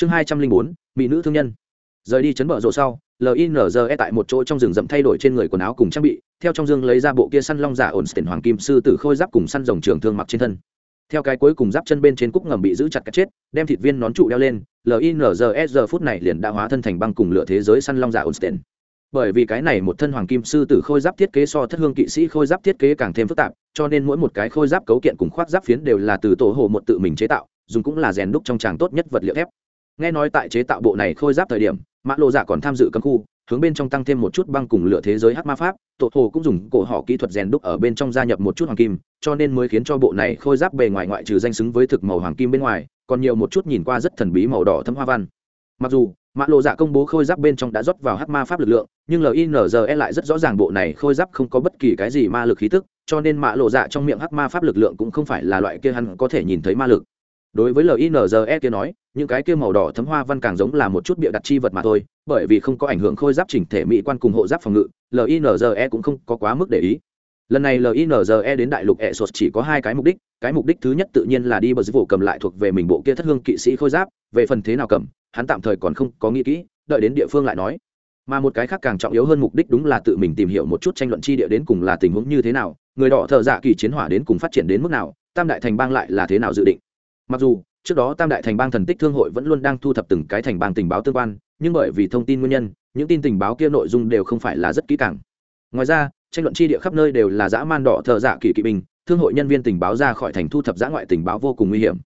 chương hai trăm linh bốn, mỹ nữ thương nhân. Rời đi chấn bờ rộ sau linze tại một chỗ trong rừng rậm thay đổi trên người quần áo cùng trang bị, theo trong dương lấy ra bộ kia săn long giả ổn tiền hoàng kim sư tử khôi giáp cùng săn rồng trường thương mặc trên thân. Theo cái cuối cùng giáp chân bên trên cúc ngầm bị giữ chặt cắt chết, đem thịt viên nón trụ đeo lên linze giờ phút này liền đã hóa thân thành băng cùng lửa thế giới săn long giả ổn tiền bởi vì cái này một thân hoàng kim sư tử khôi giáp thiết kế so thất hương kỵ sĩ khôi giáp thiết kế càng thêm phức tạp, cho nên mỗi một cái khôi giáp cấu kiện cùng khoác giáp phiến đều là từ tổ hồ một tự mình chế tạo, dùng cũng là rèn đúc trong tràng tốt nhất vật liệu thép nghe nói tại chế tạo bộ này khôi giáp thời điểm, mã lộ dạ còn tham dự cấm khu, hướng bên trong tăng thêm một chút băng cùng lửa thế giới hát ma pháp, tổ hồ cũng dùng cổ họ kỹ thuật rèn đúc ở bên trong gia nhập một chút hoàng kim, cho nên mới khiến cho bộ này khôi giáp bề ngoài ngoại trừ danh xứng với thực màu hoàng kim bên ngoài, còn nhiều một chút nhìn qua rất thần bí màu đỏ thấm hoa văn. Mặc dù, mã lộ dạ công bố khôi giáp bên trong đã rót vào hát ma pháp lực lượng, nhưng linze lại rất rõ ràng bộ này khôi giáp không có bất kỳ cái gì ma lực khí tức, cho nên mã lộ dạ trong miệng hát ma pháp lực lượng cũng không phải là loại kia hắn có thể nhìn thấy ma lực đối với linze kia nói, những cái kia màu đỏ thấm hoa văn càng giống là một chút bịa đặt chi vật mà thôi, bởi vì không có ảnh hưởng khôi giáp chỉnh thể mỹ quan cùng hộ giáp phòng ngự linze cũng không có quá mức để ý. Lần này linze đến đại lục e sột chỉ có hai cái mục đích, cái mục đích thứ nhất tự nhiên là đi bờ dịch vụ cầm lại thuộc về mình bộ kia thất hương kỵ sĩ khôi giáp, về phần thế nào cầm, hắn tạm thời còn không có nghĩ kỹ, đợi đến địa phương lại nói. Mà một cái khác càng trọng yếu hơn mục đích đúng là tự mình tìm hiểu một chút tranh luận chi địa đến cùng là tình huống như thế nào, người đỏ thợ dạ kỳ chiến hỏa đến cùng phát triển đến mức nào, tam đại thành bang lại là thế nào dự định mặc dù, trước đó tam đại thành bang thần tích thương hội vẫn luôn đang thu thập từng cái thành bang tình báo tương quan, nhưng bởi vì thông tin nguyên nhân, những tin tình báo kia nội dung đều không phải là rất kỹ càng. Ngoài ra, tranh luận chi địa khắp nơi đều là dã man đỏ thợ dạ kỳ kỵ binh, thương hội nhân viên tình báo ra khỏi thành thu thập giã ngoại tình báo vô cùng nguy hiểm.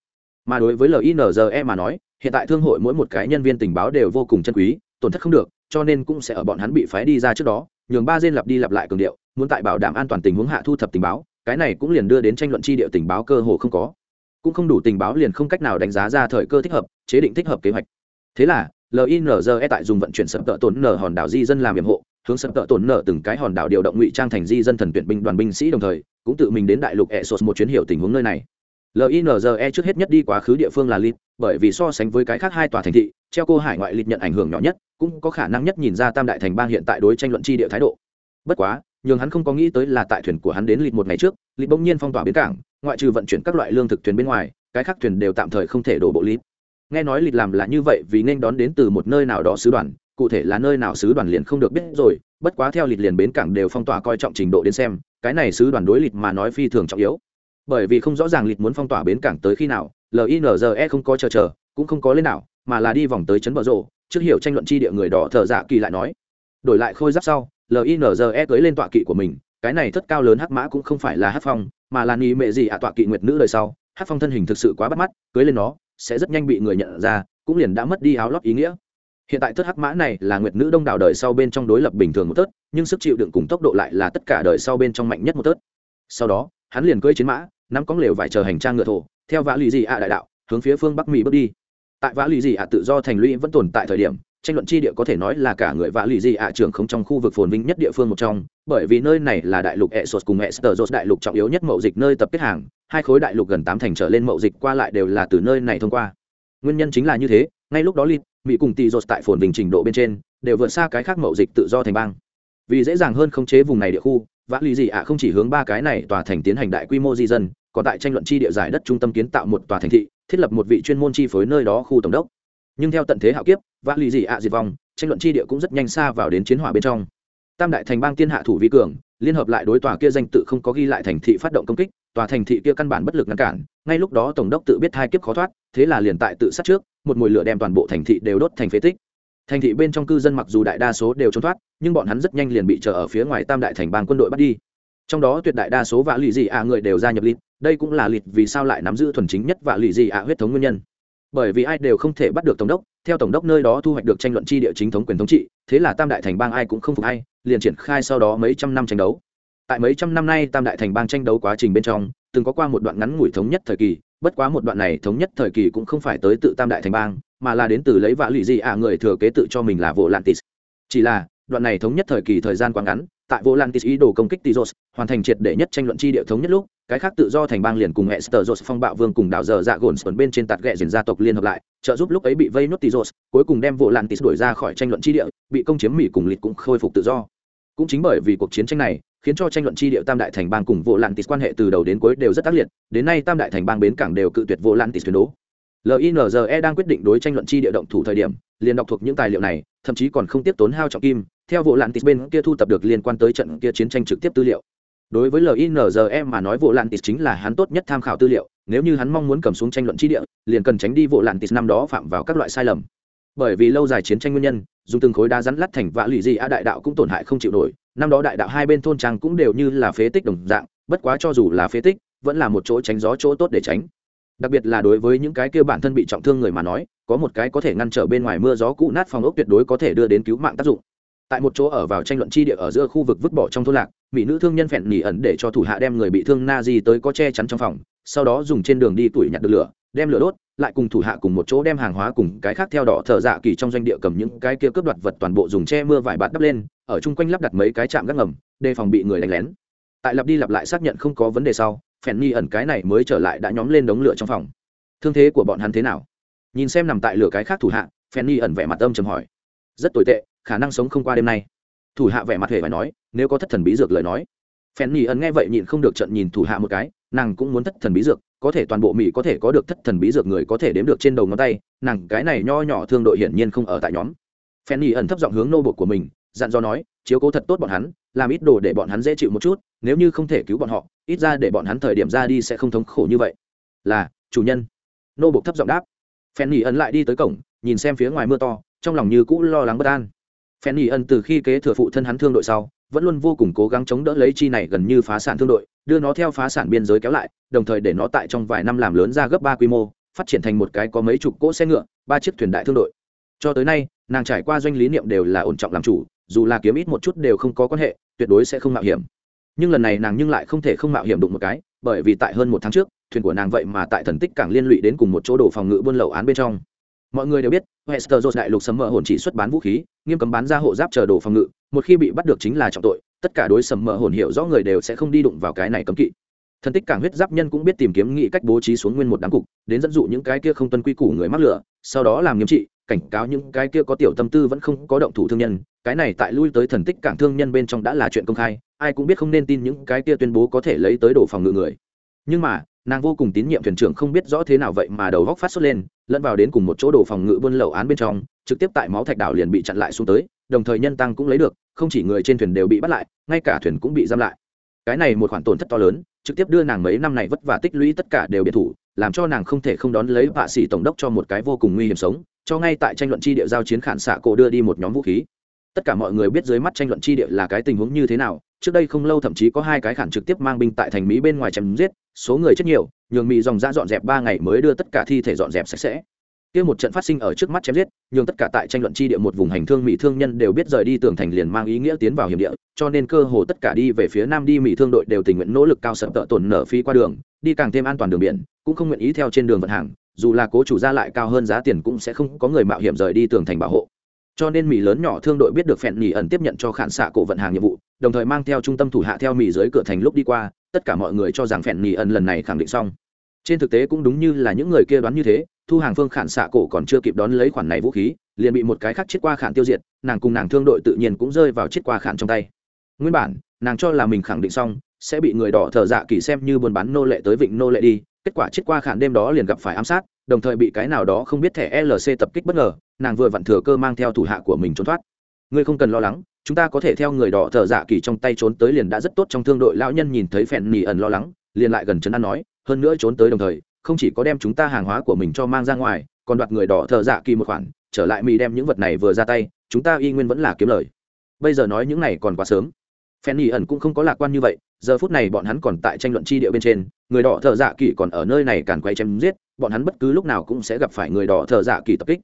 Mà đối với linze mà nói, hiện tại thương hội mỗi một cái nhân viên tình báo đều vô cùng chân quý, tổn thất không được, cho nên cũng sẽ ở bọn hắn bị phái đi ra trước đó, nhường ba dên lặp đi lặp lại cường điệu, muốn tại bảo đảm an toàn tình huống hạ thu thập tình báo, cái này cũng liền đưa đến tranh luận chi địa tình báo cơ hồ không có cũng không đủ tình báo liền không cách nào đánh giá ra thời cơ thích hợp, chế định thích hợp kế hoạch. Thế là linze tại dùng vận chuyển sập tợ tổn nở hòn đảo di dân làm nhiệm hộ, hướng sập tợ tổn nở từng cái hòn đảo điều động ngụy trang thành di dân thần tuyển binh đoàn binh sĩ đồng thời, cũng tự mình đến đại lục e một chuyến hiểu tình huống nơi này. Linze trước hết nhất đi quá khứ địa phương là lit bởi vì so sánh với cái khác hai tòa thành thị, treo cô hải ngoại lit nhận ảnh hưởng nhỏ nhất, cũng có khả năng nhất nhìn ra tam đại thành bang hiện tại đối tranh luận chi địa thái độ. Bất quá nhường hắn không có nghĩ tới là tại thuyền của hắn đến lịch một ngày trước, lịch bỗng nhiên phong tỏa bến cảng, ngoại trừ vận chuyển các loại lương thực thuyền bên ngoài, cái khác thuyền đều tạm thời không thể đổ bộ lịt nghe nói lịch làm là như vậy vì nên đón đến từ một nơi nào đó sứ đoàn, cụ thể là nơi nào sứ đoàn liền không được biết rồi, bất quá theo lịch liền bến cảng đều phong tỏa coi trọng trình độ đến xem, cái này sứ đoàn đối lịch mà nói phi thường trọng yếu. Bởi vì không rõ ràng lịch muốn phong tỏa bến cảng tới khi nào linze không có chờ chờ, cũng không có lên nào, mà là đi vòng tới chấn bờ rộ, trước hiểu tranh luận chi địa người đỏ thợ dạ kỳ lại nói. Đổi lại khôi giáp sau linze cưới lên tọa kỵ của mình, cái này thất cao lớn hắc mã cũng không phải là hắc phong, mà là nghi mệ gì ạ, tọa kỵ nguyệt nữ đời sau. Hắc phong thân hình thực sự quá bắt mắt, cưới lên nó, sẽ rất nhanh bị người nhận ra, cũng liền đã mất đi áo lót ý nghĩa. Hiện tại thất hắc mã này là nguyệt nữ đông đảo đời sau bên trong đối lập bình thường một tớt nhưng sức chịu đựng cùng tốc độ lại là tất cả đời sau bên trong mạnh nhất một tớt sau đó, hắn liền cưỡi chiến mã, nắm cóng lều vải chờ hành trang ngựa thổ, theo vã lì dị ạ đại đạo, hướng phía phương bắc mỹ bước đi. Tại vã lì dị ạ tự do thành lũy vẫn tồn tại thời điểm tranh luận chi địa có thể nói là cả người vạ lì dị ạ trưởng không trong khu vực phồn vinh nhất địa phương một trong, bởi vì nơi này là đại lục e sột cùng e sờ đại lục trọng yếu nhất mậu dịch nơi tập kết hàng, hai khối đại lục gần tám thành trở lên mậu dịch qua lại đều là từ nơi này thông qua. Nguyên nhân chính là như thế, ngay lúc đó lít mỹ cùng tì dột tại phồn vinh trình độ bên trên, đều vượt xa cái khác mậu dịch tự do thành bang. Vì dễ dàng hơn khống chế vùng này địa khu vã lì dị ạ không chỉ hướng ba cái này tòa thành tiến hành đại quy mô di dân, còn tại tranh luận chi địa giải đất trung tâm kiến tạo một tòa thành thị, thiết lập một vị chuyên môn chi phối nơi đó khu tổng đốc nhưng theo tận thế hạo kiếp, vã lì dị ạ diệt vong, tranh luận chi địa cũng rất nhanh xa vào đến chiến hỏa bên trong. Tam đại thành bang tiên hạ thủ vi cường, liên hợp lại đối tòa kia danh tự không có ghi lại thành thị phát động công kích, tòa thành thị kia căn bản bất lực ngăn cản, ngay lúc đó tổng đốc tự biết hai kiếp khó thoát, thế là liền tại tự sát trước, một mùi lửa đem toàn bộ thành thị đều đốt thành phế tích. Thành thị bên trong cư dân mặc dù đại đa số đều trốn thoát, nhưng bọn hắn rất nhanh liền bị chờ ở phía ngoài tam đại thành bang quân đội bắt đi. Trong đó tuyệt đại đa số vạ lì dị ạ người đều gia nhập lịt, đây cũng là lịt vì sao lại nắm giữ thuần chính nhất vạ lì dị ạ huyết thống nguyên nhân bởi vì ai đều không thể bắt được tổng đốc, theo tổng đốc nơi đó thu hoạch được tranh luận chi địa chính thống quyền thống trị, thế là tam đại thành bang ai cũng không phục ai, liền triển khai sau đó mấy trăm năm tranh đấu. Tại mấy trăm năm nay, tam đại thành bang tranh đấu quá trình bên trong, từng có qua một đoạn ngắn ngủi thống nhất thời kỳ, bất quá một đoạn này thống nhất thời kỳ cũng không phải tới tự tam đại thành bang, mà là đến từ lấy vạ lụy gì ạ, người thừa kế tự cho mình là vô lantis chỉ là, đoạn này thống nhất thời kỳ thời gian quá ngắn, tại vô lantis ý đồ công kích tizos hoàn thành triệt để nhất tranh luận chi địa thống nhất lúc cái khác tự do thành bang liền cùng Esther Jones phong bạo vương cùng đảo giờ dạ gồn sườn bên trên tạt ghẹ diễn gia tộc liên hợp lại, trợ giúp lúc ấy bị vây nốt Tizos, cuối cùng đem vụ Lantis đuổi ra khỏi tranh luận chi địa, bị công chiếm Mỹ cùng lịch cũng khôi phục tự do. Cũng chính bởi vì cuộc chiến tranh này, khiến cho tranh luận chi địa Tam đại thành bang cùng vụ Lantis quan hệ từ đầu đến cuối đều rất tác liệt, đến nay Tam đại thành bang bến cảng đều cự tuyệt vụ Lantis tuyên đố. linze đang quyết định đối tranh luận chi địa động thủ thời điểm liền đọc thuộc những tài liệu này thậm chí còn không tiếp tốn hao trọng kim theo vụ lạn tít bên kia thu tập được liên quan tới trận kia chiến tranh trực tiếp tư liệu đối với linze mà nói vụ lạn tít chính là hắn tốt nhất tham khảo tư liệu. Nếu như hắn mong muốn cầm xuống tranh luận chi địa, liền cần tránh đi vụ lạn tít năm đó phạm vào các loại sai lầm. Bởi vì lâu dài chiến tranh nguyên nhân, dùng từng khối đá rắn lắt thành vạ lụy gì a đại đạo cũng tổn hại không chịu nổi. Năm đó đại đạo hai bên thôn trang cũng đều như là phế tích đồng dạng, bất quá cho dù là phế tích, vẫn là một chỗ tránh gió chỗ tốt để tránh. Đặc biệt là đối với những cái kia bản thân bị trọng thương người mà nói, có một cái có thể ngăn trở bên ngoài mưa gió cũ nát phòng ốc tuyệt đối có thể đưa đến cứu mạng tác dụng tại một chỗ ở vào tranh luận chi địa ở giữa khu vực vứt bỏ trong thôn lạc, mỹ nữ thương nhân phèn nỉ ẩn để cho thủ hạ đem người bị thương na di tới có che chắn trong phòng, sau đó dùng trên đường đi tuổi nhặt được lửa, đem lửa đốt, lại cùng thủ hạ cùng một chỗ đem hàng hóa cùng cái khác theo đỏ thợ dạ kỳ trong doanh địa cầm những cái kia cướp đoạt vật toàn bộ dùng che mưa vải bạt đắp lên, ở chung quanh lắp đặt mấy cái chạm gác ngầm, đề phòng bị người đánh lén. Tại lặp đi lặp lại xác nhận không có vấn đề sau phèn nhi ẩn cái này mới trở lại đã nhóm lên đống lửa trong phòng. Thương thế của bọn hắn thế nào? Nhìn xem nằm tại lửa cái khác thủ hạ phèn nhi ẩn vẻ mặt âm chầm hỏi. Rất tồi tệ khả năng sống không qua đêm nay. Thủ hạ vẻ mặt hề phải nói, nếu có thất thần bí dược lời nói. Phen nhì ẩn nghe vậy nhịn không được trận nhìn thủ hạ một cái, nàng cũng muốn thất thần bí dược, có thể toàn bộ mỹ có thể có được thất thần bí dược người có thể đếm được trên đầu ngón tay, nàng cái này nho nhỏ thương đội hiển nhiên không ở tại nhóm. Phen nhì ẩn thấp giọng hướng nô bột của mình, dặn dò nói, chiếu cố thật tốt bọn hắn, làm ít đồ để bọn hắn dễ chịu một chút, nếu như không thể cứu bọn họ, ít ra để bọn hắn thời điểm ra đi sẽ không thống khổ như vậy. Là, chủ nhân. Nô bột thấp giọng đáp. Phen nhì ẩn lại đi tới cổng, nhìn xem phía ngoài mưa to, trong lòng như cũ lo lắng bất an phen nhì ân từ khi kế thừa phụ thân hắn thương đội sau, vẫn luôn vô cùng cố gắng chống đỡ lấy chi này gần như phá sản thương đội, đưa nó theo phá sản biên giới kéo lại, đồng thời để nó tại trong vài năm làm lớn ra gấp ba quy mô, phát triển thành một cái có mấy chục cỗ xe ngựa, ba chiếc thuyền đại thương đội. Cho tới nay, nàng trải qua doanh lý niệm đều là ổn trọng làm chủ, dù là kiếm ít một chút đều không có quan hệ, tuyệt đối sẽ không mạo hiểm. Nhưng lần này nàng nhưng lại không thể không mạo hiểm đụng một cái, bởi vì tại hơn một tháng trước, thuyền của nàng vậy mà tại thần tích cảng liên lụy đến cùng một chỗ đổ phòng ngự buôn lậu án bên trong mọi người đều biết, Westeros đại lục sấm mỡ hồn chỉ xuất bán vũ khí, nghiêm cấm bán ra hộ giáp chờ đồ phòng ngự, một khi bị bắt được chính là trọng tội, tất cả đối sầm mỡ hồn hiểu rõ người đều sẽ không đi đụng vào cái này cấm kỵ. Thần tích cảng huyết giáp nhân cũng biết tìm kiếm nghị cách bố trí xuống nguyên một đám cục, đến dẫn dụ những cái kia không tuân quy củ người mắc lửa, sau đó làm nghiêm trị, cảnh cáo những cái kia có tiểu tâm tư vẫn không có động thủ thương nhân. Cái này tại lui tới thần tích cảng thương nhân bên trong đã là chuyện công khai, ai cũng biết không nên tin những cái kia tuyên bố có thể lấy tới đồ phòng ngự người. Nhưng mà nàng vô cùng tín nhiệm thuyền trưởng không biết rõ thế nào vậy mà đầu góc phát xuất lên, lẫn vào đến cùng một chỗ đồ phòng ngự buôn lậu án bên trong, trực tiếp tại máu thạch đảo liền bị chặn lại xuống tới, đồng thời nhân tăng cũng lấy được, không chỉ người trên thuyền đều bị bắt lại, ngay cả thuyền cũng bị giam lại. Cái này một khoản tổn thất to lớn, trực tiếp đưa nàng mấy năm này vất vả tích lũy tất cả đều biệt thủ, làm cho nàng không thể không đón lấy vạ sĩ tổng đốc cho một cái vô cùng nguy hiểm sống, cho ngay tại tranh luận chi địa giao chiến khản xạ cổ đưa đi một nhóm vũ khí tất cả mọi người biết dưới mắt tranh luận chi địa là cái tình huống như thế nào, trước đây không lâu thậm chí có hai cái khản trực tiếp mang binh tại thành mỹ bên ngoài chém giết, số người chết nhiều, nhường mỹ dòng ra dọn dẹp ba ngày mới đưa tất cả thi thể dọn dẹp sạch sẽ. Kia một trận phát sinh ở trước mắt chém giết, nhường tất cả tại tranh luận chi địa một vùng hành thương mỹ thương nhân đều biết rời đi tường thành liền mang ý nghĩa tiến vào hiểm địa, cho nên cơ hồ tất cả đi về phía nam đi mỹ thương đội đều tình nguyện nỗ lực cao sợ tợ tổn nở phi qua đường, đi càng thêm an toàn đường biển, cũng không nguyện ý theo trên đường vận hàng, dù là cố chủ ra lại cao hơn giá tiền cũng sẽ không có người mạo hiểm rời đi tường thành bảo hộ cho nên mỹ lớn nhỏ thương đội biết được phèn nhì ẩn tiếp nhận cho khản xạ cổ vận hàng nhiệm vụ, đồng thời mang theo trung tâm thủ hạ theo mỹ dưới cửa thành lúc đi qua, tất cả mọi người cho rằng phèn nhì ẩn lần này khẳng định xong. Trên thực tế cũng đúng như là những người kia đoán như thế, thu hàng phương khản xạ cổ còn chưa kịp đón lấy khoản này vũ khí, liền bị một cái khác chết qua khản tiêu diệt, nàng cùng nàng thương đội tự nhiên cũng rơi vào chết qua khản trong tay. Nguyên bản, nàng cho là mình khẳng định xong, sẽ bị người đỏ thợ dạ kỳ xem như buôn bán nô lệ tới vịnh nô lệ đi, kết quả chết qua khản đêm đó liền gặp phải ám sát đồng thời bị cái nào đó không biết thẻ lc tập kích bất ngờ, nàng vừa vặn thừa cơ mang theo thủ hạ của mình trốn thoát. Ngươi không cần lo lắng, chúng ta có thể theo người đỏ thợ dạ kỳ trong tay trốn tới liền đã rất tốt trong thương đội lão nhân nhìn thấy phèn nỉ ẩn lo lắng, liền lại gần chấn an nói, hơn nữa trốn tới đồng thời, không chỉ có đem chúng ta hàng hóa của mình cho mang ra ngoài, còn đoạt người đỏ thợ dạ kỳ một khoản, trở lại mì đem những vật này vừa ra tay, chúng ta y nguyên vẫn là kiếm lời. Bây giờ nói những này còn quá sớm phen nhì ẩn cũng không có lạc quan như vậy, giờ phút này bọn hắn còn tại tranh luận chi địa bên trên, người đỏ thợ dạ kỳ còn ở nơi này càn quay chém giết, bọn hắn bất cứ lúc nào cũng sẽ gặp phải người đỏ thợ dạ kỳ tập kích.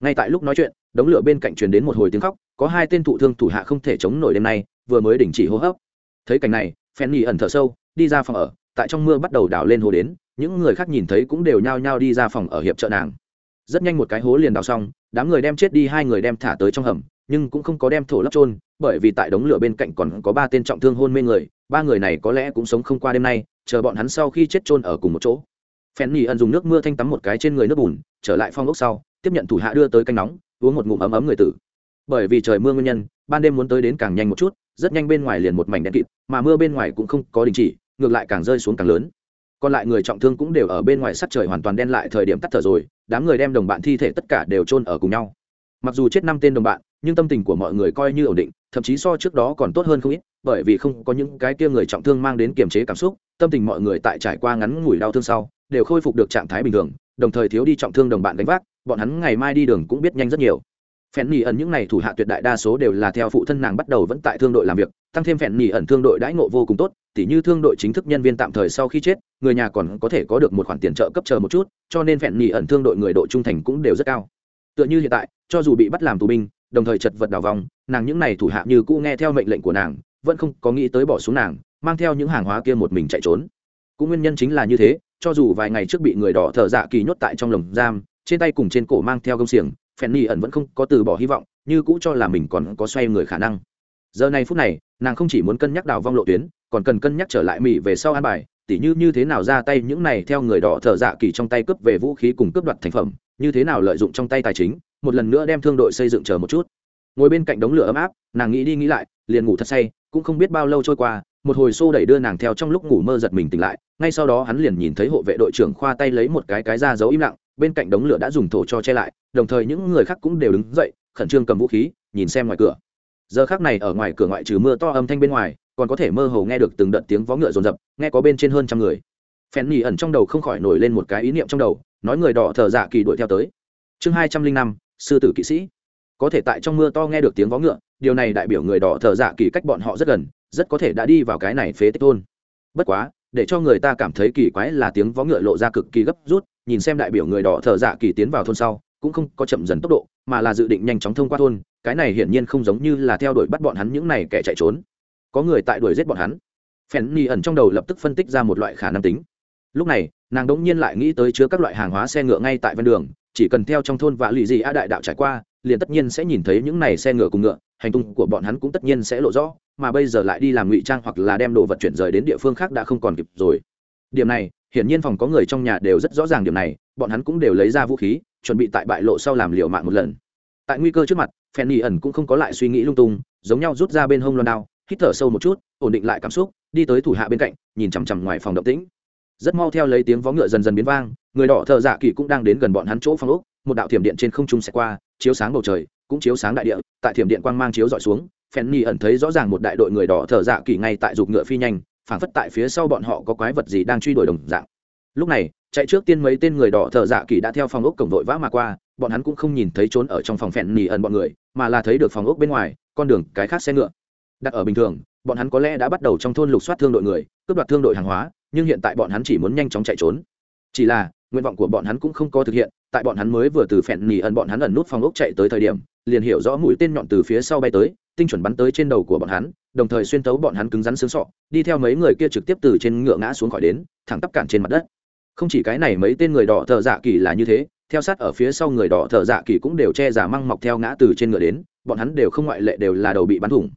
Ngay tại lúc nói chuyện, đống lửa bên cạnh truyền đến một hồi tiếng khóc, có hai tên thụ thương thủ hạ không thể chống nổi đêm nay, vừa mới đình chỉ hô hấp. Thấy cảnh này, phen nhì ẩn thở sâu, đi ra phòng ở, tại trong mưa bắt đầu đào lên hồ đến, những người khác nhìn thấy cũng đều nhao nhao đi ra phòng ở hiệp trợ nàng. Rất nhanh một cái hố liền đào xong, đám người đem chết đi, hai người đem thả tới trong hầm nhưng cũng không có đem thổ lấp trôn bởi vì tại đống lửa bên cạnh còn có ba tên trọng thương hôn mê người, ba người này có lẽ cũng sống không qua đêm nay, chờ bọn hắn sau khi chết trôn ở cùng một chỗ. Phen nhì ẩn dùng nước mưa thanh tắm một cái trên người nước bùn, trở lại phong ốc sau, tiếp nhận thủ hạ đưa tới canh nóng, uống một ngụm ấm ấm người tử. Bởi vì trời mưa nguyên nhân, ban đêm muốn tới đến càng nhanh một chút, rất nhanh bên ngoài liền một mảnh đen kịt, mà mưa bên ngoài cũng không có đình chỉ, ngược lại càng rơi xuống càng lớn. Còn lại người trọng thương cũng đều ở bên ngoài sắc trời hoàn toàn đen lại thời điểm tắt thở rồi, đám người đem đồng bạn thi thể tất cả đều chôn ở cùng nhau mặc dù chết năm tên đồng bạn, nhưng tâm tình của mọi người coi như ổn định, thậm chí so trước đó còn tốt hơn không ít, bởi vì không có những cái kia người trọng thương mang đến kiềm chế cảm xúc, tâm tình mọi người tại trải qua ngắn ngủi đau thương sau, đều khôi phục được trạng thái bình thường, đồng thời thiếu đi trọng thương đồng bạn gánh vác, bọn hắn ngày mai đi đường cũng biết nhanh rất nhiều. Phèn nỉ ẩn những n à y thủ hạ tuyệt đại đa số đều là theo phụ thân nàng bắt đầu vẫn tại thương đội làm việc, tăng thêm phèn nỉ ẩn thương đội đãi ngộ vô cùng tốt, tỉ như thương đội chính thức nhân viên tạm thời sau khi chết, người nhà còn có thể có được một khoản tiền trợ cấp chờ một chút, cho nên phèn nỉ ẩn thương đội người độ trung thành cũng đều rất cao tựa như hiện tại, cho dù bị bắt làm tù binh, đồng thời chật vật đào vòng, nàng những n à y thủ hạ như cũ nghe theo mệnh lệnh của nàng, vẫn không có nghĩ tới bỏ xuống nàng, mang theo những hàng hóa kia một mình chạy trốn. Cũng nguyên nhân chính là như thế, cho dù vài ngày trước bị người đỏ thợ dạ kỳ nhốt tại trong lồng giam, trên tay cùng trên cổ mang theo gông xiềng, phèn ni ẩn vẫn không có từ bỏ hy vọng, như cũ cho là mình còn có xoay người khả năng. Giờ này phút này, nàng không chỉ muốn cân nhắc đào vong lộ tuyến, còn cần cân nhắc trở lại mỹ về sau an bài, tỉ như như thế nào ra tay những này theo người đỏ thợ dạ kỳ trong tay cướp về vũ khí cùng cướp đoạt thành phẩm như thế nào lợi dụng trong tay tài chính, một lần nữa đem thương đội xây dựng chờ một chút. Ngồi bên cạnh đống lửa ấm áp, nàng nghĩ đi nghĩ lại, liền ngủ thật say, cũng không biết bao lâu trôi qua, một hồi xô đẩy đưa nàng theo trong lúc ngủ mơ giật mình tỉnh lại, ngay sau đó hắn liền nhìn thấy hộ vệ đội trưởng khoa tay lấy một cái cái ra giấu im lặng, bên cạnh đống lửa đã dùng thổ cho che lại, đồng thời những người khác cũng đều đứng dậy, khẩn trương cầm vũ khí, nhìn xem ngoài cửa. Giờ khác này ở ngoài cửa ngoại trừ mưa to âm thanh bên ngoài, còn có thể mơ hồ nghe được từng đợt tiếng vó ngựa rồn rập nghe có bên trên hơn trăm người. Phen nhì ẩn trong đầu không khỏi nổi lên một cái ý niệm trong đầu nói người đỏ thờ dạ kỳ đuổi theo tới. Chương hai trăm linh năm, sư tử kỵ sĩ. Có thể tại trong mưa to nghe được tiếng vó ngựa, điều này đại biểu người đỏ thờ dạ kỳ cách bọn họ rất gần, rất có thể đã đi vào cái này phế tích thôn. Bất quá, để cho người ta cảm thấy kỳ quái là tiếng vó ngựa lộ ra cực kỳ gấp rút, nhìn xem đại biểu người đỏ thợ dạ kỳ tiến vào thôn sau, cũng không có chậm dần tốc độ, mà là dự định nhanh chóng thông qua thôn, cái này hiển nhiên không giống như là theo đuổi bắt bọn hắn những này kẻ chạy trốn. Có người tại đuổi giết bọn hắn. Phen ni ẩn trong đầu lập tức phân tích ra một loại khả năng tính. Lúc này nàng đống nhiên lại nghĩ tới chứa các loại hàng hóa xe ngựa ngay tại ven đường, chỉ cần theo trong thôn và lụy dị a đại đạo trải qua, liền tất nhiên sẽ nhìn thấy những này xe ngựa cùng ngựa, hành tung của bọn hắn cũng tất nhiên sẽ lộ rõ, mà bây giờ lại đi làm ngụy trang hoặc là đem đồ vật chuyển rời đến địa phương khác đã không còn kịp rồi. Điểm này, hiển nhiên phòng có người trong nhà đều rất rõ ràng điểm này, bọn hắn cũng đều lấy ra vũ khí, chuẩn bị tại bại lộ sau làm liều mạng một lần. Tại nguy cơ trước mặt phen nỉ ẩn cũng không có lại suy nghĩ lung tung, giống nhau rút ra bên hông loan đao, hít thở sâu một chút, ổn định lại cảm xúc, đi tới thủ hạ bên cạnh, nhìn chằm chằm ngoài phòng động tĩnh rất mau theo lấy tiếng vó ngựa dần dần biến vang, người đỏ thợ dạ kỳ cũng đang đến gần bọn hắn chỗ phong ốc, một đạo thiểm điện trên không trung sẽ qua, chiếu sáng bầu trời, cũng chiếu sáng đại địa, tại thiểm điện quang mang chiếu dọi xuống, phen ni ẩn thấy rõ ràng một đại đội người đỏ thợ dạ kỳ ngay tại dục ngựa phi nhanh, phảng phất tại phía sau bọn họ có quái vật gì đang truy đuổi đồng dạng. Lúc này, chạy trước tiên mấy tên người đỏ thợ dạ kỳ đã theo phòng ốc cổng vội vã mà qua, bọn hắn cũng không nhìn thấy trốn ở trong phòng phèn nỉ ẩn bọn người, mà là thấy được phòng ốc bên ngoài, con đường cái khác xe ngựa. Đặt ở bình thường, bọn hắn có lẽ đã bắt đầu trong thôn lục soát thương đội người, cướp đoạt thương đội hàng hóa nhưng hiện tại bọn hắn chỉ muốn nhanh chóng chạy trốn. Chỉ là, nguyện vọng của bọn hắn cũng không có thực hiện, tại bọn hắn mới vừa từ phèn nỉ ẩn bọn hắn ẩn nút phòng ốc chạy tới thời điểm, liền hiểu rõ mũi tên nhọn từ phía sau bay tới, tinh chuẩn bắn tới trên đầu của bọn hắn, đồng thời xuyên tấu bọn hắn cứng rắn xương sọ, đi theo mấy người kia trực tiếp từ trên ngựa ngã xuống khỏi đến, thẳng tắp cản trên mặt đất. Không chỉ cái này mấy tên người đỏ thợ dạ kỳ là như thế, theo sát ở phía sau người đỏ thợ dạ kỳ cũng đều che giả măng mọc theo ngã từ trên ngựa đến, bọn hắn đều không ngoại lệ đều là đầu bị bắn thủng.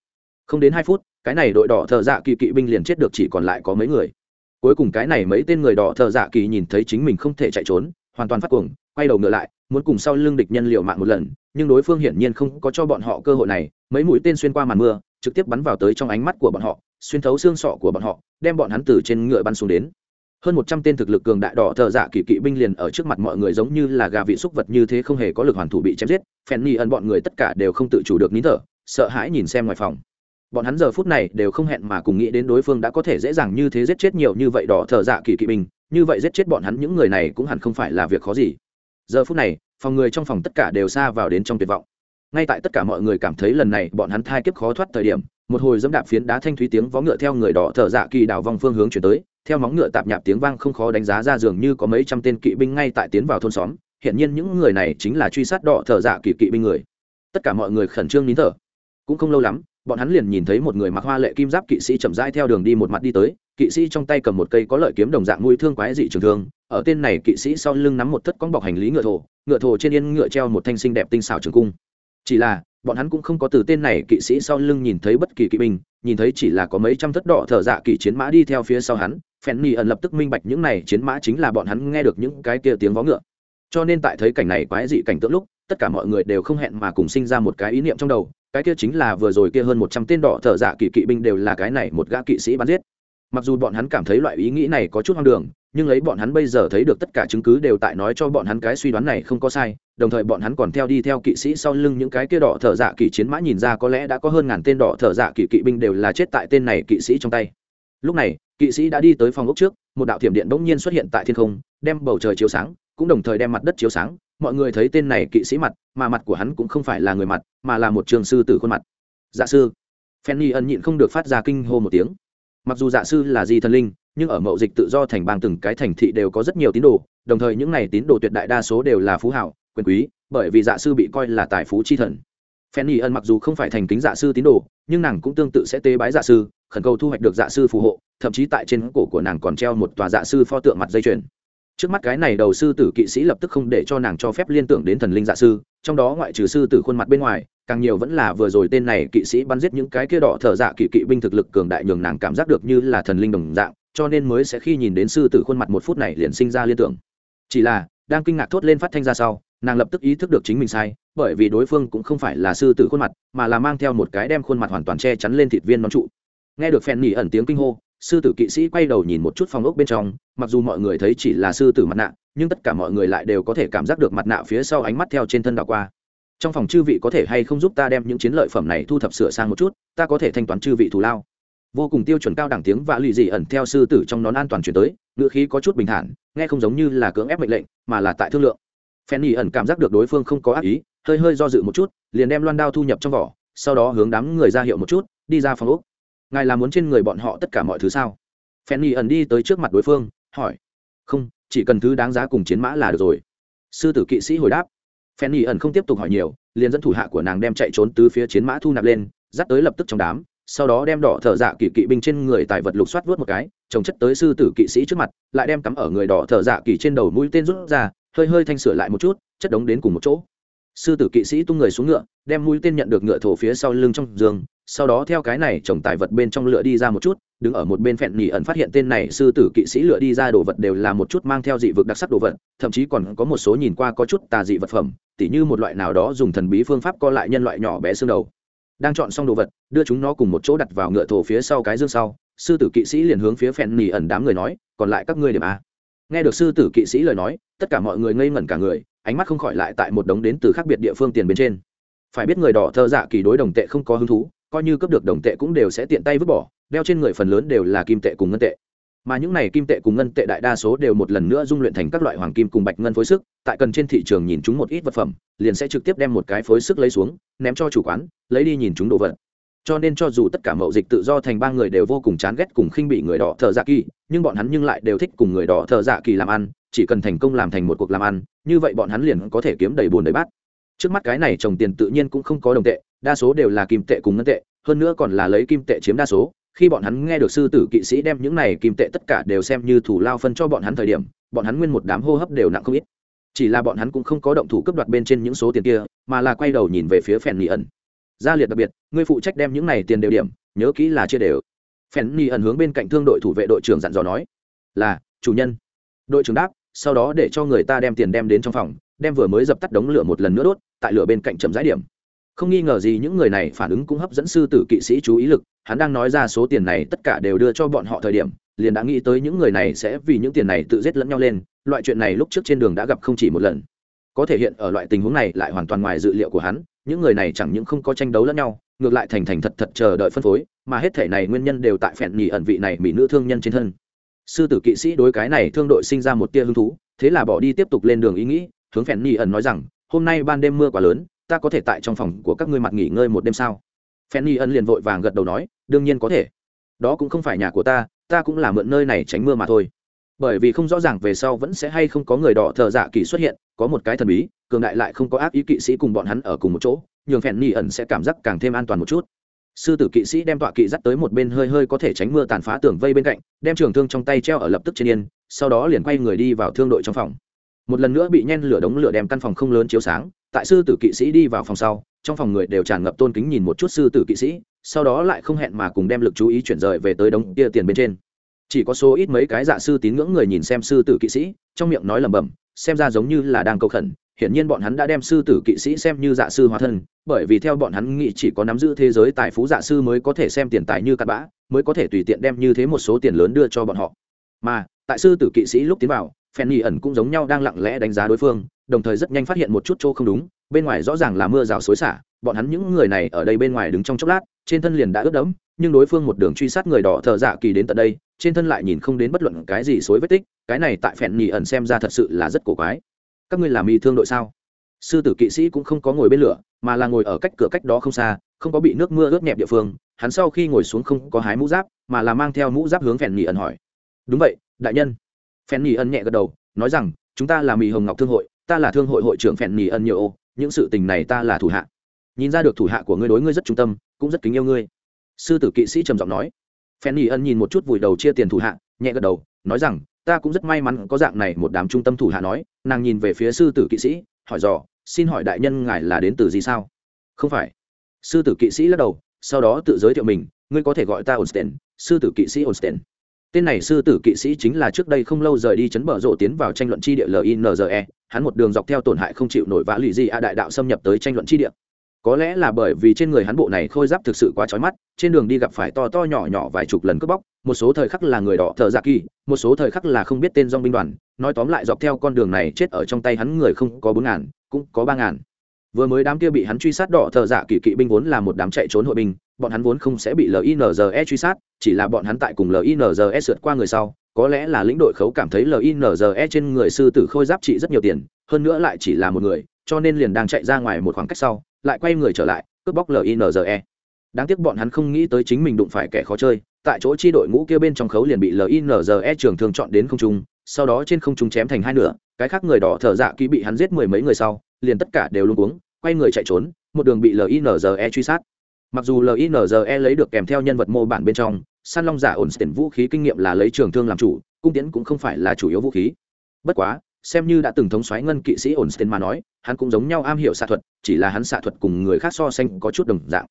Không đến hai phút, cái này đội đỏ thợ dạ kỳ kỵ binh liền chết được chỉ còn lại có mấy người cuối cùng cái này mấy tên người đỏ thợ dạ kỳ nhìn thấy chính mình không thể chạy trốn, hoàn toàn phát cuồng, quay đầu ngựa lại, muốn cùng sau lưng địch nhân liệu mạng một lần, nhưng đối phương hiển nhiên không có cho bọn họ cơ hội này, mấy mũi tên xuyên qua màn mưa, trực tiếp bắn vào tới trong ánh mắt của bọn họ, xuyên thấu xương sọ của bọn họ, đem bọn hắn từ trên ngựa bắn xuống đến. Hơn một trăm tên thực lực cường đại đỏ thợ dạ kỳ kỵ binh liền ở trước mặt mọi người giống như là gà vị xúc vật như thế không hề có lực hoàn thủ bị chém giết phen ni ẩn bọn người tất cả đều không tự chủ được nín thở, sợ hãi nhìn xem ngoài phòng bọn hắn giờ phút này đều không hẹn mà cùng nghĩ đến đối phương đã có thể dễ dàng như thế giết chết nhiều như vậy đỏ thợ dạ kỳ kỵ binh, như vậy giết chết bọn hắn những người này cũng hẳn không phải là việc khó gì. Giờ phút này, phòng người trong phòng tất cả đều xa vào đến trong tuyệt vọng. Ngay tại tất cả mọi người cảm thấy lần này bọn hắn thai kiếp khó thoát thời điểm, một hồi dẫm đạp phiến đá thanh thúy tiếng vó ngựa theo người đỏ thợ dạ kỳ đảo vòng phương hướng chuyển tới, theo móng ngựa tạp nhạp tiếng vang không khó đánh giá ra dường như có mấy trăm tên kỵ binh ngay tại tiến vào thôn xóm, hiện nhiên những người này chính là truy sát đỏ thợ dạ kỳ kỵ binh người. Tất cả mọi người khẩn trương nín thở. Cũng không lâu lắm bọn hắn liền nhìn thấy một người mặc hoa lệ kim giáp kỵ sĩ chậm rãi theo đường đi một mặt đi tới, kỵ sĩ trong tay cầm một cây có lợi kiếm đồng dạng mũi thương quái dị trường thương, ở tên này kỵ sĩ sau lưng nắm một thất con bọc hành lý ngựa thổ ngựa thổ trên yên ngựa treo một thanh xinh đẹp tinh xảo trường cung. Chỉ là, bọn hắn cũng không có từ tên này kỵ sĩ sau lưng nhìn thấy bất kỳ kỵ binh, nhìn thấy chỉ là có mấy trăm thất đỏ thở dạ kỵ chiến mã đi theo phía sau hắn phen ni ẩn lập tức minh bạch những này chiến mã chính là bọn hắn nghe được những cái kia tiếng vó ngựa cho nên tại thấy cảnh này quái dị cảnh tượng lúc, tất cả mọi người đều không hẹn mà cùng sinh ra một cái ý niệm trong đầu, cái kia chính là vừa rồi kia hơn một trăm tên đỏ thợ dạ kỵ kỵ binh đều là cái này một gã kỵ sĩ bắn giết. Mặc dù bọn hắn cảm thấy loại ý nghĩ này có chút hoang đường, nhưng lấy bọn hắn bây giờ thấy được tất cả chứng cứ đều tại nói cho bọn hắn cái suy đoán này không có sai, đồng thời bọn hắn còn theo đi theo kỵ sĩ sau lưng những cái kia đỏ thợ dạ kỵ chiến mã nhìn ra có lẽ đã có hơn ngàn tên đỏ thợ dạ kỵ kỵ binh đều là chết tại tên này kỵ sĩ trong tay. Lúc này, kỵ sĩ đã đi tới phòng ốc trước, một đạo thiểm điện bỗng nhiên xuất hiện tại thiên không, đem bầu trời chiếu sáng cũng đồng thời đem mặt đất chiếu sáng mọi người thấy tên này kỵ sĩ mặt mà mặt của hắn cũng không phải là người mặt mà là một trường sư tử khuôn mặt dạ sư Fanny ẩn nhịn không được phát ra kinh hô một tiếng. Mặc dù dạ sư là di thần linh, nhưng ở mậu dịch tự do thành bang từng cái thành thị đều có rất nhiều tín đồ, đồng thời những này tín đồ tuyệt đại đa số đều là phú hảo, quyền quý, bởi vì dạ sư bị coi là tài phú chi thần. Fanny ẩn mặc dù không phải thành kính dạ sư tín đồ, nhưng nàng cũng tương tự sẽ tế bái dạ sư, khẩn cầu thu hoạch được dạ sư phù hộ, thậm chí tại trên cổ của nàng còn treo một tòa dạ sư pho tượng mặt dây chuyền. Trước mắt cái này đầu sư tử kỵ sĩ lập tức không để cho nàng cho phép liên tưởng đến thần linh dạ sư, trong đó ngoại trừ sư tử khuôn mặt bên ngoài, càng nhiều vẫn là vừa rồi tên này kỵ sĩ bắn giết những cái kia đỏ thở dạ kỵ kỵ binh thực lực cường đại nhường nàng cảm giác được như là thần linh đồng dạng cho nên mới sẽ khi nhìn đến sư tử khuôn mặt một phút này liền sinh ra liên tưởng. Chỉ là đang kinh ngạc thốt lên phát thanh ra sau nàng lập tức ý thức được chính mình sai bởi vì đối phương cũng không phải là sư tử khuôn mặt mà là mang theo một cái đem khuôn mặt hoàn toàn che chắn lên thịt viên nón trụ. Nghe được phen nỉ ẩn tiếng kinh hô sư tử kỵ sĩ quay đầu nhìn một chút phòng ốc bên trong, mặc dù mọi người thấy chỉ là sư tử mặt nạ, nhưng tất cả mọi người lại đều có thể cảm giác được mặt nạ phía sau ánh mắt theo trên thân đảo qua. Trong phòng chư vị có thể hay không giúp ta đem những chiến lợi phẩm này thu thập sửa sang một chút, ta có thể thanh toán chư vị thù lao. Vô cùng tiêu chuẩn cao đẳng tiếng và lụy dị ẩn theo sư tử trong nón an toàn chuyển tới ngựa khí có chút bình thản, nghe không giống như là cưỡng ép mệnh lệnh, mà là tại thương lượng. Phen nhì ẩn cảm giác được đối phương không có ác ý, hơi hơi do dự một chút, liền đem loan đao thu nhập trong vỏ, sau đó hướng đám người ra hiệu một chút, đi ra phòng úc ngài là muốn trên người bọn họ tất cả mọi thứ sao? Phen nghi ẩn đi tới trước mặt đối phương, hỏi. Không, chỉ cần thứ đáng giá cùng chiến mã là được rồi. Sư tử kỵ sĩ hồi đáp. Phen nghi ẩn không tiếp tục hỏi nhiều, liền dẫn thủ hạ của nàng đem chạy trốn từ phía chiến mã thu nạp lên, dắt tới lập tức trong đám, sau đó đem đỏ thợ dạ kỵ kỵ binh trên người tài vật lục soát vớt một cái, trồng chất tới sư tử kỵ sĩ trước mặt, lại đem cắm ở người đỏ thợ dạ kỵ trên đầu mũi tên rút ra, hơi hơi thanh sửa lại một chút, chất đống đến cùng một chỗ. Sư tử kỵ sĩ tung người xuống ngựa, đem mũi tên nhận được ngựa thổ phía sau lưng trong giường sau đó theo cái này trồng tài vật bên trong lựa đi ra một chút, đứng ở một bên phẹn nỉ ẩn phát hiện tên này sư tử kỵ sĩ lựa đi ra đồ vật đều là một chút mang theo dị vực đặc sắc đồ vật, thậm chí còn có một số nhìn qua có chút tà dị vật phẩm, tỉ như một loại nào đó dùng thần bí phương pháp co lại nhân loại nhỏ bé xương đầu. Đang chọn xong đồ vật, đưa chúng nó cùng một chỗ đặt vào ngựa thổ phía sau cái dương sau, sư tử kỵ sĩ liền hướng phía phèn nỉ ẩn đám người nói, còn lại các ngươi điểm a. Nghe được sư tử kỵ sĩ lời nói, tất cả mọi người ngây ngẩn cả người, ánh mắt không khỏi lại tại một đống đến từ khác biệt địa phương tiền bên trên. Phải biết người đỏ thơ dạ kỳ đối đồng tệ không có hứng thú coi như cấp được đồng tệ cũng đều sẽ tiện tay vứt bỏ, đeo trên người phần lớn đều là kim tệ cùng ngân tệ. Mà những này kim tệ cùng ngân tệ đại đa số đều một lần nữa dung luyện thành các loại hoàng kim cùng bạch ngân phối sức, tại cần trên thị trường nhìn chúng một ít vật phẩm, liền sẽ trực tiếp đem một cái phối sức lấy xuống, ném cho chủ quán, lấy đi nhìn chúng đồ vật. Cho nên cho dù tất cả mậu dịch tự do thành ba người đều vô cùng chán ghét cùng khinh bị người đỏ thợ dạ kỳ, nhưng bọn hắn nhưng lại đều thích cùng người đỏ thợ dạ kỳ làm ăn, chỉ cần thành công làm thành một cuộc làm ăn, như vậy bọn hắn liền có thể kiếm đầy bùn đầy bát. Trước mắt cái này trồng tiền tự nhiên cũng không có đồng tệ đa số đều là kim tệ cùng ngân tệ, hơn nữa còn là lấy kim tệ chiếm đa số. Khi bọn hắn nghe được sư tử kỵ sĩ đem những này kim tệ tất cả đều xem như thủ lao phân cho bọn hắn thời điểm, bọn hắn nguyên một đám hô hấp đều nặng không ít. Chỉ là bọn hắn cũng không có động thủ cấp đoạt bên trên những số tiền kia, mà là quay đầu nhìn về phía phèn nỉ ẩn. Gia liệt đặc biệt, ngươi phụ trách đem những này tiền đều điểm, nhớ kỹ là chia đều. Phèn nỉ ẩn hướng bên cạnh thương đội thủ vệ đội trưởng dặn dò nói, là, chủ nhân. Đội trưởng đáp, sau đó để cho người ta đem tiền đem đến trong phòng, đem vừa mới dập tắt đống lửa một lần nữa đốt, tại lửa bên cạnh chậm rãi điểm không nghi ngờ gì những người này phản ứng cũng hấp dẫn sư tử kỵ sĩ chú ý lực, hắn đang nói ra số tiền này tất cả đều đưa cho bọn họ thời điểm, liền đã nghĩ tới những người này sẽ vì những tiền này tự giết lẫn nhau lên, loại chuyện này lúc trước trên đường đã gặp không chỉ một lần. Có thể hiện ở loại tình huống này lại hoàn toàn ngoài dự liệu của hắn, những người này chẳng những không có tranh đấu lẫn nhau, ngược lại thành thành thật thật chờ đợi phân phối, mà hết thể này nguyên nhân đều tại phèn nhì ẩn vị này mỹ nữ thương nhân trên thân. Sư tử kỵ sĩ đối cái này thương đội sinh ra một tia hứng thú, thế là bỏ đi tiếp tục lên đường ý nghĩ, hướng phèn nhì ẩn nói rằng, hôm nay ban đêm mưa quá lớn ta có thể tại trong phòng của các ngươi mặt nghỉ ngơi một đêm sao? Fanny ân liền vội vàng gật đầu nói, đương nhiên có thể. Đó cũng không phải nhà của ta ta cũng là mượn nơi này tránh mưa mà thôi. Bởi vì không rõ ràng về sau vẫn sẽ hay không có người đỏ thợ dạ kỳ xuất hiện, có một cái thần bí, cường đại lại không có ác ý kỵ sĩ cùng bọn hắn ở cùng một chỗ, nhường phèn ni ẩn sẽ cảm giác càng thêm an toàn một chút. Sư tử kỵ sĩ đem tọa kỵ dắt tới một bên hơi hơi có thể tránh mưa tàn phá tường vây bên cạnh, đem trường thương trong tay treo ở lập tức trên yên, sau đó liền quay người đi vào thương đội trong phòng một lần nữa bị nhen lửa đống lửa đem căn phòng không lớn chiếu sáng, tại sư tử kỵ sĩ đi vào phòng sau, trong phòng người đều tràn ngập tôn kính nhìn một chút sư tử kỵ sĩ, sau đó lại không hẹn mà cùng đem lực chú ý chuyển rời về tới đống kia tiền bên trên. Chỉ có số ít mấy cái dạ sư tín ngưỡng người nhìn xem sư tử kỵ sĩ, trong miệng nói lẩm bẩm, xem ra giống như là đang cầu khẩn, hiển nhiên bọn hắn đã đem sư tử kỵ sĩ xem như dạ sư hóa thân, bởi vì theo bọn hắn nghĩ chỉ có nắm giữ thế giới tài phú dạ sư mới có thể xem tiền tài như cặn bã, mới có thể tùy tiện đem như thế một số tiền lớn đưa cho bọn họ. Mà tại sư tử kỵ sĩ lúc tiến vào phen nhi ẩn cũng giống nhau đang lặng lẽ đánh giá đối phương, đồng thời rất nhanh phát hiện một chút chỗ không đúng, bên ngoài rõ ràng là mưa rào xối xả, bọn hắn những người này ở đây bên ngoài đứng trong chốc lát, trên thân liền đã ướt đẫm, nhưng đối phương một đường truy sát người đỏ thợ dạ kỳ đến tận đây, trên thân lại nhìn không đến bất luận cái gì xối vết tích, cái này tại phèn nhì ẩn xem ra thật sự là rất cổ quái. Các ngươi làm y thương đội sao? Sư tử kỵ sĩ cũng không có ngồi bên lửa, mà là ngồi ở cách cửa cách đó không xa, không có bị nước mưa ướt nhẹp địa phương, hắn sau khi ngồi xuống không có hái mũ giáp, mà là mang theo mũ giáp hướng phèn nhì ẩn hỏi đúng vậy, đại nhân. Phen nhì Ân nhẹ gật đầu, nói rằng, chúng ta là mì hồng ngọc thương hội, ta là thương hội hội trưởng phen nhì Ân nhiều ô, những sự tình này ta là thủ hạ. Nhìn ra được thủ hạ của ngươi đối ngươi rất trung tâm, cũng rất kính yêu ngươi. Sư tử kỵ sĩ trầm giọng nói. Phen nhì ân nhìn một chút vùi đầu chia tiền thủ hạ, nhẹ gật đầu, nói rằng, ta cũng rất may mắn có dạng này một đám trung tâm thủ hạ nói. Nàng nhìn về phía sư tử kỵ sĩ, hỏi dò, xin hỏi đại nhân ngài là đến từ gì sao? Không phải. Sư tử kỵ sĩ lắc đầu, sau đó tự giới thiệu mình, ngươi có thể gọi ta onsten sư tử kỵ sĩ onsten tên này sư tử kỵ sĩ chính là trước đây không lâu rời đi chấn bờ rộ tiến vào tranh luận chi địa linze hắn một đường dọc theo tổn hại không chịu nổi vã lụy gì a đại đạo xâm nhập tới tranh luận chi địa. Có lẽ là bởi vì trên người hắn bộ này khôi giáp thực sự quá trói mắt, trên đường đi gặp phải to to nhỏ nhỏ vài chục lần cướp bóc, một số thời khắc là người đỏ thợ dạ kỳ, một số thời khắc là không biết tên dong binh đoàn. Nói tóm lại dọc theo con đường này chết ở trong tay hắn người không có bốn ngàn, cũng có ba ngàn. Vừa mới đám kia bị hắn truy sát đỏ thợ dạ kỳ kỵ binh vốn là một đám chạy trốn hội binh bọn hắn vốn không sẽ bị linze truy sát, chỉ là bọn hắn tại cùng linze sượt qua người sau, có lẽ là lĩnh đội khấu cảm thấy linze trên người sư tử khôi giáp trị rất nhiều tiền, hơn nữa lại chỉ là một người, cho nên liền đang chạy ra ngoài một khoảng cách sau, lại quay người trở lại, cướp bóc linze đáng tiếc bọn hắn không nghĩ tới chính mình đụng phải kẻ khó chơi, tại chỗ chi đội ngũ kia bên trong khấu liền bị linze trường thường chọn đến không trung, sau đó trên không trung chém thành hai nửa, cái khác người đỏ thở dạ kỹ bị hắn giết mười mấy người sau, liền tất cả đều luôn uống quay người chạy trốn, một đường bị linze truy sát mặc dù linze lấy được kèm theo nhân vật mô bản bên trong săn long giả ổn tiền vũ khí kinh nghiệm là lấy trường thương làm chủ, cung tiễn cũng không phải là chủ yếu vũ khí. Bất quá, xem như đã từng thống xoáy ngân kỵ sĩ ổn tiền mà nói, hắn cũng giống nhau am hiểu xạ thuật, chỉ là hắn xạ thuật cùng người khác so sánh có chút đồng dạng.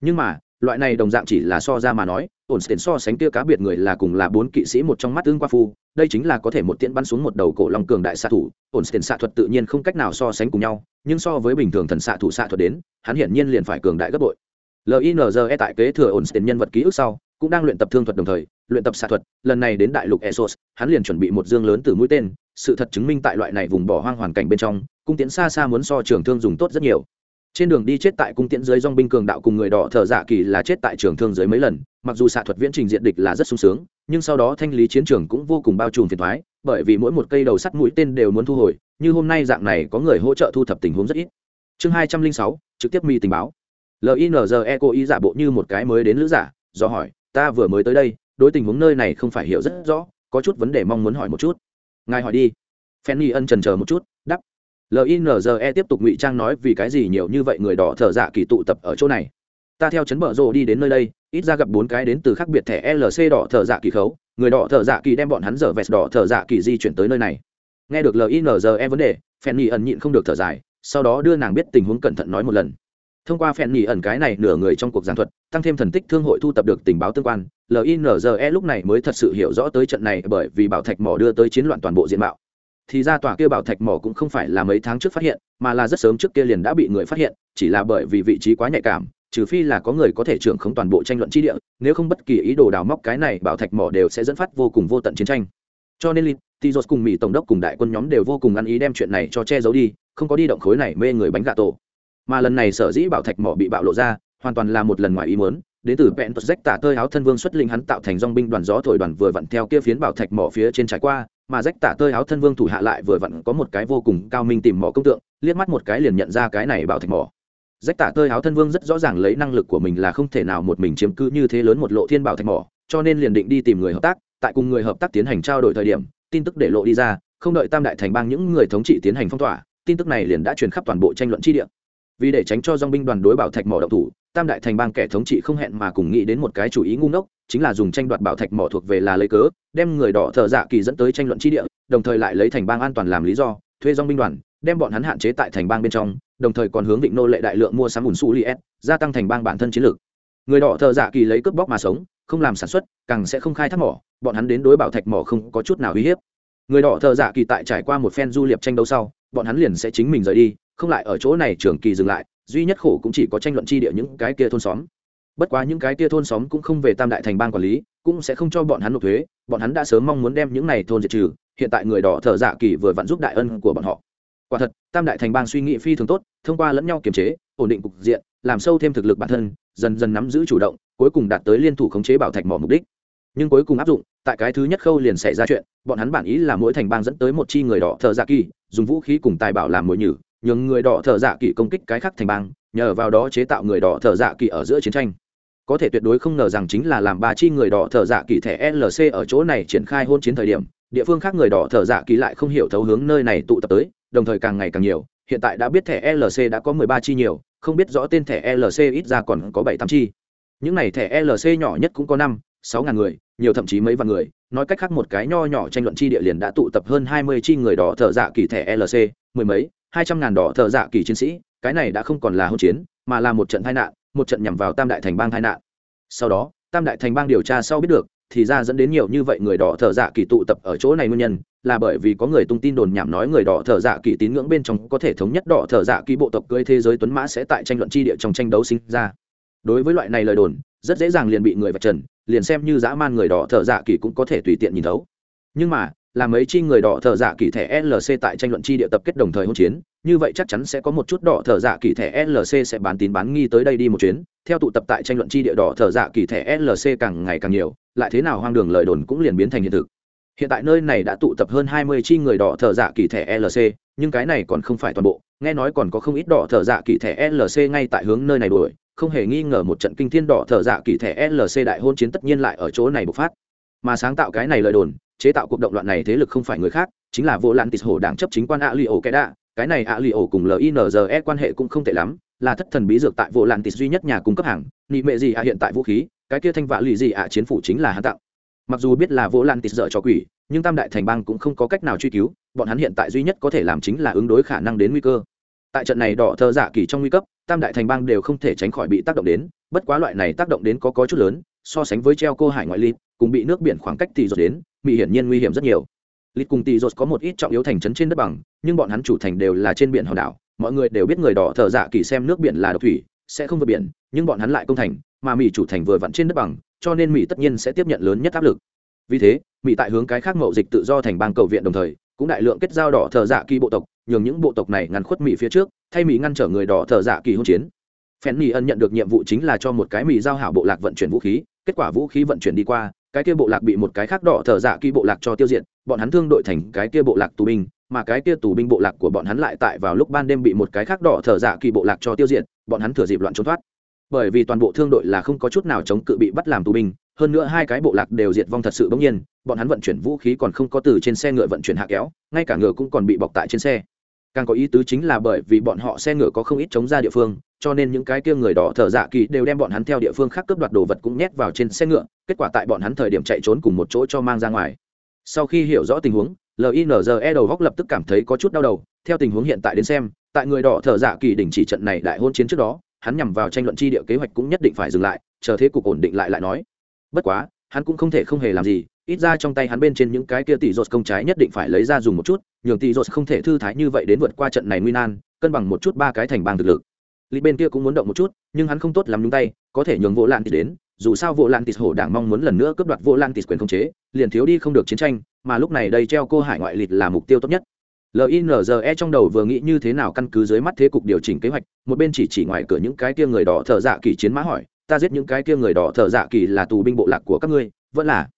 Nhưng mà, loại này đồng dạng chỉ là so ra mà nói, ổn tiền so sánh kia cá biệt người là cùng là bốn kỵ sĩ một trong mắt tương qua phu, đây chính là có thể một tiễn bắn xuống một đầu cổ long cường đại xạ thủ, ổn tiền xạ thuật tự nhiên không cách nào so sánh cùng nhau, nhưng so với bình thường thần xạ thủ xạ thuật đến, hắn hiển nhiên liền phải cường đại gấp bội linze tại kế thừa ổn tiền nhân vật ký ức sau, cũng đang luyện tập thương thuật đồng thời, luyện tập xạ thuật. Lần này đến đại lục esos hắn liền chuẩn bị một dương lớn từ mũi tên. Sự thật chứng minh tại loại này vùng bỏ hoang hoàn cảnh bên trong, cung tiễn xa xa muốn so trường thương dùng tốt rất nhiều. Trên đường đi chết tại cung tiễn dưới dong binh cường đạo cùng người đỏ thợ dạ kỳ là chết tại trường thương dưới mấy lần. Mặc dù xạ thuật viễn trình diện địch là rất sung sướng, nhưng sau đó thanh lý chiến trường cũng vô cùng bao trùm phiền thoái bởi vì mỗi một cây đầu sắt mũi tên đều muốn thu hồi, như hôm nay dạng này có người hỗ trợ thu thập tình huống rất ít. Chương hai trăm linh sáu, trực tiếp mi tình báo linze cố ý giả bộ như một cái mới đến lữ giả do hỏi ta vừa mới tới đây đối tình huống nơi này không phải hiểu rất rõ có chút vấn đề mong muốn hỏi một chút ngài hỏi đi Fanny ân trần chờ một chút, đáp. LINZE tiếp tục ngụy trang nói vì cái gì nhiều như vậy người đỏ thở dạ kỳ tụ tập ở chỗ này. Ta theo chấn bờ rồ đi đến nơi đây, ít ra gặp bốn cái đến từ khác biệt thẻ LC đỏ thở dạ kỳ khấu, người đỏ thở dạ kỳ đem bọn hắn dở vẹt đỏ thở dạ kỳ di chuyển tới nơi này. Nghe được LINZE vấn đề, Fanny ẩn nhịn không được thở dài, sau đó đưa nàng biết tình huống cẩn thận nói một lần thông qua phèn nhì ẩn cái này nửa người trong cuộc giảng thuật tăng thêm thần tích thương hội thu tập được tình báo tương quan. Linze lúc này mới thật sự hiểu rõ tới trận này bởi vì bảo thạch mỏ đưa tới chiến loạn toàn bộ diện mạo. Thì ra tòa kia bảo thạch mỏ cũng không phải là mấy tháng trước phát hiện mà là rất sớm trước kia liền đã bị người phát hiện chỉ là bởi vì vị trí quá nhạy cảm trừ phi là có người có thể trưởng không toàn bộ tranh luận chi địa nếu không bất kỳ ý đồ đào móc cái này bảo thạch mỏ đều sẽ dẫn phát vô cùng vô tận chiến tranh. Cho nên Tizos cùng Mỹ tổng đốc cùng đại quân nhóm đều vô cùng ăn ý đem chuyện này cho che giấu đi, không có đi động khối này mê người bánh gà tổ mà lần này sở dĩ bảo thạch mỏ bị bạo lộ ra, hoàn toàn là một lần ngoài ý muốn. Đến từ vẹn tuật rách tả tơi áo thân vương xuất linh hắn tạo thành dong binh đoàn gió thổi đoàn vừa vặn theo kia phiến bảo thạch mỏ phía trên trải qua, mà rách tả tơi áo thân vương thủ hạ lại vừa vặn có một cái vô cùng cao minh tìm mỏ công tượng, liếc mắt một cái liền nhận ra cái này bảo thạch mỏ. Rách tả tơi áo thân vương rất rõ ràng lấy năng lực của mình là không thể nào một mình chiếm cứ như thế lớn một lộ thiên bảo thạch mỏ, cho nên liền định đi tìm người hợp tác, tại cùng người hợp tác tiến hành trao đổi thời điểm, tin tức để lộ đi ra, không đợi tam đại thành bang những người thống trị tiến hành phong tỏa, tin tức này liền đã truyền khắp toàn bộ tranh luận chi địa vì để tránh cho dong binh đoàn đối bảo thạch mỏ động thủ, tam đại thành bang kẻ thống trị không hẹn mà cùng nghĩ đến một cái chủ ý ngu ngốc, chính là dùng tranh đoạt bảo thạch mỏ thuộc về là lấy cớ, đem người đỏ thợ dạ kỳ dẫn tới tranh luận chi địa, đồng thời lại lấy thành bang an toàn làm lý do, thuê dong binh đoàn, đem bọn hắn hạn chế tại thành bang bên trong, đồng thời còn hướng vịnh nô lệ đại lượng mua sắm ủn su li s gia tăng thành bang bản thân chiến lược. Người đỏ thợ dạ kỳ lấy cướp bóc mà sống, không làm sản xuất, càng sẽ không khai thác mỏ, bọn hắn đến đối bảo thạch mỏ không có chút nào uy hiếp. Người đỏ thợ dạ kỳ tại trải qua một phen du liệp tranh đấu sau, bọn hắn liền sẽ chính mình rời đi không lại ở chỗ này trường kỳ dừng lại, duy nhất khổ cũng chỉ có tranh luận chi địa những cái kia thôn xóm. Bất quá những cái kia thôn xóm cũng không về tam đại thành bang quản lý, cũng sẽ không cho bọn hắn nộp thuế, bọn hắn đã sớm mong muốn đem những này thôn diệt trừ, hiện tại người đỏ thợ dạ kỳ vừa vặn giúp đại ân của bọn họ. Quả thật, tam đại thành bang suy nghĩ phi thường tốt, thông qua lẫn nhau kiềm chế, ổn định cục diện, làm sâu thêm thực lực bản thân, dần dần nắm giữ chủ động, cuối cùng đạt tới liên thủ khống chế bảo thạch mỏ mục đích. Nhưng cuối cùng áp dụng, tại cái thứ nhất khâu liền xảy ra chuyện, bọn hắn bản ý là mỗi thành bang dẫn tới một chi người đỏ thợ dạ kỳ, dùng vũ khí cùng tài bảo làm mồi nhử nhường người đỏ thợ dạ kỳ công kích cái khác thành bang, nhờ vào đó chế tạo người đỏ thợ dạ kỳ ở giữa chiến tranh. Có thể tuyệt đối không ngờ rằng chính là làm ba chi người đỏ thợ dạ kỳ thẻ lc ở chỗ này triển khai hôn chiến thời điểm, địa phương khác người đỏ thợ dạ kỳ lại không hiểu thấu hướng nơi này tụ tập tới, đồng thời càng ngày càng nhiều. Hiện tại đã biết thẻ lc đã có mười ba chi nhiều, không biết rõ tên thẻ lc ít ra còn có bảy tám chi. Những này thẻ lc nhỏ nhất cũng có năm, sáu ngàn người, nhiều thậm chí mấy vạn người. Nói cách khác một cái nho nhỏ tranh luận chi địa liền đã tụ tập hơn hai mươi chi người đỏ thợ dạ kỳ thẻ lc mười mấy hai trăm ngàn đỏ thợ dạ kỳ chiến sĩ, cái này đã không còn là hỗn chiến, mà là một trận tai nạn, một trận nhằm vào tam đại thành bang tai nạn. Sau đó, tam đại thành bang điều tra sau biết được, thì ra dẫn đến nhiều như vậy người đỏ thợ dạ kỳ tụ tập ở chỗ này nguyên nhân, là bởi vì có người tung tin đồn nhảm nói người đỏ thợ dạ kỳ tín ngưỡng bên trong có thể thống nhất đỏ thợ dạ kỳ bộ tộc cưới thế giới tuấn mã sẽ tại tranh luận chi địa trong tranh đấu sinh ra. Đối với loại này lời đồn, rất dễ dàng liền bị người vạch trần, liền xem như dã man người đỏ thợ dạ kỳ cũng có thể tùy tiện nhìn thấu. Nhưng mà là mấy chi người đỏ thợ dạ kỳ thẻ LC tại tranh luận chi địa tập kết đồng thời hỗn chiến, như vậy chắc chắn sẽ có một chút đỏ thợ dạ kỳ thẻ LC sẽ bán tín bán nghi tới đây đi một chuyến, theo tụ tập tại tranh luận chi địa đỏ thợ dạ kỳ thẻ LC càng ngày càng nhiều, lại thế nào hoang đường lời đồn cũng liền biến thành hiện thực. Hiện tại nơi này đã tụ tập hơn 20 chi người đỏ thợ dạ kỳ thẻ LC, nhưng cái này còn không phải toàn bộ, nghe nói còn có không ít đỏ thợ dạ kỳ thẻ LC ngay tại hướng nơi này đuổi, không hề nghi ngờ một trận kinh thiên đỏ thợ dạ kỳ thẻ LC đại hôn chiến tất nhiên lại ở chỗ này bộc phát. Mà sáng tạo cái này lời đồn, chế tạo cuộc động loạn này thế lực không phải người khác, chính là vô lan tịt hổ đảng chấp chính quan ạ li ổ cái đạ cái này ạ li ổ cùng linze quan hệ cũng không tệ lắm, là thất thần bí dược tại vô lan tịt duy nhất nhà cung cấp hàng. Nị mệ gì ạ hiện tại vũ khí, cái kia thanh vạ lì gì ạ chiến phủ chính là hắn tặng. Mặc dù biết là vô lan tịt dở cho quỷ, nhưng tam đại thành bang cũng không có cách nào truy cứu, bọn hắn hiện tại duy nhất có thể làm chính là ứng đối khả năng đến nguy cơ. Tại trận này đỏ thơ giả kỳ trong nguy cấp, tam đại thành bang đều không thể tránh khỏi bị tác động đến, bất quá loại này tác động đến có có chút lớn, so sánh với treo cô hải ngoại ly, cùng bị nước biển khoảng cách thì dột đến mỹ hiển nhiên nguy hiểm rất nhiều. Lít cùng tỷ dột có một ít trọng yếu thành trấn trên đất bằng, nhưng bọn hắn chủ thành đều là trên biển hòn đảo. Mọi người đều biết người đỏ thợ dạ kỳ xem nước biển là độc thủy, sẽ không vượt biển, nhưng bọn hắn lại công thành, mà mỹ chủ thành vừa vặn trên đất bằng, cho nên mỹ tất nhiên sẽ tiếp nhận lớn nhất áp lực. Vì thế, mỹ tại hướng cái khác mậu dịch tự do thành bang cầu viện đồng thời, cũng đại lượng kết giao đỏ thợ dạ kỳ bộ tộc, nhường những bộ tộc này ngăn khuất mỹ phía trước, thay mỹ ngăn trở người đỏ thợ dạ kỳ hỗn chiến. Phen mỹ ân nhận được nhiệm vụ chính là cho một cái mỹ giao hảo bộ lạc vận chuyển vũ khí, kết quả vũ khí vận chuyển đi qua cái kia bộ lạc bị một cái khác đỏ thở dạ kỳ bộ lạc cho tiêu diệt, bọn hắn thương đội thành cái kia bộ lạc tù binh, mà cái kia tù binh bộ lạc của bọn hắn lại tại vào lúc ban đêm bị một cái khác đỏ thở dạ kỳ bộ lạc cho tiêu diệt, bọn hắn thừa dịp loạn trốn thoát. Bởi vì toàn bộ thương đội là không có chút nào chống cự bị bắt làm tù binh, hơn nữa hai cái bộ lạc đều diệt vong thật sự bỗng nhiên, bọn hắn vận chuyển vũ khí còn không có từ trên xe ngựa vận chuyển hạ kéo, ngay cả ngựa cũng còn bị bọc tại trên xe càng có ý tứ chính là bởi vì bọn họ xe ngựa có không ít chống ra địa phương, cho nên những cái kia người đỏ thợ dạ kỳ đều đem bọn hắn theo địa phương khác cướp đoạt đồ vật cũng nhét vào trên xe ngựa, kết quả tại bọn hắn thời điểm chạy trốn cùng một chỗ cho mang ra ngoài. Sau khi hiểu rõ tình huống linze đầu góc lập tức cảm thấy có chút đau đầu, theo tình huống hiện tại đến xem, tại người đỏ thợ dạ kỳ đình chỉ trận này đại hôn chiến trước đó, hắn nhằm vào tranh luận chi địa kế hoạch cũng nhất định phải dừng lại, chờ thế cục ổn định lại lại nói. Bất quá, hắn cũng không thể không hề làm gì ít ra trong tay hắn bên trên những cái kia tỷ rột công trái nhất định phải lấy ra dùng một chút, nhường tỷ rột không thể thư thái như vậy đến vượt qua trận này nguy nan, cân bằng một chút ba cái thành bang thực lực. Lý bên kia cũng muốn động một chút, nhưng hắn không tốt lắm nhúng tay, có thể nhường vô lan tịt đến, dù sao vô lan tịt hổ đảng mong muốn lần nữa cướp đoạt vô lan tịt quyền khống chế, liền thiếu đi không được chiến tranh, mà lúc này đây treo cô hải ngoại lịt là mục tiêu tốt nhất. Linze trong đầu vừa nghĩ như thế nào căn cứ dưới mắt thế cục điều chỉnh kế hoạch, một bên chỉ chỉ ngoài cửa những cái kia người đỏ thợ dạ kỳ chiến mã hỏi, ta giết những cái kia người đỏ thợ dạ kỳ là tù binh bộ lạc của các ngươi, vẫn là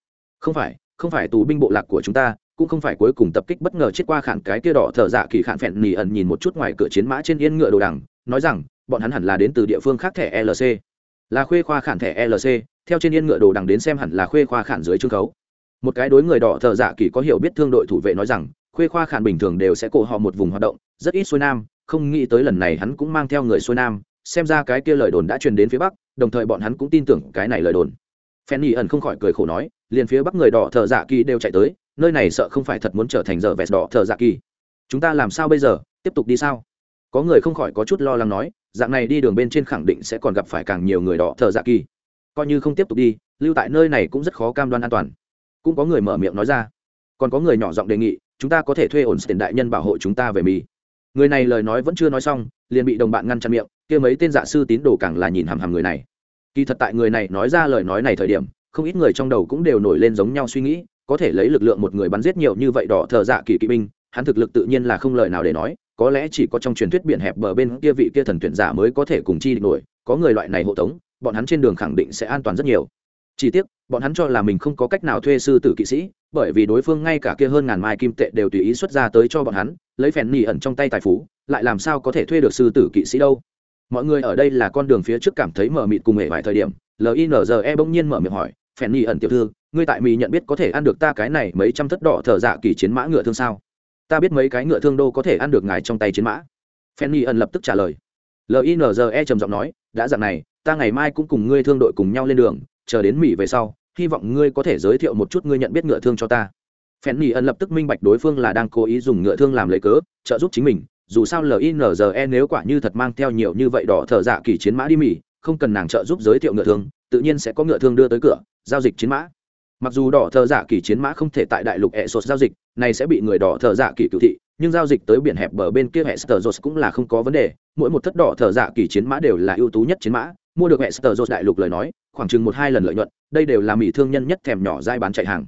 không phải không phải tù binh bộ lạc của chúng ta, cũng không phải cuối cùng tập kích bất ngờ chết qua khản cái kia đỏ thợ dạ kỳ khản phẹn nỉ ẩn nhìn một chút ngoài cửa chiến mã trên yên ngựa đồ đằng, nói rằng, bọn hắn hẳn là đến từ địa phương khác thẻ lc là khuê khoa khản thẻ lc theo trên yên ngựa đồ đằng đến xem hẳn là khuê khoa khản dưới trương khấu. Một cái đối người đỏ thợ dạ kỳ có hiểu biết thương đội thủ vệ nói rằng, khuê khoa khản bình thường đều sẽ cổ họ một vùng hoạt động, rất ít xuôi nam, không nghĩ tới lần này hắn cũng mang theo người xuôi nam, xem ra cái kia lời đồn đã truyền đến phía bắc, đồng thời bọn hắn cũng tin tưởng cái này lời đồn. Fanny ẩn không khỏi cười khổ nói, liền phía bắc người đỏ thợ dạ kỳ đều chạy tới, nơi này sợ không phải thật muốn trở thành giờ vẹt đỏ thợ dạ kỳ. Chúng ta làm sao bây giờ, tiếp tục đi sao? Có người không khỏi có chút lo lắng nói, dạng này đi đường bên trên khẳng định sẽ còn gặp phải càng nhiều người đỏ thợ dạ kỳ. Coi như không tiếp tục đi, lưu tại nơi này cũng rất khó cam đoan an toàn. Cũng có người mở miệng nói ra, còn có người nhỏ giọng đề nghị, chúng ta có thể thuê ổn tiền đại nhân bảo hộ chúng ta về mì. người này lời nói vẫn chưa nói xong liền bị đồng bạn ngăn chặn miệng kia mấy tên dạ sư tín đồ càng là nhìn hằm hằm người này kỳ thật tại người này nói ra lời nói này thời điểm, không ít người trong đầu cũng đều nổi lên giống nhau suy nghĩ, có thể lấy lực lượng một người bắn giết nhiều như vậy đỏ thợ dạ kỳ kỵ binh, hắn thực lực tự nhiên là không lời nào để nói, có lẽ chỉ có trong truyền thuyết biển hẹp bờ bên kia vị kia thần tuyển giả mới có thể cùng chi địch nổi, có người loại này hộ tống, bọn hắn trên đường khẳng định sẽ an toàn rất nhiều. Chỉ tiếc, bọn hắn cho là mình không có cách nào thuê sư tử kỵ sĩ, bởi vì đối phương ngay cả kia hơn ngàn mai kim tệ đều tùy ý xuất ra tới cho bọn hắn, lấy phèn nỉ ẩn trong tay tài phú, lại làm sao có thể thuê được sư tử kỵ sĩ đâu? Mọi người ở đây là con đường phía trước cảm thấy mờ mịt cùng hề vài thời điểm. Linze bỗng nhiên mở miệng hỏi, phèn nhi ẩn tiểu thư, ngươi tại mì nhận biết có thể ăn được ta cái này mấy trăm thất đỏ thở dạ kỳ chiến mã ngựa thương sao? Ta biết mấy cái ngựa thương đô có thể ăn được ngài trong tay chiến mã. Phèn nhi ẩn lập tức trả lời. Linze trầm giọng nói, đã dặn này, ta ngày mai cũng cùng ngươi thương đội cùng nhau lên đường, chờ đến mỹ về sau, hy vọng ngươi có thể giới thiệu một chút ngươi nhận biết ngựa thương cho ta. Phèn nhi ẩn lập tức minh bạch đối phương là đang cố ý dùng ngựa thương làm lấy cớ, trợ giúp chính mình dù sao linze nếu quả như thật mang theo nhiều như vậy đỏ thợ dạ kỳ chiến mã đi mỹ không cần nàng trợ giúp giới thiệu ngựa thương, tự nhiên sẽ có ngựa thương đưa tới cửa, giao dịch chiến mã. Mặc dù đỏ thợ dạ kỳ chiến mã không thể tại đại lục hệ sột giao dịch, này sẽ bị người đỏ thợ dạ kỳ cựu thị, nhưng giao dịch tới biển hẹp bờ bên kia hệ sờ cũng là không có vấn đề, mỗi một thất đỏ thợ dạ kỳ chiến mã đều là ưu tú nhất chiến mã, mua được hệ sờ đại lục lời nói, khoảng chừng một hai lần lợi nhuận, đây đều là mỹ thương nhân nhất thèm nhỏ dai bán chạy hàng.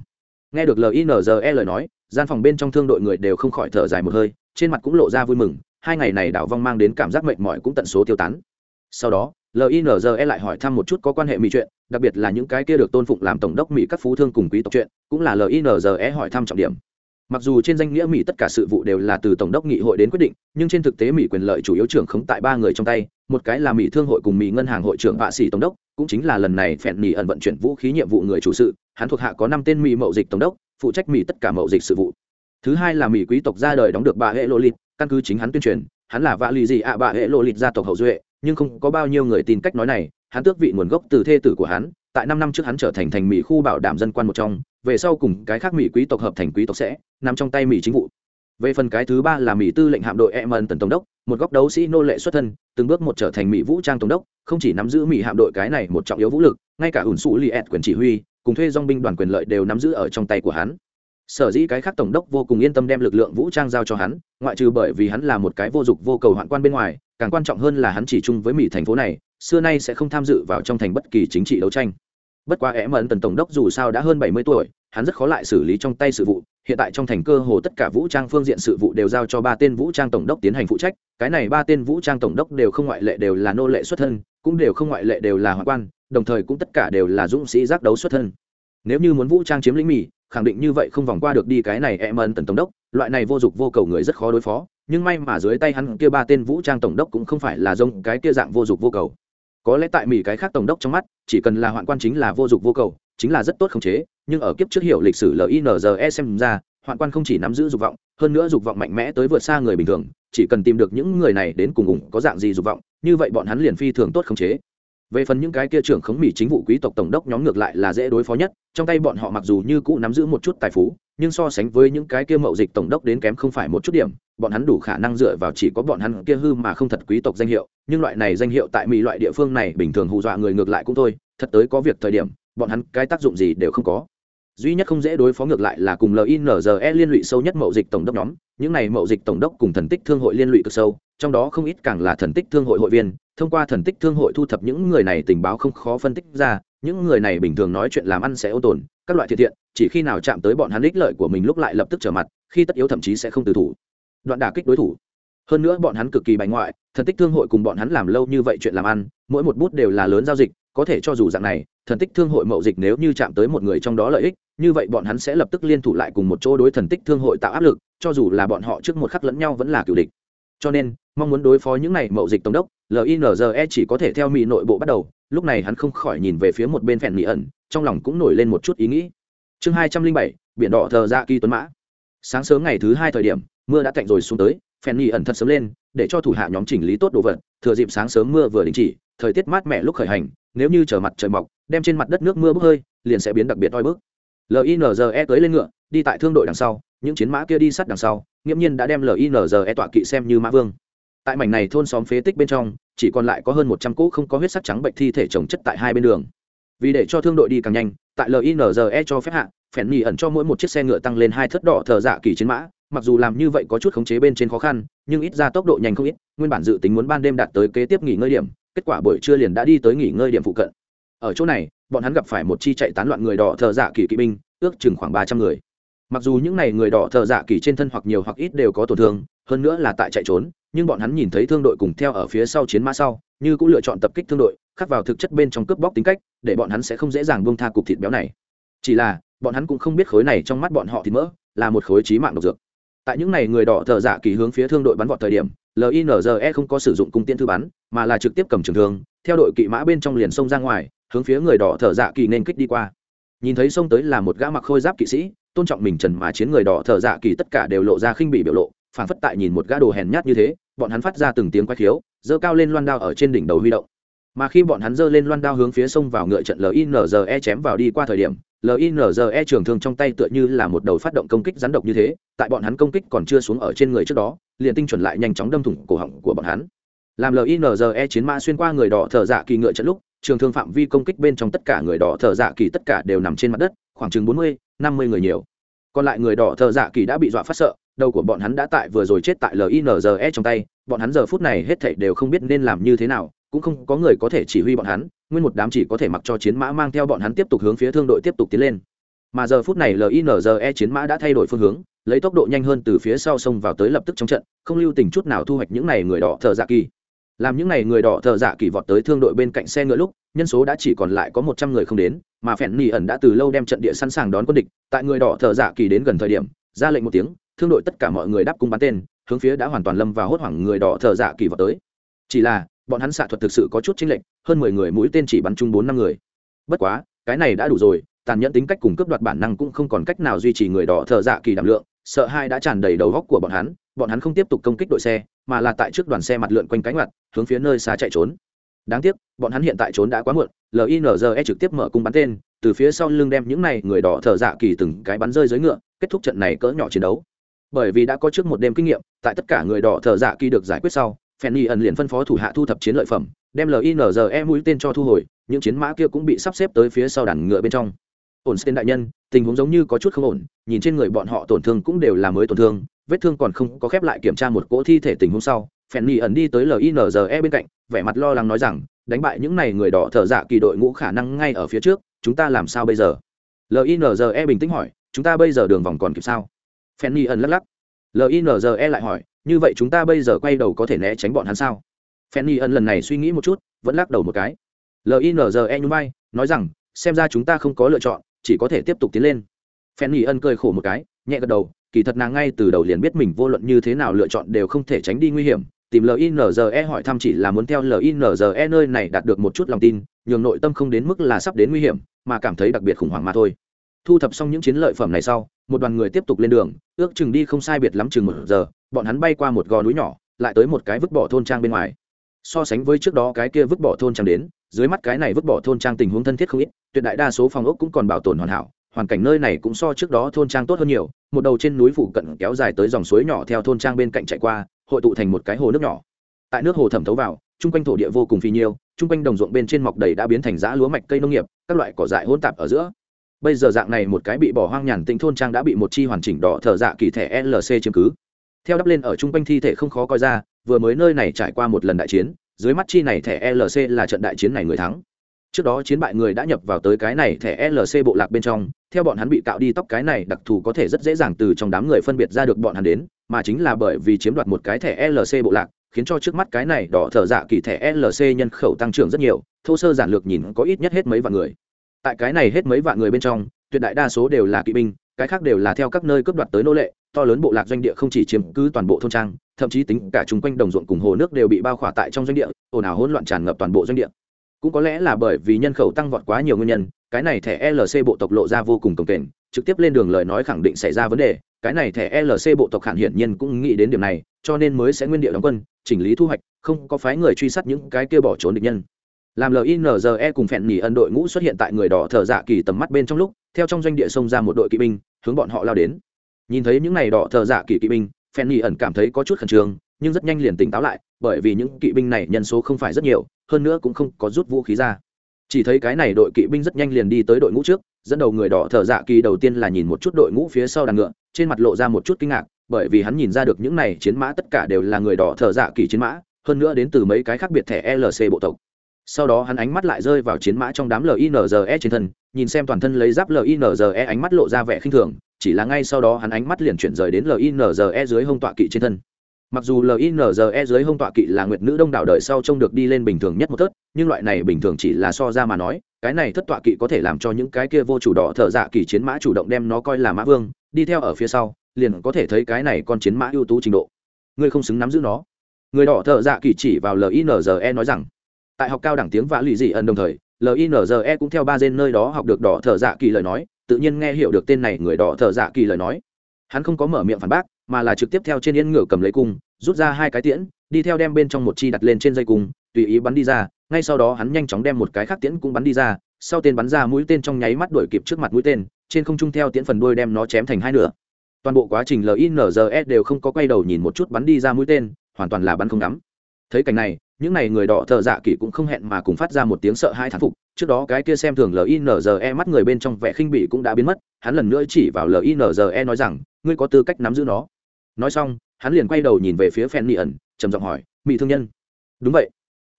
Nghe được linze lời nói, gian phòng bên trong thương đội người đều không khỏi thở dài một hơi trên mặt cũng lộ ra vui mừng, hai ngày này đảo vong mang đến cảm giác mệt mỏi cũng tận số tiêu tán. Sau đó linze lại hỏi thăm một chút có quan hệ mỹ chuyện, đặc biệt là những cái kia được tôn phụng làm tổng đốc mỹ các phú thương cùng quý tộc chuyện, cũng là linze hỏi thăm trọng điểm. Mặc dù trên danh nghĩa mỹ tất cả sự vụ đều là từ tổng đốc nghị hội đến quyết định, nhưng trên thực tế mỹ quyền lợi chủ yếu trưởng khống tại ba người trong tay, một cái là mỹ thương hội cùng mỹ ngân hàng hội trưởng vạ sĩ tổng đốc, cũng chính là lần này phèn mỹ ẩn vận chuyển vũ khí nhiệm vụ người chủ sự, hắn thuộc hạ có năm tên mỹ mậu dịch tổng đốc, phụ trách mỹ tất cả mậu dịch sự vụ thứ hai là mỹ quý tộc ra đời đóng được bà hệ lộ lịt, căn cứ chính hắn tuyên truyền, hắn là vạ lì gì ạ, bà hệ lộ lịt gia tộc hậu duệ, nhưng không có bao nhiêu người tin cách nói này, hắn tước vị nguồn gốc từ thê tử của hắn, tại năm năm trước hắn trở thành thành mỹ khu bảo đảm dân quan một trong, về sau cùng cái khác mỹ quý tộc hợp thành quý tộc sẽ, nằm trong tay mỹ chính vụ. Về phần cái thứ ba là mỹ tư lệnh hạm đội em tần tổng đốc, một góc đấu sĩ nô lệ xuất thân, từng bước một trở thành mỹ vũ trang tổng đốc, không chỉ nắm giữ mỹ hạm đội cái này một trọng yếu vũ lực, ngay cả ủn sụ li ẹt quyền chỉ huy, cùng thuê dong binh đoàn quyền lợi đều nắm giữ ở trong tay của hắn sở dĩ cái khác tổng đốc vô cùng yên tâm đem lực lượng vũ trang giao cho hắn, ngoại trừ bởi vì hắn là một cái vô dụng, vô cầu hoạn quan bên ngoài, càng quan trọng hơn là hắn chỉ chung với mỹ thành phố này, xưa nay sẽ không tham dự vào trong thành bất kỳ chính trị đấu tranh. Bất quá em ẩn tần tổng đốc dù sao đã hơn bảy mươi tuổi, hắn rất khó lại xử lý trong tay sự vụ, hiện tại trong thành cơ hồ tất cả vũ trang phương diện sự vụ đều giao cho ba tên vũ trang tổng đốc tiến hành phụ trách, cái này ba tên vũ trang tổng đốc đều không ngoại lệ đều là nô lệ xuất thân, cũng đều không ngoại lệ đều là hoạn quan, đồng thời cũng tất cả đều là dũng sĩ giác đấu xuất thân nếu như muốn vũ trang chiếm lĩnh mỹ khẳng định như vậy không vòng qua được đi cái này em ân tần tổng đốc, loại này vô dụng vô cầu người rất khó đối phó, nhưng may mà dưới tay hắn kia ba tên vũ trang tổng đốc cũng không phải là giống cái kia dạng vô dụng vô cầu. Có lẽ tại mỹ cái khác tổng đốc trong mắt, chỉ cần là hoạn quan chính là vô dụng vô cầu, chính là rất tốt khống chế, nhưng ở kiếp trước hiểu lịch sử linze xem ra, hoạn quan không chỉ nắm giữ dục vọng, hơn nữa dục vọng mạnh mẽ tới vượt xa người bình thường, chỉ cần tìm được những người này đến cùng ủng có dạng gì dục vọng, như vậy bọn hắn liền phi thường tốt khống chế về phần những cái kia trưởng khống mỹ chính vụ quý tộc tổng đốc nhóm ngược lại là dễ đối phó nhất, trong tay bọn họ mặc dù như cũ nắm giữ một chút tài phú, nhưng so sánh với những cái kia mậu dịch tổng đốc đến kém không phải một chút điểm, bọn hắn đủ khả năng dựa vào chỉ có bọn hắn kia hư mà không thật quý tộc danh hiệu, nhưng loại này danh hiệu tại mỹ loại địa phương này bình thường hù dọa người ngược lại cũng thôi, thật tới có việc thời điểm, bọn hắn cái tác dụng gì đều không có. Duy nhất không dễ đối phó ngược lại là cùng linze liên lụy sâu nhất mậu dịch tổng đốc nhóm, những này mậu dịch tổng đốc cùng thần tích thương hội liên lụy cực sâu, trong đó không ít càng là thần tích thương hội hội viên thông qua thần tích thương hội thu thập những người này tình báo không khó phân tích ra, những người này bình thường nói chuyện làm ăn sẽ ô tồn, các loại thiện thiện, chỉ khi nào chạm tới bọn hắn ích lợi của mình lúc lại lập tức trở mặt, khi tất yếu thậm chí sẽ không từ thủ. Đoạn đả kích đối thủ. Hơn nữa bọn hắn cực kỳ bành ngoại, thần tích thương hội cùng bọn hắn làm lâu như vậy chuyện làm ăn, mỗi một bút đều là lớn giao dịch, có thể cho dù dạng này, thần tích thương hội mậu dịch nếu như chạm tới một người trong đó lợi ích, như vậy bọn hắn sẽ lập tức liên thủ lại cùng một chỗ đối thần tích thương hội tạo áp lực, cho dù là bọn họ trước một khắc lẫn nhau vẫn là cựu địch cho nên, mong muốn đối phó những này mậu dịch tổng đốc linze chỉ có thể theo mỹ nội bộ bắt đầu. Lúc này hắn không khỏi nhìn về phía một bên phèn mỹ ẩn, trong lòng cũng nổi lên một chút ý nghĩ. Chương hai trăm linh bảy, biển đỏ thờ ra kỳ tuấn mã. Sáng sớm ngày thứ hai thời điểm, mưa đã tạnh rồi xuống tới, phèn mỹ ẩn thật sớm lên, để cho thủ hạ nhóm chỉnh lý tốt đồ vật, thừa dịp sáng sớm mưa vừa đình chỉ, thời tiết mát mẻ lúc khởi hành, nếu như trở mặt trời mọc, đem trên mặt đất nước mưa bốc hơi, liền sẽ biến đặc biệt oi bức. Linze cưới lên ngựa, đi tại thương đội đằng sau, những chiến mã kia đi sát đằng sau nghiễm nhiên đã đem linze tọa kỵ xem như mã vương. Tại mảnh này thôn xóm phế tích bên trong, chỉ còn lại có hơn một trăm cỗ không có huyết sắc trắng bệnh thi thể trồng chất tại hai bên đường. Vì để cho thương đội đi càng nhanh, tại linze cho phép hạ, phèn nhì ẩn cho mỗi một chiếc xe ngựa tăng lên hai thất đỏ thờ dạ kỳ chiến mã. Mặc dù làm như vậy có chút khống chế bên trên khó khăn, nhưng ít ra tốc độ nhanh không ít, nguyên bản dự tính muốn ban đêm đạt tới kế tiếp nghỉ ngơi điểm, kết quả buổi trưa liền đã đi tới nghỉ ngơi điểm phụ cận. Ở chỗ này, bọn hắn gặp phải một chi chạy tán loạn người đỏ thờ dạ kỳ kỵ binh, ước chừng khoảng ba trăm người mặc dù những n à y người đỏ thợ dạ kỳ trên thân hoặc nhiều hoặc ít đều có tổn thương, hơn nữa là tại chạy trốn, nhưng bọn hắn nhìn thấy thương đội cùng theo ở phía sau chiến mã sau, như cũng lựa chọn tập kích thương đội, khắc vào thực chất bên trong cướp bóc tính cách, để bọn hắn sẽ không dễ dàng bông tha cục thịt béo này. Chỉ là, bọn hắn cũng không biết khối này trong mắt bọn họ thịt mỡ, là một khối trí mạng độc dược. Tại những n à y người đỏ thợ dạ kỳ hướng phía thương đội bắn vọt thời điểm linze không có sử dụng cung tiễn thư bắn, mà là trực tiếp cầm trường thương, theo đội kỵ mã bên trong liền sông ra ngoài, hướng phía người đỏ thợ dạ kỳ nên kích đi qua. Nhìn thấy sông tới là một gã mặc khôi giáp kỵ sĩ tôn trọng mình trần mà chiến người đỏ thợ dạ kỳ tất cả đều lộ ra khinh bị biểu lộ phản phất tại nhìn một gã đồ hèn nhát như thế, bọn hắn phát ra từng tiếng quay khiếu, giơ cao lên loan đao ở trên đỉnh đầu huy động. Mà khi bọn hắn giơ lên loan đao hướng phía sông vào ngựa trận linze chém vào đi qua thời điểm linze trường thương trong tay tựa như là một đầu phát động công kích rắn độc như thế, tại bọn hắn công kích còn chưa xuống ở trên người trước đó, liền tinh chuẩn lại nhanh chóng đâm thủng cổ họng của bọn hắn. Làm linze chiến mã xuyên qua người đỏ thợ dạ kỳ ngựa trận lúc, trường thương phạm vi công kích bên trong tất cả người đỏ thợ dạ kỳ tất cả đều nằm trên mặt đất, khoảng chừng bốn mươi năm mươi người nhiều. Còn lại người đỏ thợ dạ kỳ đã bị dọa phát sợ, đầu của bọn hắn đã tại vừa rồi chết tại linze trong tay. Bọn hắn giờ phút này hết thảy đều không biết nên làm như thế nào, cũng không có người có thể chỉ huy bọn hắn, nguyên một đám chỉ có thể mặc cho chiến mã mang theo bọn hắn tiếp tục hướng phía thương đội tiếp tục tiến lên. Mà giờ phút này linze chiến mã đã thay đổi phương hướng, lấy tốc độ nhanh hơn từ phía sau sông vào tới lập tức trong trận, không lưu tình chút nào thu hoạch những n à y người đỏ thợ dạ kỳ làm những n à y người đỏ thợ dạ kỳ vọt tới thương đội bên cạnh xe ngựa lúc, nhân số đã chỉ còn lại có một trăm người không đến, mà phèn nỉ ẩn đã từ lâu đem trận địa sẵn sàng đón quân địch. Tại người đỏ thợ dạ kỳ đến gần thời điểm, ra lệnh một tiếng, thương đội tất cả mọi người đáp cung bắn tên, hướng phía đã hoàn toàn lâm và hốt hoảng người đỏ thợ dạ kỳ vọt tới. Chỉ là, bọn hắn xạ thuật thực sự có chút chênh lệch, hơn mười người mũi tên chỉ bắn chung bốn năm người. Bất quá, cái này đã đủ rồi, tàn nhẫn tính cách cùng cướp đoạt bản năng cũng không còn cách nào duy trì người đỏ thợ dạ kỳ đảm lượng, sợ hai đã tràn đầy đầu góc của bọn hắn bọn hắn không tiếp tục công kích đội xe mà là tại trước đoàn xe mặt lượn quanh cánh mặt hướng phía nơi xa chạy trốn đáng tiếc bọn hắn hiện tại trốn đã quá muộn linze trực tiếp mở cung bắn tên từ phía sau lưng đem những này người đỏ thợ dạ kỳ từng cái bắn rơi dưới ngựa kết thúc trận này cỡ nhỏ chiến đấu bởi vì đã có trước một đêm kinh nghiệm tại tất cả người đỏ thợ dạ kỳ được giải quyết sau Fanny ẩn liền phân phó thủ hạ thu thập chiến lợi phẩm, đem LINZE mũi tên cho thu hồi, những chiến mã kia cũng bị sắp xếp tới phía sau đàn ngựa bên trong. Ổn tên đại nhân, tình huống giống như có chút không ổn, nhìn trên người bọn họ tổn thương cũng đều là mới tổn thương, vết thương còn không có khép lại kiểm tra một cỗ thi thể tình huống sau, Fanny ẩn đi tới LINZE bên cạnh, vẻ mặt lo lắng nói rằng, đánh bại những này người đỏ thợ dạ kỳ đội ngũ khả năng ngay ở phía trước, chúng ta làm sao bây giờ? LINZE bình tĩnh hỏi, chúng ta bây giờ đường vòng còn kịp sao? Fanny ẩn lắc lắc. LINZE lại hỏi, như vậy chúng ta bây giờ quay đầu có thể né tránh bọn hắn sao fanny ẩn lần này suy nghĩ một chút vẫn lắc đầu một cái linze nhún bay nói rằng xem ra chúng ta không có lựa chọn chỉ có thể tiếp tục tiến lên fanny ẩn cười khổ một cái nhẹ gật đầu kỳ thật nàng ngay từ đầu liền biết mình vô luận như thế nào lựa chọn đều không thể tránh đi nguy hiểm. Tìm linze hỏi thăm chỉ là muốn theo linze nơi này đạt được một chút lòng tin, nhường nội tâm không đến mức là sắp đến nguy hiểm, mà cảm thấy đặc biệt khủng hoảng mà thôi. Thu thập xong những chiến lợi phẩm này sau, một đoàn người tiếp tục lên đường, ước chừng đi không sai biệt lắm chừng một giờ, bọn hắn bay qua một gò núi nhỏ, lại tới một cái vứt bỏ thôn trang bên ngoài. So sánh với trước đó cái kia vứt bỏ thôn trang đến, dưới mắt cái này vứt bỏ thôn trang tình huống thân thiết không ít, tuyệt đại đa số phòng ốc cũng còn bảo tồn hoàn hảo hoàn cảnh nơi này cũng so trước đó thôn trang tốt hơn nhiều, một đầu trên núi phụ cận kéo dài tới dòng suối nhỏ theo thôn trang bên cạnh chạy qua, hội tụ thành một cái hồ nước nhỏ. Tại nước hồ thẩm thấu vào, chung quanh thổ địa vô cùng phi nhiêu, chung quanh đồng ruộng bên trên mọc đầy đã biến thành giã lúa mạch cây nông nghiệp, các loại cỏ dại hỗn tạp ở giữa. Bây giờ dạng này một cái bị bỏ hoang nhàn tĩnh thôn trang đã bị một chi hoàn chỉnh đỏ thợ dạ kỳ thẻ lc chiếm cứ. Theo đắp lên ở chung quanh thi thể không khó coi ra, vừa mới nơi này trải qua một lần đại chiến, dưới mắt chi này thẻ lc là trận đại chiến này người thắng trước đó chiến bại người đã nhập vào tới cái này thẻ lc bộ lạc bên trong, theo bọn hắn bị cạo đi tóc cái này đặc thù có thể rất dễ dàng từ trong đám người phân biệt ra được bọn hắn đến, mà chính là bởi vì chiếm đoạt một cái thẻ lc bộ lạc, khiến cho trước mắt cái này đỏ thở dạ kỳ thẻ lc nhân khẩu tăng trưởng rất nhiều, thô sơ giản lược nhìn có ít nhất hết mấy vạn người. Tại cái này hết mấy vạn người bên trong, tuyệt đại đa số đều là kỵ binh, cái khác đều là theo các nơi cướp đoạt tới nô lệ, to lớn bộ lạc doanh địa không chỉ chiếm cứ toàn bộ thôn trang, thậm chí tính cả chung quanh đồng ruộng cùng hồ nước đều bị bao khỏa tại trong doanh địa, ồn ào hỗn loạn tràn ngập toàn bộ doanh địa cũng có lẽ là bởi vì nhân khẩu tăng vọt quá nhiều nguyên nhân, cái này thẻ lc bộ tộc lộ ra vô cùng cồng kềnh, trực tiếp lên đường lời nói khẳng định xảy ra vấn đề, cái này thẻ lc bộ tộc hạn hiển nhiên cũng nghĩ đến điểm này, cho nên mới sẽ nguyên địa đóng quân, chỉnh lý thu hoạch, không có phái người truy sát những cái kia bỏ trốn địch nhân. Làm linze cùng phèn nhì ân đội ngũ xuất hiện tại người đỏ thợ dạ kỳ tầm mắt bên trong lúc, theo trong doanh địa xông ra một đội kỵ binh, hướng bọn họ lao đến. Nhìn thấy những n à y đỏ thợ dạ kỳ kỵ binh phèn nhì ẩn cảm thấy có chút khẩn trương nhưng rất nhanh liền tỉnh táo lại, bởi vì những kỵ binh này nhân số không phải rất nhiều, hơn nữa cũng không có rút vũ khí ra. Chỉ thấy cái này đội kỵ binh rất nhanh liền đi tới đội ngũ trước, dẫn đầu người đỏ thợ dạ kỳ đầu tiên là nhìn một chút đội ngũ phía sau đàn ngựa, trên mặt lộ ra một chút kinh ngạc, bởi vì hắn nhìn ra được những này chiến mã tất cả đều là người đỏ thợ dạ kỳ chiến mã, hơn nữa đến từ mấy cái khác biệt thẻ lc bộ tộc. Sau đó hắn ánh mắt lại rơi vào chiến mã trong đám linze trên thân, nhìn xem toàn thân lấy giáp linze ánh mắt lộ ra vẻ khinh thường, chỉ là ngay sau đó hắn ánh mắt liền chuyển rời đến linze dưới hông tọa kỵ trên thân mặc dù linze dưới hông tọa kỵ là nguyệt nữ đông đảo đời sau trông được đi lên bình thường nhất một thớt, nhưng loại này bình thường chỉ là so ra mà nói, cái này thất tọa kỵ có thể làm cho những cái kia vô chủ đỏ thợ dạ kỳ chiến mã chủ động đem nó coi là mã vương, đi theo ở phía sau, liền có thể thấy cái này con chiến mã ưu tú trình độ. Ngươi không xứng nắm giữ nó. Người đỏ thợ dạ kỳ chỉ vào linze nói rằng, tại học cao đẳng tiếng vã lụy dị ẩn đồng thời linze cũng theo ba gen nơi đó học được đỏ thợ dạ kỳ lời nói, tự nhiên nghe hiểu được tên này người đỏ thợ dạ kỳ lời nói. Hắn không có mở miệng phản bác mà là trực tiếp theo trên yên ngựa cầm lấy cung, rút ra hai cái tiễn, đi theo đem bên trong một chi đặt lên trên dây cung, tùy ý bắn đi ra, ngay sau đó hắn nhanh chóng đem một cái khác tiễn cũng bắn đi ra, sau tên bắn ra mũi tên trong nháy mắt đuổi kịp trước mặt mũi tên, trên không trung theo tiễn phần đuôi đem nó chém thành hai nửa. Toàn bộ quá trình linze đều không có quay đầu nhìn một chút bắn đi ra mũi tên, hoàn toàn là bắn không đắm thấy cảnh này, những n à y người đỏ thợ dạ kỳ cũng không hẹn mà cùng phát ra một tiếng sợ hai thán phục, trước đó cái kia xem thường linze mắt người bên trong vẻ khinh bỉ cũng đã biến mất, hắn lần nữa chỉ vào linze nói rằng ngươi có tư cách nắm giữ nó. Nói xong, hắn liền quay đầu nhìn về phía phen nỉ ẩn, trầm giọng hỏi mỹ thương nhân? Đúng vậy.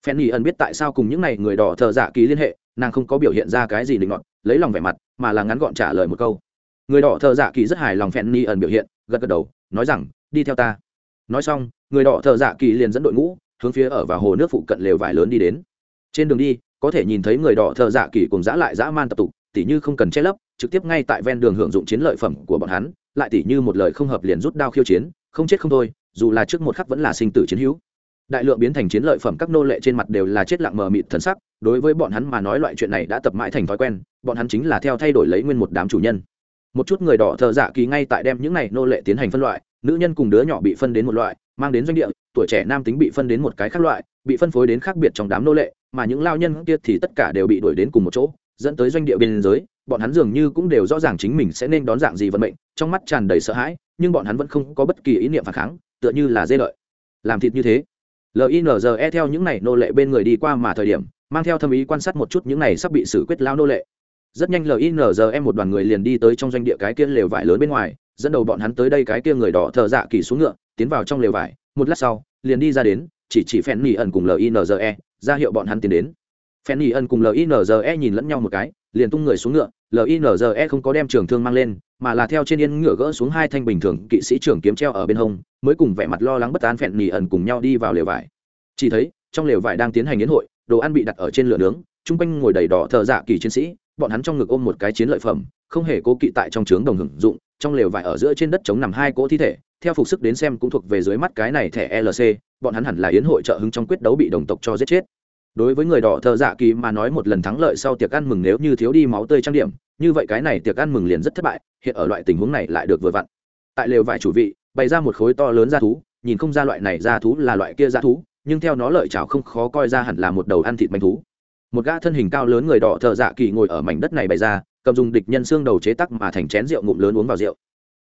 Phen nỉ ẩn biết tại sao cùng những n à y người đỏ thợ dạ kỳ liên hệ, nàng không có biểu hiện ra cái gì định ngọn lấy lòng vẻ mặt, mà là ngắn gọn trả lời một câu. Người đỏ thợ dạ kỳ rất hài lòng phen nỉ ẩn biểu hiện, gật gật đầu, nói rằng, đi theo ta. Nói xong, người đỏ thợ dạ kỳ liền dẫn đội ngũ, hướng phía ở và hồ nước phụ cận lều vải lớn đi đến. Trên đường đi, có thể nhìn thấy người đỏ thợ dạ kỳ cùng dã lại dã man tập tục tỉ như không cần che lấp, trực tiếp ngay tại ven đường hưởng dụng chiến lợi phẩm của bọn hắn lại tỉ như một lời không hợp liền rút đao khiêu chiến, không chết không thôi, dù là trước một khắc vẫn là sinh tử chiến hữu. Đại lượng biến thành chiến lợi phẩm các nô lệ trên mặt đều là chết lặng mờ mịt thần sắc, đối với bọn hắn mà nói loại chuyện này đã tập mãi thành thói quen, bọn hắn chính là theo thay đổi lấy nguyên một đám chủ nhân. Một chút người đỏ thợ dạ kỳ ngay tại đem những này nô lệ tiến hành phân loại, nữ nhân cùng đứa nhỏ bị phân đến một loại, mang đến doanh địa, tuổi trẻ nam tính bị phân đến một cái khác loại, bị phân phối đến khác biệt trong đám nô lệ, mà những lao nhân kia thì tất cả đều bị đuổi đến cùng một chỗ dẫn tới doanh địa biên giới, bọn hắn dường như cũng đều rõ ràng chính mình sẽ nên đón dạng gì vận mệnh, trong mắt tràn đầy sợ hãi, nhưng bọn hắn vẫn không có bất kỳ ý niệm phản kháng, tựa như là dê lợi. Làm thịt như thế. Linze theo những này nô lệ bên người đi qua mà thời điểm, mang theo thâm ý quan sát một chút những này sắp bị xử quyết lao nô lệ. Rất nhanh linze một đoàn người liền đi tới trong doanh địa cái kia lều vải lớn bên ngoài, dẫn đầu bọn hắn tới đây cái kia người đỏ thợ dạ kỳ xuống ngựa, tiến vào trong lều vải. Một lát sau, liền đi ra đến, chỉ chỉ phen nỉ ẩn cùng linze ra hiệu bọn hắn tiến đến phen nỉ ẩn cùng linze nhìn lẫn nhau một cái, liền tung người xuống ngựa. Linze không có đem trường thương mang lên, mà là theo trên yên ngựa gỡ xuống hai thanh bình thường kỵ sĩ trưởng kiếm treo ở bên hông, mới cùng vẻ mặt lo lắng bất an phẹn nỉ ẩn cùng nhau đi vào lều vải. Chỉ thấy, trong lều vải đang tiến hành yến hội, đồ ăn bị đặt ở trên lửa nướng, chung quanh ngồi đầy đỏ thợ dạ kỳ chiến sĩ, bọn hắn trong ngực ôm một cái chiến lợi phẩm, không hề cố kỵ tại trong trướng đồng hưởng dụng, trong lều vải ở giữa trên đất chống nằm hai cỗ thi thể, theo phục sức đến xem cũng thuộc về dưới mắt cái này thẻ lc bọn hắn hẳn là yến hội trợ hứng trong quyết đấu bị đồng tộc cho giết chết đối với người đỏ thợ dạ kỳ mà nói một lần thắng lợi sau tiệc ăn mừng nếu như thiếu đi máu tươi trang điểm, như vậy cái này tiệc ăn mừng liền rất thất bại, hiện ở loại tình huống này lại được vừa vặn. Tại lều vải chủ vị, bày ra một khối to lớn da thú, nhìn không ra loại này da thú là loại kia da thú, nhưng theo nó lợi chảo không khó coi ra hẳn là một đầu ăn thịt manh thú. Một gã thân hình cao lớn người đỏ thợ dạ kỳ ngồi ở mảnh đất này bày ra, cầm dùng địch nhân xương đầu chế tắc mà thành chén rượu ngụm lớn uống vào rượu.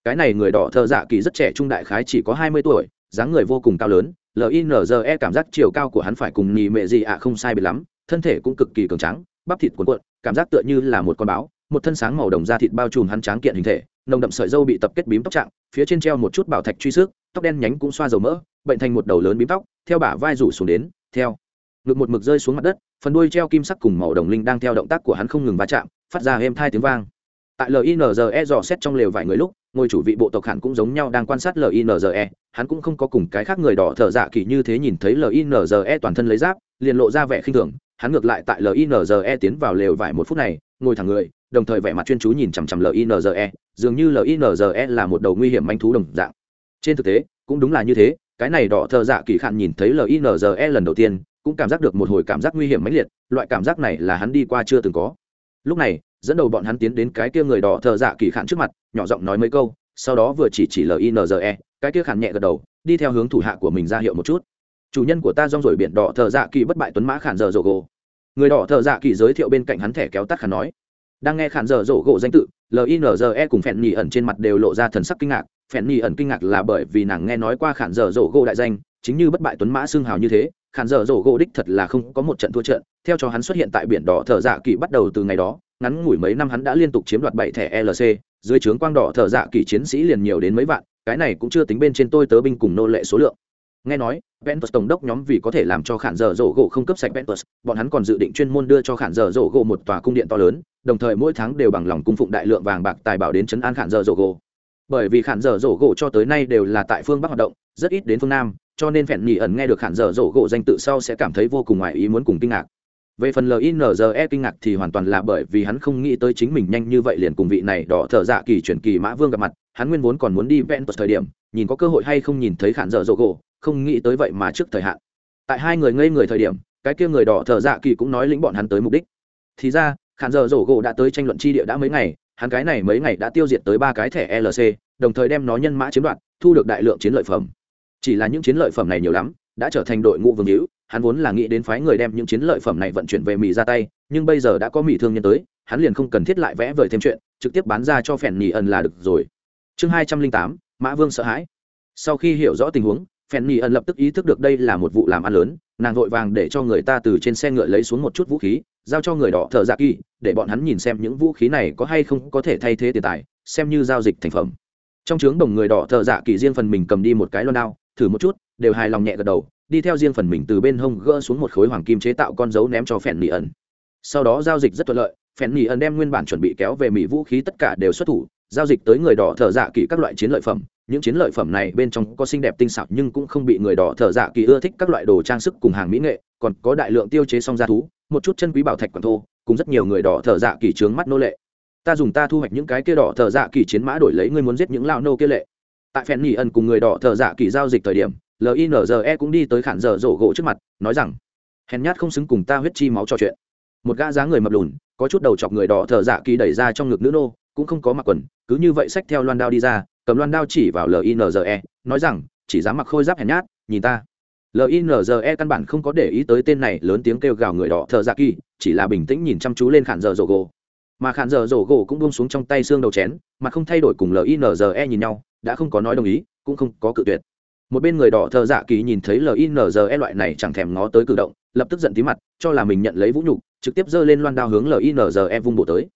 Cái này người đỏ thợ dạ kỳ rất trẻ trung đại khái chỉ có hai mươi tuổi dáng người vô cùng cao lớn linze cảm giác chiều cao của hắn phải cùng nhì mệ gì ạ không sai biệt lắm, thân thể cũng cực kỳ cường trắng bắp thịt cuộn cuộn, cảm giác tựa như là một con báo, một thân sáng màu đồng da thịt bao trùm hắn tráng kiện hình thể, nồng đậm sợi dâu bị tập kết bím tóc trạng, phía trên treo một chút bảo thạch truy sức tóc đen nhánh cũng xoa dầu mỡ, bệnh thành một đầu lớn bím tóc, theo bả vai rủ xuống đến, theo. Ngực một mực rơi xuống mặt đất, phần đuôi treo kim sắc cùng màu đồng linh đang theo động tác của hắn không ngừng va chạm, phát ra êm thai tiếng vang. Tại linze dò xét trong lều vài người lúc ngôi chủ vị bộ tộc hẳn cũng giống nhau đang quan sát linze hắn cũng không có cùng cái khác người đỏ thợ dạ kỳ như thế nhìn thấy linze toàn thân lấy giáp, liền lộ ra vẻ khinh thường. Hắn ngược lại tại linze tiến vào lều vải một phút này, ngồi thẳng người, đồng thời vẻ mặt chuyên chú nhìn chằm chằm linze dường như linze là một đầu nguy hiểm manh thú đồng dạng. Trên thực tế, cũng đúng là như thế, cái này đỏ thợ dạ kỳ khạn nhìn thấy linze lần đầu tiên, cũng cảm giác được một hồi cảm giác nguy hiểm mãnh liệt, loại cảm giác này là hắn đi qua chưa từng có. Lúc này dẫn đầu bọn hắn tiến đến cái kia người đỏ thợ dạ kỳ khản trước mặt, nhỏ giọng nói mấy câu, sau đó vừa chỉ chỉ linze cái kia khản nhẹ gật đầu, đi theo hướng thủ hạ của mình ra hiệu một chút. Chủ nhân của ta rong rổi biển đỏ thợ dạ kỳ bất bại tuấn mã khản giờ rổ gỗ. Người đỏ thợ dạ kỳ giới thiệu bên cạnh hắn thẻ kéo tắt khản nói. Đang nghe khản giờ rổ gỗ danh tự linze cùng phèn nhì ẩn trên mặt đều lộ ra thần sắc kinh ngạc. Phèn nhì ẩn kinh ngạc là bởi vì nàng nghe nói qua khản giờ rổ gỗ đại danh, chính như bất bại tuấn mã xương hào như thế, khản giờ rổ gỗ đích thật là không có một trận thua trận. Theo cho hắn xuất hiện tại biển đỏ thợ dạ kỳ bắt đầu từ ngày đó ngắn ngủi mấy năm hắn đã liên tục chiếm đoạt bảy thẻ lc dưới trướng quang đỏ thợ dạ kỳ chiến sĩ liền nhiều đến mấy vạn cái này cũng chưa tính bên trên tôi tớ binh cùng nô lệ số lượng nghe nói Ventus tổng đốc nhóm vì có thể làm cho khản giờ rổ gỗ không cấp sạch Ventus, bọn hắn còn dự định chuyên môn đưa cho khản giờ rổ gỗ một tòa cung điện to lớn, đồng thời mỗi tháng đều bằng lòng cung phụng đại lượng vàng bạc tài bảo đến trấn an khản giờ rổ gỗ. Bởi vì khản giờ rổ gỗ cho tới nay đều là tại phương Bắc hoạt động, rất ít đến phương Nam, cho nên phèn nhì ẩn nghe được khản giờ rổ gỗ danh tự sau sẽ cảm thấy vô cùng ngoài ý muốn cùng kinh ngạc. Về phần LINZE kinh ngạc thì hoàn toàn là bởi vì hắn không nghĩ tới chính mình nhanh như vậy liền cùng vị này đỏ thợ dạ kỳ chuyển kỳ mã vương gặp mặt, hắn nguyên vốn còn muốn đi Ventus thời điểm, nhìn có cơ hội hay không nhìn thấy khản dở dỗ gỗ, không nghĩ tới vậy mà trước thời hạn. Tại hai người ngây người thời điểm cái kia người đỏ thợ dạ kỳ cũng nói lĩnh bọn hắn tới mục đích. Thì ra khản dở dỗ gỗ đã tới tranh luận chi địa đã mấy ngày hắn cái này mấy ngày đã tiêu diệt tới ba cái thẻ lc đồng thời đem nó nhân mã chiếm đoạt thu được đại lượng chiến lợi phẩm. Chỉ là những chiến lợi phẩm này nhiều lắm đã trở thành đội ngũ vương hữu, hắn vốn là nghĩ đến phái người đem những chiến lợi phẩm này vận chuyển về mỹ ra tay, nhưng bây giờ đã có mỹ thương nhân tới, hắn liền không cần thiết lại vẽ vời thêm chuyện, trực tiếp bán ra cho phèn nhì ẩn là được rồi. Chương hai trăm linh tám, mã vương sợ hãi. Sau khi hiểu rõ tình huống, phèn nhì ẩn lập tức ý thức được đây là một vụ làm ăn lớn, nàng vội vàng để cho người ta từ trên xe ngựa lấy xuống một chút vũ khí, giao cho người đỏ thợ dạ kỳ để bọn hắn nhìn xem những vũ khí này có hay không có thể thay thế tiền tài, xem như giao dịch thành phẩm. Trong trướng đồng người đỏ thợ dạ kỳ riêng phần mình cầm đi một cái loan đao, thử một chút đều hài lòng nhẹ gật đầu, đi theo riêng phần mình từ bên hông gỡ xuống một khối hoàng kim chế tạo con dấu ném cho phèn nỉ ẩn. Sau đó giao dịch rất thuận lợi, phèn nỉ ẩn đem nguyên bản chuẩn bị kéo về mỹ vũ khí tất cả đều xuất thủ, giao dịch tới người đỏ thợ dạ kỳ các loại chiến lợi phẩm. Những chiến lợi phẩm này bên trong có xinh đẹp tinh xảo nhưng cũng không bị người đỏ thợ dạ kỳ ưa thích các loại đồ trang sức cùng hàng mỹ nghệ, còn có đại lượng tiêu chế song gia thú, một chút chân quý bảo thạch còn thô, cùng rất nhiều người đỏ thợ dạ kỳ trướng mắt nô lệ. Ta dùng ta thu hoạch những cái kia đỏ thợ dạ kỳ chiến mã đổi lấy ngươi muốn giết những lao nô kia lệ. Tại phèn nghỉ ẩn cùng người đỏ thợ dạ kỳ giao dịch thời điểm linze cũng đi tới khản giờ rổ gỗ trước mặt, nói rằng, hèn nhát không xứng cùng ta huyết chi máu trò chuyện. Một gã dáng người mập lùn, có chút đầu chọc người đỏ thợ dạ kỳ đẩy ra trong ngực nữ nô, cũng không có mặc quần, cứ như vậy xách theo loan đao đi ra, cầm loan đao chỉ vào linze nói rằng, chỉ dám mặc khôi giáp hèn nhát, nhìn ta. Linze căn bản không có để ý tới tên này lớn tiếng kêu gào người đỏ thợ dạ kỳ, chỉ là bình tĩnh nhìn chăm chú lên khản giờ rổ gỗ. Mà khản giờ rổ gỗ cũng buông xuống trong tay xương đầu chén, mà không thay đổi cùng linze nhìn nhau, đã không có nói đồng ý, cũng không có cự tuyệt một bên người đỏ thợ dạ kỳ nhìn thấy linze loại này chẳng thèm ngó tới cử động, lập tức giận tí mặt, cho là mình nhận lấy vũ nhục, trực tiếp giơ lên loan đao hướng linze vung bổ tới.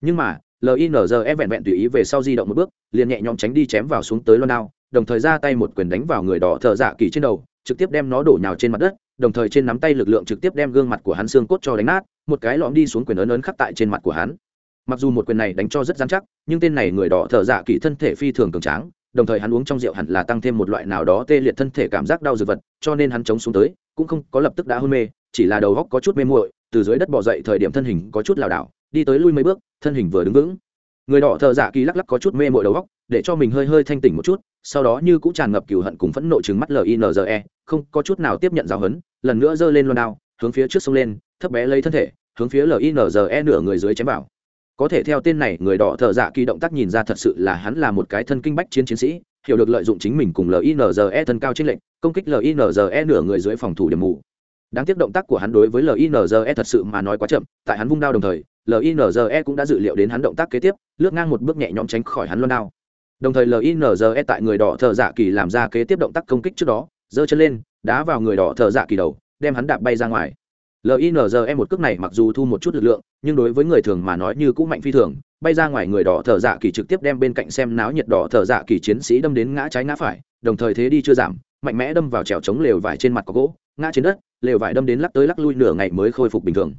Nhưng mà linze vẹn vẹn tùy ý về sau di động một bước, liền nhẹ nhõm tránh đi chém vào xuống tới loan đao, đồng thời ra tay một quyền đánh vào người đỏ thợ dạ kỳ trên đầu, trực tiếp đem nó đổ nhào trên mặt đất, đồng thời trên nắm tay lực lượng trực tiếp đem gương mặt của hắn xương cốt cho đánh nát, một cái lõm đi xuống quyền ớn ớn khắc tại trên mặt của hắn. Mặc dù một quyền này đánh cho rất dán chắc, nhưng tên này người đỏ thợ dạ kỳ thân thể phi thường cường tráng đồng thời hắn uống trong rượu hẳn là tăng thêm một loại nào đó tê liệt thân thể cảm giác đau dược vật, cho nên hắn chống xuống tới, cũng không có lập tức đã hôn mê, chỉ là đầu góc có chút mê muội, từ dưới đất bỏ dậy thời điểm thân hình có chút lảo đảo, đi tới lui mấy bước, thân hình vừa đứng vững. Người đỏ thợ dạ kỳ lắc lắc có chút mê mội đầu góc, để cho mình hơi hơi thanh tỉnh một chút, sau đó như cũng tràn ngập cừu hận cùng phẫn nộ chừng mắt linze không có chút nào tiếp nhận giáo hấn lần nữa giơ lên loan đao, hướng phía trước sông lên, thấp bé lấy thân thể, hướng phía linze nửa người dưới chém vào có thể theo tên này, người đỏ thợ dạ kỳ động tác nhìn ra thật sự là hắn là một cái thân kinh bách chiến chiến sĩ, hiểu được lợi dụng chính mình cùng linze thân cao trên lệnh công kích linze nửa người dưới phòng thủ điểm mù. Đáng tiếc động tác của hắn đối với linze thật sự mà nói quá chậm, tại hắn vung đao đồng thời linze cũng đã dự liệu đến hắn động tác kế tiếp, lướt ngang một bước nhẹ nhõm tránh khỏi hắn luôn đao. Đồng thời linze tại người đỏ thợ dạ kỳ làm ra kế tiếp động tác công kích trước đó, giơ chân lên, đá vào người đỏ thợ dạ kỳ đầu, đem hắn đạp bay ra ngoài linze một cước này mặc dù thu một chút lực lượng, nhưng đối với người thường mà nói như cũng mạnh phi thường, bay ra ngoài người đỏ thợ dạ kỳ trực tiếp đem bên cạnh xem náo nhiệt đỏ thợ dạ kỳ chiến sĩ đâm đến ngã trái ngã phải, đồng thời thế đi chưa giảm, mạnh mẽ đâm vào trèo chống lều vải trên mặt có gỗ, ngã trên đất, lều vải đâm đến lắc tới lắc lui nửa ngày mới khôi phục bình thường.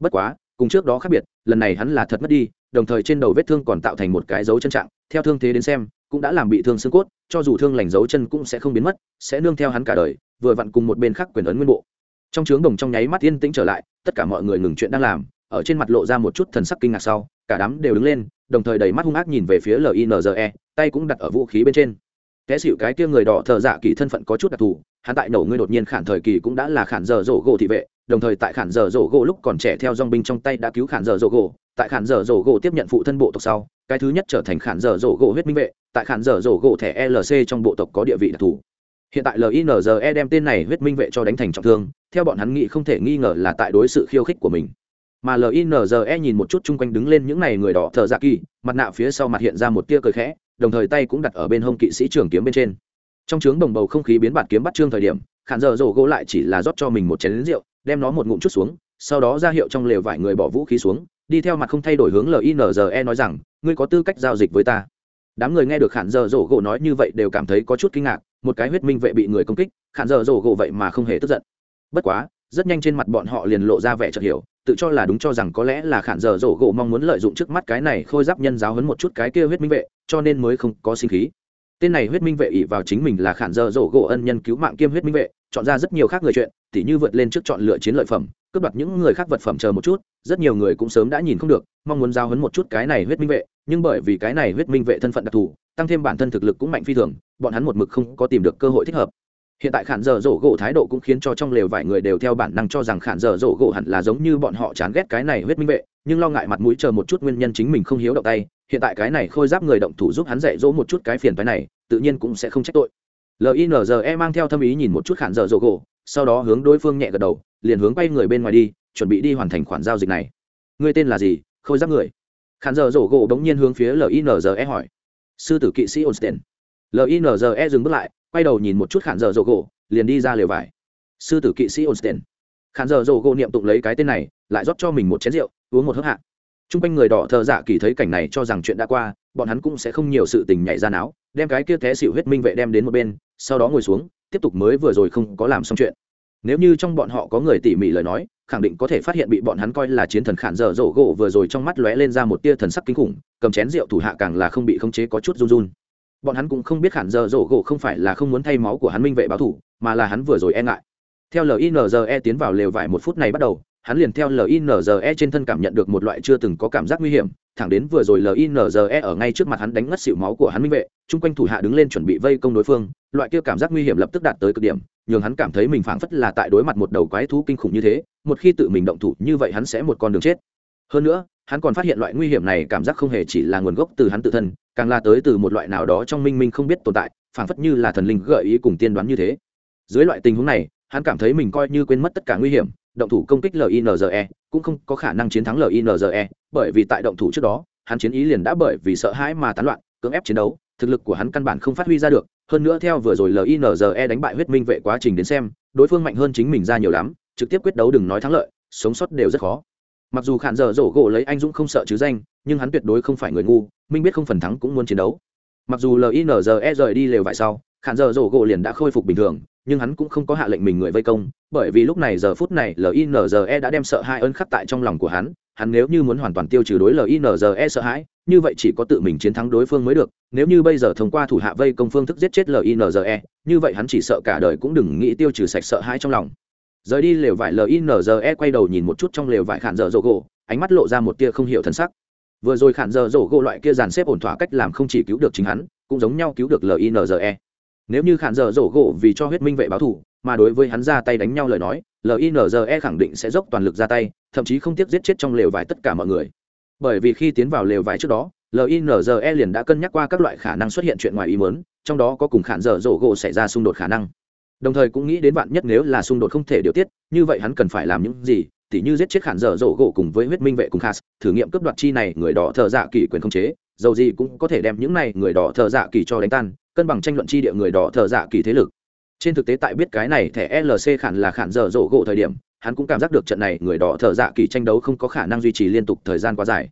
Bất quá, cùng trước đó khác biệt, lần này hắn là thật mất đi, đồng thời trên đầu vết thương còn tạo thành một cái dấu chân trạng, theo thương thế đến xem, cũng đã làm bị thương xương cốt, cho dù thương lành dấu chân cũng sẽ không biến mất, sẽ nương theo hắn cả đời, vừa vặn cùng một bên khác quyền ấn nguyên bộ trong trướng đồng trong nháy mắt yên tĩnh trở lại, tất cả mọi người ngừng chuyện đang làm, ở trên mặt lộ ra một chút thần sắc kinh ngạc sau, cả đám đều đứng lên, đồng thời đầy mắt hung ác nhìn về phía linze tay cũng đặt ở vũ khí bên trên. Kẻ xịu cái kia người đỏ thợ dạ kỳ thân phận có chút đặc thù, hắn tại nổ ngươi đột nhiên khản thời kỳ cũng đã là khản giờ rổ gỗ thị vệ, đồng thời tại khản giờ rổ gỗ lúc còn trẻ theo dong binh trong tay đã cứu khản giờ rổ gỗ, tại khản giờ rổ gỗ tiếp nhận phụ thân bộ tộc sau, cái thứ nhất trở thành khản giờ rổ gỗ huyết minh vệ, tại khản giờ rổ gỗ thẻ lc trong bộ tộc có địa vị đặc thù. Hiện tại linze đem tên này huyết minh vệ cho đánh thành trọng thương theo bọn hắn nghĩ không thể nghi ngờ là tại đối sự khiêu khích của mình. Mà linze nhìn một chút chung quanh đứng lên những n à y người đỏ thợ dạ kỳ, mặt nạ phía sau mặt hiện ra một tia cười khẽ, đồng thời tay cũng đặt ở bên hông kỵ sĩ trường kiếm bên trên. Trong trướng bồng bầu không khí biến bản kiếm bắt trương thời điểm khản giờ rổ gỗ lại chỉ là rót cho mình một chén lính rượu, đem nó một ngụm chút xuống, sau đó ra hiệu trong lều vải người bỏ vũ khí xuống, đi theo mặt không thay đổi hướng linze nói rằng, ngươi có tư cách giao dịch với ta. Đám người nghe được khản dở dỗ gỗ nói như vậy đều cảm thấy có chút kinh ngạc, một cái huyết minh vệ bị người công kích khản dở dỗ gỗ vậy mà không hề tức giận bất quá, rất nhanh trên mặt bọn họ liền lộ ra vẻ chợt hiểu, tự cho là đúng cho rằng có lẽ là khản dở dỗ gỗ mong muốn lợi dụng trước mắt cái này khôi giáp nhân giáo hấn một chút cái kia huyết minh vệ, cho nên mới không có sinh khí. Tên này huyết minh vệ ỉ vào chính mình là khản dở dỗ gỗ ân nhân cứu mạng kiêm huyết minh vệ, chọn ra rất nhiều khác người chuyện, tỉ như vượt lên trước chọn lựa chiến lợi phẩm, cướp đoạt những người khác vật phẩm chờ một chút, rất nhiều người cũng sớm đã nhìn không được, mong muốn giao hấn một chút cái này huyết minh vệ, nhưng bởi vì cái này huyết minh vệ thân phận đặc thù, tăng thêm bản thân thực lực cũng mạnh phi thường, bọn hắn một mực không có tìm được cơ hội thích hợp hiện tại khản dở dỗ gỗ thái độ cũng khiến cho trong lều vài người đều theo bản năng cho rằng khản dở dỗ gỗ hẳn là giống như bọn họ chán ghét cái này huyết minh vệ, nhưng lo ngại mặt mũi chờ một chút nguyên nhân chính mình không hiếu động tay. Hiện tại cái này khôi giáp người động thủ giúp hắn dạy dỗ một chút cái phiền phái này, tự nhiên cũng sẽ không trách tội. Linze mang theo thâm ý nhìn một chút khản dở dỗ gỗ, sau đó hướng đối phương nhẹ gật đầu, liền hướng bay người bên ngoài đi, chuẩn bị đi hoàn thành khoản giao dịch này. Người tên là gì? Khôi giáp người. Khán giờ rổ gỗ bỗng nhiên hướng phía linze hỏi. Sư tử kỵ sĩ onsten linze dừng bước lại quay đầu nhìn một chút khản giờ rổ gỗ, liền đi ra lều vải. Sư tử kỵ sĩ onsten khản giờ rổ gỗ niệm tụng lấy cái tên này, lại rót cho mình một chén rượu, uống một hớp hạ. T r u n g quanh người đỏ thợ dạ kỳ thấy cảnh này cho rằng chuyện đã qua, bọn hắn cũng sẽ không nhiều sự tình nhảy ra náo, đem cái kia té xịu huyết minh vệ đem đến một bên, sau đó ngồi xuống, tiếp tục mới vừa rồi không có làm xong chuyện. Nếu như trong bọn họ có người tỉ mỉ lời nói, khẳng định có thể phát hiện bị bọn hắn coi là chiến thần khản dở dỗ gỗ vừa rồi trong mắt lóe lên ra một tia thần sắc kinh khủng, cầm chén rượu thủ hạ càng là không bị khống chế có chút run run bọn hắn cũng không biết khản giờ rổ gỗ không phải là không muốn thay máu của hắn minh vệ báo thủ, mà là hắn vừa rồi e ngại. Theo linze tiến vào lều vải một phút này bắt đầu, hắn liền theo linze trên thân cảm nhận được một loại chưa từng có cảm giác nguy hiểm, thẳng đến vừa rồi linze ở ngay trước mặt hắn đánh ngất xỉu máu của hắn minh vệ, chung quanh thủ hạ đứng lên chuẩn bị vây công đối phương, loại kia cảm giác nguy hiểm lập tức đạt tới cực điểm, nhường hắn cảm thấy mình phảng phất là tại đối mặt một đầu quái thú kinh khủng như thế, một khi tự mình động thủ như vậy hắn sẽ một con đường chết hơn nữa, hắn còn phát hiện loại nguy hiểm này cảm giác không hề chỉ là nguồn gốc từ hắn tự thân, càng là tới từ một loại nào đó trong minh minh không biết tồn tại, phảng phất như là thần linh gợi ý cùng tiên đoán như thế. Dưới loại tình huống này, hắn cảm thấy mình coi như quên mất tất cả nguy hiểm, động thủ công kích linze cũng không có khả năng chiến thắng linze bởi vì tại động thủ trước đó, hắn chiến ý liền đã bởi vì sợ hãi mà tán loạn, cưỡng ép chiến đấu, thực lực của hắn căn bản không phát huy ra được. Hơn nữa theo vừa rồi linze đánh bại huyết minh vệ quá trình đến xem, đối phương mạnh hơn chính mình ra nhiều lắm, trực tiếp quyết đấu đừng nói thắng lợi, sống sót đều rất khó mặc dù khản dở dỗ gỗ lấy anh dũng không sợ chứ danh, nhưng hắn tuyệt đối không phải người ngu, minh biết không phần thắng cũng muốn chiến đấu. Mặc dù linze rời đi lều vải sau, khản dở dỗ gỗ liền đã khôi phục bình thường, nhưng hắn cũng không có hạ lệnh mình người vây công, bởi vì lúc này giờ phút này linze đã đem sợ hai ơn khắc tại trong lòng của hắn hắn nếu như muốn hoàn toàn tiêu trừ đối linze sợ hãi, như vậy chỉ có tự mình chiến thắng đối phương mới được, nếu như bây giờ thông qua thủ hạ vây công phương thức giết chết linze như vậy hắn chỉ sợ cả đời cũng đừng nghĩ tiêu trừ sạch sợ hãi trong lòng rời đi lều vải linze quay đầu nhìn một chút trong lều vải khản dở dỗ gỗ, ánh mắt lộ ra một tia không hiểu thân sắc. Vừa rồi khản dở dỗ gỗ loại kia dàn xếp ổn thỏa cách làm không chỉ cứu được chính hắn, cũng giống nhau cứu được linze nếu như khản dở dỗ gỗ vì cho huyết minh vệ báo thù, mà đối với hắn ra tay đánh nhau lời nói linze khẳng định sẽ dốc toàn lực ra tay, thậm chí không tiếc giết chết trong lều vải tất cả mọi người. Bởi vì khi tiến vào lều vải trước đó linze liền đã cân nhắc qua các loại khả năng xuất hiện chuyện ngoài ý muốn, trong đó có cùng khản dở dỗ gỗ xảy ra xung đột khả năng đồng thời cũng nghĩ đến bạn nhất nếu là xung đột không thể điều tiết, như vậy hắn cần phải làm những gì? Tỉ như giết chết khản dở dỗ gỗ cùng với huyết minh vệ cùng khas, thử nghiệm cướp đoạt chi này người đỏ thợ dạ kỳ quyền không chế. Dầu gì cũng có thể đem những này người đỏ thợ dạ kỳ cho đánh tan, cân bằng tranh luận chi địa người đỏ thợ dạ kỳ thế lực. Trên thực tế tại biết cái này thẻ lc khản là khản dở dỗ gỗ thời điểm, hắn cũng cảm giác được trận này người đỏ thợ dạ kỳ tranh đấu không có khả năng duy trì liên tục thời gian quá dài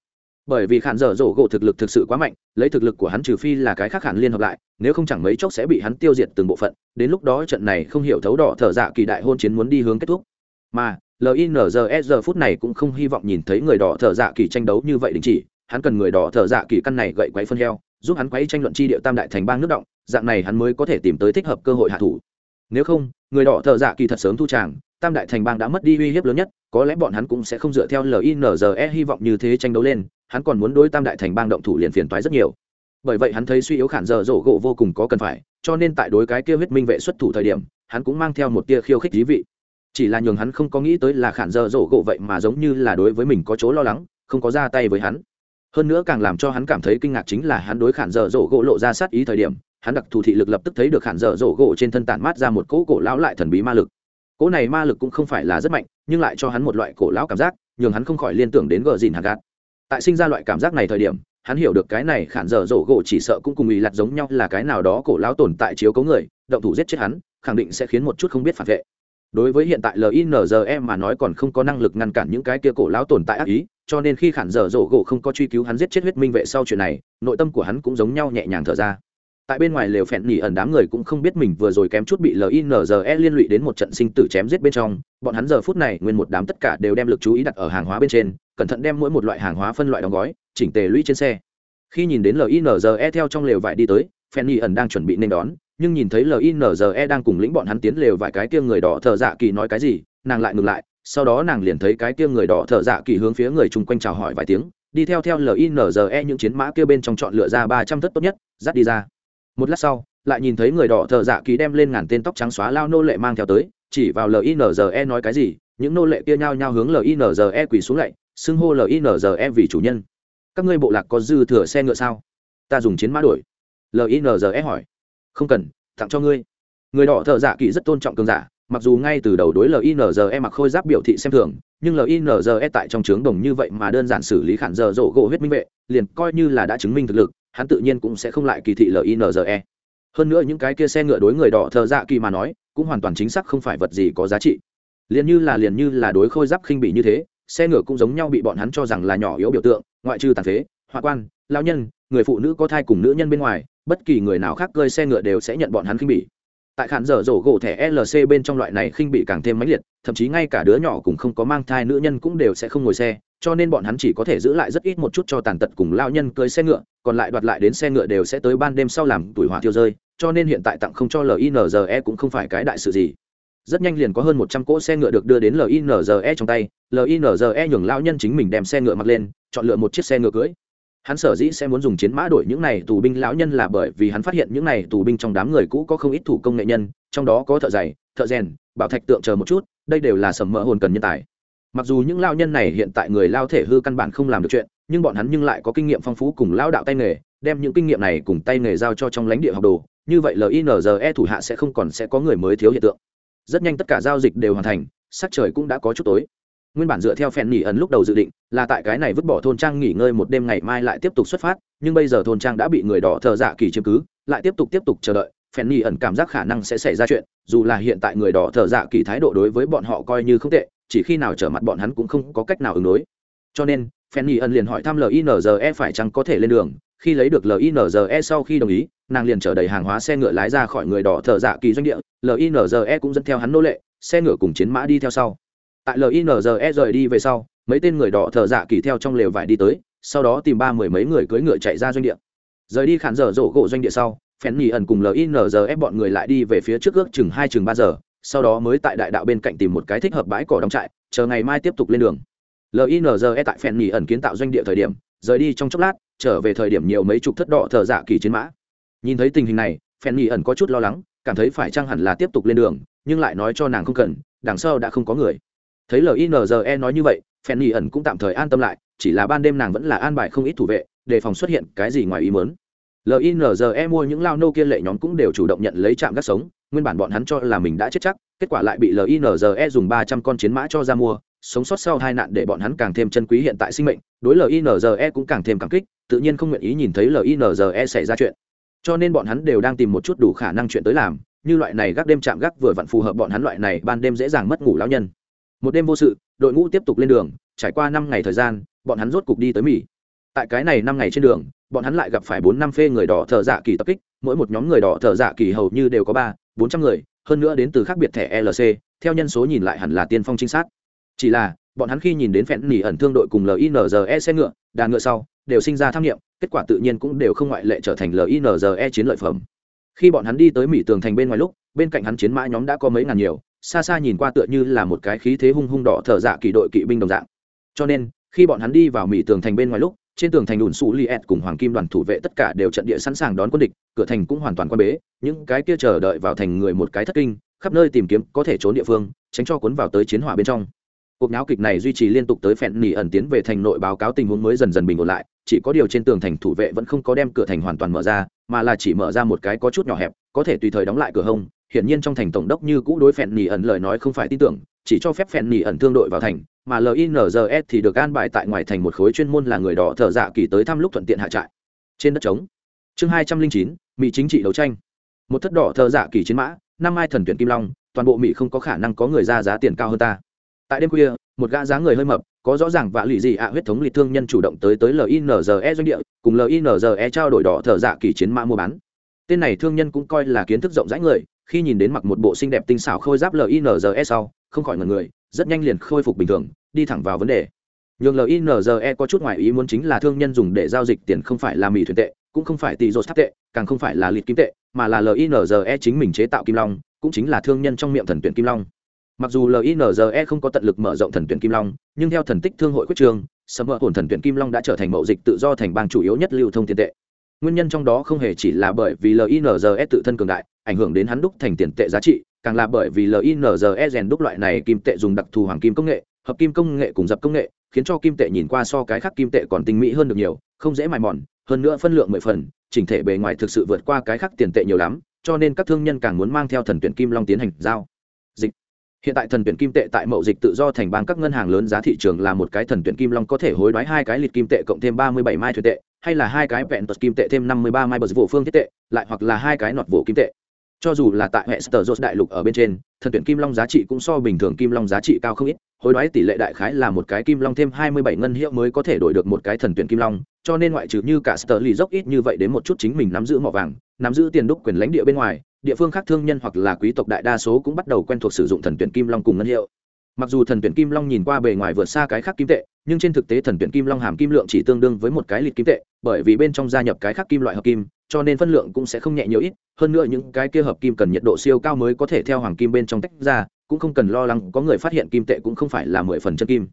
bởi vì khản dở dỗ gỗ thực lực thực sự quá mạnh, lấy thực lực của hắn trừ phi là cái khác hẳn liên hợp lại, nếu không chẳng mấy chốc sẽ bị hắn tiêu diệt từng bộ phận. Đến lúc đó trận này không hiểu thấu đỏ thở dạ kỳ đại hôn chiến muốn đi hướng kết thúc. Mà linze giờ phút này cũng không hy vọng nhìn thấy người đỏ thở dạ kỳ tranh đấu như vậy đình chỉ. Hắn cần người đỏ thở dạ kỳ căn này gậy quấy phân heo, giúp hắn quấy tranh luận chi điệu tam đại thành bang nước động, dạng này hắn mới có thể tìm tới thích hợp cơ hội hạ thủ. Nếu không, người đỏ thợ dạ kỳ thật sớm thu tràng, tam đại thành bang đã mất đi uy hiếp lớn nhất, có lẽ bọn hắn cũng sẽ không dựa theo linze hy vọng như thế tranh đấu lên hắn còn muốn đối tam đại thành bang động thủ liền phiền toái rất nhiều. Bởi vậy hắn thấy suy yếu khản dở dỗ gỗ vô cùng có cần phải, cho nên tại đối cái kia huyết minh vệ xuất thủ thời điểm, hắn cũng mang theo một tia khiêu khích thí vị. Chỉ là nhường hắn không có nghĩ tới là khản dở dỗ gỗ vậy mà giống như là đối với mình có chỗ lo lắng, không có ra tay với hắn. Hơn nữa càng làm cho hắn cảm thấy kinh ngạc chính là hắn đối khản dở dỗ gỗ lộ ra sát ý thời điểm, hắn đặc thù thị lực lập tức thấy được khản dở dỗ gỗ trên thân tản mát ra một cỗ cổ lão lại thần bí ma lực. Cỗ này ma lực cũng không phải là rất mạnh, nhưng lại cho hắn một loại cổ lão cảm giác, nhường hắn không khỏi liên tưởng đến gờ dìn hạt gạt tại sinh ra loại cảm giác này thời điểm, hắn hiểu được cái này khản dở dỗ gỗ chỉ sợ cũng cùng ý lặt giống nhau là cái nào đó cổ lão tồn tại chiếu cấu người, động thủ giết chết hắn, khẳng định sẽ khiến một chút không biết phản vệ. Đối với hiện tại linze mà nói còn không có năng lực ngăn cản những cái kia cổ lão tồn tại ác ý, cho nên khi khản dở dỗ gỗ không có truy cứu hắn giết chết huyết minh vệ sau chuyện này, nội tâm của hắn cũng giống nhau nhẹ nhàng thở ra tại bên ngoài lều phèn nỉ ẩn đám người cũng không biết mình vừa rồi kém chút bị linze liên lụy đến một trận sinh tử chém giết bên trong. Bọn hắn giờ phút này nguyên một đám tất cả đều đem lực chú ý đặt ở hàng hóa bên trên, cẩn thận đem mỗi một loại hàng hóa phân loại đóng gói, chỉnh tề lũy trên xe. Khi nhìn đến linze theo trong lều vải đi tới, phèn nỉ ẩn đang chuẩn bị nên đón, nhưng nhìn thấy linze đang cùng lĩnh bọn hắn tiến lều vài cái kia người đỏ thợ dạ kỳ nói cái gì, nàng lại ngừng lại, sau đó nàng liền thấy cái kia người đỏ thợ dạ kỳ hướng phía người chung quanh chào hỏi vài tiếng, đi theo theo linze những chiến mã kia bên trong chọn lựa ra ba trăm thất tốt nhất, dắt đi ra một lát sau, lại nhìn thấy người đỏ thợ dạ kỳ đem lên ngàn tên tóc trắng xóa lao nô lệ mang theo tới, chỉ vào linze nói cái gì, những nô lệ kia nhao nhao hướng linze quỳ xuống lạy, xưng hô linze vì chủ nhân. Các ngươi bộ lạc có dư thừa xe ngựa sao? Ta dùng chiến mã đổi. Linze hỏi. Không cần, tặng cho ngươi. Người đỏ thợ dạ kỳ rất tôn trọng cường giả, mặc dù ngay từ đầu đối linze mặc khôi giáp biểu thị xem thường, nhưng linze tại trong trướng đồng như vậy mà đơn giản xử lý khản giờ rộ gỗ huyết minh vệ, liền coi như là đã chứng minh thực lực hắn tự nhiên cũng sẽ không lại kỳ thị linze hơn nữa những cái kia xe ngựa đối người đỏ thờ dạ kỳ mà nói, cũng hoàn toàn chính xác không phải vật gì có giá trị. Liền như là liền như là đối khôi giáp khinh bỉ như thế, xe ngựa cũng giống nhau bị bọn hắn cho rằng là nhỏ yếu biểu tượng, ngoại trừ tàn phế, hoa quan lao nhân, người phụ nữ có thai cùng nữ nhân bên ngoài, bất kỳ người nào khác cơi xe ngựa đều sẽ nhận bọn hắn khinh bỉ. Tại khán dở rổ gỗ thẻ lc bên trong loại này khinh bị càng thêm mãnh liệt, thậm chí ngay cả đứa nhỏ cũng không có mang thai nữ nhân cũng đều sẽ không ngồi xe cho nên bọn hắn chỉ có thể giữ lại rất ít một chút cho tàn tật cùng lao nhân cưới xe ngựa, còn lại đoạt lại đến xe ngựa đều sẽ tới ban đêm sau làm tuổi hỏa thiêu rơi, cho nên hiện tại tặng không cho linze cũng không phải cái đại sự gì. Rất nhanh liền có hơn một trăm cỗ xe ngựa được đưa đến linze trong tay linze nhường lao nhân chính mình đem xe ngựa mặc lên, chọn lựa một chiếc xe ngựa cưới. Hắn sở dĩ sẽ muốn dùng chiến mã đổi những này tù binh lão nhân là bởi vì hắn phát hiện những này tù binh trong đám người cũ có không ít thủ công nghệ nhân, trong đó có thợ giày, thợ rèn, bảo thạch tượng chờ một chút, đây đều là sầm mỡ hồn cần nhân tài mặc dù những lao nhân này hiện tại người lao thể hư căn bản không làm được chuyện, nhưng bọn hắn nhưng lại có kinh nghiệm phong phú cùng lao đạo tay nghề, đem những kinh nghiệm này cùng tay nghề giao cho trong lãnh địa học đồ, như vậy linze thủ hạ sẽ không còn sẽ có người mới thiếu hiện tượng. Rất nhanh tất cả giao dịch đều hoàn thành, sắc trời cũng đã có chút tối. Nguyên bản dựa theo phen nghỉ ẩn lúc đầu dự định, là tại cái này vứt bỏ thôn trang nghỉ ngơi một đêm ngày mai lại tiếp tục xuất phát, nhưng bây giờ thôn trang đã bị người đỏ thờ dạ kỳ chiếm cứ, lại tiếp tục tiếp tục chờ đợi phen nghỉ ẩn cảm giác khả năng sẽ xảy ra chuyện, dù là hiện tại người đỏ thờ dạ kỳ thái độ đối với bọn họ coi như không tệ chỉ khi nào trở mặt bọn hắn cũng không có cách nào ứng đối. Cho nên phen ẩn liền hỏi thăm linze phải chăng có thể lên đường. Khi lấy được linze sau khi đồng ý, nàng liền chở đầy hàng hóa xe ngựa lái ra khỏi người đỏ thợ dạ kỳ doanh địa. Linze cũng dẫn theo hắn nô lệ, xe ngựa cùng chiến mã đi theo sau. Tại linze rời đi về sau, mấy tên người đỏ thợ dạ kỳ theo trong lều vải đi tới, sau đó tìm ba mười mấy người cưỡi ngựa chạy ra doanh địa. Rời đi khán dở rổ gỗ doanh địa sau phen nhì ẩn cùng linze bọn người lại đi về phía trước ước chừng hai chừng ba giờ sau đó mới tại đại đạo bên cạnh tìm một cái thích hợp bãi cỏ đóng trại, chờ ngày mai tiếp tục lên đường. Linze tại phen nghỉ ẩn kiến tạo doanh địa thời điểm, rời đi trong chốc lát, trở về thời điểm nhiều mấy chục thất đỏ thờ dạ kỳ chiến mã. Nhìn thấy tình hình này phen nghỉ ẩn có chút lo lắng, cảm thấy phải chăng hẳn là tiếp tục lên đường, nhưng lại nói cho nàng không cần, đằng sau đã không có người. Thấy linze nói như vậy phen nghỉ ẩn cũng tạm thời an tâm lại, chỉ là ban đêm nàng vẫn là an bài không ít thủ vệ, đề phòng xuất hiện cái gì ngoài ý mớn linze mua những lao nô kia lệ nhóm cũng đều chủ động nhận lấy trạm gác sống nguyên bản bọn hắn cho là mình đã chết chắc, kết quả lại bị linze dùng ba trăm con chiến mã cho ra mua, sống sót sau hai nạn để bọn hắn càng thêm chân quý hiện tại sinh mệnh, đối linze cũng càng thêm cảm kích, tự nhiên không nguyện ý nhìn thấy linze xảy ra chuyện. Cho nên bọn hắn đều đang tìm một chút đủ khả năng chuyện tới làm, như loại này gác đêm chạm gác vừa vặn phù hợp bọn hắn loại này ban đêm dễ dàng mất ngủ lão nhân. Một đêm vô sự, đội ngũ tiếp tục lên đường, trải qua năm ngày thời gian, bọn hắn rốt cục đi tới mỹ. Tại cái này năm ngày trên đường, bọn hắn lại gặp phải bốn năm phê người đỏ thợ dạ kỳ tập kích mỗi một nhóm người đỏ thợ dạ kỳ hầu như đều có ba, bốn trăm người, hơn nữa đến từ khác biệt thẻ lc theo nhân số nhìn lại hẳn là tiên phong trinh sát. Chỉ là, bọn hắn khi nhìn đến phèn nỉ ẩn thương đội cùng linze xe ngựa đàn ngựa sau, đều sinh ra tham nghiệm kết quả tự nhiên cũng đều không ngoại lệ trở thành linze chiến lợi phẩm. Khi bọn hắn đi tới mỹ tường thành bên ngoài lúc, bên cạnh hắn chiến mã nhóm đã có mấy ngàn nhiều, xa xa nhìn qua tựa như là một cái khí thế hung hung đỏ thợ dạ kỳ đội kỵ binh đồng dạng. Cho nên, khi bọn hắn đi vào mỹ tường thành bên ngoài lúc trên tường thành đùn sụ li cùng hoàng kim đoàn thủ vệ tất cả đều trận địa sẵn sàng đón quân địch, cửa thành cũng hoàn toàn quan bế, những cái kia chờ đợi vào thành người một cái thất kinh, khắp nơi tìm kiếm có thể trốn địa phương, tránh cho cuốn vào tới chiến hỏa bên trong. Cuộc náo kịch này duy trì liên tục tới phẹn nỉ ẩn tiến về thành nội báo cáo tình huống mới dần dần bình ổn lại, chỉ có điều trên tường thành thủ vệ vẫn không có đem cửa thành hoàn toàn mở ra, mà là chỉ mở ra một cái có chút nhỏ hẹp, có thể tùy thời đóng lại cửa hông. Hiển nhiên trong thành tổng đốc như cũ đối phèn nỉ ẩn lời nói không phải tin tưởng, chỉ cho phép phèn nỉ ẩn thương đội vào thành mà linze thì được an bài tại ngoài thành một khối chuyên môn là người đỏ thợ dạ kỳ tới thăm lúc thuận tiện hạ trại. Trên đất trống, chương hai trăm linh chín, mỹ chính trị đấu tranh. Một thất đỏ thợ dạ kỳ chiến mã, năm mai thần tuyển kim long, toàn bộ mỹ không có khả năng có người ra giá tiền cao hơn ta. Tại đêm khuya, một gã dáng người hơi mập, có rõ ràng vạ lụy gì ạ, huyết thống lịch thương nhân chủ động tới tới linze doanh địa, cùng linze trao đổi đỏ thợ dạ kỳ chiến mã mua bán. Tên này thương nhân cũng coi là kiến thức rộng rãi người, khi nhìn đến mặc một bộ xinh đẹp tinh xảo khôi giáp linze sau, không khỏi ngần người rất nhanh liền khôi phục bình thường, đi thẳng vào vấn đề. Nhường linze có chút ngoại ý muốn chính là thương nhân dùng để giao dịch tiền không phải là mỹ thuyền tệ, cũng không phải tỷ rột tháp tệ, càng không phải là lịt kim tệ, mà là linze chính mình chế tạo kim long, cũng chính là thương nhân trong miệng thần tuyển kim long. Mặc dù linze không có tận lực mở rộng thần tuyển kim long, nhưng theo thần tích thương hội quyết trường sầm mỡ hồn thần tuyển kim long đã trở thành mậu dịch tự do thành bang chủ yếu nhất lưu thông tiền tệ. Nguyên nhân trong đó không hề chỉ là bởi vì linze tự thân cường đại, ảnh hưởng đến hắn đúc thành tiền tệ giá trị càng là bởi vì linze rèn đúc loại này kim tệ dùng đặc thù hoàng kim công nghệ, hợp kim công nghệ cùng dập công nghệ, khiến cho kim tệ nhìn qua so cái khác kim tệ còn tinh mỹ hơn được nhiều, không dễ mài mòn, hơn nữa phân lượng mười phần, chỉnh thể bề ngoài thực sự vượt qua cái khác tiền tệ nhiều lắm, cho nên các thương nhân càng muốn mang theo thần tuyển kim long tiến hành giao. Dịch. Hiện tại thần tuyển kim tệ tại mậu dịch tự do thành bang các ngân hàng lớn giá thị trường là một cái thần tuyển kim long có thể hối đoái hai cái lịch kim tệ cộng thêm ba mươi bảy mai thuyền tệ, hay là hai cái vẹn tật kim tệ thêm năm mươi ba mai bờ vụ phương thiết tệ, lại hoặc là hai cái nọt vụ kim tệ cho dù là tại hệ sở dột đại lục ở bên trên, thần tuyển kim long giá trị cũng so bình thường kim long giá trị cao không ít. Hối đoái tỷ lệ đại khái là một cái kim long thêm hai mươi bảy ngân hiệu mới có thể đổi được một cái thần tuyển kim long, cho nên ngoại trừ như cả sở lì dốc ít như vậy đến một chút chính mình nắm giữ mỏ vàng, nắm giữ tiền đúc quyền lãnh địa bên ngoài, địa phương khác thương nhân hoặc là quý tộc đại đa số cũng bắt đầu quen thuộc sử dụng thần tuyển kim long cùng ngân hiệu. Mặc dù thần tuyển kim long nhìn qua bề ngoài vượt xa cái khác kim tệ nhưng trên thực tế thần tuyển kim long hàm kim lượng chỉ tương đương với một cái lịt kim tệ, bởi vì bên trong gia nhập cái khác kim loại hợp kim, cho nên phân lượng cũng sẽ không nhẹ nhiều ít, hơn nữa những cái kia hợp kim cần nhiệt độ siêu cao mới có thể theo hoàng kim bên trong tách ra, cũng không cần lo lắng có người phát hiện kim tệ cũng không phải là mười phần chân kim.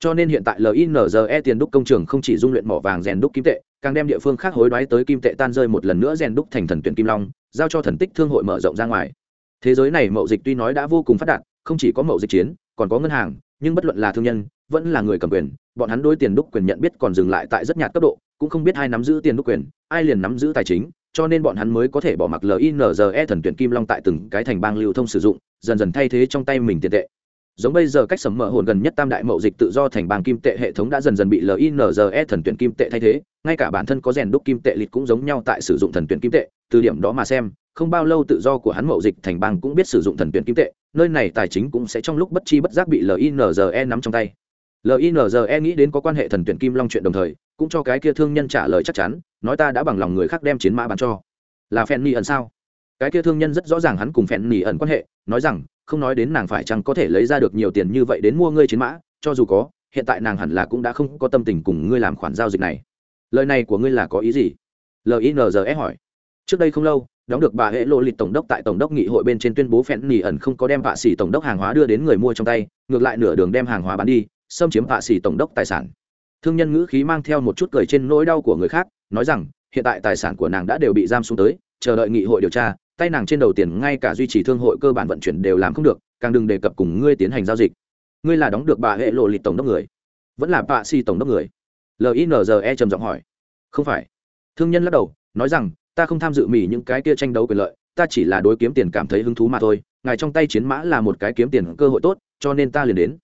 Cho nên hiện tại linze tiền đúc công trường không chỉ dung luyện mỏ vàng rèn đúc kim tệ, càng đem địa phương khác hối đoái tới kim tệ tan rơi một lần nữa rèn đúc thành thần tuyển kim long, giao cho thần tích thương hội mở rộng ra ngoài. Thế giới này mậu dịch tuy nói đã vô cùng phát đạt, không chỉ có mậu dịch chiến, còn có ngân hàng nhưng bất luận là thương nhân, vẫn là người cầm quyền, bọn hắn đối tiền đúc quyền nhận biết còn dừng lại tại rất nhạt cấp độ, cũng không biết ai nắm giữ tiền đúc quyền, ai liền nắm giữ tài chính, cho nên bọn hắn mới có thể bỏ mặc linze thần tuyển kim long tại từng cái thành bang lưu thông sử dụng, dần dần thay thế trong tay mình tiền tệ. Giống bây giờ cách sầm mở hồn gần nhất tam đại mậu dịch tự do thành bang kim tệ hệ thống đã dần dần bị linze thần tuyển kim tệ thay thế, ngay cả bản thân có rèn đúc kim tệ lịch cũng giống nhau tại sử dụng thần tuyển kim tệ, từ điểm đó mà xem không bao lâu tự do của hắn mậu dịch thành bang cũng biết sử dụng thần tuyển kim tệ, nơi này tài chính cũng sẽ trong lúc bất chi bất giác bị linze nắm trong tay. Linze nghĩ đến có quan hệ thần tuyển kim long chuyện đồng thời, cũng cho cái kia thương nhân trả lời chắc chắn, nói ta đã bằng lòng người khác đem chiến mã bán cho. Là phen ni ẩn sao? Cái kia thương nhân rất rõ ràng hắn cùng phen ni ẩn quan hệ, nói rằng, không nói đến nàng phải chăng có thể lấy ra được nhiều tiền như vậy đến mua ngươi chiến mã, cho dù có, hiện tại nàng hẳn là cũng đã không có tâm tình cùng ngươi làm khoản giao dịch này. Lời này của ngươi là có ý gì? Linze hỏi. Trước đây không lâu đóng được bà hệ lộ lịch tổng đốc tại tổng đốc nghị hội bên trên tuyên bố phen nỉ ẩn không có đem vạ xỉ tổng đốc hàng hóa đưa đến người mua trong tay, ngược lại nửa đường đem hàng hóa bán đi, xâm chiếm vạ xỉ tổng đốc tài sản. Thương nhân ngữ khí mang theo một chút cười trên nỗi đau của người khác, nói rằng, hiện tại tài sản của nàng đã đều bị giam xuống tới, chờ đợi nghị hội điều tra, tay nàng trên đầu tiền ngay cả duy trì thương hội cơ bản vận chuyển đều làm không được, càng đừng đề cập cùng ngươi tiến hành giao dịch. Ngươi là đóng được bà hệ lộ lịch tổng đốc người? Vẫn là vạ xỉ tổng đốc người? Linze trầm giọng hỏi. Không phải. Thương nhân lắc đầu, nói rằng ta không tham dự mỉ những cái kia tranh đấu quyền lợi, ta chỉ là đối kiếm tiền cảm thấy hứng thú mà thôi, ngài trong tay chiến mã là một cái kiếm tiền cơ hội tốt, cho nên ta liền đến.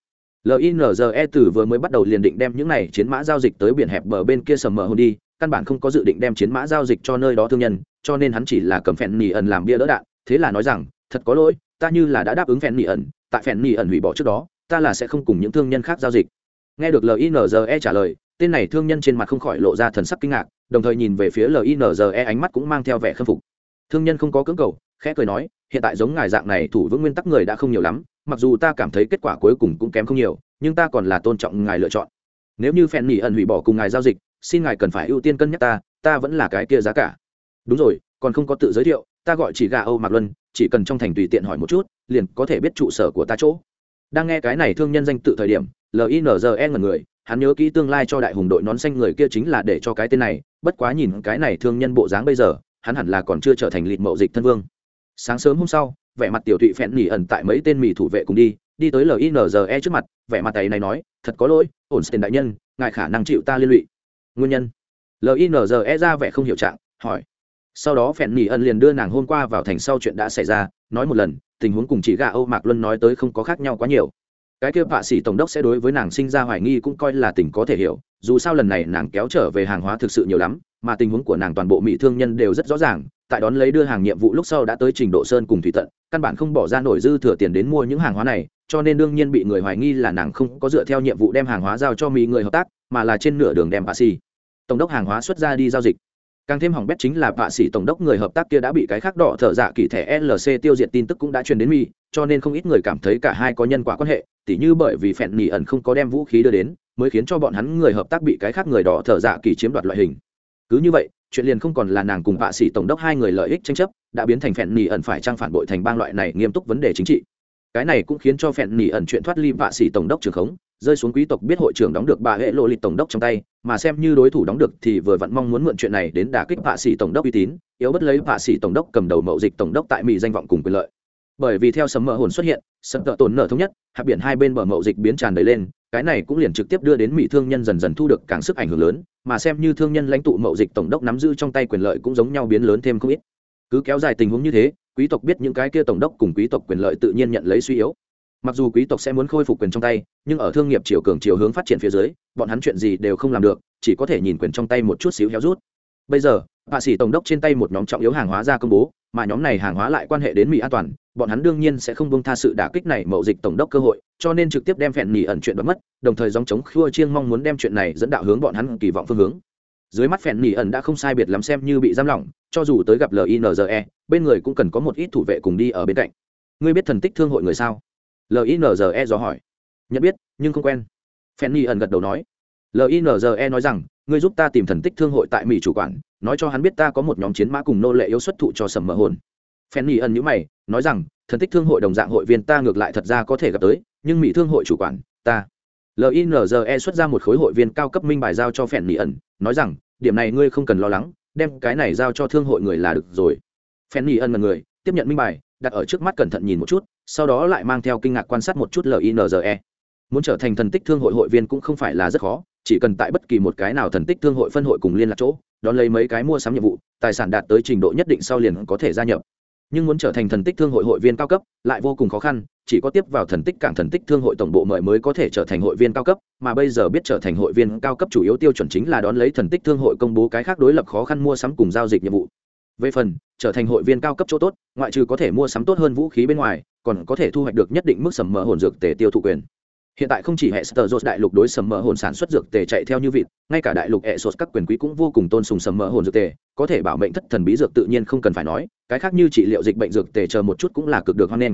Linze từ vừa mới bắt đầu liền định đem những này chiến mã giao dịch tới biển hẹp bờ bên kia sầm mờ hôn đi, căn bản không có dự định đem chiến mã giao dịch cho nơi đó thương nhân, cho nên hắn chỉ là cầm phèn nỉ ẩn làm bia đỡ đạn, thế là nói rằng, thật có lỗi, ta như là đã đáp ứng phèn nỉ ẩn, tại phèn nỉ ẩn hủy bỏ trước đó, ta là sẽ không cùng những thương nhân khác giao dịch. Nghe được linze trả lời, tên này thương nhân trên mặt không khỏi lộ ra thần sắc kinh ngạc đồng thời nhìn về phía linze ánh mắt cũng mang theo vẻ khâm phục. Thương nhân không có cưỡng cầu, khẽ cười nói, hiện tại giống ngài dạng này thủ vững nguyên tắc người đã không nhiều lắm, mặc dù ta cảm thấy kết quả cuối cùng cũng kém không nhiều, nhưng ta còn là tôn trọng ngài lựa chọn. Nếu như phen nỉ ẩn hủy bỏ cùng ngài giao dịch, xin ngài cần phải ưu tiên cân nhắc ta ta vẫn là cái kia giá cả. Đúng rồi, còn không có tự giới thiệu, ta gọi chỉ gà âu mạc luân, chỉ cần trong thành tùy tiện hỏi một chút, liền có thể biết trụ sở của ta chỗ. Đang nghe cái này thương nhân danh tự thời điểm linze ngần người hắn nhớ kỹ tương lai cho đại hùng đội nón xanh người kia chính là để cho cái tên này, bất quá nhìn cái này thương nhân bộ dáng bây giờ, hắn hẳn là còn chưa trở thành lịt mậu dịch thân vương. Sáng sớm hôm sau, vẻ mặt tiểu thụy phẹn nỉ ẩn tại mấy tên mì thủ vệ cùng đi đi tới linze trước mặt, vẻ mặt tay này nói, thật có lỗi, ổn tiền đại nhân, ngài khả năng chịu ta liên lụy. Nguyên nhân? Linze ra vẻ không hiểu trạng, hỏi. Sau đó phẹn nỉ ẩn liền đưa nàng hôm qua vào thành sau chuyện đã xảy ra, nói một lần, tình huống cùng chỉ gà âu mạc luân nói tới không có khác nhau quá nhiều cái kia vạ sĩ tổng đốc sẽ đối với nàng sinh ra hoài nghi cũng coi là tình có thể hiểu, dù sao lần này nàng kéo trở về hàng hóa thực sự nhiều lắm, mà tình huống của nàng toàn bộ mỹ thương nhân đều rất rõ ràng, tại đón lấy đưa hàng nhiệm vụ lúc sau đã tới trình độ sơn cùng thủy tận, căn bản không bỏ ra nổi dư thừa tiền đến mua những hàng hóa này, cho nên đương nhiên bị người hoài nghi là nàng không có dựa theo nhiệm vụ đem hàng hóa giao cho mỹ người hợp tác, mà là trên nửa đường đem bà xì tổng đốc hàng hóa xuất ra đi giao dịch càng thêm hỏng bét chính là vạ sĩ tổng đốc người hợp tác kia đã bị cái khác đỏ thợ dạ kỳ thẻ lc tiêu diệt tin tức cũng đã truyền đến mi, cho nên không ít người cảm thấy cả hai có nhân quả quan hệ, tỉ như bởi vì phèn nỉ ẩn không có đem vũ khí đưa đến, mới khiến cho bọn hắn người hợp tác bị cái khác người đỏ thợ dạ kỳ chiếm đoạt loại hình. Cứ như vậy, chuyện liền không còn là nàng cùng vạ sĩ tổng đốc hai người lợi ích tranh chấp, đã biến thành phèn nỉ ẩn phải trang phản bội thành bang loại này nghiêm túc vấn đề chính trị. Cái này cũng khiến cho phèn nỉ ẩn chuyện thoát ly vạ sĩ tổng đốc trường khống, rơi xuống quý tộc biết hội trưởng đóng được bà hệ lộ lịch tổng đốc trong tay mà xem như đối thủ đóng được thì vừa vặn mong muốn mượn chuyện này đến đả kích hạ sĩ tổng đốc uy tín, yếu bất lấy hạ sĩ tổng đốc cầm đầu mậu dịch tổng đốc tại mỹ danh vọng cùng quyền lợi. Bởi vì theo sấm mỡ hồn xuất hiện, sấm tợ tổn nợ thống nhất hạ biển hai bên bờ mậu dịch biến tràn đầy lên, cái này cũng liền trực tiếp đưa đến mỹ thương nhân dần dần thu được càng sức ảnh hưởng lớn, mà xem như thương nhân lãnh tụ mậu dịch tổng đốc nắm giữ trong tay quyền lợi cũng giống nhau biến lớn thêm không ít. Cứ kéo dài tình huống như thế, quý tộc biết những cái kia tổng đốc cùng quý tộc quyền lợi tự nhiên nhận lấy suy yếu mặc dù quý tộc sẽ muốn khôi phục quyền trong tay, nhưng ở thương nghiệp chiều cường chiều hướng phát triển phía dưới, bọn hắn chuyện gì đều không làm được, chỉ có thể nhìn quyền trong tay một chút xíu héo rút. Bây giờ, hạ sĩ tổng đốc trên tay một nhóm trọng yếu hàng hóa ra công bố, mà nhóm này hàng hóa lại quan hệ đến mỹ an toàn, bọn hắn đương nhiên sẽ không bông tha sự đả kích này mậu dịch tổng đốc cơ hội, cho nên trực tiếp đem phèn nỉ ẩn chuyện đoán mất, đồng thời dòng chống khua chiêng mong muốn đem chuyện này dẫn đạo hướng bọn hắn kỳ vọng phương hướng. Dưới mắt phèn nỉ ẩn đã không sai biệt lắm xem như bị giam lỏng, cho dù tới gặp linze bên người cũng cần có một ít thủ vệ cùng đi ở bên cạnh. Ngươi biết thần tích thương hội người sao? Linze dò hỏi. Nhận biết, nhưng không quen. Fanny ẩn gật đầu nói. Linze nói rằng, ngươi giúp ta tìm thần tích thương hội tại mỹ chủ quản, nói cho hắn biết ta có một nhóm chiến mã cùng nô lệ yếu xuất thụ cho sầm mờ hồn. Fanny ẩn nhữ mày, nói rằng, thần tích thương hội đồng dạng hội viên ta ngược lại thật ra có thể gặp tới, nhưng mỹ thương hội chủ quản, ta. Linze xuất ra một khối hội viên cao cấp minh bài giao cho phèn ẩn, nói rằng, điểm này ngươi không cần lo lắng, đem cái này giao cho thương hội người là được rồi. Phèn ẩn là người, tiếp nhận minh bài đặt ở trước mắt cẩn thận nhìn một chút, sau đó lại mang theo kinh ngạc quan sát một chút linze muốn trở thành thần tích thương hội hội viên cũng không phải là rất khó, chỉ cần tại bất kỳ một cái nào thần tích thương hội phân hội cùng liên lạc chỗ, đón lấy mấy cái mua sắm nhiệm vụ, tài sản đạt tới trình độ nhất định sau liền có thể gia nhập. Nhưng muốn trở thành thần tích thương hội hội viên cao cấp, lại vô cùng khó khăn, chỉ có tiếp vào thần tích cảng thần tích thương hội tổng bộ mời mới có thể trở thành hội viên cao cấp, mà bây giờ biết trở thành hội viên cao cấp chủ yếu tiêu chuẩn chính là đón lấy thần tích thương hội công bố cái khác đối lập khó khăn mua sắm cùng giao dịch nhiệm vụ về phần, trở thành hội viên cao cấp chỗ tốt, ngoại trừ có thể mua sắm tốt hơn vũ khí bên ngoài, còn có thể thu hoạch được nhất định mức sầm mỡ hồn dược tề tiêu thụ quyền. Hiện tại không chỉ hệ sơ dột đại lục đối sầm mỡ hồn sản xuất dược tề chạy theo như vịt, ngay cả đại lục hệ sột các quyền quý cũng vô cùng tôn sùng sầm mỡ hồn dược tề, có thể bảo mệnh thất thần bí dược tự nhiên không cần phải nói, cái khác như trị liệu dịch bệnh dược tề chờ một chút cũng là cực được hoan nghênh.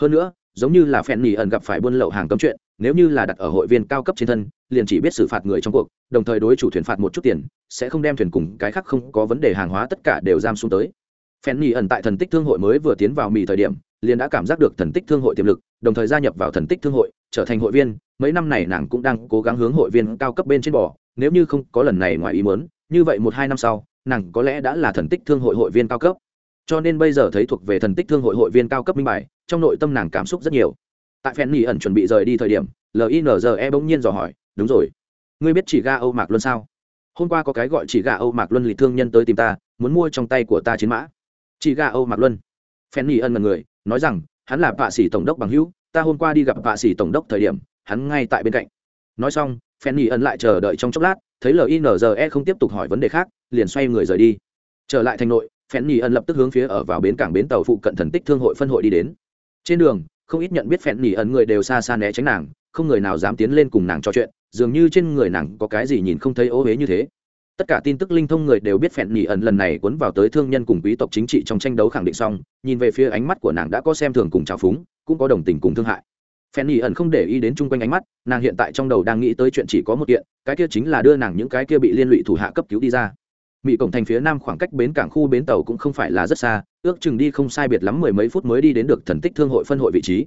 Hơn nữa, giống như là phèn nỉ ẩn gặp phải buôn lậu hàng cấm chuyện nếu như là đặt ở hội viên cao cấp trên thân, liền chỉ biết xử phạt người trong cuộc, đồng thời đối chủ thuyền phạt một chút tiền, sẽ không đem thuyền cùng cái khác không có vấn đề hàng hóa tất cả đều giam xuống tới. Phen nỉ ẩn tại thần tích thương hội mới vừa tiến vào mì thời điểm, liền đã cảm giác được thần tích thương hội tiềm lực, đồng thời gia nhập vào thần tích thương hội, trở thành hội viên. Mấy năm này nàng cũng đang cố gắng hướng hội viên cao cấp bên trên bò, nếu như không có lần này ngoài ý muốn, như vậy một hai năm sau, nàng có lẽ đã là thần tích thương hội hội viên cao cấp. Cho nên bây giờ thấy thuộc về thần tích thương hội hội viên cao cấp minh bài, trong nội tâm nàng cảm xúc rất nhiều tại phen nỉ ẩn chuẩn bị rời đi thời điểm linze bỗng nhiên dò hỏi, đúng rồi, ngươi biết chỉ ga âu mạc luân sao? Hôm qua có cái gọi chỉ ga âu mạc luân lì thương nhân tới tìm ta, muốn mua trong tay của ta chiến mã. Chỉ ga âu mạc luân? Phen nỉ ẩn là người, nói rằng, hắn là vạ sĩ tổng đốc bằng hữu, ta hôm qua đi gặp vạ sĩ tổng đốc thời điểm, hắn ngay tại bên cạnh. Nói xong, phen nỉ ẩn lại chờ đợi trong chốc lát, thấy linze không tiếp tục hỏi vấn đề khác, liền xoay người rời đi. Trở lại thành nội, phen nỉ ẩn lập tức hướng phía ở vào bến cảng bến tàu phụ cận thần tích thương hội phân hội đi đến. Trên đường không ít nhận biết phèn nỉ ẩn người đều xa xa né tránh nàng, không người nào dám tiến lên cùng nàng trò chuyện, dường như trên người nàng có cái gì nhìn không thấy ô huế như thế. Tất cả tin tức linh thông người đều biết phèn nỉ ẩn lần này cuốn vào tới thương nhân cùng quý tộc chính trị trong tranh đấu khẳng định xong, nhìn về phía ánh mắt của nàng đã có xem thường cùng trào phúng, cũng có đồng tình cùng thương hại. Phèn nỉ ẩn không để ý đến chung quanh ánh mắt, nàng hiện tại trong đầu đang nghĩ tới chuyện chỉ có một kiện, cái kia chính là đưa nàng những cái kia bị liên lụy thủ hạ cấp cứu đi ra mỹ cổng thành phía nam khoảng cách bến cảng khu bến tàu cũng không phải là rất xa, ước chừng đi không sai biệt lắm mười mấy phút mới đi đến được thần tích thương hội phân hội vị trí.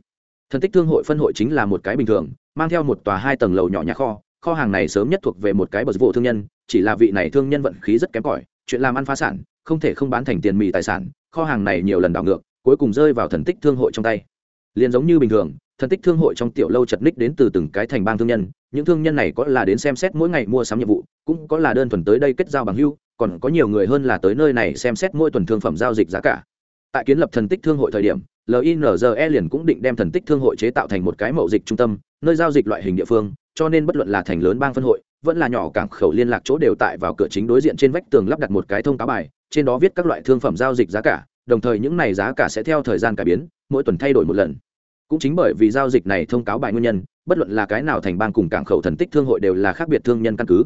Thần tích thương hội phân hội chính là một cái bình thường, mang theo một tòa hai tầng lầu nhỏ nhà kho kho hàng này sớm nhất thuộc về một cái bờ vụ thương nhân, chỉ là vị này thương nhân vận khí rất kém cỏi, chuyện làm ăn phá sản, không thể không bán thành tiền mì tài sản, kho hàng này nhiều lần đảo ngược, cuối cùng rơi vào thần tích thương hội trong tay. Liền giống như bình thường, thần tích thương hội trong tiểu lâu chật ních đến từ từng cái thành bang thương nhân, những thương nhân này có là đến xem xét mỗi ngày mua sắm nhiệm vụ, cũng có là đơn thuần tới đây kết giao bằng hưu còn có nhiều người hơn là tới nơi này xem xét mỗi tuần thương phẩm giao dịch giá cả. Tại kiến lập thần tích thương hội thời điểm linze liền cũng định đem thần tích thương hội chế tạo thành một cái mậu dịch trung tâm, nơi giao dịch loại hình địa phương, cho nên bất luận là thành lớn bang phân hội, vẫn là nhỏ cảng khẩu liên lạc chỗ đều tại vào cửa chính đối diện trên vách tường lắp đặt một cái thông cáo bài, trên đó viết các loại thương phẩm giao dịch giá cả, đồng thời những này giá cả sẽ theo thời gian cải biến, mỗi tuần thay đổi một lần. Cũng chính bởi vì giao dịch này thông cáo bài nguyên nhân, bất luận là cái nào thành bang cùng cảng khẩu thần tích thương hội đều là khác biệt thương nhân căn cứ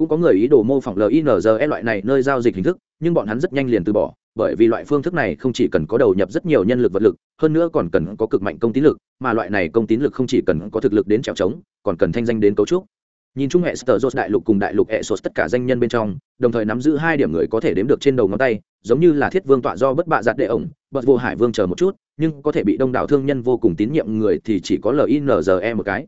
cũng có người ý đồ mô phỏng linze loại này nơi giao dịch hình thức, nhưng bọn hắn rất nhanh liền từ bỏ, bởi vì loại phương thức này không chỉ cần có đầu nhập rất nhiều nhân lực vật lực, hơn nữa còn cần có cực mạnh công tín lực, mà loại này công tín lực không chỉ cần có thực lực đến trèo trống, còn cần thanh danh đến cấu trúc. Nhìn chung hệ sở dốt đại lục cùng đại lục hệ sốt tất cả danh nhân bên trong, đồng thời nắm giữ hai điểm người có thể đếm được trên đầu ngón tay, giống như là thiết vương tọa do bất bạ giặt đệ ổng bật vô hải vương chờ một chút, nhưng có thể bị đông đảo thương nhân vô cùng tín nhiệm người thì chỉ có linze một cái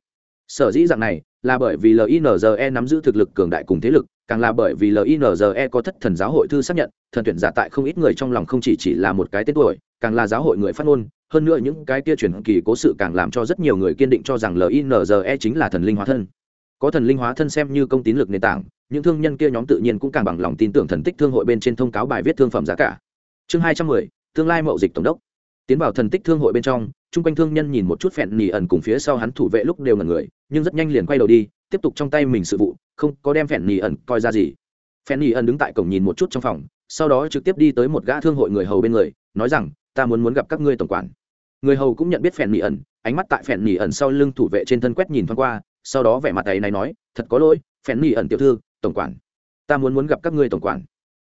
sở dĩ dạng này là bởi vì linze nắm giữ thực lực cường đại cùng thế lực, càng là bởi vì linze có thất thần giáo hội thư xác nhận, thần tuyển giả tại không ít người trong lòng không chỉ chỉ là một cái tên tuổi, càng là giáo hội người phát ngôn. Hơn nữa những cái kia truyền kỳ cố sự càng làm cho rất nhiều người kiên định cho rằng linze chính là thần linh hóa thân. Có thần linh hóa thân xem như công tín lực nền tảng, những thương nhân kia nhóm tự nhiên cũng càng bằng lòng tin tưởng thần tích thương hội bên trên thông cáo bài viết thương phẩm giá cả. Chương hai trăm mười, tương lai mậu dịch tổng đốc tiến vào thần tích thương hội bên trong, chung quanh thương nhân nhìn một chút phẹn nỉ ẩn cùng phía sau hắn thủ vệ lúc đều ngần người, nhưng rất nhanh liền quay đầu đi, tiếp tục trong tay mình sự vụ, không có đem phẹn nỉ ẩn coi ra gì. Phẹn nỉ ẩn đứng tại cổng nhìn một chút trong phòng, sau đó trực tiếp đi tới một gã thương hội người hầu bên người, nói rằng, ta muốn muốn gặp các ngươi tổng quản. Người hầu cũng nhận biết phẹn nỉ ẩn, ánh mắt tại phẹn nỉ ẩn sau lưng thủ vệ trên thân quét nhìn thoáng qua, sau đó vẻ mặt ấy này nói, thật có lỗi, phẹn nỉ ẩn tiểu thư, tổng quản. Ta muốn muốn gặp các ngươi tổng quản.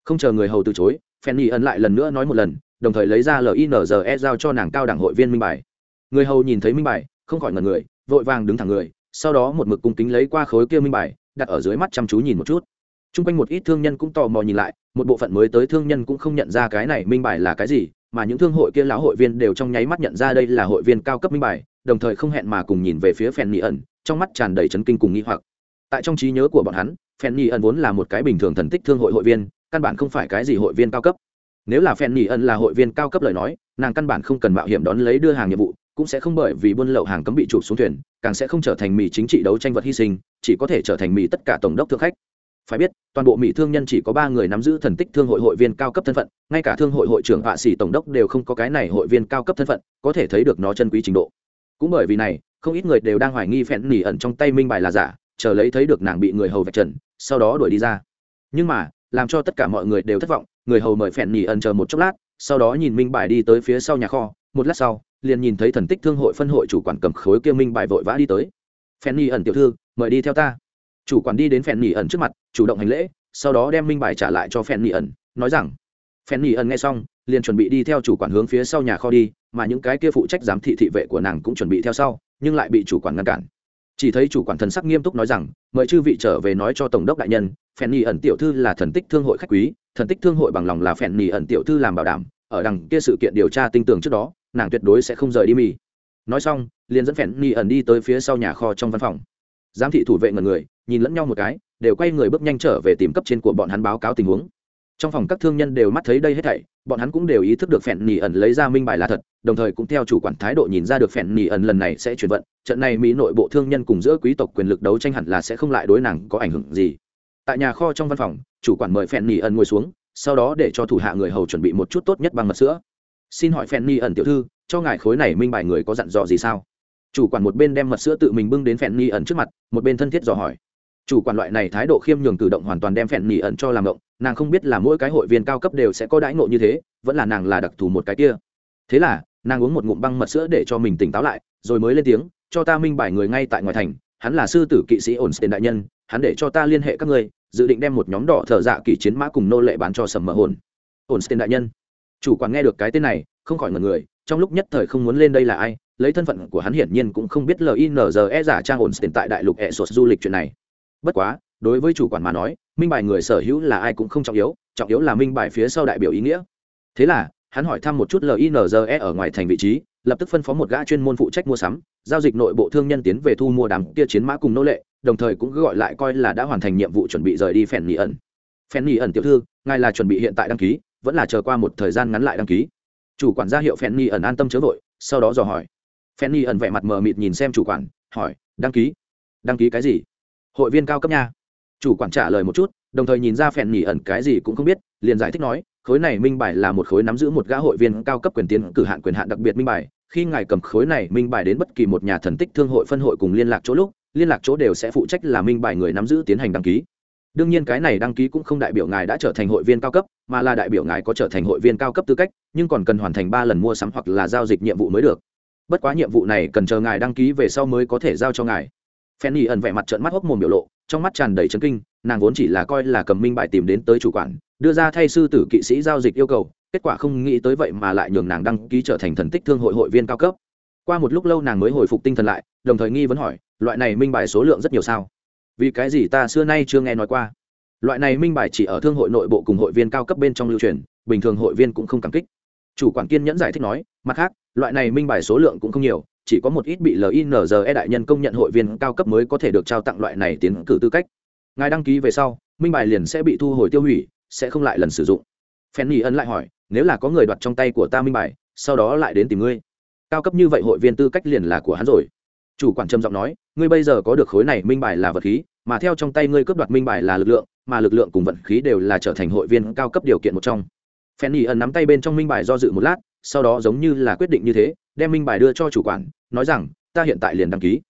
Không chờ người hầu từ chối phèn nỉ ẩn lại lần nữa nói một lần đồng thời lấy ra linze giao cho nàng cao đẳng hội viên minh bài. Người hầu nhìn thấy minh bài, không khỏi ngần người, vội vàng đứng thẳng người, sau đó một mực cung kính lấy qua khối kia minh bài, đặt ở dưới mắt chăm chú nhìn một chút. T r u n g quanh một ít thương nhân cũng tò mò nhìn lại, một bộ phận mới tới thương nhân cũng không nhận ra cái này minh bài là cái gì, mà những thương hội kia lão hội viên đều trong nháy mắt nhận ra đây là hội viên cao cấp minh bài, đồng thời không hẹn mà cùng nhìn về phía phèn nhị ẩn, trong mắt tràn đầy chấn kinh cùng nghi hoặc. Tại trong trí nhớ của bọn hắn, phèn nhị ẩn vốn là một cái bình thường thần tích thương hội hội viên, căn bản không phải cái gì hội viên cao cấp nếu là phen nỉ ẩn là hội viên cao cấp lời nói, nàng căn bản không cần mạo hiểm đón lấy đưa hàng nhiệm vụ, cũng sẽ không bởi vì buôn lậu hàng cấm bị chụp xuống thuyền, càng sẽ không trở thành mỹ chính trị đấu tranh vật hy sinh, chỉ có thể trở thành mỹ tất cả tổng đốc thương khách. Phải biết, toàn bộ mỹ thương nhân chỉ có ba người nắm giữ thần tích thương hội hội viên cao cấp thân phận, ngay cả thương hội hội trưởng họa sĩ tổng đốc đều không có cái này hội viên cao cấp thân phận, có thể thấy được nó chân quý trình độ. Cũng bởi vì này, không ít người đều đang hoài nghi phèn nỉ ẩn trong tay minh bài là giả, chờ lấy thấy được nàng bị người hầu vạch trần, sau đó đuổi đi ra. Nhưng mà, làm cho tất cả mọi người đều thất vọng người hầu mời phèn nhì ẩn chờ một chốc lát, sau đó nhìn minh bài đi tới phía sau nhà kho, một lát sau, liền nhìn thấy thần tích thương hội phân hội chủ quản cầm khối kia minh bài vội vã đi tới. Phèn nhì ẩn tiểu thư, mời đi theo ta. Chủ quản đi đến phèn nhì ẩn trước mặt, chủ động hành lễ, sau đó đem minh bài trả lại cho phèn nhì ẩn, nói rằng phèn nhì ẩn nghe xong, liền chuẩn bị đi theo chủ quản hướng phía sau nhà kho đi, mà những cái kia phụ trách giám thị thị vệ của nàng cũng chuẩn bị theo sau, nhưng lại bị chủ quản ngăn cản chỉ thấy chủ quản thần sắc nghiêm túc nói rằng, mời chư vị trở về nói cho tổng đốc đại nhân, phèn nhì ẩn tiểu thư là thần tích thương hội khách quý, thần tích thương hội bằng lòng là phèn nhì ẩn tiểu thư làm bảo đảm, ở đằng kia sự kiện điều tra tinh tường trước đó, nàng tuyệt đối sẽ không rời đi mì. Nói xong, liền dẫn phèn nhì ẩn đi tới phía sau nhà kho trong văn phòng. Giám thị thủ vệ ngần người, nhìn lẫn nhau một cái, đều quay người bước nhanh trở về tìm cấp trên của bọn hắn báo cáo tình huống trong phòng các thương nhân đều mắt thấy đây hết thảy, bọn hắn cũng đều ý thức được phèn nỉ ẩn lấy ra minh bài là thật, đồng thời cũng theo chủ quản thái độ nhìn ra được phèn nỉ ẩn lần này sẽ chuyển vận, trận này mỹ nội bộ thương nhân cùng giữa quý tộc quyền lực đấu tranh hẳn là sẽ không lại đối nàng có ảnh hưởng gì. Tại nhà kho trong văn phòng, chủ quản mời phèn nỉ ẩn ngồi xuống, sau đó để cho thủ hạ người hầu chuẩn bị một chút tốt nhất bằng mật sữa. Xin hỏi phèn nỉ ẩn tiểu thư, cho ngài khối này minh bài người có dặn dò gì sao? Chủ quản một bên đem mật sữa tự mình bưng đến phèn nỉ ẩn trước mặt, một bên thân thiết dò hỏi. Chủ quản loại này thái độ khiêm nhường cử động hoàn toàn đem phèn nỉ ẩn cho làm động nàng không biết là mỗi cái hội viên cao cấp đều sẽ có đãi ngộ như thế, vẫn là nàng là đặc thù một cái kia. Thế là, nàng uống một ngụm băng mật sữa để cho mình tỉnh táo lại, rồi mới lên tiếng, cho ta minh bài người ngay tại ngoài thành, hắn là sư tử kỵ sĩ ổn tiền đại nhân, hắn để cho ta liên hệ các ngươi, dự định đem một nhóm đỏ thợ dạ kỷ chiến mã cùng nô lệ bán cho sầm mờ hồn. Ổn tiền đại nhân. Chủ quản nghe được cái tên này, không khỏi ngần người, trong lúc nhất thời không muốn lên đây là ai, lấy thân phận của hắn hiển nhiên cũng không biết linze giả trang ổn tiền tại đại lục hệ sột du lịch chuyện này. Bất quá, đối với chủ quản mà nói minh bài người sở hữu là ai cũng không trọng yếu trọng yếu là minh bài phía sau đại biểu ý nghĩa. Thế là, hắn hỏi thăm một chút linze ở ngoài thành vị trí, lập tức phân phó một gã chuyên môn phụ trách mua sắm, giao dịch nội bộ thương nhân tiến về thu mua đám kia chiến mã cùng nô lệ, đồng thời cũng gọi lại coi là đã hoàn thành nhiệm vụ chuẩn bị rời đi phèn nhị ẩn. Phèn nhị ẩn tiểu thư, ngài là chuẩn bị hiện tại đăng ký, vẫn là chờ qua một thời gian ngắn lại đăng ký. Chủ quản ra hiệu phèn nhị ẩn an tâm chớ vội, sau đó dò hỏi. Phèn nhị ẩn vẻ mặt mờ mịt nhìn xem chủ quản, hỏi, đăng ký? Đăng ký cái gì? Hội viên cao cấp nha chủ quản trả lời một chút, đồng thời nhìn ra phèn nhỉ ẩn cái gì cũng không biết, liền giải thích nói, khối này minh bài là một khối nắm giữ một gã hội viên cao cấp quyền tiến cử hạn quyền hạn đặc biệt minh bài. Khi ngài cầm khối này minh bài đến bất kỳ một nhà thần tích thương hội phân hội cùng liên lạc chỗ lúc, liên lạc chỗ đều sẽ phụ trách là minh bài người nắm giữ tiến hành đăng ký. Đương nhiên cái này đăng ký cũng không đại biểu ngài đã trở thành hội viên cao cấp, mà là đại biểu ngài có trở thành hội viên cao cấp tư cách, nhưng còn cần hoàn thành ba lần mua sắm hoặc là giao dịch nhiệm vụ mới được. Bất quá nhiệm vụ này cần chờ ngài đăng ký về sau mới có thể giao cho ngài. Phen y ẩn vẻ mặt trợn mắt hốc mồm biểu lộ trong mắt tràn đầy chấn kinh, nàng vốn chỉ là coi là cầm minh bài tìm đến tới chủ quản, đưa ra thay sư tử kỵ sĩ giao dịch yêu cầu, kết quả không nghĩ tới vậy mà lại nhường nàng đăng ký trở thành thần tích thương hội hội viên cao cấp. Qua một lúc lâu nàng mới hồi phục tinh thần lại, đồng thời nghi vấn hỏi, loại này minh bài số lượng rất nhiều sao? Vì cái gì ta xưa nay chưa nghe nói qua? Loại này minh bài chỉ ở thương hội nội bộ cùng hội viên cao cấp bên trong lưu truyền, bình thường hội viên cũng không cảm kích. Chủ quản kiên nhẫn giải thích nói, mặt khác, loại này minh bài số lượng cũng không nhiều chỉ có một ít bị linze đại nhân công nhận hội viên cao cấp mới có thể được trao tặng loại này tiến cử tư cách. Ngài đăng ký về sau, minh bài liền sẽ bị thu hồi tiêu hủy, sẽ không lại lần sử dụng. Phen ân lại hỏi, nếu là có người đoạt trong tay của ta minh bài, sau đó lại đến tìm ngươi? Cao cấp như vậy hội viên tư cách liền là của hắn rồi. Chủ quản trầm giọng nói, ngươi bây giờ có được khối này minh bài là vật khí, mà theo trong tay ngươi cướp đoạt minh bài là lực lượng, mà lực lượng cùng vận khí đều là trở thành hội viên cao cấp điều kiện một trong. Phen ân nắm tay bên trong minh bài do dự một lát, sau đó giống như là quyết định như thế đem minh bài đưa cho chủ quản, nói rằng, ta hiện tại liền đăng ký.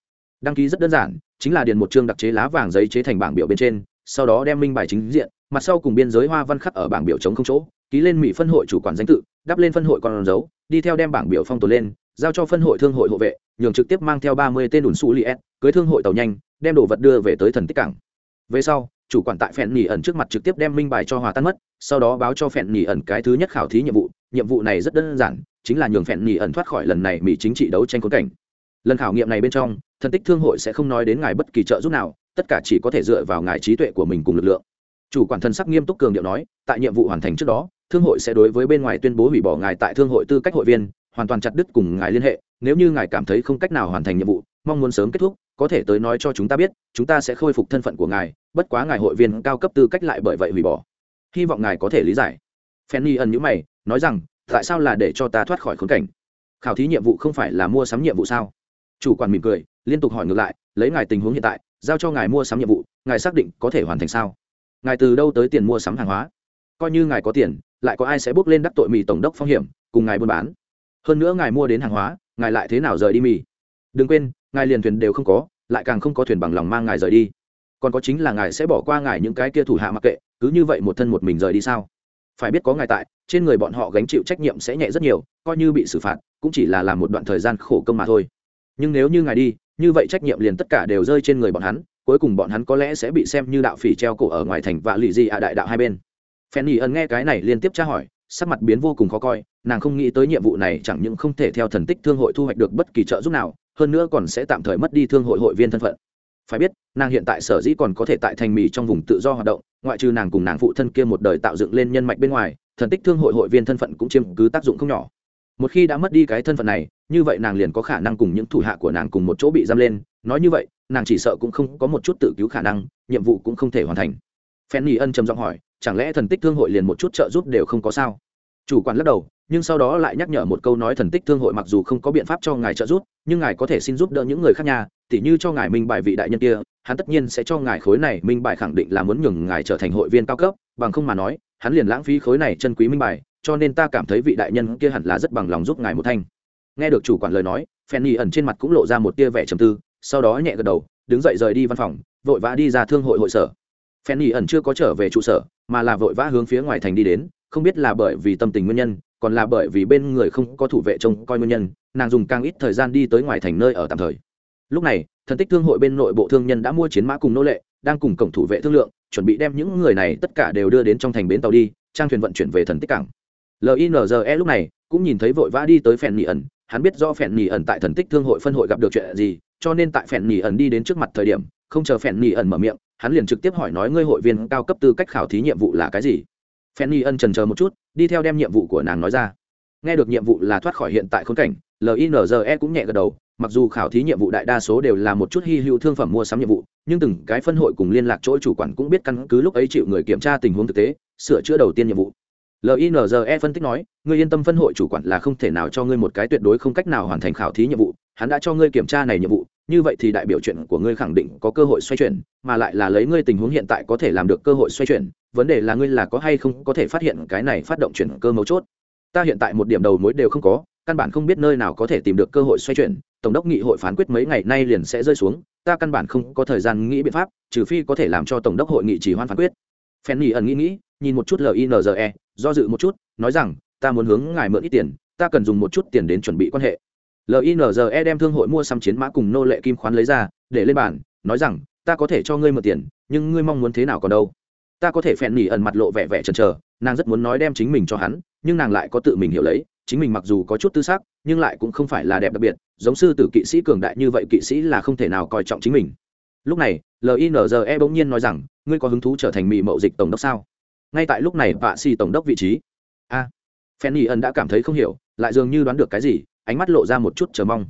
Đăng ký rất đơn giản, chính là điền một chương đặc chế lá vàng giấy chế thành bảng biểu bên trên, sau đó đem minh bài chính diện, mặt sau cùng biên giới hoa văn khắc ở bảng biểu chống không chỗ, ký lên mỹ phân hội chủ quản danh tự, đắp lên phân hội con dấu, đi theo đem bảng biểu phong tồn lên, giao cho phân hội thương hội hộ vệ, nhường trực tiếp mang theo ba mươi tên đùn su li s cưới thương hội tàu nhanh, đem đồ vật đưa về tới thần tích cảng. Về sau, chủ quản tại phèn nhì ẩn trước mặt trực tiếp đem minh bài cho hòa tan mất, sau đó báo cho phèn nhì ẩn cái thứ nhất khảo thí nhiệm vụ nhiệm vụ này rất đơn giản chính là nhường phèn nhì ẩn thoát khỏi lần này mỹ chính trị đấu tranh khốn cảnh. Lần khảo nghiệm này bên trong thân tích thương hội sẽ không nói đến ngài bất kỳ trợ giúp nào, tất cả chỉ có thể dựa vào ngài trí tuệ của mình cùng lực lượng. Chủ quản thân sắc nghiêm túc cường điệu nói, tại nhiệm vụ hoàn thành trước đó, thương hội sẽ đối với bên ngoài tuyên bố hủy bỏ ngài tại thương hội tư cách hội viên, hoàn toàn chặt đứt cùng ngài liên hệ, nếu như ngài cảm thấy không cách nào hoàn thành nhiệm vụ, mong muốn sớm kết thúc, có thể tới nói cho chúng ta biết, chúng ta sẽ khôi phục thân phận của ngài, bất quá ngài hội viên cao cấp tư cách lại bởi vậy hủy bỏ. Hy vọng ngài có thể lý giải. Fanny ẩn nhữ mày, nói rằng tại sao là để cho ta thoát khỏi khốn cảnh? Khảo thí nhiệm vụ không phải là mua sắm nhiệm vụ sao? Chủ quản mỉm cười, liên tục hỏi ngược lại, lấy ngài tình huống hiện tại, giao cho ngài mua sắm nhiệm vụ, ngài xác định có thể hoàn thành sao? Ngài từ đâu tới tiền mua sắm hàng hóa? Coi như ngài có tiền, lại có ai sẽ bước lên đắc tội mì tổng đốc phong hiểm, cùng ngài buôn bán? Hơn nữa ngài mua đến hàng hóa, ngài lại thế nào rời đi mì? Đừng quên, ngài liền thuyền đều không có, lại càng không có thuyền bằng lòng mang ngài rời đi. Còn có chính là ngài sẽ bỏ qua ngài những cái kia thủ hạ mặc kệ, cứ như vậy một thân một mình rời đi sao? Phải biết có ngài tại trên người bọn họ gánh chịu trách nhiệm sẽ nhẹ rất nhiều, coi như bị xử phạt, cũng chỉ là làm một đoạn thời gian khổ công mà thôi. Nhưng nếu như ngài đi, như vậy trách nhiệm liền tất cả đều rơi trên người bọn hắn, cuối cùng bọn hắn có lẽ sẽ bị xem như đạo phỉ treo cổ ở ngoài thành và lì gì ạ đại đạo hai bên. Phen Ân nghe cái này liên tiếp tra hỏi, sắc mặt biến vô cùng khó coi, nàng không nghĩ tới nhiệm vụ này chẳng những không thể theo thần tích thương hội thu hoạch được bất kỳ trợ giúp nào, hơn nữa còn sẽ tạm thời mất đi thương hội hội viên thân phận. Phải biết, nàng hiện tại sở dĩ còn có thể tại thành mì trong vùng tự do hoạt động, ngoại trừ nàng cùng nàng phụ thân kia một đời tạo dựng lên nhân mạch bên ngoài thần tích thương hội hội viên thân phận cũng chiếm cứ tác dụng không nhỏ. Một khi đã mất đi cái thân phận này, như vậy nàng liền có khả năng cùng những thủ hạ của nàng cùng một chỗ bị giam lên. Nói như vậy, nàng chỉ sợ cũng không có một chút tự cứu khả năng, nhiệm vụ cũng không thể hoàn thành. Phen nhi ân trầm giọng hỏi, chẳng lẽ thần tích thương hội liền một chút trợ giúp đều không có sao? Chủ quản lắc đầu, nhưng sau đó lại nhắc nhở một câu nói thần tích thương hội mặc dù không có biện pháp cho ngài trợ giúp, nhưng ngài có thể xin giúp đỡ những người khác nhà tỉ như cho ngài minh bài vị đại nhân kia, hắn tất nhiên sẽ cho ngài khối này, minh bài khẳng định là muốn nhường ngài trở thành hội viên cao cấp, bằng không mà nói hắn liền lãng phí khối này chân quý minh bài, cho nên ta cảm thấy vị đại nhân kia hẳn là rất bằng lòng giúp ngài một thanh. Nghe được chủ quản lời nói, phen nhi ẩn trên mặt cũng lộ ra một tia vẻ trầm tư, sau đó nhẹ gật đầu, đứng dậy rời đi văn phòng, vội vã đi ra thương hội hội sở. Phen nhi ẩn chưa có trở về trụ sở, mà là vội vã hướng phía ngoài thành đi đến, không biết là bởi vì tâm tình nguyên nhân, còn là bởi vì bên người không có thủ vệ trông coi nguyên nhân, nàng dùng càng ít thời gian đi tới ngoài thành nơi ở tạm thời. Lúc này, thần tích thương hội bên nội bộ thương nhân đã mua chiến mã cùng nô lệ đang cùng cổng thủ vệ thương lượng, chuẩn bị đem những người này tất cả đều đưa đến trong thành bến tàu đi, trang thuyền vận chuyển về thần tích cảng. Linze lúc này cũng nhìn thấy vội vã đi tới phèn nỉ ẩn, hắn biết do phèn nỉ ẩn tại thần tích thương hội phân hội gặp được chuyện gì, cho nên tại phèn nỉ ẩn đi đến trước mặt thời điểm, không chờ phèn nỉ ẩn mở miệng, hắn liền trực tiếp hỏi nói ngươi hội viên cao cấp tư cách khảo thí nhiệm vụ là cái gì? Phèn nỉ ẩn trần chờ một chút, đi theo đem nhiệm vụ của nàng nói ra. Nghe được nhiệm vụ là thoát khỏi hiện tại khốn cảnh linze cũng nhẹ gật đầu mặc dù khảo thí nhiệm vụ đại đa số đều là một chút hy hữu thương phẩm mua sắm nhiệm vụ, nhưng từng cái phân hội cùng liên lạc chỗ chủ quản cũng biết căn cứ lúc ấy chịu người kiểm tra tình huống thực tế, sửa chữa đầu tiên nhiệm vụ. Linze phân tích nói, ngươi yên tâm phân hội chủ quản là không thể nào cho ngươi một cái tuyệt đối không cách nào hoàn thành khảo thí nhiệm vụ, hắn đã cho ngươi kiểm tra này nhiệm vụ, như vậy thì đại biểu chuyện của ngươi khẳng định có cơ hội xoay chuyển, mà lại là lấy ngươi tình huống hiện tại có thể làm được cơ hội xoay chuyển, vấn đề là ngươi là có hay không có thể phát hiện cái này phát động chuyển cơ mấu chốt ta hiện tại một điểm đầu mối đều không có, căn bản không biết nơi nào có thể tìm được cơ hội xoay chuyển, tổng đốc nghị hội phán quyết mấy ngày nay liền sẽ rơi xuống, ta căn bản không có thời gian nghĩ biện pháp, trừ phi có thể làm cho tổng đốc hội nghị chỉ hoan phán quyết. Phen nghỉ ẩn nghĩ nghĩ, nhìn một chút linze do dự một chút, nói rằng, ta muốn hướng ngài mượn ít tiền, ta cần dùng một chút tiền đến chuẩn bị quan hệ. Linze đem thương hội mua xăm chiến mã cùng nô lệ kim khoán lấy ra, để lên bàn, nói rằng, ta có thể cho ngươi mượn tiền, nhưng ngươi mong muốn thế nào còn đâu ta có thể phèn nỉ ẩn mặt lộ vẻ vẻ chần chờ nàng rất muốn nói đem chính mình cho hắn nhưng nàng lại có tự mình hiểu lấy chính mình mặc dù có chút tư xác nhưng lại cũng không phải là đẹp đặc biệt giống sư tử kỵ sĩ cường đại như vậy kỵ sĩ là không thể nào coi trọng chính mình. Lúc này linze bỗng nhiên nói rằng ngươi có hứng thú trở thành mỹ mậu dịch tổng đốc sao? Ngay tại lúc này bạ xì tổng đốc vị trí. A. À, phen ẩn đã cảm thấy không hiểu lại dường như đoán được cái gì ánh mắt lộ ra một chút chờ mong.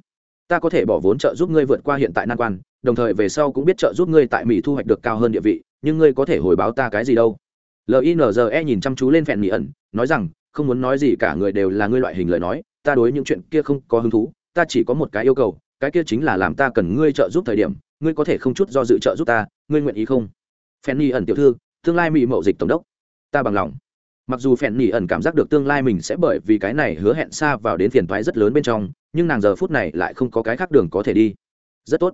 Ta có thể bỏ vốn trợ giúp ngươi vượt qua hiện tại nan quan đồng thời về sau cũng biết trợ giúp ngươi tại mỹ thu hoạch được cao hơn địa vị nhưng ngươi có thể hồi báo ta cái gì đâu? Linze nhìn chăm chú lên phèn mỹ ẩn, nói rằng, không muốn nói gì cả người đều là ngươi loại hình lời nói, ta đối những chuyện kia không có hứng thú, ta chỉ có một cái yêu cầu, cái kia chính là làm ta cần ngươi trợ giúp thời điểm, ngươi có thể không chút do dự trợ giúp ta, ngươi nguyện ý không? Phèn mỹ ẩn tiểu thư, tương lai mỹ mậu dịch tổng đốc, ta bằng lòng. Mặc dù phèn nỉ ẩn cảm giác được tương lai mình sẽ bởi vì cái này hứa hẹn xa vào đến phiền toái rất lớn bên trong, nhưng nàng giờ phút này lại không có cái khác đường có thể đi. Rất tốt.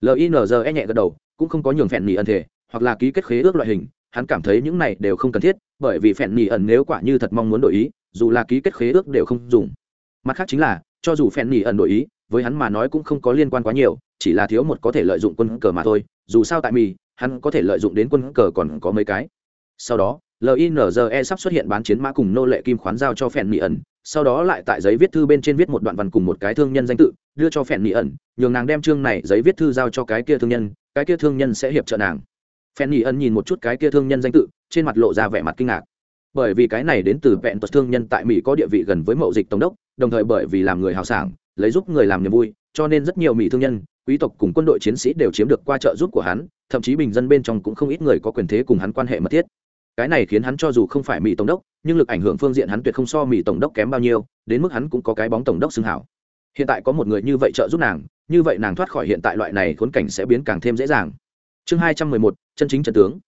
Linze nhẹ gật đầu, cũng không có nhường phèn nỉ ẩn thể hoặc là ký kết khế ước loại hình, hắn cảm thấy những này đều không cần thiết, bởi vì phèn nỉ ẩn nếu quả như thật mong muốn đổi ý, dù là ký kết khế ước đều không dùng. Mặt khác chính là, cho dù phèn nỉ ẩn đổi ý, với hắn mà nói cũng không có liên quan quá nhiều, chỉ là thiếu một có thể lợi dụng quân cờ mà thôi, dù sao tại mì hắn có thể lợi dụng đến quân cờ còn có mấy cái. Sau đó linze sắp xuất hiện bán chiến mã cùng nô lệ kim khoán giao cho phèn nỉ ẩn, sau đó lại tại giấy viết thư bên trên viết một đoạn văn cùng một cái thương nhân danh tự, đưa cho phèn nỉ ẩn, nhường nàng đem chương này giấy viết thư giao cho cái kia thương nhân, cái kia thương nhân sẽ hiệp trợ nàng phen nhì ân nhìn một chút cái kia thương nhân danh tự, trên mặt lộ ra vẻ mặt kinh ngạc. Bởi vì cái này đến từ vẹn tuật thương nhân tại mỹ có địa vị gần với mậu dịch tổng đốc, đồng thời bởi vì làm người hào sảng, lấy giúp người làm niềm vui, cho nên rất nhiều mỹ thương nhân, quý tộc cùng quân đội chiến sĩ đều chiếm được qua trợ giúp của hắn, thậm chí bình dân bên trong cũng không ít người có quyền thế cùng hắn quan hệ mật thiết. Cái này khiến hắn cho dù không phải mỹ tổng đốc, nhưng lực ảnh hưởng phương diện hắn tuyệt không so mỹ tổng đốc kém bao nhiêu, đến mức hắn cũng có cái bóng tổng đốc xưng hảo. Hiện tại có một người như vậy trợ giúp nàng, như vậy nàng thoát khỏi hiện tại loại này khốn cảnh sẽ biến càng thêm dễ dàng chương hai trăm mười một, chân chính trận tướng.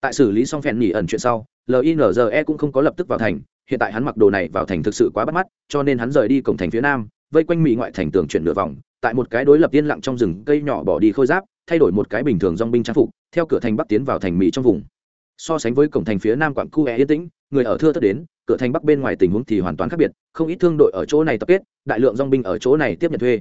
Tại xử lý xong phèn nhỉ ẩn chuyện sau linze cũng không có lập tức vào thành, hiện tại hắn mặc đồ này vào thành thực sự quá bắt mắt, cho nên hắn rời đi cổng thành phía nam, vây quanh mỹ ngoại thành tường chuyển nửa vòng, tại một cái đối lập yên lặng trong rừng cây nhỏ bỏ đi khôi giáp, thay đổi một cái bình thường dong binh trang phục, theo cửa thành bắc tiến vào thành mỹ trong vùng. So sánh với cổng thành phía nam quảng cu e yên tĩnh, người ở thưa thất đến, cửa thành bắc bên ngoài tình huống thì hoàn toàn khác biệt, không ít thương đội ở chỗ này tập kết, đại lượng dong binh ở chỗ này tiếp nhận thuê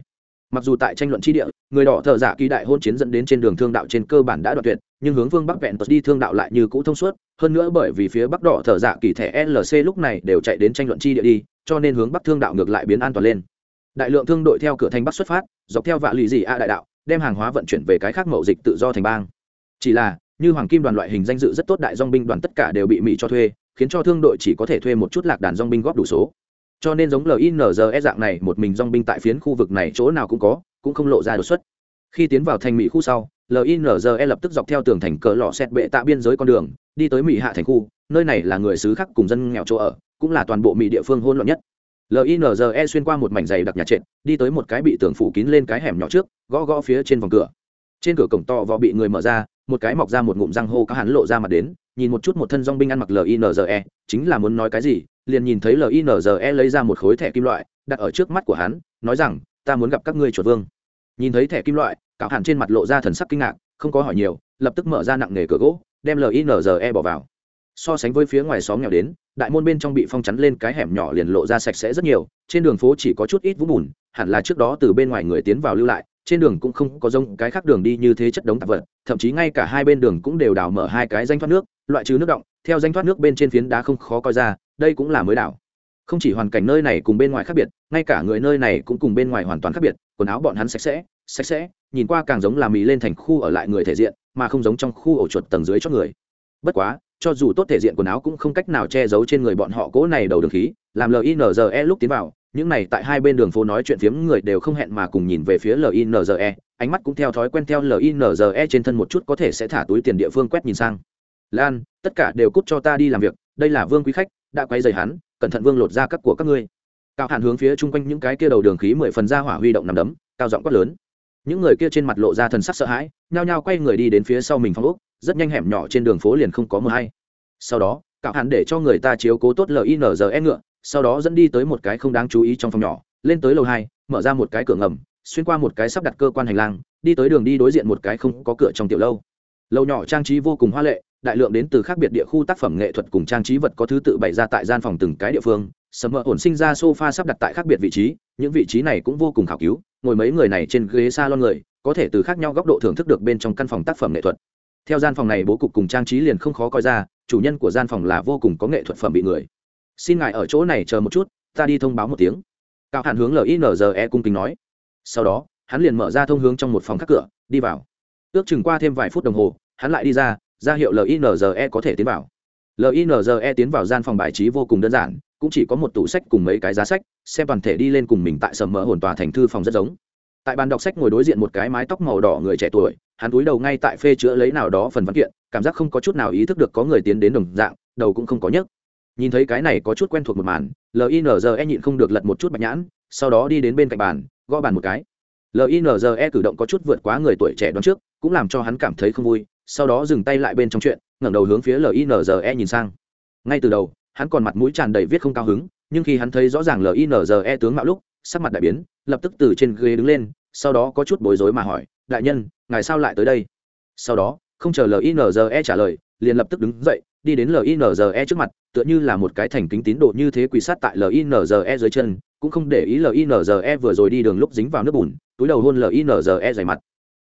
mặc dù tại tranh luận tri địa, người đỏ thợ giả kỳ đại hôn chiến dẫn đến trên đường thương đạo trên cơ bản đã đoạt tuyệt, nhưng hướng vương bắc vẹn tật đi thương đạo lại như cũ thông suốt, hơn nữa bởi vì phía bắc đỏ thợ giả kỳ thẻ lc lúc này đều chạy đến tranh luận tri địa đi, cho nên hướng bắc thương đạo ngược lại biến an toàn lên. Đại lượng thương đội theo cửa thành bắc xuất phát, dọc theo vạ lì dị a đại đạo, đem hàng hóa vận chuyển về cái khác mậu dịch tự do thành bang. Chỉ là, như hoàng kim đoàn loại hình danh dự rất tốt đại dong binh đoàn tất cả đều bị mỹ cho thuê, khiến cho thương đội chỉ có thể thuê một chút lạc đàn dong binh góp đủ số cho nên giống linze dạng này, một mình dong binh tại phiến khu vực này chỗ nào cũng có, cũng không lộ ra đột xuất. Khi tiến vào thành mỹ khu sau linze lập tức dọc theo tường thành cờ lọ xét bệ tạ biên giới con đường, đi tới mỹ hạ thành khu, nơi này là người xứ khác cùng dân nghèo chỗ ở, cũng là toàn bộ mỹ địa phương hôn loạn nhất. Linze xuyên qua một mảnh dày đặc nhà trệt, đi tới một cái bị tường phủ kín lên cái hẻm nhỏ trước, gõ gõ phía trên vòng cửa. Trên cửa cổng to vò bị người mở ra một cái mọc ra một ngụm răng hô các hắn lộ ra mặt đến, nhìn một chút một thân dong binh ăn mặc linze chính là muốn nói cái gì, liền nhìn thấy linze lấy ra một khối thẻ kim loại, đặt ở trước mắt của hắn, nói rằng, ta muốn gặp các ngươi chuột vương. Nhìn thấy thẻ kim loại cạo hẳn trên mặt lộ ra thần sắc kinh ngạc, không có hỏi nhiều, lập tức mở ra nặng nề cửa gỗ, đem linze bỏ vào. So sánh với phía ngoài xóm nghèo đến, đại môn bên trong bị phong chắn lên cái hẻm nhỏ liền lộ ra sạch sẽ rất nhiều, trên đường phố chỉ có chút ít vũng bùn, hẳn là trước đó từ bên ngoài người tiến vào lưu lại trên đường cũng không có rông cái khác đường đi như thế chất đống tạp vật, thậm chí ngay cả hai bên đường cũng đều đào mở hai cái danh thoát nước, loại trừ nước động, theo danh thoát nước bên trên phiến đá không khó coi ra, đây cũng là mới đảo. Không chỉ hoàn cảnh nơi này cùng bên ngoài khác biệt, ngay cả người nơi này cũng cùng bên ngoài hoàn toàn khác biệt, quần áo bọn hắn sạch sẽ sạch sẽ, nhìn qua càng giống là mì lên thành khu ở lại người thể diện, mà không giống trong khu ổ chuột tầng dưới cho người. Bất quá, cho dù tốt thể diện quần áo cũng không cách nào che giấu trên người bọn họ cố này đầu đường khí, làm linze lúc tiến vào những này tại hai bên đường phố nói chuyện phiếm người đều không hẹn mà cùng nhìn về phía linze ánh mắt cũng theo thói quen theo linze trên thân một chút có thể sẽ thả túi tiền địa phương quét nhìn sang. Lan, tất cả đều cút cho ta đi làm việc, đây là vương quý khách, đã quay dày hắn, cẩn thận vương lột ra các của các ngươi. Cao hàn hướng phía chung quanh những cái kia đầu đường khí mười phần ra hỏa huy động nằm đấm, cao giọng quát lớn. Những người kia trên mặt lộ ra thần sắc sợ hãi, nhao nhao quay người đi đến phía sau mình phong úc rất nhanh hẻm nhỏ trên đường phố liền không có mờ hay. Sau đó cạo hàn để cho người ta chiếu cố tốt linze ngựa sau đó dẫn đi tới một cái không đáng chú ý trong phòng nhỏ, lên tới lầu hai, mở ra một cái cửa ngầm, xuyên qua một cái sắp đặt cơ quan hành lang, đi tới đường đi đối diện một cái không có cửa trong tiểu lâu. Lâu nhỏ trang trí vô cùng hoa lệ, đại lượng đến từ khác biệt địa khu tác phẩm nghệ thuật cùng trang trí vật có thứ tự bày ra tại gian phòng từng cái địa phương. Sầm mỡ ổn sinh ra sofa sắp đặt tại khác biệt vị trí, những vị trí này cũng vô cùng khảo cứu, ngồi mấy người này trên ghế salon người, có thể từ khác nhau góc độ thưởng thức được bên trong căn phòng tác phẩm nghệ thuật. Theo gian phòng này bố cục cùng trang trí liền không khó coi ra, chủ nhân của gian phòng là vô cùng có nghệ thuật phẩm bị người xin ngài ở chỗ này chờ một chút, ta đi thông báo một tiếng. Cao hạn hướng linze cung kính nói. Sau đó, hắn liền mở ra thông hướng trong một phòng khác cửa, đi vào. Ước chừng qua thêm vài phút đồng hồ, hắn lại đi ra ra hiệu linze có thể tiến vào. Linze tiến vào gian phòng bài trí vô cùng đơn giản, cũng chỉ có một tủ sách cùng mấy cái giá sách, xem toàn thể đi lên cùng mình tại sầm mỡ hồn tòa thành thư phòng rất giống. Tại bàn đọc sách ngồi đối diện một cái mái tóc màu đỏ người trẻ tuổi, hắn túi đầu ngay tại phê chữa lấy nào đó phần văn kiện, cảm giác không có chút nào ý thức được có người tiến đến đồng dạng, đầu cũng không có nhấc nhìn thấy cái này có chút quen thuộc một màn linze nhịn không được lật một chút bạch nhãn, sau đó đi đến bên cạnh bàn, gõ bàn một cái. Linze cử động có chút vượt quá người tuổi trẻ đón trước, cũng làm cho hắn cảm thấy không vui, sau đó dừng tay lại bên trong chuyện, ngẩng đầu hướng phía linze nhìn sang. Ngay từ đầu, hắn còn mặt mũi tràn đầy viết không cao hứng, nhưng khi hắn thấy rõ ràng linze tướng mạo lúc, sắc mặt đại biến, lập tức từ trên ghế đứng lên, sau đó có chút bối rối mà hỏi, đại nhân, ngài sao lại tới đây? Sau đó, không chờ linze trả lời, liền lập tức đứng dậy đi đến linze trước mặt, tựa như là một cái thành kính tín đồ như thế quỳ sát tại linze dưới chân, cũng không để ý linze vừa rồi đi đường lúc dính vào nước bùn, túi đầu hôn linze dày mặt.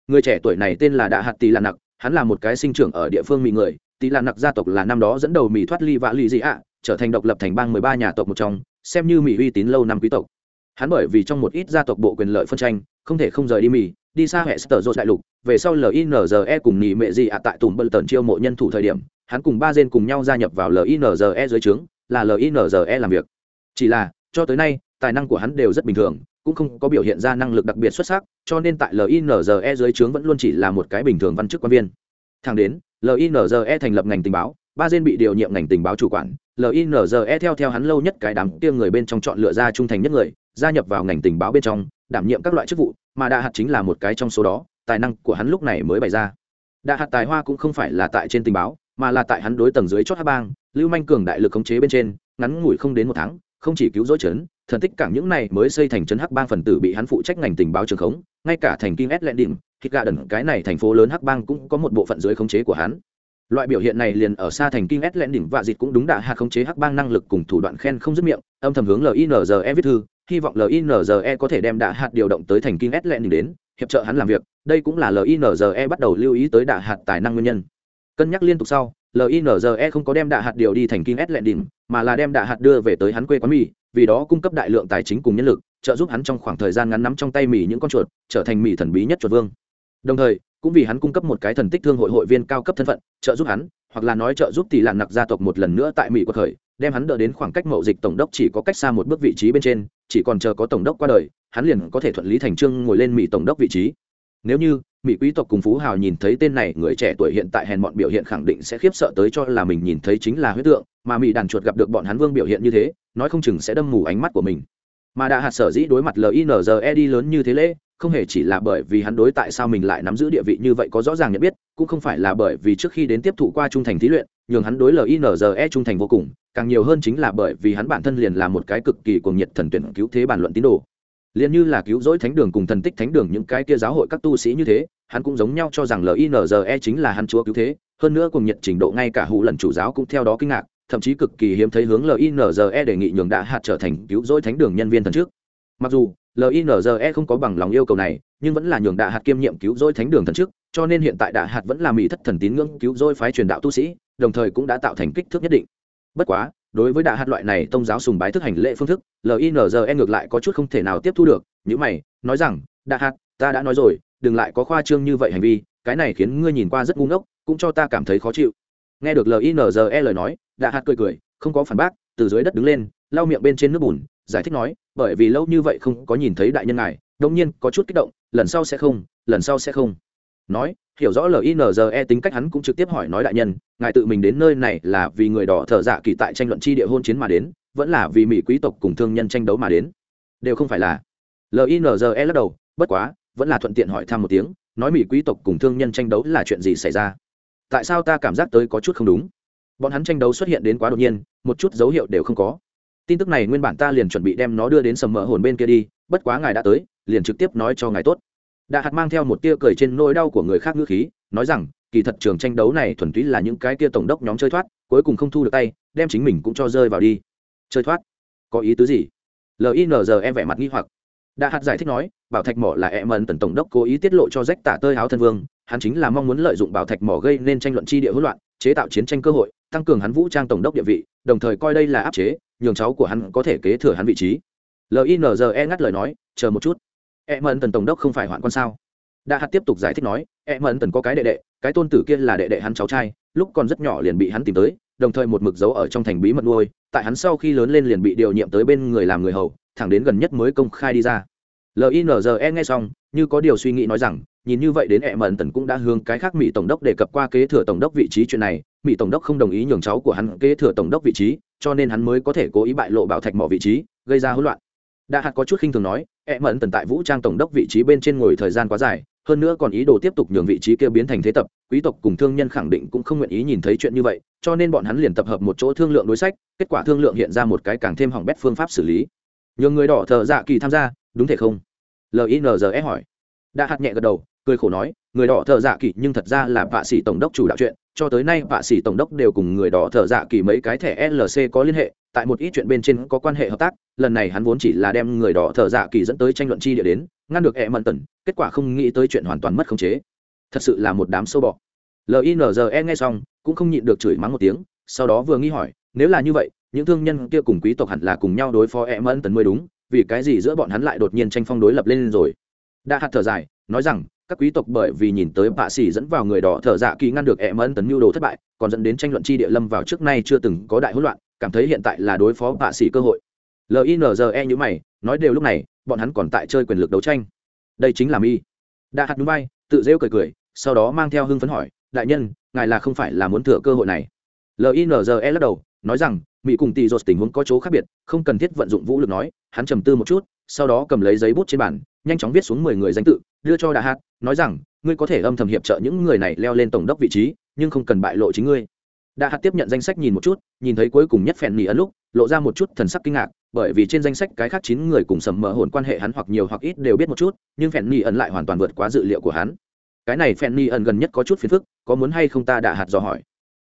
Người trẻ tuổi này tên là đạ hạt tì lạ nặc, hắn là một cái sinh trưởng ở địa phương mỹ người. Tì lạ nặc gia tộc là năm đó dẫn đầu mỹ thoát ly vạ lì dị ạ, trở thành độc lập thành bang mười ba nhà tộc một trong, xem như mỹ uy tín lâu năm quý tộc. Hắn bởi vì trong một ít gia tộc bộ quyền lợi phân tranh, không thể không rời đi mỹ đi xa hệ sở dột đại lục, về sau linze cùng nghỉ mệ dị ạ tại tùng bận tần chiêu mộ nhân thủ thời điểm hắn cùng ba gen cùng nhau gia nhập vào linze dưới trướng, là linze làm việc. Chỉ là, cho tới nay, tài năng của hắn đều rất bình thường, cũng không có biểu hiện ra năng lực đặc biệt xuất sắc, cho nên tại linze dưới trướng vẫn luôn chỉ là một cái bình thường văn chức quan viên. Thẳng đến linze thành lập ngành tình báo, ba gen bị điều nhiệm ngành tình báo chủ quản linze theo theo hắn lâu nhất cái đám kia người bên trong chọn lựa ra trung thành nhất người, gia nhập vào ngành tình báo bên trong, đảm nhiệm các loại chức vụ, mà đạ hạt chính là một cái trong số đó, tài năng của hắn lúc này mới bày ra. Đạ hạt tài hoa cũng không phải là tại trên tình báo mà là tại hắn đối tầng dưới chót hát bang, lưu manh cường đại lực khống chế bên trên, ngắn ngủi không đến một tháng, không chỉ cứu rỗi trấn thần tích cảng những này mới xây thành trấn hắc bang phần tử bị hắn phụ trách ngành tình báo trường khống, ngay cả thành kinh ét lệ đỉnh thịt gà đần cái này thành phố lớn hắc bang cũng có một bộ phận dưới khống chế của hắn. Loại biểu hiện này liền ở xa thành kinh ét lẹn đỉnh và dịt cũng đúng đạ hạt khống chế hắc bang năng lực cùng thủ đoạn khen không dứt miệng, âm thầm hướng linze viết thư, hy vọng linze có thể đem đạ hạt điều động tới thành kinh ét lẹn đỉnh đến, hiệp trợ hắn làm việc, đây cũng là linze bắt đầu lưu ý tới đạ hạt tài năng nguyên nhân cân nhắc liên tục sau linze không có đem đạ hạt điều đi thành kinh S lệ đỉnh, mà là đem đạ hạt đưa về tới hắn quê quán mỹ, vì đó cung cấp đại lượng tài chính cùng nhân lực, trợ giúp hắn trong khoảng thời gian ngắn nắm trong tay mỹ những con chuột, trở thành mỹ thần bí nhất chuột vương. Đồng thời, cũng vì hắn cung cấp một cái thần tích thương hội hội viên cao cấp thân phận, trợ giúp hắn, hoặc là nói trợ giúp tỷ lạn nặc gia tộc một lần nữa tại mỹ quật khởi, đem hắn đỡ đến khoảng cách mậu dịch tổng đốc chỉ có cách xa một bước vị trí bên trên, chỉ còn chờ có tổng đốc qua đời, hắn liền có thể thuận lý thành trương ngồi lên mỹ tổng đốc vị trí. Nếu như mỹ quý tộc cùng phú hào nhìn thấy tên này, người trẻ tuổi hiện tại hèn bọn biểu hiện khẳng định sẽ khiếp sợ tới cho là mình nhìn thấy chính là huyết tượng, mà mỹ đàn chuột gặp được bọn hắn vương biểu hiện như thế, nói không chừng sẽ đâm mù ánh mắt của mình. Mà đã hạt sở dĩ đối mặt linze đi lớn như thế lễ, không hề chỉ là bởi vì hắn đối tại sao mình lại nắm giữ địa vị như vậy có rõ ràng nhận biết, cũng không phải là bởi vì trước khi đến tiếp thụ qua trung thành thí luyện, nhường hắn đối linze trung thành vô cùng, càng nhiều hơn chính là bởi vì hắn bản thân liền là một cái cực kỳ cuồng nhiệt thần tuyển cứu thế bản luận tín đồ liền như là cứu rỗi thánh đường cùng thần tích thánh đường những cái kia giáo hội các tu sĩ như thế, hắn cũng giống nhau cho rằng linze chính là hắn chúa cứu thế, hơn nữa cùng nhận trình độ ngay cả hụ lần chủ giáo cũng theo đó kinh ngạc, thậm chí cực kỳ hiếm thấy hướng linze đề nghị nhường đã hạt trở thành cứu rỗi thánh đường nhân viên thần trước. Mặc dù linze không có bằng lòng yêu cầu này, nhưng vẫn là nhường đạ hạt kiêm nhiệm cứu rỗi thánh đường thần trước, cho nên hiện tại đạ hạt vẫn là mỹ thất thần tín ngưỡng cứu rỗi phái truyền đạo tu sĩ, đồng thời cũng đã tạo thành kích thước nhất định. Bất quá đối với đạ hạt loại này tôn giáo sùng bái thức hành lệ phương thức linze ngược lại có chút không thể nào tiếp thu được như mày, nói rằng, đạ hạt, ta đã nói rồi, đừng lại có khoa trương như vậy hành vi, cái này khiến ngươi nhìn qua rất ngu ngốc, cũng cho ta cảm thấy khó chịu. Nghe được linze lời nói, đạ hạt cười cười, không có phản bác, từ dưới đất đứng lên, lau miệng bên trên nước bùn, giải thích nói, bởi vì lâu như vậy không có nhìn thấy đại nhân ngài đông nhiên có chút kích động, lần sau sẽ không, lần sau sẽ không nói, hiểu rõ linze tính cách hắn cũng trực tiếp hỏi nói đại nhân, ngài tự mình đến nơi này là vì người đỏ thợ dạ kỳ tại tranh luận chi địa hôn chiến mà đến, vẫn là vì mỹ quý tộc cùng thương nhân tranh đấu mà đến. Đều không phải là. Linze lắc đầu, bất quá, vẫn là thuận tiện hỏi thăm một tiếng, nói mỹ quý tộc cùng thương nhân tranh đấu là chuyện gì xảy ra? Tại sao ta cảm giác tới có chút không đúng? Bọn hắn tranh đấu xuất hiện đến quá đột nhiên, một chút dấu hiệu đều không có. Tin tức này nguyên bản ta liền chuẩn bị đem nó đưa đến sầm mỡ hồn bên kia đi, bất quá ngài đã tới, liền trực tiếp nói cho ngài tốt đạ hạt mang theo một tia cười trên nỗi đau của người khác ngữ khí, nói rằng, kỳ thật trường tranh đấu này thuần túy là những cái tia tổng đốc nhóm chơi thoát, cuối cùng không thu được tay, đem chính mình cũng cho rơi vào đi. Chơi thoát? Có ý tứ gì? Linze vẻ mặt nghi hoặc. Đã hạt giải thích nói, bảo thạch mỏ là e mẫn tần tổng đốc cố ý tiết lộ cho rách tả tơi háo thân vương, hắn chính là mong muốn lợi dụng bảo thạch mỏ gây nên tranh luận tri địa hỗn loạn, chế tạo chiến tranh cơ hội, tăng cường hắn vũ trang tổng đốc địa vị, đồng thời coi đây là áp chế, nhường cháu của hắn có thể kế thừa hắn vị trí. Linze ngắt lời nói, chờ một chút e mẫn tần tổng đốc không phải hoạn quan sao? Đã hạt tiếp tục giải thích nói e mẫn tần có cái đệ đệ, cái tôn tử kia là đệ đệ hắn cháu trai, lúc còn rất nhỏ liền bị hắn tìm tới, đồng thời một mực dấu ở trong thành bí mật nuôi, tại hắn sau khi lớn lên liền bị điều nhiệm tới bên người làm người hầu, thẳng đến gần nhất mới công khai đi ra. Linze nghe xong, như có điều suy nghĩ nói rằng, nhìn như vậy đến e mẫn tần cũng đã hướng cái khác mỹ tổng đốc đề cập qua kế thừa tổng đốc vị trí chuyện này, mỹ tổng đốc không đồng ý nhường cháu của hắn kế thừa tổng đốc vị trí, cho nên hắn mới có thể cố ý bại lộ bảo thạch mỏ vị trí, gây ra hỗn loạn đa hạt có chút khinh thường nói e mẫn tần tại vũ trang tổng đốc vị trí bên trên ngồi thời gian quá dài, hơn nữa còn ý đồ tiếp tục nhường vị trí kia biến thành thế tập, quý tộc cùng thương nhân khẳng định cũng không nguyện ý nhìn thấy chuyện như vậy, cho nên bọn hắn liền tập hợp một chỗ thương lượng đối sách, kết quả thương lượng hiện ra một cái càng thêm hỏng bét phương pháp xử lý. Nhường người đỏ thợ dạ kỳ tham gia, đúng thể không? Linze hỏi. Đã hạt nhẹ gật đầu, cười khổ nói, người đỏ thợ dạ kỳ nhưng thật ra là vạ sĩ tổng đốc chủ đạo chuyện, cho tới nay vạ sĩ tổng đốc đều cùng người đỏ thợ dạ kỳ mấy cái thẻ lc có liên hệ tại một ít chuyện bên trên có quan hệ hợp tác, lần này hắn vốn chỉ là đem người đỏ thợ dạ kỳ dẫn tới tranh luận chi địa đến, ngăn được e mận tần kết quả không nghĩ tới chuyện hoàn toàn mất khống chế. Thật sự là một đám sâu bọ. Linze nghe xong, cũng không nhịn được chửi mắng một tiếng, sau đó vừa nghi hỏi, nếu là như vậy, những thương nhân kia cùng quý tộc hẳn là cùng nhau đối phó e mận tần mới đúng, vì cái gì giữa bọn hắn lại đột nhiên tranh phong đối lập lên rồi? Đã hạt thở dài, nói rằng, các quý tộc bởi vì nhìn tới bạ xỉ dẫn vào người đỏ thợ dạ kỳ ngăn được e mẫn tấn mưu đồ thất bại, còn dẫn đến tranh luận chi địa lâm vào trước nay chưa từng có đại hỗn loạn cảm thấy hiện tại là đối phó bạ sĩ cơ hội. Linze như mày, nói đều lúc này, bọn hắn còn tại chơi quyền lực đấu tranh. Đây chính là mi. Đã hạt núi bay, tự rêu cười cười, sau đó mang theo hưng phấn hỏi, đại nhân, ngài là không phải là muốn thừa cơ hội này? Linze lắc đầu, nói rằng mỹ cùng tỷ dột tình huống có chỗ khác biệt, không cần thiết vận dụng vũ lực nói. Hắn trầm tư một chút, sau đó cầm lấy giấy bút trên bàn, nhanh chóng viết xuống mười người danh tự, đưa cho đà hát nói rằng, ngươi có thể âm thầm hiệp trợ những người này leo lên tổng đốc vị trí, nhưng không cần bại lộ chính ngươi đã hạt tiếp nhận danh sách nhìn một chút, nhìn thấy cuối cùng nhất phèn nỉ ấn lúc, lộ ra một chút thần sắc kinh ngạc, bởi vì trên danh sách cái khác chín người cùng sầm mỡ hồn quan hệ hắn hoặc nhiều hoặc ít đều biết một chút, nhưng phèn nỉ ấn lại hoàn toàn vượt quá dự liệu của hắn. Cái này phèn nỉ ấn gần nhất có chút phiền phức, có muốn hay không ta đã hạt dò hỏi.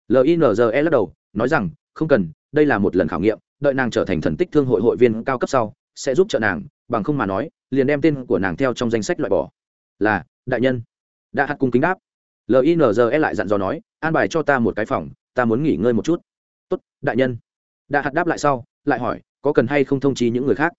Linze lắc đầu, nói rằng, không cần, đây là một lần khảo nghiệm, đợi nàng trở thành thần tích thương hội hội viên cao cấp sau, sẽ giúp trợ nàng, bằng không mà nói, liền đem tên của nàng theo trong danh sách loại bỏ. Là, đại nhân. Đã hạt cung kính đáp. Linze lại dặn dò nói, an bài cho ta một cái phòng ta muốn nghỉ ngơi một chút. Tốt, đại nhân. Đại hạt đáp lại sau, lại hỏi, có cần hay không thông chi những người khác?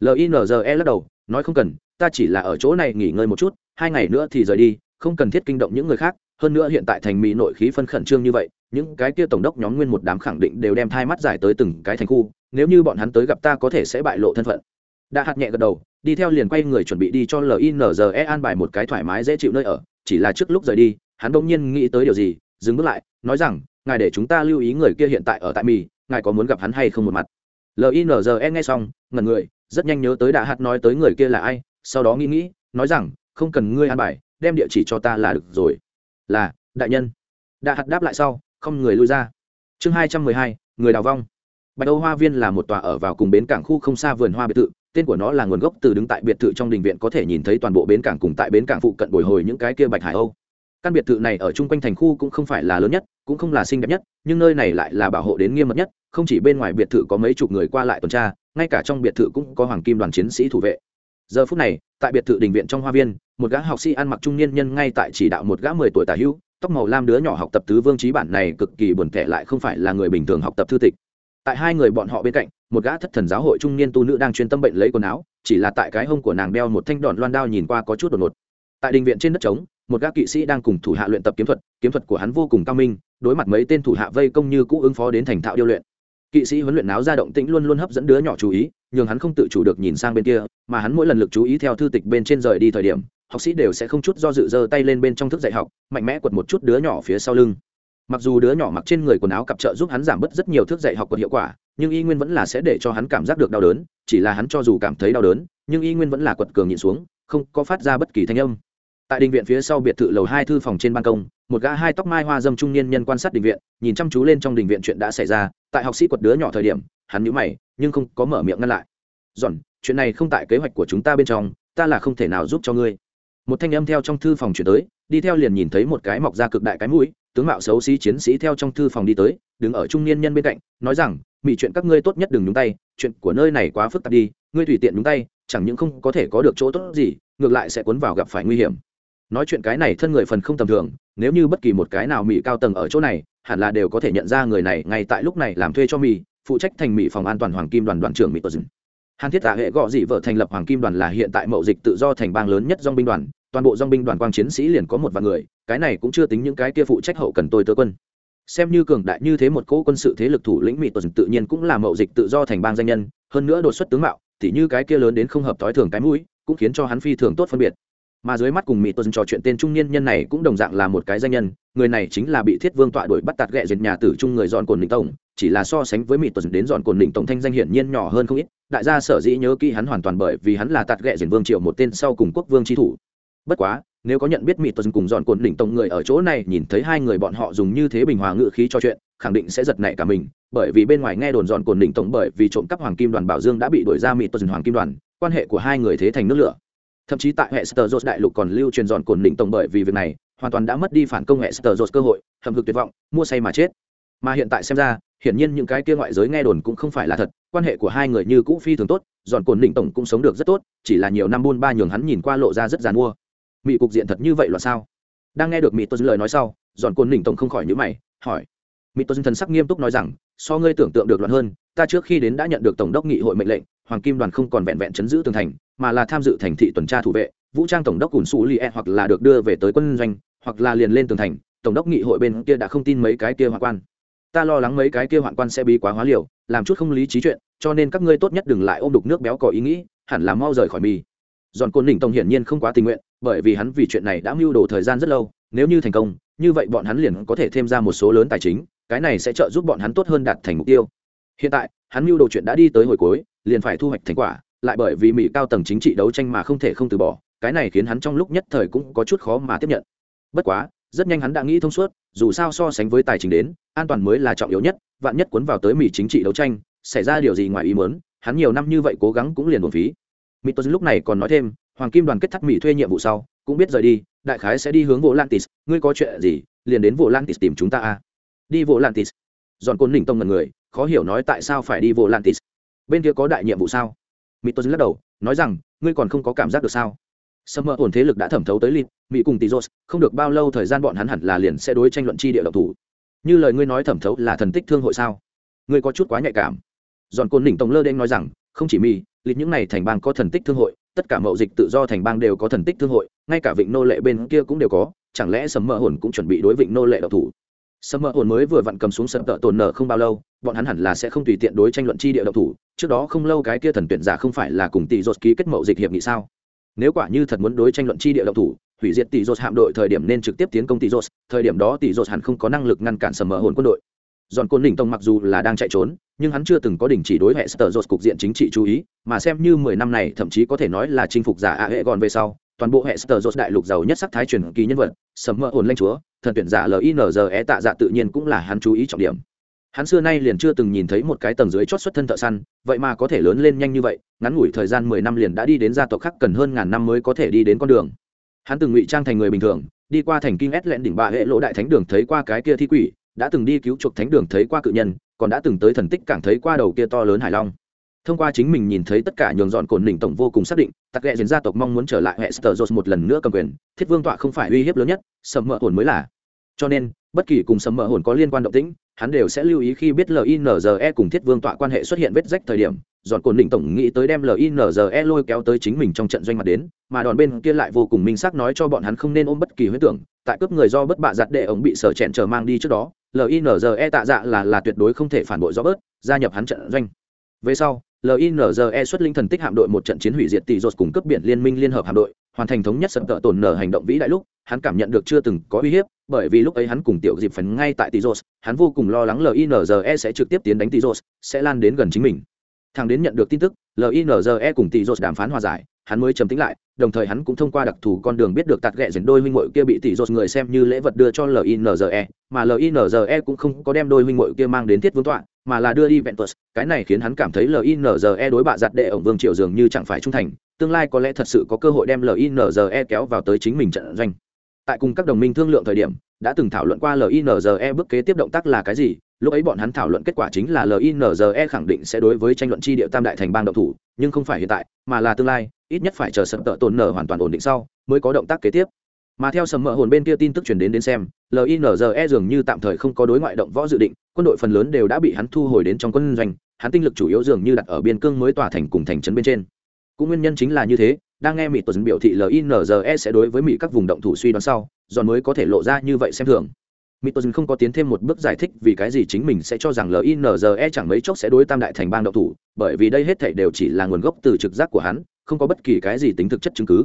Linze lắc đầu, nói không cần, ta chỉ là ở chỗ này nghỉ ngơi một chút, hai ngày nữa thì rời đi, không cần thiết kinh động những người khác. Hơn nữa hiện tại thành mỹ nội khí phân khẩn trương như vậy, những cái kia tổng đốc nhóm nguyên một đám khẳng định đều đem thai mắt giải tới từng cái thành khu, nếu như bọn hắn tới gặp ta có thể sẽ bại lộ thân phận. Đã hạt nhẹ gật đầu, đi theo liền quay người chuẩn bị đi cho linze an bài một cái thoải mái dễ chịu nơi ở, chỉ là trước lúc rời đi, hắn bỗng nhiên nghĩ tới điều gì, dừng bước lại, nói rằng ngài để chúng ta lưu ý người kia hiện tại ở tại mì ngài có muốn gặp hắn hay không một mặt? Linze nghe xong, ngẩn người, rất nhanh nhớ tới đạ hát nói tới người kia là ai, sau đó nghĩ nghĩ, nói rằng, không cần ngươi an bài, đem địa chỉ cho ta là được rồi. Là, đại nhân. Đạ hạt đáp lại sau, không người lui ra. Chương hai trăm mười hai, người đào vong. Bạch âu hoa viên là một tòa ở vào cùng bến cảng khu không xa vườn hoa biệt thự, tên của nó là nguồn gốc từ đứng tại biệt thự trong đình viện có thể nhìn thấy toàn bộ bến cảng cùng tại bến cảng phụ cận bồi hồi những cái kia bạch hải âu căn biệt thự này ở chung quanh thành khu cũng không phải là lớn nhất, cũng không là xinh đẹp nhất, nhưng nơi này lại là bảo hộ đến nghiêm mật nhất, không chỉ bên ngoài biệt thự có mấy chục người qua lại tuần tra, ngay cả trong biệt thự cũng có hoàng kim đoàn chiến sĩ thủ vệ. Giờ phút này, tại biệt thự đình viện trong hoa viên, một gã học sĩ ăn mặc trung niên nhân ngay tại chỉ đạo một gã mười tuổi tả hữu, tóc màu lam đứa nhỏ học tập tứ vương trí bản này cực kỳ buồn tẻ lại không phải là người bình thường học tập thư tịch. Tại hai người bọn họ bên cạnh, một gã thất thần giáo hội trung niên tu nữ đang chuyên tâm bệnh lấy quần áo, chỉ là tại cái hông của nàng đeo một thanh đòn loan đao nhìn qua có chút đột ngột. Tại đình viện trên đất trống một gã kỵ sĩ đang cùng thủ hạ luyện tập kiếm thuật kiếm thuật của hắn vô cùng cao minh, đối mặt mấy tên thủ hạ vây công như cũ ứng phó đến thành thạo điêu luyện. Kỵ sĩ huấn luyện náo ra động tĩnh luôn luôn hấp dẫn đứa nhỏ chú ý nhưng hắn không tự chủ được nhìn sang bên kia, mà hắn mỗi lần lực chú ý theo thư tịch bên trên rời đi thời điểm, học sĩ đều sẽ không chút do dự giơ tay lên bên trong thức dạy học, mạnh mẽ quật một chút đứa nhỏ phía sau lưng. Mặc dù đứa nhỏ mặc trên người quần áo cặp trợ giúp hắn giảm bớt rất nhiều thước dạy học quật hiệu quả, nhưng y nguyên vẫn là sẽ để cho hắn cảm giác được đau đớn, chỉ là hắn cho dù cảm thấy đau đớn, nhưng y nguyên vẫn là quật cường nhịn xuống, không có phát ra bất kỳ thanh âm tại đình viện phía sau biệt thự lầu hai thư phòng trên ban công, một gã hai tóc mai hoa dâm trung niên nhân quan sát đình viện, nhìn chăm chú lên trong đình viện chuyện đã xảy ra. Tại học sĩ quật đứa nhỏ thời điểm, hắn nhíu mày, nhưng không có mở miệng ngăn lại. Dọn chuyện này không tại kế hoạch của chúng ta bên trong, ta là không thể nào giúp cho ngươi. Một thanh âm theo trong thư phòng chuyển tới, đi theo liền nhìn thấy một cái mọc ra cực đại cái mũi, tướng mạo xấu xí chiến sĩ theo trong thư phòng đi tới, đứng ở trung niên nhân bên cạnh, nói rằng mỹ chuyện các ngươi tốt nhất đừng nhúng tay, chuyện của nơi này quá phức tạp đi, ngươi tùy tiện nhúng tay, chẳng những không có thể có được chỗ tốt gì, ngược lại sẽ cuốn vào gặp phải nguy hiểm nói chuyện cái này thân người phần không tầm thường, nếu như bất kỳ một cái nào mỹ cao tầng ở chỗ này, hẳn là đều có thể nhận ra người này ngay tại lúc này làm thuê cho mỹ phụ trách thành mỹ phòng an toàn hoàng kim đoàn đoàn trưởng mỹ tuần hàn thiết tạ hệ gọ dị vợ thành lập hoàng kim đoàn là hiện tại mậu dịch tự do thành bang lớn nhất dong binh đoàn, toàn bộ dong binh đoàn quang chiến sĩ liền có một vạn người, cái này cũng chưa tính những cái kia phụ trách hậu cần tôi tớ quân. Xem như cường đại như thế một cỗ quân sự thế lực thủ lĩnh mỹ tuần tự nhiên cũng là mậu dịch tự do thành bang danh nhân, hơn nữa đột xuất tướng mạo thì như cái kia lớn đến không hợp thói thường cái mũi, cũng khiến cho hắn phi thường tốt phân biệt mà dưới mắt cùng mỹ tuân trò chuyện tên trung niên nhân này cũng đồng dạng là một cái danh nhân, người này chính là bị thiết vương tọa đuổi bắt tạt ghẹ dệt nhà tử trung người dọn cồn định tổng, chỉ là so sánh với mỹ tuần đến dọn cồn định tổng thanh danh hiển nhiên nhỏ hơn không ít, đại gia sở dĩ nhớ kỹ hắn hoàn toàn bởi vì hắn là tạt ghẹ dệt vương triệu một tên sau cùng quốc vương tri thủ. Bất quá, nếu có nhận biết mỹ tuần cùng dọn cồn định tổng người ở chỗ này, nhìn thấy hai người bọn họ dùng như thế bình hòa ngự khí cho chuyện, khẳng định sẽ giật nảy cả mình, bởi vì bên ngoài nghe đồn dọn cồn định tổng bởi vì trộm cắp hoàng kim đoàn bảo dương đã bị đuổi ra mỹ tuần hoàng kim đoàn, quan hệ của hai người thế thành nước lửa thậm chí tại hệ sờ đại lục còn lưu truyền dọn cồn đỉnh tổng bởi vì việc này, hoàn toàn đã mất đi phản công hệ sờ cơ hội hầm hực tuyệt vọng, mua say mà chết. Mà hiện tại xem ra, hiển nhiên những cái kia ngoại giới nghe đồn cũng không phải là thật, quan hệ của hai người như cũ phi thường tốt, dọn cồn đỉnh tổng cũng sống được rất tốt, chỉ là nhiều năm buôn ba nhường hắn nhìn qua lộ ra rất dàn mua. Mỹ cục diện thật như vậy là sao? Đang nghe được mỹ tuân lời nói sau, dọn cồn đỉnh tổng không khỏi nhữ mày, hỏi. Mỹ tuân thần sắc nghiêm túc nói rằng, so ngươi tưởng tượng được loạn hơn, ta trước khi đến đã nhận được tổng đốc nghị hội mệnh lệnh, hoàng kim đoàn không còn vẹn vẹn chấn giữ tường thành mà là tham dự thành thị tuần tra thủ vệ, vũ trang tổng đốc cùn xù li e hoặc là được đưa về tới quân doanh, hoặc là liền lên tường thành, tổng đốc nghị hội bên kia đã không tin mấy cái kia hoạn quan. Ta lo lắng mấy cái kia hoạn quan sẽ bí quá hóa liều, làm chút không lý trí chuyện, cho nên các ngươi tốt nhất đừng lại ôm đục nước béo có ý nghĩ, hẳn là mau rời khỏi mì. Giòn côn đỉnh tông hiển nhiên không quá tình nguyện, bởi vì hắn vì chuyện này đã mưu đồ thời gian rất lâu, nếu như thành công, như vậy bọn hắn liền có thể thêm ra một số lớn tài chính, cái này sẽ trợ giúp bọn hắn tốt hơn đạt thành mục tiêu. Hiện tại, hắn mưu đồ chuyện đã đi tới hồi cuối, liền phải thu hoạch thành quả lại bởi vì mỹ cao tầng chính trị đấu tranh mà không thể không từ bỏ, cái này khiến hắn trong lúc nhất thời cũng có chút khó mà tiếp nhận. Bất quá, rất nhanh hắn đã nghĩ thông suốt, dù sao so sánh với tài chính đến, an toàn mới là trọng yếu nhất, vạn nhất cuốn vào tới mỹ chính trị đấu tranh, xảy ra điều gì ngoài ý muốn, hắn nhiều năm như vậy cố gắng cũng liền buồn phí. Mỹ tôi lúc này còn nói thêm, hoàng kim đoàn kết thắt mỹ thuê nhiệm vụ sau, cũng biết rời đi, đại khái sẽ đi hướng vô lantis ngươi có chuyện gì, liền đến vô lantis tìm chúng ta à? đi vô lantis dọn côn đỉnh tông ngần người, khó hiểu nói tại sao phải đi vô lantis bên kia có đại nhiệm vụ sao? Mỹ tôi lắc đầu, nói rằng, ngươi còn không có cảm giác được sao? Sâm mơ ổn thế lực đã thẩm thấu tới lịt mỹ cùng tizos, không được bao lâu thời gian bọn hắn hẳn là liền sẽ đối tranh luận chi địa độc thủ. Như lời ngươi nói thẩm thấu là thần tích thương hội sao? Ngươi có chút quá nhạy cảm. Giòn côn đỉnh tổng lơ đen nói rằng, không chỉ mỹ lịt những này thành bang có thần tích thương hội, tất cả mậu dịch tự do thành bang đều có thần tích thương hội, ngay cả vịnh nô lệ bên kia cũng đều có, chẳng lẽ sầm mơ hồn cũng chuẩn bị đối vịnh nô lệ độc thủ? Sầm mơ ổn mới vừa vặn cầm xuống sầm tợ tồn nở không bao lâu, bọn hắn hẳn là sẽ không tùy tiện đối tranh luận chi địa độc thủ, trước đó không lâu cái kia thần tuyển giả không phải là cùng tỷ dột ký kết mậu dịch hiệp nghị sao? Nếu quả như thật muốn đối tranh luận chi địa độc thủ, hủy diệt tỷ dột hạm đội thời điểm nên trực tiếp tiến công tỷ dột thời điểm đó tỷ dột hẳn không có năng lực ngăn cản sầm mỡ hồn quân đội. Dọn côn đỉnh tông mặc dù là đang chạy trốn, nhưng hắn chưa từng có đình chỉ đối hệ sở dột cục diện chính trị chú ý, mà xem như mười năm này thậm chí có thể nói là chinh phục giả a hệ gòn về sau toàn bộ hệ sở dột đại lục giàu nhất sắc thái truyền kỳ nhân vật, sầm mơ ổn lanh chúa, thần tuyển giả linze tạ dạ tự nhiên cũng là hắn chú ý trọng điểm. Hắn xưa nay liền chưa từng nhìn thấy một cái tầng dưới chót xuất thân thợ săn, vậy mà có thể lớn lên nhanh như vậy, ngắn ngủi thời gian mười năm liền đã đi đến gia tộc khác cần hơn ngàn năm mới có thể đi đến con đường. Hắn từng ngụy trang thành người bình thường, đi qua thành kinh ét lẹn đỉnh bạ hệ lỗ đại thánh đường thấy qua cái kia thi quỷ, đã từng đi cứu chuộc thánh đường thấy qua cự nhân, còn đã từng tới thần tích cảng thấy qua đầu kia to lớn hải long thông qua chính mình nhìn thấy tất cả nhường dọn cồn đỉnh tổng vô cùng xác định, tặc ghẹ diễn gia tộc mong muốn trở lại hệ sờ một lần nữa cầm quyền, thiết vương tọa không phải uy hiếp lớn nhất, sầm mỡ hồn mới là. Cho nên, bất kỳ cùng sầm mỡ hồn có liên quan động tĩnh, hắn đều sẽ lưu ý khi biết linze cùng thiết vương tọa quan hệ xuất hiện vết rách thời điểm, dọn cồn đỉnh tổng nghĩ tới đem linze lôi kéo tới chính mình trong trận doanh mặt đến, mà đòn bên kia lại vô cùng minh xác nói cho bọn hắn không nên ôm bất kỳ huyết tưởng, tại cướp người do bất bạ giặt đệ ống bị sở chèn chờ mang đi trước đó linze tạ dạ là là tuyệt đối không thể phản bội do bớt, gia nhập hắn trận doanh. Về sau linze xuất linh thần tích hạm đội một trận chiến hủy diệt tỷ dột cùng cấp biển liên minh liên hợp hạm đội, hoàn thành thống nhất sập tợ tổn nở hành động vĩ đại lúc, hắn cảm nhận được chưa từng có uy hiếp, bởi vì lúc ấy hắn cùng tiểu dịp phấn ngay tại tỷ dột hắn vô cùng lo lắng linze sẽ trực tiếp tiến đánh tỷ dột sẽ lan đến gần chính mình. Thằng đến nhận được tin tức linze cùng tỷ dột đàm phán hòa giải hắn mới trầm tính lại, đồng thời hắn cũng thông qua đặc thù con đường biết được tạt ghẹ dẫn đôi huynh muội kia bị tỷ dột người xem như lễ vật đưa cho linze mà linze cũng không có đem đôi huynh muội kia mang đến thiết vương tọa, mà là đưa đi ventus. Cái này khiến hắn cảm thấy linze đối bạ giặt đệ ổng vương triệu dường như chẳng phải trung thành, tương lai có lẽ thật sự có cơ hội đem linze kéo vào tới chính mình trận doanh. Tại cùng các đồng minh thương lượng thời điểm, đã từng thảo luận qua linze bước kế tiếp động tác là cái gì, lúc ấy bọn hắn thảo luận kết quả chính là linze khẳng định sẽ đối với tranh luận tri địa tam đại thành bang động thủ, nhưng không phải hiện tại, mà là tương lai ít nhất phải chờ sầm tợ tồn nở hoàn toàn ổn định sau, mới có động tác kế tiếp. Mà theo sầm mỡ hồn bên kia tin tức truyền đến đến xem linze dường như tạm thời không có đối ngoại động võ dự định, quân đội phần lớn đều đã bị hắn thu hồi đến trong quân doanh, hắn tinh lực chủ yếu dường như đặt ở biên cương mới tỏa thành cùng thành trấn bên trên. Cũng nguyên nhân chính là như thế, đang nghe mỹ tuấn biểu thị linze sẽ đối với mỹ các vùng động thủ suy đoán sau giòn mới có thể lộ ra như vậy xem thường. Mỹ tuấn không có tiến thêm một bước giải thích vì cái gì chính mình sẽ cho rằng linze chẳng mấy chốc sẽ đối tam đại thành bang động thủ, bởi vì đây hết thảy đều chỉ là nguồn gốc từ trực giác của hắn không có bất kỳ cái gì tính thực chất chứng cứ.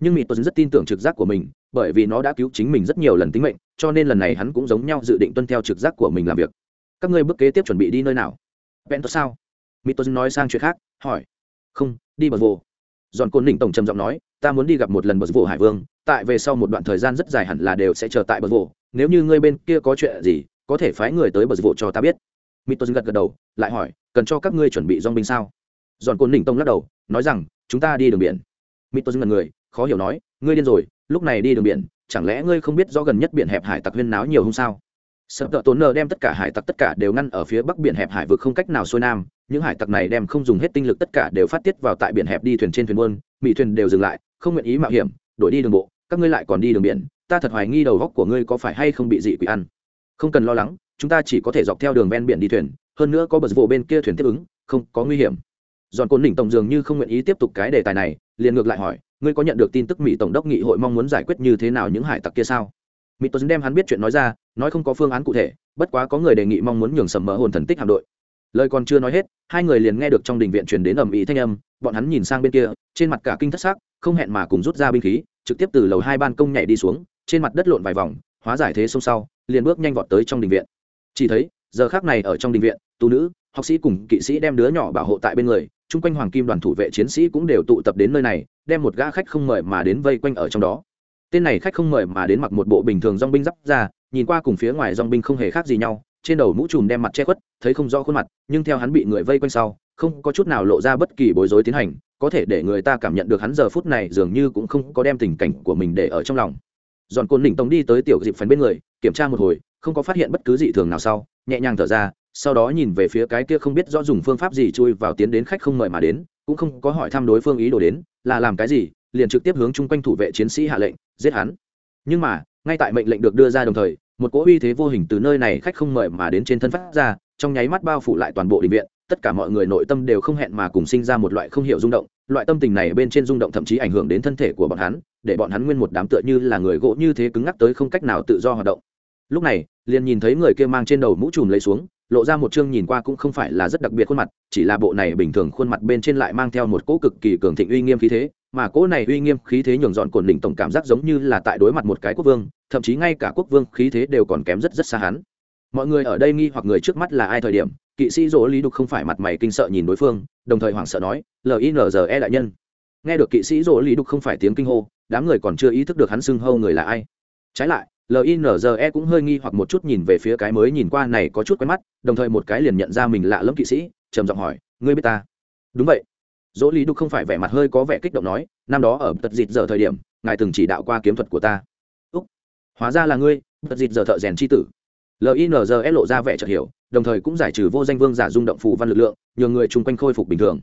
Nhưng mỹ tuấn rất tin tưởng trực giác của mình, bởi vì nó đã cứu chính mình rất nhiều lần tính mệnh, cho nên lần này hắn cũng giống nhau dự định tuân theo trực giác của mình làm việc. Các ngươi bước kế tiếp chuẩn bị đi nơi nào? Vẹn tốt sao? Mỹ tuấn nói sang chuyện khác, hỏi. Không, đi bờ vô giòn côn đỉnh tổng trầm giọng nói, ta muốn đi gặp một lần bờ vô hải vương, tại về sau một đoạn thời gian rất dài hẳn là đều sẽ chờ tại bờ vô nếu như ngươi bên kia có chuyện gì, có thể phái người tới bờ vô cho ta biết. Mỹ tuấn gật gật đầu, lại hỏi, cần cho các ngươi chuẩn bị dong binh sao? Giòn côn đỉnh tông lắc đầu, nói rằng chúng ta đi đường biển. Mỹ tuấn ngần người, khó hiểu nói, ngươi điên rồi, lúc này đi đường biển, chẳng lẽ ngươi không biết rõ gần nhất biển hẹp hải tặc huyên náo nhiều không sao? Sợ tợ tốn nờ đem tất cả hải tặc tất cả đều ngăn ở phía bắc biển hẹp hải vực không cách nào xuôi nam, những hải tặc này đem không dùng hết tinh lực tất cả đều phát tiết vào tại biển hẹp đi thuyền trên thuyền buôn, mỹ thuyền đều dừng lại, không nguyện ý mạo hiểm, đổi đi đường bộ, các ngươi lại còn đi đường biển, ta thật hoài nghi đầu góc của ngươi có phải hay không bị dị quỷ ăn. Không cần lo lắng, chúng ta chỉ có thể dọc theo đường ven biển đi thuyền, hơn nữa có bờ vụ bên kia thuyền tiếp ứng, không có nguy hiểm giòn cồn đỉnh tổng dường như không nguyện ý tiếp tục cái đề tài này, liền ngược lại hỏi, ngươi có nhận được tin tức mỹ tổng đốc nghị hội mong muốn giải quyết như thế nào những hải tặc kia sao? Mỹ tuấn đem hắn biết chuyện nói ra, nói không có phương án cụ thể, bất quá có người đề nghị mong muốn nhường sầm mỡ hồn thần tích hạm đội. Lời còn chưa nói hết, hai người liền nghe được trong đình viện truyền đến ầm ĩ thanh âm, bọn hắn nhìn sang bên kia, trên mặt cả kinh thất xác không hẹn mà cùng rút ra binh khí, trực tiếp từ lầu hai ban công nhảy đi xuống, trên mặt đất lộn vài vòng, hóa giải thế sông sau, liền bước nhanh vọt tới trong đình viện. Chỉ thấy, giờ khác này ở trong đình viện tu nữ học sĩ cùng kỵ sĩ đem đứa nhỏ bảo hộ tại bên người, chung quanh hoàng kim đoàn thủ vệ chiến sĩ cũng đều tụ tập đến nơi này, đem một gã khách không mời mà đến vây quanh ở trong đó. Tên này khách không mời mà đến mặc một bộ bình thường dong binh giáp ra nhìn qua cùng phía ngoài dong binh không hề khác gì nhau, trên đầu mũ trùm đem mặt che khuất, thấy không rõ khuôn mặt, nhưng theo hắn bị người vây quanh sau, không có chút nào lộ ra bất kỳ bối rối tiến hành, có thể để người ta cảm nhận được hắn giờ phút này dường như cũng không có đem tình cảnh của mình để ở trong lòng. Giòn côn đỉnh tống đi tới tiểu dịp phần bên người, kiểm tra một hồi, không có phát hiện bất cứ dị thường nào sau, nhẹ nhàng thở ra sau đó nhìn về phía cái kia không biết rõ dùng phương pháp gì chui vào tiến đến khách không mời mà đến, cũng không có hỏi thăm đối phương ý đồ đến, là làm cái gì, liền trực tiếp hướng chung quanh thủ vệ chiến sĩ hạ lệnh, giết hắn. Nhưng mà, ngay tại mệnh lệnh được đưa ra đồng thời, một cỗ uy thế vô hình từ nơi này khách không mời mà đến trên thân phát ra, trong nháy mắt bao phủ lại toàn bộ định viện, tất cả mọi người nội tâm đều không hẹn mà cùng sinh ra một loại không hiểu rung động, loại tâm tình này bên trên rung động thậm chí ảnh hưởng đến thân thể của bọn hắn, để bọn hắn nguyên một đám tựa như là người gỗ như thế cứng ngắc tới không cách nào tự do hoạt động. Lúc này, liền nhìn thấy người kia mang trên đầu mũ trùm lấy xuống lộ ra một chương nhìn qua cũng không phải là rất đặc biệt khuôn mặt, chỉ là bộ này bình thường khuôn mặt bên trên lại mang theo một cỗ cực kỳ cường thịnh uy nghiêm khí thế, mà cỗ này uy nghiêm khí thế nhường dọn cồn đỉnh tổng cảm giác giống như là tại đối mặt một cái quốc vương, thậm chí ngay cả quốc vương khí thế đều còn kém rất rất xa hắn. Mọi người ở đây nghi hoặc người trước mắt là ai thời điểm, kỵ sĩ dỗ lý đục không phải mặt mày kinh sợ nhìn đối phương, đồng thời hoảng sợ nói linze đại nhân. Nghe được kỵ sĩ dỗ lý đục không phải tiếng kinh hô, đám người còn chưa ý thức được hắn xưng hâu người là ai trái lại linze cũng hơi nghi hoặc một chút nhìn về phía cái mới nhìn qua này có chút quen mắt, đồng thời một cái liền nhận ra mình lạ lẫm kỵ sĩ, trầm giọng hỏi, ngươi biết ta? Đúng vậy. Dỗ lý đục không phải vẻ mặt hơi có vẻ kích động nói, năm đó ở tật dịt giờ thời điểm, ngài từng chỉ đạo qua kiếm thuật của ta. Úc, hóa ra là ngươi tật dịt giờ thợ rèn c h i tử linze lộ ra vẻ chợt hiểu, đồng thời cũng giải trừ vô danh vương giả rung động phù văn lực lượng nhờ người chung quanh khôi phục bình thường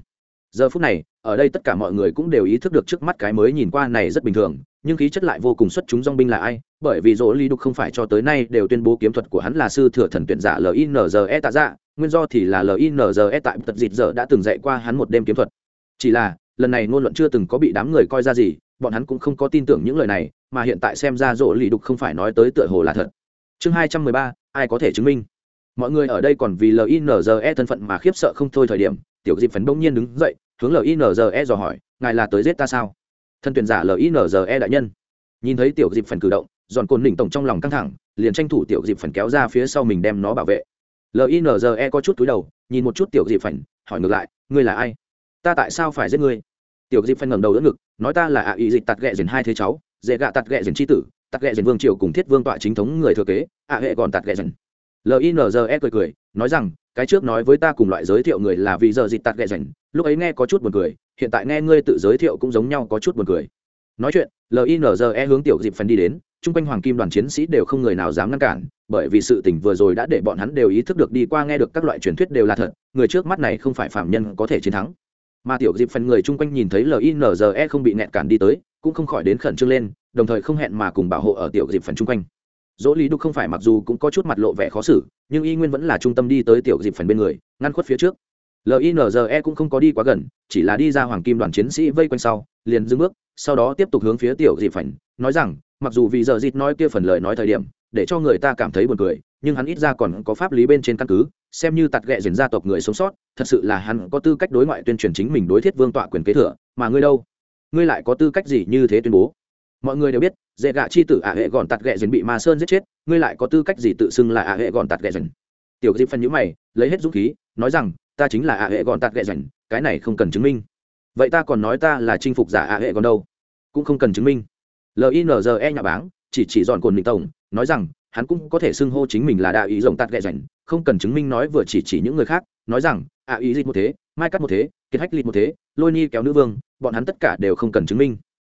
giờ phút này, ở đây tất cả mọi người cũng đều ý thức được trước mắt cái mới nhìn qua này rất bình thường, nhưng khí chất lại vô cùng xuất chúng dong binh là ai, bởi vì dỗ ly đục không phải cho tới nay đều tuyên bố kiếm thuật của hắn là sư thừa thần tuyển giả linze tạ dạ nguyên do thì là linze tại tật dịt giờ đã từng dạy qua hắn một đêm kiếm thuật. Chỉ là, lần này ngôn luận chưa từng có bị đám người coi ra gì, bọn hắn cũng không có tin tưởng những lời này, mà hiện tại xem ra dỗ ly đục không phải nói tới tựa hồ là thật. Chương hai trăm mười ba, ai có thể chứng minh? Mọi người ở đây còn vì linze thân phận mà khiếp sợ không thôi thời điểm tiểu dịp phấn bỗng nhiên đứng dậy, hướng linze dò hỏi, ngài là tới giết ta sao? Thân tuyển giả linze đại nhân. Nhìn thấy tiểu dịp phần cử động dọn cồn đỉnh tổng trong lòng căng thẳng, liền tranh thủ tiểu dịp phần kéo ra phía sau mình đem nó bảo vệ. Linze có chút túi đầu, nhìn một chút tiểu dịp phần hỏi ngược lại, ngươi là ai? Ta tại sao phải giết ngươi? Tiểu dịp phần ngẩng đầu đỡ ngực, nói ta là ạ ý dịch tạt ghẹ dền hai thế cháu dễ gạ tạt ghẹ dền tri tử, tạt ghẹ dền vương triều cùng thiết vương tọa chính thống người thừa kế ạ hệ còn tạt ghẹ dền linze cười cười, nói rằng cái trước nói với ta cùng loại giới thiệu người là vì giờ dịch tạt ghẹ rảnh, lúc ấy nghe có chút buồn cười, hiện tại nghe ngươi tự giới thiệu cũng giống nhau có chút buồn cười. Nói chuyện linze hướng tiểu dịp phần đi đến, chung quanh hoàng kim đoàn chiến sĩ đều không người nào dám ngăn cản, bởi vì sự tình vừa rồi đã để bọn hắn đều ý thức được đi qua nghe được các loại truyền thuyết đều là thật, người trước mắt này không phải phạm nhân có thể chiến thắng. Mà tiểu dịp phần người chung quanh nhìn thấy linze không bị nẹt cản đi tới, cũng không khỏi đến khẩn trương lên, đồng thời không hẹn mà cùng bảo hộ ở tiểu dịp phần chung quanh dỗ lý đục không phải mặc dù cũng có chút mặt lộ vẻ khó xử, nhưng y nguyên vẫn là trung tâm đi tới tiểu dịp phần bên người, ngăn khuất phía trước. Linze cũng không có đi quá gần, chỉ là đi ra hoàng kim đoàn chiến sĩ vây quanh sau, liền dưng bước, sau đó tiếp tục hướng phía tiểu dịp phần, nói rằng, mặc dù vì giờ dịp nói kia phần lời nói thời điểm, để cho người ta cảm thấy buồn cười, nhưng hắn ít ra còn có pháp lý bên trên căn cứ, xem như tạt ghẹ dền gia tộc người sống sót, thật sự là hắn có tư cách đối ngoại tuyên truyền chính mình đối thiết vương tọa quyền kế thừa, mà ngươi đâu? Ngươi lại có tư cách gì như thế tuyên bố? Mọi người đều biết, dễ gạ chi tử ả hệ gọn tạt ghẹ dền bị ma sơn giết chết, ngươi lại có tư cách gì tự xưng là ả hệ gọn tạt ghẹ dền tiểu dịp phân nhữ mày, lấy hết dũng khí, nói rằng, ta chính là ả hệ gọn tạt ghẹ dền cái này không cần chứng minh. Vậy ta còn nói ta là chinh phục giả ả hệ gọn đâu? Cũng không cần chứng minh. Linze nhà báng, chỉ chỉ dọn cồn định tổng, nói rằng, hắn cũng có thể xưng hô chính mình là đại ý rồng tạt ghẹ dần không cần chứng minh nói vừa chỉ chỉ những người khác, nói rằng ả ý dịch một thế, mai cắt một thế, kiệt hách lịch một thế, lôi ni kéo nữ vương, bọn hắn tất cả đều không cần chứng minh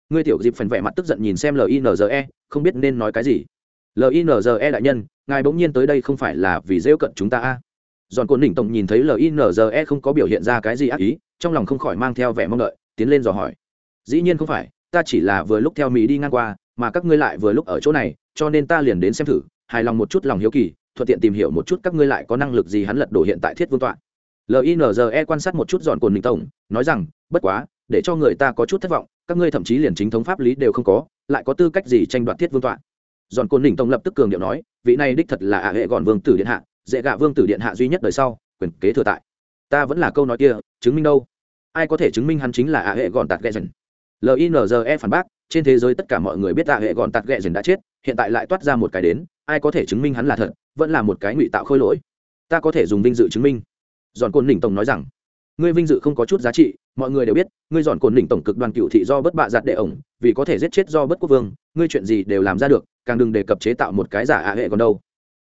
ngươi tiểu dịp phần vẻ mặt tức giận nhìn xem linze không biết nên nói cái gì. Linze đại nhân, ngài bỗng nhiên tới đây không phải là vì rêu cận chúng ta a giòn cồn đỉnh tổng nhìn thấy linze không có biểu hiện ra cái gì ác ý, trong lòng không khỏi mang theo vẻ mong đợi, tiến lên dò hỏi. Dĩ nhiên không phải, ta chỉ là vừa lúc theo mỹ đi ngang qua, mà các ngươi lại vừa lúc ở chỗ này, cho nên ta liền đến xem thử, hài lòng một chút lòng hiếu kỳ, thuận tiện tìm hiểu một chút các ngươi lại có năng lực gì hắn lật đổ hiện tại thiết vương tọa. Linze quan sát một chút dọn cồn đỉnh tổng, nói rằng, bất quá để cho người ta có chút thất vọng, các ngươi thậm chí liền chính thống pháp lý đều không có, lại có tư cách gì tranh đoạt thiết vương tọa? Dọn côn đỉnh tổng lập tức cường điệu nói, vị này đích thật là ạ hệ gọn vương tử điện hạ, dễ gạ vương tử điện hạ duy nhất đời sau, quyền kế thừa tại. Ta vẫn là câu nói kia, chứng minh đâu? Ai có thể chứng minh hắn chính là ạ hệ gọn tạt ghẹ dần linze phản bác, trên thế giới tất cả mọi người biết ạ hệ gọn tạt ghẹ dần đã chết, hiện tại lại toát ra một cái đến, ai có thể chứng minh hắn là thật, vẫn là một cái ngụy tạo khôi lỗi. Ta có thể dùng vinh dự chứng minh. Giòn côn đỉnh tổng nói rằng ngươi vinh dự không có chút giá trị, mọi người đều biết, ngươi dọn cồn đỉnh tổng cực đoàn cựu thị do bất bạ giặt đệ ổng, vì có thể giết chết do bất quốc vương, ngươi chuyện gì đều làm ra được, càng đừng đề cập chế tạo một cái giả ạ hệ còn đâu.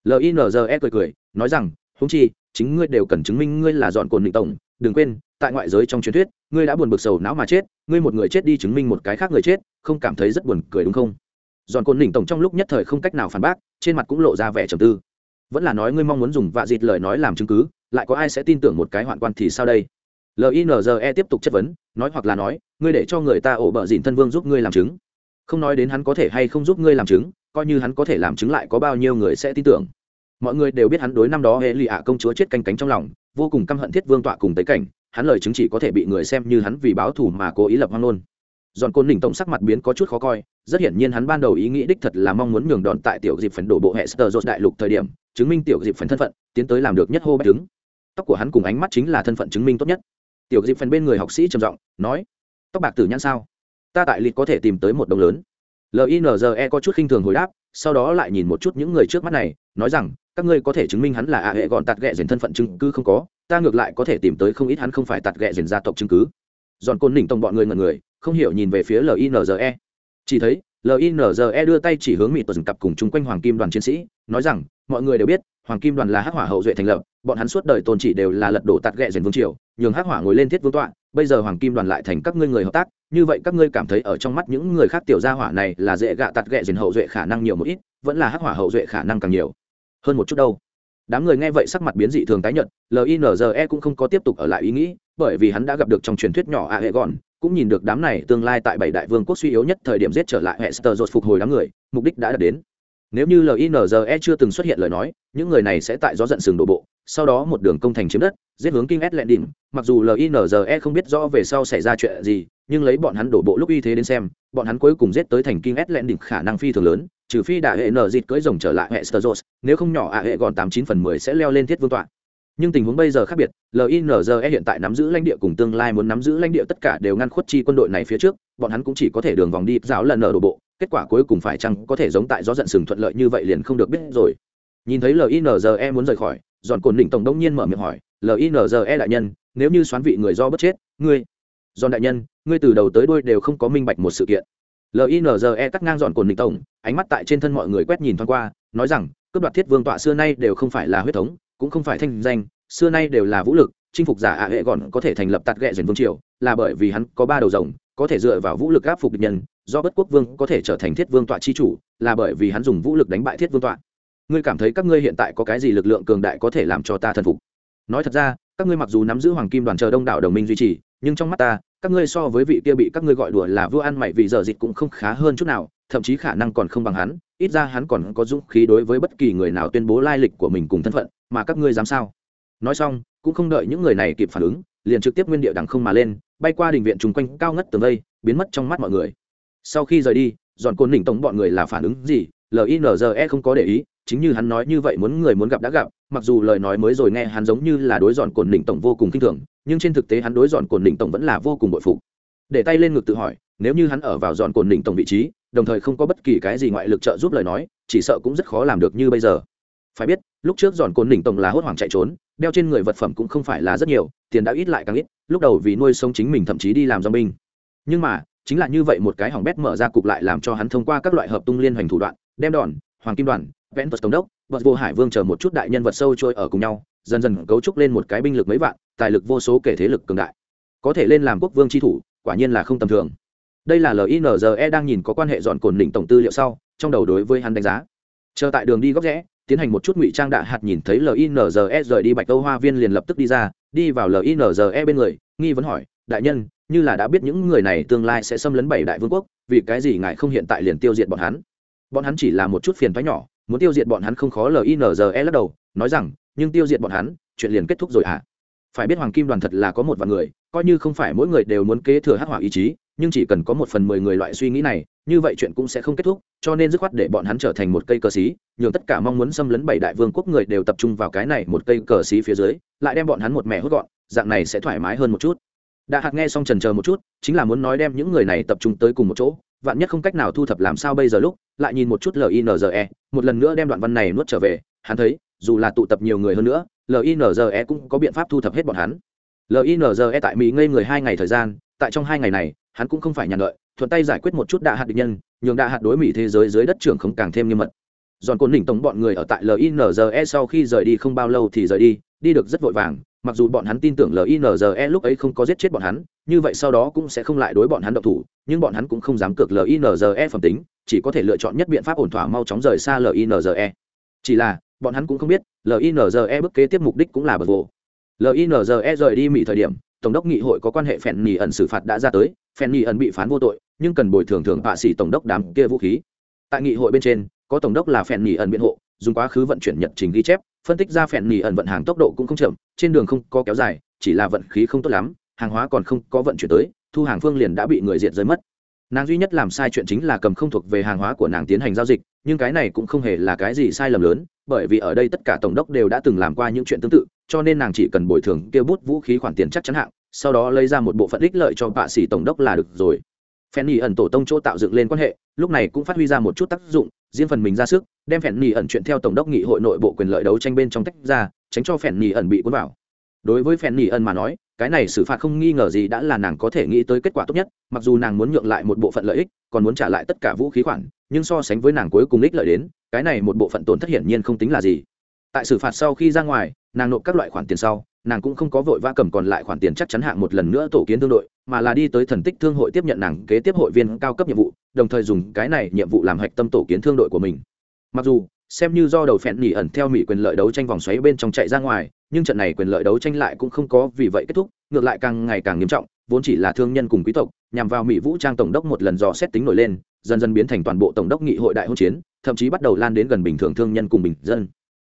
Linze cười cười, nói rằng húng chi, chính ngươi đều cần chứng minh ngươi là dọn cồn đỉnh tổng, đừng quên, tại ngoại giới trong truyền thuyết, ngươi đã buồn bực sầu não mà chết, ngươi một người chết đi chứng minh một cái khác người chết, không cảm thấy rất buồn cười đúng không? Dọn cồn đỉnh tổng trong lúc nhất thời không cách nào phản bác, trên mặt cũng lộ ra vẻ trầm tư. Vẫn là nói ngươi mong muốn dùng vạ dịt lời nói làm chứng cứ, lại có ai sẽ tin tưởng một cái hoạn quan thì sao đây? Linze tiếp tục chất vấn nói hoặc là nói ngươi để cho người ta ổ bờ dìn thân vương giúp ngươi làm chứng. Không nói đến hắn có thể hay không giúp ngươi làm chứng coi như hắn có thể làm chứng lại có bao nhiêu người sẽ tin tưởng. Mọi người đều biết hắn đối năm đó hệ lụy ạ công chúa chết canh cánh trong lòng vô cùng căm hận thiết vương tọa cùng tới cảnh hắn lời chứng chỉ có thể bị người xem như hắn vì báo thù mà cố ý lập hoang nôn giòn côn đỉnh tổng sắc mặt biến có chút khó coi rất hiển nhiên hắn ban đầu ý nghĩ đích thật là mong muốn nhường đòn tại tiểu dịp phần đổ bộ hệ sờ rột đại lục thời điểm chứng minh tiểu dịp phần thân phận tiến tới làm được nhất hô bách chứng, tóc của hắn cùng ánh mắt chính là thân phận chứng minh tốt nhất tiểu dịp phần bên người học sĩ trầm giọng nói, tóc bạc tử nhãn sao? Ta tại lịch có thể tìm tới một đồng lớn. Linze có chút khinh thường hồi đáp, sau đó lại nhìn một chút những người trước mắt này, nói rằng, các ngươi có thể chứng minh hắn là ạ hệ gọn tạt ghẹ dền thân phận chứng cứ không có, ta ngược lại có thể tìm tới không ít hắn không phải tạt ghẹ dền gia tộc chứng cứ. Giòn côn đỉnh tông bọn người ngần người, không hiểu nhìn về phía linze chỉ thấy linze đưa tay chỉ hướng mỹ tuần cặp cùng chung quanh hoàng kim đoàn chiến sĩ, nói rằng, mọi người đều biết hoàng kim đoàn là hắc hỏa hậu duệ thành lập, bọn hắn suốt đời tôn chỉ đều là lật đổ tạt ghẹ dền vương triều, nhường hắc hỏa ngồi lên thiết vương tọa, bây giờ hoàng kim đoàn lại thành các ngươi người hợp tác, như vậy các ngươi cảm thấy ở trong mắt những người khác tiểu gia hỏa này là dễ gạ tạt ghẹ dền hậu duệ khả năng nhiều một ít, vẫn là hắc hỏa hậu duệ khả năng càng nhiều. Hơn một chút đâu. Đám người nghe vậy sắc mặt biến dị thường tái nhợt linze cũng không có tiếp tục ở lại ý nghĩ, bởi vì hắn đã gặp được trong truyền thuyết nhỏ a hệ gòn cũng nhìn được đám này tương lai tại bảy đại vương quốc suy yếu nhất thời điểm giết trở lại hệ sơ phục hồi đám người, mục đích đã đạt đến nếu như linze chưa từng xuất hiện lời nói, những người này sẽ tại gió giận sừng đổ bộ, sau đó một đường công thành chiếm đất, giết hướng kinh s lệ đỉnh mặc dù linze không biết rõ về sau xảy ra chuyện gì, nhưng lấy bọn hắn đổ bộ lúc uy thế đến xem, bọn hắn cuối cùng giết tới thành kinh s lệ đỉnh khả năng phi thường lớn, trừ phi đã hệ nở dịt cưỡi rồng trở lại hệ sơ dột nếu không nhỏ ạ hệ còn tám chín phần mười sẽ leo lên thiết vương tọa. Nhưng tình huống bây giờ khác biệt linze hiện tại nắm giữ lãnh địa cùng tương lai muốn nắm giữ lãnh địa tất cả đều ngăn khuất chi quân đội này phía trước, bọn hắn cũng chỉ có thể đường vòng đi, giáo lần nở đổ bộ kết quả cuối cùng phải chăng có thể giống tại gió giận sừng thuận lợi như vậy liền không được biết rồi. Nhìn thấy linze muốn rời khỏi, giòn cồn đỉnh tổng đông nhiên mở miệng hỏi linze đại nhân, nếu như xoán vị người do bất chết, ngươi, giòn đại nhân, ngươi từ đầu tới đuôi đều không có minh bạch một sự kiện. Linze cắt ngang dọn cồn đỉnh tổng, ánh mắt tại trên thân mọi người quét nhìn thoáng qua, nói rằng, cướp đoạt thiết vương tọa xưa nay đều không phải là huyết thống, cũng không phải thanh danh, xưa nay đều là vũ lực chinh phục giả ạ hệ gọn có thể thành lập tạt ghẹ dền vương triều, là bởi vì hắn có ba đầu rồng, có thể dựa vào vũ lực áp phục địch nhân, do bất quốc vương có thể trở thành thiết vương tọa chi chủ, là bởi vì hắn dùng vũ lực đánh bại thiết vương tọa. Ngươi cảm thấy các ngươi hiện tại có cái gì lực lượng cường đại có thể làm cho ta thần phục? Nói thật ra, các ngươi mặc dù nắm giữ hoàng kim đoàn chờ đông đảo đồng minh duy trì, nhưng trong mắt ta, các ngươi so với vị kia bị các ngươi gọi đùa là vua ăn mày vì giờ dịch cũng không khá hơn chút nào, thậm chí khả năng còn không bằng hắn, ít ra hắn còn có dũng khí đối với bất kỳ người nào tuyên bố lai lịch của mình cùng thân phận, mà các ngươi dám sao? Nói xong cũng không đợi những người này kịp phản ứng, liền trực tiếp nguyên địa đằng không mà lên, bay qua đình viện chung quanh cao ngất tường vây, biến mất trong mắt mọi người. Sau khi rời đi, dọn côn đỉnh tổng bọn người là phản ứng gì? Linze không có để ý, chính như hắn nói như vậy muốn người muốn gặp đã gặp, mặc dù lời nói mới rồi nghe hắn giống như là đối dọn cồn đỉnh tổng vô cùng kinh thường, nhưng trên thực tế hắn đối dọn cồn đỉnh tổng vẫn là vô cùng bội phục. Để tay lên ngực tự hỏi, nếu như hắn ở vào dọn cồn đỉnh tổng vị trí, đồng thời không có bất kỳ cái gì ngoại lực trợ giúp lời nói, chỉ sợ cũng rất khó làm được như bây giờ phải biết, lúc trước dọn cồn đỉnh tổng là hốt hoảng chạy trốn, đeo trên người vật phẩm cũng không phải là rất nhiều, tiền đã ít lại càng ít, lúc đầu vì nuôi sống chính mình thậm chí đi làm do binh. Nhưng mà, chính là như vậy một cái hỏng bét mở ra cục lại làm cho hắn thông qua các loại hợp tung liên hoành thủ đoạn, đem đòn, hoàng kim đoàn vẽn vật tổng đốc, vật vô hải vương chờ một chút đại nhân vật sâu trôi ở cùng nhau, dần dần cấu trúc lên một cái binh lực mấy vạn, tài lực vô số kể thế lực cường đại. Có thể lên làm quốc vương tri thủ, quả nhiên là không tầm thường. Đây là linze đang nhìn có quan hệ dọn cồn đỉnh tổng tư liệu sau, trong đầu đối với hắn đánh giá. Chờ tại đường đi góc rẽ tiến hành một chút ngụy trang đạ hạt nhìn thấy linze rời đi bạch âu hoa viên liền lập tức đi ra, đi vào linze bên người, nghi vấn hỏi, đại nhân, như là đã biết những người này tương lai sẽ xâm lấn bảy đại vương quốc, vì cái gì ngài không hiện tại liền tiêu diệt bọn hắn? Bọn hắn chỉ là một chút phiền thoái nhỏ, muốn tiêu diệt bọn hắn không khó linze lắc đầu, nói rằng, nhưng tiêu diệt bọn hắn, chuyện liền kết thúc rồi à phải biết hoàng kim đoàn thật là có một vài người, coi như không phải mỗi người đều muốn kế thừa hắc hỏa ý chí, nhưng chỉ cần có một phần mười người loại suy nghĩ này như vậy chuyện cũng sẽ không kết thúc, cho nên dứt khoát để bọn hắn trở thành một cây cờ xí, nhường tất cả mong muốn xâm lấn bảy đại vương quốc người đều tập trung vào cái này một cây cờ xí phía dưới, lại đem bọn hắn một mẻ hút gọn, dạng này sẽ thoải mái hơn một chút. Đạ hạt nghe xong trần chờ một chút, chính là muốn nói đem những người này tập trung tới cùng một chỗ, vạn nhất không cách nào thu thập làm sao bây giờ lúc, lại nhìn một chút linze một lần nữa đem đoạn văn này nuốt trở về, hắn thấy, dù là tụ tập nhiều người hơn nữa linze cũng có biện pháp thu thập hết bọn hắn. Linze tại mỹ ngây người hai ngày thời gian, tại trong hai ngày này, hắn cũng không phải nhàn lợi thuận tay giải quyết một chút đạ hạt địch nhân, nhường đạ hạt đối mỹ thế giới dưới đất trưởng không càng thêm nghiêm mật. Giòn cồn đỉnh tổng bọn người ở tại linze sau khi rời đi không bao lâu thì rời đi đi được rất vội vàng, mặc dù bọn hắn tin tưởng linze lúc ấy không có giết chết bọn hắn, như vậy sau đó cũng sẽ không lại đối bọn hắn động thủ, nhưng bọn hắn cũng không dám cược linze phẩm tính, chỉ có thể lựa chọn nhất biện pháp ổn thỏa mau chóng rời xa linze chỉ là, bọn hắn cũng không biết linze bước kế tiếp mục đích cũng là bật vô linze rời đi mỹ thời điểm, tổng đốc nghị hội có quan hệ phèn nhì ẩn xử phạt đã ra tới, phèn nhì ẩn bị phán vô tội nhưng cần bồi thường thường bạ sĩ tổng đốc đám kia vũ khí. Tại nghị hội bên trên, có tổng đốc là phèn nhì ẩn biện hộ, dùng quá khứ vận chuyển nhật trình ghi chép, phân tích ra phèn nhì ẩn vận hàng tốc độ cũng không chậm, trên đường không có kéo dài, chỉ là vận khí không tốt lắm, hàng hóa còn không có vận chuyển tới, thu hàng phương liền đã bị người diệt rơi mất. Nàng duy nhất làm sai chuyện chính là cầm không thuộc về hàng hóa của nàng tiến hành giao dịch, nhưng cái này cũng không hề là cái gì sai lầm lớn, bởi vì ở đây tất cả tổng đốc đều đã từng làm qua những chuyện tương tự, cho nên nàng chỉ cần bồi thường kêu bút vũ khí khoản tiền chắc chắn hạng, sau đó lấy ra một bộ phận ích lợi cho bạ sĩ tổng đốc là được rồi phèn nhì ẩn tổ tông chỗ tạo dựng lên quan hệ, lúc này cũng phát huy ra một chút tác dụng, riêng phần mình ra sức, đem phèn nhì ẩn chuyện theo tổng đốc nghị hội nội bộ quyền lợi đấu tranh bên trong tách ra, tránh cho phèn nhì ẩn bị cuốn vào. Đối với phèn nhì ẩn mà nói, cái này xử phạt không nghi ngờ gì đã là nàng có thể nghĩ tới kết quả tốt nhất, mặc dù nàng muốn nhượng lại một bộ phận lợi ích, còn muốn trả lại tất cả vũ khí khoản, nhưng so sánh với nàng cuối cùng ích lợi đến, cái này một bộ phận tổn thất hiển nhiên không tính là gì. Tại xử phạt sau khi ra ngoài, nàng nộp các loại khoản tiền sau nàng cũng không có vội vã cầm còn lại khoản tiền chắc chắn hạng một lần nữa tổ kiến thương đội, mà là đi tới thần tích thương hội tiếp nhận nàng kế tiếp hội viên cao cấp nhiệm vụ, đồng thời dùng cái này nhiệm vụ làm hạch tâm tổ kiến thương đội của mình. Mặc dù, xem như do đầu phèn nỉ ẩn theo mỹ quyền lợi đấu tranh vòng xoáy bên trong chạy ra ngoài, nhưng trận này quyền lợi đấu tranh lại cũng không có vì vậy kết thúc, ngược lại càng ngày càng nghiêm trọng, vốn chỉ là thương nhân cùng quý tộc, nhằm vào mỹ vũ trang tổng đốc một lần dò xét tính nổi lên, dần dần biến thành toàn bộ tổng đốc nghị hội đại hôn chiến, thậm chí bắt đầu lan đến gần bình thường thương nhân cùng bình dân.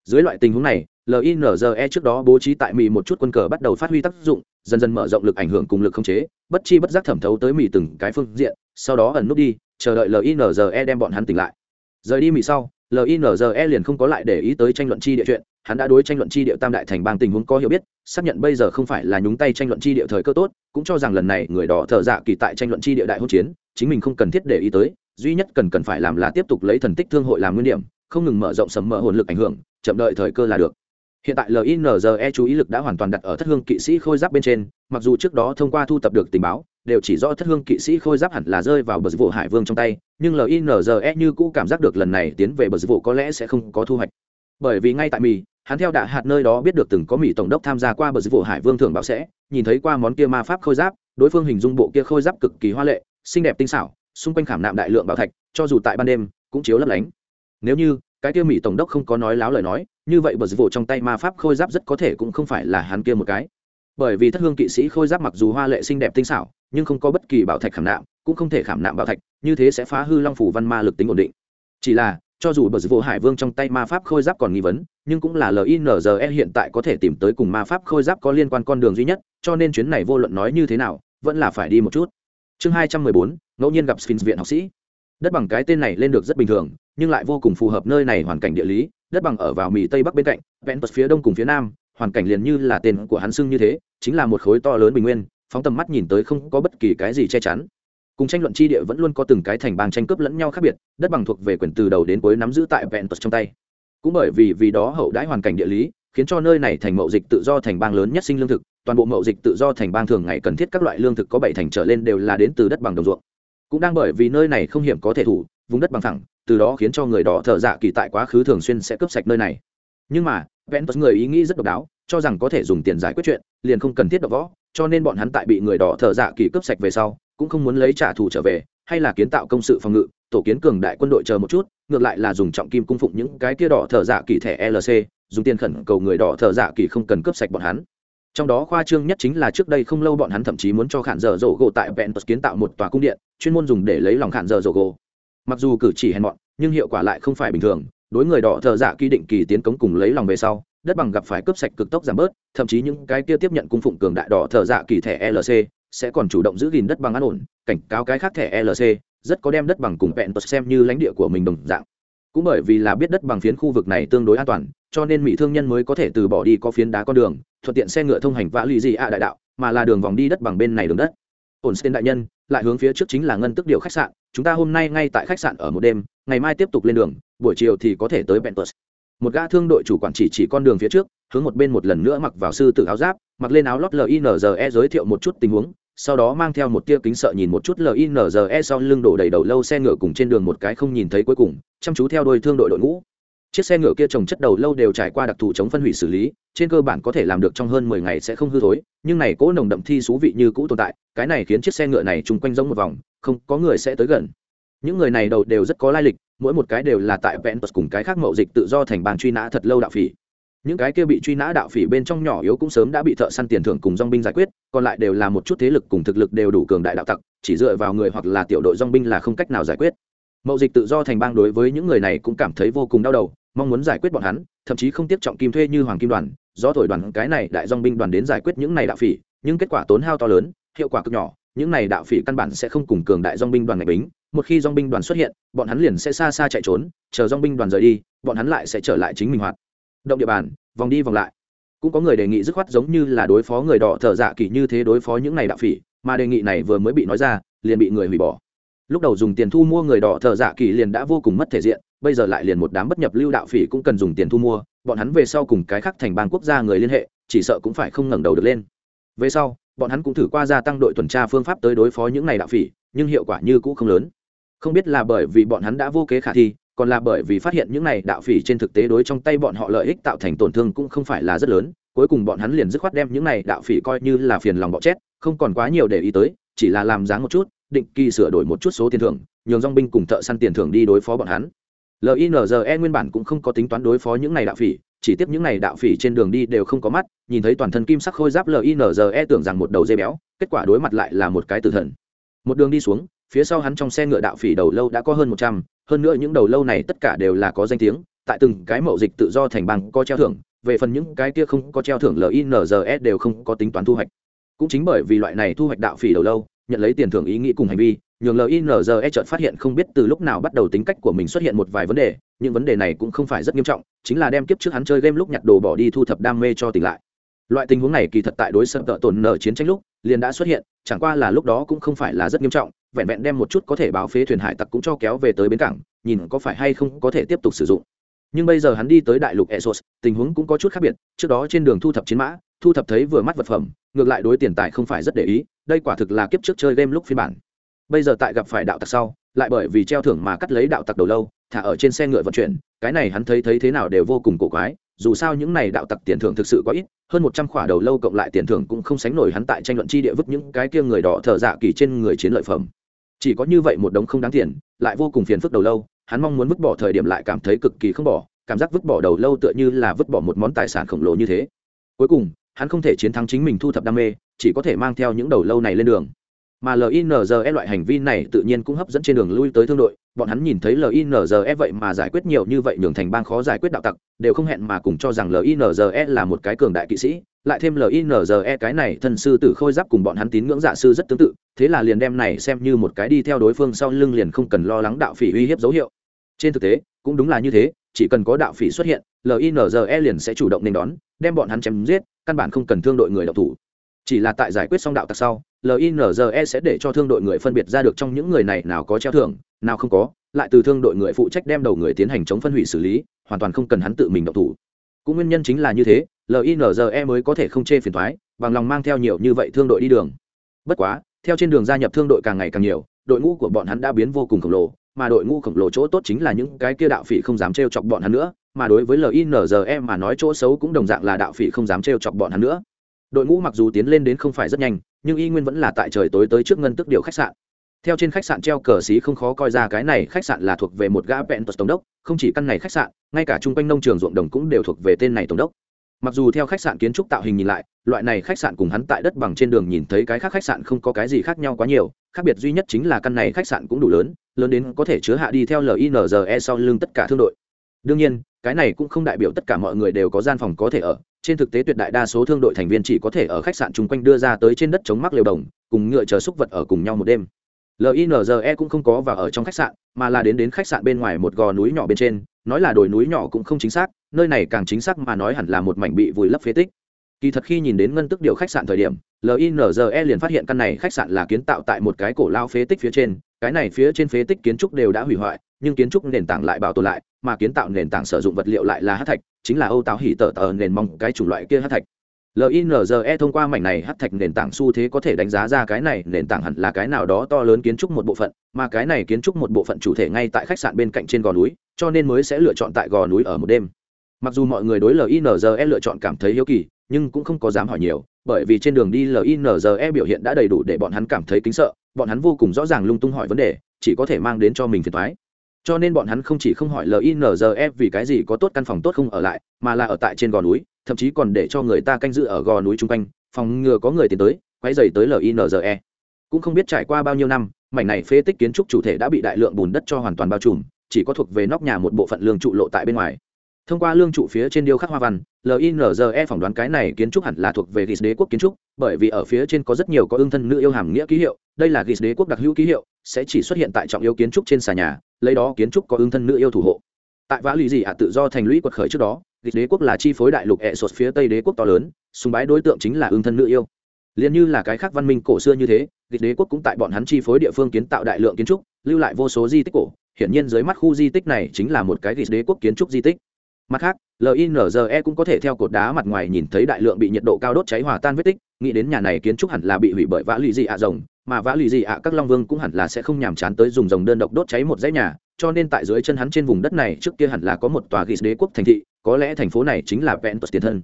Dưới loại tình huống này linze trước đó bố trí tại mỹ một chút quân cờ bắt đầu phát huy tác dụng, dần dần mở rộng lực ảnh hưởng cùng lực không chế, bất chi bất giác thẩm thấu tới mỹ từng cái phương diện, sau đó ẩn nút đi, chờ đợi linze đem bọn hắn tỉnh lại. Rời đi mỹ sau linze liền không có lại để ý tới tranh luận chi địa chuyện, hắn đã đối tranh luận chi địa tam đại thành bang tình huống có hiểu biết, xác nhận bây giờ không phải là nhúng tay tranh luận chi địa thời cơ tốt, cũng cho rằng lần này người đỏ thợ dạ kỳ tại tranh luận chi địa đại hỗn chiến, chính mình không cần thiết để ý tới, duy nhất cần cần phải làm là tiếp tục lấy thần tích thương hội làm nguyên điểm, không ngừng mở rộng sầm mỡ hồn lực ảnh hưởng, chậm đợi thời cơ là được hiện tại linze chú ý lực đã hoàn toàn đặt ở thất hương kỵ sĩ khôi giáp bên trên, mặc dù trước đó thông qua thu tập được tình báo, đều chỉ rõ thất hương kỵ sĩ khôi giáp hẳn là rơi vào bờ vụ hải vương trong tay, nhưng linze như cũ cảm giác được lần này tiến về bờ vụ có lẽ sẽ không có thu hoạch. Bởi vì ngay tại mỹ, hắn theo đạ hạt nơi đó biết được từng có mỹ tổng đốc tham gia qua bờ dịch vụ hải vương thường báo sẽ, nhìn thấy qua món kia ma pháp khôi giáp, đối phương hình dung bộ kia khôi giáp cực kỳ hoa lệ, xinh đẹp tinh xảo, xung quanh khảm nạm đại lượng bảo thạch, cho dù tại ban đêm, cũng chiếu lấp lánh. Nếu như, cái kia mỹ tổng đốc không có nói láo lời nói như vậy bờ dịch vụ trong tay ma pháp khôi giáp rất có thể cũng không phải là hắn kia một cái. Bởi vì thất hương kỵ sĩ khôi giáp mặc dù hoa lệ xinh đẹp tinh xảo, nhưng không có bất kỳ bảo thạch khảm nạm, cũng không thể khảm nạm bảo thạch, như thế sẽ phá hư long phủ văn ma lực tính ổn định. Chỉ là, cho dù bờ vô hải vương trong tay ma pháp khôi giáp còn nghi vấn, nhưng cũng là linze hiện tại có thể tìm tới cùng ma pháp khôi giáp có liên quan con đường duy nhất, cho nên chuyến này vô luận nói như thế nào, vẫn là phải đi một chút. Chương hai trăm mười bốn, ngẫu nhiên gặp sphinx viện học sĩ đất bằng cái tên này lên được rất bình thường, nhưng lại vô cùng phù hợp nơi này hoàn cảnh địa lý. Đất bằng ở vào mì tây bắc bên cạnh vẹn tật phía đông cùng phía nam, hoàn cảnh liền như là tên của hắn xưng như thế, chính là một khối to lớn bình nguyên, phóng tầm mắt nhìn tới không có bất kỳ cái gì che chắn. Cùng tranh luận chi địa vẫn luôn có từng cái thành bang tranh cướp lẫn nhau khác biệt, đất bằng thuộc về quyền từ đầu đến cuối nắm giữ tại vẹn tật trong tay. Cũng bởi vì vì đó hậu đãi hoàn cảnh địa lý, khiến cho nơi này thành mậu dịch tự do thành bang lớn nhất sinh lương thực, toàn bộ mậu dịch tự do thành bang thường ngày cần thiết các loại lương thực có bảy thành trở lên đều là đến từ đất bằng đồng ruộng cũng đang bởi vì nơi này không hiểm có thể thủ, vùng đất bằng thẳng từ đó khiến cho người đỏ thợ dạ kỳ tại quá khứ thường xuyên sẽ cướp sạch nơi này. Nhưng mà vẽn tật người ý nghĩ rất độc đáo, cho rằng có thể dùng tiền giải quyết chuyện, liền không cần thiết đọc võ, cho nên bọn hắn tại bị người đỏ thợ dạ kỳ cướp sạch về sau, cũng không muốn lấy trả thù trở về, hay là kiến tạo công sự phòng ngự, tổ kiến cường đại quân đội chờ một chút, ngược lại là dùng trọng kim cung phụng những cái kia đỏ thợ dạ kỳ thẻ lc dùng tiền khẩn cầu người đỏ thợ dạ kỳ không cần cướp sạch bọn hắn trong đó khoa trương nhất chính là trước đây không lâu bọn hắn thậm chí muốn cho khản dở rổ gỗ tại vẹn kiến tạo một tòa cung điện, chuyên môn dùng để lấy lòng khản dở rổ gỗ. Mặc dù cử chỉ hèn mọn, nhưng hiệu quả lại không phải bình thường, đối người đỏ thợ dạ kỳ định kỳ tiến cống cùng lấy lòng về sau, đất bằng gặp phải cướp sạch cực tốc giảm bớt, thậm chí những cái kia tiếp nhận cung phụng cường đại đỏ thợ dạ kỳ thẻ lc sẽ còn chủ động giữ gìn đất bằng an ổn, cảnh cáo cái khác thẻ lc rất có đem đất bằng cùng vẹn tật xem như lãnh địa của mình đồng dạng. Cũng bởi vì là biết đất bằng phiến khu vực này tương đối an toàn, cho nên mỹ thương nhân mới có thể từ bỏ đi có phiến đá con đường thuận tiện xe ngựa thông hành vã lì gì ạ đại đạo mà là đường vòng đi đất bằng bên này đường đất ổn tên đại nhân lại hướng phía trước chính là ngân tức điều khách sạn chúng ta hôm nay ngay tại khách sạn ở một đêm ngày mai tiếp tục lên đường buổi chiều thì có thể tới Bentus. Một gã thương đội chủ quản chỉ chỉ con đường phía trước, hướng một bên một lần nữa mặc vào sư tử áo giáp, mặc lên áo lót LINZE giới thiệu một chút tình huống, sau đó mang theo một tia kính sợ nhìn một chút linze sau lưng đổ đầy đầu lâu xe ngựa cùng trên đường một cái không nhìn thấy cuối cùng chăm chú theo đôi thương đội đội ngũ chiếc xe ngựa kia trồng chất đầu lâu đều trải qua đặc thù chống phân hủy xử lý, trên cơ bản có thể làm được trong hơn mười ngày sẽ không hư thối, nhưng này cỗ nồng đậm thi xú vị như cũ tồn tại, cái này khiến chiếc xe ngựa này chung quanh giống một vòng, không có người sẽ tới gần. Những người này đầu đều rất có lai lịch, mỗi một cái đều là tại vẹn cùng cái khác mậu dịch tự do thành bàn truy nã thật lâu đạo phỉ. Những cái kia bị truy nã đạo phỉ bên trong nhỏ yếu cũng sớm đã bị thợ săn tiền thưởng cùng dong binh giải quyết, còn lại đều là một chút thế lực cùng thực lực đều đủ cường đại đạo tặc, chỉ dựa vào người hoặc là tiểu đội dong binh là không cách nào giải quyết mậu dịch tự do thành bang đối với những người này cũng cảm thấy vô cùng đau đầu, mong muốn giải quyết bọn hắn, thậm chí không tiếp trọng kim thuê như hoàng kim đoàn, do thổi đoàn cái này đại dong binh đoàn đến giải quyết những này đạo phỉ, nhưng kết quả tốn hao to lớn, hiệu quả cực nhỏ, những này đạo phỉ căn bản sẽ không cùng cường đại dong binh đoàn ngạch bính, một khi dong binh đoàn xuất hiện, bọn hắn liền sẽ xa xa chạy trốn, chờ dong binh đoàn rời đi, bọn hắn lại sẽ trở lại chính mình hoạt. Động địa bàn, vòng đi vòng lại. Cũng có người đề nghị dứt khoát giống như là đối phó người đỏ thợ dạ kỳ như thế đối phó những này đạo phỉ, mà đề nghị này vừa mới bị nói ra, liền bị người hủy bỏ lúc đầu dùng tiền thu mua người đỏ thợ dạ kỳ liền đã vô cùng mất thể diện, bây giờ lại liền một đám bất nhập lưu đạo phỉ cũng cần dùng tiền thu mua, bọn hắn về sau cùng cái khác thành bang quốc gia người liên hệ, chỉ sợ cũng phải không ngẩng đầu được lên. Về sau, bọn hắn cũng thử qua gia tăng đội tuần tra phương pháp tới đối phó những này đạo phỉ, nhưng hiệu quả như cũ không lớn. Không biết là bởi vì bọn hắn đã vô kế khả thi, còn là bởi vì phát hiện những này đạo phỉ trên thực tế đối trong tay bọn họ lợi ích tạo thành tổn thương cũng không phải là rất lớn, cuối cùng bọn hắn liền dứt khoát đem những này đạo phỉ coi như là phiền lòng bọ chét, không còn quá nhiều để ý tới, chỉ là làm dáng một chút định kỳ sửa đổi một chút số tiền thưởng, nhường dong binh cùng thợ săn tiền thưởng đi đối phó bọn hắn. Linze nguyên bản cũng không có tính toán đối phó những này đạo phỉ, chỉ tiếp những này đạo phỉ trên đường đi đều không có mắt, nhìn thấy toàn thân kim sắc khôi giáp linze tưởng rằng một đầu dây béo, kết quả đối mặt lại là một cái tử thần. Một đường đi xuống, phía sau hắn trong xe ngựa đạo phỉ đầu lâu đã có hơn một trăm, hơn nữa những đầu lâu này tất cả đều là có danh tiếng, tại từng cái mậu dịch tự do thành bằng có treo thưởng, về phần những cái kia không có treo thưởng linze đều không có tính toán thu hoạch. Cũng chính bởi vì loại này thu hoạch đạo phỉ đầu lâu nhận lấy tiền thưởng ý nghĩ cùng hành vi, nhường linze chợt phát hiện không biết từ lúc nào bắt đầu tính cách của mình xuất hiện một vài vấn đề, những vấn đề này cũng không phải rất nghiêm trọng, chính là đem kiếp trước hắn chơi game lúc nhặt đồ bỏ đi thu thập đam mê cho tỉnh lại. Loại tình huống này kỳ thật tại đối sân tợ tổn nở chiến tranh lúc, liền đã xuất hiện, chẳng qua là lúc đó cũng không phải là rất nghiêm trọng, vẹn vẹn đem một chút có thể báo phế thuyền hải tặc cũng cho kéo về tới bến cảng, nhìn có phải hay không có thể tiếp tục sử dụng. Nhưng bây giờ hắn đi tới đại lục esos tình huống cũng có chút khác biệt, trước đó trên đường thu thập chiến mã thu thập thấy vừa mắt vật phẩm, ngược lại đối tiền tài không phải rất để ý, đây quả thực là kiếp trước chơi game lúc phiên bản. Bây giờ tại gặp phải đạo tặc sau, lại bởi vì treo thưởng mà cắt lấy đạo tặc đầu lâu, thả ở trên xe ngựa vận chuyển, cái này hắn thấy thấy thế nào đều vô cùng cổ quái, dù sao những này đạo tặc tiền thưởng thực sự có ít, hơn một trăm khỏa đầu lâu cộng lại tiền thưởng cũng không sánh nổi hắn tại tranh luận chi địa vứt những cái kia người đỏ thở dạ kỳ trên người chiến lợi phẩm. Chỉ có như vậy một đống không đáng tiền, lại vô cùng phiền phức đầu lâu, hắn mong muốn vứt bỏ thời điểm lại cảm thấy cực kỳ không bỏ, cảm giác vứt bỏ đầu lâu tựa như là vứt bỏ một món tài sản khổng lồ như thế. Cuối cùng hắn không thể chiến thắng chính mình thu thập đam mê, chỉ có thể mang theo những đầu lâu này lên đường. Mà linze loại hành vi này tự nhiên cũng hấp dẫn trên đường lui tới thương đội, bọn hắn nhìn thấy linze vậy mà giải quyết nhiều như vậy nhường thành bang khó giải quyết đạo tặc, đều không hẹn mà cùng cho rằng linze là một cái cường đại kỵ sĩ, lại thêm linze cái này thân sư tử khôi giáp cùng bọn hắn tín ngưỡng giả sư rất tương tự, thế là liền đem này xem như một cái đi theo đối phương sau lưng liền không cần lo lắng đạo phỉ uy hiếp dấu hiệu. Trên thực tế, cũng đúng là như thế chỉ cần có đạo phỉ xuất hiện linze liền sẽ chủ động nên đón, đem bọn hắn chém giết, căn bản không cần thương đội người đọc thủ. Chỉ là tại giải quyết xong đạo tặc sau linze sẽ để cho thương đội người phân biệt ra được trong những người này nào có treo thưởng, nào không có, lại từ thương đội người phụ trách đem đầu người tiến hành chống phân hủy xử lý, hoàn toàn không cần hắn tự mình độc thủ. Cũng nguyên nhân chính là như thế linze mới có thể không chê phiền thoái bằng lòng mang theo nhiều như vậy thương đội đi đường. Bất quá, theo trên đường gia nhập thương đội càng ngày càng nhiều, đội ngũ của bọn hắn đã biến vô cùng khổng lồ mà đội ngũ khổng lồ chỗ tốt chính là những cái kia đạo phỉ không dám trêu chọc bọn hắn nữa, mà đối với linze mà nói chỗ xấu cũng đồng dạng là đạo phỉ không dám trêu chọc bọn hắn nữa. Đội ngũ mặc dù tiến lên đến không phải rất nhanh, nhưng y nguyên vẫn là tại trời tối tới trước ngân tức điều khách sạn. Theo trên khách sạn treo cờ xí không khó coi ra cái này khách sạn là thuộc về một gã vẹn tổng đốc, không chỉ căn này khách sạn, ngay cả chung quanh nông trường ruộng đồng cũng đều thuộc về tên này tổng đốc mặc dù theo khách sạn kiến trúc tạo hình nhìn lại, loại này khách sạn cùng hắn tại đất bằng trên đường nhìn thấy cái khác khách sạn không có cái gì khác nhau quá nhiều, khác biệt duy nhất chính là căn này khách sạn cũng đủ lớn lớn đến có thể chứa hạ đi theo linze sau lưng tất cả thương đội. Đương nhiên, cái này cũng không đại biểu tất cả mọi người đều có gian phòng có thể ở, trên thực tế tuyệt đại đa số thương đội thành viên chỉ có thể ở khách sạn chung quanh đưa ra tới trên đất chống mắc liều đồng, cùng ngựa chờ xúc vật ở cùng nhau một đêm linze cũng không có và ở trong khách sạn, mà là đến đến khách sạn bên ngoài một gò núi nhỏ bên trên. Nói là đồi núi nhỏ cũng không chính xác, nơi này càng chính xác mà nói hẳn là một mảnh bị vùi lấp phế tích. Kỳ thật khi nhìn đến ngân tức điều khách sạn thời điểm linze liền phát hiện căn này khách sạn là kiến tạo tại một cái cổ lao phế tích phía trên. Cái này phía trên phế tích kiến trúc đều đã hủy hoại, nhưng kiến trúc nền tảng lại bảo tồn lại, mà kiến tạo nền tảng sử dụng vật liệu lại là hát thạch, chính là âu táo hỉ tờ tờ nền mong cái chủng loại kia hát thạch linze thông qua mảnh này hát thạch nền tảng xu thế có thể đánh giá ra cái này, nền tảng hẳn là cái nào đó to lớn kiến trúc một bộ phận, mà cái này kiến trúc một bộ phận chủ thể ngay tại khách sạn bên cạnh trên gò núi, cho nên mới sẽ lựa chọn tại gò núi ở một đêm. Mặc dù mọi người đối linze lựa chọn cảm thấy hiếu kỳ, nhưng cũng không có dám hỏi nhiều, bởi vì trên đường đi linze biểu hiện đã đầy đủ để bọn hắn cảm thấy kính sợ, bọn hắn vô cùng rõ ràng lung tung hỏi vấn đề, chỉ có thể mang đến cho mình phiền thoái cho nên bọn hắn không chỉ không hỏi linze vì cái gì có tốt căn phòng tốt không ở lại, mà là ở tại trên gò núi, thậm chí còn để cho người ta canh giữ ở gò núi chung quanh, phòng ngừa có người tiến tới quay dày tới linze cũng không biết trải qua bao nhiêu năm, mảnh này phế tích kiến trúc chủ thể đã bị đại lượng bùn đất cho hoàn toàn bao trùm, chỉ có thuộc về nóc nhà một bộ phận lương trụ lộ tại bên ngoài. Thông qua lương trụ phía trên điêu khắc hoa văn linze phỏng đoán cái này kiến trúc hẳn là thuộc về ghis đế quốc kiến trúc, bởi vì ở phía trên có rất nhiều có ương thân nữ yêu hàm nghĩa ký hiệu, đây là ghis đế quốc đặc hữu ký hiệu, sẽ chỉ xuất hiện tại trọng yêu kiến trúc trên xà nhà lấy đó kiến trúc có ứng thân nữ yêu thủ hộ. Tại vã lì dị ạ, tự do thành lũy quật khởi trước đó ghis đế quốc là chi phối đại lục ẹ sột phía tây đế quốc to lớn, sùng bái đối tượng chính là ương thân nữ yêu. Liền như là cái khác văn minh cổ xưa như thế ghis đế quốc cũng tại bọn hắn chi phối địa phương kiến tạo đại lượng kiến trúc, lưu lại vô số di tích cổ. Hiển nhiên dưới mắt khu di tích này chính là một cái ghis đế quốc kiến trúc di tích. Mặt khác linze cũng có thể theo cột đá mặt ngoài nhìn thấy đại lượng bị nhiệt độ cao đốt cháy hòa tan vết tích, nghĩ đến nhà này kiến trúc hẳn là bị hủy bởi vã lì dị ạ rồng mà vã lì gì ạ, các long vương cũng hẳn là sẽ không nhàm chán tới dùng rồng đơn độc đốt cháy một dãy nhà, cho nên tại dưới chân hắn trên vùng đất này trước kia hẳn là có một tòa ghi đế quốc thành thị, có lẽ thành phố này chính là vẹn tuật tiền thân.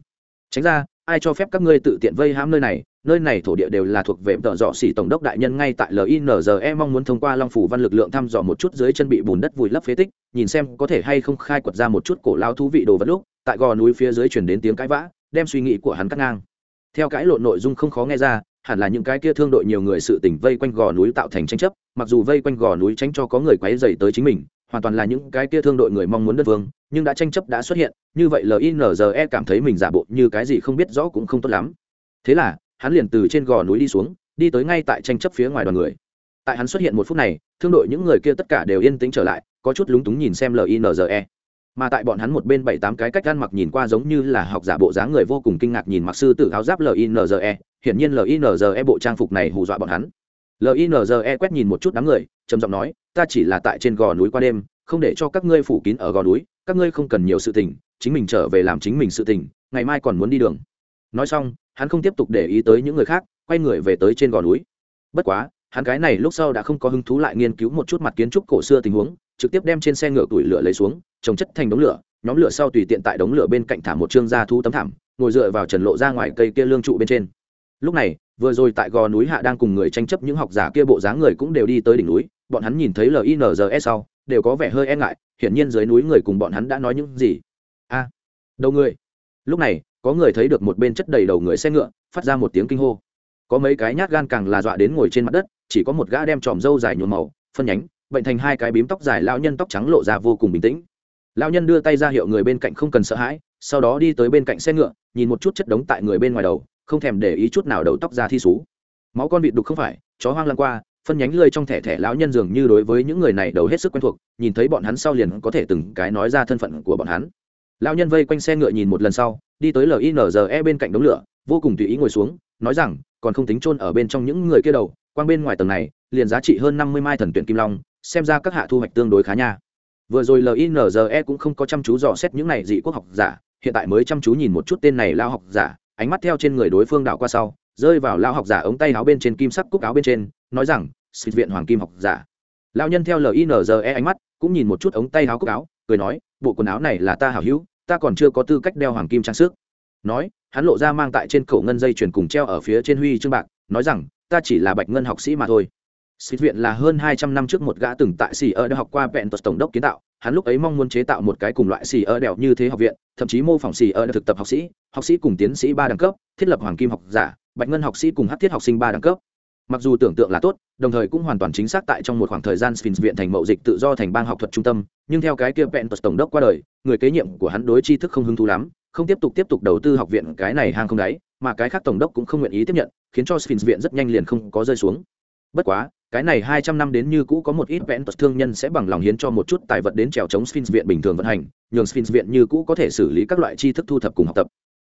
Tránh ra, ai cho phép các ngươi tự tiện vây hãm nơi này? Nơi này thổ địa đều là thuộc về tợ dọ xỉ tổng đốc đại nhân ngay tại linze mong muốn thông qua long phủ văn lực lượng thăm dò một chút dưới chân bị bùn đất vùi lấp phế tích, nhìn xem có thể hay không khai quật ra một chút cổ lao thú vị đồ vật lúc, tại gò núi phía dưới chuyển đến tiếng cãi vã, đem suy nghĩ của hắn cắt ngang. Theo cãi lộn nội dung không khó nghe ra hẳn là những cái kia thương đội nhiều người sự tỉnh vây quanh gò núi tạo thành tranh chấp, mặc dù vây quanh gò núi tránh cho có người quấy dày tới chính mình, hoàn toàn là những cái kia thương đội người mong muốn đất vương, nhưng đã tranh chấp đã xuất hiện, như vậy linze cảm thấy mình giả bộ như cái gì không biết rõ cũng không tốt lắm. Thế là, hắn liền từ trên gò núi đi xuống, đi tới ngay tại tranh chấp phía ngoài đoàn người. Tại hắn xuất hiện một phút này, thương đội những người kia tất cả đều yên tĩnh trở lại, có chút lúng túng nhìn xem linze mà tại bọn hắn một bên bảy tám cái cách ăn mặc nhìn qua giống như là học giả bộ dáng người vô cùng kinh ngạc nhìn mặc sư tử áo giáp linze hiển nhiên linze bộ trang phục này hù dọa bọn hắn. Linze quét nhìn một chút đám người, trầm giọng nói, ta chỉ là tại trên gò núi qua đêm, không để cho các ngươi phủ kín ở gò núi, các ngươi không cần nhiều sự tình, chính mình trở về làm chính mình sự tình, ngày mai còn muốn đi đường. Nói xong, hắn không tiếp tục để ý tới những người khác, quay người về tới trên gò núi. Bất quá, hắn cái này lúc sau đã không có hứng thú lại nghiên cứu một chút mặt kiến trúc cổ xưa tình huống, trực tiếp đem trên xe ngựa tuổi lửa lấy xuống, trồng chất thành đống lửa, nhóm lửa sau tùy tiện tại đống lửa bên cạnh thả một chương da thu tấm thảm, ngồi dựa vào trần lộ ra ngoài cây kia lương trụ bên trên lúc này, vừa rồi tại gò núi hạ đang cùng người tranh chấp những học giả kia bộ dáng người cũng đều đi tới đỉnh núi, bọn hắn nhìn thấy linze sau, đều có vẻ hơi e ngại, hiển nhiên dưới núi người cùng bọn hắn đã nói những gì. A, đầu người. Lúc này, có người thấy được một bên chất đầy đầu người xe ngựa, phát ra một tiếng kinh hô. Có mấy cái nhát gan càng là dọa đến ngồi trên mặt đất, chỉ có một gã đem tròm râu dài nhuộm màu, phân nhánh, bệnh thành hai cái bím tóc dài lao nhân tóc trắng lộ ra vô cùng bình tĩnh. Lao nhân đưa tay ra hiệu người bên cạnh không cần sợ hãi, sau đó đi tới bên cạnh xe ngựa, nhìn một chút chất đống tại người bên ngoài đầu không thèm để ý chút nào đầu tóc ra thi xú. Máu con vịt đục không phải, chó hoang lăn qua, phân nhánh lơi trong thẻ thẻ lão nhân dường như đối với những người này đầu hết sức quen thuộc, nhìn thấy bọn hắn sau liền có thể từng cái nói ra thân phận của bọn hắn. Lão nhân vây quanh xe ngựa nhìn một lần sau, đi tới linze bên cạnh đống lửa, vô cùng tùy ý ngồi xuống, nói rằng, còn không tính chôn ở bên trong những người kia đầu quang bên ngoài tầng này, liền giá trị hơn năm mươi mai thần tuyển kim long, xem ra các hạ thu hoạch tương đối khá nha. Vừa rồi linze cũng không có chăm chú dò xét những này dị quốc học giả, hiện tại mới chăm chú nhìn một chút tên này lao học giả ánh mắt theo trên người đối phương đảo qua sau, rơi vào lao học giả ống tay áo bên trên kim sắc cúc áo bên trên, nói rằng, xịt viện hoàng kim học giả. Lao nhân theo linze ánh mắt, cũng nhìn một chút ống tay áo cúc áo, cười nói, bộ quần áo này là ta hảo hữu, ta còn chưa có tư cách đeo hoàng kim trang sức. Nói, hắn lộ ra mang tại trên cổ ngân dây chuyền cùng treo ở phía trên huy chương bạc, nói rằng, ta chỉ là bạch ngân học sĩ mà thôi. Xịt viện là hơn hai trăm năm trước một gã từng tại xì ở đại học qua vẹn tổng đốc kiến tạo, hắn lúc ấy mong muốn chế tạo một cái cùng loại xì ở đèo như thế học viện, thậm chí mô phỏng xì ở thực tập học sĩ, học sĩ cùng tiến sĩ ba đẳng cấp, thiết lập hoàng kim học giả, bạch ngân học sĩ cùng hắc thiết học sinh ba đẳng cấp. Mặc dù tưởng tượng là tốt, đồng thời cũng hoàn toàn chính xác tại trong một khoảng thời gian Sphinx viện thành mậu dịch tự do thành bang học thuật trung tâm, nhưng theo cái kia vẹn tổng đốc qua đời, người kế nhiệm của hắn đối tri thức không hứng thú lắm, không tiếp tục tiếp tục đầu tư học viện cái này hang không đáy, mà cái khác tổng đốc cũng không nguyện ý tiếp nhận, khiến cho Sphinx viện rất nhanh liền không có rơi xuống. Bất quá, cái này hai trăm năm đến như cũ có một ít vẽn tật thương nhân sẽ bằng lòng hiến cho một chút tài vật đến trèo chống Sphinx viện bình thường vận hành, nhường Sphinx viện như cũ có thể xử lý các loại tri thức thu thập cùng học tập.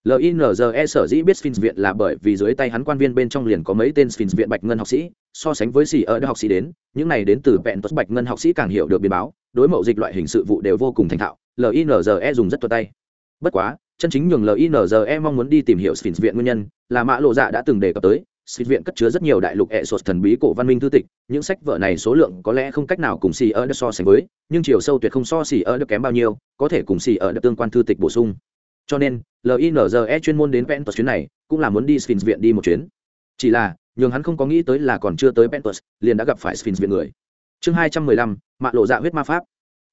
LINZE sở dĩ biết Sphinx viện là bởi vì dưới tay hắn quan viên bên trong liền có mấy tên Sphinx viện bạch ngân học sĩ, so sánh với sĩ ở đại học sĩ đến, những này đến từ vẹn tật bạch ngân học sĩ càng hiểu được biến báo, đối mậu dịch loại hình sự vụ đều vô cùng thành thạo, LINZE dùng rất thuận tay. Bất quá, chân chính nhường LINZE mong muốn đi tìm hiểu Sphinx viện nguyên nhân, là Mã Lộ Dạ đã từng đề cập tới, Xịt viện cất chứa rất nhiều đại lục hệ sột thần bí cổ văn minh thư tịch, những sách vở này số lượng có lẽ không cách nào cùng xì ở đất so sánh với, nhưng chiều sâu tuyệt không so xì ở đất kém bao nhiêu, có thể cùng xì ở đất tương quan thư tịch bổ sung. Cho nên, LINZE chuyên môn đến Pentus chuyến này, cũng là muốn đi Sphinx viện đi một chuyến. Chỉ là, nhường hắn không có nghĩ tới là còn chưa tới Pentus, liền đã gặp phải Sphinx viện người. Chương hai trăm mười lăm, mạ lộ dạ huyết ma pháp.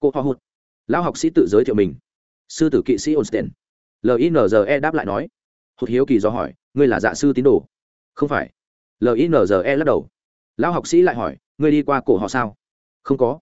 Cô Hoa Hụt. Lão học sĩ tự giới thiệu mình. Sư tử kỵ sĩ Onsten. LINZE đáp lại nói. Hụt hiếu kỳ do hỏi, ngươi là dạ sư tín đồ? Không phải. Linze lắc đầu. Lão học sĩ lại hỏi, ngươi đi qua cổ họ sao? Không có.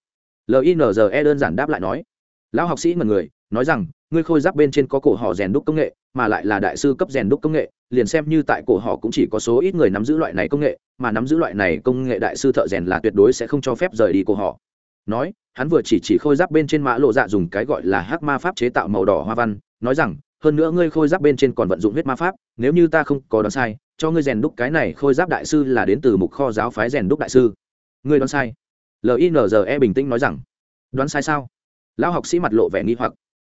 Linze đơn giản đáp lại nói. Lão học sĩ mật người, nói rằng, ngươi khôi giáp bên trên có cổ họ rèn đúc công nghệ, mà lại là đại sư cấp rèn đúc công nghệ, liền xem như tại cổ họ cũng chỉ có số ít người nắm giữ loại này công nghệ, mà nắm giữ loại này công nghệ đại sư thợ rèn là tuyệt đối sẽ không cho phép rời đi cổ họ. Nói, hắn vừa chỉ chỉ khôi giáp bên trên mã lộ dạ dùng cái gọi là hắc ma pháp chế tạo màu đỏ hoa văn, nói rằng, hơn nữa ngươi khôi giáp bên trên còn vận dụng huyết ma pháp, nếu như ta không có đoán sai cho ngươi rèn đúc cái này khôi giáp đại sư là đến từ mục kho giáo phái rèn đúc đại sư. Ngươi đoán sai. Linze bình tĩnh nói rằng. Đoán sai sao? Lão học sĩ mặt lộ vẻ nghi hoặc.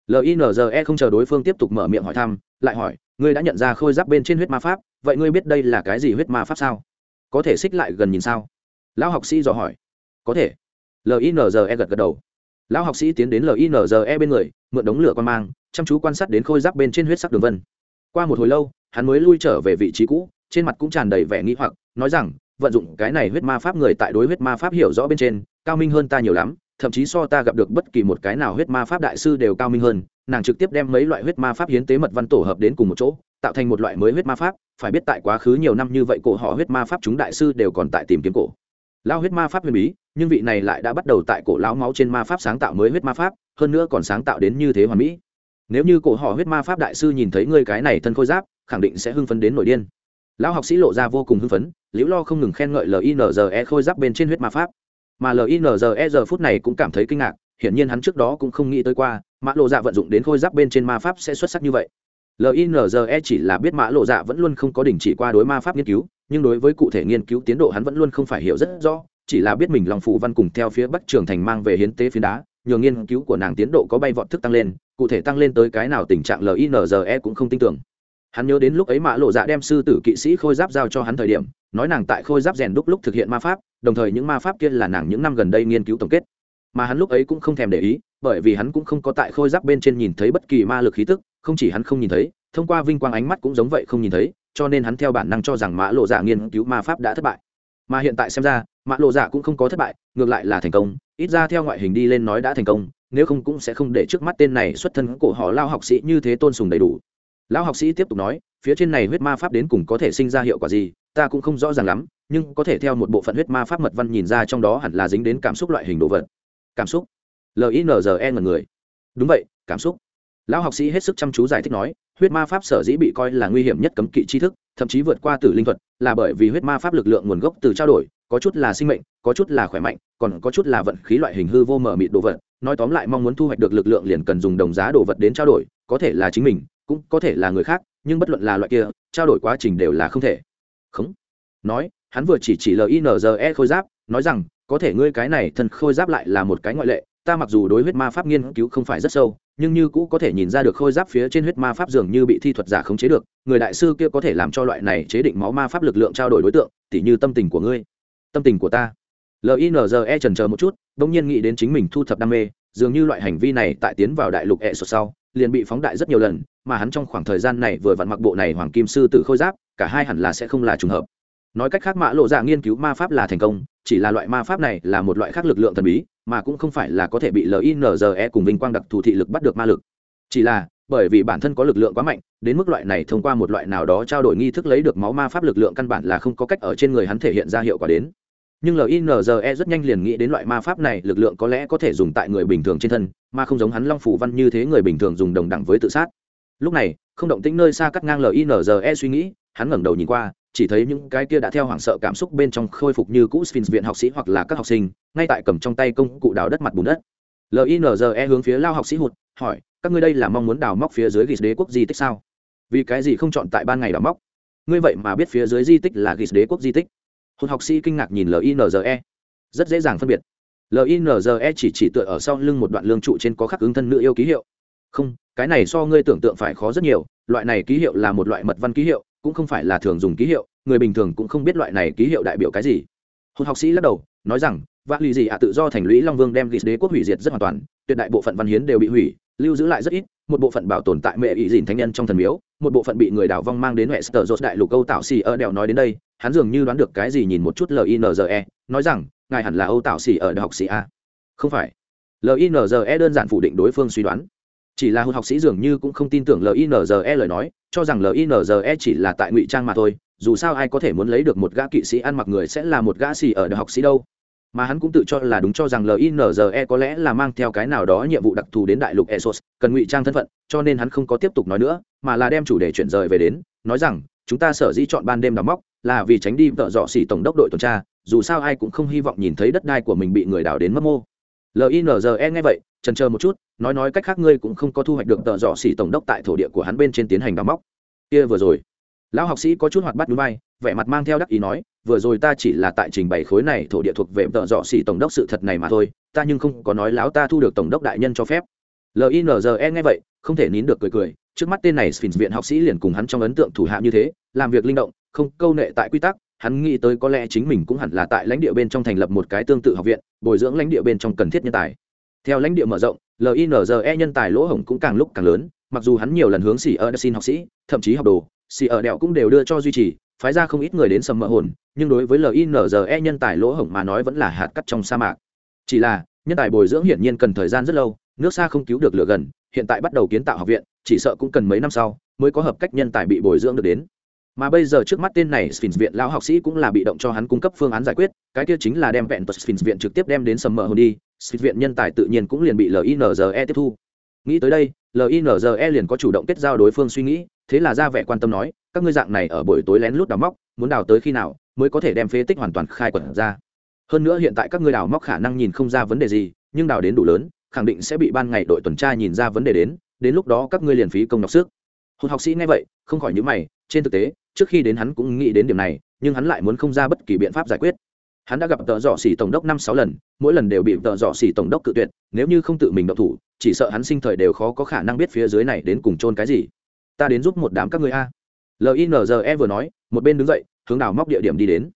Linze không chờ đối phương tiếp tục mở miệng hỏi thăm, lại hỏi, ngươi đã nhận ra khôi giáp bên trên huyết ma pháp, vậy ngươi biết đây là cái gì huyết ma pháp sao? Có thể xích lại gần nhìn sao? Lão học sĩ dò hỏi. Có thể. Linze gật gật đầu. Lão học sĩ tiến đến linze bên người, mượn đống lửa con mang, chăm chú quan sát đến khôi giáp bên trên huyết sắc đường vân qua một hồi lâu, hắn mới lui trở về vị trí cũ, trên mặt cũng tràn đầy vẻ nghĩ hoặc, nói rằng, vận dụng cái này huyết ma pháp người tại đối huyết ma pháp hiểu rõ bên trên, cao minh hơn ta nhiều lắm, thậm chí so ta gặp được bất kỳ một cái nào huyết ma pháp đại sư đều cao minh hơn. Nàng trực tiếp đem mấy loại huyết ma pháp hiến tế mật văn tổ hợp đến cùng một chỗ, tạo thành một loại mới huyết ma pháp, phải biết tại quá khứ nhiều năm như vậy cổ họ huyết ma pháp chúng đại sư đều còn tại tìm kiếm cổ. Lao huyết ma pháp huyền bí, nhưng vị này lại đã bắt đầu tại cổ lão máu trên ma pháp sáng tạo mới huyết ma pháp, hơn nữa còn sáng tạo đến như thế hoàn mỹ nếu như cổ họ huyết ma pháp đại sư nhìn thấy ngươi cái này thân khôi giáp, khẳng định sẽ hưng phấn đến nổi điên. Lão học sĩ lộ ra vô cùng hưng phấn, liễu lo không ngừng khen ngợi linze khôi giáp bên trên huyết ma pháp. Mà linze giờ phút này cũng cảm thấy kinh ngạc, hiển nhiên hắn trước đó cũng không nghĩ tới qua, mã lộ dạ vận dụng đến khôi giáp bên trên ma pháp sẽ xuất sắc như vậy. Linze chỉ là biết mã lộ dạ vẫn luôn không có đình chỉ qua đối ma pháp nghiên cứu, nhưng đối với cụ thể nghiên cứu tiến độ hắn vẫn luôn không phải hiểu rất rõ, chỉ là biết mình lòng phụ văn cùng theo phía bắc trường thành mang về hiến tế phiến đá nhường nghiên cứu của nàng tiến độ có bay vọt thức tăng lên, cụ thể tăng lên tới cái nào tình trạng linze cũng không tin tưởng. Hắn nhớ đến lúc ấy mã lộ dạ đem sư tử kỵ sĩ khôi giáp giao cho hắn thời điểm, nói nàng tại khôi giáp rèn đúc lúc thực hiện ma pháp, đồng thời những ma pháp kia là nàng những năm gần đây nghiên cứu tổng kết. Mà hắn lúc ấy cũng không thèm để ý, bởi vì hắn cũng không có tại khôi giáp bên trên nhìn thấy bất kỳ ma lực khí tức, không chỉ hắn không nhìn thấy, thông qua vinh quang ánh mắt cũng giống vậy không nhìn thấy, cho nên hắn theo bản năng cho rằng mã lộ dạ nghiên cứu ma pháp đã thất bại mà hiện tại xem ra mạ lộ dạ cũng không có thất bại, ngược lại là thành công. Ít ra theo ngoại hình đi lên nói đã thành công, nếu không cũng sẽ không để trước mắt tên này xuất thân cổ họ lao học sĩ như thế tôn sùng đầy đủ. Lão học sĩ tiếp tục nói, phía trên này huyết ma pháp đến cùng có thể sinh ra hiệu quả gì, ta cũng không rõ ràng lắm, nhưng có thể theo một bộ phận huyết ma pháp mật văn nhìn ra trong đó hẳn là dính đến cảm xúc loại hình đồ vật. Cảm xúc? Linze ngần người. Đúng vậy, cảm xúc. Lão học sĩ hết sức chăm chú giải thích nói, huyết ma pháp sở dĩ bị coi là nguy hiểm nhất cấm kỵ tri thức thậm chí vượt qua tử linh thuật, là bởi vì huyết ma pháp lực lượng nguồn gốc từ trao đổi, có chút là sinh mệnh, có chút là khỏe mạnh, còn có chút là vận khí loại hình hư vô mở mịt đồ vật. Nói tóm lại mong muốn thu hoạch được lực lượng liền cần dùng đồng giá đồ vật đến trao đổi, có thể là chính mình, cũng có thể là người khác, nhưng bất luận là loại kia, trao đổi quá trình đều là không thể. Không. Nói, hắn vừa chỉ chỉ linze khôi giáp, nói rằng, có thể ngươi cái này thân khôi giáp lại là một cái ngoại lệ ta mặc dù đối huyết ma pháp nghiên cứu không phải rất sâu, nhưng như cũ có thể nhìn ra được khôi giáp phía trên huyết ma pháp dường như bị thi thuật giả khống chế được, người đại sư kia có thể làm cho loại này chế định máu ma pháp lực lượng trao đổi đối tượng, tỉ như tâm tình của ngươi. Tâm tình của ta. Linze trần chờ một chút đ ỗ n g nhiên nghĩ đến chính mình thu thập đam mê, dường như loại hành vi này tại tiến vào đại lục ẹ sột sau, liền bị phóng đại rất nhiều lần, mà hắn trong khoảng thời gian này vừa vặn mặc bộ này hoàng kim sư tử khôi giáp, cả hai hẳn là sẽ không là trùng hợp. Nói cách khác, mã lộ dạ nghiên cứu ma pháp là thành công chỉ là loại ma pháp này là một loại khác lực lượng thần bí, mà cũng không phải là có thể bị linze cùng vinh quang đặc thù thị lực bắt được ma lực. Chỉ là, bởi vì bản thân có lực lượng quá mạnh, đến mức loại này thông qua một loại nào đó trao đổi nghi thức lấy được máu ma pháp lực lượng căn bản là không có cách ở trên người hắn thể hiện ra hiệu quả đến. Nhưng linze rất nhanh liền nghĩ đến loại ma pháp này, lực lượng có lẽ có thể dùng tại người bình thường trên thân, mà không giống hắn long phủ văn như thế người bình thường dùng đồng đẳng với tự sát. Lúc này, không động tĩnh nơi xa cắt ngang linze suy nghĩ, hắn ngẩng đầu nhìn qua chỉ thấy những cái kia đã theo hoảng sợ cảm xúc bên trong khôi phục như cũ sphinx viện học sĩ hoặc là các học sinh, ngay tại cầm trong tay công cụ đào đất mặt bùn đất. Linze hướng phía lao học sĩ hụt, hỏi, các ngươi đây là mong muốn đào móc phía dưới Gis đế quốc di tích sao? Vì cái gì không chọn tại ban ngày đào móc? Ngươi vậy mà biết phía dưới di tích là Gis đế quốc di tích. Hụt học sĩ kinh ngạc nhìn linze rất dễ dàng phân biệt. Linze chỉ chỉ tựa ở sau lưng một đoạn lương trụ trên có khắc ứng thân nữ yêu ký hiệu. Không, cái này so ngươi tưởng tượng phải khó rất nhiều, loại này ký hiệu là một loại mật văn ký hiệu cũng không phải là thường dùng ký hiệu, người bình thường cũng không biết loại này ký hiệu đại biểu cái gì. Hôn học sĩ lắc đầu, nói rằng vạn lì gì ạ tự do thành lũy long vương đem ghis đế quốc hủy diệt rất hoàn toàn, tuyệt đại bộ phận văn hiến đều bị hủy, lưu giữ lại rất ít, một bộ phận bảo tồn tại mẹ ý dìn thánh nhân trong thần miếu, một bộ phận bị người đảo vong mang đến huệ sờ dột đại lục âu tạo xì ở đèo nói đến đây, hắn dường như đoán được cái gì nhìn một chút linze nói rằng, ngài hẳn là âu tạo xì ở đại học sĩ a. Không phải. Linze đơn giản phủ định đối phương suy đoán chỉ là hụt học sĩ dường như cũng không tin tưởng linze lời nói, cho rằng linze chỉ là tại ngụy trang mà thôi, dù sao ai có thể muốn lấy được một gã kỵ sĩ ăn mặc người sẽ là một gã xì ở đại học sĩ đâu. Mà hắn cũng tự cho là đúng cho rằng linze có lẽ là mang theo cái nào đó nhiệm vụ đặc thù đến đại lục esos cần ngụy trang thân phận, cho nên hắn không có tiếp tục nói nữa, mà là đem chủ đề chuyển rời về đến, nói rằng, chúng ta sở dĩ chọn ban đêm đào móc, là vì tránh đi vợ dọ xỉ tổng đốc đội tuần tra, dù sao ai cũng không hy vọng nhìn thấy đất đai của mình bị người đào đến mất mô linze nghe vậy trần chờ một chút, nói nói cách khác ngươi cũng không có thu hoạch được tợ dọ xỉ tổng đốc tại thổ địa của hắn bên trên tiến hành đào móc. Kia vừa rồi, lão học sĩ có chút hoạt bắt núi bay vẻ mặt mang theo đắc ý nói, vừa rồi ta chỉ là tại trình bày khối này thổ địa thuộc về tợ dọ xỉ tổng đốc sự thật này mà thôi, ta nhưng không có nói lão ta thu được tổng đốc đại nhân cho phép. Linze nghe vậy, không thể nín được cười cười, trước mắt tên này sphinx viện học sĩ liền cùng hắn trong ấn tượng thủ hạ như thế, làm việc linh động, không câu nệ tại quy tắc hắn nghĩ tới có lẽ chính mình cũng hẳn là tại lãnh địa bên trong thành lập một cái tương tự học viện, bồi dưỡng lãnh địa bên trong cần thiết nhân tài. Theo lãnh địa mở rộng linze nhân tài lỗ hổng cũng càng lúc càng lớn, mặc dù hắn nhiều lần hướng xỉ ở xin học sĩ, thậm chí học đồ xỉ ở đẹo cũng đều đưa cho duy trì, phái ra không ít người đến sầm mỡ hồn, nhưng đối với linze nhân tài lỗ hổng mà nói vẫn là hạt cắt trong sa mạc. Chỉ là, nhân tài bồi dưỡng hiển nhiên cần thời gian rất lâu, nước xa không cứu được lửa gần, hiện tại bắt đầu kiến tạo học viện, chỉ sợ cũng cần mấy năm sau mới có hợp cách nhân tài bị bồi dưỡng được đến mà bây giờ trước mắt tên này Sphinx viện lão học sĩ cũng là bị động cho hắn cung cấp phương án giải quyết, cái kia chính là đem vẹn tuật Sphinx viện trực tiếp đem đến sầm mờ hồn đi, Sphinx viện nhân tài tự nhiên cũng liền bị LINZE tiếp thu. Nghĩ tới đây, LINZE liền có chủ động kết giao đối phương suy nghĩ, thế là ra vẻ quan tâm nói, các ngươi dạng này ở buổi tối lén lút đào móc, muốn đào tới khi nào mới có thể đem phế tích hoàn toàn khai quật ra. Hơn nữa hiện tại các ngươi đào móc khả năng nhìn không ra vấn đề gì, nhưng đào đến đủ lớn, khẳng định sẽ bị ban ngày đội tuần tra nhìn ra vấn đề đến, đến lúc đó các ngươi liền phí công nhọc sức. Hồn học sĩ nghe vậy, không khỏi nhíu mày, trên thực tế, trước khi đến hắn cũng nghĩ đến điểm này, nhưng hắn lại muốn không ra bất kỳ biện pháp giải quyết. Hắn đã gặp tợ dọ xỉ tổng đốc năm sáu lần, mỗi lần đều bị tợ dọ xỉ tổng đốc cự tuyệt, nếu như không tự mình động thủ, chỉ sợ hắn sinh thời đều khó có khả năng biết phía dưới này đến cùng trôn cái gì. Ta đến giúp một đám các người a. Linze vừa nói, một bên đứng dậy, hướng đào móc địa điểm đi đến.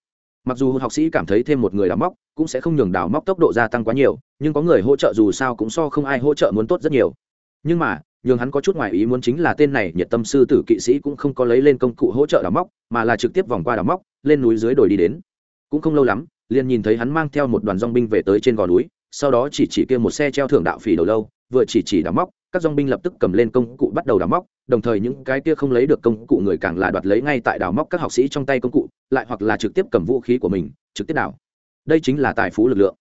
Mặc dù học sĩ cảm thấy thêm một người đào móc, cũng sẽ không nhường đào móc tốc độ gia tăng quá nhiều, nhưng có người hỗ trợ dù sao cũng so không ai hỗ trợ muốn tốt rất nhiều. Nhưng mà nhưng hắn có chút ngoài ý muốn chính là tên này nhiệt tâm sư tử kỵ sĩ cũng không có lấy lên công cụ hỗ trợ đào móc, mà là trực tiếp vòng qua đào móc, lên núi dưới đồi đi đến. Cũng không lâu lắm, liền nhìn thấy hắn mang theo một đoàn dong binh về tới trên gò núi, sau đó chỉ chỉ kia một xe treo thưởng đạo phỉ đầu lâu, vừa chỉ chỉ đào móc, các dong binh lập tức cầm lên công cụ bắt đầu đào móc, đồng thời những cái kia không lấy được công cụ người càng là đoạt lấy ngay tại đào móc các học sĩ trong tay công cụ, lại hoặc là trực tiếp cầm vũ khí của mình, trực tiếp đào. Đây chính là tài phú lực lượng.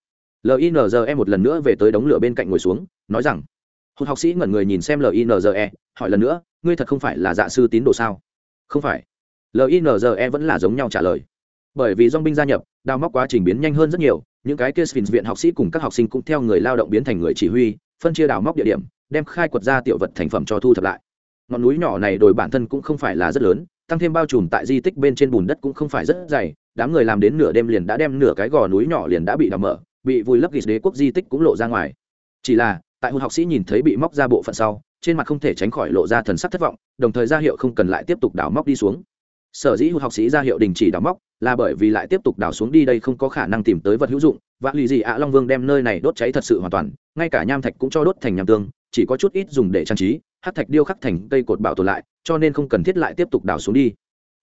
Linze một lần nữa về tới đống lửa bên cạnh ngồi xuống, nói rằng hụt học sĩ ngẩn người nhìn xem linze hỏi lần nữa, ngươi thật không phải là dạ sư tín đồ sao? Không phải. Linze vẫn là giống nhau trả lời. Bởi vì dong binh gia nhập, đào móc quá trình biến nhanh hơn rất nhiều, những cái kia sphinx viện học sĩ cùng các học sinh cũng theo người lao động biến thành người chỉ huy, phân chia đào móc địa điểm, đem khai quật ra tiểu vật thành phẩm cho thu thập lại. Ngọn núi nhỏ này đồi bản thân cũng không phải là rất lớn, tăng thêm bao trùm tại di tích bên trên bùn đất cũng không phải rất dày, đám người làm đến nửa đêm liền đã đem nửa cái gò núi nhỏ liền đã bị đào mở, bị vùi lấp ghịt đế quốc di tích cũng lộ ra ngoài. Chỉ là tại hôn học sĩ nhìn thấy bị móc ra bộ phận sau, trên mặt không thể tránh khỏi lộ ra thần sắc thất vọng, đồng thời ra hiệu không cần lại tiếp tục đào móc đi xuống. Sở dĩ hụt học sĩ ra hiệu đình chỉ đào móc là bởi vì lại tiếp tục đào xuống đi đây không có khả năng tìm tới vật hữu dụng, và lì gì ạ long vương đem nơi này đốt cháy thật sự hoàn toàn, ngay cả nham thạch cũng cho đốt thành nham tương, chỉ có chút ít dùng để trang trí hát thạch điêu khắc thành cây cột bảo tồn lại, cho nên không cần thiết lại tiếp tục đào xuống đi.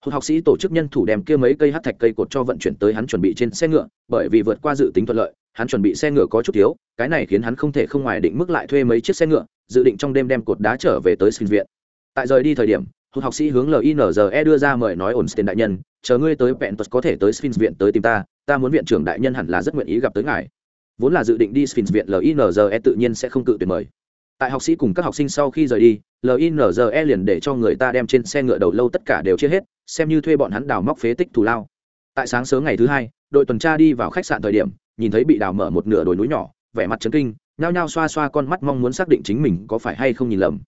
Hụt học sĩ tổ chức nhân thủ đem kia mấy cây hát thạch cây cột cho vận chuyển tới hắn chuẩn bị trên xe ngựa, bởi vì vượt qua dự tính thuận lợi hắn chuẩn bị xe ngựa có chút thiếu, cái này khiến hắn không thể không ngoài định mức lại thuê mấy chiếc xe ngựa, dự định trong đêm đem cột đá trở về tới sinh viện. Tại rời đi thời điểm, hụt học sĩ hướng linze đưa ra mời nói ổn tiền đại nhân, chờ ngươi tới pentus có thể tới sphinx viện tới tìm ta ta muốn viện trưởng đại nhân hẳn là rất nguyện ý gặp tới ngài. Vốn là dự định đi sphinx viện linze tự nhiên sẽ không cự tuyệt mời. Tại học sĩ cùng các học sinh sau khi rời đi linze liền để cho người ta đem trên xe ngựa đầu lâu tất cả đều chia hết, xem như thuê bọn hắn đào móc phế tích thù lao. Tại sáng sớm ngày thứ hai, đội tuần tra đi vào khách sạn thời điểm nhìn thấy bị đào mở một nửa đồi núi nhỏ, vẻ mặt chấn kinh, nhao nhao xoa xoa con mắt mong muốn xác định chính mình có phải hay không nhìn lầm.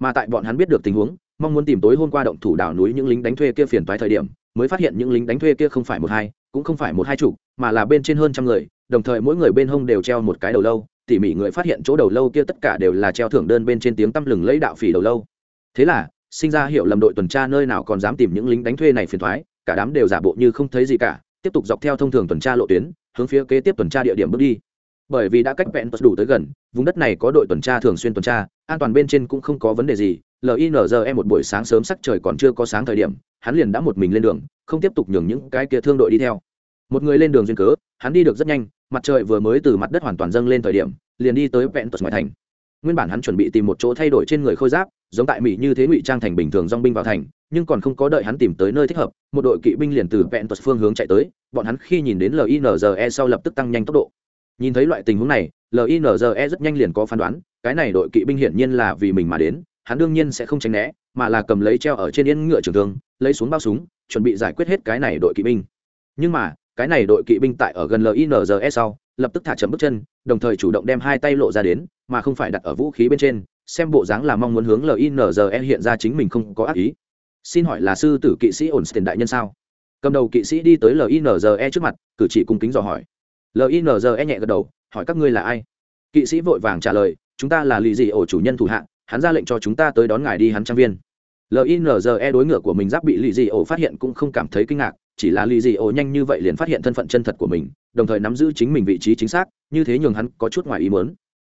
Mà tại bọn hắn biết được tình huống, mong muốn tìm tối hôm qua động thủ đào núi những lính đánh thuê kia phiền toái thời điểm, mới phát hiện những lính đánh thuê kia không phải một hai, cũng không phải một hai chủ mà là bên trên hơn trăm người, đồng thời mỗi người bên hông đều treo một cái đầu lâu, tỉ mỉ người phát hiện chỗ đầu lâu kia tất cả đều là treo thưởng đơn bên trên tiếng tăm lừng lấy đạo phỉ đầu lâu. Thế là, sinh ra hiệu lầm đội tuần tra nơi nào còn dám tìm những lính đánh thuê này phiền thoái cả đám đều giả bộ như không thấy gì cả tiếp tục dọc theo thông thường tuần tra lộ tuyến, hướng phía kế tiếp tuần tra địa điểm bước đi. Bởi vì đã cách vẹn đủ tới gần, vùng đất này có đội tuần tra thường xuyên tuần tra, an toàn bên trên cũng không có vấn đề gì. Linze một buổi sáng sớm sắc trời còn chưa có sáng thời điểm, hắn liền đã một mình lên đường, không tiếp tục nhường những cái kia thương đội đi theo. Một người lên đường duyên cớ, hắn đi được rất nhanh, mặt trời vừa mới từ mặt đất hoàn toàn dâng lên thời điểm, liền đi tới vẹn tuật ngoại thành. Nguyên bản hắn chuẩn bị tìm một chỗ thay đổi trên người khôi giáp, giống tại mỹ như thế ngụy trang thành bình thường dong binh vào thành nhưng còn không có đợi hắn tìm tới nơi thích hợp, một đội kỵ binh liền từ vẹn tuật phương hướng chạy tới, bọn hắn khi nhìn đến linze sau lập tức tăng nhanh tốc độ. Nhìn thấy loại tình huống này linze rất nhanh liền có phán đoán, cái này đội kỵ binh hiển nhiên là vì mình mà đến, hắn đương nhiên sẽ không tránh né, mà là cầm lấy treo ở trên yên ngựa trường thương, lấy xuống bao súng, chuẩn bị giải quyết hết cái này đội kỵ binh. Nhưng mà, cái này đội kỵ binh tại ở gần linze sau, lập tức thả chậm bước chân, đồng thời chủ động đem hai tay lộ ra đến, mà không phải đặt ở vũ khí bên trên, xem bộ dáng là mong muốn hướng linze hiện ra chính mình không có ác ý xin hỏi là sư tử kỵ sĩ ổn tiền đại nhân sao? Cầm đầu kỵ sĩ đi tới linze trước mặt, cử chỉ cung kính dò hỏi. Linze nhẹ gật đầu, hỏi các ngươi là ai? Kỵ sĩ vội vàng trả lời, chúng ta là lì dị ổ chủ nhân thủ hạ, hắn ra lệnh cho chúng ta tới đón ngài đi hắn trang viên. Linze đối ngựa của mình giáp bị lì dị ổ phát hiện cũng không cảm thấy kinh ngạc, chỉ là lì dị ổ nhanh như vậy liền phát hiện thân phận chân thật của mình, đồng thời nắm giữ chính mình vị trí chính xác, như thế nhường hắn có chút ngoài ý mớn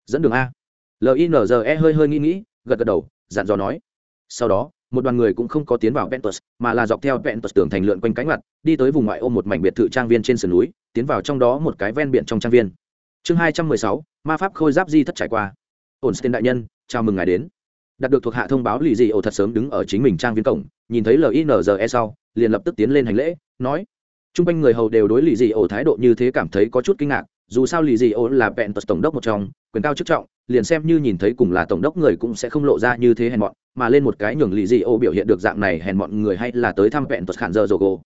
dẫn đường a. Linze hơi hơi nghĩ nghĩ, gật gật đầu, dặn dò nói. Sau đó một đoàn người cũng không có tiến vào Ventus, mà là dọc theo Ventus tường thành lượn quanh cánh mặt, đi tới vùng ngoại ô một mảnh biệt thự trang viên trên sườn núi, tiến vào trong đó một cái ven biển trong trang viên. Chương hai trăm mười sáu, ma pháp khôi giáp di thất trải qua. Ổnstein đại nhân, chào mừng ngài đến. Đạt được thuộc hạ thông báo lì gì ổ thật sớm đứng ở chính mình trang viên cổng, nhìn thấy LINZE sau, liền lập tức tiến lên hành lễ, nói: "Trung quanh người hầu đều đối lì gì ổ thái độ như thế cảm thấy có chút kinh ngạc, dù sao lì gì ổ là Ventus tổng đốc một trong, quyền cao chức trọng, liền xem như nhìn thấy cùng là tổng đốc người cũng sẽ không lộ ra như thế hèn mọn, mà lên một cái nhường lì dị ô biểu hiện được dạng này hèn mọn người hay là tới thăm vẹn tuật khản giờ rồ gồ.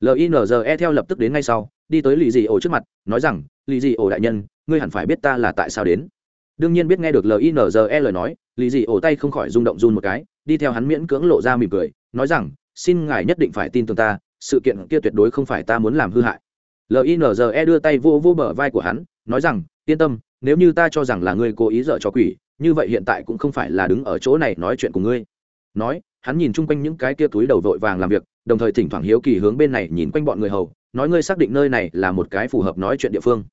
Linze theo lập tức đến ngay sau, đi tới lì dị ô trước mặt, nói rằng, lì dị ô đại nhân, ngươi hẳn phải biết ta là tại sao đến. Đương nhiên biết nghe được linze lời nói, lì dị ô tay không khỏi rung động run một cái, đi theo hắn miễn cưỡng lộ ra mỉm cười, nói rằng, xin ngài nhất định phải tin tưởng ta, sự kiện kia tuyệt đối không phải ta muốn làm hư hại. Linze đưa tay vô vô bờ vai của hắn, nói rằng, yên tâm nếu như ta cho rằng là ngươi cố ý dở cho quỷ, như vậy hiện tại cũng không phải là đứng ở chỗ này nói chuyện cùng ngươi. Nói, hắn nhìn chung quanh những cái kia túi đầu vội vàng làm việc, đồng thời thỉnh thoảng hiếu kỳ hướng bên này nhìn quanh bọn người hầu, nói ngươi xác định nơi này là một cái phù hợp nói chuyện địa phương.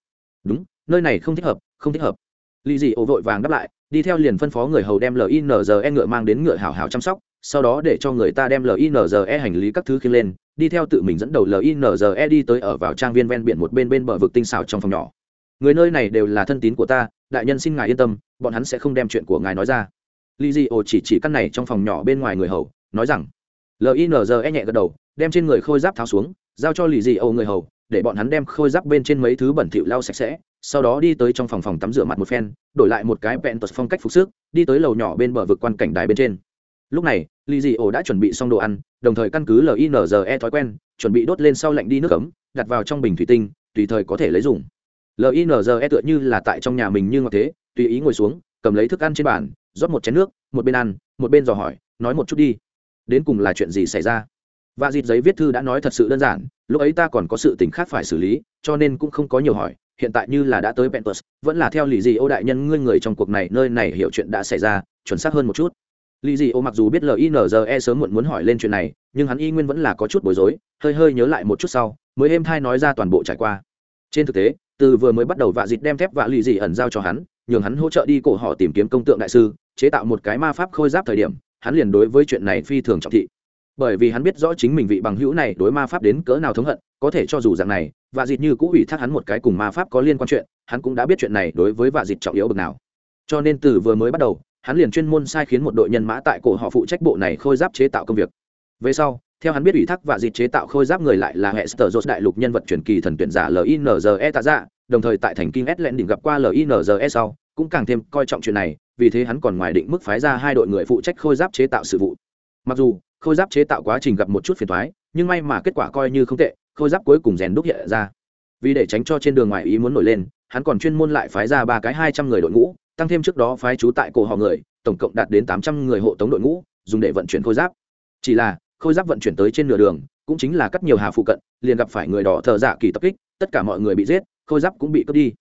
Đúng, nơi này không thích hợp, không thích hợp. Lì dị ổ vội vàng đáp lại, đi theo liền phân phó người hầu đem linze ngựa mang đến ngựa hảo hảo chăm sóc, sau đó để cho người ta đem linze hành lý các thứ khiêng lên, đi theo tự mình dẫn đầu linze đi tới ở vào trang viên ven biển một bên bên bờ vực tinh xảo trong phòng nhỏ người nơi này đều là thân tín của ta đại nhân xin ngài yên tâm bọn hắn sẽ không đem chuyện của ngài nói ra. Lì di ổ chỉ chỉ căn này trong phòng nhỏ bên ngoài người hầu nói rằng linze nhẹ gật đầu đem trên người khôi giáp tháo xuống giao cho lì di ổ người hầu để bọn hắn đem khôi giáp bên trên mấy thứ bẩn thỉu lau sạch sẽ sau đó đi tới trong phòng phòng tắm rửa mặt một phen đổi lại một cái vẹn tật phong cách phục sức đi tới lầu nhỏ bên bờ vực quan cảnh đài bên trên. Lúc này lì dị ổ đã chuẩn bị xong đồ ăn đồng thời căn cứ linze thói quen chuẩn bị đốt lên sau lạnh đi nước cấm, đặt vào trong bình thủy tinh tùy thời có thể lấy dùng linze tựa như là tại trong nhà mình như ngọc thế tùy ý ngồi xuống cầm lấy thức ăn trên bàn rót một chén nước một bên ăn một bên dò hỏi nói một chút đi. Đến cùng là chuyện gì xảy ra? Và dịp giấy viết thư đã nói thật sự đơn giản lúc ấy ta còn có sự tình khác phải xử lý cho nên cũng không có nhiều hỏi hiện tại như là đã tới Pentus, vẫn là theo lì dì ô đại nhân ngươi người trong cuộc này nơi này hiểu chuyện đã xảy ra chuẩn xác hơn một chút. Lì dì ô mặc dù biết linze sớm muộn muốn hỏi lên chuyện này nhưng hắn y nguyên vẫn là có chút bối rối hơi hơi nhớ lại một chút sau mới êm thai nói ra toàn bộ trải qua. Trên thực tế từ vừa mới bắt đầu vạ dịt đem thép vạ lì dị ẩn giao cho hắn, nhường hắn hỗ trợ đi cổ họ tìm kiếm công tượng đại sư, chế tạo một cái ma pháp khôi giáp thời điểm, hắn liền đối với chuyện này phi thường trọng thị. Bởi vì hắn biết rõ chính mình vị bằng hữu này đối ma pháp đến cỡ nào thống hận, có thể cho dù rằng này, vạ dịt như cũ ủy thác hắn một cái cùng ma pháp có liên quan chuyện, hắn cũng đã biết chuyện này đối với vạ dịt trọng yếu bực nào. Cho nên từ vừa mới bắt đầu, hắn liền chuyên môn sai khiến một đội nhân mã tại cổ họ phụ trách bộ này khôi giáp chế tạo công việc. Về sau theo hắn biết ủy thác và dịt chế tạo khôi giáp người lại là hệ sở dột đại lục nhân vật truyền kỳ thần tuyển giả linze tạ dạ đồng thời tại thành kinh s lẹn đỉnh gặp qua linze sau, cũng càng thêm coi trọng chuyện này, vì thế hắn còn ngoài định mức phái ra hai đội người phụ trách khôi giáp chế tạo sự vụ. Mặc dù, khôi giáp chế tạo quá trình gặp một chút phiền thoái nhưng may mà kết quả coi như không tệ, khôi giáp cuối cùng rèn đúc hiện ra. Vì để tránh cho trên đường ngoài ý muốn nổi lên, hắn còn chuyên môn lại phái ra ba cái hai trăm người đội ngũ, tăng thêm trước đó phái trú tại cổ họ người, tổng cộng đạt đến tám trăm người hộ tống đội ngũ, dùng để vận chuyển khôi giáp. Chỉ là khôi giáp vận chuyển tới trên nửa đường, cũng chính là cắt nhiều hà phụ cận, liền gặp phải người đỏ thợ dạ kỳ tập kích, tất cả mọi người bị giết, khôi giáp cũng bị cướp đi.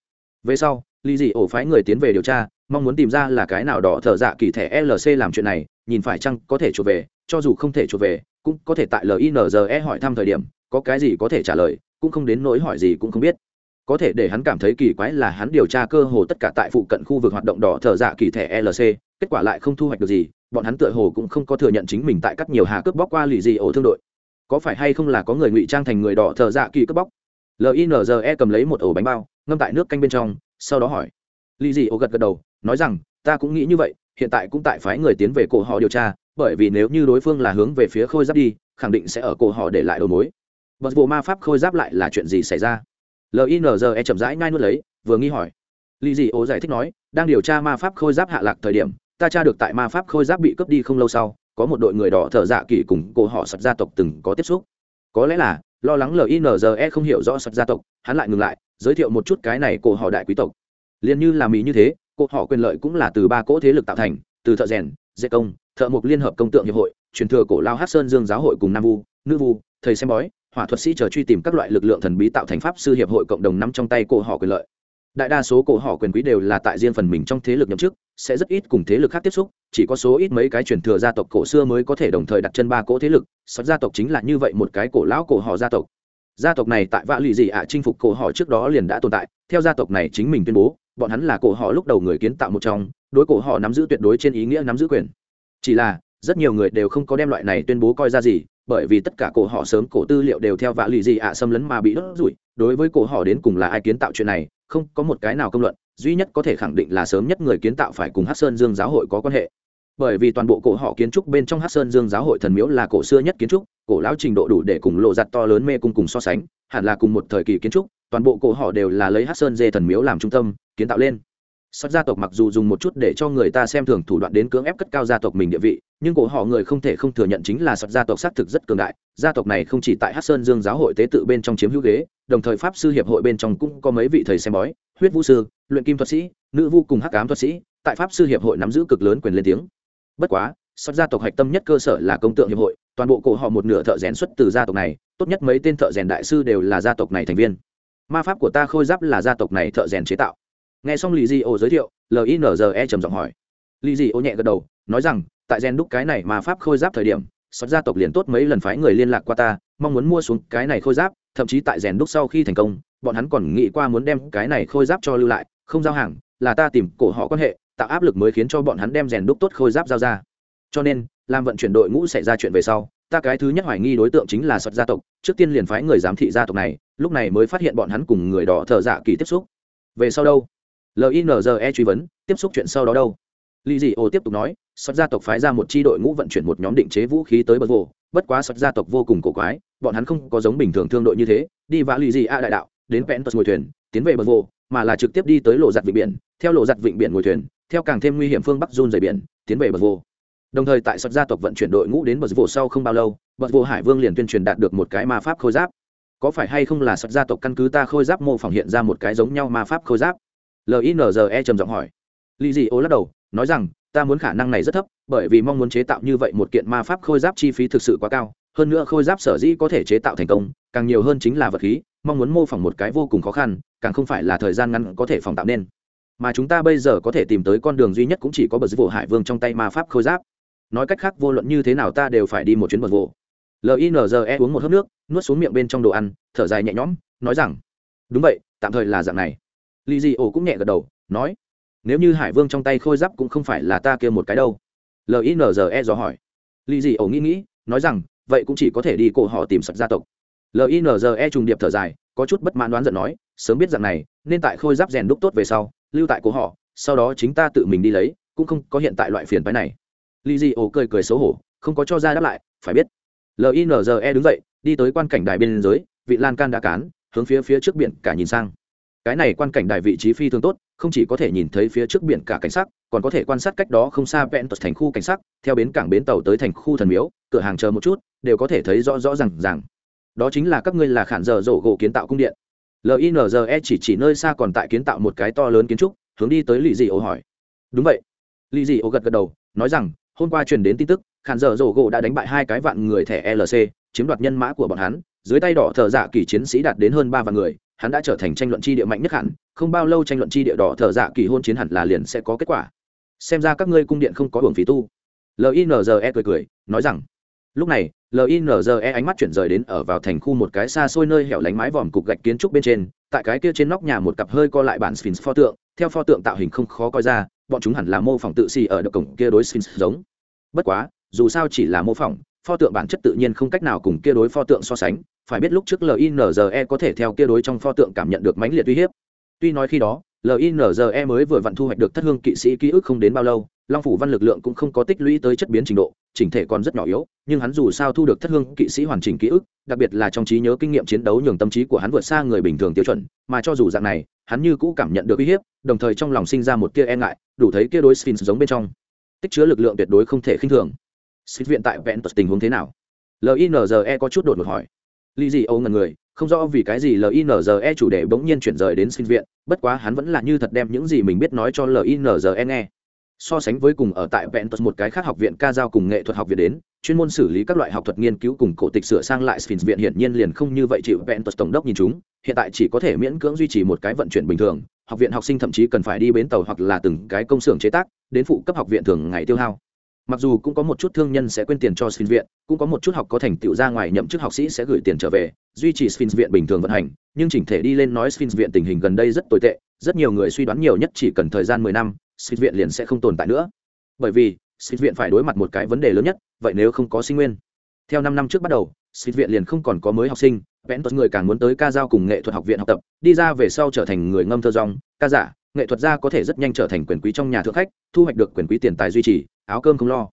Về sau ly dị ổ phái người tiến về điều tra, mong muốn tìm ra là cái nào đỏ thợ dạ kỳ thẻ lc làm chuyện này, nhìn phải chăng có thể trở về, cho dù không thể trở về, cũng có thể tại linze hỏi thăm thời điểm, có cái gì có thể trả lời, cũng không đến nỗi hỏi gì cũng không biết. Có thể để hắn cảm thấy kỳ quái là hắn điều tra cơ hồ tất cả tại phụ cận khu vực hoạt động đỏ thợ dạ kỳ thẻ lc kết quả lại không thu hoạch được gì bọn hắn tựa hồ cũng không có thừa nhận chính mình tại các nhiều hà cướp bóc qua lì dị ổ thương đội. Có phải hay không là có người ngụy trang thành người đỏ thờ dạ kỳ cướp bóc? Linze cầm lấy một ổ bánh bao, ngâm tại nước canh bên trong, sau đó hỏi. Lì dị ổ gật gật đầu, nói rằng, ta cũng nghĩ như vậy, hiện tại cũng tại phái người tiến về cổ họ điều tra, bởi vì nếu như đối phương là hướng về phía khôi giáp đi, khẳng định sẽ ở cổ họ để lại đầu mối. Bật bộ ma pháp khôi giáp lại là chuyện gì xảy ra? Linze chậm rãi ngay nuốt lấy, vừa nghi hỏi. Lì dị ổ giải thích nói, đang điều tra ma pháp khôi giáp hạ lạc thời điểm ta tra được tại ma pháp khôi giáp bị cướp đi không lâu sau, có một đội người đỏ thợ dạ kỳ cùng cổ họ sập gia tộc từng có tiếp xúc. Có lẽ là, lo lắng linze không hiểu rõ sập gia tộc, hắn lại ngừng lại, giới thiệu một chút cái này cổ họ đại quý tộc. Liền như là mỹ như thế cổ họ quyền lợi cũng là từ ba cỗ thế lực tạo thành, từ thợ rèn dễ công, thợ mộc liên hợp công tượng hiệp hội, truyền thừa cổ lao hát sơn dương giáo hội cùng nam vu nữ vu thầy xem bói, hỏa thuật sĩ chờ truy tìm các loại lực lượng thần bí tạo thành pháp sư hiệp hội cộng đồng nắm trong tay cổ họ quyền lợi. Đại đa số cổ họ quyền quý đều là tại riêng phần mình trong thế lực nhậm chức sẽ rất ít cùng thế lực khác tiếp xúc, chỉ có số ít mấy cái truyền thừa gia tộc cổ xưa mới có thể đồng thời đặt chân ba cỗ thế lực sắp gia tộc chính là như vậy một cái cổ lão cổ họ gia tộc. Gia tộc này tại vạ lụy dị ạ chinh phục cổ họ trước đó liền đã tồn tại, theo gia tộc này chính mình tuyên bố, bọn hắn là cổ họ lúc đầu người kiến tạo một trong, đối cổ họ nắm giữ tuyệt đối trên ý nghĩa nắm giữ quyền. Chỉ là, rất nhiều người đều không có đem loại này tuyên bố coi ra gì, bởi vì tất cả cổ họ sớm cổ tư liệu đều theo vạ lụy dị ạ xâm lấn mà bị đốt rủi, đối với cổ họ đến cùng là ai kiến tạo chuyện này, không có một cái nào công luận duy nhất có thể khẳng định là sớm nhất người kiến tạo phải cùng hát sơn dương giáo hội có quan hệ bởi vì toàn bộ cổ họ kiến trúc bên trong hát sơn dương giáo hội thần miếu là cổ xưa nhất kiến trúc cổ lão trình độ đủ để cùng lộ giặt to lớn mê cung cùng so sánh hẳn là cùng một thời kỳ kiến trúc toàn bộ cổ họ đều là lấy hát sơn dê thần miếu làm trung tâm kiến tạo lên Sắt gia tộc mặc dù dùng một chút để cho người ta xem thường thủ đoạn đến cưỡng ép cất cao gia tộc mình địa vị, nhưng cổ họ người không thể không thừa nhận chính là sắt gia tộc xác thực rất cường đại. Gia tộc này không chỉ tại hát Sơn Dương giáo hội tế tự bên trong chiếm hữu ghế, đồng thời pháp sư hiệp hội bên trong cũng có mấy vị thầy xem bói, huyết vũ sư, luyện kim thuật sĩ, nữ vu cùng hắc ám thuật sĩ, tại pháp sư hiệp hội nắm giữ cực lớn quyền lên tiếng. Bất quá, sắp gia tộc hạch tâm nhất cơ sở là công tượng hiệp hội, toàn bộ cổ họ một nửa thợ rèn xuất từ gia tộc này, tốt nhất mấy tên thợ rèn đại sư đều là gia tộc này thành viên. Ma pháp của ta khôi giáp là gia tộc này thợ rèn chế tạo nghe xong lì di ô giới thiệu linze trầm giọng hỏi lì di ô nhẹ gật đầu nói rằng tại rèn đúc cái này ma pháp khôi giáp thời điểm sắp gia tộc liền tốt mấy lần phái người liên lạc qua ta mong muốn mua xuống cái này khôi giáp thậm chí tại rèn đúc sau khi thành công bọn hắn còn nghĩ qua muốn đem cái này khôi giáp cho lưu lại không giao hàng, là ta tìm cổ họ quan hệ, tạo áp lực mới khiến cho bọn hắn đem rèn đúc tốt khôi giáp giao ra. Cho nên, làm vận chuyển đội ngũ xảy ra chuyện về sau, ta cái thứ nhất hoài nghi đối tượng chính là sọt gia tộc, trước tiên liền phái người giám thị gia tộc này, lúc này mới phát hiện bọn hắn cùng người đỏ thợ dạ kỳ tiếp xúc. Về sau đâu? Linze truy vấn, tiếp xúc chuyện sau đó đâu? Lý dị ô tiếp tục nói sọt gia tộc phái ra một chi đội ngũ vận chuyển một nhóm định chế vũ khí tới bờ vô, bất quá sọt gia tộc vô cùng cổ quái, bọn hắn không có giống bình thường thương đội như thế, đi vã lì dị a đại đạo, đến vẹn ngồi thuyền, tiến về bờ vô mà là trực tiếp đi tới lộ giặt vịnh biển, theo lộ giặt vịnh biển ngồi thuyền, theo càng thêm nguy hiểm phương bắc run dày biển, tiến về bờ vô đồng thời tại sập gia tộc vận chuyển đội ngũ đến bờ vô sau không bao lâu, bờ vô hải vương liền tuyên truyền đạt được một cái ma pháp khôi giáp. Có phải hay không là sập gia tộc căn cứ ta khôi giáp mô phỏng hiện ra một cái giống nhau ma pháp khôi giáp? Linze trầm giọng hỏi. Lý dị ô lắc đầu, nói rằng, ta muốn khả năng này rất thấp, bởi vì mong muốn chế tạo như vậy một kiện ma pháp khôi giáp chi phí thực sự quá cao, hơn nữa khôi giáp sở dĩ có thể chế tạo thành công, càng nhiều hơn chính là vật khí mong muốn mô phỏng một cái vô cùng khó khăn, càng không phải là thời gian ngắn có thể phòng tạo nên. Mà chúng ta bây giờ có thể tìm tới con đường duy nhất cũng chỉ có bờ vụ hải vương trong tay ma pháp khôi giáp. Nói cách khác, vô luận như thế nào ta đều phải đi một chuyến bờ vụ linze uống một hớp nước, nuốt xuống miệng bên trong đồ ăn, thở dài nhẹ nhõm, nói rằng, đúng vậy, tạm thời là dạng này. Lì dị ổ cũng nhẹ gật đầu, nói, nếu như hải vương trong tay khôi giáp cũng không phải là ta kia một cái đâu. Linze dò hỏi. Lì dị ổ nghĩ nghĩ, nói rằng, vậy cũng chỉ có thể đi cổ họ tìm sập gia tộc linze trùng điệp thở dài, có chút bất mãn đoán giận nói, sớm biết rằng này, nên tại khôi giáp rèn đúc tốt về sau, lưu tại của họ, sau đó chính ta tự mình đi lấy, cũng không có hiện tại loại phiền phái này. Li di ô cười cười xấu hổ, không có cho ra đáp lại, phải biết. Linze đứng dậy, đi tới quan cảnh đài bên dưới, vị lan can đã cán, hướng phía phía trước biển cả nhìn sang. Cái này quan cảnh đài vị trí phi thường tốt, không chỉ có thể nhìn thấy phía trước biển cả cảnh sắc, còn có thể quan sát cách đó không xa vẹn tật thành khu cảnh sắc, theo bến cảng bến tàu tới thành khu thần miếu, cửa hàng chờ một chút, đều có thể thấy rõ rõ r à n g rằng đó chính là các ngươi là khản dở dỗ gỗ kiến tạo cung điện. Linze chỉ chỉ nơi xa còn tại kiến tạo một cái to lớn kiến trúc, hướng đi tới lì dị ô hỏi. Đúng vậy. Lì dị ô gật gật đầu, nói rằng, hôm qua truyền đến tin tức, khản dở dỗ gỗ đã đánh bại hai cái vạn người thẻ lc chiếm đoạt nhân mã của bọn hắn. Dưới tay đỏ thợ dạ kỳ chiến sĩ đạt đến hơn ba vạn người, hắn đã trở thành tranh luận chi địa mạnh nhất hẳn. Không bao lâu tranh luận chi địa đỏ thợ dạ kỳ hôn chiến hẳn là liền sẽ có kết quả. Xem ra các ngươi cung điện không có hưởng phí tu. Linze cười cười, nói rằng lúc này linze ánh mắt chuyển rời đến ở vào thành khu một cái xa xôi nơi hẻo lánh mái vòm cục gạch kiến trúc bên trên, tại cái kia trên nóc nhà một cặp hơi co lại bản sphinx pho tượng, theo pho tượng tạo hình không khó coi ra, bọn chúng hẳn là mô phỏng tự xì ở đợt cổng kia đối sphinx giống. Bất quá, dù sao chỉ là mô phỏng, pho tượng bản chất tự nhiên không cách nào cùng kia đối pho tượng so sánh, phải biết lúc trước linze có thể theo kia đối trong pho tượng cảm nhận được mãnh liệt uy hiếp. Tuy nói khi đó linze mới vừa vặn thu hoạch được thất hương kỵ sĩ ký ức không đến bao lâu long phủ văn lực lượng cũng không có tích lũy tới chất biến trình độ, chỉnh thể còn rất nhỏ yếu, nhưng hắn dù sao thu được thất hương kỵ sĩ hoàn chỉnh ký ức, đặc biệt là trong trí nhớ kinh nghiệm chiến đấu nhường tâm trí của hắn vượt xa người bình thường tiêu chuẩn, mà cho dù dạng này, hắn như cũ cảm nhận được uy hiếp, đồng thời trong lòng sinh ra một tia e ngại, đủ thấy kia đối sphinx giống bên trong. Tích chứa lực lượng tuyệt đối không thể khinh thường. Sphinx viện tại vẹn tật tình huống thế nào? Linze có chút đột ngột hỏi. Lý gì âu ngần người, không rõ vì cái gì linze chủ đề bỗng nhiên chuyển rời đến sinh viện, bất quá hắn vẫn là như thật đem những gì mình biết nói cho linze nghe so sánh với cùng ở tại vẹn một cái khác học viện ca giao cùng nghệ thuật học viện đến, chuyên môn xử lý các loại học thuật nghiên cứu cùng cổ tịch sửa sang lại Sphinx viện hiển nhiên liền không như vậy chịu vẹn tổng đốc nhìn chúng, hiện tại chỉ có thể miễn cưỡng duy trì một cái vận chuyển bình thường, học viện học sinh thậm chí cần phải đi bến tàu hoặc là từng cái công xưởng chế tác, đến phụ cấp học viện thường ngày tiêu hao. Mặc dù cũng có một chút thương nhân sẽ quên tiền cho Sphinx viện, cũng có một chút học có thành tựu ra ngoài nhậm chức học sĩ sẽ gửi tiền trở về, duy trì Sphinx viện bình thường vận hành, nhưng chỉnh thể đi lên nói Sphinx viện tình hình gần đây rất tồi tệ rất nhiều người suy đoán nhiều nhất chỉ cần thời gian mười năm Sphinx viện liền sẽ không tồn tại nữa. Bởi vì Sphinx viện phải đối mặt một cái vấn đề lớn nhất, vậy nếu không có sinh nguyên? Theo năm năm trước bắt đầu Sphinx viện liền không còn có mới học sinh vẽn tuật người càng muốn tới ca giao cùng nghệ thuật học viện học tập, đi ra về sau trở thành người ngâm thơ rong ca giả, nghệ thuật gia có thể rất nhanh trở thành quyền quý trong nhà thượng khách, thu hoạch được quyền quý tiền tài duy trì, áo cơm không lo.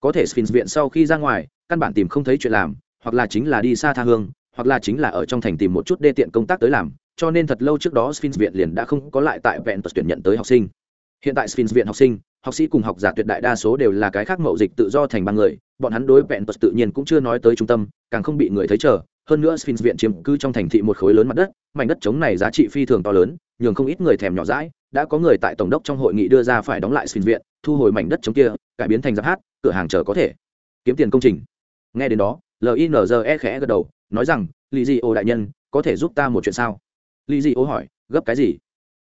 Có thể sphinx viện sau khi ra ngoài, căn bản tìm không thấy chuyện làm, hoặc là chính là đi xa tha hương, hoặc là chính là ở trong thành tìm một chút đê tiện công tác tới làm cho nên thật lâu trước đó sphinx viện liền đã không có lại tại vẹn tật tuyển nhận tới học sinh. Hiện tại sphinx viện học sinh học sĩ cùng học giả tuyệt đại đa số đều là cái khác mậu dịch tự do thành ba người bọn hắn đối vẹn tật tự nhiên cũng chưa nói tới trung tâm càng không bị người thấy chờ. Hơn nữa sphinx viện chiếm cứ trong thành thị một khối lớn mặt đất mảnh đất trống này giá trị phi thường to lớn nhường không ít người thèm nhỏ dãi, đã có người tại tổng đốc trong hội nghị đưa ra phải đóng lại sphinx viện thu hồi mảnh đất trống kia cải biến thành giáp hát cửa hàng chờ có thể. Kiếm tiền công trình. Nghe đến đó linze khẽ gật đầu nói rằng "Lý dị ô đại nhân có thể giúp ta một chuyện sao? Lì dị ô hỏi, gấp cái gì?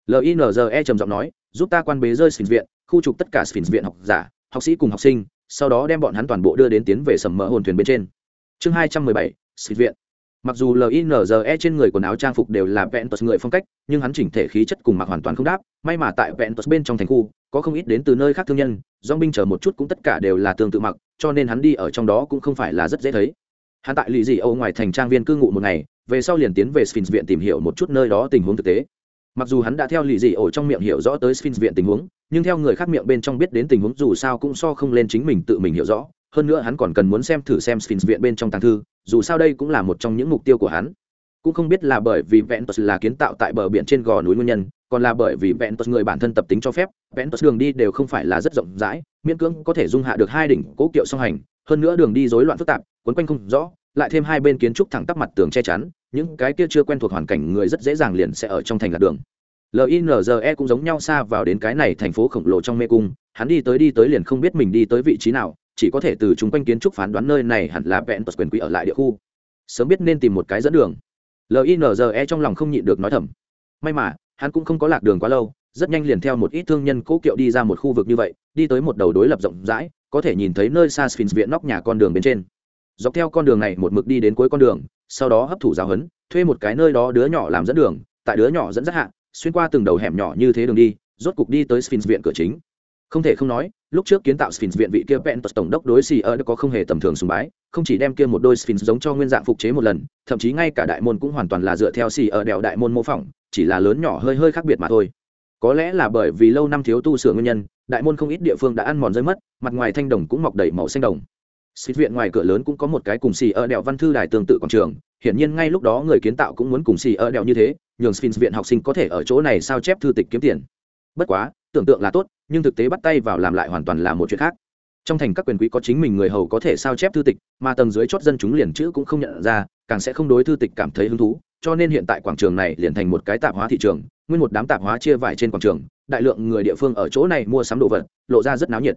Linze trầm giọng nói, giúp ta quan bế rơi sinh viện, khu trục tất cả sinh viện học giả, học sĩ cùng học sinh, sau đó đem bọn hắn toàn bộ đưa đến tiến về sầm mỡ hồn thuyền bên trên. Chương hai trăm mười bảy sinh viện. Mặc dù linze trên người quần áo trang phục đều là vẹn tuật người phong cách, nhưng hắn chỉnh thể khí chất cùng mặc hoàn toàn không đáp, may mà tại vẹn tuật bên trong thành khu, có không ít đến từ nơi khác thương nhân do binh chờ một chút cũng tất cả đều là tương tự mặc, cho nên hắn đi ở trong đó cũng không phải là rất dễ thấy. Hắn tại lì dị âu ngoài thành trang viên cư ngụ một ngày về sau liền tiến về sphinx viện tìm hiểu một chút nơi đó tình huống thực tế. Mặc dù hắn đã theo lì dị ổ trong miệng hiểu rõ tới sphinx viện tình huống, nhưng theo người khác miệng bên trong biết đến tình huống dù sao cũng so không lên chính mình tự mình hiểu rõ. Hơn nữa hắn còn cần muốn xem thử xem sphinx viện bên trong tàng thư, dù sao đây cũng là một trong những mục tiêu của hắn. Cũng không biết là bởi vì ventus là kiến tạo tại bờ biển trên gò núi nguyên nhân, còn là bởi vì ventus người bản thân tập tính cho phép, ventus đường đi đều không phải là rất rộng rãi, miễn cưỡng có thể dung hạ được hai đỉnh cố kiệu song hành. Hơn nữa đường đi rối loạn phức tạp, quấn quanh không rõ lại thêm hai bên kiến trúc thẳng tắp mặt tường che chắn, những cái kia chưa quen thuộc hoàn cảnh người rất dễ dàng liền sẽ ở trong thành lạc đường. Linze cũng giống nhau xa vào đến cái này thành phố khổng lồ trong mê cung, hắn đi tới đi tới liền không biết mình đi tới vị trí nào, chỉ có thể từ chung quanh kiến trúc phán đoán nơi này hẳn là vẹn tật quyền quỹ ở lại địa khu. Sớm biết nên tìm một cái dẫn đường. Linze trong lòng không nhịn được nói thầm. May mà, hắn cũng không có lạc đường quá lâu, rất nhanh liền theo một ít thương nhân cố kiệu đi ra một khu vực như vậy, đi tới một đầu đối lập rộng rãi, có thể nhìn thấy nơi xa sphinx viện nóc nhà con đường bên trên dọc theo con đường này một mực đi đến cuối con đường, sau đó hấp thụ giáo huấn, thuê một cái nơi đó đứa nhỏ làm dẫn đường, tại đứa nhỏ dẫn dắt hạ, xuyên qua từng đầu hẻm nhỏ như thế đường đi, rốt cục đi tới sphinx viện cửa chính. Không thể không nói, lúc trước kiến tạo sphinx viện vị kia pentus tổng đốc đối xì ở đã có không hề tầm thường sùng bái, không chỉ đem kia một đôi sphinx giống cho nguyên dạng phục chế một lần, thậm chí ngay cả đại môn cũng hoàn toàn là dựa theo xì ở đèo đại môn mô phỏng, chỉ là lớn nhỏ hơi hơi khác biệt mà thôi. Có lẽ là bởi vì lâu năm thiếu tu sửa nguyên nhân, đại môn không ít địa phương đã ăn mòn rơi mất, mặt ngoài thanh đồng cũng mọc đầy màu xanh đồng. Xịt viện ngoài cửa lớn cũng có một cái cùng xì ở đèo văn thư đài tương tự quảng trường, hiển nhiên ngay lúc đó người kiến tạo cũng muốn cùng xì ở đèo như thế, nhường Sphinx viện học sinh có thể ở chỗ này sao chép thư tịch kiếm tiền. Bất quá, tưởng tượng là tốt, nhưng thực tế bắt tay vào làm lại hoàn toàn là một chuyện khác. Trong thành các quyền quý có chính mình người hầu có thể sao chép thư tịch, mà tầng dưới chót dân chúng liền chữ cũng không nhận ra, càng sẽ không đối thư tịch cảm thấy hứng thú, cho nên hiện tại quảng trường này liền thành một cái tạp hóa thị trường, nguyên một đám tạp hóa chia vải trên quảng trường, đại lượng người địa phương ở chỗ này mua sắm đồ vật, lộ ra rất náo nhiệt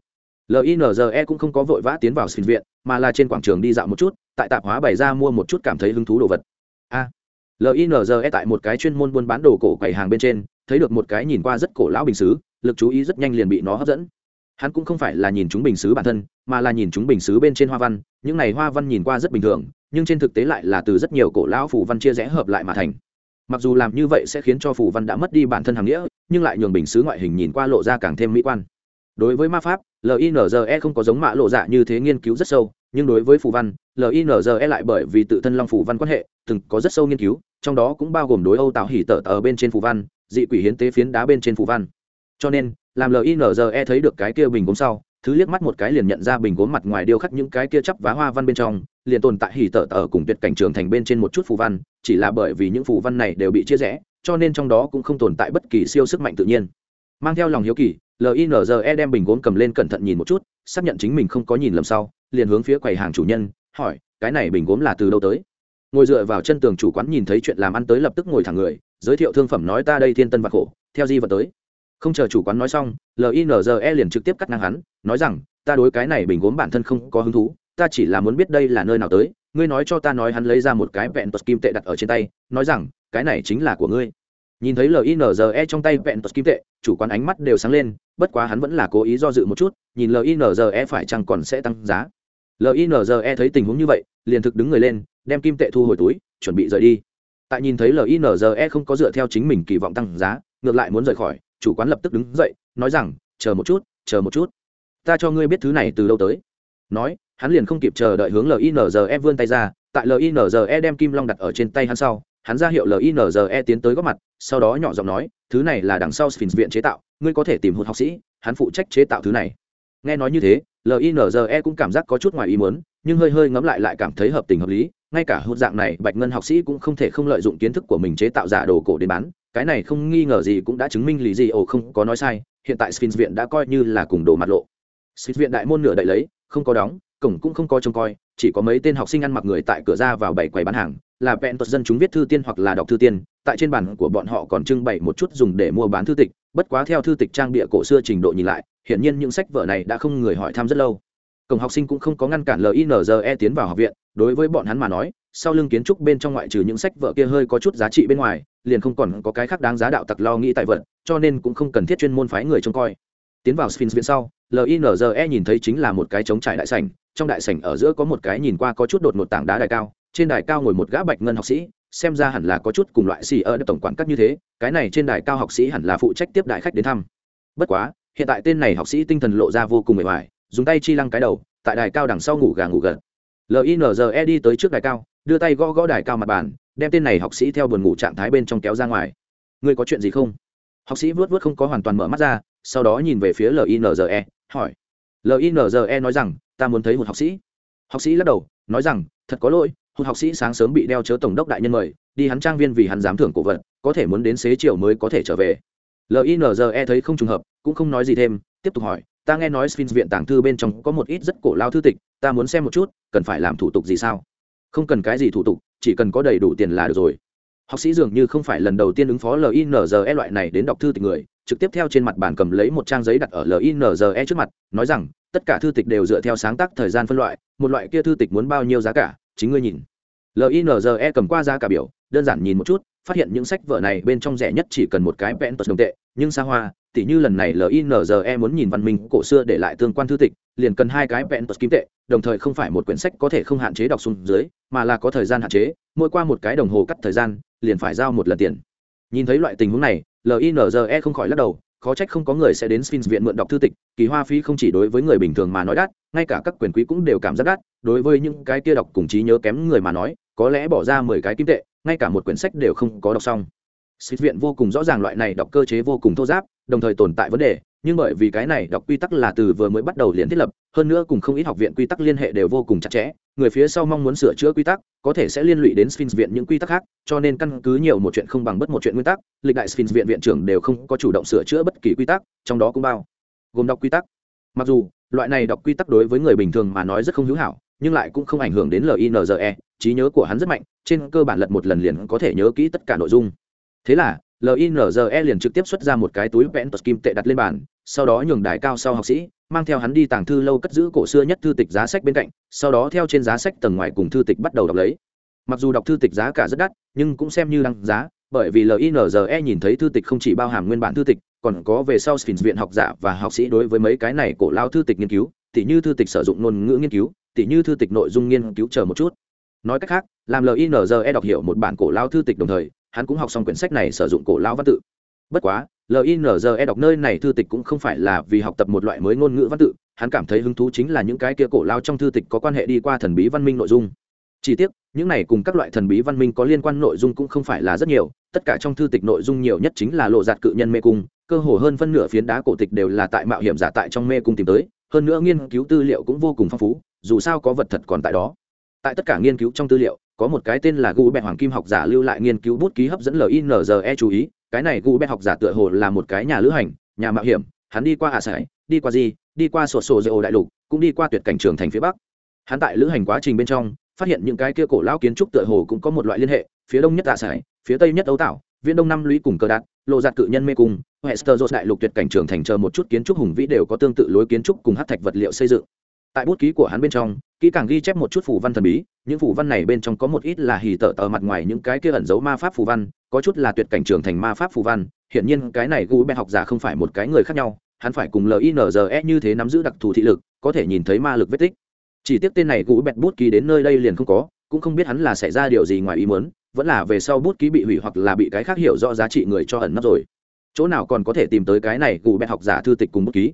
linze cũng không có vội vã tiến vào xin viện mà là trên quảng trường đi dạo một chút tại tạp hóa bày ra mua một chút cảm thấy hứng thú đồ vật. A à, linze tại một cái chuyên môn buôn bán đồ cổ quầy hàng bên trên thấy được một cái nhìn qua rất cổ lão bình xứ lực chú ý rất nhanh liền bị nó hấp dẫn. Hắn cũng không phải là nhìn chúng bình xứ bản thân mà là nhìn chúng bình xứ bên trên hoa văn những này hoa văn nhìn qua rất bình thường nhưng trên thực tế lại là từ rất nhiều cổ lão phủ văn chia rẽ hợp lại mà thành. Mặc dù làm như vậy sẽ khiến cho phủ văn đã mất đi bản thân hàng nghĩa nhưng lại nhường bình xứ ngoại hình nhìn qua lộ ra càng thêm mỹ quan đối với ma pháp linze không có giống mạ lộ dạ như thế nghiên cứu rất sâu, nhưng đối với phù văn linze lại bởi vì tự thân long phù văn quan hệ, từng có rất sâu nghiên cứu, trong đó cũng bao gồm đối âu tạo hỉ tở tờ bên trên phù văn, dị quỷ hiến tế phiến đá bên trên phù văn. Cho nên, làm linze thấy được cái kia bình gốm sau, thứ liếc mắt một cái liền nhận ra bình gốm mặt ngoài điêu khắc những cái kia chắp vá hoa văn bên trong, liền tồn tại hỉ tở tờ cùng tuyệt cảnh trường thành bên trên một chút phù văn, chỉ là bởi vì những phù văn này đều bị chia rẽ, cho nên trong đó cũng không tồn tại bất kỳ siêu sức mạnh tự nhiên. Mang theo lòng hiếu kỳ linze đem bình gốm cầm lên cẩn thận nhìn một chút, xác nhận chính mình không có nhìn lầm sau, liền hướng phía quầy hàng chủ nhân, hỏi, cái này bình gốm là từ đâu tới? Ngồi dựa vào chân tường chủ quán nhìn thấy chuyện làm ăn tới lập tức ngồi thẳng người, giới thiệu thương phẩm nói ta đây thiên tân và khổ, theo di vật tới. Không chờ chủ quán nói xong linze liền trực tiếp cắt ngang hắn, nói rằng, ta đối cái này bình gốm bản thân không có hứng thú, ta chỉ là muốn biết đây là nơi nào tới, ngươi nói cho ta nói hắn lấy ra một cái vẹn tuật kim tệ đặt ở trên tay, nói rằng, cái này chính là của ngươi nhìn thấy linze trong tay vẹn tật kim tệ, chủ quán ánh mắt đều sáng lên, bất quá hắn vẫn là cố ý do dự một chút, nhìn linze phải chăng còn sẽ tăng giá. Linze thấy tình huống như vậy, liền thực đứng người lên, đem kim tệ thu hồi túi, chuẩn bị rời đi. Tại nhìn thấy linze không có dựa theo chính mình kỳ vọng tăng giá, ngược lại muốn rời khỏi, chủ quán lập tức đứng dậy, nói rằng, chờ một chút, chờ một chút. Ta cho ngươi biết thứ này từ đâu tới. Nói, hắn liền không kịp chờ đợi hướng linze vươn tay ra, tại linze đem kim long đặt ở trên tay hắn sau hắn ra hiệu linze tiến tới góp mặt, sau đó nhỏ giọng nói, thứ này là đằng sau sphinx viện chế tạo, ngươi có thể tìm hụt học sĩ, hắn phụ trách chế tạo thứ này. Nghe nói như thế linze cũng cảm giác có chút ngoài ý muốn, nhưng hơi hơi ngẫm lại lại cảm thấy hợp tình hợp lý, ngay cả hụt dạng này, bạch ngân học sĩ cũng không thể không lợi dụng kiến thức của mình chế tạo giả đồ cổ đến bán, cái này không nghi ngờ gì cũng đã chứng minh lý gì ồ không có nói sai, hiện tại sphinx viện đã coi như là cùng đồ mặt lộ. Sphinx viện đại môn nửa đậy lấy, không có đóng, cổng cũng không có trông coi, chỉ có mấy tên học sinh ăn mặc người tại cửa ra vào bảy quầy bán hàng là vẹn tuật dân chúng viết thư tiên hoặc là đọc thư tiên, tại trên bàn của bọn họ còn trưng bày một chút dùng để mua bán thư tịch, bất quá theo thư tịch trang bịa cổ xưa trình độ nhìn lại, hiển nhiên những sách vở này đã không người hỏi thăm rất lâu. Cổng học sinh cũng không có ngăn cản linze tiến vào học viện, đối với bọn hắn mà nói, sau lưng kiến trúc bên trong ngoại trừ những sách vở kia hơi có chút giá trị bên ngoài, liền không còn có cái khác đáng giá đạo tặc lo nghĩ tại vật, cho nên cũng không cần thiết chuyên môn phái người trông coi. Tiến vào sphinx viện sau linze nhìn thấy chính là một cái trống trải đại sảnh, trong đại sảnh ở giữa có một cái nhìn qua có chút đột một tảng đá đại cao trên đài cao ngồi một gã bạch ngân học sĩ, xem ra hẳn là có chút cùng loại xì ở tổng quản các như thế, cái này trên đài cao học sĩ hẳn là phụ trách tiếp đại khách đến thăm. Bất quá, hiện tại tên này học sĩ tinh thần lộ ra vô cùng mệt mỏi, dùng tay chi lăng cái đầu, tại đài cao đằng sau ngủ gà ngủ gật. Linze đi tới trước đài cao, đưa tay gõ gõ đài cao mặt bàn, đem tên này học sĩ theo buồn ngủ trạng thái bên trong kéo ra ngoài. Ngươi có chuyện gì không? Học sĩ vớt vớt không có hoàn toàn mở mắt ra, sau đó nhìn về phía linze hỏi. Linze nói rằng, ta muốn thấy một học sĩ. Học sĩ lắc đầu, nói rằng, thật có lỗi hụt học sĩ sáng sớm bị đeo chớ tổng đốc đại nhân mời, đi hắn trang viên vì hắn dám thưởng cổ vật, có thể muốn đến xế chiều mới có thể trở về. Linze thấy không trùng hợp, cũng không nói gì thêm, tiếp tục hỏi, ta nghe nói sphinx viện tàng thư bên trong có một ít rất cổ lao thư tịch, ta muốn xem một chút, cần phải làm thủ tục gì sao? Không cần cái gì thủ tục, chỉ cần có đầy đủ tiền là được rồi. Học sĩ dường như không phải lần đầu tiên ứng phó linze loại này đến đọc thư tịch người, trực tiếp theo trên mặt bàn cầm lấy một trang giấy đặt ở linze trước mặt, nói rằng, tất cả thư tịch đều dựa theo sáng tác thời gian phân loại, một loại kia thư tịch muốn bao nhiêu giá cả chính ngươi nhìn. Linze cầm qua giá cả biểu, đơn giản nhìn một chút, phát hiện những sách vở này bên trong rẻ nhất chỉ cần một cái pen tật đồng tệ, nhưng xa hoa, tỉ như lần này linze muốn nhìn văn minh cổ xưa để lại tương quan thư tịch, liền cần hai cái pen tật kim tệ, đồng thời không phải một quyển sách có thể không hạn chế đọc xuống dưới, mà là có thời gian hạn chế, mỗi qua một cái đồng hồ cắt thời gian, liền phải giao một lần tiền. Nhìn thấy loại tình huống này linze không khỏi lắc đầu khó trách không có người sẽ đến sphinx viện mượn đọc thư tịch, kỳ hoa phí không chỉ đối với người bình thường mà nói đắt, ngay cả các quyền quý cũng đều cảm giác đắt, đối với những cái kia đọc cùng trí nhớ kém người mà nói, có lẽ bỏ ra mười cái kim tệ, ngay cả một quyển sách đều không có đọc xong. Sphinx viện vô cùng rõ ràng loại này đọc cơ chế vô cùng thô giáp, đồng thời tồn tại vấn đề nhưng bởi vì cái này đọc quy tắc là từ vừa mới bắt đầu liền thiết lập, hơn nữa cùng không ít học viện quy tắc liên hệ đều vô cùng chặt chẽ, người phía sau mong muốn sửa chữa quy tắc, có thể sẽ liên lụy đến sphinx viện những quy tắc khác, cho nên căn cứ nhiều một chuyện không bằng bất một chuyện nguyên tắc, lịch đại sphinx viện viện trưởng đều không có chủ động sửa chữa bất kỳ quy tắc, trong đó cũng bao gồm đọc quy tắc. Mặc dù, loại này đọc quy tắc đối với người bình thường mà nói rất không hữu hảo, nhưng lại cũng không ảnh hưởng đến linze trí nhớ của hắn rất mạnh, trên cơ bản lật một lần liền có thể nhớ kỹ tất cả nội dung. Thế là linze liền trực tiếp xuất ra một cái túi vẽn tật kim tệ đặt lên bàn, sau đó nhường đài cao sau học sĩ, mang theo hắn đi tàng thư lâu cất giữ cổ xưa nhất thư tịch giá sách bên cạnh, sau đó theo trên giá sách tầng ngoài cùng thư tịch bắt đầu đọc lấy. Mặc dù đọc thư tịch giá cả rất đắt, nhưng cũng xem như đăng giá, bởi vì linze nhìn thấy thư tịch không chỉ bao hàm nguyên bản thư tịch, còn có về sau sphinx viện học giả và học sĩ đối với mấy cái này cổ lao thư tịch nghiên cứu, tỉ như thư tịch sử dụng ngôn ngữ nghiên cứu, tỉ như thư tịch nội dung nghiên cứu chờ một chút. Nói cách khác, làm linze đọc hiểu một bản cổ lao thư tịch đồng thời hắn cũng học xong quyển sách này sử dụng cổ lao văn tự. Bất quá linze đọc nơi này thư tịch cũng không phải là vì học tập một loại mới ngôn ngữ văn tự, hắn cảm thấy hứng thú chính là những cái kia cổ lao trong thư tịch có quan hệ đi qua thần bí văn minh nội dung. Chi tiết những này cùng các loại thần bí văn minh có liên quan nội dung cũng không phải là rất nhiều, tất cả trong thư tịch nội dung nhiều nhất chính là lộ giạt cự nhân mê cung, cơ hồ hơn phân nửa phiến đá cổ tịch đều là tại mạo hiểm giả tại trong mê cung tìm tới, hơn nữa nghiên cứu tư liệu cũng vô cùng phong phú, dù sao có vật thật còn tại đó. Tại tất cả nghiên cứu trong tư liệu có một cái tên là gu bẹ hoàng kim học giả lưu lại nghiên cứu bút ký hấp dẫn linze chú ý, cái này gu bẹ học giả tựa hồ là một cái nhà lữ hành, nhà mạo hiểm, hắn đi qua hạ sải, đi qua gì đi qua sổ sổ dây ô đại lục, cũng đi qua tuyệt cảnh trường thành phía bắc. Hắn tại lữ hành quá trình bên trong, phát hiện những cái kia cổ lão kiến trúc tựa hồ cũng có một loại liên hệ, phía đông nhất hạ sải, phía tây nhất ấu Tạo viễn đông năm lũy cùng cơ đạt lộ giạt cự nhân mê cung hester đại lục tuyệt cảnh trường thành chờ một chút kiến trúc hùng vĩ đều có tương tự lối kiến trúc cùng hát thạch vật liệu xây dựng. Tại bút ký của hắn bên trong kỹ càng ghi chép một chút phù văn thần bí, những phù văn này bên trong có một ít là hì tở tờ mặt ngoài những cái kia ẩn giấu ma pháp phù văn, có chút là tuyệt cảnh trường thành ma pháp phù văn. Hiển nhiên cái này gu ben học giả không phải một cái người khác nhau, hắn phải cùng linze như thế nắm giữ đặc thù thị lực, có thể nhìn thấy ma lực vết tích. Chỉ tiếc tên này gu bẹt bút ký đến nơi đây liền không có, cũng không biết hắn là xảy ra điều gì ngoài ý muốn, vẫn là về sau bút ký bị hủy hoặc là bị cái khác hiểu rõ giá trị người cho ẩn nấp rồi. Chỗ nào còn có thể tìm tới cái này gu bẹt học giả thư tịch cùng bút ký?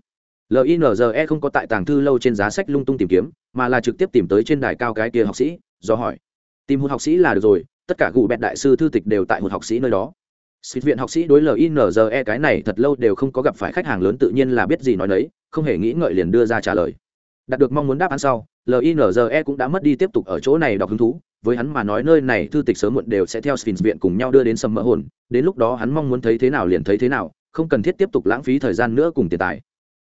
Linze không có tại tàng thư lâu trên giá sách lung tung tìm kiếm, mà là trực tiếp tìm tới trên đài cao cái kia học sĩ, do hỏi. Tìm hụt học sĩ là được rồi, tất cả gù bẹt đại sư thư tịch đều tại hụt học sĩ nơi đó. Xịt viện học sĩ đối linze cái này thật lâu đều không có gặp phải khách hàng lớn tự nhiên là biết gì nói đấy không hề nghĩ ngợi liền đưa ra trả lời. Đạt được mong muốn đáp án sau linze cũng đã mất đi tiếp tục ở chỗ này đọc hứng thú. Với hắn mà nói nơi này thư tịch sớm muộn đều sẽ theo sphinx viện cùng nhau đưa đến sầm mỡ hồn, đến lúc đó hắn mong muốn thấy thế nào liền thấy thế nào, không cần thiết tiếp tục lãng phí thời gian nữa cùng tiền tài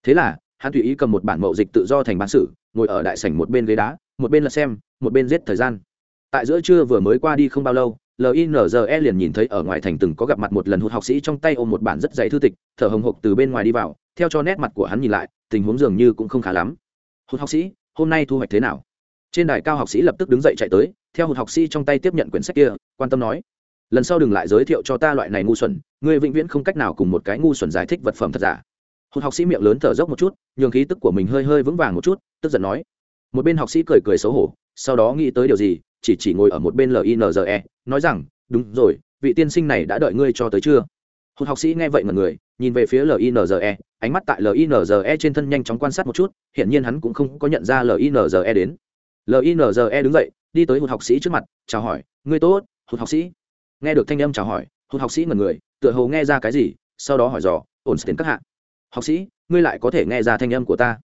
thế là, hắn tùy ý cầm một bản mậu dịch tự do thành bản sử, ngồi ở đại sảnh một bên ghế đá, một bên là xem, một bên giết thời gian. Tại giữa trưa vừa mới qua đi không bao lâu linze liền nhìn thấy ở ngoài thành từng có gặp mặt một lần hụt học sĩ trong tay ôm một bản rất dày thư tịch, thở hồng hộc từ bên ngoài đi vào, theo cho nét mặt của hắn nhìn lại, tình huống dường như cũng không khá lắm. Hụt học sĩ, hôm nay thu hoạch thế nào? Trên đài cao học sĩ lập tức đứng dậy chạy tới, theo hụt học sĩ trong tay tiếp nhận quyển sách kia, quan tâm nói, lần sau đừng lại giới thiệu cho ta loại này ngu xuẩn, ngươi vĩnh viễn không cách nào cùng một cái ngu xuẩn giải thích vật phẩm thật giả hụt học sĩ miệng lớn thở dốc một chút, nhường khí tức của mình hơi hơi vững vàng một chút, tức giận nói. Một bên học sĩ cười cười xấu hổ, sau đó nghĩ tới điều gì, chỉ chỉ ngồi ở một bên linze nói rằng, đúng rồi, vị tiên sinh này đã đợi ngươi cho tới chưa hụt học sĩ nghe vậy mà người, nhìn về phía linze ánh mắt tại linze trên thân nhanh chóng quan sát một chút hiện nhiên hắn cũng không có nhận ra linze đến. Linze đứng dậy, đi tới hụt học sĩ trước mặt, chào hỏi, ngươi tốt, hụt học sĩ. Nghe được thanh âm chào hỏi, hụt học sĩ ngần người, tựa hồ nghe ra cái gì, sau đó hỏi dò, ổn tiền các hạ? Học sĩ, ngươi lại có thể nghe ra thanh âm của ta.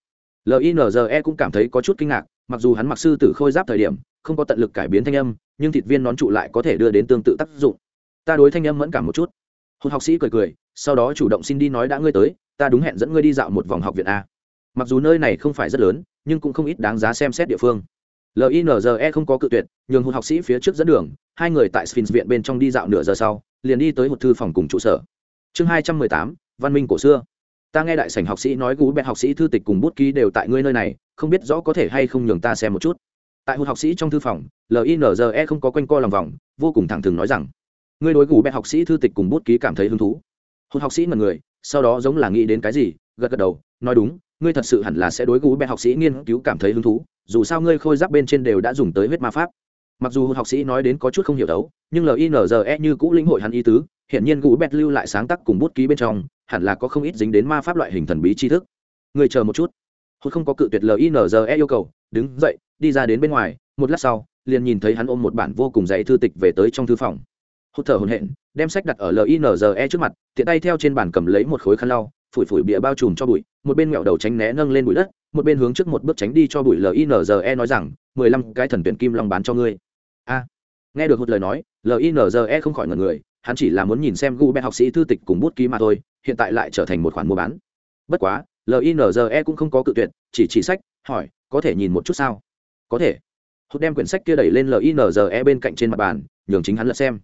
Linze cũng cảm thấy có chút kinh ngạc, mặc dù hắn mặc sư tử khôi giáp thời điểm, không có tận lực cải biến thanh âm, nhưng thịt viên nón trụ lại có thể đưa đến tương tự tác dụng. Ta đối thanh âm mẫn cảm một chút. Hụt học sĩ cười cười, sau đó chủ động xin đi nói đã ngươi tới, ta đúng hẹn dẫn ngươi đi dạo một vòng học viện a. Mặc dù nơi này không phải rất lớn, nhưng cũng không ít đáng giá xem xét địa phương. Linze không có cự tuyệt, nhường hụt học sĩ phía trước dẫn đường, hai người tại sphinx viện bên trong đi dạo nửa giờ sau, liền đi tới một thư phòng cùng trụ sở. Chương hai trăm mười tám, văn minh cổ xưa ta nghe đại sảnh học sĩ nói gú bẹt học sĩ thư tịch cùng bút ký đều tại ngươi nơi này, không biết rõ có thể hay không nhường ta xem một chút. Tại hụt học sĩ trong thư phòng linze không có quanh co lòng vòng, vô cùng thẳng thừng nói rằng, ngươi đối gú bẹt học sĩ thư tịch cùng bút ký cảm thấy hứng thú. Hụt học sĩ mật người, sau đó giống là nghĩ đến cái gì, gật gật đầu, nói đúng, ngươi thật sự hẳn là sẽ đối gú bẹt học sĩ nghiên cứu cảm thấy hứng thú, dù sao ngươi khôi giáp bên trên đều đã dùng tới huyết ma pháp. Mặc dù học sĩ nói đến có chút không hiểu đấu, nhưng linze như cũ linh hội hắn ý tứ hiện nhiên gú bẹt lưu lại sáng tác cùng bút ký bên trong hẳn là có không ít dính đến ma pháp loại hình thần bí tri thức. Người chờ một chút. Hốt không có cự tuyệt linze yêu cầu, đứng dậy, đi ra đến bên ngoài, một lát sau, liền nhìn thấy hắn ôm một bản vô cùng dày thư tịch về tới trong thư phòng. Hốt thở hồn hện đem sách đặt ở linze trước mặt, tiện tay theo trên bàn cầm lấy một khối khăn lau, phủi phủi bịa bao trùm cho bụi, một bên nghẹo đầu tránh né nâng lên bụi đất, một bên hướng trước một bước tránh đi cho bụi linze nói rằng, mười lăm cái thần tuyển kim long bán cho ngươi. A. Nghe được một lời nói linze không khỏi ngần người, hắn chỉ là muốn nhìn xem gu bè học sĩ thư tịch cùng bút ký mà thôi hiện tại lại trở thành một khoản mua bán. Bất quá linze cũng không có cự tuyệt, chỉ chỉ sách, hỏi, có thể nhìn một chút sao? Có thể. Hốt đem quyển sách kia đẩy lên linze bên cạnh trên mặt bàn, nhường chính hắn lật xem.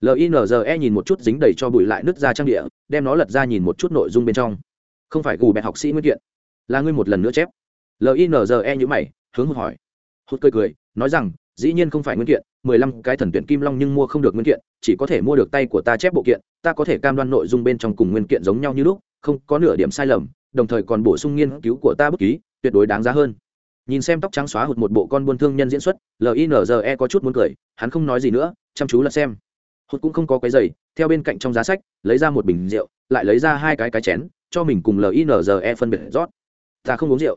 Linze nhìn một chút dính đầy cho bụi lại nứt ra trang địa, đem nó lật ra nhìn một chút nội dung bên trong. Không phải gù bẹt học sĩ nguyên kiện. Là ngươi một lần nữa chép. Linze nhữ mày, hướng hụt hỏi. Hốt cười cười, nói rằng dĩ nhiên không phải nguyên kiện, mười lăm cái thần tuyển kim long nhưng mua không được nguyên kiện, chỉ có thể mua được tay của ta chép bộ kiện, ta có thể cam đoan nội dung bên trong cùng nguyên kiện giống nhau như lúc, không có nửa điểm sai lầm, đồng thời còn bổ sung nghiên cứu của ta bút ký, tuyệt đối đáng giá hơn. Nhìn xem tóc trắng xóa hụt một bộ con buôn thương nhân diễn xuất linze có chút muốn cười, hắn không nói gì nữa, chăm chú là xem. Hụt cũng không có cái giày, theo bên cạnh trong giá sách, lấy ra một bình rượu, lại lấy ra hai cái cái chén, cho mình cùng linze phân biệt rót. Ta không uống rượu.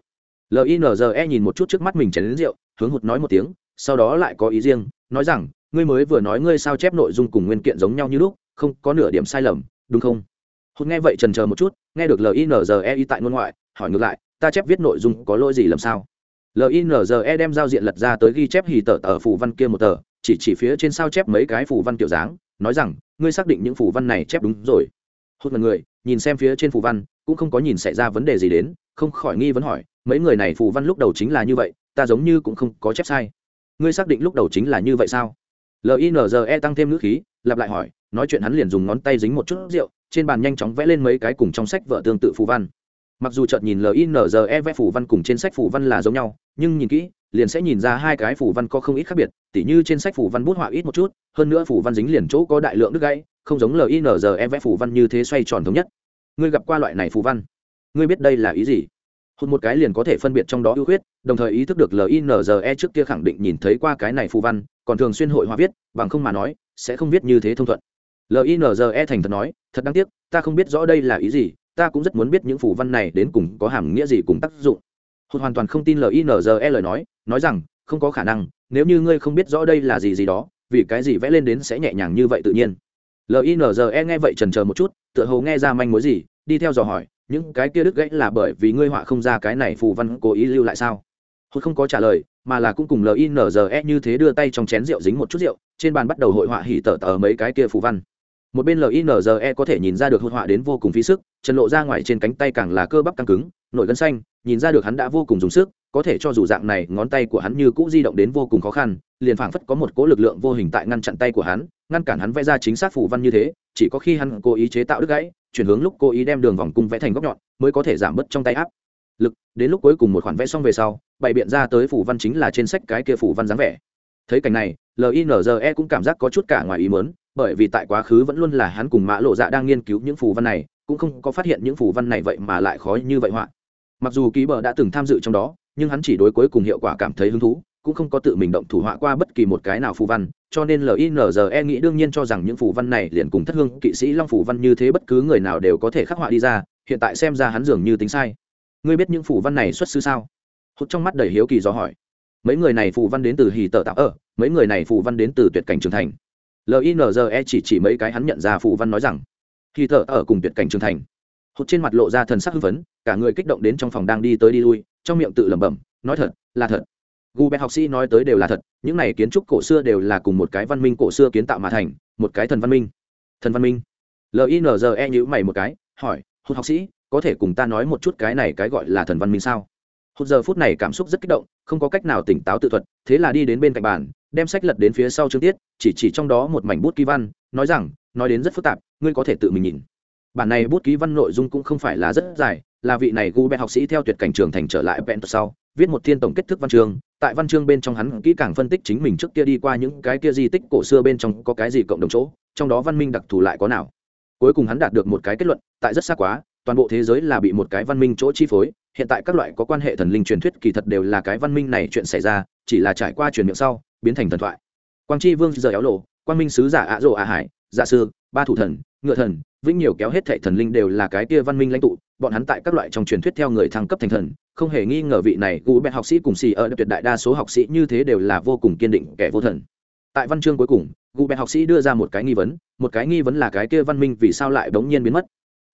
Linze nhìn một chút trước mắt mình chén đến rượu, hướng hụt nói một tiếng sau đó lại có ý riêng, nói rằng, ngươi mới vừa nói ngươi sao chép nội dung cùng nguyên kiện giống nhau như lúc, không có nửa điểm sai lầm, đúng không? Hụt nghe vậy trần chờ một chút, nghe được linze tại ngôn ngoại, hỏi ngược lại, ta chép viết nội dung có lỗi gì làm sao? Linze đem giao diện lật ra tới ghi chép hì tờ tờ phủ văn kia một tờ, chỉ chỉ phía trên sao chép mấy cái phủ văn kiểu dáng, nói rằng, ngươi xác định những phủ văn này chép đúng rồi. Hốt mật người, nhìn xem phía trên phủ văn, cũng không có nhìn xảy ra vấn đề gì đến, không khỏi nghi vấn hỏi, mấy người này phủ văn lúc đầu chính là như vậy, ta giống như cũng không có chép sai ngươi xác định lúc đầu chính là như vậy sao? Linze tăng thêm ngữ khí, lặp lại hỏi, nói chuyện hắn liền dùng ngón tay dính một chút rượu, trên bàn nhanh chóng vẽ lên mấy cái cùng trong sách vợ tương tự phù văn. Mặc dù chợt nhìn linze vẽ phù văn cùng trên sách phù văn là giống nhau, nhưng nhìn kỹ, liền sẽ nhìn ra hai cái phù văn có không ít khác biệt, tỉ như trên sách phù văn bút họa ít một chút, hơn nữa phù văn dính liền chỗ có đại lượng đứt gãy, không giống linze vẽ phù văn như thế xoay tròn thống nhất. Ngươi gặp qua loại này phù văn? Ngươi biết đây là ý gì? Hụt một cái liền có thể phân biệt trong đó ưu khuyết, đồng thời ý thức được linze trước kia khẳng định nhìn thấy qua cái này phù văn, còn thường xuyên hội họa viết, bằng không mà nói, sẽ không viết như thế thông thuận. Linze thành thật nói, thật đáng tiếc, ta không biết rõ đây là ý gì, ta cũng rất muốn biết những phù văn này đến cùng có hàm nghĩa gì cùng tác dụng. Hụt hoàn toàn không tin linze lời nói nói rằng, không có khả năng, nếu như ngươi không biết rõ đây là gì gì đó, vì cái gì vẽ lên đến sẽ nhẹ nhàng như vậy tự nhiên? Linze nghe vậy trần chờ một chút, tựa hồ nghe ra manh mối gì đi theo dò hỏi, những cái kia đứt gãy là bởi vì ngươi họa không ra cái này phù văn cố ý lưu lại sao? Hốt không có trả lời, mà là cũng cùng linze như thế đưa tay trong chén rượu dính một chút rượu, trên bàn bắt đầu hội họa hỉ tở tờ mấy cái kia phù văn. Một bên linze có thể nhìn ra được hốt họa đến vô cùng phí sức trần lộ ra ngoài trên cánh tay càng là cơ bắp căng cứng nổi gân xanh, nhìn ra được hắn đã vô cùng dùng sức, có thể cho dù dạng này, ngón tay của hắn như cũ di động đến vô cùng khó khăn, liền phảng phất có một cỗ lực lượng vô hình tại ngăn chặn tay của hắn, ngăn cản hắn vẽ ra chính xác phù văn như thế, chỉ có khi hắn cố ý chế tạo đứt gãy chuyển hướng lúc cố ý đem đường vòng cung vẽ thành góc nhọn, mới có thể giảm bớt trong tay áp. Lực, đến lúc cuối cùng một khoản vẽ xong về sau, bày biện ra tới phủ văn chính là trên sách cái kia phủ văn dáng vẻ. Thấy cảnh này linze cũng cảm giác có chút cả ngoài ý mớn bởi vì tại quá khứ vẫn luôn là hắn cùng mã lộ dạ đang nghiên cứu những phù văn này, cũng không có phát hiện những phù văn này vậy mà lại khó như vậy họa. Mặc dù ký bờ đã từng tham dự trong đó, nhưng hắn chỉ đối cuối cùng hiệu quả cảm thấy hứng thú, cũng không có tự mình động thủ họa qua bất kỳ một cái nào phù văn cho nên linze nghĩ đương nhiên cho rằng những phù văn này liền cùng thất hương kỵ sĩ long phù văn như thế bất cứ người nào đều có thể khắc họa đi ra, hiện tại xem ra hắn dường như tính sai. Ngươi biết những phù văn này xuất xứ sao? Hút trong mắt đầy hiếu kỳ do hỏi. Mấy người này phù văn đến từ hì tờ tạo ở, mấy người này phù văn đến từ tuyệt cảnh trưởng thành. Linze chỉ chỉ mấy cái hắn nhận ra phù văn nói rằng hì tờ ở cùng tuyệt cảnh trưởng thành. Hụt trên mặt lộ ra thần sắc hưng phấn, cả người kích động đến trong phòng đang đi tới đi lui, trong miệng tự lẩm bẩm, nói thật, là thật gu bé học sĩ nói tới đều là thật, những này kiến trúc cổ xưa đều là cùng một cái văn minh cổ xưa kiến tạo mà thành, một cái thần văn minh. Thần văn minh? Linze nhữ mày một cái, hỏi, hụt học sĩ, có thể cùng ta nói một chút cái này cái gọi là thần văn minh sao? Hụt giờ phút này cảm xúc rất kích động, không có cách nào tỉnh táo tự thuật, thế là đi đến bên cạnh bàn, đem sách lật đến phía sau chương tiết, chỉ chỉ trong đó một mảnh bút ký văn, nói rằng, nói đến rất phức tạp, ngươi có thể tự mình nhìn. Bản này bút ký văn nội dung cũng không phải là rất dài, là vị này gu bé học sĩ theo tuyệt cảnh trường thành trở lại vẹn sau, viết một thiên tổng kết thức văn chương tại văn chương bên trong hắn kỹ càng phân tích chính mình trước kia đi qua những cái kia di tích cổ xưa bên trong có cái gì cộng đồng chỗ, trong đó văn minh đặc thù lại có nào. Cuối cùng hắn đạt được một cái kết luận, tại rất xa quá, toàn bộ thế giới là bị một cái văn minh chỗ chi phối, hiện tại các loại có quan hệ thần linh truyền thuyết kỳ thật đều là cái văn minh này chuyện xảy ra, chỉ là trải qua truyền miệng sau, biến thành thần thoại. Quang tri vương giờ éo lộ, quang minh sứ giả ạ rộ ạ hải giả sư, ba thủ thần, ngựa thần, vĩnh nhiều kéo hết thệ thần linh đều là cái kia văn minh lãnh tụ, bọn hắn tại các loại trong truyền thuyết theo người thăng cấp thành thần, không hề nghi ngờ vị này gu bẹt học sĩ cùng xì ở tuyệt đại đa số học sĩ như thế đều là vô cùng kiên định kẻ vô thần. Tại văn chương cuối cùng gu bẹt học sĩ đưa ra một cái nghi vấn, một cái nghi vấn là cái kia văn minh vì sao lại bỗng nhiên biến mất?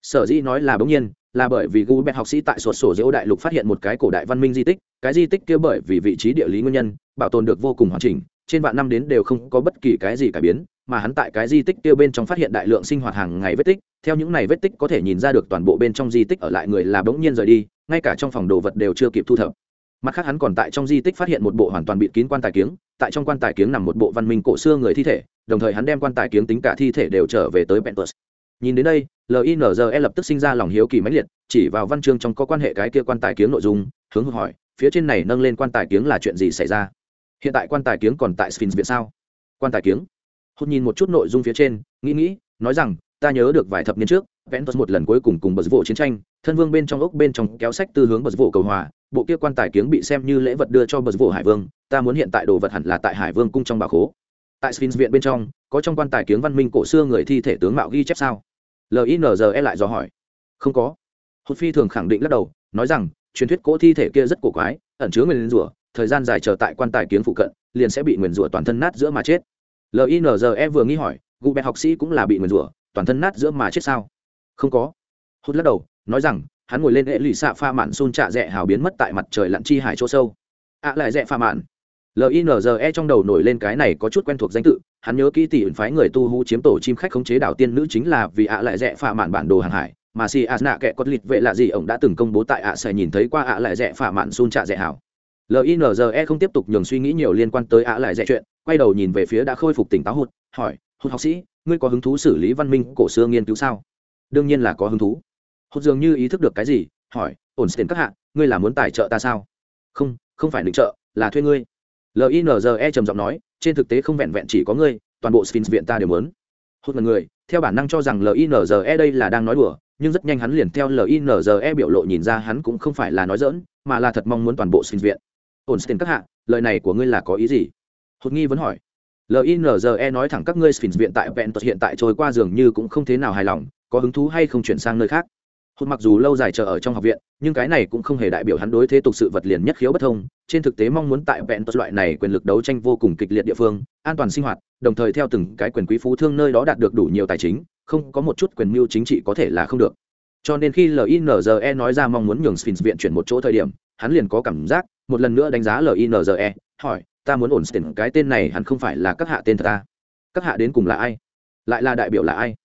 Sở dĩ nói là bỗng nhiên, là bởi vì gu bẹt học sĩ tại sổ sổ dễu đại lục phát hiện một cái cổ đại văn minh di tích, cái di tích kia bởi vì vị trí địa lý nguyên nhân, bảo tồn được vô cùng hoàn chỉnh trên vạn năm đến đều không có bất kỳ cái gì cải biến, mà hắn tại cái di tích tiêu bên trong phát hiện đại lượng sinh hoạt hàng ngày vết tích, theo những này vết tích có thể nhìn ra được toàn bộ bên trong di tích ở lại người là bỗng nhiên rời đi, ngay cả trong phòng đồ vật đều chưa kịp thu thập. Mặt khác hắn còn tại trong di tích phát hiện một bộ hoàn toàn bịt kín quan tài kiếng, tại trong quan tài kiếng nằm một bộ văn minh cổ xưa người thi thể, đồng thời hắn đem quan tài kiếng tính cả thi thể đều trở về tới pentus. Nhìn đến đây linze lập tức sinh ra lòng hiếu kỳ mãnh liệt, chỉ vào văn chương trong có quan hệ cái kia quan tài kiếng nội dung, hướng hỏi, phía trên này nâng lên quan tài kiếng là chuyện gì xảy ra? Hiện tại quan tài kiếng còn tại sphinx viện sao? Quan tài kiếng? Hốt nhìn một chút nội dung phía trên, nghĩ nghĩ, nói rằng, ta nhớ được vài thập niên trước, ventus một lần cuối cùng cùng bờ vụ chiến tranh, thân vương bên trong ốc bên trong kéo sách tư hướng bờ vụ cầu hòa, bộ kia quan tài kiếng bị xem như lễ vật đưa cho bờ vụ hải vương, ta muốn hiện tại đồ vật hẳn là tại hải vương cung trong bà khố. Tại sphinx viện bên trong, có trong quan tài kiếng văn minh cổ xưa người thi thể tướng mạo ghi chép sao? Linze lại dò hỏi. Không có. Hốt phi thường khẳng định lắc đầu, nói rằng, truyền thuyết cỗ thi thể kia rất cổ quái, ẩn chứa người lên rủa thời gian dài chờ tại quan tài kiếng phụ cận, liền sẽ bị nguyền rủa toàn thân nát giữa mà chết. Linze vừa nghĩ hỏi gu bẹt học sĩ cũng là bị nguyền rủa, toàn thân nát giữa mà chết sao? Không có. Hút lắc đầu, nói rằng, hắn ngồi lên hệ lụy xạ pha mạn xôn trạ rẽ hào biến mất tại mặt trời lặn chi hải chỗ sâu. Ạ lại rẽ pha mạn. Linze trong đầu nổi lên cái này có chút quen thuộc danh tự, hắn nhớ kỹ tỷ ẩn phái người tu hú chiếm tổ chim khách khống chế đảo tiên nữ chính là vì ạ lại rẽ pha mạn bản đồ hàng hải, mà si a nạ kệ cốt lịch vệ là gì ông đã từng công bố tại ạ sẽ nhìn thấy qua ạ lại rẽ pha mạn xôn trạ rẽ hào linze không tiếp tục nhường suy nghĩ nhiều liên quan tới ạ lại dạy chuyện, quay đầu nhìn về phía đã khôi phục tỉnh táo hụt, hỏi, hụt học sĩ, ngươi có hứng thú xử lý văn minh cổ xưa nghiên cứu sao? Đương nhiên là có hứng thú. Hụt dường như ý thức được cái gì, hỏi, ổn tiền các hạ, ngươi là muốn tài trợ ta sao? Không không phải định trợ, là thuê ngươi. Linze trầm giọng nói, trên thực tế không vẹn vẹn chỉ có ngươi, toàn bộ sphinx viện ta đều muốn. Hụt là người, theo bản năng cho rằng linze đây là đang nói đùa, nhưng rất nhanh hắn liền theo linze biểu lộ nhìn ra hắn cũng không phải là nói dỡn mà là thật mong muốn toàn bộ sphinx viện ổn tiền các hạ, lời này của ngươi là có ý gì? Hột nghi vẫn hỏi. Linze nói thẳng các ngươi sphinx viện tại vẹn tật hiện tại trôi qua dường như cũng không thế nào hài lòng, có hứng thú hay không chuyển sang nơi khác? Hột mặc dù lâu dài chờ ở trong học viện, nhưng cái này cũng không hề đại biểu hắn đối thế tục sự vật liền nhất khiếu bất thông. Trên thực tế mong muốn tại vẹn tật loại này quyền lực đấu tranh vô cùng kịch liệt địa phương, an toàn sinh hoạt, đồng thời theo từng cái quyền quý phú thương nơi đó đạt được đủ nhiều tài chính, không có một chút quyền mưu chính trị có thể là không được. Cho nên khi linze nói ra mong muốn nhường sphinx viện chuyển một chỗ thời điểm, hắn liền có cảm giác một lần nữa đánh giá linze hỏi, ta muốn ổn tiền cái tên này hẳn không phải là các hạ tên thật ta? Các hạ đến cùng là ai? Lại là đại biểu là ai?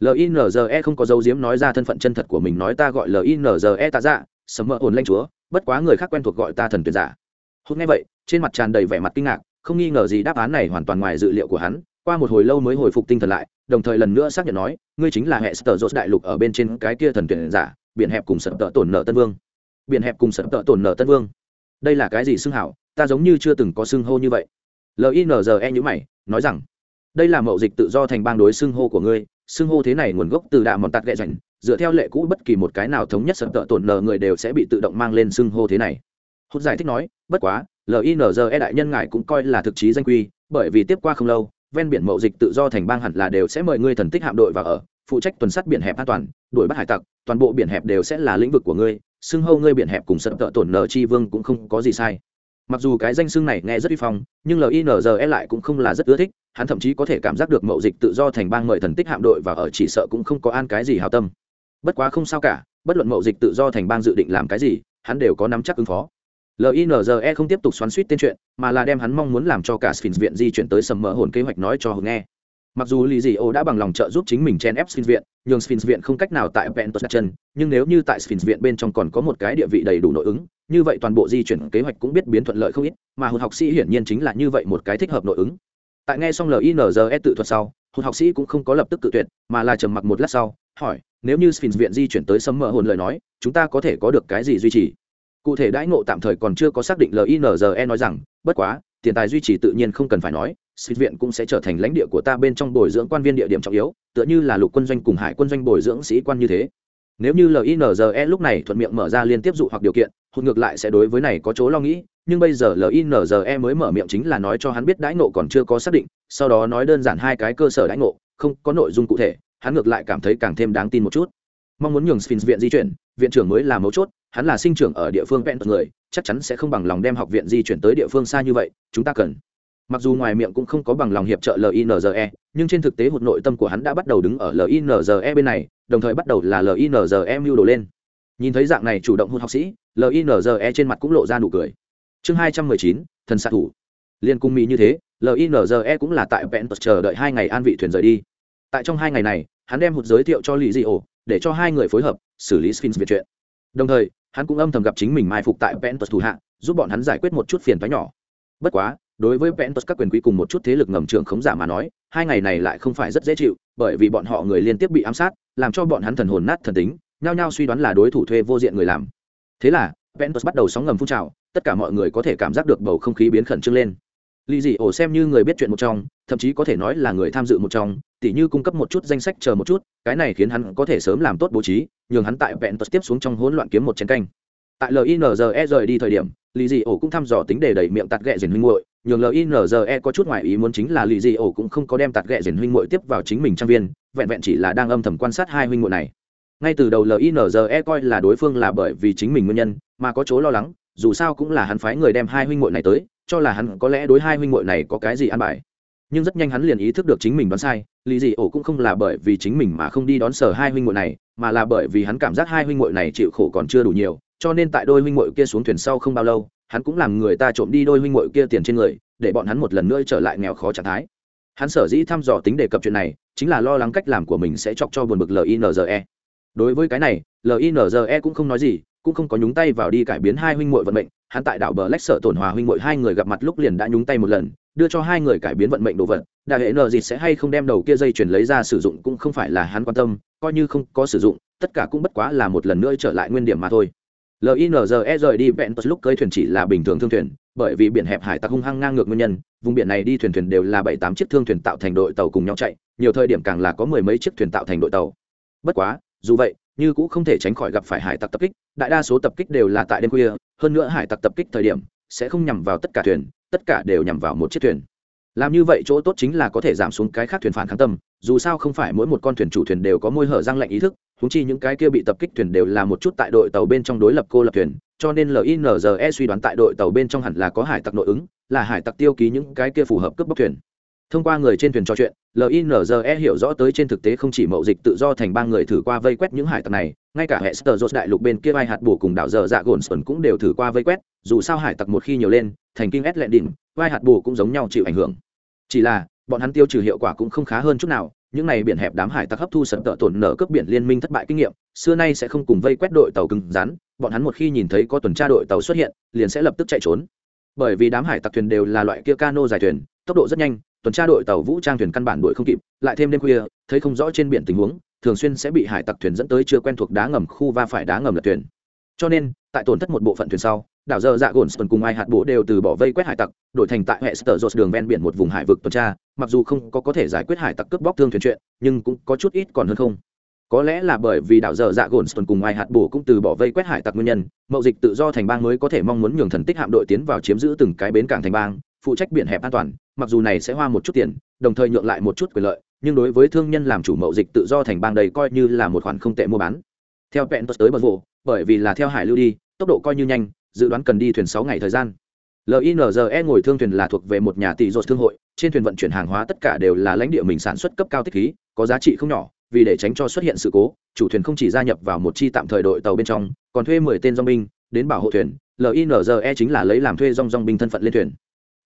Linze không có dấu diếm nói ra thân phận chân thật của mình, nói ta gọi linze tạ dạ sấm mơ ổn lanh chúa, bất quá người khác quen thuộc gọi ta thần tuyệt giả hôm nay vậy, trên mặt tràn đầy vẻ mặt kinh ngạc, không nghi ngờ gì đáp án này hoàn toàn ngoài dự liệu của hắn. Qua một hồi lâu mới hồi phục tinh thần lại, đồng thời lần nữa xác nhận nói, ngươi chính là hệ sở dốt đại lục ở bên trên cái kia thần tuyển giả dạ, biển hẹp cùng sở tợ tổn nợ tân vương. Biển hẹp cùng sở tợ tổn nợ tân vương đây là cái gì xưng hảo, ta giống như chưa từng có xưng hô như vậy. Linze nhữ mày, nói rằng, đây là mậu dịch tự do thành bang đối xưng hô của ngươi, xưng hô thế này nguồn gốc từ đạ mòn tạt ghẹ rảnh, dựa theo lệ cũ bất kỳ một cái nào thống nhất sợ tợ tổn nờ người đều sẽ bị tự động mang lên xưng hô thế này. Hút giải thích nói, bất quá linze đại nhân ngài cũng coi là thực chí danh quy, bởi vì tiếp qua không lâu, ven biển mậu dịch tự do thành bang hẳn là đều sẽ mời ngươi thần tích hạm đội vào ở, phụ trách tuần sát biển hẹp an toàn, đuổi bắt hải tặc, toàn bộ biển hẹp đều sẽ là lĩnh vực của ngươi xưng hâu ngươi biển hẹp cùng sân tợ tổn nở chi vương cũng không có gì sai. Mặc dù cái danh xưng này nghe rất uy phong, nhưng linze lại cũng không là rất ưa thích, hắn thậm chí có thể cảm giác được mậu dịch tự do thành bang mời thần tích hạm đội và ở chỉ sợ cũng không có an cái gì hào tâm. Bất quá không sao cả, bất luận mậu dịch tự do thành bang dự định làm cái gì, hắn đều có nắm chắc ứng phó. Linze không tiếp tục xoắn suýt tên chuyện, mà là đem hắn mong muốn làm cho cả sphinx viện di chuyển tới sầm mỡ hồn kế hoạch nói cho hồn nghe mặc dù lì dị ô đã bằng lòng trợ giúp chính mình chen ép sphinx viện nhường sphinx viện không cách nào tại pentos đặt chân, nhưng nếu như tại sphinx viện bên trong còn có một cái địa vị đầy đủ nội ứng, như vậy toàn bộ di chuyển kế hoạch cũng biết biến thuận lợi không ít, mà hồn học sĩ hiển nhiên chính là như vậy một cái thích hợp nội ứng. Tại nghe xong linze tự thuật sau hồn học sĩ cũng không có lập tức tự tuyệt, mà là trầm mặc một lát sau, hỏi, nếu như sphinx viện di chuyển tới sấm mở hồn lời nói, chúng ta có thể có được cái gì duy trì? Cụ thể đãi ngộ tạm thời còn chưa có xác định linze nói rằng, bất quá, tiền tài duy trì tự nhiên không cần phải nói Xịt viện cũng sẽ trở thành lãnh địa của ta bên trong bồi dưỡng quan viên địa điểm trọng yếu, tựa như là lục quân doanh cùng hải quân doanh bồi dưỡng sĩ quan như thế. Nếu như LINZE lúc này thuận miệng mở ra liên tiếp dụ hoặc điều kiện, hụt ngược lại sẽ đối với này có chỗ lo nghĩ, nhưng bây giờ LINZE mới mở miệng chính là nói cho hắn biết đãi ngộ còn chưa có xác định, sau đó nói đơn giản hai cái cơ sở đãi ngộ, không có nội dung cụ thể, hắn ngược lại cảm thấy càng thêm đáng tin một chút. Mong muốn nhường Sphinx viện di chuyển, viện trưởng mới là mấu chốt, hắn là sinh trưởng ở địa phương vẹn người, chắc chắn sẽ không bằng lòng đem học viện di chuyển tới địa phương xa như vậy, chúng ta cần mặc dù ngoài miệng cũng không có bằng lòng hiệp trợ linze nhưng trên thực tế hụt nội tâm của hắn đã bắt đầu đứng ở linze bên này, đồng thời bắt đầu là linze mưu đồ lên. Nhìn thấy dạng này chủ động hụt học sĩ linze trên mặt cũng lộ ra nụ cười. Chương hai trăm mười chín, thần xạ thủ. Liên cung mỹ như thế linze cũng là tại vẹn chờ đợi hai ngày an vị thuyền rời đi. Tại trong hai ngày này, hắn đem hụt giới thiệu cho lì di ổ, để cho hai người phối hợp, xử lý sphinx về chuyện. Đồng thời, hắn cũng âm thầm gặp chính mình mai phục tại vẹn thủ hạ, giúp bọn hắn giải quyết một chút phiền toái nhỏ. Bất quá đối với Ventus các quyền quý cùng một chút thế lực ngầm trưởng khống giả mà nói, hai ngày này lại không phải rất dễ chịu, bởi vì bọn họ người liên tiếp bị ám sát, làm cho bọn hắn thần hồn nát thần tính, nhao nhao suy đoán là đối thủ thuê vô diện người làm. Thế là, Ventus bắt đầu sóng ngầm phun trào, tất cả mọi người có thể cảm giác được bầu không khí biến khẩn trương lên. Lý dị ổ xem như người biết chuyện một trong, thậm chí có thể nói là người tham dự một trong, tỉ như cung cấp một chút danh sách chờ một chút, cái này khiến hắn có thể sớm làm tốt bố trí, nhường hắn tại Ventus tiếp xuống trong hỗn loạn kiếm một chén canh. Tại LINZE rời đi thời điểm, Lý dị ổ cũng thăm dò tính đề đẩy miệng tạt ghẹ diền huynh hội nhường linze có chút ngoại ý muốn chính là lì dị ổ cũng không có đem tạt ghẹ dền huynh muội tiếp vào chính mình trang viên, vẹn vẹn chỉ là đang âm thầm quan sát hai huynh muội này. Ngay từ đầu linze coi là đối phương là bởi vì chính mình nguyên nhân, mà có chỗ lo lắng, dù sao cũng là hắn phái người đem hai huynh muội này tới, cho là hắn có lẽ đối hai huynh muội này có cái gì ăn bài. Nhưng rất nhanh hắn liền ý thức được chính mình đoán sai, lì dị ổ cũng không là bởi vì chính mình mà không đi đón sở hai huynh muội này, mà là bởi vì hắn cảm giác hai huynh muội này chịu khổ còn chưa đủ nhiều, cho nên tại đôi huynh muội kia xuống thuyền sau không bao lâu hắn cũng làm người ta trộm đi đôi huynh muội kia tiền trên người, để bọn hắn một lần nữa trở lại nghèo khó trạng thái. Hắn sở dĩ thăm dò tính đề cập chuyện này, chính là lo lắng cách làm của mình sẽ chọc cho buồn bực linze đối với cái này linze cũng không nói gì, cũng không có nhúng tay vào đi cải biến hai huynh muội vận mệnh. Hắn tại đảo bờ lách sợ tổn hòa huynh muội hai người gặp mặt lúc liền đã nhúng tay một lần, đưa cho hai người cải biến vận mệnh đồ vật. Đại hệ nờ gì sẽ hay không đem đầu kia dây chuyển lấy ra sử dụng cũng không phải là hắn quan tâm, coi như không có sử dụng, tất cả cũng bất quá là một lần nữa trở lại nguyên điểm mà thôi linze rời đi vẹn lúc cơi thuyền chỉ là bình thường thương thuyền, bởi vì biển hẹp hải tặc hung hăng ngang ngược nguyên nhân, vùng biển này đi thuyền thuyền đều là bảy tám chiếc thương thuyền tạo thành đội tàu cùng nhau chạy, nhiều thời điểm càng là có mười mấy chiếc thuyền tạo thành đội tàu. Bất quá, dù vậy, như cũng không thể tránh khỏi gặp phải hải tặc tập kích, đại đa số tập kích đều là tại đêm khuya, hơn nữa hải tặc tập kích thời điểm sẽ không nhằm vào tất cả thuyền, tất cả đều nhằm vào một chiếc thuyền làm như vậy chỗ tốt chính là có thể giảm xuống cái khác thuyền phản kháng tâm, dù sao không phải mỗi một con thuyền chủ thuyền đều có môi hở răng lạnh ý thức húng chi những cái kia bị tập kích thuyền đều là một chút tại đội tàu bên trong đối lập cô lập thuyền, cho nên linze suy đoán tại đội tàu bên trong hẳn là có hải tặc nội ứng, là hải tặc tiêu ký những cái kia phù hợp cướp bóc thuyền. Thông qua người trên thuyền trò chuyện linze hiểu rõ tới trên thực tế không chỉ mậu dịch tự do thành ba người thử qua vây quét những hải tặc này, ngay cả hệ sơ đại lục bên kia vai hạt bổ cùng đảo dở dạ gồn sơn cũng đều thử qua vây quét, dù sao hải tặc một khi nhiều lên, thành kinh ét lệ đỉnh vai hạt bù cũng giống nhau chịu ảnh hưởng. Chỉ là, bọn hắn tiêu trừ hiệu quả cũng không khá hơn chút nào, những này biển hẹp đám hải tặc hấp thu sập tợ tổn nở cướp biển liên minh thất bại kinh nghiệm, xưa nay sẽ không cùng vây quét đội tàu cứng rắn, bọn hắn một khi nhìn thấy có tuần tra đội tàu xuất hiện, liền sẽ lập tức chạy trốn. Bởi vì đám hải tặc thuyền đều là loại kia cano dài thuyền, tốc độ rất nhanh, tuần tra đội tàu vũ trang thuyền căn bản đuổi không kịp, lại thêm đêm khuya, thấy không rõ trên biển tình huống, thường xuyên sẽ bị hải tặc thuyền dẫn tới chưa quen thuộc đá ngầm khu va phải đá ngầm lật thuyền. Cho nên, tại tổn thất một bộ phận thuyền sau đảo giờ dạ gồn sơn cùng ai hạt bố đều từ bỏ vây quét hải tặc, đổi thành tại hệ sở dột đường ven biển một vùng hải vực tuần tra. Mặc dù không có có thể giải quyết hải tặc cướp bóc thương thuyền chuyện, nhưng cũng có chút ít còn hơn không. Có lẽ là bởi vì đảo dở dạ gồn sơn cùng ai hạt bổ cũng từ bỏ vây quét hải tặc nguyên nhân, mậu dịch tự do thành bang mới có thể mong muốn nhường thần tích hạm đội tiến vào chiếm giữ từng cái bến cảng thành bang, phụ trách biển hẹp an toàn, mặc dù này sẽ hoa một chút tiền, đồng thời nhượng lại một chút quyền lợi, nhưng đối với thương nhân làm chủ mậu dịch tự do thành bang đầy coi như là một khoản không tệ mua bán. Theo vẹn tới bờ vụ bởi vì là theo hải lưu đi, tốc độ coi như nhanh dự đoán cần đi thuyền sáu ngày thời gian. Linze ngồi thương thuyền là thuộc về một nhà tỷ dột thương hội, trên thuyền vận chuyển hàng hóa tất cả đều là lãnh địa mình sản xuất cấp cao tích khí, có giá trị không nhỏ, vì để tránh cho xuất hiện sự cố, chủ thuyền không chỉ gia nhập vào một chi tạm thời đội tàu bên trong, còn thuê mười tên dong binh đến bảo hộ thuyền. Linze chính là lấy làm thuê dong dong binh thân phận lên thuyền.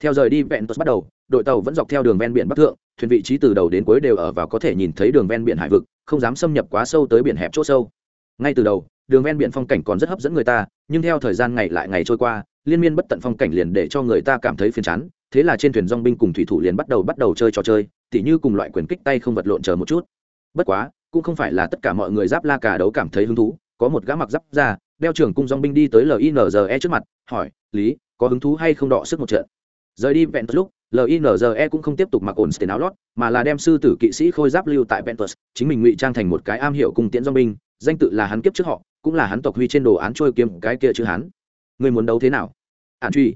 Theo rời đi vẹn bắt đầu, đội tàu vẫn dọc theo đường ven biển bắc thượng, thuyền vị trí từ đầu đến cuối đều ở vào có thể nhìn thấy đường ven biển hải vực, không dám xâm nhập quá sâu tới biển hẹp chỗ sâu. Ngay từ đầu, đường ven biển phong cảnh còn rất hấp dẫn người ta nhưng theo thời gian ngày lại ngày trôi qua, liên miên bất tận phong cảnh liền để cho người ta cảm thấy phiền chán, thế là trên thuyền dong binh cùng thủy thủ liền bắt đầu bắt đầu chơi trò chơi, tỉ như cùng loại quyền kích tay không vật lộn chờ một chút. Bất quá, cũng không phải là tất cả mọi người giáp la cả đấu cảm thấy hứng thú, có một gã mặc giáp ra đeo trưởng cung dong binh đi tới linze trước mặt, hỏi, lý, có hứng thú hay không đọ sức một trận? Rời đi ventus lúc linze cũng không tiếp tục mặc ổn tiền áo lót mà là đem sư tử kỵ sĩ khôi giáp lưu tại ventus, chính mình ngụy trang thành một cái am hiểu cung tiễn dong binh danh tự là hắn kiếp trước họ, cũng là hắn tộc huy trên đồ án trôi kiếm cái kia chữ hắn. Người muốn đấu thế nào? Hạn truy.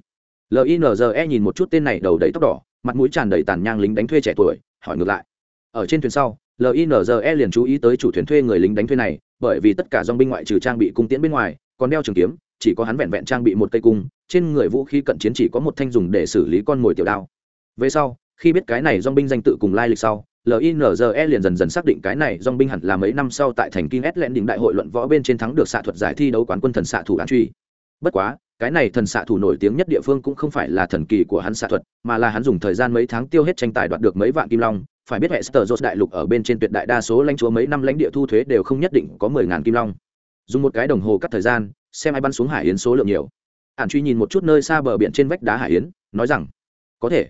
Linze nhìn một chút tên này đầu đầy tóc đỏ, mặt mũi tràn đầy tàn nhang lính đánh thuê trẻ tuổi, hỏi ngược lại. Ở trên thuyền sau linze liền chú ý tới chủ thuyền thuê người lính đánh thuê này, bởi vì tất cả dòng binh ngoại trừ trang bị cung tiễn bên ngoài, còn đeo trường kiếm, chỉ có hắn vẹn vẹn trang bị một cây cung, trên người vũ khí cận chiến chỉ có một thanh dùng để xử lý con mồi tiểu đao. Về sau, khi biết cái này dòng binh danh tự cùng lai lịch sau linze liền dần dần xác định cái này dong binh hẳn là mấy năm sau tại thành kinh s lẹn đỉnh đại hội luận võ bên trên thắng được xạ thuật giải thi đấu quán quân thần xạ thủ án truy. Bất quá, cái này thần xạ thủ nổi tiếng nhất địa phương cũng không phải là thần kỳ của hắn xạ thuật, mà là hắn dùng thời gian mấy tháng tiêu hết tranh tài đoạt được mấy vạn kim long. Phải biết hệ sở đại lục ở bên trên tuyệt đại đa số lãnh chúa mấy năm lãnh địa thu thuế đều không nhất định có mười ngàn kim long. Dùng một cái đồng hồ cắt thời gian, xem ai bắn xuống hải yến số lượng nhiều. Ản truy nhìn một chút nơi xa bờ biển trên vách đá hải yến, nói rằng, có thể.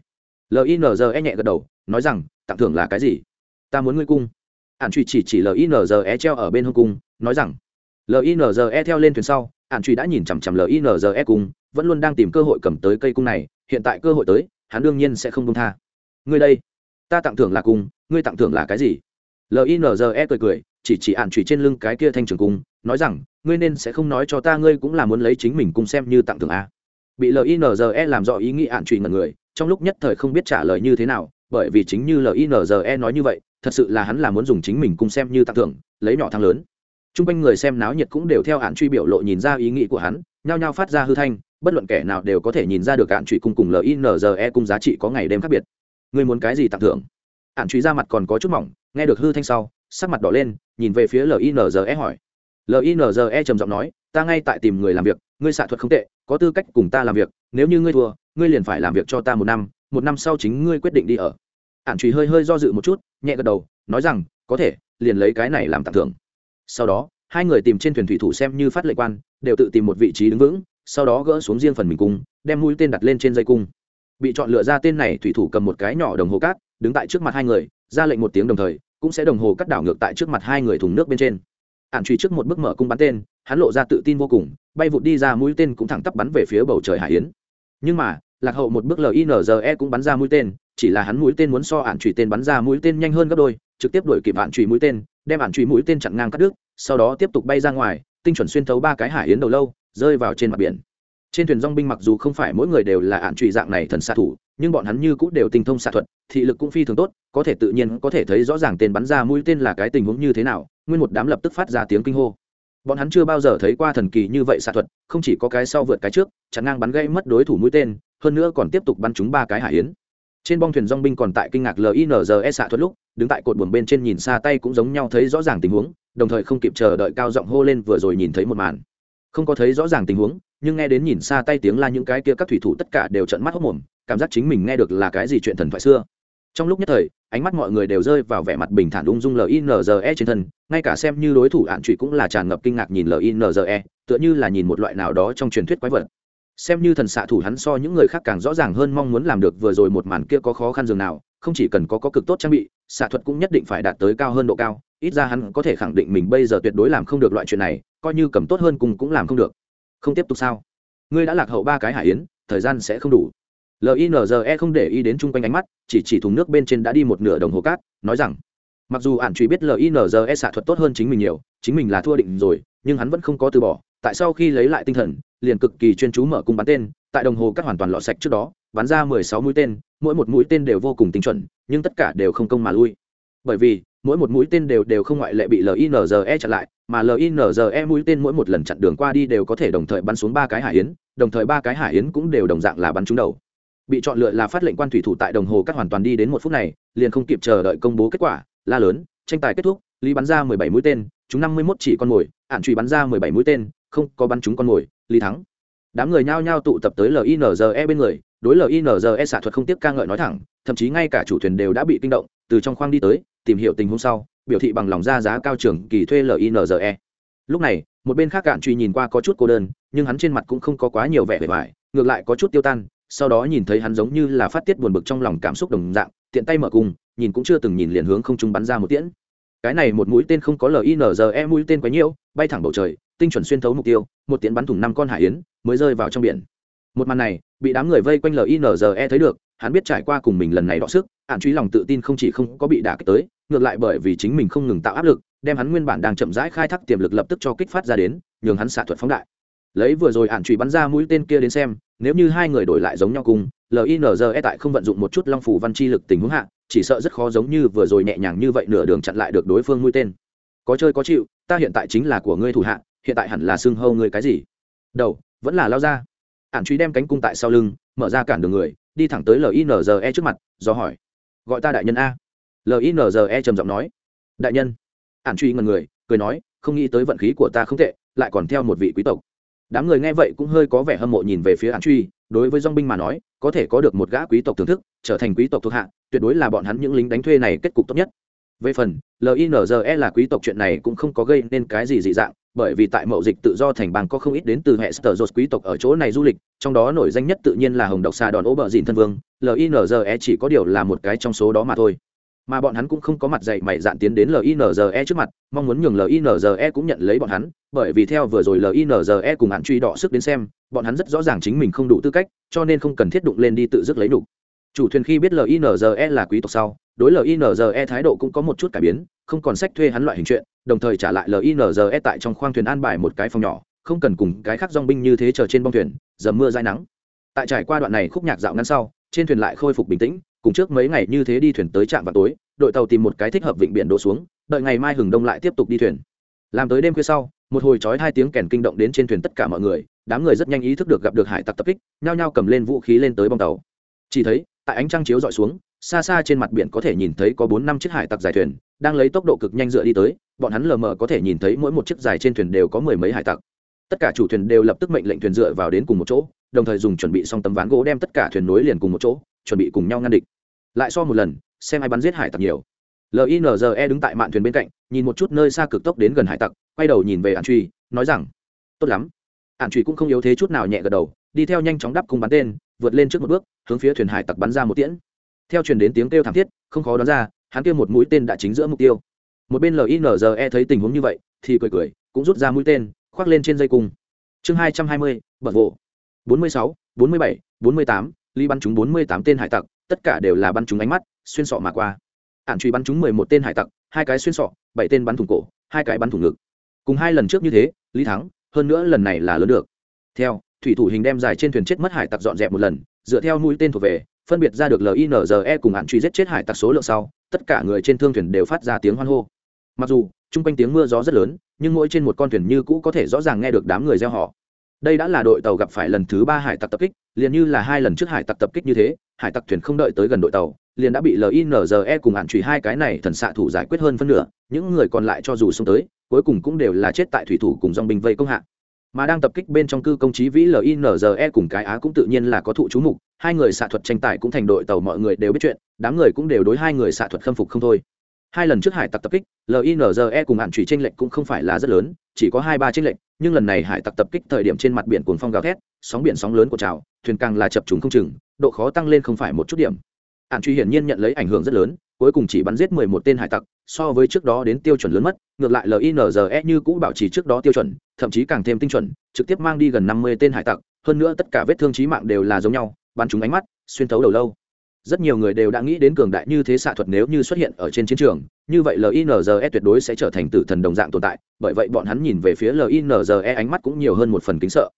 Linze nhẹ gật đầu nói rằng, tặng thưởng là cái gì? Ta muốn ngươi cung. Ản truy chỉ chỉ linze treo ở bên hông cung, nói rằng linze theo lên thuyền sau, ản truy đã nhìn chằm chằm linze cung, vẫn luôn đang tìm cơ hội cầm tới cây cung này, hiện tại cơ hội tới, hắn đương nhiên sẽ không công tha. Ngươi đây, ta tặng thưởng là cung, ngươi tặng thưởng là cái gì? Linze cười cười, chỉ chỉ ạn truy trên lưng cái kia thanh trường cung, nói rằng, ngươi nên sẽ không nói cho ta ngươi cũng là muốn lấy chính mình cung xem như tặng thưởng a bị linze làm rõ ý nghĩ ạn truy ngần người, trong lúc nhất thời không biết trả lời như thế nào bởi vì chính như linze nói như vậy, thật sự là hắn là muốn dùng chính mình cùng xem như tặng thưởng, lấy nhỏ thang lớn. T r u n g quanh người xem náo nhiệt cũng đều theo hạn truy biểu lộ nhìn ra ý nghĩ của hắn, nhao nhao phát ra hư thanh, bất luận kẻ nào đều có thể nhìn ra được hạn truy cùng cùng linze cùng giá trị có ngày đêm khác biệt. Ngươi muốn cái gì tặng thưởng? Hạn truy ra mặt còn có chút mỏng, nghe được hư thanh sau, sắc mặt đỏ lên, nhìn về phía linze hỏi. Linze trầm giọng nói, ta ngay tại tìm người làm việc, ngươi xạ thuật không tệ, có tư cách cùng ta làm việc, nếu như ngươi thua, ngươi liền phải làm việc cho ta một năm một năm sau chính ngươi quyết định đi ở ạn trùy hơi hơi do dự một chút, nhẹ gật đầu, nói rằng, có thể, liền lấy cái này làm tặng thưởng. Sau đó, hai người tìm trên thuyền thủy thủ xem như phát lệ quan, đều tự tìm một vị trí đứng vững, sau đó gỡ xuống riêng phần mình cung, đem mũi tên đặt lên trên dây cung. Bị chọn lựa ra tên này, thủy thủ cầm một cái nhỏ đồng hồ cát, đứng tại trước mặt hai người, ra lệnh một tiếng đồng thời, cũng sẽ đồng hồ cắt đảo ngược tại trước mặt hai người thùng nước bên trên. Ản truy trước một bước mở cung bắn tên, hắn lộ ra tự tin vô cùng, bay vụt đi ra mũi tên cũng thẳng tắp bắn về phía bầu trời hải yến. Nhưng mà lạc hậu một bước linze cũng bắn ra mũi tên, chỉ là hắn mũi tên muốn so ản truy tên bắn ra mũi tên nhanh hơn gấp đôi, trực tiếp đuổi kịp ạn truy mũi tên, đem ản truy mũi tên chặn ngang cắt đứt, sau đó tiếp tục bay ra ngoài, tinh chuẩn xuyên thấu ba cái hải yến đầu lâu, rơi vào trên mặt biển. Trên thuyền dong binh mặc dù không phải mỗi người đều là ạn trụy dạng này thần xạ thủ, nhưng bọn hắn như cũng đều tinh thông xạ thuật, thị lực cũng phi thường tốt, có thể tự nhiên có thể thấy rõ ràng tên bắn ra mũi tên là cái tình huống như thế nào, nguyên một đám lập tức phát ra tiếng kinh hô. Bọn hắn chưa bao giờ thấy qua thần kỳ như vậy xạ thuật, không chỉ có cái sau vượt cái trước, chặn ngang bắn gây mất đối thủ mũi tên hơn nữa còn tiếp tục bắn trúng ba cái hải yến. Trên bong thuyền dong binh còn tại kinh ngạc linze xạ thuật lúc, đứng tại cột buồng bên trên nhìn xa tay cũng giống nhau thấy rõ ràng tình huống, đồng thời không kịp chờ đợi cao giọng hô lên vừa rồi nhìn thấy một màn. Không có thấy rõ ràng tình huống, nhưng nghe đến nhìn xa tay tiếng la những cái kia các thủy thủ tất cả đều trợn mắt hốc mồm, cảm giác chính mình nghe được là cái gì chuyện thần thoại xưa. Trong lúc nhất thời, ánh mắt mọi người đều rơi vào vẻ mặt bình thản ung dung linze trên thân, ngay cả xem như đối thủ ạn trụy cũng là tràn ngập kinh ngạc nhìn linze tựa như là nhìn một loại nào đó trong truyền thuyết quái vật xem như thần xạ thủ hắn so những người khác càng rõ ràng hơn mong muốn làm được vừa rồi một màn kia có khó khăn dường nào không chỉ cần có, có cực tốt trang bị xạ thuật cũng nhất định phải đạt tới cao hơn độ cao ít ra hắn có thể khẳng định mình bây giờ tuyệt đối làm không được loại chuyện này coi như cầm tốt hơn cùng cũng làm không được. Không tiếp tục sao? Ngươi đã lạc hậu ba cái hải yến thời gian sẽ không đủ. Linze không để ý đến chung quanh ánh mắt chỉ chỉ thùng nước bên trên đã đi một nửa đồng hồ cát nói rằng mặc dù ản truy biết linze xạ thuật tốt hơn chính mình nhiều chính mình là thua định rồi nhưng hắn vẫn không có từ bỏ tại sau khi lấy lại tinh thần, liền cực kỳ chuyên chú mở cung bắn tên, tại đồng hồ cắt hoàn toàn lọ sạch trước đó, bắn ra mười sáu mũi tên, mỗi một mũi tên đều vô cùng tinh chuẩn, nhưng tất cả đều không công mà lui. Bởi vì, mỗi một mũi tên đều đều không ngoại lệ bị linze chặn lại, mà linze mũi tên mỗi một lần chặn đường qua đi đều có thể đồng thời bắn xuống ba cái hải yến, đồng thời ba cái hải yến cũng đều đồng dạng là bắn trúng đầu. Bị chọn lựa là phát lệnh quan thủy thủ tại đồng hồ cắt hoàn toàn đi đến một phút này, liền không kịp chờ đợi công bố kết quả, la lớn, tranh tài kết thúc, lý bắn ra mười bảy mũi tên, chúng năm mươi mốt chỉ con mồi ạn truy bắn ra mười bảy mũi tên không có bắn chúng con mồi, lý thắng. Đám người nhao nhao tụ tập tới linze bên người, đối linze xạ thuật không tiếp ca ngợi nói thẳng, thậm chí ngay cả chủ thuyền đều đã bị kinh động, từ trong khoang đi tới, tìm hiểu tình huống sau, biểu thị bằng lòng ra giá cao trưởng kỳ thuê linze lúc này, một bên khác cạn truy nhìn qua có chút cô đơn, nhưng hắn trên mặt cũng không có quá nhiều vẻ vẻ vải ngược lại có chút tiêu tan, sau đó nhìn thấy hắn giống như là phát tiết buồn bực trong lòng cảm xúc đồng dạng, tiện tay mở cung, nhìn cũng chưa từng nhìn liền hướng không trung bắn ra một tiễn. Cái này một mũi tên không có linze mũi tên quá nhiễu bay thẳng bầu trời tinh chuẩn xuyên thấu mục tiêu, một tiến bắn thủng năm con hải yến, mới rơi vào trong biển. Một màn này, bị đám người vây quanh linze thấy được, hắn biết trải qua cùng mình lần này đọ sức hạn truy lòng tự tin không chỉ không có bị đả kích tới, ngược lại bởi vì chính mình không ngừng tạo áp lực, đem hắn nguyên bản đang chậm rãi khai thác tiềm lực lập tức cho kích phát ra đến, nhường hắn xạ thuật phóng đại. Lấy vừa rồi hạn truy bắn ra mũi tên kia đến xem, nếu như hai người đổi lại giống nhau cùng linze tại không vận dụng một chút long phủ văn chi lực tình huống hạ, chỉ sợ rất khó giống như vừa rồi nhẹ nhàng như vậy nửa đường chặn lại được đối phương mũi tên. Có chơi có chịu, ta hiện tại chính là của ngươi thủ hạ hiện tại hẳn là xưng hâu người cái gì? Đầu, vẫn là lao ra. Ản truy đem cánh cung tại sau lưng, mở ra cản đường người, đi thẳng tới linze trước mặt, do hỏi. Gọi ta đại nhân a. Linze trầm giọng nói. Đại nhân. Ản truy ngần người, cười nói, không nghĩ tới vận khí của ta không tệ, lại còn theo một vị quý tộc. Đám người nghe vậy cũng hơi có vẻ hâm mộ nhìn về phía ản truy, đối với dong binh mà nói, có thể có được một gã quý tộc thưởng thức, trở thành quý tộc thuộc hạ, tuyệt đối là bọn hắn những lính đánh thuê này kết cục tốt nhất. Về phần linze là quý tộc chuyện này cũng không có gây nên cái gì dị dạng bởi vì tại mậu dịch tự do thành bang có không ít đến từ hệ sở dột quý tộc ở chỗ này du lịch, trong đó nổi danh nhất tự nhiên là hồng độc xà đòn ố bờ dìn thân vương linze chỉ có điều là một cái trong số đó mà thôi. Mà bọn hắn cũng không có mặt dạy mày dạn tiến đến linze trước mặt, mong muốn nhường linze cũng nhận lấy bọn hắn, bởi vì theo vừa rồi linze cùng hạn truy đọ sức đến xem, bọn hắn rất rõ ràng chính mình không đủ tư cách, cho nên không cần thiết đụng lên đi tự dứt lấy đủ chủ thuyền khi biết linze là quý tộc sau, đối linze thái độ cũng có một chút cải biến, không còn sách thuê hắn loại hình chuyện đồng thời trả lại linze tại trong khoang thuyền an bài một cái phòng nhỏ, không cần cùng cái khác dong binh như thế chờ trên bông thuyền dầm mưa dai nắng. Tại trải qua đoạn này khúc nhạc dạo ngắn sau, trên thuyền lại khôi phục bình tĩnh, cùng trước mấy ngày như thế đi thuyền tới trạm vào tối, đội tàu tìm một cái thích hợp vịnh biển đổ xuống, đợi ngày mai hừng đông lại tiếp tục đi thuyền. Làm tới đêm khuya sau, một hồi chói hai tiếng kèn kinh động đến trên thuyền tất cả mọi người, đám người rất nhanh ý thức được gặp được hải tặc tập kích, nhao nhao cầm lên vũ khí lên tới bong tàu. Chỉ thấy, tại ánh trăng chiếu dọi xuống, xa xa trên mặt biển có thể nhìn thấy có bốn năm chiếc hải tặc dài thuyền đang lấy tốc độ cực nhanh dựa đi tới, bọn hắn lờ mờ có thể nhìn thấy mỗi một chiếc dài trên thuyền đều có mười mấy hải tặc. Tất cả chủ thuyền đều lập tức mệnh lệnh thuyền dựa vào đến cùng một chỗ, đồng thời dùng chuẩn bị xong tấm ván gỗ đem tất cả thuyền nối liền cùng một chỗ, chuẩn bị cùng nhau ngăn địch. Lại so một lần, xem ai bắn giết hải tặc nhiều. Linze đứng tại mạn thuyền bên cạnh, nhìn một chút nơi xa cực tốc đến gần hải tặc, quay đầu nhìn về ạn truy nói rằng, tốt lắm. Ạn truy cũng không yếu thế chút nào nhẹ gật đầu, đi theo nhanh chóng đắp cùng bắn tên, vượt lên trước một bước, hướng phía thuyền hải tặc bắn ra một tiễn. Theo truyền đến tiếng kêu thảm thiết, không khó đoán ra hắn kêu một mũi tên đã chính giữa mục tiêu. Một bên linze thấy tình huống như vậy, thì cười cười, cũng rút ra mũi tên, khoác lên trên dây cung. Chương hai trăm hai mươi bật vộ bốn mươi sáu, bốn mươi bảy, bốn mươi tám ly bắn chúng bốn mươi tám tên hải tặc, tất cả đều là bắn chúng ánh mắt, xuyên sọ mà qua. Ạn truy bắn chúng mười một tên hải tặc, hai cái xuyên sọ, bảy tên bắn thủng cổ, hai cái bắn thủng ngực. Cùng hai lần trước như thế, lý thắng, hơn nữa lần này là lớn được. Theo, thủy thủ hình đem dài trên thuyền chết mất hải tặc dọn dẹp một lần, dựa theo mũi tên thuộc về, phân biệt ra được linze cùng hạn truy giết chết hải tặc số lượng sau tất cả người trên thương thuyền đều phát ra tiếng hoan hô. Mặc dù, chung quanh tiếng mưa gió rất lớn, nhưng mỗi trên một con thuyền như cũ có thể rõ ràng nghe được đám người gieo họ. Đây đã là đội tàu gặp phải lần thứ ba hải tặc tập kích, liền như là hai lần trước hải tặc tập kích như thế, hải tặc thuyền không đợi tới gần đội tàu, liền đã bị linze cùng hạn truy hai cái này thần xạ thủ giải quyết hơn phân nửa, những người còn lại cho dù xông tới, cuối cùng cũng đều là chết tại thủy thủ cùng dòng binh vây công hạ mà đang tập kích bên trong cư công chí vĩ linze cùng cái á cũng tự nhiên là có thụ chú mục, hai người xạ thuật tranh tài cũng thành đội tàu mọi người đều biết chuyện, đám người cũng đều đối hai người xạ thuật khâm phục không thôi. Hai lần trước hải tặc tập kích linze cùng hạn trụy tranh lệnh cũng không phải là rất lớn, chỉ có hai ba tranh lệnh nhưng lần này hải tặc tập kích thời điểm trên mặt biển cuồng phong gào thét, sóng biển sóng lớn của trào, thuyền càng là chập trùng không chừng, độ khó tăng lên không phải một chút điểm. Hạn truy hiển nhiên nhận lấy ảnh hưởng rất lớn, cuối cùng chỉ bắn giết mười một tên hải tặc, so với trước đó đến tiêu chuẩn lớn mất, ngược lại linze như cũ bảo trì trước đó tiêu chuẩn thậm chí càng thêm tinh chuẩn, trực tiếp mang đi gần năm mươi tên hải tặc, hơn nữa tất cả vết thương trí mạng đều là giống nhau, bắn chúng ánh mắt, xuyên thấu đầu lâu. Rất nhiều người đều đã nghĩ đến cường đại như thế xạ thuật nếu như xuất hiện ở trên chiến trường, như vậy linze tuyệt đối sẽ trở thành tử thần đồng dạng tồn tại, bởi vậy bọn hắn nhìn về phía linze ánh mắt cũng nhiều hơn một phần kính sợ.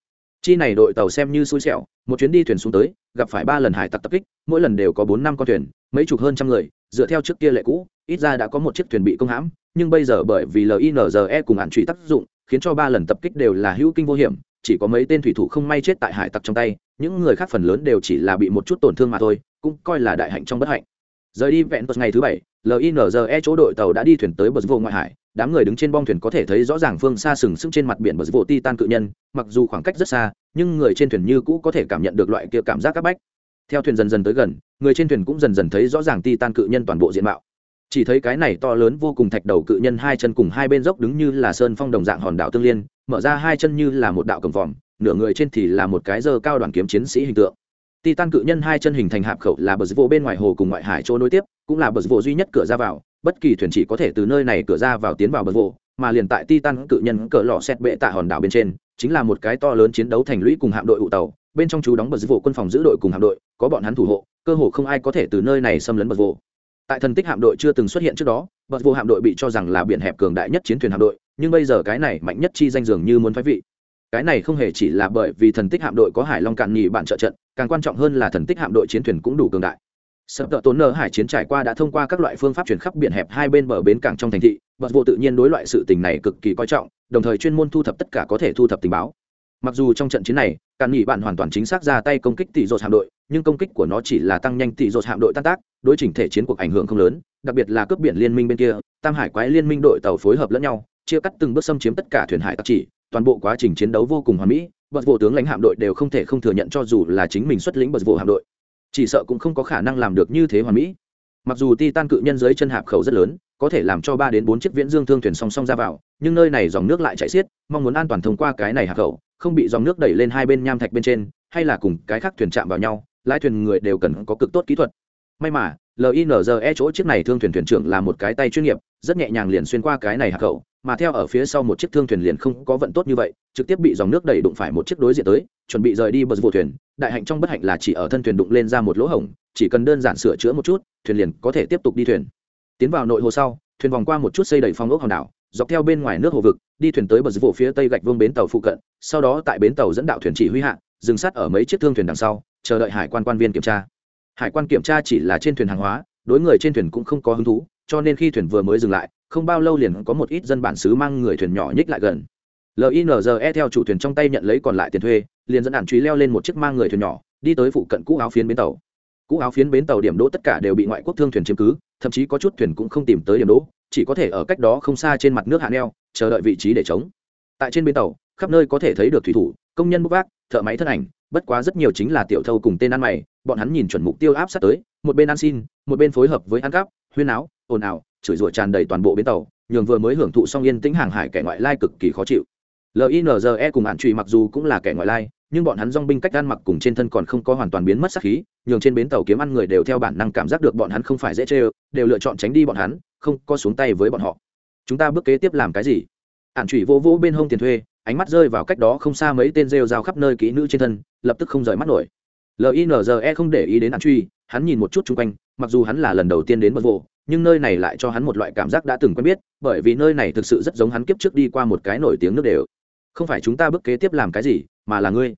Chi này đội tàu xem như xui xẻo, một chuyến đi thuyền xuống tới, gặp phải ba lần hải tặc tập kích, mỗi lần đều có bốn năm con thuyền, mấy chục hơn trăm người, dựa theo trước kia lệ cũ, ít ra đã có một chiếc thuyền bị công hãm, nhưng bây giờ bởi vì linze cùng hạn truy tác dụng khiến cho ba lần tập kích đều là hữu kinh vô hiểm, chỉ có mấy tên thủy thủ không may chết tại hải tặc trong tay, những người khác phần lớn đều chỉ là bị một chút tổn thương mà thôi, cũng coi là đại hạnh trong bất hạnh. Rời đi vẹn tuật ngày thứ bảy linze chỗ đội tàu đã đi thuyền tới bờ vô ngoại hải, đám người đứng trên bong thuyền có thể thấy rõ ràng phương xa sừng sững trên mặt biển bờ vô ti tan cự nhân, mặc dù khoảng cách rất xa, nhưng người trên thuyền như cũ có thể cảm nhận được loại kia cảm giác các bách. Theo thuyền dần dần tới gần, người trên thuyền cũng dần dần thấy rõ ràng ti tan cự nhân toàn bộ diện mạo chỉ thấy cái này to lớn vô cùng thạch đầu cự nhân hai chân cùng hai bên dốc đứng như là sơn phong đồng dạng hòn đảo tương liên, mở ra hai chân như là một đạo cầm vòm, nửa người trên thì là một cái dơ cao đoàn kiếm chiến sĩ hình tượng. Titan cự nhân hai chân hình thành hạp khẩu là bờ vô bên ngoài hồ cùng ngoại hải chỗ nối tiếp, cũng là bờ vô duy nhất cửa ra vào, bất kỳ thuyền chỉ có thể từ nơi này cửa ra vào tiến vào bờ vô, mà liền tại titan cự nhân cỡ lọ xét bệ tạ hòn đảo bên trên, chính là một cái to lớn chiến đấu thành lũy cùng hạm đội ụ tàu, bên trong chú đóng bờ vô quân phòng giữ đội cùng hạm đội, có bọn hắn thủ hộ, cơ hồ không ai có thể từ nơi này xâm lấn bờ vô tại thần tích hạm đội chưa từng xuất hiện trước đó bậc vô hạm đội bị cho rằng là biển hẹp cường đại nhất chiến thuyền hạm đội, nhưng bây giờ cái này mạnh nhất chi danh dường như muốn phái vị. Cái này không hề chỉ là bởi vì thần tích hạm đội có hải long cạn nhì bạn trợ trận, càng quan trọng hơn là thần tích hạm đội chiến thuyền cũng đủ cường đại. Sập tợ tốn nợ hải chiến trải qua đã thông qua các loại phương pháp chuyển khắp biển hẹp hai bên bờ bến cảng trong thành thị bật vô tự nhiên đối loại sự tình này cực kỳ coi trọng, đồng thời chuyên môn thu thập tất cả có thể thu thập tình báo mặc dù trong trận chiến này cạn nghỉ bạn hoàn toàn chính xác ra tay công kích tỷ dột hạm đội, nhưng công kích của nó chỉ là tăng nhanh tỷ dột hạm đội tan tác, đối chỉnh thể chiến cuộc ảnh hưởng không lớn, đặc biệt là cướp biển liên minh bên kia, tam hải quái liên minh đội tàu phối hợp lẫn nhau, chia cắt từng bước xâm chiếm tất cả thuyền hải tặc chỉ, toàn bộ quá trình chiến đấu vô cùng hoàn mỹ, bật vô tướng lãnh hạm đội đều không thể không thừa nhận cho dù là chính mình xuất lĩnh bật vô hạm đội. Chỉ sợ cũng không có khả năng làm được như thế hoàn mỹ. Mặc dù ti tan cự nhân dưới chân hạp khẩu rất lớn, có thể làm cho ba đến bốn chiếc viễn dương thương thuyền song song ra vào, nhưng nơi này dòng nước lại chạy xiết, mong muốn an toàn thông qua cái này hạp khẩu không bị dòng nước đẩy lên hai bên nham thạch bên trên, hay là cùng cái khác thuyền chạm vào nhau, lái thuyền người đều cần có cực tốt kỹ thuật. May mà linze chỗ chiếc này thương thuyền thuyền trưởng là một cái tay chuyên nghiệp, rất nhẹ nhàng liền xuyên qua cái này hạp khẩu mà theo ở phía sau một chiếc thương thuyền liền không có vận tốt như vậy, trực tiếp bị dòng nước đẩy đụng phải một chiếc đối diện tới, chuẩn bị rời đi bờ vô thuyền, đại hạnh trong bất hạnh là chỉ ở thân thuyền đụng lên ra một lỗ hổng, chỉ cần đơn giản sửa chữa một chút, thuyền liền có thể tiếp tục đi thuyền. Tiến vào nội hồ sau, thuyền vòng qua một chút xây đầy phong ốc hòn đảo dọc theo bên ngoài nước hồ vực, đi thuyền tới bờ dưới vụ phía tây gạch vương bến tàu phụ cận, sau đó tại bến tàu dẫn đạo thuyền chỉ huy hạ, dừng sát ở mấy chiếc thương thuyền đằng sau, chờ đợi hải quan quan viên kiểm tra. Hải quan kiểm tra chỉ là trên thuyền hàng hóa, đối người trên thuyền cũng không có hứng thú, cho nên khi thuyền vừa mới dừng lại, không bao lâu liền có một ít dân bản xứ mang người thuyền nhỏ nhích lại gần. Linze theo chủ thuyền trong tay nhận lấy còn lại tiền thuê, liền dẫn đạn truy leo lên một chiếc mang người thuyền nhỏ, đi tới phụ cận cũ áo phiến bến tàu. Cũ áo phiến bến tàu điểm đỗ tất cả đều bị ngoại quốc thương thuyền chiếm cứ, thậm chí có chút thuyền cũng không tìm tới điểm đỗ chỉ có thể ở cách đó không xa trên mặt nước hạ neo, chờ đợi vị trí để chống. Tại trên bến tàu, khắp nơi có thể thấy được thủy thủ, công nhân bốc vác, thợ máy thân ảnh, bất quá rất nhiều chính là tiểu thâu cùng tên ăn mày, bọn hắn nhìn chuẩn mục tiêu áp sát tới, một bên ăn xin, một bên phối hợp với ăn cắp, huyên áo, ồn ào, chửi rủa tràn đầy toàn bộ bến tàu, nhường vừa mới hưởng thụ xong yên tĩnh hàng hải kẻ ngoại lai cực kỳ khó chịu. Linze cùng hạn trụy mặc dù cũng là kẻ ngoại lai nhưng bọn hắn dong binh cách ăn mặc cùng trên thân còn không có hoàn toàn biến mất sát khí, nhường trên bến tàu kiếm ăn người đều theo bản năng cảm giác được bọn hắn không phải dễ chê đều lựa chọn tránh đi bọn hắn, không có xuống tay với bọn họ. Chúng ta bước kế tiếp làm cái gì? Ản trụy vô vũ bên hông tiền thuê, ánh mắt rơi vào cách đó không xa mấy tên rêu rao khắp nơi kỹ nữ trên thân, lập tức không rời mắt nổi. Linze không để ý đến ản truy hắn nhìn một chút chung quanh, mặc dù hắn là lần đầu tiên đến bờ vô nhưng nơi này lại cho hắn một loại cảm giác đã từng quen biết, bởi vì nơi này thực sự rất giống hắn kiếp trước đi qua một cái nổi tiếng nước đều không phải chúng ta bước kế tiếp làm cái gì, mà là ngươi.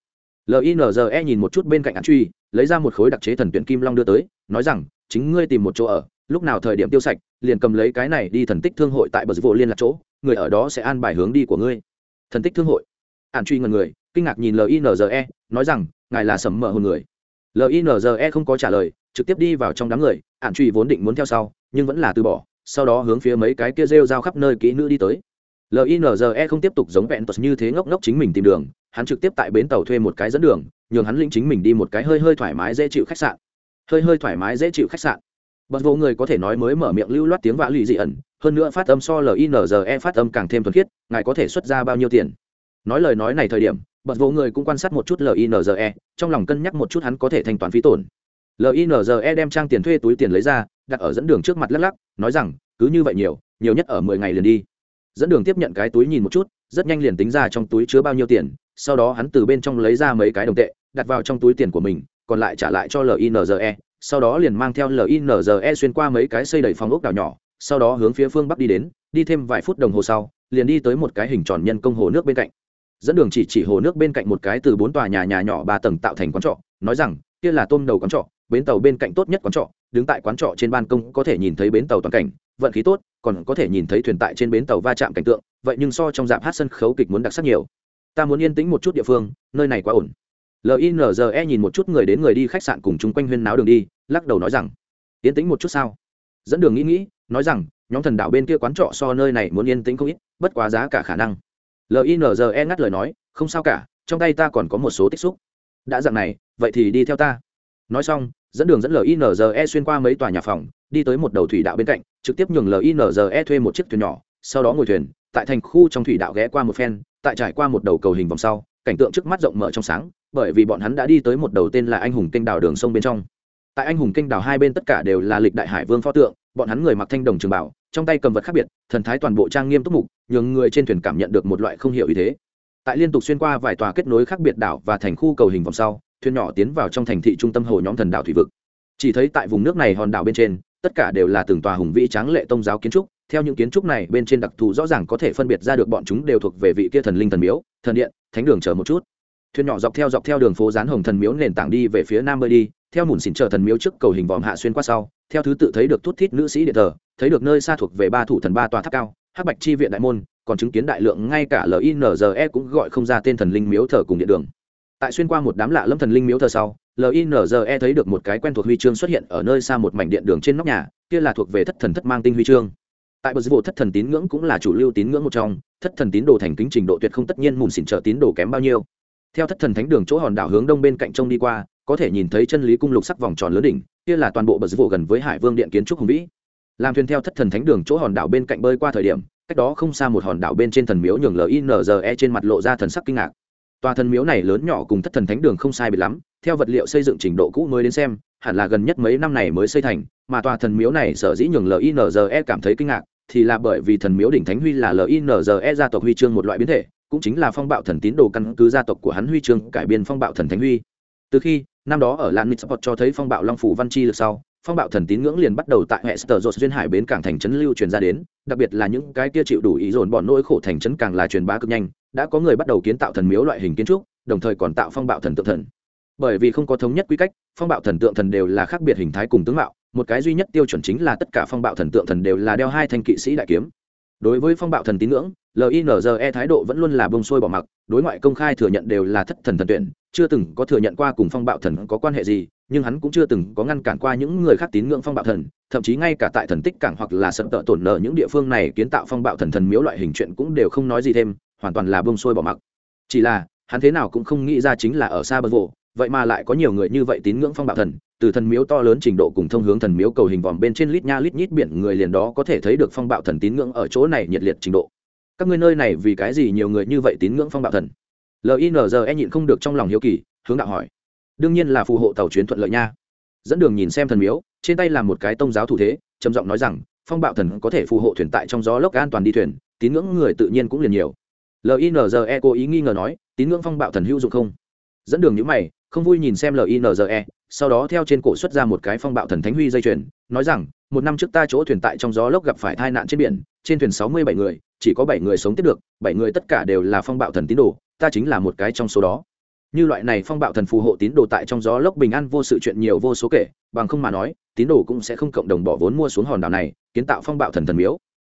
Linze nhìn một chút bên cạnh ản truy, lấy ra một khối đặc chế thần tuyển kim long đưa tới, nói rằng, chính ngươi tìm một chỗ ở, lúc nào thời điểm tiêu sạch, liền cầm lấy cái này đi thần tích thương hội tại bờ vô liên lạc chỗ, người ở đó sẽ an bài hướng đi của ngươi. Thần tích thương hội. Ản truy ngần người, kinh ngạc nhìn linze nói rằng, ngài là sầm mờ hồn người. Linze không có trả lời, trực tiếp đi vào trong đám người ạn truy vốn định muốn theo sau, nhưng vẫn là từ bỏ, sau đó hướng phía mấy cái kia rêu rao khắp nơi kỹ nữ đi tới linze không tiếp tục giống vẹn tật như thế ngốc ngốc chính mình tìm đường, hắn trực tiếp tại bến tàu thuê một cái dẫn đường, nhường hắn lĩnh chính mình đi một cái hơi hơi thoải mái dễ chịu khách sạn. Hơi hơi thoải mái dễ chịu khách sạn. Bật vô người có thể nói mới mở miệng lưu loát tiếng vã lụy dị ẩn, hơn nữa phát âm so linze phát âm càng thêm thuần khiết, ngài có thể xuất ra bao nhiêu tiền? Nói lời nói này thời điểm bật vô người cũng quan sát một chút linze trong lòng cân nhắc một chút hắn có thể thanh toán phí tổn. Linze đem trang tiền thuê túi tiền lấy ra, đặt ở dẫn đường trước mặt lắc lắc, nói rằng, cứ như vậy nhiều nhiều nhất ở mười ngày liền đi dẫn đường tiếp nhận cái túi nhìn một chút, rất nhanh liền tính ra trong túi chứa bao nhiêu tiền, sau đó hắn từ bên trong lấy ra mấy cái đồng tệ, đặt vào trong túi tiền của mình, còn lại trả lại cho linze sau đó liền mang theo linze xuyên qua mấy cái xây đầy phòng ốc đảo nhỏ, sau đó hướng phía phương bắc đi đến, đi thêm vài phút đồng hồ sau, liền đi tới một cái hình tròn nhân công hồ nước bên cạnh. Dẫn đường chỉ chỉ hồ nước bên cạnh một cái từ bốn tòa nhà nhà nhỏ ba tầng tạo thành quán trọ, nói rằng, kia là tôm đầu quán trọ, bến tàu bên cạnh tốt nhất quán trọ, đứng tại quán trọ trên ban công có thể nhìn thấy bến tàu toàn cảnh vận khí tốt, còn có thể nhìn thấy thuyền tại trên bến tàu va chạm cảnh tượng, vậy nhưng so trong dạp hát sân khấu kịch muốn đặc sắc nhiều. Ta muốn yên tĩnh một chút địa phương, nơi này quá ổn. Linze nhìn một chút người đến người đi khách sạn cùng chung quanh huyên náo đường đi, lắc đầu nói rằng, yên tĩnh một chút sao? Dẫn đường nghĩ nghĩ, nói rằng, nhóm thần đảo bên kia quán trọ so nơi này muốn yên tĩnh không ít, bất quá giá cả khả năng. Linze ngắt lời nói, không sao cả, trong tay ta còn có một số tích xúc. Đã dặn này, vậy thì đi theo ta. Nói xong, dẫn đường dẫn linze xuyên qua mấy tòa nhà phòng, đi tới một đầu thủy đạo bên cạnh trực tiếp nhường linze thuê một chiếc thuyền nhỏ, sau đó ngồi thuyền, tại thành khu trong thủy đạo ghé qua một phen, tại trải qua một đầu cầu hình vòng sau, cảnh tượng trước mắt rộng mở trong sáng, bởi vì bọn hắn đã đi tới một đầu tên là anh hùng kênh đào đường sông bên trong. Tại anh hùng kênh đào hai bên tất cả đều là lịch đại hải vương pho tượng, bọn hắn người mặc thanh đồng trường bảo, trong tay cầm vật khác biệt, thần thái toàn bộ trang nghiêm túc mục, nhường người trên thuyền cảm nhận được một loại không hiểu ý thế. Tại liên tục xuyên qua vài tòa kết nối khác biệt đảo và thành khu cầu hình vòng sau, thuyền nhỏ tiến vào trong thành thị trung tâm hồ nhóm thần đảo thủy vực. Chỉ thấy tại vùng nước này hòn đảo bên trên tất cả đều là từng tòa hùng vĩ tráng lệ tông giáo kiến trúc. Theo những kiến trúc này, bên trên đặc thù rõ ràng có thể phân biệt ra được bọn chúng đều thuộc về vị kia thần linh thần miếu, thần điện, thánh đường chờ một chút. Thuyền nhỏ dọc theo dọc theo đường phố gián hồng thần miếu nền tảng đi về phía nam bơi đi, theo mùn xỉn chờ thần miếu trước cầu hình vòm hạ xuyên qua sau, theo thứ tự thấy được thút thít nữ sĩ điện thờ, thấy được nơi xa thuộc về ba thủ thần ba tòa tháp cao, hắc bạch chi viện đại môn, còn chứng kiến đại lượng ngay cả linze cũng gọi không ra tên thần linh miếu thờ cùng điện đường. Tại xuyên qua một đám lạ lâm thần linh miếu thờ sau linze thấy được một cái quen thuộc huy chương xuất hiện ở nơi xa một mảnh điện đường trên nóc nhà, kia là thuộc về thất thần thất mang tinh huy chương. Tại bờ vụ thất thần tín ngưỡng cũng là chủ lưu tín ngưỡng một trong, thất thần tín đồ thành kính trình độ tuyệt không tất nhiên mùn xỉn trợ tín đồ kém bao nhiêu. Theo thất thần thánh đường chỗ hòn đảo hướng đông bên cạnh trông đi qua, có thể nhìn thấy chân lý cung lục sắc vòng tròn lớn đỉnh, kia là toàn bộ bờ vụ gần với hải vương điện kiến trúc hùng vĩ. Làm thuyền theo thất thần thánh đường chỗ hòn đảo bên cạnh bơi qua thời điểm, cách đó không xa một hòn đảo bên trên thần miếu nhường linze trên mặt lộ ra thần sắc kinh ngạc. Tòa thần miếu này lớn nhỏ cùng thất thần thánh đường không sai biệt lắm theo vật liệu xây dựng trình độ cũ mới đến xem, hẳn là gần nhất mấy năm này mới xây thành, mà tòa thần miếu này sở dĩ nhường linze cảm thấy kinh ngạc, thì là bởi vì thần miếu đỉnh thánh huy là linze gia tộc huy chương một loại biến thể, cũng chính là phong bạo thần tín đồ căn cứ gia tộc của hắn huy chương cải biên phong bạo thần thánh huy. Từ khi, năm đó ở lan mitsport cho thấy phong bạo long phủ văn chi lực sau, phong bạo thần tín ngưỡng liền bắt đầu tại hệ sở dột duyên hải bến cảng thành trấn lưu truyền ra đến, đặc biệt là những cái kia chịu đủ ý dồn bọn nỗi khổ thành trấn càng là truyền bá cực nhanh, đã có người bắt đầu kiến tạo thần miếu loại hình kiến trúc, đồng thời còn tạo phong bạo thần tự thần bởi vì không có thống nhất quy cách, phong bạo thần tượng thần đều là khác biệt hình thái cùng tướng mạo, một cái duy nhất tiêu chuẩn chính là tất cả phong bạo thần tượng thần đều là đeo hai thanh kỵ sĩ đại kiếm. Đối với phong bạo thần tín ngưỡng linze thái độ vẫn luôn là bông sôi bỏ mặc, đối ngoại công khai thừa nhận đều là thất thần thần tuyển, chưa từng có thừa nhận qua cùng phong bạo thần có quan hệ gì, nhưng hắn cũng chưa từng có ngăn cản qua những người khác tín ngưỡng phong bạo thần, thậm chí ngay cả tại thần tích cảng hoặc là sân tợ tổn nợ những địa phương này kiến tạo phong bạo thần thần miếu loại hình chuyện cũng đều không nói gì thêm, hoàn toàn là bông sôi bỏ mặc. Chỉ là, hắn thế nào cũng không nghĩ ra chính là ở xa bờ vộ vậy mà lại có nhiều người như vậy tín ngưỡng phong bạo thần, từ thần miếu to lớn trình độ cùng thông hướng thần miếu cầu hình vòm bên trên lít nha lít nhít biển người liền đó có thể thấy được phong bạo thần tín ngưỡng ở chỗ này nhiệt liệt trình độ. Các ngươi nơi này vì cái gì nhiều người như vậy tín ngưỡng phong bạo thần? Linze nhịn không được trong lòng hiếu kỳ, hướng đạo hỏi. Đương nhiên là phù hộ tàu chuyến thuận lợi nha. Dẫn đường nhìn xem thần miếu, trên tay là một cái tông giáo thủ thế, trầm giọng nói rằng, phong bạo thần có thể phù hộ thuyền tại trong gió lốc an toàn đi thuyền, tín ngưỡng người tự nhiên cũng liền nhiều. Linze cố ý nghi ngờ nói, tín ngưỡng phong bạo thần hữu dụng không? Dẫn đường những mày không vui nhìn xem linze sau đó theo trên cổ xuất ra một cái phong bạo thần thánh huy dây chuyền, nói rằng, một năm trước ta chỗ thuyền tại trong gió lốc gặp phải tai nạn trên biển, trên thuyền sáu mươi bảy người, chỉ có bảy người sống tiếp được, bảy người tất cả đều là phong bạo thần tín đồ, ta chính là một cái trong số đó. Như loại này phong bạo thần phù hộ tín đồ tại trong gió lốc bình an vô sự chuyện nhiều vô số kể, bằng không mà nói, tín đồ cũng sẽ không cộng đồng bỏ vốn mua xuống hòn đảo này, kiến tạo phong bạo thần thần miếu.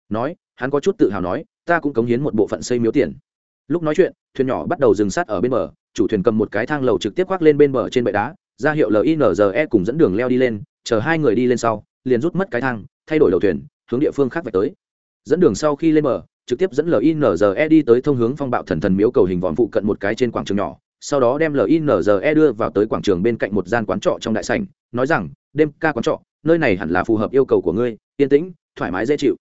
Nói, hắn có chút tự hào nói, ta cũng cống hiến một bộ phận xây miếu tiền. Lúc nói chuyện, thuyền nhỏ bắt đầu dừng sát ở bên bờ chủ thuyền cầm một cái thang lầu trực tiếp khoác lên bên bờ trên bệ đá, ra hiệu linze cùng dẫn đường leo đi lên, chờ hai người đi lên sau, liền rút mất cái thang, thay đổi đầu thuyền, hướng địa phương khác về tới. Dẫn đường sau khi lên bờ, trực tiếp dẫn linze đi tới thông hướng phong bạo thần thần miếu cầu hình vòm phụ cận một cái trên quảng trường nhỏ, sau đó đem linze đưa vào tới quảng trường bên cạnh một gian quán trọ trong đại sảnh, nói rằng, đêm ca quán trọ, nơi này hẳn là phù hợp yêu cầu của ngươi, yên tĩnh, thoải mái dễ chịu.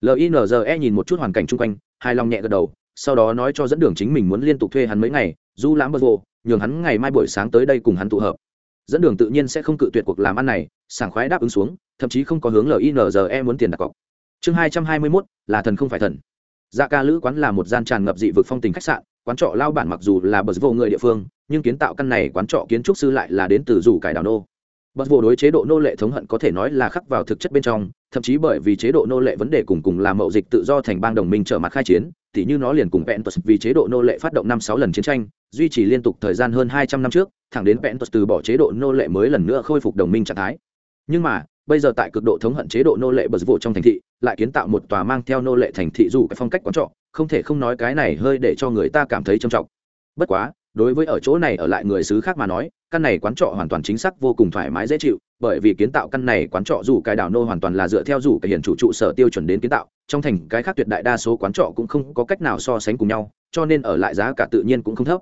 Linze nhìn một chút hoàn cảnh chung quanh, hài lòng nhẹ gật đầu, sau đó nói cho dẫn đường chính mình muốn liên tục thuê hắn mấy ngày du lãm bơ vô, nhường hắn ngày mai buổi sáng tới đây cùng hắn tụ hợp. Dẫn đường tự nhiên sẽ không cự tuyệt cuộc làm ăn này, sảng khoái đáp ứng xuống, thậm chí không có hướng linze muốn tiền đặt cọc. Chương hai trăm hai mươi mốt, là thần không phải thần. Dạ ca lữ quán là một gian tràn ngập dị vực phong tình khách sạn, quán trọ lao bản mặc dù là bờ vô người địa phương, nhưng kiến tạo căn này quán trọ kiến trúc sư lại là đến từ rủ cải đảo nô. Bất vô đối chế độ nô lệ thống hận có thể nói là khắc vào thực chất bên trong, thậm chí bởi vì chế độ nô lệ vấn đề cùng cùng làm mậu dịch tự do thành bang đồng minh trở mặt khai chiến thì như nó liền cùng Ventus vì chế độ nô lệ phát động năm sáu lần chiến tranh, duy trì liên tục thời gian hơn hai trăm năm trước, thẳng đến Ventus từ bỏ chế độ nô lệ mới lần nữa khôi phục đồng minh trạng thái. Nhưng mà, bây giờ tại cực độ thống hận chế độ nô lệ bật vụ trong thành thị, lại kiến tạo một tòa mang theo nô lệ thành thị dù cái phong cách quán trọ, không thể không nói cái này hơi để cho người ta cảm thấy trầm trọng. Bất quá, đối với ở chỗ này ở lại người xứ khác mà nói căn này quán trọ hoàn toàn chính xác vô cùng thoải mái dễ chịu, bởi vì kiến tạo căn này quán trọ dù cái đảo nô hoàn toàn là dựa theo dù cái hiển chủ trụ sở tiêu chuẩn đến kiến tạo, trong thành cái khác tuyệt đại đa số quán trọ cũng không có cách nào so sánh cùng nhau, cho nên ở lại giá cả tự nhiên cũng không thấp.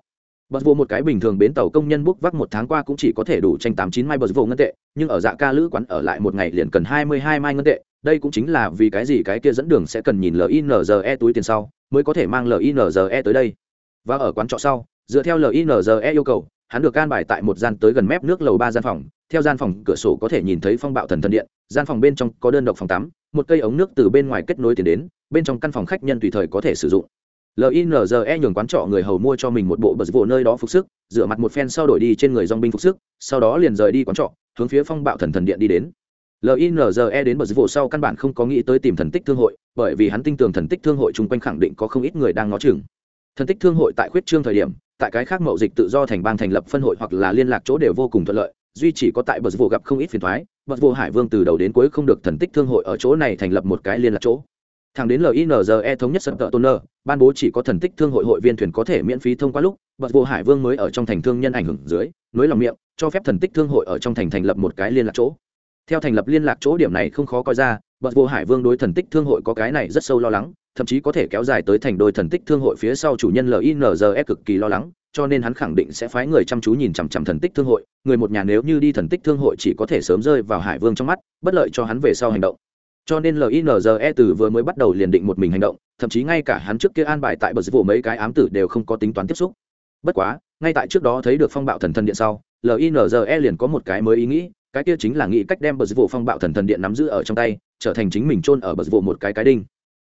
Bật vô một cái bình thường bến tàu công nhân bốc vác một tháng qua cũng chỉ có thể đủ tranh tám chín mai bật vô ngân tệ, nhưng ở dạ ca lữ quán ở lại một ngày liền cần hai mươi hai mai ngân tệ, đây cũng chính là vì cái gì cái kia dẫn đường sẽ cần nhìn linze túi tiền sau, mới có thể mang linze tới đây. Và ở quán trọ sau, dựa theo linze yêu cầu hắn được can bài tại một gian tới gần mép nước lầu ba gian phòng. Theo gian phòng cửa sổ có thể nhìn thấy phong bạo thần thần điện, gian phòng bên trong có đơn độc phòng tắm, một cây ống nước từ bên ngoài kết nối tiền đến, bên trong căn phòng khách nhân tùy thời có thể sử dụng. Linze nhường quán trọ người hầu mua cho mình một bộ bật vụ nơi đó phục sức, rửa mặt một phen sau đổi đi trên người dong binh phục sức, sau đó liền rời đi quán trọ, hướng phía phong bạo thần thần điện đi đến. Linze đến bờ vụ sau căn bản không có nghĩ tới tìm thần tích thương hội, bởi vì hắn tin tưởng thần tích thương hội chung quanh khẳng định có không ít người đang ngó chừng. Thần tích thương hội tại khuyết trương thời điểm tại cái khác mậu dịch tự do thành bang thành lập phân hội hoặc là liên lạc chỗ đều vô cùng thuận lợi, duy chỉ có tại bờ vô gặp không ít phiền thoái bờ vô hải vương từ đầu đến cuối không được thần tích thương hội ở chỗ này thành lập một cái liên lạc chỗ. Thẳng đến linze thống nhất sân tợ tôn nơ, ban bố chỉ có thần tích thương hội hội viên thuyền có thể miễn phí thông qua lúc bật vô hải vương mới ở trong thành thương nhân ảnh hưởng dưới, nối lòng miệng, cho phép thần tích thương hội ở trong thành thành lập một cái liên lạc chỗ theo thành lập liên lạc chỗ điểm này không khó coi ra, bật vô hải vương đối thần tích thương hội có cái này rất sâu lo lắng, thậm chí có thể kéo dài tới thành đôi thần tích thương hội phía sau chủ nhân linze cực kỳ lo lắng, cho nên hắn khẳng định sẽ phái người chăm chú nhìn chằm chằm thần tích thương hội. Người một nhà nếu như đi thần tích thương hội chỉ có thể sớm rơi vào hải vương trong mắt, bất lợi cho hắn về sau hành động. Cho nên linze từ vừa mới bắt đầu liền định một mình hành động, thậm chí ngay cả hắn trước kia an bài tại bờ vụ mấy cái ám tử đều không có tính toán tiếp xúc. Bất quá, ngay tại trước đó thấy được phong bạo thần thân điện sau linze liền có một cái mới ý nghĩ cái kia chính là nghĩ cách đem bờ vụ phong bạo thần thần điện nắm giữ ở trong tay, trở thành chính mình chôn ở bờ vụ một cái cái đinh.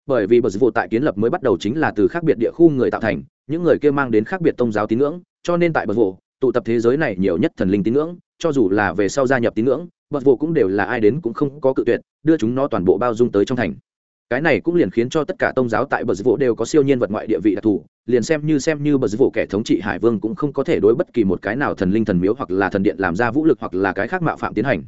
Bởi vì bờ vụ tại kiến lập mới bắt đầu chính là từ khác biệt địa khu người tạo thành, những người kia mang đến khác biệt tôn giáo tín ngưỡng, cho nên tại bờ vụ, tụ tập thế giới này nhiều nhất thần linh tín ngưỡng, cho dù là về sau gia nhập tín ngưỡng bật vụ cũng đều là ai đến cũng không có cự tuyệt, đưa chúng nó toàn bộ bao dung tới trong thành cái này cũng liền khiến cho tất cả tôn giáo tại bờ vụ đều có siêu nhiên vật ngoại địa vị đặc thù, liền xem như xem như bờ vụ kẻ thống trị hải vương cũng không có thể đối bất kỳ một cái nào thần linh thần miếu hoặc là thần điện làm ra vũ lực hoặc là cái khác mạo phạm tiến hành.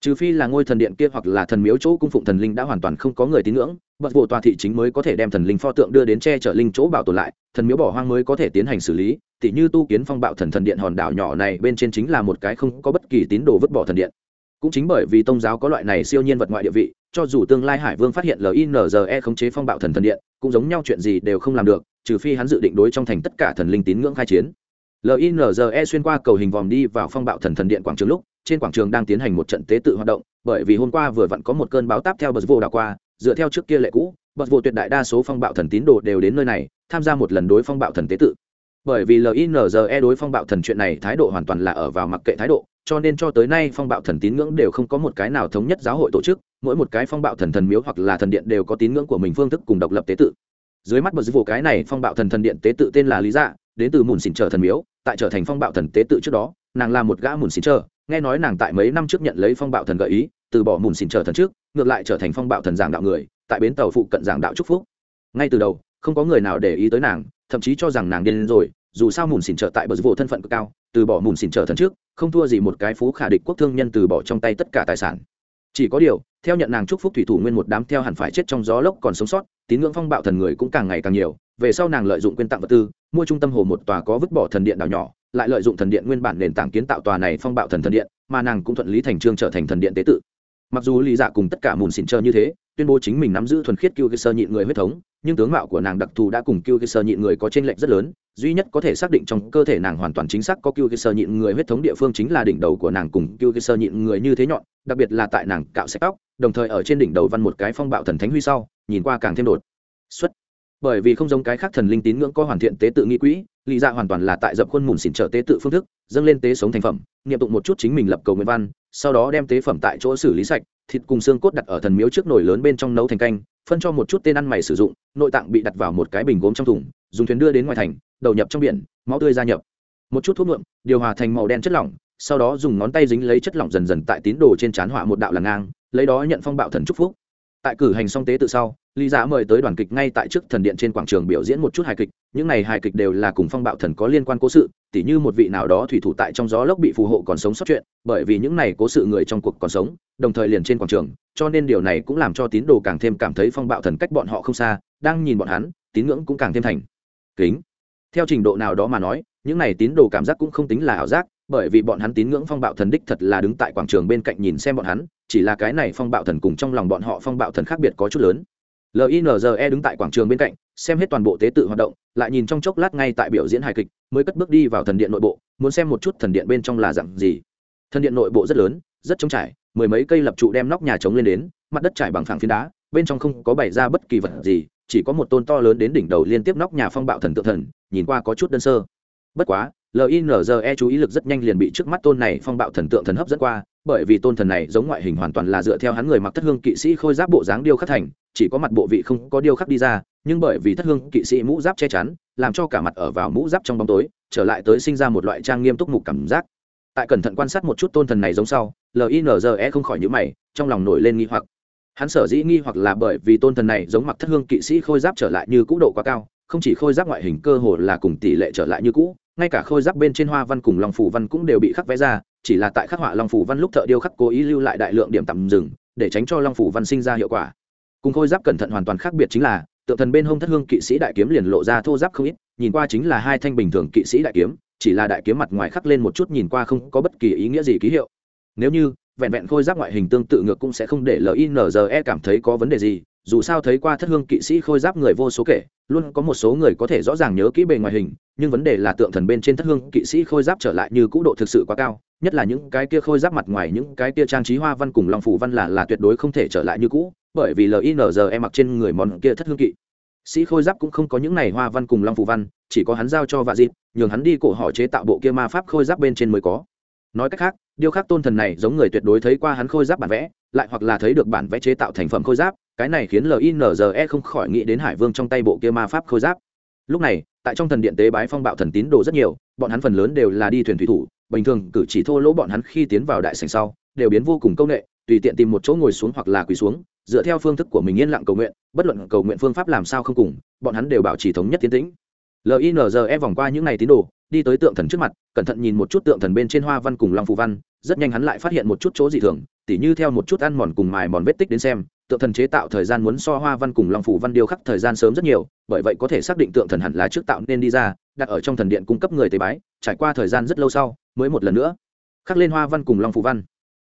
Trừ phi là ngôi thần điện kia hoặc là thần miếu chỗ cung phụng thần linh đã hoàn toàn không có người tín ngưỡng bật vụ tòa thị chính mới có thể đem thần linh pho tượng đưa đến che chở linh chỗ bảo tồn lại, thần miếu bỏ hoang mới có thể tiến hành xử lý, tỉ như tu kiến phong bạo thần thần điện hòn đảo nhỏ này bên trên chính là một cái không có bất kỳ tín đồ vứt bỏ thần điện cũng chính bởi vì tôn giáo có loại này siêu nhiên vật ngoại địa vị, cho dù tương lai hải vương phát hiện linze khống chế phong bạo thần thần điện, cũng giống nhau chuyện gì đều không làm được, trừ phi hắn dự định đối trong thành tất cả thần linh tín ngưỡng khai chiến. Linze xuyên qua cầu hình vòm đi vào phong bạo thần thần điện quảng trường lúc, trên quảng trường đang tiến hành một trận tế tự hoạt động, bởi vì hôm qua vừa vặn có một cơn báo táp theo bờ vô đảo qua, dựa theo trước kia lệ cũ bật vô tuyệt đại đa số phong bạo thần tín đồ đều đến nơi này, tham gia một lần đối phong bạo thần tế tự bởi vì linze đối phong bạo thần chuyện này thái độ hoàn toàn là ở vào mặc kệ thái độ, cho nên cho tới nay phong bạo thần tín ngưỡng đều không có một cái nào thống nhất giáo hội tổ chức, mỗi một cái phong bạo thần thần miếu hoặc là thần điện đều có tín ngưỡng của mình phương thức cùng độc lập tế tự. Dưới mắt bờ vụ cái này phong bạo thần thần điện tế tự tên là lý dạ đến từ mùn xỉn trở thần miếu, tại trở thành phong bạo thần tế tự trước đó, nàng là một gã mùn xỉn trở nghe nói nàng tại mấy năm trước nhận lấy phong bạo thần gợi ý, từ bỏ mùn xỉn trở thần trước, ngược lại trở thành phong bạo thần giảng đạo người, tại bến tàu phụ cận giảng đạo trúc phúc. Ngay từ đầu, không có người nào để ý tới nàng thậm chí cho rằng nàng điên rồi, dù sao mùn xỉn trở tại bờ vô thân phận cực cao, từ bỏ mùn xỉn trở thần trước, không thua gì một cái phú khả địch quốc thương nhân từ bỏ trong tay tất cả tài sản. Chỉ có điều, theo nhận nàng chúc phúc thủy thủ nguyên một đám theo hẳn phải chết trong gió lốc còn sống sót, tín ngưỡng phong bạo thần người cũng càng ngày càng nhiều, về sau nàng lợi dụng quyên tặng vật tư, mua trung tâm hồ một tòa có vứt bỏ thần điện đảo nhỏ, lại lợi dụng thần điện nguyên bản nền tảng kiến tạo tòa này phong bạo thần thần điện, mà nàng cũng thuận lý thành trương trở thành thần điện tế tự. Mặc dù lý dạ cùng tất cả mùn xỉn trơ như thế tuyên bố chính mình nắm giữ thuần khiết kiêu cơ sơ nhịn người huyết thống, nhưng tướng mạo của nàng đặc thù đã cùng kiêu cơ sơ nhịn người có chênh lệch rất lớn, duy nhất có thể xác định trong cơ thể nàng hoàn toàn chính xác có kiêu cơ sơ nhịn người huyết thống địa phương chính là đỉnh đầu của nàng cùng kiêu cơ sơ nhịn người như thế nhọn, đặc biệt là tại nàng cạo sạch tóc, đồng thời ở trên đỉnh đầu văn một cái phong bạo thần thánh huy sau, nhìn qua càng thêm đột xuất. Bởi vì không giống cái khác thần linh tín ngưỡng có hoàn thiện tế tự nghi quỹ, lý dạ hoàn toàn là tại dập khuôn mùn xỉn trợ tế tự phương thức, dâng lên tế sống thành phẩm, niệm tụng một chút chính mình lập cầu nguyện văn sau đó đem tế phẩm tại chỗ xử lý sạch, thịt cùng xương cốt đặt ở thần miếu trước nồi lớn bên trong nấu thành canh, phân cho một chút tên ăn mày sử dụng, nội tạng bị đặt vào một cái bình gốm trong thùng, dùng thuyền đưa đến ngoài thành, đầu nhập trong biển, máu tươi gia nhập. Một chút thuốc nhuộm, điều hòa thành màu đen chất lỏng, sau đó dùng ngón tay dính lấy chất lỏng dần dần tại tín đồ trên chán họa một đạo làng ngang, lấy đó nhận phong bạo thần chúc phúc tại cử hành song tế tự sau, lý giả mời tới đoàn kịch ngay tại trước thần điện trên quảng trường biểu diễn một chút hài kịch. Những này hài kịch đều là cùng phong bạo thần có liên quan cố sự, tỉ như một vị nào đó thủy thủ tại trong gió lốc bị phù hộ còn sống sót chuyện, bởi vì những này cố sự người trong cuộc còn sống, đồng thời liền trên quảng trường, cho nên điều này cũng làm cho tín đồ càng thêm cảm thấy phong bạo thần cách bọn họ không xa, đang nhìn bọn hắn, tín ngưỡng cũng càng thêm thành kính. Theo trình độ nào đó mà nói những này tín đồ cảm giác cũng không tính là ảo giác, bởi vì bọn hắn tín ngưỡng phong bạo thần đích thật là đứng tại quảng trường bên cạnh nhìn xem bọn hắn, chỉ là cái này phong bạo thần cùng trong lòng bọn họ phong bạo thần khác biệt có chút lớn. Linze đứng tại quảng trường bên cạnh, xem hết toàn bộ tế tự hoạt động, lại nhìn trong chốc lát ngay tại biểu diễn hài kịch, mới cất bước đi vào thần điện nội bộ, muốn xem một chút thần điện bên trong là dặn gì. Thần điện nội bộ rất lớn, rất trống trải, mười mấy cây lập trụ đem nóc nhà trống lên đến, mặt đất trải bằng phẳng phiến đá, bên trong không có bày ra bất kỳ vật gì, chỉ có một tôn to lớn đến đỉnh đầu liên tiếp nóc nhà phong bạo thần tự thần, nhìn qua có chút đơn sơ bất quá linze chú ý lực rất nhanh liền bị trước mắt tôn này phong bạo thần tượng thần hấp dẫn qua, bởi vì tôn thần này giống ngoại hình hoàn toàn là dựa theo hắn người mặc thất hương kỵ sĩ khôi giáp bộ dáng điêu khắc thành, chỉ có mặt bộ vị không có điêu khắc đi ra, nhưng bởi vì thất hương kỵ sĩ mũ giáp che chắn, làm cho cả mặt ở vào mũ giáp trong bóng tối, trở lại tới sinh ra một loại trang nghiêm túc mục cảm giác. Tại cẩn thận quan sát một chút tôn thần này giống sau linze không khỏi nhữ mày, trong lòng nổi lên nghi hoặc. Hắn sở dĩ nghi hoặc là bởi vì tôn thần này giống mặc thất hương kỵ sĩ khôi giáp trở lại như cũ độ quá cao, không chỉ khôi giáp ngoại hình cơ hồ là cùng tỷ lệ trở lại như cũ ngay cả khôi giáp bên trên hoa văn cùng long phủ văn cũng đều bị khắc vẽ ra, chỉ là tại khắc họa long phủ văn lúc thợ điêu khắc cố ý lưu lại đại lượng điểm tạm dừng, để tránh cho long phủ văn sinh ra hiệu quả. Cùng khôi giáp cẩn thận hoàn toàn khác biệt chính là, tượng thần bên hông thất hương kỵ sĩ đại kiếm liền lộ ra thô giáp không ít, nhìn qua chính là hai thanh bình thường kỵ sĩ đại kiếm, chỉ là đại kiếm mặt ngoài khắc lên một chút nhìn qua không có bất kỳ ý nghĩa gì ký hiệu. Nếu như, vẹn vẹn khôi giáp ngoại hình tương tự ngược cũng sẽ không để linze cảm thấy có vấn đề gì, dù sao thấy qua thất hương kỵ sĩ khôi giáp người vô số kể luôn có một số người có thể rõ ràng nhớ kỹ bề ngoài hình, nhưng vấn đề là tượng thần bên trên thất hương kỵ sĩ khôi giáp trở lại như cũ độ thực sự quá cao, nhất là những cái kia khôi giáp mặt ngoài, những cái kia trang trí hoa văn cùng lòng phủ văn là là tuyệt đối không thể trở lại như cũ, bởi vì linze mặc trên người món kia thất hương kỵ. Sĩ khôi giáp cũng không có những này hoa văn cùng long phủ văn, chỉ có hắn giao cho vạ dịp nhường hắn đi cổ họ chế tạo bộ kia ma pháp khôi giáp bên trên mới có. Nói cách khác, điêu khắc tôn thần này giống người tuyệt đối thấy qua hắn khôi giáp bản vẽ, lại hoặc là thấy được bản vẽ chế tạo thành phẩm khôi giáp cái này khiến linze không khỏi nghĩ đến hải vương trong tay bộ kia ma pháp khôi giáp. Lúc này, tại trong thần điện tế bái phong bạo thần tín đồ rất nhiều, bọn hắn phần lớn đều là đi thuyền thủy thủ, bình thường cử chỉ thô lỗ bọn hắn khi tiến vào đại sành sau, đều biến vô cùng công nghệ, tùy tiện tìm một chỗ ngồi xuống hoặc là quỳ xuống, dựa theo phương thức của mình yên lặng cầu nguyện, bất luận cầu nguyện phương pháp làm sao không cùng, bọn hắn đều bảo trì thống nhất tiến tĩnh. Linze vòng qua những ngày tín đồ, đi tới tượng thần trước mặt, cẩn thận nhìn một chút tượng thần bên trên hoa văn cùng long phù văn, rất nhanh hắn lại phát hiện một chút chỗ dị thường, tỉ như theo một chút ăn mòn cùng mài mòn vết tích đến xem tượng thần chế tạo thời gian muốn so hoa văn cùng long phủ văn điêu khắc thời gian sớm rất nhiều, bởi vậy có thể xác định tượng thần hẳn là trước tạo nên đi ra, đặt ở trong thần điện cung cấp người tế bái, trải qua thời gian rất lâu sau, mới một lần nữa khắc lên hoa văn cùng long phủ văn.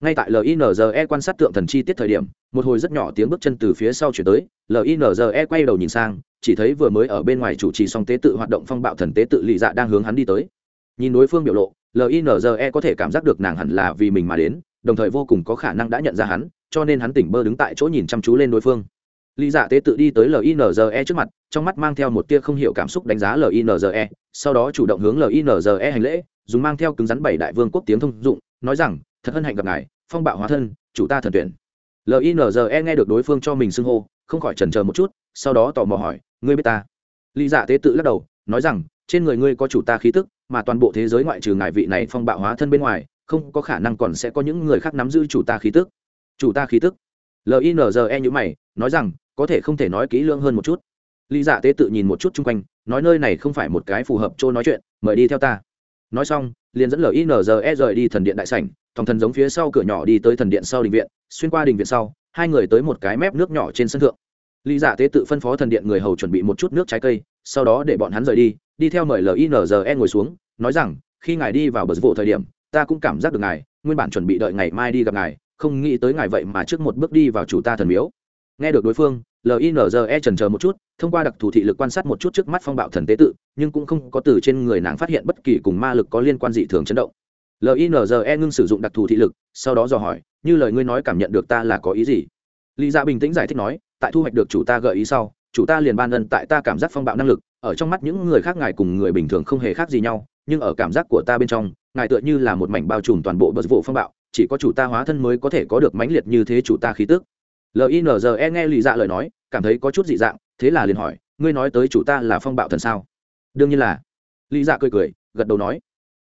Ngay tại linze quan sát tượng thần chi tiết thời điểm, một hồi rất nhỏ tiếng bước chân từ phía sau chuyển tới linze quay đầu nhìn sang, chỉ thấy vừa mới ở bên ngoài chủ trì song tế tự hoạt động phong bạo thần tế tự lì dạ đang hướng hắn đi tới. Nhìn đối phương biểu lộ linze có thể cảm giác được nàng hẳn là vì mình mà đến, đồng thời vô cùng có khả năng đã nhận ra hắn cho nên hắn tỉnh bơ đứng tại chỗ nhìn chăm chú lên đối phương. Lý dạ tế tự đi tới linze trước mặt, trong mắt mang theo một tia không hiểu cảm xúc đánh giá linze sau đó chủ động hướng linze hành lễ, dùng mang theo cứng rắn bảy đại vương quốc tiếng thông dụng, nói rằng, thật hân hạnh gặp ngài, phong bạo hóa thân, chủ ta thần tuyển. Linze nghe được đối phương cho mình xưng hô, không khỏi chần chờ một chút, sau đó tò mò hỏi, ngươi biết ta? Lý dạ tế tự lắc đầu, nói rằng, trên người ngươi có chủ ta khí tức, mà toàn bộ thế giới ngoại trừ ngài vị này phong bạo hóa thân bên ngoài, không có khả năng còn sẽ có những người khác nắm giữ chủ ta khí tức chủ ta khí tức. Linze như mày, nói rằng, có thể không thể nói kỹ lưỡng hơn một chút. Lý dạ tế tự nhìn một chút chung quanh, nói nơi này không phải một cái phù hợp chỗ nói chuyện, mời đi theo ta. Nói xong, liền dẫn linze rời đi thần điện đại sảnh, thòng thần giống phía sau cửa nhỏ đi tới thần điện sau đình viện, xuyên qua đình viện sau, hai người tới một cái mép nước nhỏ trên sân thượng. Lý dạ tế tự phân phó thần điện người hầu chuẩn bị một chút nước trái cây, sau đó để bọn hắn rời đi đi theo mời linze ngồi xuống, nói rằng, khi ngài đi vào bờ vụ thời điểm, ta cũng cảm giác được ngài, nguyên bản chuẩn bị đợi ngày mai đi gặp ngài không nghĩ tới ngài vậy mà trước một bước đi vào chủ ta thần miếu. Nghe được đối phương linze trần chờ một chút, thông qua đặc thù thị lực quan sát một chút trước mắt phong bạo thần tế tự, nhưng cũng không có từ trên người nàng phát hiện bất kỳ cùng ma lực có liên quan dị thường chấn động. Linze ngưng sử dụng đặc thù thị lực, sau đó dò hỏi, như lời ngươi nói cảm nhận được ta là có ý gì? Lý ra bình tĩnh giải thích nói, tại thu hoạch được chủ ta gợi ý sau, chủ ta liền ban ân tại ta cảm giác phong bạo năng lực, ở trong mắt những người khác ngài cùng người bình thường không hề khác gì nhau, nhưng ở cảm giác của ta bên trong, ngài tựa như là một mảnh bao trùm toàn bộ bờ vụ phong bạo chỉ có chủ ta hóa thân mới có thể có được mãnh liệt như thế chủ ta khí tức. Linze nghe lì dạ lời nói, cảm thấy có chút dị dạng, thế là liền hỏi, ngươi nói tới chủ ta là phong bạo thần sao? Đương nhiên là. Lì dạ cười cười, gật đầu nói.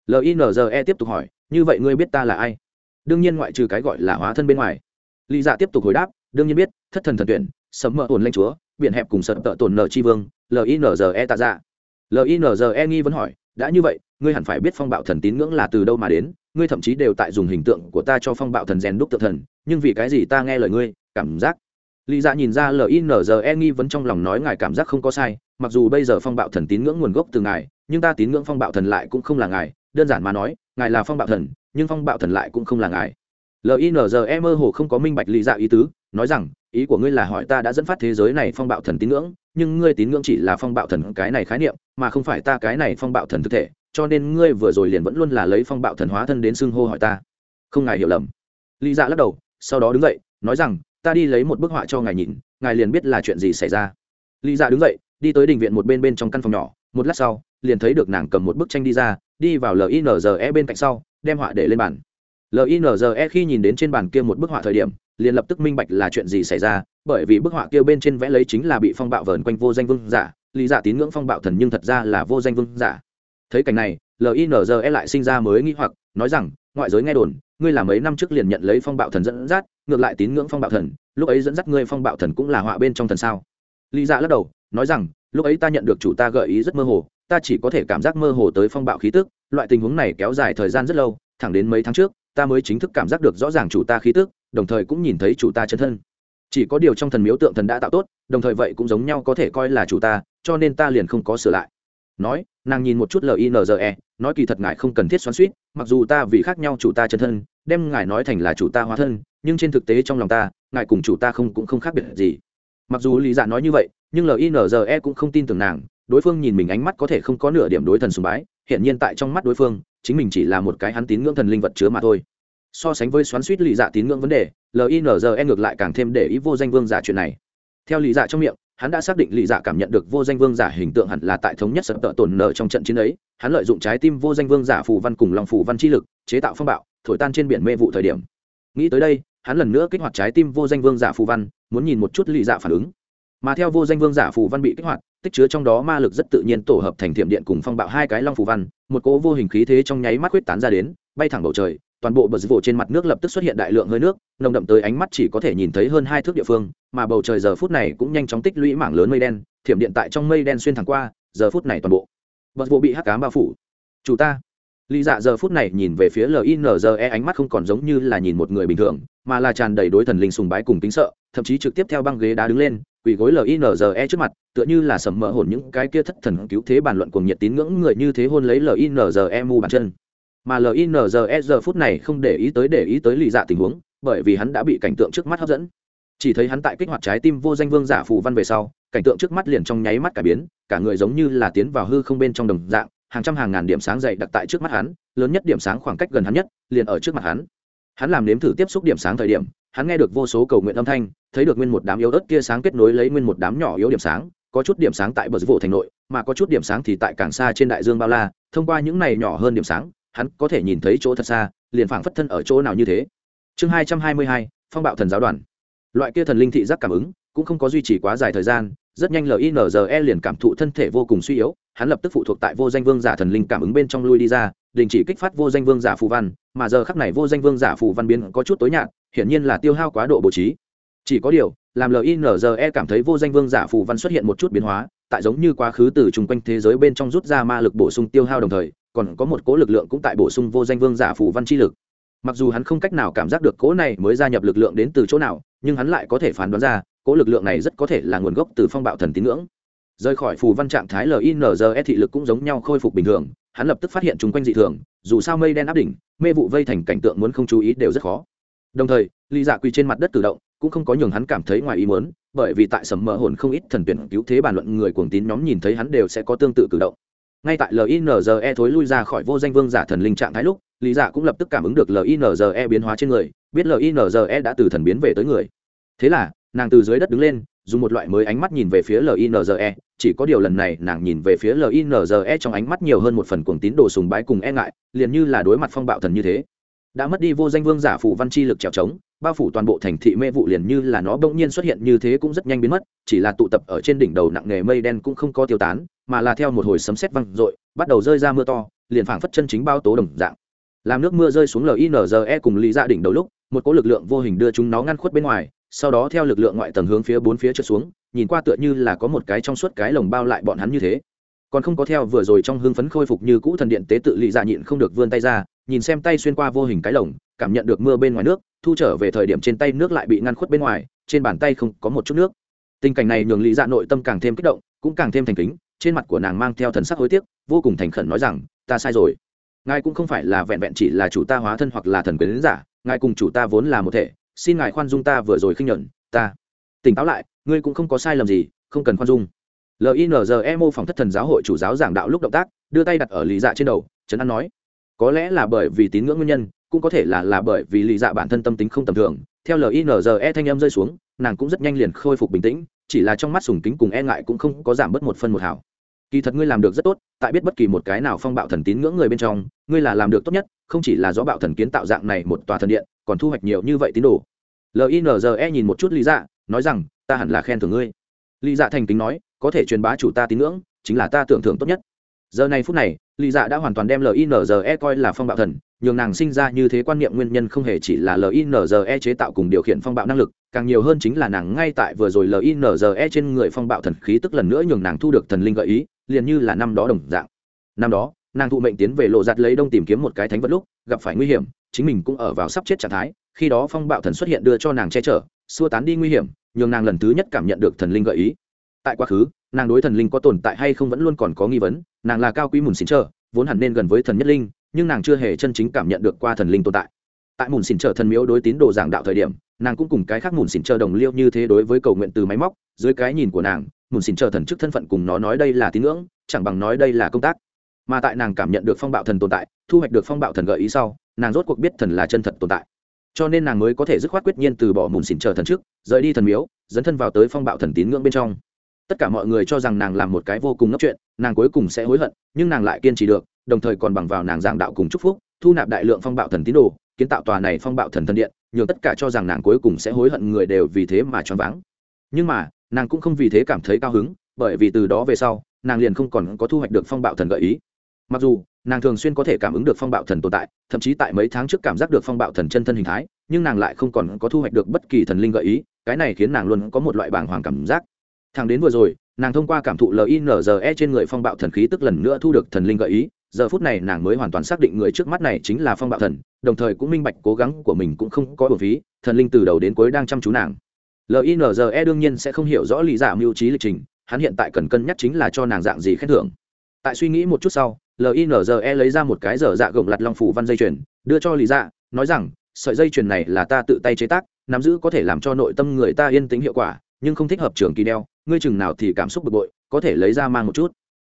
Linze tiếp tục hỏi, như vậy ngươi biết ta là ai? Đương nhiên ngoại trừ cái gọi là hóa thân bên ngoài. Lý dạ tiếp tục hồi đáp, đương nhiên biết, thất thần thần tuyển, sấm mỡ tồn lanh chúa, biển hẹp cùng sợ tợ tồn nợ tri vương linze tạ dạ. Linze nghi vẫn hỏi đã như vậy, ngươi hẳn phải biết phong bạo thần tín ngưỡng là từ đâu mà đến, ngươi thậm chí đều tại dùng hình tượng của ta cho phong bạo thần rèn đúc tự thần, nhưng vì cái gì ta nghe lời ngươi, cảm giác? Lý dạ nhìn ra linze nghi vấn trong lòng nói ngài cảm giác không có sai, mặc dù bây giờ phong bạo thần tín ngưỡng nguồn gốc từ ngài, nhưng ta tín ngưỡng phong bạo thần lại cũng không là ngài, đơn giản mà nói, ngài là phong bạo thần, nhưng phong bạo thần lại cũng không là ngài. Linze mơ hồ không có minh bạch lý dạ ý tứ, nói rằng ý của ngươi là hỏi ta đã dẫn phát thế giới này phong bạo thần tín ngưỡng, nhưng ngươi tín ngưỡng chỉ là phong bạo thần cái này khái niệm, mà không phải ta cái này phong bạo thần thực thể, cho nên ngươi vừa rồi liền vẫn luôn là lấy phong bạo thần hóa thân đến xưng hô hỏi ta. Không ngài hiểu lầm. Lý dạ lắc đầu, sau đó đứng dậy, nói rằng, ta đi lấy một bức họa cho ngài nhìn, ngài liền biết là chuyện gì xảy ra. Lý dạ đứng dậy, đi tới đình viện một bên bên trong căn phòng nhỏ, một lát sau, liền thấy được nàng cầm một bức tranh đi ra, đi vào linze bên cạnh sau, đem họa để lên bàn. Linze khi nhìn đến trên bàn kia một bức họa thời điểm liền lập tức minh bạch là chuyện gì xảy ra, bởi vì bức họa kia bên trên vẽ lấy chính là bị phong bạo vờn quanh vô danh vương giả, lý giả tín ngưỡng phong bạo thần nhưng thật ra là vô danh vương giả. Thấy cảnh này linze lại sinh ra mới nghĩ hoặc, nói rằng, ngoại giới nghe đồn, ngươi là mấy năm trước liền nhận lấy phong bạo thần dẫn dắt, ngược lại tín ngưỡng phong bạo thần, lúc ấy dẫn dắt ngươi phong bạo thần cũng là họa bên trong thần sao? Lý dạ lắc đầu, nói rằng, lúc ấy ta nhận được chủ ta gợi ý rất mơ hồ, ta chỉ có thể cảm giác mơ hồ tới phong bạo khí tức, loại tình huống này kéo dài thời gian rất lâu, thẳng đến mấy tháng trước, ta mới chính thức cảm giác được rõ ràng chủ ta khí tức đồng thời cũng nhìn thấy chủ ta chân thân. Chỉ có điều trong thần miếu tượng thần đã tạo tốt, đồng thời vậy cũng giống nhau có thể coi là chủ ta, cho nên ta liền không có sửa lại. Nói, nàng nhìn một chút linze nói kỳ thật ngài không cần thiết xoắn suýt mặc dù ta vì khác nhau chủ ta chân thân, đem ngài nói thành là chủ ta hóa thân, nhưng trên thực tế trong lòng ta, ngài cùng chủ ta không cũng không khác biệt gì. Mặc dù lý dạ nói như vậy, nhưng linze cũng không tin tưởng nàng, đối phương nhìn mình ánh mắt có thể không có nửa điểm đối thần sùng bái hiện nhiên tại trong mắt đối phương, chính mình chỉ là một cái hắn tín ngưỡng thần linh vật chứa mà thôi so sánh với xoắn suýt lì dạ tín ngưỡng vấn đề linze ngược lại càng thêm để ý vô danh vương giả chuyện này. Theo lì dạ trong miệng, hắn đã xác định lì dạ cảm nhận được vô danh vương giả hình tượng hẳn là tại thống nhất sập tợ tổn nợ trong trận chiến ấy. Hắn lợi dụng trái tim vô danh vương giả phù văn cùng lòng phù văn chi lực, chế tạo phong bạo, thổi tan trên biển mê vụ thời điểm. Nghĩ tới đây, hắn lần nữa kích hoạt trái tim vô danh vương giả phù văn, muốn nhìn một chút lì dạ phản ứng. Mà theo vô danh vương giả phù văn bị kích hoạt, tích chứa trong đó ma lực rất tự nhiên tổ hợp thành thiểm điện cùng phong bạo hai cái long phù văn. Một cỗ vô hình khí thế trong nháy mắt quyết tán ra đến, bay thẳng bầu trời toàn bộ bờ vỗ trên mặt nước lập tức xuất hiện đại lượng hơi nước, nồng đậm tới ánh mắt chỉ có thể nhìn thấy hơn hai thước địa phương, mà bầu trời giờ phút này cũng nhanh chóng tích lũy mảng lớn mây đen, thiểm điện tại trong mây đen xuyên thẳng qua, giờ phút này toàn bộ. Bờ vỗ bị hắc cám bao phủ. Chủ ta. Lý dạ giờ phút này nhìn về phía linze ánh mắt không còn giống như là nhìn một người bình thường, mà là tràn đầy đối thần linh sùng bái cùng tính sợ, thậm chí trực tiếp theo băng ghế đá đứng lên, quỳ gối linze trước mặt, tựa như là sầm mỡ hồn những cái kia thất thần cứu thế bàn luận cùng nhiệt tín ngưỡng người như thế hôn lấy linze mu bàn chân mà linze giờ phút này không để ý tới để ý tới lì dạ tình huống, bởi vì hắn đã bị cảnh tượng trước mắt hấp dẫn. Chỉ thấy hắn tại kích hoạt trái tim vô danh vương giả phù văn về sau, cảnh tượng trước mắt liền trong nháy mắt cả biến, cả người giống như là tiến vào hư không bên trong đồng dạng, hàng trăm hàng ngàn điểm sáng dày đặc tại trước mắt hắn, lớn nhất điểm sáng khoảng cách gần hắn nhất, liền ở trước mặt hắn. Hắn làm nếm thử tiếp xúc điểm sáng thời điểm, hắn nghe được vô số cầu nguyện âm thanh, thấy được nguyên một đám yếu ớt kia sáng kết nối lấy nguyên một đám nhỏ yếu điểm sáng, có chút điểm sáng tại bờ vụ thành nội, mà có chút điểm sáng thì tại càng xa trên đại dương bao la, thông qua những này nhỏ hơn điểm sáng hắn có thể nhìn thấy chỗ thật xa, liền phảng phất thân ở chỗ nào như thế. Chương hai trăm hai mươi hai, phong bạo thần giáo đoàn. Loại kia thần linh thị giác cảm ứng, cũng không có duy trì quá dài thời gian, rất nhanh linze liền cảm thụ thân thể vô cùng suy yếu, hắn lập tức phụ thuộc tại vô danh vương giả thần linh cảm ứng bên trong lui đi ra, đình chỉ kích phát vô danh vương giả phù văn, mà giờ khắc này vô danh vương giả phù văn biến có chút tối nhạt, hiển nhiên là tiêu hao quá độ bố trí. Chỉ có điều, làm linze cảm thấy vô danh vương giả phù văn xuất hiện một chút biến hóa, tại giống như quá khứ từ chung quanh thế giới bên trong rút ra ma lực bổ sung tiêu hao đồng thời còn có một cố lực lượng cũng tại bổ sung vô danh vương giả phù văn chi lực. Mặc dù hắn không cách nào cảm giác được cố này mới gia nhập lực lượng đến từ chỗ nào, nhưng hắn lại có thể phán đoán ra, cố lực lượng này rất có thể là nguồn gốc từ phong bạo thần tín ngưỡng. Rời khỏi phù văn trạng thái linze thị lực cũng giống nhau khôi phục bình thường, hắn lập tức phát hiện chung quanh dị thường, dù sao mây đen áp đỉnh, mê vụ vây thành cảnh tượng muốn không chú ý đều rất khó. Đồng thời ly dạ quỳ trên mặt đất tự động cũng không có nhường hắn cảm thấy ngoài ý muốn, bởi vì tại sầm mờ hồn không ít thần tuyển cứu thế bàn luận người cuồng tín nhóm nhìn thấy hắn đều sẽ có tương tự cử động ngay tại linze thối lui ra khỏi vô danh vương giả thần linh trạng thái lúc, lý giả cũng lập tức cảm ứng được linze biến hóa trên người, biết linze đã từ thần biến về tới người. Thế là, nàng từ dưới đất đứng lên, dùng một loại mới ánh mắt nhìn về phía linze chỉ có điều lần này, nàng nhìn về phía linze trong ánh mắt nhiều hơn một phần cuồng tín đồ sùng bái cùng e ngại, liền như là đối mặt phong bạo thần như thế. Đã mất đi vô danh vương giả phụ văn chi lực trèo trống bao phủ toàn bộ thành thị mê vụ liền như là nó bỗng nhiên xuất hiện như thế cũng rất nhanh biến mất, chỉ là tụ tập ở trên đỉnh đầu nặng nghề mây đen cũng không có tiêu tán, mà là theo một hồi sấm sét văng r ộ i bắt đầu rơi ra mưa to, liền phảng phất chân chính bao tố đồng dạng. Làm nước mưa rơi xuống linze cùng lý dạ đỉnh đầu lúc, một cỗ lực lượng vô hình đưa chúng nó ngăn khuất bên ngoài, sau đó theo lực lượng ngoại tầng hướng phía bốn phía trượt xuống, nhìn qua tựa như là có một cái trong suốt cái lồng bao lại bọn hắn như thế. Còn không có theo vừa rồi trong hương phấn khôi phục như cũ thần điện tế tự lì dạ nhịn không được vươn tay ra nhìn xem tay xuyên qua vô hình cái lồng, cảm nhận được mưa bên ngoài nước, thu trở về thời điểm trên tay nước lại bị ngăn khuất bên ngoài, trên bàn tay không có một chút nước. Tình cảnh này nhường Lý dạ nội tâm càng thêm kích động, cũng càng thêm thành kính, trên mặt của nàng mang theo thần sắc hối tiếc, vô cùng thành khẩn nói rằng, ta sai rồi. Ngài cũng không phải là vẹn vẹn chỉ là chủ ta hóa thân hoặc là thần quyến giả, ngài cùng chủ ta vốn là một thể, xin ngài khoan dung ta vừa rồi khinh nhuận, ta. Tỉnh táo lại, ngươi cũng không có sai lầm gì, không cần khoan dung. Linze mô phỏng thất thần giáo hội chủ giáo giảng đạo lúc động tác, đưa tay đặt ở lý dạ trên đầu trấn an nói có lẽ là bởi vì tín ngưỡng nguyên nhân, cũng có thể là là bởi vì lì dạ bản thân tâm tính không tầm thường. Theo linze thanh âm rơi xuống, nàng cũng rất nhanh liền khôi phục bình tĩnh, chỉ là trong mắt sùng kính cùng e ngại cũng không có giảm bớt một phân một hảo. Kỳ thật ngươi làm được rất tốt, tại biết bất kỳ một cái nào phong bạo thần tín ngưỡng người bên trong, ngươi là làm được tốt nhất, không chỉ là do bạo thần kiến tạo dạng này một tòa thần điện, còn thu hoạch nhiều như vậy tín đồ. Linze nhìn một chút lý dạ nói rằng, ta hẳn là khen thưởng ngươi. Lý dạ thành kính nói, có thể truyền bá chủ ta tín ngưỡng, chính là ta tưởng thưởng tốt nhất. Giờ này phút này lý dạ đã hoàn toàn đem linze coi là phong bạo thần, nhường nàng sinh ra như thế quan niệm nguyên nhân không hề chỉ là linze chế tạo cùng điều khiển phong bạo năng lực, càng nhiều hơn chính là nàng ngay tại vừa rồi linze trên người phong bạo thần khí tức lần nữa nhường nàng thu được thần linh gợi ý, liền như là năm đó đồng dạng. Năm đó, nàng thụ mệnh tiến về lộ giặt lấy đông tìm kiếm một cái thánh vật lúc, gặp phải nguy hiểm, chính mình cũng ở vào sắp chết trạng thái, khi đó phong bạo thần xuất hiện đưa cho nàng che chở, xua tán đi nguy hiểm, nhường nàng lần thứ nhất cảm nhận được thần linh gợi ý. Tại quá khứ, nàng đối thần linh có tồn tại hay không vẫn luôn còn có nghi vấn nàng là cao quý mùn xin trở, vốn hẳn nên gần với thần nhất linh nhưng nàng chưa hề chân chính cảm nhận được qua thần linh tồn tại. Tại mùn xin chờ thần miếu đối tín đồ giảng đạo thời điểm nàng cũng cùng cái khác mùn xin chờ đồng liêu như thế đối với cầu nguyện từ máy móc dưới cái nhìn của nàng mùn xin chờ thần chức thân phận cùng nó nói đây là tín ngưỡng chẳng bằng nói đây là công tác. Mà tại nàng cảm nhận được phong bạo thần tồn tại thu hoạch được phong bạo thần gợi ý sau nàng rốt cuộc biết thần là chân thật tồn tại. Cho nên nàng mới có thể dứt khoát quyết nhiên từ bỏ mùn xỉn chờ thần trước rời đi thần miếu dấn thân vào tới phong bạo thần tín ngưỡng bên trong tất cả mọi người cho rằng nàng làm một cái vô cùng ngốc chuyện, nàng cuối cùng sẽ hối hận, nhưng nàng lại kiên trì được, đồng thời còn bằng vào nàng giảng đạo cùng chúc phúc, thu nạp đại lượng phong bạo thần tín đồ, kiến tạo tòa này phong bạo thần thần điện, nhường tất cả cho rằng nàng cuối cùng sẽ hối hận người đều vì thế mà choáng váng. Nhưng mà, nàng cũng không vì thế cảm thấy cao hứng, bởi vì từ đó về sau, nàng liền không còn có thu hoạch được phong bạo thần gợi ý. Mặc dù, nàng thường xuyên có thể cảm ứng được phong bạo thần tồn tại, thậm chí tại mấy tháng trước cảm giác được phong bạo thần chân thân hình thái, nhưng nàng lại không còn có thu hoạch được bất kỳ thần linh gợi ý, cái này khiến nàng luôn có một loại bàng hoàng cảm giác thằng đến vừa rồi, nàng thông qua cảm thụ linze trên người phong bạo thần khí tức lần nữa thu được thần linh gợi ý, giờ phút này nàng mới hoàn toàn xác định người trước mắt này chính là phong bạo thần, đồng thời cũng minh bạch cố gắng của mình cũng không có bổ phí, thần linh từ đầu đến cuối đang chăm chú nàng. Linze đương nhiên sẽ không hiểu rõ lý giả mưu trí lịch trình, hắn hiện tại cần cân nhắc chính là cho nàng dạng gì khen thưởng. Tại suy nghĩ một chút sau linze lấy ra một cái dở dạ gồng lặt long phủ văn dây chuyền, đưa cho lý dạ nói rằng, sợi dây chuyền này là ta tự tay chế tác, nắm giữ có thể làm cho nội tâm người ta yên tĩnh hiệu quả nhưng không thích hợp trường kỳ đeo, ngươi chừng nào thì cảm xúc bực bội, có thể lấy ra mang một chút.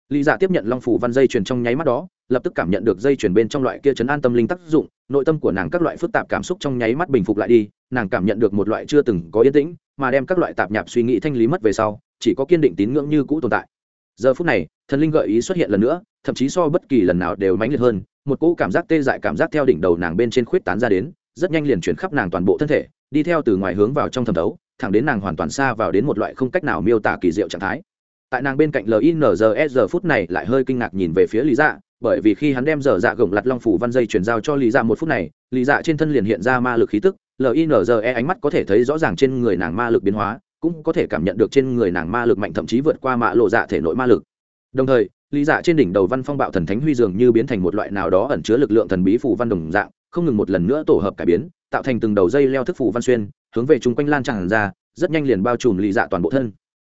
Lý dạ tiếp nhận long phủ văn dây chuyền trong nháy mắt đó, lập tức cảm nhận được dây chuyền bên trong loại kia chấn an tâm linh tác dụng, nội tâm của nàng các loại phức tạp cảm xúc trong nháy mắt bình phục lại đi, nàng cảm nhận được một loại chưa từng có yên tĩnh, mà đem các loại tạp nhạp suy nghĩ thanh lý mất về sau, chỉ có kiên định tín ngưỡng như cũ tồn tại. Giờ phút này, thần linh gợi ý xuất hiện lần nữa, thậm chí so bất kỳ lần nào đều mãnh liệt hơn, một cỗ cảm giác tê dại cảm giác theo đỉnh đầu nàng bên trên khuyết tán ra đến, rất nhanh liền chuyển khắp nàng toàn bộ thân thể, đi theo từ ngoài hướng vào trong thẩm thấu thẳng đến nàng hoàn toàn xa vào đến một loại không cách nào miêu tả kỳ diệu trạng thái. Tại nàng bên cạnh linze giờ phút này lại hơi kinh ngạc nhìn về phía lý dạ bởi vì khi hắn đem dở dạ gồng lặt long phủ văn dây chuyển giao cho lý dạ một phút này, lý dạ trên thân liền hiện ra ma lực khí tức linze ánh mắt có thể thấy rõ ràng trên người nàng ma lực biến hóa, cũng có thể cảm nhận được trên người nàng ma lực mạnh thậm chí vượt qua mạ lộ dạ thể nội ma lực. Đồng thời, lý dạ trên đỉnh đầu văn phong bạo thần thánh huy dường như biến thành một loại nào đó ẩn chứa lực lượng thần bí phủ văn đồng dạng, không ngừng một lần nữa tổ hợp cải biến tạo thành từng đầu dây leo thức phủ văn xuyên, hướng về chung quanh lan tràn ra, rất nhanh liền bao trùm lì dạ toàn bộ thân.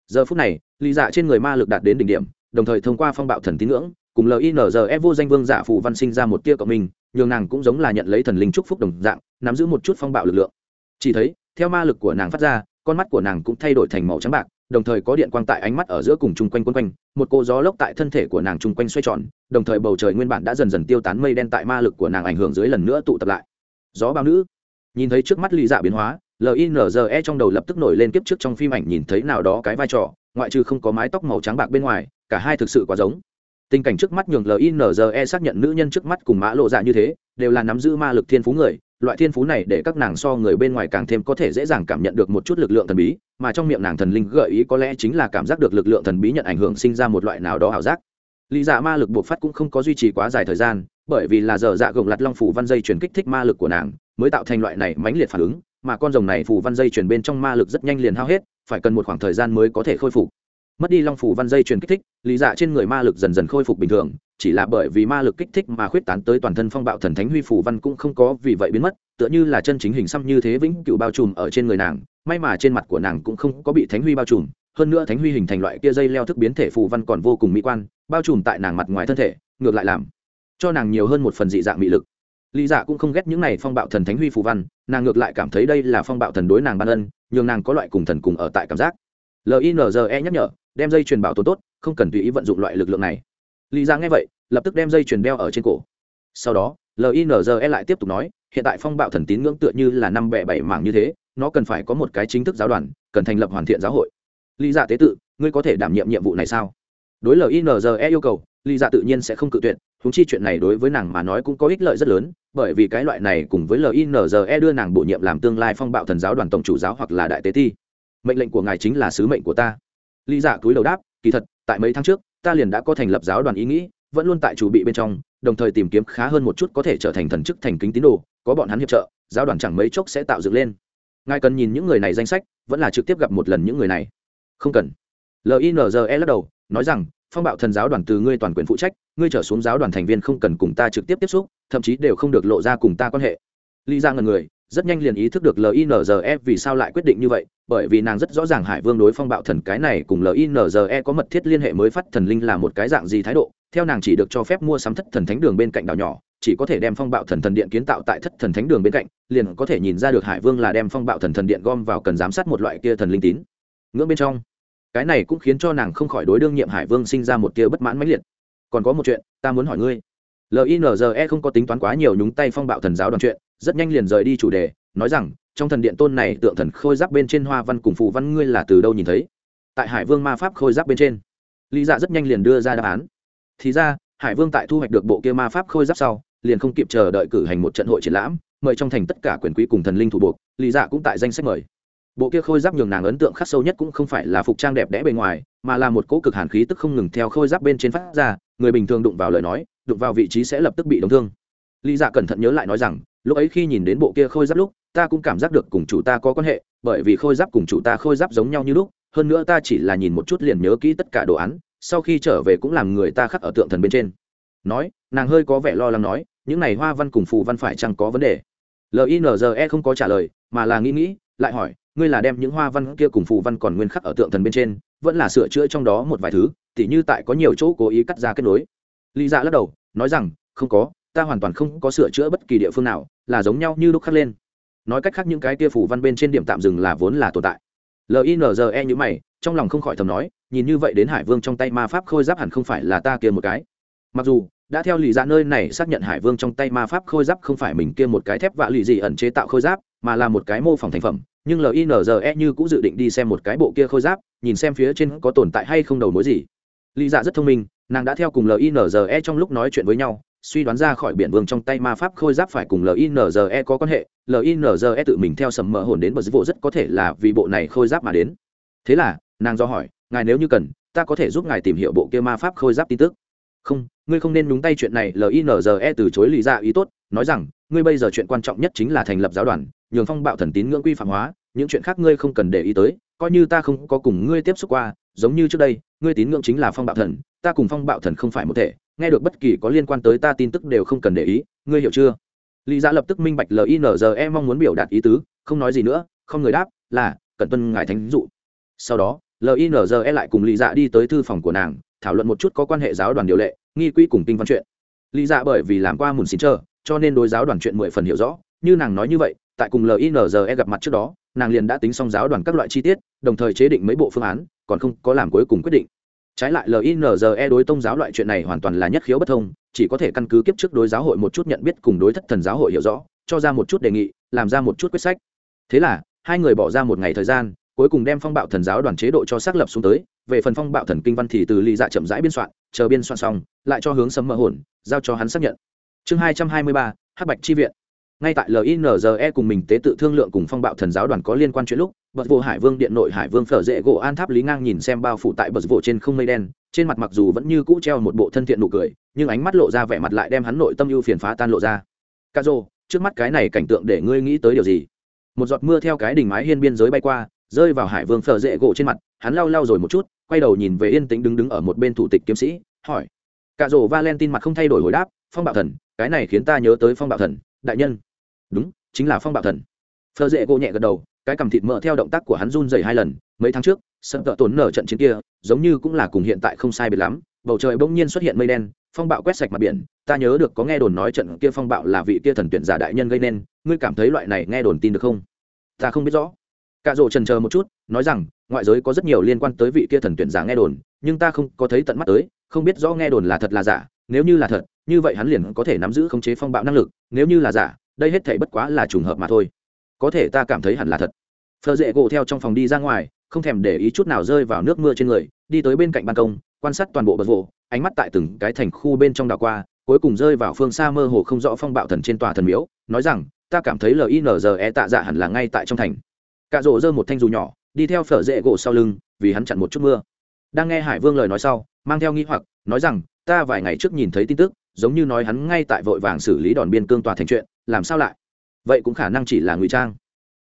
Giờ phút này, lì dạ trên người ma lực đạt đến đỉnh điểm, đồng thời thông qua phong bạo thần tín ngưỡng, cùng linze vô danh vương giả phụ văn sinh ra một tia cộng minh, nhường nàng cũng giống là nhận lấy thần linh trúc phúc đồng dạng, nắm giữ một chút phong bạo lực lượng. Chỉ thấy, theo ma lực của nàng phát ra, con mắt của nàng cũng thay đổi thành màu trắng bạc, đồng thời có điện quang tại ánh mắt ở giữa cùng chung quanh quân quanh, một cô gió lốc tại thân thể của nàng chung quanh xoay tròn, đồng thời bầu trời nguyên bản đã dần dần tiêu tán mây đen tại ma lực của nàng ảnh hưởng dưới lần nữa tụ tập lại. Gió bao nữ nhìn thấy trước mắt lý dạ biến hóa linze trong đầu lập tức nổi lên kiếp trước trong phim ảnh nhìn thấy nào đó cái vai trò, ngoại trừ không có mái tóc màu trắng bạc bên ngoài, cả hai thực sự quá giống. Tình cảnh trước mắt nhường linze xác nhận nữ nhân trước mắt cùng mã lộ dạ như thế, đều là nắm giữ ma lực thiên phú người, loại thiên phú này để các nàng so người bên ngoài càng thêm có thể dễ dàng cảm nhận được một chút lực lượng thần bí, mà trong miệng nàng thần linh gợi ý có lẽ chính là cảm giác được lực lượng thần bí nhận ảnh hưởng sinh ra một loại nào đó ảo giác. Lý dạ ma lực buộc phát cũng không có duy trì quá dài thời gian, bởi vì là giờ dạ gồng lặt long phủ văn dây chuyển kích thích ma lực của nàng mới tạo thành loại này mãnh liệt phản ứng, mà con rồng này phủ văn dây chuyển bên trong ma lực rất nhanh liền hao hết, phải cần một khoảng thời gian mới có thể khôi phục. Mất đi long phủ văn dây chuyển kích thích, lý dạ trên người ma lực dần dần khôi phục bình thường, chỉ là bởi vì ma lực kích thích mà khuyết tán tới toàn thân phong bạo thần thánh huy phủ văn cũng không có vì vậy biến mất, tựa như là chân chính hình xăm như thế vĩnh cựu bao trùm ở trên người nàng, may mà trên mặt của nàng cũng không có bị thánh huy bao trùm, hơn nữa thánh huy hình thành loại kia dây leo thức biến thể phù văn còn vô cùng mỹ quan, bao trùm tại nàng mặt ngoài thân thể, ngược lại làm cho nàng nhiều hơn một phần dị dạng mỹ lực lý dạ cũng không ghét những này phong bạo thần thánh huy phù văn, nàng ngược lại cảm thấy đây là phong bạo thần đối nàng ban ân, nhường nàng có loại cùng thần cùng ở tại cảm giác. Linze nhắc nhở, đem dây truyền bảo tồn tốt, không cần tùy ý vận dụng loại lực lượng này. Lý dạ nghe vậy, lập tức đem dây truyền đeo ở trên cổ. Sau đó linze lại tiếp tục nói, hiện tại phong bạo thần tín ngưỡng tựa như là năm bẻ bảy mảng như thế, nó cần phải có một cái chính thức giáo đoàn, cần thành lập hoàn thiện giáo hội. Lý dạ tế tự, ngươi có thể đảm nhiệm nhiệm vụ này sao? Đối linze yêu cầu, lý dạ tự nhiên sẽ không cự tuyệt húng chi chuyện này đối với nàng mà nói cũng có ích lợi rất lớn bởi vì cái loại này cùng với linze đưa nàng bổ nhiệm làm tương lai phong bạo thần giáo đoàn tổng chủ giáo hoặc là đại tế thi mệnh lệnh của ngài chính là sứ mệnh của ta. Lý dạ túi đầu đáp, kỳ thật, tại mấy tháng trước, ta liền đã có thành lập giáo đoàn ý nghĩ, vẫn luôn tại chủ bị bên trong, đồng thời tìm kiếm khá hơn một chút có thể trở thành thần chức thành kính tín đồ, có bọn hắn hiệp trợ, giáo đoàn chẳng mấy chốc sẽ tạo dựng lên. Ngài cần nhìn những người này danh sách, vẫn là trực tiếp gặp một lần những người này. Không cần. Linze lắc đầu, nói rằng phong bạo thần giáo đoàn từ ngươi toàn quyền phụ trách, ngươi trở xuống giáo đoàn thành viên không cần cùng ta trực tiếp tiếp xúc, thậm chí đều không được lộ ra cùng ta quan hệ. Lý ra ngần người, rất nhanh liền ý thức được linze vì sao lại quyết định như vậy, bởi vì nàng rất rõ ràng hải vương đối phong bạo thần cái này cùng linze có mật thiết liên hệ mới phát thần linh là một cái dạng gì thái độ, theo nàng chỉ được cho phép mua sắm thất thần thánh đường bên cạnh đảo nhỏ, chỉ có thể đem phong bạo thần thần điện kiến tạo tại thất thần thánh đường bên cạnh, liền có thể nhìn ra được hải vương là đem phong bạo thần thần điện gom vào cần giám sát một loại kia thần linh tín. Ngưỡng bên trong cái này cũng khiến cho nàng không khỏi đối đương nhiệm hải vương sinh ra một tia bất mãn mãnh liệt. Còn có một chuyện, ta muốn hỏi ngươi. Linze không có tính toán quá nhiều nhúng tay phong bạo thần giáo đoàn chuyện, rất nhanh liền rời đi chủ đề, nói rằng, trong thần điện tôn này tượng thần khôi giáp bên trên hoa văn cùng phù văn ngươi là từ đâu nhìn thấy? Tại hải vương ma pháp khôi giáp bên trên. Lý dạ rất nhanh liền đưa ra đáp án. Thì ra, hải vương tại thu hoạch được bộ kia ma pháp khôi giáp sau, liền không kịp chờ đợi cử hành một trận hội triển lãm, mời trong thành tất cả quyền quý cùng thần linh thủ buộc, lý dạ cũng tại danh sách mời bộ kia khôi giáp nhường nàng ấn tượng khắc sâu nhất cũng không phải là phục trang đẹp đẽ bề ngoài, mà là một cỗ cực hàn khí tức không ngừng theo khôi giáp bên trên phát ra, người bình thường đụng vào lời nói, đụng vào vị trí sẽ lập tức bị đóng thương. Lý dạ cẩn thận nhớ lại nói rằng, lúc ấy khi nhìn đến bộ kia khôi giáp lúc, ta cũng cảm giác được cùng chủ ta có quan hệ, bởi vì khôi giáp cùng chủ ta khôi giáp giống nhau như lúc, hơn nữa ta chỉ là nhìn một chút liền nhớ kỹ tất cả đồ án, sau khi trở về cũng làm người ta khắc ở tượng thần bên trên. Nói, nàng hơi có vẻ lo lắng nói, những này hoa văn cùng phù văn phải chăng có vấn đề? Linze không có trả lời, mà là nghĩ nghĩ lại hỏi, ngươi là đem những hoa văn kia cùng phù văn còn nguyên khắc ở tượng thần bên trên, vẫn là sửa chữa trong đó một vài thứ, tỉ như tại có nhiều chỗ cố ý cắt ra kết nối. Lý dạ lắc đầu, nói rằng, không có, ta hoàn toàn không có sửa chữa bất kỳ địa phương nào, là giống nhau như lúc khắc lên. Nói cách khác những cái kia phù văn bên trên điểm tạm dừng là vốn là tồn tại. Linze như mày, trong lòng không khỏi thầm nói, nhìn như vậy đến hải vương trong tay ma pháp khôi giáp hẳn không phải là ta kia một cái. Mặc dù, đã theo lì dạ nơi này xác nhận hải vương trong tay ma pháp khôi giáp không phải mình kia một cái thép vạ lì gì ẩn chế tạo khôi giáp, mà là một cái mô phỏng thành phẩm nhưng linze như cũng dự định đi xem một cái bộ kia khôi giáp, nhìn xem phía trên có tồn tại hay không đầu mối gì. Lý dạ rất thông minh, nàng đã theo cùng linze trong lúc nói chuyện với nhau, suy đoán ra khỏi biển vương trong tay ma pháp khôi giáp phải cùng linze có quan hệ linze tự mình theo sầm mỡ hồn đến bờ dịch vụ rất có thể là vì bộ này khôi giáp mà đến. Thế là, nàng do hỏi, ngài nếu như cần, ta có thể giúp ngài tìm hiểu bộ kia ma pháp khôi giáp tin tức? Không, ngươi không nên nhúng tay chuyện này linze từ chối lý ra ý tốt nói rằng, ngươi bây giờ chuyện quan trọng nhất chính là thành lập giáo đoàn, nhường phong bạo thần tín ngưỡng quy phạm hóa, những chuyện khác ngươi không cần để ý tới, coi như ta không có cùng ngươi tiếp xúc qua, giống như trước đây, ngươi tín ngưỡng chính là phong bạo thần, ta cùng phong bạo thần không phải một thể, nghe được bất kỳ có liên quan tới ta tin tức đều không cần để ý, ngươi hiểu chưa? Lý giả lập tức minh bạch linze mong muốn biểu đạt ý tứ, không nói gì nữa, không người đáp, là cần tuân ngài thánh dụ. Sau đó linze lại cùng lý dạ đi tới thư phòng của nàng, thảo luận một chút có quan hệ giáo đoàn điều lệ, nghi quỹ cùng kinh văn chuyện. Lý dạ bởi vì làm qua mùn xin chờ cho nên đối giáo đoàn chuyện mười phần hiểu rõ, như nàng nói như vậy, tại cùng linze gặp mặt trước đó, nàng liền đã tính xong giáo đoàn các loại chi tiết, đồng thời chế định mấy bộ phương án, còn không có làm cuối cùng quyết định. Trái lại linze đối tông giáo loại chuyện này hoàn toàn là nhất khiếu bất thông, chỉ có thể căn cứ kiếp trước đối giáo hội một chút nhận biết cùng đối thất thần giáo hội hiểu rõ, cho ra một chút đề nghị, làm ra một chút quyết sách. Thế là, hai người bỏ ra một ngày thời gian, cuối cùng đem phong bạo thần giáo đoàn chế độ cho xác lập xuống tới, về phần phong bạo thần kinh văn thì từ ly dạ chậm rãi biên soạn, chờ biên soạn xong, lại cho hướng sấm mơ hồn, giao cho hắn xác nhận chương hai trăm hai mươi ba, hắc bạch chi viện. Ngay tại linze cùng mình tế tự thương lượng cùng phong bạo thần giáo đoàn có liên quan chuyện lúc, bật vô hải vương điện nội hải vương phở dễ gỗ an tháp lý ngang nhìn xem bao phủ tại bật vô trên không mây đen, trên mặt mặc dù vẫn như cũ treo một bộ thân thiện nụ cười, nhưng ánh mắt lộ ra vẻ mặt lại đem hắn nội tâm ưu phiền phá tan lộ ra. Ca dô, trước mắt cái này cảnh tượng để ngươi nghĩ tới điều gì? Một giọt mưa theo cái đỉnh mái hiên biên giới bay qua, rơi vào hải vương phở dễ gỗ trên mặt, hắn lau lau rồi một chút, quay đầu nhìn về yên tĩnh đứng đứng ở một bên thủ tịch kiếm sĩ, hỏi cả rổ valentin mặt không thay đổi hồi đáp, phong bạo thần cái này khiến ta nhớ tới phong bạo thần, đại nhân. Đúng, chính là phong bạo thần. Phơ dễ gỗ nhẹ gật đầu, cái cầm thịt mỡ theo động tác của hắn run dày hai lần, mấy tháng trước sân tợ tốn nở trận chiến kia, giống như cũng là cùng hiện tại không sai biệt lắm, bầu trời bỗng nhiên xuất hiện mây đen, phong bạo quét sạch mặt biển, ta nhớ được có nghe đồn nói trận kia phong bạo là vị kia thần tuyển giả đại nhân gây nên, ngươi cảm thấy loại này nghe đồn tin được không? Ta không biết rõ. Cạ rỗ trần chờ một chút, nói rằng, ngoại giới có rất nhiều liên quan tới vị kia thần tuyển giả nghe đồn, nhưng ta không có thấy tận mắt tới, không biết rõ nghe đồn là thật là giả nếu như là thật, như vậy hắn liền có thể nắm giữ khống chế phong bạo năng lực, nếu như là giả, đây hết thể bất quá là trùng hợp mà thôi. Có thể ta cảm thấy hẳn là thật. Phờ dễ gỗ theo trong phòng đi ra ngoài, không thèm để ý chút nào rơi vào nước mưa trên người, đi tới bên cạnh ban công, quan sát toàn bộ bờ vỗ ánh mắt tại từng cái thành khu bên trong đảo qua, cuối cùng rơi vào phương xa mơ hồ không rõ phong bạo thần trên tòa thần miếu, nói rằng, ta cảm thấy linze tạ dạ hẳn là ngay tại trong thành. Cạ rộ giơ một thanh dù nhỏ, đi theo phở dễ gỗ sau lưng, vì hắn chặn một chút mưa. Đang nghe hải vương lời nói sau, mang theo nghi hoặc, nói rằng ta vài ngày trước nhìn thấy tin tức, giống như nói hắn ngay tại vội vàng xử lý đòn biên cương tòa thành chuyện, làm sao lại? Vậy cũng khả năng chỉ là ngụy trang.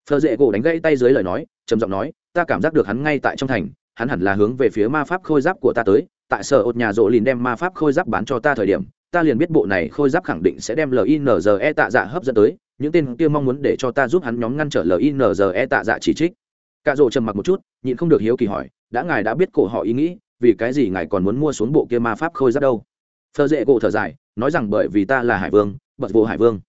Phở dễ gỗ đánh gãy tay dưới lời nói, trầm giọng nói, ta cảm giác được hắn ngay tại trong thành, hắn hẳn là hướng về phía ma pháp khôi giáp của ta tới, tại sở ột nhà rỗ lìn đem ma pháp khôi giáp bán cho ta thời điểm, ta liền biết bộ này khôi giáp khẳng định sẽ đem linze tạ dạ hấp dẫn tới, những tên kia mong muốn để cho ta giúp hắn nhóm ngăn trở linze tạ dạ chỉ trích. Cạ rỗ trầm mặc một chút, nhịn không được hiếu kỳ hỏi, đã ngài đã biết cổ họ ý nghĩ vì cái gì ngài còn muốn mua xuống bộ kia ma pháp khôi giáp đâu? Phờ dễ gỗ thở dài, nói rằng bởi vì ta là hải vương, bật vô hải vương.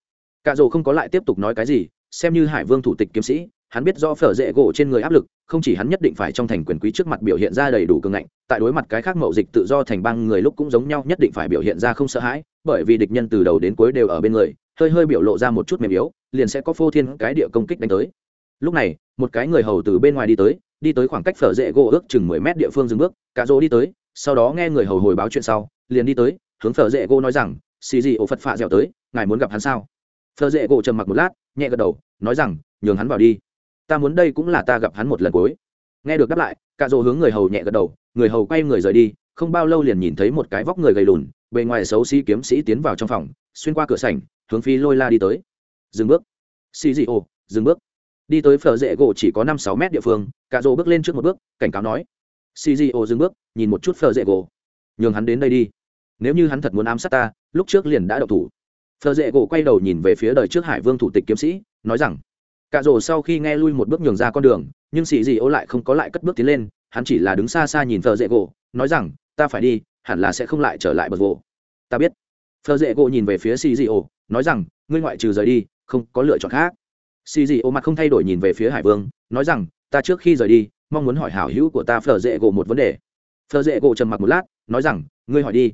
Cạ rồ không có lại tiếp tục nói cái gì, xem như hải vương thủ tịch kiếm sĩ, hắn biết do phở dễ gỗ trên người áp lực, không chỉ hắn nhất định phải trong thành quyền quý trước mặt biểu hiện ra đầy đủ cường ngạnh, tại đối mặt cái khác mậu dịch tự do thành bang người lúc cũng giống nhau, nhất định phải biểu hiện ra không sợ hãi, bởi vì địch nhân từ đầu đến cuối đều ở bên người, hơi hơi biểu lộ ra một chút mềm yếu, liền sẽ có phô thiên cái địa công kích đánh tới. Lúc này, một cái người hầu từ bên ngoài đi tới đi tới khoảng cách phở dễ gỗ ước chừng mười mét địa phương dừng bước cả rỗ đi tới, sau đó nghe người hầu hồi báo chuyện sau, liền đi tới, hướng phở dễ gỗ nói rằng, xì gì ổ phật phạ dẻo tới, ngài muốn gặp hắn sao? Phở dễ gỗ trầm mặc một lát, nhẹ gật đầu, nói rằng, nhường hắn vào đi. Ta muốn đây cũng là ta gặp hắn một lần cuối. Nghe được đáp lại cả rỗ hướng người hầu nhẹ gật đầu, người hầu quay người rời đi, không bao lâu liền nhìn thấy một cái vóc người gầy lùn, bề ngoài xấu xí kiếm sĩ tiến vào trong phòng, xuyên qua cửa sảnh, hướng phi lôi la đi tới. Dừng bước. Xì dị ồ dừng bước đi tới phở rễ gỗ chỉ có năm sáu mét địa phương cả rô bước lên trước một bước, cảnh cáo nói cgo dừng bước, nhìn một chút phở rễ gỗ. Nhường hắn đến đây đi. Nếu như hắn thật muốn ám sát ta, lúc trước liền đã đậu thủ. Phở rễ gỗ quay đầu nhìn về phía đời trước hải vương thủ tịch kiếm sĩ, nói rằng cả rô sau khi nghe lui một bước nhường ra con đường, nhưng cgo lại không có lại cất bước tiến lên, hắn chỉ là đứng xa xa nhìn phở rễ gỗ, nói rằng, ta phải đi, hẳn là sẽ không lại trở lại bật vỗ ta biết. Phở rễ gỗ nhìn về phía cgo nói rằng, ngươi ngoại trừ rời đi, không có lựa chọn khác xì dị ô mặt không thay đổi nhìn về phía hải vương, nói rằng, ta trước khi rời đi, mong muốn hỏi hảo hữu của ta phở dễ gỗ một vấn đề. Phở dễ gỗ trầm mặc một lát, nói rằng, ngươi hỏi đi.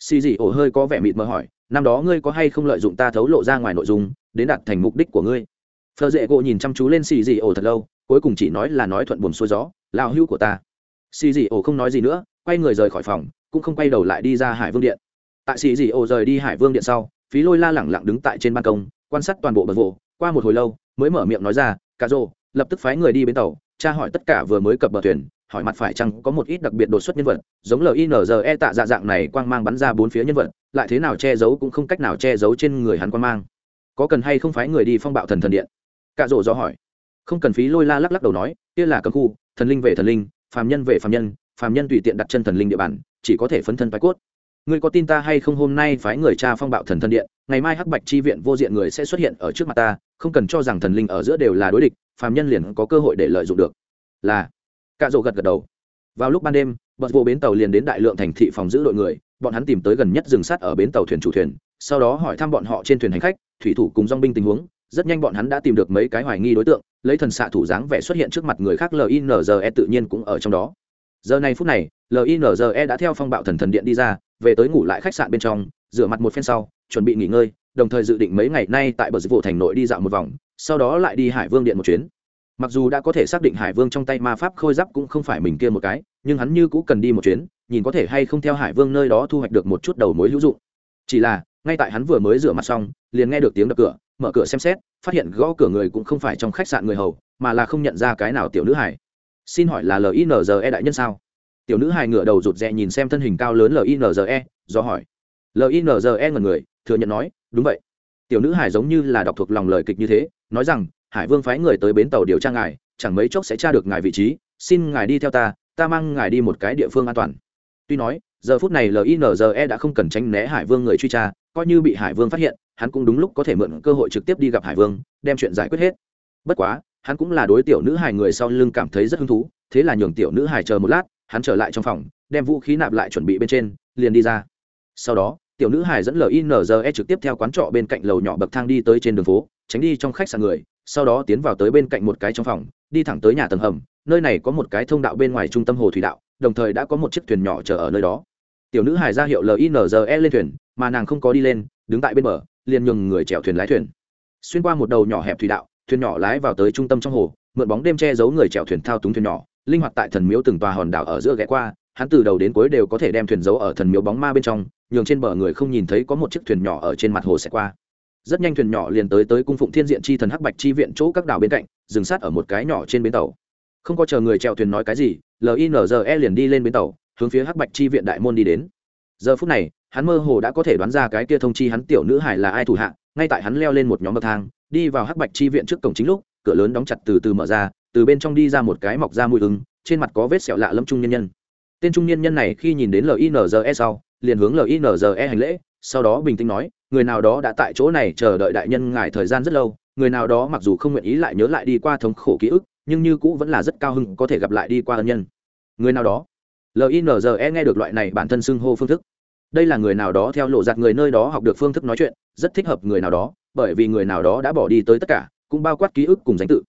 Xì dị ô hơi có vẻ mịt mờ hỏi, năm đó ngươi có hay không lợi dụng ta thấu lộ ra ngoài nội dung, đến đạt thành mục đích của ngươi? Phở dễ gỗ nhìn chăm chú lên xì dị ô thật lâu, cuối cùng chỉ nói là nói thuận buồm xuôi gió lao hữu của ta. Xì dị ô không nói gì nữa, quay người rời khỏi phòng, cũng không quay đầu lại đi ra hải vương điện. Tại xì dị ô rời đi hải vương điện sau, phí lôi la lẳng lặng đứng tại trên ban công, quan sát toàn bộ bờ vộ qua một hồi lâu mới mở miệng nói ra, cà rô, lập tức phái người đi bến tàu tra hỏi tất cả vừa mới cập bờ thuyền, hỏi mặt phải chăng có một ít đặc biệt đột xuất nhân vật, giống linze tạ dạ dạng này quang mang bắn ra bốn phía nhân vật, lại thế nào che giấu cũng không cách nào che giấu trên người hắn quang mang. Có cần hay không phái người đi phong bạo thần thần điện? Cạ rỗ do hỏi. Không cần phí lôi la lắc lắc đầu nói, kia là cấm khu, thần linh về thần linh, phàm nhân về phàm nhân phàm nhân tùy tiện đặt chân thần linh địa bàn, chỉ có thể phấn thân bài cốt ngươi có tin ta hay không hôm nay phái người cha phong bạo thần thần điện, ngày mai hắc bạch chi viện vô diện người sẽ xuất hiện ở trước mặt ta, không cần cho rằng thần linh ở giữa đều là đối địch, phàm nhân liền có cơ hội để lợi dụng được. Là. Cạ rỗ gật gật đầu. Vào lúc ban đêm bật vô bến tàu liền đến đại lượng thành thị phòng giữ đội người, bọn hắn tìm tới gần nhất rừng sắt ở bến tàu thuyền chủ thuyền, sau đó hỏi thăm bọn họ trên thuyền hành khách, thủy thủ cùng dong binh tình huống, rất nhanh bọn hắn đã tìm được mấy cái hoài nghi đối tượng, lấy thần xạ thủ dáng vẻ xuất hiện trước mặt người khác linze tự nhiên cũng ở trong đó. Giờ này phút này linze đã theo phong bạo thần thần điện đi ra về tới ngủ lại khách sạn bên trong, rửa mặt một phen sau, chuẩn bị nghỉ ngơi, đồng thời dự định mấy ngày nay tại bờ dịch vụ thành nội đi dạo một vòng, sau đó lại đi hải vương điện một chuyến. Mặc dù đã có thể xác định hải vương trong tay ma pháp khôi giáp cũng không phải mình kia một cái, nhưng hắn như cũng cần đi một chuyến, nhìn có thể hay không theo hải vương nơi đó thu hoạch được một chút đầu mối hữu dụng. Chỉ là, ngay tại hắn vừa mới rửa mặt xong, liền nghe được tiếng đập cửa, mở cửa xem xét, phát hiện gõ cửa người cũng không phải trong khách sạn người hầu, mà là không nhận ra cái nào tiểu nữ hải xin hỏi là linze đại nhân sao? Tiểu nữ hài ngựa đầu rụt rè nhìn xem thân hình cao lớn linze do hỏi. Linze ngần người, thừa nhận nói, đúng vậy. Tiểu nữ hải giống như là đọc thuộc lòng lời kịch như thế, nói rằng, hải vương phái người tới bến tàu điều tra ngài, chẳng mấy chốc sẽ tra được ngài vị trí, xin ngài đi theo ta ta mang ngài đi một cái địa phương an toàn. Tuy nói, giờ phút này linze đã không cần tránh né hải vương người truy tra, coi như bị hải vương phát hiện, hắn cũng đúng lúc có thể mượn cơ hội trực tiếp đi gặp hải vương, đem chuyện giải quyết hết. Bất quá, hắn cũng là đối tiểu nữ hải người sau lưng cảm thấy rất hứng thú, thế là nhường tiểu nữ hải chờ một lát hắn trở lại trong phòng, đem vũ khí nạp lại chuẩn bị bên trên, liền đi ra. Sau đó, tiểu nữ hải dẫn linze trực tiếp theo quán trọ bên cạnh lầu nhỏ bậc thang đi tới trên đường phố, tránh đi trong khách sạn người, sau đó tiến vào tới bên cạnh một cái trong phòng, đi thẳng tới nhà tầng hầm, nơi này có một cái thông đạo bên ngoài trung tâm hồ thủy đạo, đồng thời đã có một chiếc thuyền nhỏ chờ ở nơi đó. Tiểu nữ hải ra hiệu linze lên thuyền, mà nàng không có đi lên, đứng tại bên bờ, liền nhường người chèo thuyền lái thuyền. Xuyên qua một đầu nhỏ hẹp thủy đạo, thuyền nhỏ lái vào tới trung tâm trong hồ, mượn bóng đêm che giấu người chèo thuyền thao túng thuyền nhỏ linh hoạt tại thần miếu từng tòa hòn đảo ở giữa ghé qua, hắn từ đầu đến cuối đều có thể đem thuyền giấu ở thần miếu bóng ma bên trong, nhường trên bờ người không nhìn thấy có một chiếc thuyền nhỏ ở trên mặt hồ sẽ qua. Rất nhanh thuyền nhỏ liền tới tới cung phụng thiên diện chi thần hắc bạch chi viện chỗ các đảo bên cạnh, dừng sát ở một cái nhỏ trên bến tàu. Không có chờ người chèo thuyền nói cái gì linze liền đi lên bến tàu, hướng phía hắc bạch chi viện đại môn đi đến. Giờ phút này, hắn mơ hồ đã có thể đoán ra cái kia thông chi hắn tiểu nữ hải là ai thủ hạ, ngay tại hắn leo lên một nhóm bậc thang, đi vào hắc bạch chi viện trước cổng chính lúc, cửa lớn đóng chặt từ từ mở ra từ bên trong đi ra một cái mọc ra mùi ứng trên mặt có vết sẹo lạ lâm trung nhân nhân. Tên trung nhân nhân này khi nhìn đến linze sau, liền hướng linze hành lễ, sau đó bình tĩnh nói, người nào đó đã tại chỗ này chờ đợi đại nhân ngài thời gian rất lâu, người nào đó mặc dù không nguyện ý lại nhớ lại đi qua thống khổ ký ức, nhưng như cũ vẫn là rất cao hưng có thể gặp lại đi qua ân nhân. Người nào đó? Linze nghe được loại này bản thân xưng hô phương thức. Đây là người nào đó theo lộ giặt người nơi đó học được phương thức nói chuyện, rất thích hợp người nào đó, bởi vì người nào đó đã bỏ đi tới tất cả, cũng bao quát ký ức cùng danh tự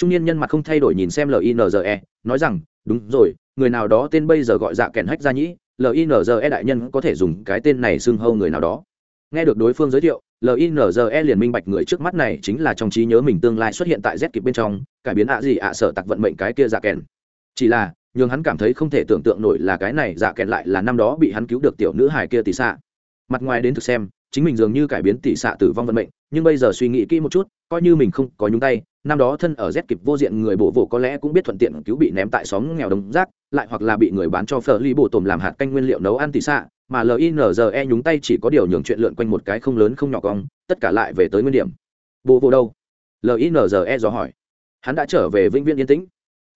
trung niên nhân mặt không thay đổi nhìn xem linze nói rằng, đúng rồi, người nào đó tên bây giờ gọi dạ kèn hách gia nhĩ linze đại nhân có thể dùng cái tên này xưng hâu người nào đó. Nghe được đối phương giới thiệu linze liền minh bạch người trước mắt này chính là trong trí nhớ mình tương lai xuất hiện tại z kịp bên trong, cải biến ạ gì ạ sợ tặc vận mệnh cái kia dạ kèn. Chỉ là, nhường hắn cảm thấy không thể tưởng tượng nổi là cái này dạ kèn lại là năm đó bị hắn cứu được tiểu nữ hài kia tỷ xạ. Mặt ngoài đến thực xem, chính mình dường như cải biến tỷ xạ tử vong vận mệnh, nhưng bây giờ suy nghĩ kỹ một chút, coi như mình không có nhúng tay năm đó thân ở rét kịp vô diện người bộ vụ có lẽ cũng biết thuận tiện cứu bị ném tại xóm nghèo đồng rác, lại hoặc là bị người bán cho phở ly bộ tồm làm hạt canh nguyên liệu nấu ăn tỉ xạ, mà linze nhúng tay chỉ có điều nhường chuyện lượn quanh một cái không lớn không nhỏ cong, tất cả lại về tới nguyên điểm. Bộ vô đâu? Linze dò hỏi. Hắn đã trở về vĩnh viễn yên tĩnh.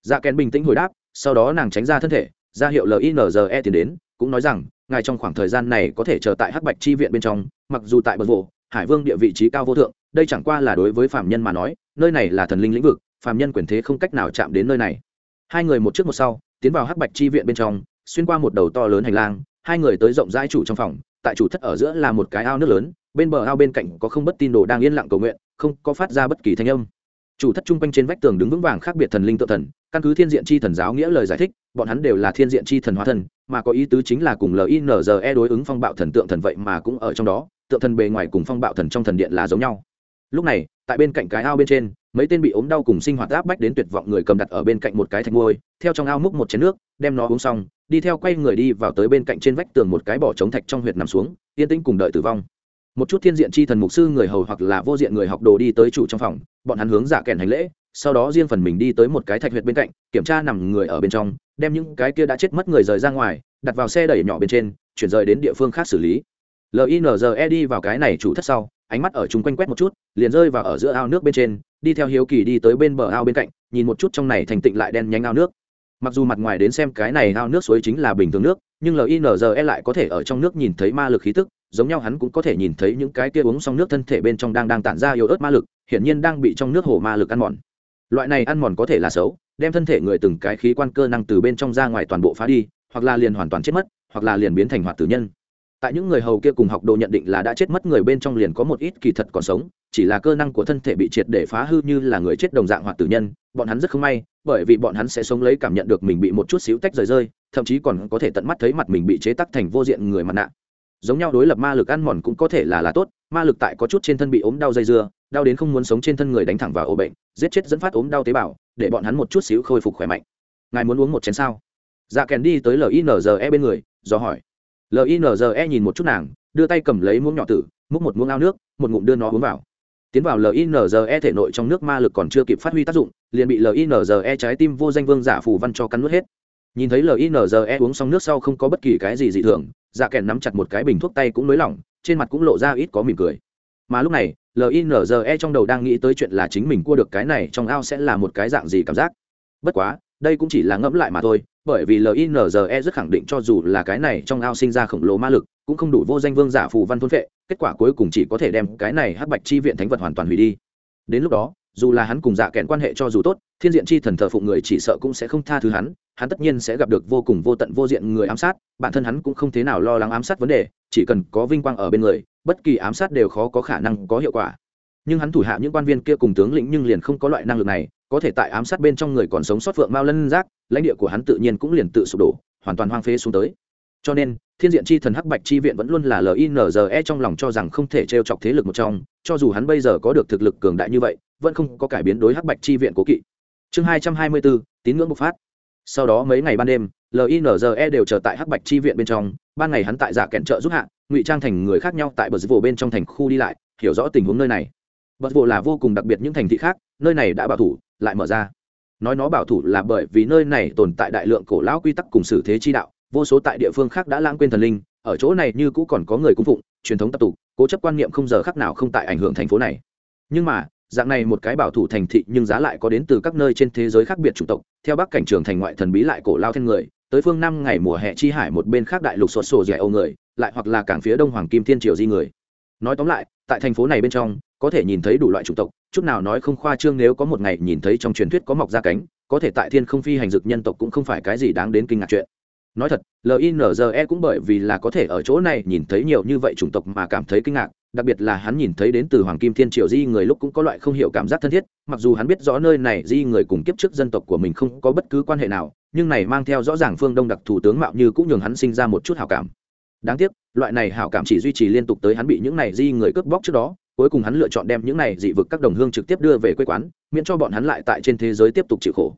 Dạ kèn bình tĩnh hồi đáp, sau đó nàng tránh ra thân thể, ra hiệu linze tiến đến, cũng nói rằng, ngài trong khoảng thời gian này có thể chờ tại hắc bạch chi viện bên trong, mặc dù tại bờ vụ, hải vương địa vị trí cao vô thượng, đây chẳng qua là đối với phạm nhân mà nói nơi này là thần linh lĩnh vực, phàm nhân quyền thế không cách nào chạm đến nơi này. Hai người một trước một sau, tiến vào hắc bạch chi viện bên trong, xuyên qua một đầu to lớn hành lang, hai người tới rộng rãi chủ trong phòng, tại chủ thất ở giữa là một cái ao nước lớn, bên bờ ao bên cạnh có không bất tin đồ đang yên lặng cầu nguyện, không có phát ra bất kỳ thanh âm. Chủ thất trung quanh trên vách tường đứng vững vàng khác biệt thần linh tự thần, căn cứ thiên diện chi thần giáo nghĩa lời giải thích, bọn hắn đều là thiên diện chi thần hóa thần, mà có ý tứ chính là cùng linze đối ứng phong bạo thần tượng thần vậy mà cũng ở trong đó, tượng thần bề ngoài cùng phong bạo thần trong thần điện là giống nhau lúc này, tại bên cạnh cái ao bên trên, mấy tên bị ốm đau cùng sinh hoạt áp bách đến tuyệt vọng người cầm đặt ở bên cạnh một cái thạch môi theo trong ao múc một chén nước, đem nó uống xong, đi theo quay người đi vào tới bên cạnh trên vách tường một cái bỏ trống thạch trong huyệt nằm xuống, yên tĩnh cùng đợi tử vong. Một chút thiên diện chi thần mục sư người hầu hoặc là vô diện người học đồ đi tới chủ trong phòng, bọn hắn hướng giả kèn hành lễ, sau đó riêng phần mình đi tới một cái thạch huyệt bên cạnh, kiểm tra nằm người ở bên trong, đem những cái kia đã chết mất người rời ra ngoài, đặt vào xe đẩy nhỏ bên trên, chuyển rời đến địa phương khác xử lý. Linze đi vào cái này chủ thất sau ánh mắt ở chung quanh quét một chút, liền rơi vào ở giữa ao nước bên trên, đi theo hiếu kỳ đi tới bên bờ ao bên cạnh, nhìn một chút trong này thành tịnh lại đen nhánh ao nước. Mặc dù mặt ngoài đến xem cái này ao nước suối chính là bình thường nước, nhưng linze lại có thể ở trong nước nhìn thấy ma lực khí tức, giống nhau hắn cũng có thể nhìn thấy những cái kia uống xong nước thân thể bên trong đang đang tản ra yếu ớt ma lực, hiển nhiên đang bị trong nước hồ ma lực ăn mòn. Loại này ăn mòn có thể là xấu, đem thân thể người từng cái khí quan cơ năng từ bên trong ra ngoài toàn bộ phá đi, hoặc là liền hoàn toàn chết mất, hoặc là liền biến thành hoạt tử nhân tại những người hầu kia cùng học đồ nhận định là đã chết mất, người bên trong liền có một ít kỳ thật còn sống, chỉ là cơ năng của thân thể bị triệt để phá hư như là người chết đồng dạng hoặc tử nhân, bọn hắn rất không may, bởi vì bọn hắn sẽ sống lấy cảm nhận được mình bị một chút xíu tách rời rơi, thậm chí còn có thể tận mắt thấy mặt mình bị chế tắc thành vô diện người mặt nạ. Giống nhau đối lập ma lực ăn mòn cũng có thể là là tốt, ma lực tại có chút trên thân bị ốm đau dây dưa, đau đến không muốn sống trên thân người đánh thẳng vào ổ bệnh, giết chết dẫn phát ốm đau tế bào, để bọn hắn một chút xíu khôi phục khỏe mạnh. Ngài muốn uống một chén sao? Dạ kèn đi tới linze bên người, do hỏi linze nhìn một chút nàng, đưa tay cầm lấy muỗng nhỏ tử, múc một muỗng ao nước, một ngụm đưa nó uống vào. Tiến vào linze thể nội trong nước ma lực còn chưa kịp phát huy tác dụng, liền bị linze trái tim vô danh vương giả phù văn cho cắn nuốt hết. Nhìn thấy linze uống xong nước sau không có bất kỳ cái gì dị thường dạ kèn nắm chặt một cái bình thuốc tay cũng nới lỏng, trên mặt cũng lộ ra ít có mỉm cười. Mà lúc này linze trong đầu đang nghĩ tới chuyện là chính mình cua được cái này trong ao sẽ là một cái dạng gì cảm giác. Bất quá đây cũng chỉ là ngẫm lại mà thôi, bởi vì linze rất khẳng định cho dù là cái này trong ao sinh ra khổng lồ ma lực, cũng không đủ vô danh vương giả phù văn thôn vệ, kết quả cuối cùng chỉ có thể đem cái này hắc bạch chi viện thánh vật hoàn toàn hủy đi. Đến lúc đó, dù là hắn cùng dạ kẹn quan hệ cho dù tốt, thiên diện chi thần thờ phụng người chỉ sợ cũng sẽ không tha thứ hắn hắn tất nhiên sẽ gặp được vô cùng vô tận vô diện người ám sát, bản thân hắn cũng không thế nào lo lắng ám sát vấn đề, chỉ cần có vinh quang ở bên người, bất kỳ ám sát đều khó có khả năng có hiệu quả. Nhưng hắn thủ hạ những quan viên kia cùng tướng lĩnh nhưng liền không có loại năng lực này có thể tại ám sát bên trong người còn sống sót phượng mao lân giác, lãnh địa của hắn tự nhiên cũng liền tự sụp đổ, hoàn toàn hoang phế xuống tới. Cho nên, thiên diện chi thần hắc bạch chi viện vẫn luôn là linze trong lòng cho rằng không thể t r e o chọc thế lực một trong, cho dù hắn bây giờ có được thực lực cường đại như vậy, vẫn không có cải biến đối hắc bạch chi viện cố kỵ. Chương hai trăm hai mươi bốn tín ngưỡng bộc phát. Sau đó mấy ngày ban đêm linze đều chờ tại hắc bạch chi viện bên trong, ban ngày hắn tại giả kẹn trợ giúp hạ, ngụy trang thành người khác nhau tại bờ vụ bên trong thành khu đi lại, hiểu rõ tình huống nơi này. Bờ vụ là vô cùng đặc biệt những thành thị khác, nơi này đã bảo thủ lại mở ra. Nói nó bảo thủ là bởi vì nơi này tồn tại đại lượng cổ lão quy tắc cùng xử thế chi đạo, vô số tại địa phương khác đã lãng quên thần linh, ở chỗ này như cũ còn có người cung phụng, truyền thống tập tục, cố chấp quan niệm không giờ khác nào không tại ảnh hưởng thành phố này. Nhưng mà, dạng này một cái bảo thủ thành thị nhưng giá lại có đến từ các nơi trên thế giới khác biệt chủng tộc, theo bắc cảnh trường thành ngoại thần bí lại cổ lao thiên người, tới phương năm ngày mùa hè chi hải một bên khác đại lục sột sổ dẻ âu người, lại hoặc là cảng phía đông hoàng kim thiên triều di người. Nói tóm lại, tại thành phố này bên trong có thể nhìn thấy đủ loại chủng tộc, chút nào nói không khoa trương nếu có một ngày nhìn thấy trong truyền thuyết có mọc ra cánh, có thể tại thiên không phi hành dực nhân tộc cũng không phải cái gì đáng đến kinh ngạc chuyện. Nói thật linze cũng bởi vì là có thể ở chỗ này nhìn thấy nhiều như vậy chủng tộc mà cảm thấy kinh ngạc, đặc biệt là hắn nhìn thấy đến từ hoàng kim thiên triều di người lúc cũng có loại không hiểu cảm giác thân thiết, mặc dù hắn biết rõ nơi này di người cùng kiếp trước dân tộc của mình không có bất cứ quan hệ nào, nhưng này mang theo rõ ràng phương đông đặc thủ tướng mạo như cũng nhường hắn sinh ra một chút hảo cảm. Đáng tiếc, loại này hảo cảm chỉ duy trì liên tục tới hắn bị những này di người cướp bóc trước đó cuối cùng hắn lựa chọn đem những này dị vực các đồng hương trực tiếp đưa về quê quán, miễn cho bọn hắn lại tại trên thế giới tiếp tục chịu khổ.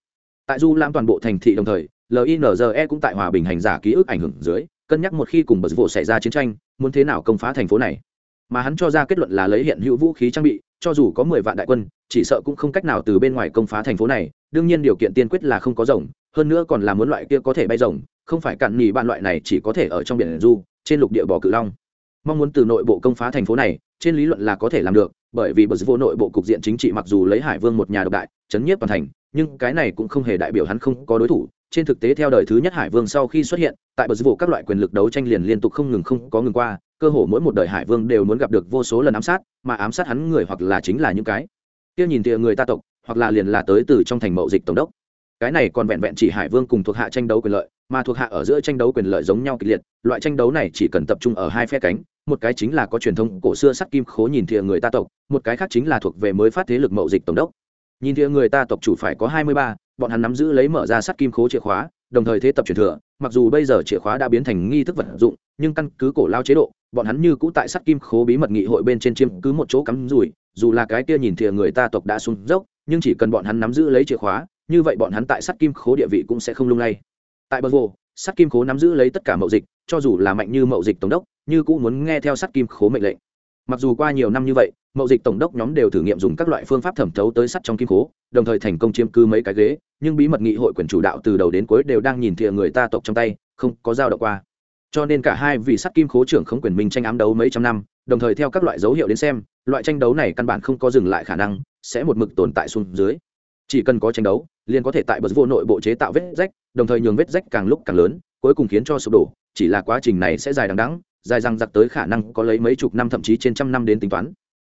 Tại du lam toàn bộ thành thị đồng thời linze cũng tại hòa bình hành giả ký ức ảnh hưởng dưới, cân nhắc một khi cùng bật vụ xảy ra chiến tranh, muốn thế nào công phá thành phố này. Mà hắn cho ra kết luận là lấy hiện hữu vũ khí trang bị, cho dù có mười vạn đại quân, chỉ sợ cũng không cách nào từ bên ngoài công phá thành phố này. Đương nhiên điều kiện tiên quyết là không có rồng, hơn nữa còn là muốn loại kia có thể bay rồng, không phải cạn nhì bạn loại này chỉ có thể ở trong biển du, trên lục địa bò cự long. Mong muốn từ nội bộ công phá thành phố này trên lý luận là có thể làm được, bởi vì bờ vô nội bộ cục diện chính trị mặc dù lấy hải vương một nhà độc đại, chấn nhiếp toàn thành, nhưng cái này cũng không hề đại biểu hắn không có đối thủ. Trên thực tế theo đời thứ nhất hải vương sau khi xuất hiện, tại bờ vô các loại quyền lực đấu tranh liền liên tục không ngừng không có ngừng qua, cơ hồ mỗi một đời hải vương đều muốn gặp được vô số lần ám sát, mà ám sát hắn người hoặc là chính là những cái kia nhìn tìa người ta tộc, hoặc là liền là tới từ trong thành mậu dịch tổng đốc. Cái này còn vẹn vẹn chỉ hải vương cùng thuộc hạ tranh đấu quyền lợi mà thuộc hạ ở giữa tranh đấu quyền lợi giống nhau kịch liệt, loại tranh đấu này chỉ cần tập trung ở hai phe cánh, một cái chính là có truyền thống cổ xưa sắt kim khố nhìn thìa người ta tộc, một cái khác chính là thuộc về mới phát thế lực mậu dịch tổng đốc. Nhìn thìa người ta tộc chủ phải có hai mươi ba, bọn hắn nắm giữ lấy mở ra sắt kim khố chìa khóa, đồng thời thế tập truyền thừa, mặc dù bây giờ chìa khóa đã biến thành nghi thức vật dụng, nhưng căn cứ cổ lao chế độ, bọn hắn như cũ tại sắt kim khố bí mật nghị hội bên trên chiêm cứ một chỗ cắm rủi, dù là cái kia nhìn thìa người ta tộc đã sung dốc, nhưng chỉ cần bọn hắn nắm giữ lấy chìa khóa, như vậy bọn hắn tại sắt kim khố địa vị cũng sẽ không lung lay tại bờ vô sắt kim khố nắm giữ lấy tất cả mậu dịch, cho dù là mạnh như mậu dịch tổng đốc, như cũng muốn nghe theo sắt kim khố mệnh lệnh. Mặc dù qua nhiều năm như vậy, mậu dịch tổng đốc nhóm đều thử nghiệm dùng các loại phương pháp thẩm thấu tới sắt trong kim khố, đồng thời thành công chiếm cư mấy cái ghế, nhưng bí mật nghị hội quyền chủ đạo từ đầu đến cuối đều đang nhìn thìa người ta tộc trong tay, không có dao động qua. Cho nên cả hai vị sắt kim khố trưởng không quyền minh tranh ám đấu mấy trăm năm, đồng thời theo các loại dấu hiệu đến xem, loại tranh đấu này căn bản không có dừng lại khả năng, sẽ một mực tồn tại xuống dưới. Chỉ cần có tranh đấu, liền có thể tại bờ vô nội bộ chế tạo vết rách đồng thời nhường vết rách càng lúc càng lớn, cuối cùng khiến cho sụp đổ, chỉ là quá trình này sẽ dài đằng đẵng, dài răng giặc tới khả năng có lấy mấy chục năm thậm chí trên trăm năm đến tính toán.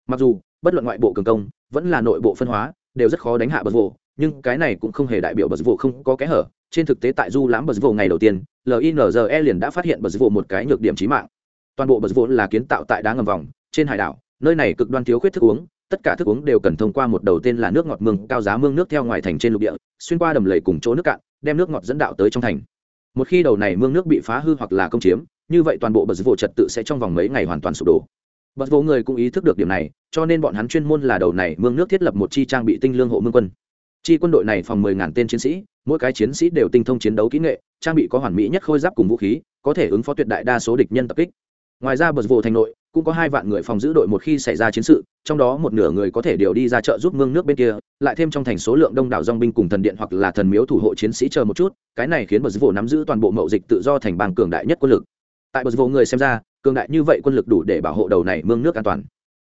Mặc dù, bất luận ngoại bộ cường công, vẫn là nội bộ phân hóa, đều rất khó đánh hạ bờ vô nhưng cái này cũng không hề đại biểu bờ vô không có kẽ hở. Trên thực tế tại du lãm bờ vô ngày đầu tiên linze liền đã phát hiện bờ vô một cái nhược điểm chí mạng. Toàn bộ bờ vô là kiến tạo tại đá ngầm vòng, trên hải đảo, nơi này cực đoan thiếu khuyết thức uống, tất cả thức uống đều cần thông qua một đầu tên là nước ngọt mương cao giá mương nước theo ngoài thành trên lục địa, xuyên qua đầm lầy cùng chỗ nước cạn đem nước ngọt dẫn đạo tới trong thành. Một khi đầu này mương nước bị phá hư hoặc là công chiếm, như vậy toàn bộ bờ vô trật tự sẽ trong vòng mấy ngày hoàn toàn sụp đổ. Bất vô người cũng ý thức được điểm này, cho nên bọn hắn chuyên môn là đầu này mương nước thiết lập một chi trang bị tinh lương hộ mương quân. Chi quân đội này phòng mười ngàn tên chiến sĩ, mỗi cái chiến sĩ đều tinh thông chiến đấu kỹ nghệ, trang bị có hoàn mỹ nhất khôi giáp cùng vũ khí, có thể ứng phó tuyệt đại đa số địch nhân tập kích. Ngoài ra bờ vô thành nội cũng có hai vạn người phòng giữ đội một khi xảy ra chiến sự, trong đó một nửa người có thể điều đi ra chợ giúp mương nước bên kia, lại thêm trong thành số lượng đông đảo dong binh cùng thần điện hoặc là thần miếu thủ hộ chiến sĩ chờ một chút, cái này khiến bờ vô nắm giữ toàn bộ mậu dịch tự do thành bang cường đại nhất quân lực. Tại bờ vô người xem ra, cường đại như vậy quân lực đủ để bảo hộ đầu này mương nước an toàn.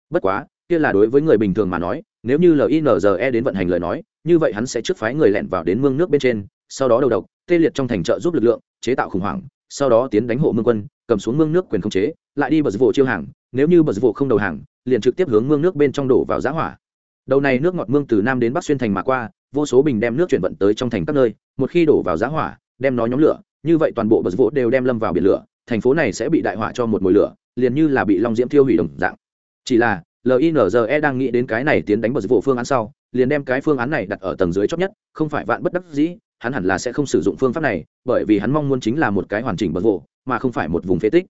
Bất quá, kia là đối với người bình thường mà nói, nếu như linze đến vận hành lời nói, như vậy hắn sẽ trước phái người lẹn vào đến mương nước bên trên, sau đó đầu độc, tê liệt trong thành trợ giúp lực lượng, chế tạo khủng hoảng, sau đó tiến đánh hộ mương quân, cầm xuống mương nước quyền khống chế lại đi bờ vụ chiêu hàng, nếu như bờ vụ không đầu hàng, liền trực tiếp hướng mương nước bên trong đổ vào giá hỏa. Đầu này nước ngọt mương từ nam đến bắc xuyên thành mà qua, vô số bình đem nước chuyển vận tới trong thành các nơi, một khi đổ vào giá hỏa, đem nó nhóm lửa, như vậy toàn bộ bờ vụ đều đem lâm vào biển lửa, thành phố này sẽ bị đại hỏa cho một mùi lửa, liền như là bị long diễm thiêu hủy đồng dạng. Chỉ là linze đang nghĩ đến cái này tiến đánh bờ vụ phương án sau, liền đem cái phương án này đặt ở tầng dưới chót nhất, không phải vạn bất đắc dĩ, hắn hẳn là sẽ không sử dụng phương pháp này, bởi vì hắn mong muốn chính là một cái hoàn chỉnh bờ vụ, mà không phải một vùng phế tích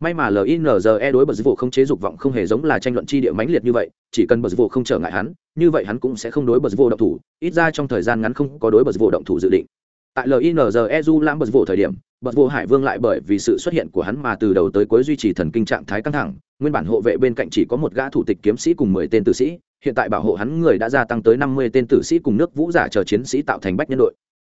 may mà linze đối bờ vụ không chế dục vọng không hề giống là tranh luận chi địa mãnh liệt như vậy, chỉ cần bờ vụ không trở ngại hắn, như vậy hắn cũng sẽ không đối bờ vụ động thủ, ít ra trong thời gian ngắn không có đối bờ vụ động thủ dự định. Tại linze du lãm bờ vụ thời điểm, bờ vụ hải vương lại bởi vì sự xuất hiện của hắn mà từ đầu tới cuối duy trì thần kinh trạng thái căng thẳng, nguyên bản hộ vệ bên cạnh chỉ có một gã thủ tịch kiếm sĩ cùng mười tên tử sĩ, hiện tại bảo hộ hắn người đã gia tăng tới năm mươi tên tử sĩ cùng nước vũ giả chờ chiến sĩ tạo thành bách nhân đội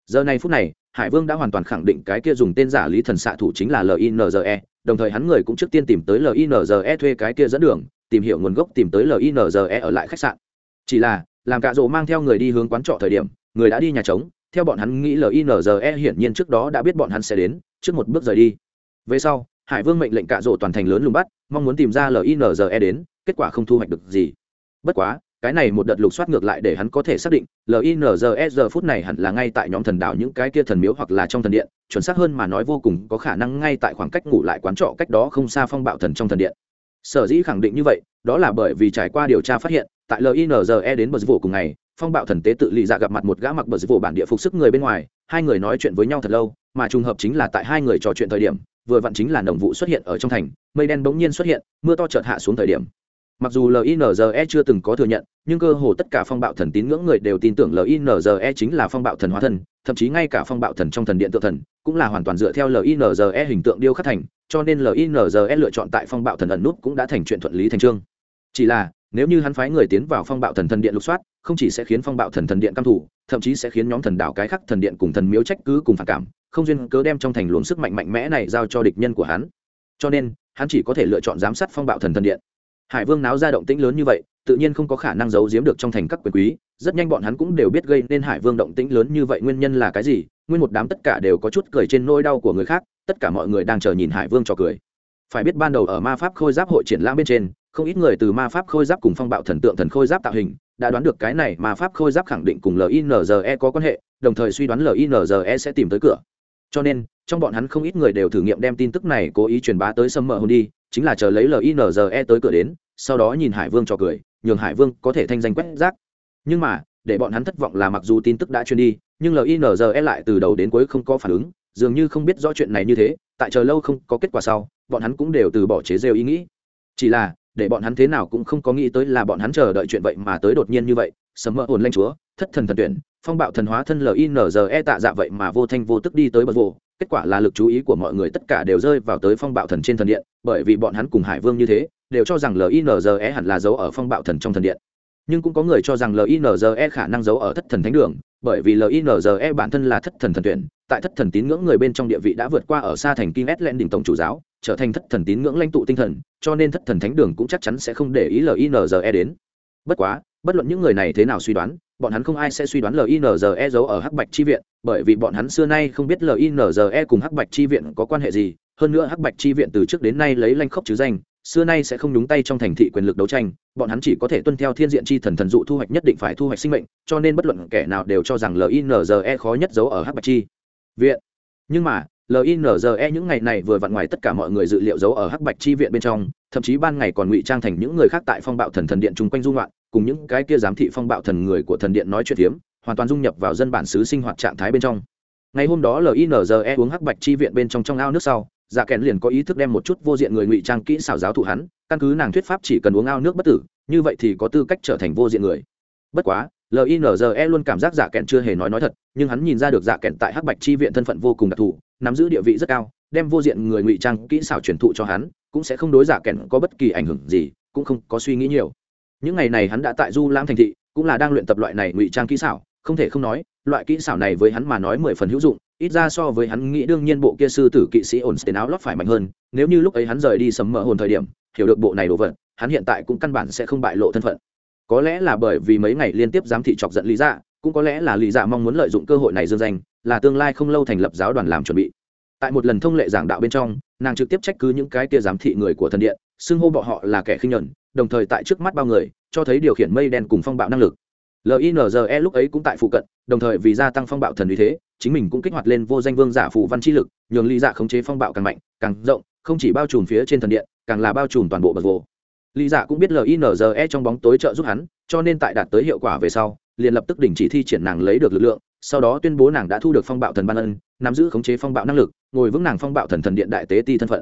giờ này phút này, hải vương đã hoàn toàn khẳng định cái kia dùng tên giả lý thần xạ thủ chính là linze đồng thời hắn người cũng trước tiên tìm tới linze thuê cái kia dẫn đường, tìm hiểu nguồn gốc, tìm tới linze ở lại khách sạn. Chỉ là, làm cạ rỗ mang theo người đi hướng quán trọ thời điểm, người đã đi nhà trống, theo bọn hắn nghĩ linze hiển nhiên trước đó đã biết bọn hắn sẽ đến, trước một bước rời đi. Về sau, hải vương mệnh lệnh cạ rỗ toàn thành lớn lùng bắt, mong muốn tìm ra linze đến, kết quả không thu hoạch được gì. Bất quá cái này một đợt lục soát ngược lại để hắn có thể xác định linze phút này hẳn là ngay tại nhóm thần đảo những cái kia thần miếu hoặc là trong thần điện, chuẩn xác hơn mà nói vô cùng có khả năng ngay tại khoảng cách ngủ lại quán trọ cách đó không xa phong bạo thần trong thần điện. Sở dĩ khẳng định như vậy, đó là bởi vì trải qua điều tra phát hiện, tại linze đến bờ vụ cùng ngày, phong bạo thần tế tự lì dạ gặp mặt một gã mặc bờ vụ bản địa phục sức người bên ngoài, hai người nói chuyện với nhau thật lâu, mà trùng hợp chính là tại hai người trò chuyện thời điểm, vừa vặn chính là đồng vụ xuất hiện ở trong thành, mây đen bỗng nhiên xuất hiện, mưa to chợt hạ xuống thời điểm mặc dù linze chưa từng có thừa nhận nhưng cơ hồ tất cả phong bạo thần tín ngưỡng người đều tin tưởng linze chính là phong bạo thần hóa thần, thậm chí ngay cả phong bạo thần trong thần điện tự thần cũng là hoàn toàn dựa theo linze hình tượng điêu khắc thành cho nên linze lựa chọn tại phong bạo thần ẩn nút cũng đã thành chuyện thuận lý thành trương chỉ là nếu như hắn phái người tiến vào phong bạo thần thần điện lục soát không chỉ sẽ khiến phong bạo thần thần điện căm thủ thậm chí sẽ khiến nhóm thần đảo cái khắc thần điện cùng thần miếu trách cứ cùng phản cảm không duyên cớ đem trong thành luồng sức mạnh mạnh mẽ này giao cho địch nhân của hắn. Cho nên hắn chỉ có thể lựa chọn giám sát phong bạo thần thần điện hải vương náo ra động tĩnh lớn như vậy, tự nhiên không có khả năng giấu giếm được trong thành các quyền quý, rất nhanh bọn hắn cũng đều biết gây nên hải vương động tĩnh lớn như vậy nguyên nhân là cái gì, nguyên một đám tất cả đều có chút cười trên nỗi đau của người khác, tất cả mọi người đang chờ nhìn hải vương cho cười. Phải biết ban đầu ở ma pháp khôi giáp hội triển lãm bên trên, không ít người từ ma pháp khôi giáp cùng phong bạo thần tượng thần khôi giáp tạo hình, đã đoán được cái này ma pháp khôi giáp khẳng định cùng linze có quan hệ, đồng thời suy đoán linze sẽ tìm tới cửa. Cho nên, trong bọn hắn không ít người đều thử nghiệm đem tin tức này cố ý truyền bá tới sâm mờ Hôn đi chính là chờ lấy linze tới cửa đến, sau đó nhìn hải vương cho cười, nhường hải vương có thể thanh danh quét rác. Nhưng mà, để bọn hắn thất vọng là mặc dù tin tức đã truyền đi, nhưng linze lại từ đầu đến cuối không có phản ứng, dường như không biết rõ chuyện này như thế, tại chờ lâu không có kết quả sau, bọn hắn cũng đều từ bỏ chế rêu ý nghĩ. Chỉ là, để bọn hắn thế nào cũng không có nghĩ tới là bọn hắn chờ đợi chuyện vậy mà tới đột nhiên như vậy. Sấm mơ hồn lanh chúa, thất thần thần tuyển, phong bạo thần hóa thân linze tạ dạ vậy mà vô thanh vô tức đi tới bờ vô kết quả là lực chú ý của mọi người tất cả đều rơi vào tới phong bạo thần trên thần điện, bởi vì bọn hắn cùng hải vương như thế, đều cho rằng linze hẳn là giấu ở phong bạo thần trong thần điện. Nhưng cũng có người cho rằng linze khả năng giấu ở thất thần thánh đường, bởi vì linze bản thân là thất thần thần tuyển, tại thất thần tín ngưỡng người bên trong địa vị đã vượt qua ở xa thành kim s len đỉnh tổng chủ giáo, trở thành thất thần tín ngưỡng lãnh tụ tinh thần, cho nên thất thần thánh đường cũng chắc chắn sẽ không để ý linze đến. Bất quá bất luận những người này thế nào suy đoán, bọn hắn không ai sẽ suy đoán linze giấu ở hắc bạch chi viện, bởi vì bọn hắn xưa nay không biết linze cùng hắc bạch chi viện có quan hệ gì. Hơn nữa hắc bạch chi viện từ trước đến nay lấy lanh khốc chứ danh, xưa nay sẽ không nhúng tay trong thành thị quyền lực đấu tranh. Bọn hắn chỉ có thể tuân theo thiên diện chi thần thần dụ thu hoạch nhất định phải thu hoạch sinh mệnh, cho nên bất luận kẻ nào đều cho rằng linze khó nhất giấu ở hắc bạch chi viện. Nhưng mà linze những ngày này vừa vặn ngoài tất cả mọi người dự liệu giấu ở hắc bạch chi viện bên trong, thậm chí ban ngày còn ngụy trang thành những người khác tại phong bạo thần thần điện chung quanh dung loạn cùng những cái kia giám thị phong bạo thần người của thần điện nói chuyện phiếm, hoàn toàn dung nhập vào dân bản xứ sinh hoạt trạng thái bên trong. Ngày hôm đó linze uống hắc bạch chi viện bên trong trong ao nước sau dạ kèn liền có ý thức đem một chút vô diện người ngụy trang kỹ xảo giáo thụ hắn, căn cứ nàng thuyết pháp chỉ cần uống ao nước bất tử, như vậy thì có tư cách trở thành vô diện người. Bất quá linze luôn cảm giác dạ kèn chưa hề nói nói thật, nhưng hắn nhìn ra được dạ kèn tại hắc bạch chi viện thân phận vô cùng đặc thù, nắm giữ địa vị rất cao, đem vô diện người ngụy trang kỹ xảo truyền thụ cho hắn, cũng sẽ không đối giả kèn có bất kỳ ảnh hưởng gì, cũng không có suy nghĩ nhiều những ngày này hắn đã tại du lãm thành thị, cũng là đang luyện tập loại này ngụy trang kỹ xảo, không thể không nói, loại kỹ xảo này với hắn mà nói mười phần hữu dụng, ít ra so với hắn nghĩ đương nhiên bộ kia sư tử kỵ sĩ ổn tiền áo lót phải mạnh hơn, nếu như lúc ấy hắn rời đi sấm mở hồn thời điểm, hiểu được bộ này đồ vật, hắn hiện tại cũng căn bản sẽ không bại lộ thân phận. Có lẽ là bởi vì mấy ngày liên tiếp giám thị chọc giận lý dạ cũng có lẽ là lý dạ mong muốn lợi dụng cơ hội này dương danh, là tương lai không lâu thành lập giáo đoàn làm chuẩn bị. Tại một lần thông lệ giảng đạo bên trong, nàng trực tiếp trách cứ những cái kia giám thị người của thần điện, xưng hô bọn họ là kẻ khinh nhẫn đồng thời tại trước mắt bao người, cho thấy điều khiển mây đen cùng phong bạo năng lực. Linze lúc ấy cũng tại phụ cận, đồng thời vì gia tăng phong bạo thần uy thế, chính mình cũng kích hoạt lên vô danh vương giả phụ văn chi lực, nhường lý dạ khống chế phong bạo càng mạnh, càng rộng, không chỉ bao trùm phía trên thần điện, càng là bao trùm toàn bộ bậc vô lý dạ cũng biết linze trong bóng tối trợ giúp hắn, cho nên tại đạt tới hiệu quả về sau, liền lập tức đình chỉ thi triển nàng lấy được lực lượng, sau đó tuyên bố nàng đã thu được phong bạo thần ban ân, nắm giữ khống chế phong bạo năng lực, ngồi vững nàng phong bạo thần thần điện đại tế ti thân phận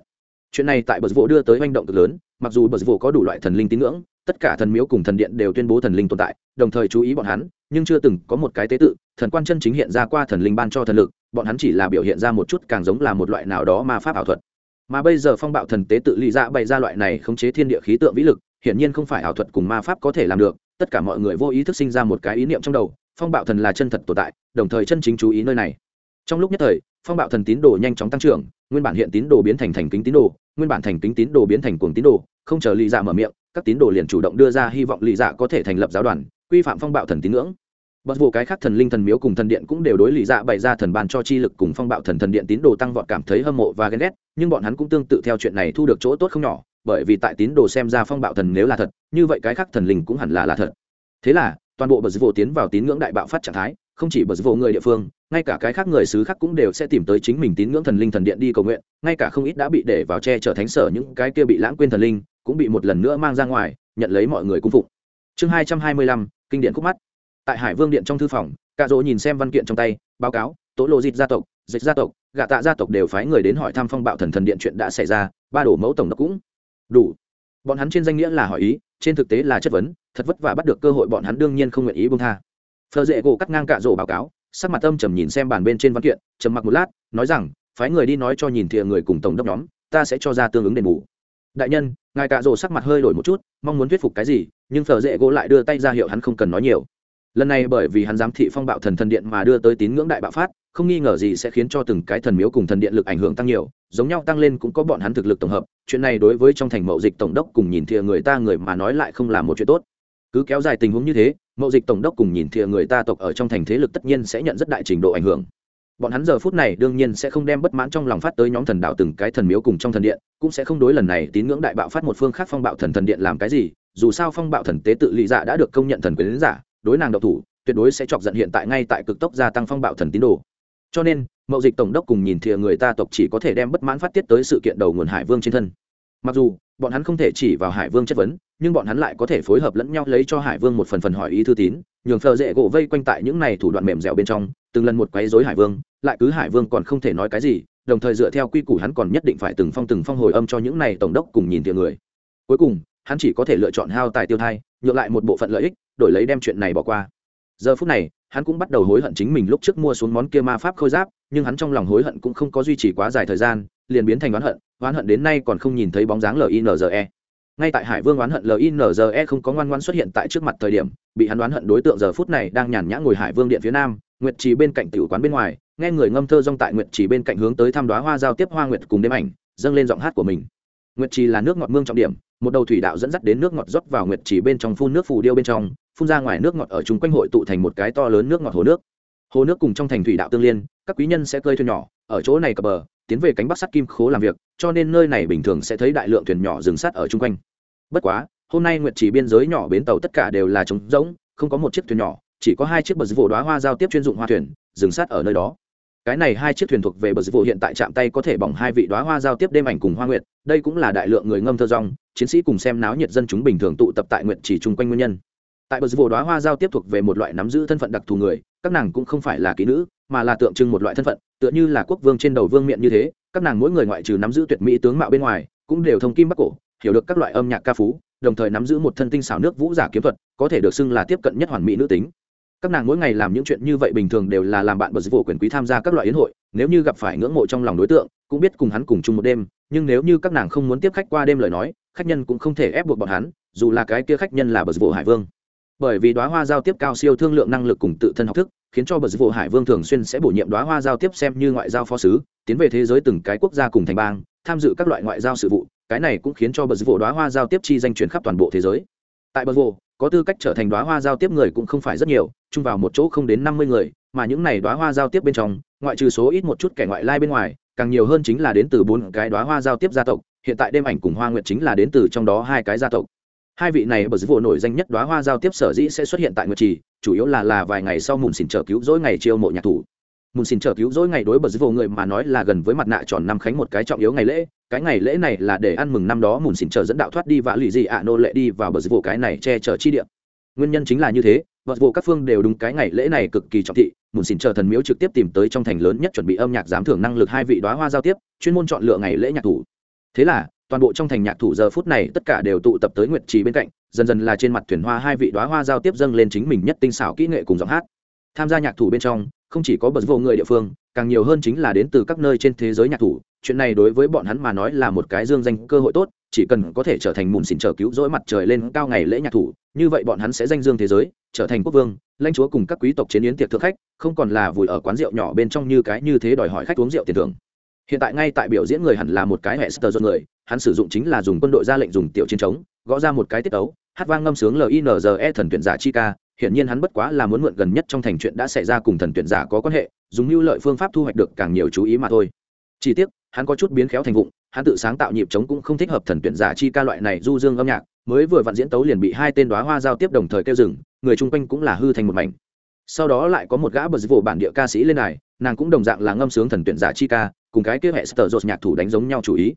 chuyện này tại bờ vũ đưa tới manh động cực lớn, mặc dù bờ vũ có đủ loại thần linh tín ngưỡng, tất cả thần miếu cùng thần điện đều tuyên bố thần linh tồn tại, đồng thời chú ý bọn hắn, nhưng chưa từng có một cái tế tự, thần quan chân chính hiện ra qua thần linh ban cho thần lực, bọn hắn chỉ là biểu hiện ra một chút càng giống là một loại nào đó ma pháp ảo thuật. Mà bây giờ phong bạo thần tế tự lý ra dạ bày ra loại này khống chế thiên địa khí tượng vĩ lực, hiển nhiên không phải ảo thuật cùng ma pháp có thể làm được, tất cả mọi người vô ý thức sinh ra một cái ý niệm trong đầu, phong bạo thần là chân thật tồn tại, đồng thời chân chính chú ý nơi này trong lúc nhất thời, phong bạo thần tín đồ nhanh chóng tăng trưởng, nguyên bản hiện tín đồ biến thành thành kính tín đồ, nguyên bản thành kính tín đồ biến thành cuồng tín đồ, không chờ lì dạ mở miệng, các tín đồ liền chủ động đưa ra hy vọng lì dạ có thể thành lập giáo đoàn, quy phạm phong bạo thần tín ngưỡng. Bất vụ cái khác thần linh thần miếu cùng thần điện cũng đều đối lì dạ bày ra thần ban cho chi lực cùng phong bạo thần thần điện tín đồ tăng vọt cảm thấy hâm mộ và ghen ghét, nhưng bọn hắn cũng tương tự theo chuyện này thu được chỗ tốt không nhỏ, bởi vì tại tín đồ xem ra phong bạo thần nếu là thật, như vậy cái khác thần linh cũng hẳn là là thật. Thế là, toàn bộ bờ vụ tiến vào tín ngưỡng đại bạo phát trạng thái không chỉ bờ vô người địa phương, ngay cả cái khác người xứ khác cũng đều sẽ tìm tới chính mình tín ngưỡng thần linh thần điện đi cầu nguyện, ngay cả không ít đã bị để vào che chở thánh sở những cái kia bị lãng quên thần linh, cũng bị một lần nữa mang ra ngoài, nhận lấy mọi người cung phụng. Chương hai trăm hai mươi lăm, kinh điển khúc mắt. Tại hải vương điện trong thư phòng cạ dỗ nhìn xem văn kiện trong tay, báo cáo, tố lộ dịch gia tộc, dịch gia tộc, gạ tạ gia tộc đều phái người đến hỏi thăm phong bạo thần thần điện chuyện đã xảy ra, ba đổ mẫu tổng đốc cũng đủ. Bọn hắn trên danh nghĩa là hỏi ý, trên thực tế là chất vấn, thật vất vả bắt được cơ hội bọn hắn đương nhiên không nguyện ý bông tha phờ dễ gỗ cắt ngang cạ rổ báo cáo, sắc mặt âm trầm nhìn xem bàn bên trên văn kiện, trầm mặc một lát, nói rằng, phái người đi nói cho nhìn thìa người cùng tổng đốc nhóm, ta sẽ cho ra tương ứng đền bù. Đại nhân, ngài cạ rổ sắc mặt hơi đổi một chút, mong muốn thuyết phục cái gì, nhưng phờ dễ gỗ lại đưa tay ra hiệu hắn không cần nói nhiều. Lần này bởi vì hắn giám thị phong bạo thần thần điện mà đưa tới tín ngưỡng đại bạo phát, không nghi ngờ gì sẽ khiến cho từng cái thần miếu cùng thần điện lực ảnh hưởng tăng nhiều, giống nhau tăng lên cũng có bọn hắn thực lực tổng hợp, chuyện này đối với trong thành mậu dịch tổng đốc cùng nhìn thìa người ta người mà nói lại không là một chuyện tốt. Cứ kéo dài tình huống như thế mậu dịch tổng đốc cùng nhìn thìa người ta tộc ở trong thành thế lực tất nhiên sẽ nhận rất đại trình độ ảnh hưởng. Bọn hắn giờ phút này đương nhiên sẽ không đem bất mãn trong lòng phát tới nhóm thần đạo từng cái thần miếu cùng trong thần điện, cũng sẽ không đối lần này tín ngưỡng đại bạo phát một phương khác phong bạo thần thần điện làm cái gì, dù sao phong bạo thần tế tự lị dạ đã được công nhận thần quyền giả, đối nàng độc thủ, tuyệt đối sẽ chọc giận hiện tại ngay tại cực tốc gia tăng phong bạo thần tín đồ. Cho nên, mậu dịch tổng đốc cùng nhìn thìa người ta tộc chỉ có thể đem bất mãn phát tiết tới sự kiện đầu nguồn hải vương trên thân. Mặc dù bọn hắn không thể chỉ vào hải vương chất vấn, nhưng bọn hắn lại có thể phối hợp lẫn nhau lấy cho hải vương một phần phần hỏi ý thư tín, nhường phờ dễ gỗ vây quanh tại những này thủ đoạn mềm dẻo bên trong, từng lần một quấy dối hải vương, lại cứ hải vương còn không thể nói cái gì, đồng thời dựa theo quy củ hắn còn nhất định phải từng phong từng phong hồi âm cho những này tổng đốc cùng nhìn tiền người. Cuối cùng, hắn chỉ có thể lựa chọn hao tài tiêu thai, nhượng lại một bộ phận lợi ích, đổi lấy đem chuyện này bỏ qua. Giờ phút này, hắn cũng bắt đầu hối hận chính mình lúc trước mua xuống món kia ma pháp khôi giáp, nhưng hắn trong lòng hối hận cũng không có duy trì quá dài thời gian liền biến thành oán hận oán hận đến nay còn không nhìn thấy bóng dáng linze ngay tại hải vương oán hận linze không có ngoan ngoan xuất hiện tại trước mặt thời điểm, bị hắn oán hận đối tượng giờ phút này đang nhàn nhã ngồi hải vương điện phía nam, nguyệt trì bên cạnh tiểu quán bên ngoài, nghe người ngâm thơ rong tại nguyệt trì bên cạnh hướng tới thăm đoá hoa giao tiếp hoa nguyệt cùng đêm ảnh, dâng lên giọng hát của mình. Nguyệt trì là nước ngọt mương trọng điểm, một đầu thủy đạo dẫn dắt đến nước ngọt rót vào nguyệt trì bên trong phun nước phù điêu bên trong, phun ra ngoài nước ngọt ở chung quanh hội tụ thành một cái to lớn nước ngọt hồ nước. Hồ nước cùng trong thành thủy đạo tương liên, các quý nhân sẽ cơi thuyền nhỏ, ở chỗ này cập bờ tiến về cánh bắc sắt kim khố làm việc, cho nên nơi này bình thường sẽ thấy đại lượng thuyền nhỏ dừng sắt ở chung quanh. Bất quá, hôm nay nguyệt chỉ biên giới nhỏ bến tàu tất cả đều là trống rỗng, không có một chiếc thuyền nhỏ, chỉ có hai chiếc bờ dịch vụ đoá hoa giao tiếp chuyên dụng hoa thuyền, dừng sát ở nơi đó. Cái này hai chiếc thuyền thuộc về bờ dịch vụ hiện tại chạm tay có thể bỏng hai vị đoá hoa giao tiếp đêm ảnh cùng hoa nguyệt, đây cũng là đại lượng người ngâm thơ rong chiến sĩ cùng xem náo nhiệt dân chúng bình thường tụ tập tại nguyệt chỉ chung quanh nguyên nhân. Tại bờ dịch vụ đoá hoa giao tiếp thuộc về một loại nắm giữ thân phận đặc thù người, các nàng cũng không phải là kỹ nữ mà là tượng trưng một loại thân phận, tựa như là quốc vương trên đầu vương miện như thế, các nàng mỗi người ngoại trừ nắm giữ tuyệt mỹ tướng mạo bên ngoài, cũng đều thông kim bắc cổ, hiểu được các loại âm nhạc ca phú, đồng thời nắm giữ một thân tinh xảo nước vũ giả kiếm thuật, có thể được xưng là tiếp cận nhất hoàn mỹ nữ tính. Các nàng mỗi ngày làm những chuyện như vậy bình thường đều là làm bạn bờ dịch vụ quyền quý tham gia các loại yến hội, nếu như gặp phải ngưỡng mộ trong lòng đối tượng, cũng biết cùng hắn cùng chung một đêm, nhưng nếu như các nàng không muốn tiếp khách qua đêm lời nói, khách nhân cũng không thể ép buộc bọn hắn, dù là cái kia khách nhân là bờ vụ hải vương. Bởi vì đoá hoa giao tiếp cao siêu thương lượng năng lực cùng tự thân học thức khiến cho bờ vụ hải vương thường xuyên sẽ bổ nhiệm đoá hoa giao tiếp xem như ngoại giao phó sứ, tiến về thế giới từng cái quốc gia cùng thành bang, tham dự các loại ngoại giao sự vụ. Cái này cũng khiến cho bờ vụ đoá hoa giao tiếp chi danh chuyển khắp toàn bộ thế giới. Tại bờ vụ có tư cách trở thành đoá hoa giao tiếp người cũng không phải rất nhiều, chung vào một chỗ không đến năm mươi người, mà những này đoá hoa giao tiếp bên trong, ngoại trừ số ít một chút kẻ ngoại lai bên ngoài, càng nhiều hơn chính là đến từ bốn cái đoá hoa giao tiếp gia tộc. Hiện tại đêm ảnh cùng hoa nguyệt chính là đến từ trong đó hai cái gia tộc hai vị này bởi vụ nổi danh nhất đoá hoa giao tiếp sở dĩ sẽ xuất hiện tại nguyệt trì, chủ yếu là là vài ngày sau mùn xỉn trợ cứu dỗi ngày chiêu mộ nhạc thủ. Mùn xỉn trợ cứu dỗi ngày đối bởi vụ người mà nói là gần với mặt nạ tròn năm khánh một cái trọng yếu ngày lễ. Cái ngày lễ này là để ăn mừng năm đó mùn xỉn trợ dẫn đạo thoát đi và lì gì ạ, nô lệ đi vào bởi vụ cái này che chở chi địa. Nguyên nhân chính là như thế vật vụ các phương đều đúng cái ngày lễ này cực kỳ trọng thị. Mùn xỉn chờ thần miếu trực tiếp tìm tới trong thành lớn nhất chuẩn bị âm nhạc giám thưởng năng lực hai vị đoá hoa giao tiếp, chuyên môn chọn lựa ngày lễ nhạc thủ. Thế là toàn bộ trong thành nhạc thủ giờ phút này tất cả đều tụ tập tới nguyệt trì bên cạnh, dần dần là trên mặt thuyền hoa hai vị đoá hoa giao tiếp dâng lên chính mình nhất tinh xảo kỹ nghệ cùng giọng hát. Tham gia nhạc thủ bên trong, không chỉ có bật vô người địa phương, càng nhiều hơn chính là đến từ các nơi trên thế giới nhạc thủ. Chuyện này đối với bọn hắn mà nói là một cái dương danh cơ hội tốt, chỉ cần có thể trở thành mùn xỉn trở cứu rỗi mặt trời lên cao ngày lễ nhạc thủ, như vậy bọn hắn sẽ danh dương thế giới, trở thành quốc vương, lãnh chúa cùng các quý tộc chiến yến tiệc thượng khách, không còn là vùi ở quán rượu nhỏ bên trong như cái như thế đòi hỏi khách uống rượu tiền thưởng hiện tại ngay tại biểu diễn người hẳn là một cái hệ sơ người, hắn sử dụng chính là dùng quân đội ra lệnh dùng tiểu chiến trống gõ ra một cái tiết tấu, hát vang ngâm sướng linze thần tuyển giả chi ca. Hiển nhiên hắn bất quá là muốn mượn gần nhất trong thành chuyện đã xảy ra cùng thần tuyển giả có quan hệ, dùng lưu lợi phương pháp thu hoạch được càng nhiều chú ý mà thôi. Chi tiết hắn có chút biến khéo thành vụng, hắn tự sáng tạo nhịp trống cũng không thích hợp thần tuyển giả chi ca loại này du dương âm nhạc, mới vừa vặn diễn tấu liền bị hai tên đoá hoa giao tiếp đồng thời kêu dừng, người chung quanh cũng là hư thành một mảnh. Sau đó lại có một gã bờ vụ bản địa ca sĩ lên này, nàng cũng đồng dạng là ngâm sướng thần tuyển giả chi ca cùng cái kia hệ sờ dột nhạc thủ đánh giống nhau chủ ý.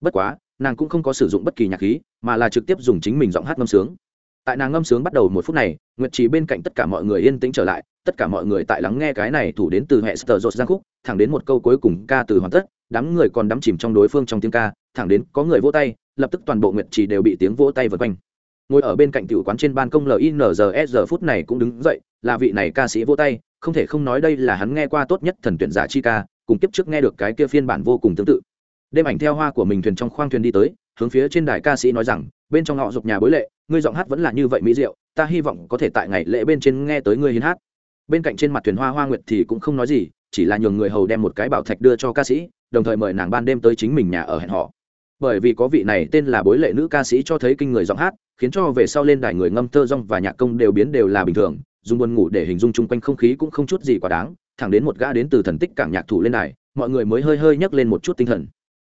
Bất quá, nàng cũng không có sử dụng bất kỳ nhạc khí, mà là trực tiếp dùng chính mình giọng hát ngâm sướng. Tại nàng ngâm sướng bắt đầu một phút này, nguyệt trì bên cạnh tất cả mọi người yên tĩnh trở lại, tất cả mọi người tại lắng nghe cái này thủ đến từ hệ sờ dột giang khúc, thẳng đến một câu cuối cùng ca từ hoàn tất, đám người còn đắm chìm trong đối phương trong tiếng ca, thẳng đến có người vỗ tay, lập tức toàn bộ nguyệt trì đều bị tiếng vỗ tay vượt quanh. Ngồi ở bên cạnh tiểu quán trên ban công linzs phút này cũng đứng dậy, là vị này ca sĩ vỗ tay, không thể không nói đây là hắn nghe qua tốt nhất thần tuyển giả chi ca cùng kiếp trước nghe được cái kia phiên bản vô cùng tương tự. Đêm ảnh theo hoa của mình thuyền trong khoang thuyền đi tới, hướng phía trên đài ca sĩ nói rằng, bên trong họ dục nhà bối lệ, ngươi giọng hát vẫn là như vậy mỹ diệu, ta hy vọng có thể tại ngày lễ bên trên nghe tới ngươi hiến hát. Bên cạnh trên mặt thuyền hoa hoa nguyệt thì cũng không nói gì, chỉ là nhường người hầu đem một cái bảo thạch đưa cho ca sĩ, đồng thời mời nàng ban đêm tới chính mình nhà ở hẹn họ bởi vì có vị này tên là bối lệ nữ ca sĩ cho thấy kinh người giọng hát, khiến cho về sau lên đài người ngâm thơ rong và nhạc công đều biến đều là bình thường, dùng buồn ngủ để hình dung chung quanh không khí cũng không chút gì quá đáng thẳng đến một gã đến từ thần tích cảng nhạc thủ lên đài, mọi người mới hơi hơi nhấc lên một chút tinh thần.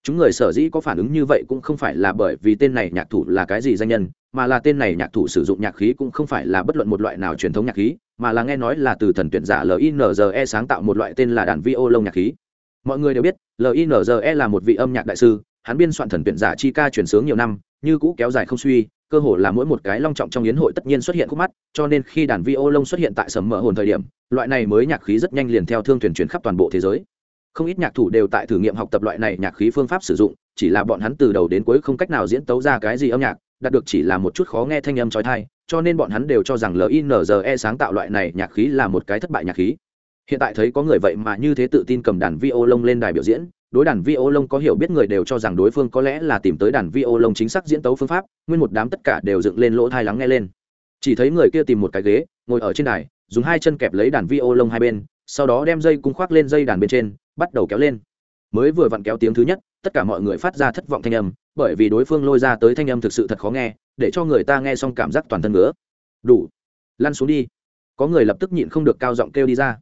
Chúng người sở dĩ có phản ứng như vậy cũng không phải là bởi vì tên này nhạc thủ là cái gì danh nhân, mà là tên này nhạc thủ sử dụng nhạc khí cũng không phải là bất luận một loại nào truyền thống nhạc khí, mà là nghe nói là từ thần tuyển giả linze sáng tạo một loại tên là đàn vi ô lông nhạc khí. Mọi người đều biết linze là một vị âm nhạc đại sư, hắn biên soạn thần tuyển giả chi ca chuyển sướng nhiều năm, như cũ kéo dài không suy cơ hồ là mỗi một cái long trọng trong yến hội tất nhiên xuất hiện khúc mắt, cho nên khi đàn vi ô lông xuất hiện tại sầm mở hồn thời điểm, loại này mới nhạc khí rất nhanh liền theo thương thuyền chuyển khắp toàn bộ thế giới. Không ít nhạc thủ đều tại thử nghiệm học tập loại này nhạc khí phương pháp sử dụng, chỉ là bọn hắn từ đầu đến cuối không cách nào diễn tấu ra cái gì âm nhạc, đạt được chỉ là một chút khó nghe thanh âm trói thai, cho nên bọn hắn đều cho rằng linze sáng tạo loại này nhạc khí là một cái thất bại nhạc khí. Hiện tại thấy có người vậy mà như thế tự tin cầm đàn vi ô lông lên đài biểu diễn đối đàn vi ô lông có hiểu biết người đều cho rằng đối phương có lẽ là tìm tới đàn vi ô lông chính xác diễn tấu phương pháp, nguyên một đám tất cả đều dựng lên lỗ thai lắng nghe lên. Chỉ thấy người kia tìm một cái ghế, ngồi ở trên đài, dùng hai chân kẹp lấy đàn vi ô lông hai bên, sau đó đem dây cung khoác lên dây đàn bên trên, bắt đầu kéo lên. Mới vừa vặn kéo tiếng thứ nhất, tất cả mọi người phát ra thất vọng thanh âm, bởi vì đối phương lôi ra tới thanh âm thực sự thật khó nghe, để cho người ta nghe xong cảm giác toàn thân ngứa. Đủ, lăn xuống đi. Có người lập tức nhịn không được cao giọng kêu đi ra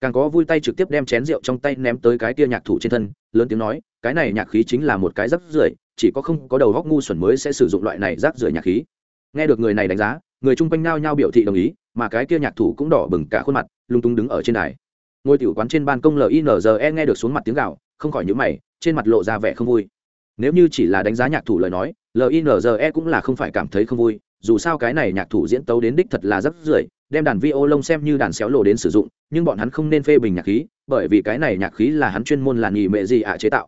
càng có vui tay trực tiếp đem chén rượu trong tay ném tới cái tia nhạc thủ trên thân, lớn tiếng nói, cái này nhạc khí chính là một cái rắc rưởi, chỉ có không có đầu góc ngu xuẩn mới sẽ sử dụng loại này rác rưởi nhạc khí. Nghe được người này đánh giá, người chung quanh nao nhau biểu thị đồng ý, mà cái kia nhạc thủ cũng đỏ bừng cả khuôn mặt, lung tung đứng ở trên đài. Ngôi tiểu quán trên ban công linze nghe được xuống mặt tiếng gạo không khỏi nhữ mày, trên mặt lộ ra vẻ không vui. Nếu như chỉ là đánh giá nhạc thủ lời nói linze cũng là không phải cảm thấy không vui, dù sao cái này nhạc thủ diễn tấu đến đích thật là rất rưởi đem đàn vi ô lông xem như đàn xéo lộ đến sử dụng, nhưng bọn hắn không nên phê bình nhạc khí, bởi vì cái này nhạc khí là hắn chuyên môn là nghỉ mệ gì ạ chế tạo.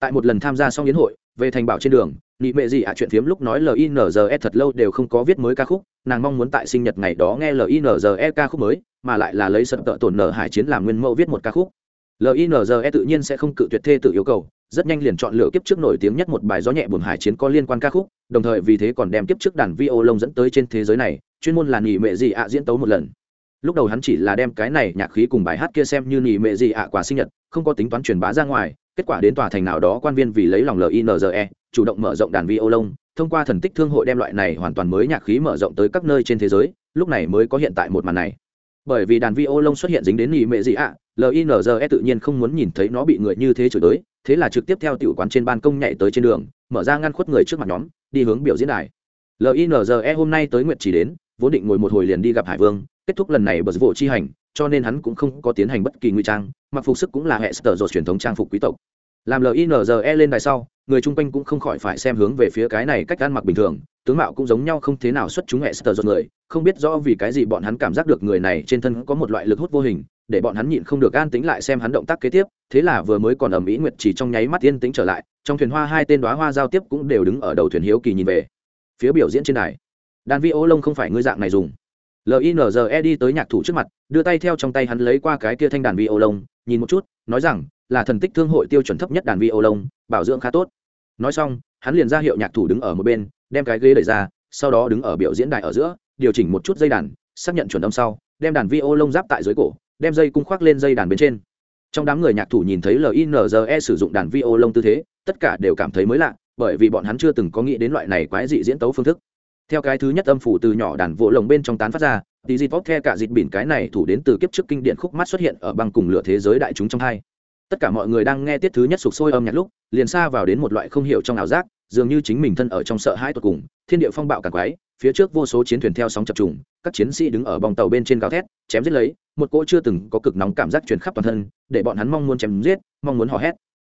Tại một lần tham gia xong yến hội, về thành bảo trên đường nghỉ mệ gì ạ chuyện phiếm lúc nói linze thật lâu đều không có viết mới ca khúc, nàng mong muốn tại sinh nhật ngày đó nghe linze ca khúc mới, mà lại là lấy sân tợ tổn nở hải chiến làm nguyên mẫu viết một ca khúc. Linze tự nhiên sẽ không cự tuyệt thê tự yêu cầu rất nhanh liền chọn lựa kiếp trước nổi tiếng nhất một bài gió nhẹ buồn hải chiến có liên quan ca khúc, đồng thời vì thế còn đem kiếp trước đàn vi ô lông dẫn tới trên thế giới này, chuyên môn là nghỉ mệ gì ạ diễn tấu một lần. Lúc đầu hắn chỉ là đem cái này nhạc khí cùng bài hát kia xem như nghỉ mệ gì ạ quà sinh nhật, không có tính toán truyền bá ra ngoài, kết quả đến tòa thành nào đó quan viên vì lấy lòng linze chủ động mở rộng đàn vi ô lông thông qua thần tích thương hội đem loại này hoàn toàn mới nhạc khí mở rộng tới các nơi trên thế giới, lúc này mới có hiện tại một màn này. Bởi vì đàn vi ô lông xuất hiện dính đến nghỉ mệ gì ạ linze tự nhiên không muốn nhìn thấy nó bị người như thế chửi tới thế là trực tiếp theo tiểu quán trên ban công nhảy tới trên đường, mở ra ngăn khuất người trước mặt nhóm, đi hướng biểu diễn đài. Linze hôm nay tới nguyện chỉ đến, vốn định ngồi một hồi liền đi gặp hải vương, kết thúc lần này bật vụ chi hành, cho nên hắn cũng không có tiến hành bất kỳ nguy trang, mặc phục sức cũng là hệ sở dột truyền thống trang phục quý tộc. Làm linze lên đài sau, người chung quanh cũng không khỏi phải xem hướng về phía cái này cách ăn mặc bình thường, tướng mạo cũng giống nhau không thế nào xuất chúng hệ sở dột người, không biết rõ vì cái gì bọn hắn cảm giác được người này trên thân có một loại lực hút vô hình để bọn hắn nhịn không được an tính lại xem hắn động tác kế tiếp, thế là vừa mới còn ầm ĩ nguyệt chỉ trong nháy mắt yên tĩnh trở lại, trong thuyền hoa hai tên đoá hoa giao tiếp cũng đều đứng ở đầu thuyền hiếu kỳ nhìn về phía biểu diễn trên đài. Đàn vi ô lông không phải ngư dạng này dùng. Linze đi tới nhạc thủ trước mặt, đưa tay theo trong tay hắn lấy qua cái kia thanh đàn vi ô lông, nhìn một chút, nói rằng, là thần tích thương hội tiêu chuẩn thấp nhất đàn vi ô lông, bảo dưỡng khá tốt. Nói xong, hắn liền ra hiệu nhạc thủ đứng ở một bên, đem cái ghế đẩy ra, sau đó đứng ở biểu diễn đài ở giữa, điều chỉnh một chút dây đàn, xác nhận chuẩn âm sau, đem đàn vi ô lông giáp tại dưới cổ đem dây cung khoác lên dây đàn bên trên. Trong đám người nhạc thủ nhìn thấy linze sử dụng đàn vi ô lông tư thế, tất cả đều cảm thấy mới lạ, bởi vì bọn hắn chưa từng có nghĩ đến loại này quái dị diễn tấu phương thức. Theo cái thứ nhất âm phủ từ nhỏ đàn vỗ lồng bên trong tán phát ra, tí dịp vóc the cả dịp bỉn cái này thủ đến từ kiếp trước kinh điện khúc mắt xuất hiện ở băng cùng lửa thế giới đại chúng trong hai. Tất cả mọi người đang nghe tiết thứ nhất sụp sôi âm nhạc lúc, liền xa vào đến một loại không hiểu trong ảo giác, dường như chính mình thân ở trong sợ hãi tột cùng, thiên địa phong bạo càng quái, phía trước vô số chiến thuyền theo sóng chập trùng, các chiến sĩ đứng ở bong tàu bên trên gào thét, chém giết lấy một cỗ chưa từng có cực nóng cảm giác truyền khắp toàn thân, để bọn hắn mong muốn chém giết, mong muốn hò hét.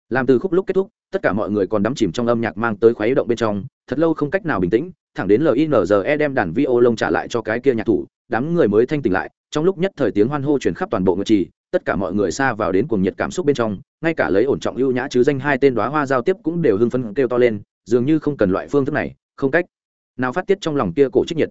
Làm từ khúc lúc kết thúc, tất cả mọi người còn đắm chìm trong âm nhạc mang tới khoáy động bên trong, thật lâu không cách nào bình tĩnh, thẳng đến linze đem đàn vi ô lông trả lại cho cái kia nhạc thủ, đám người mới thanh tỉnh lại, trong lúc nhất thời tiếng hoan hô chuyển khắp toàn bộ ngựa trì, tất cả mọi người xa vào đến cuồng nhiệt cảm xúc bên trong, ngay cả lấy ổn trọng ưu nhã chứ danh hai tên đoá hoa giao tiếp cũng đều hưng phấn kêu to lên, dường như không cần loại phương thức này, không cách nào phát tiết trong lòng kia cổ trích nhiệt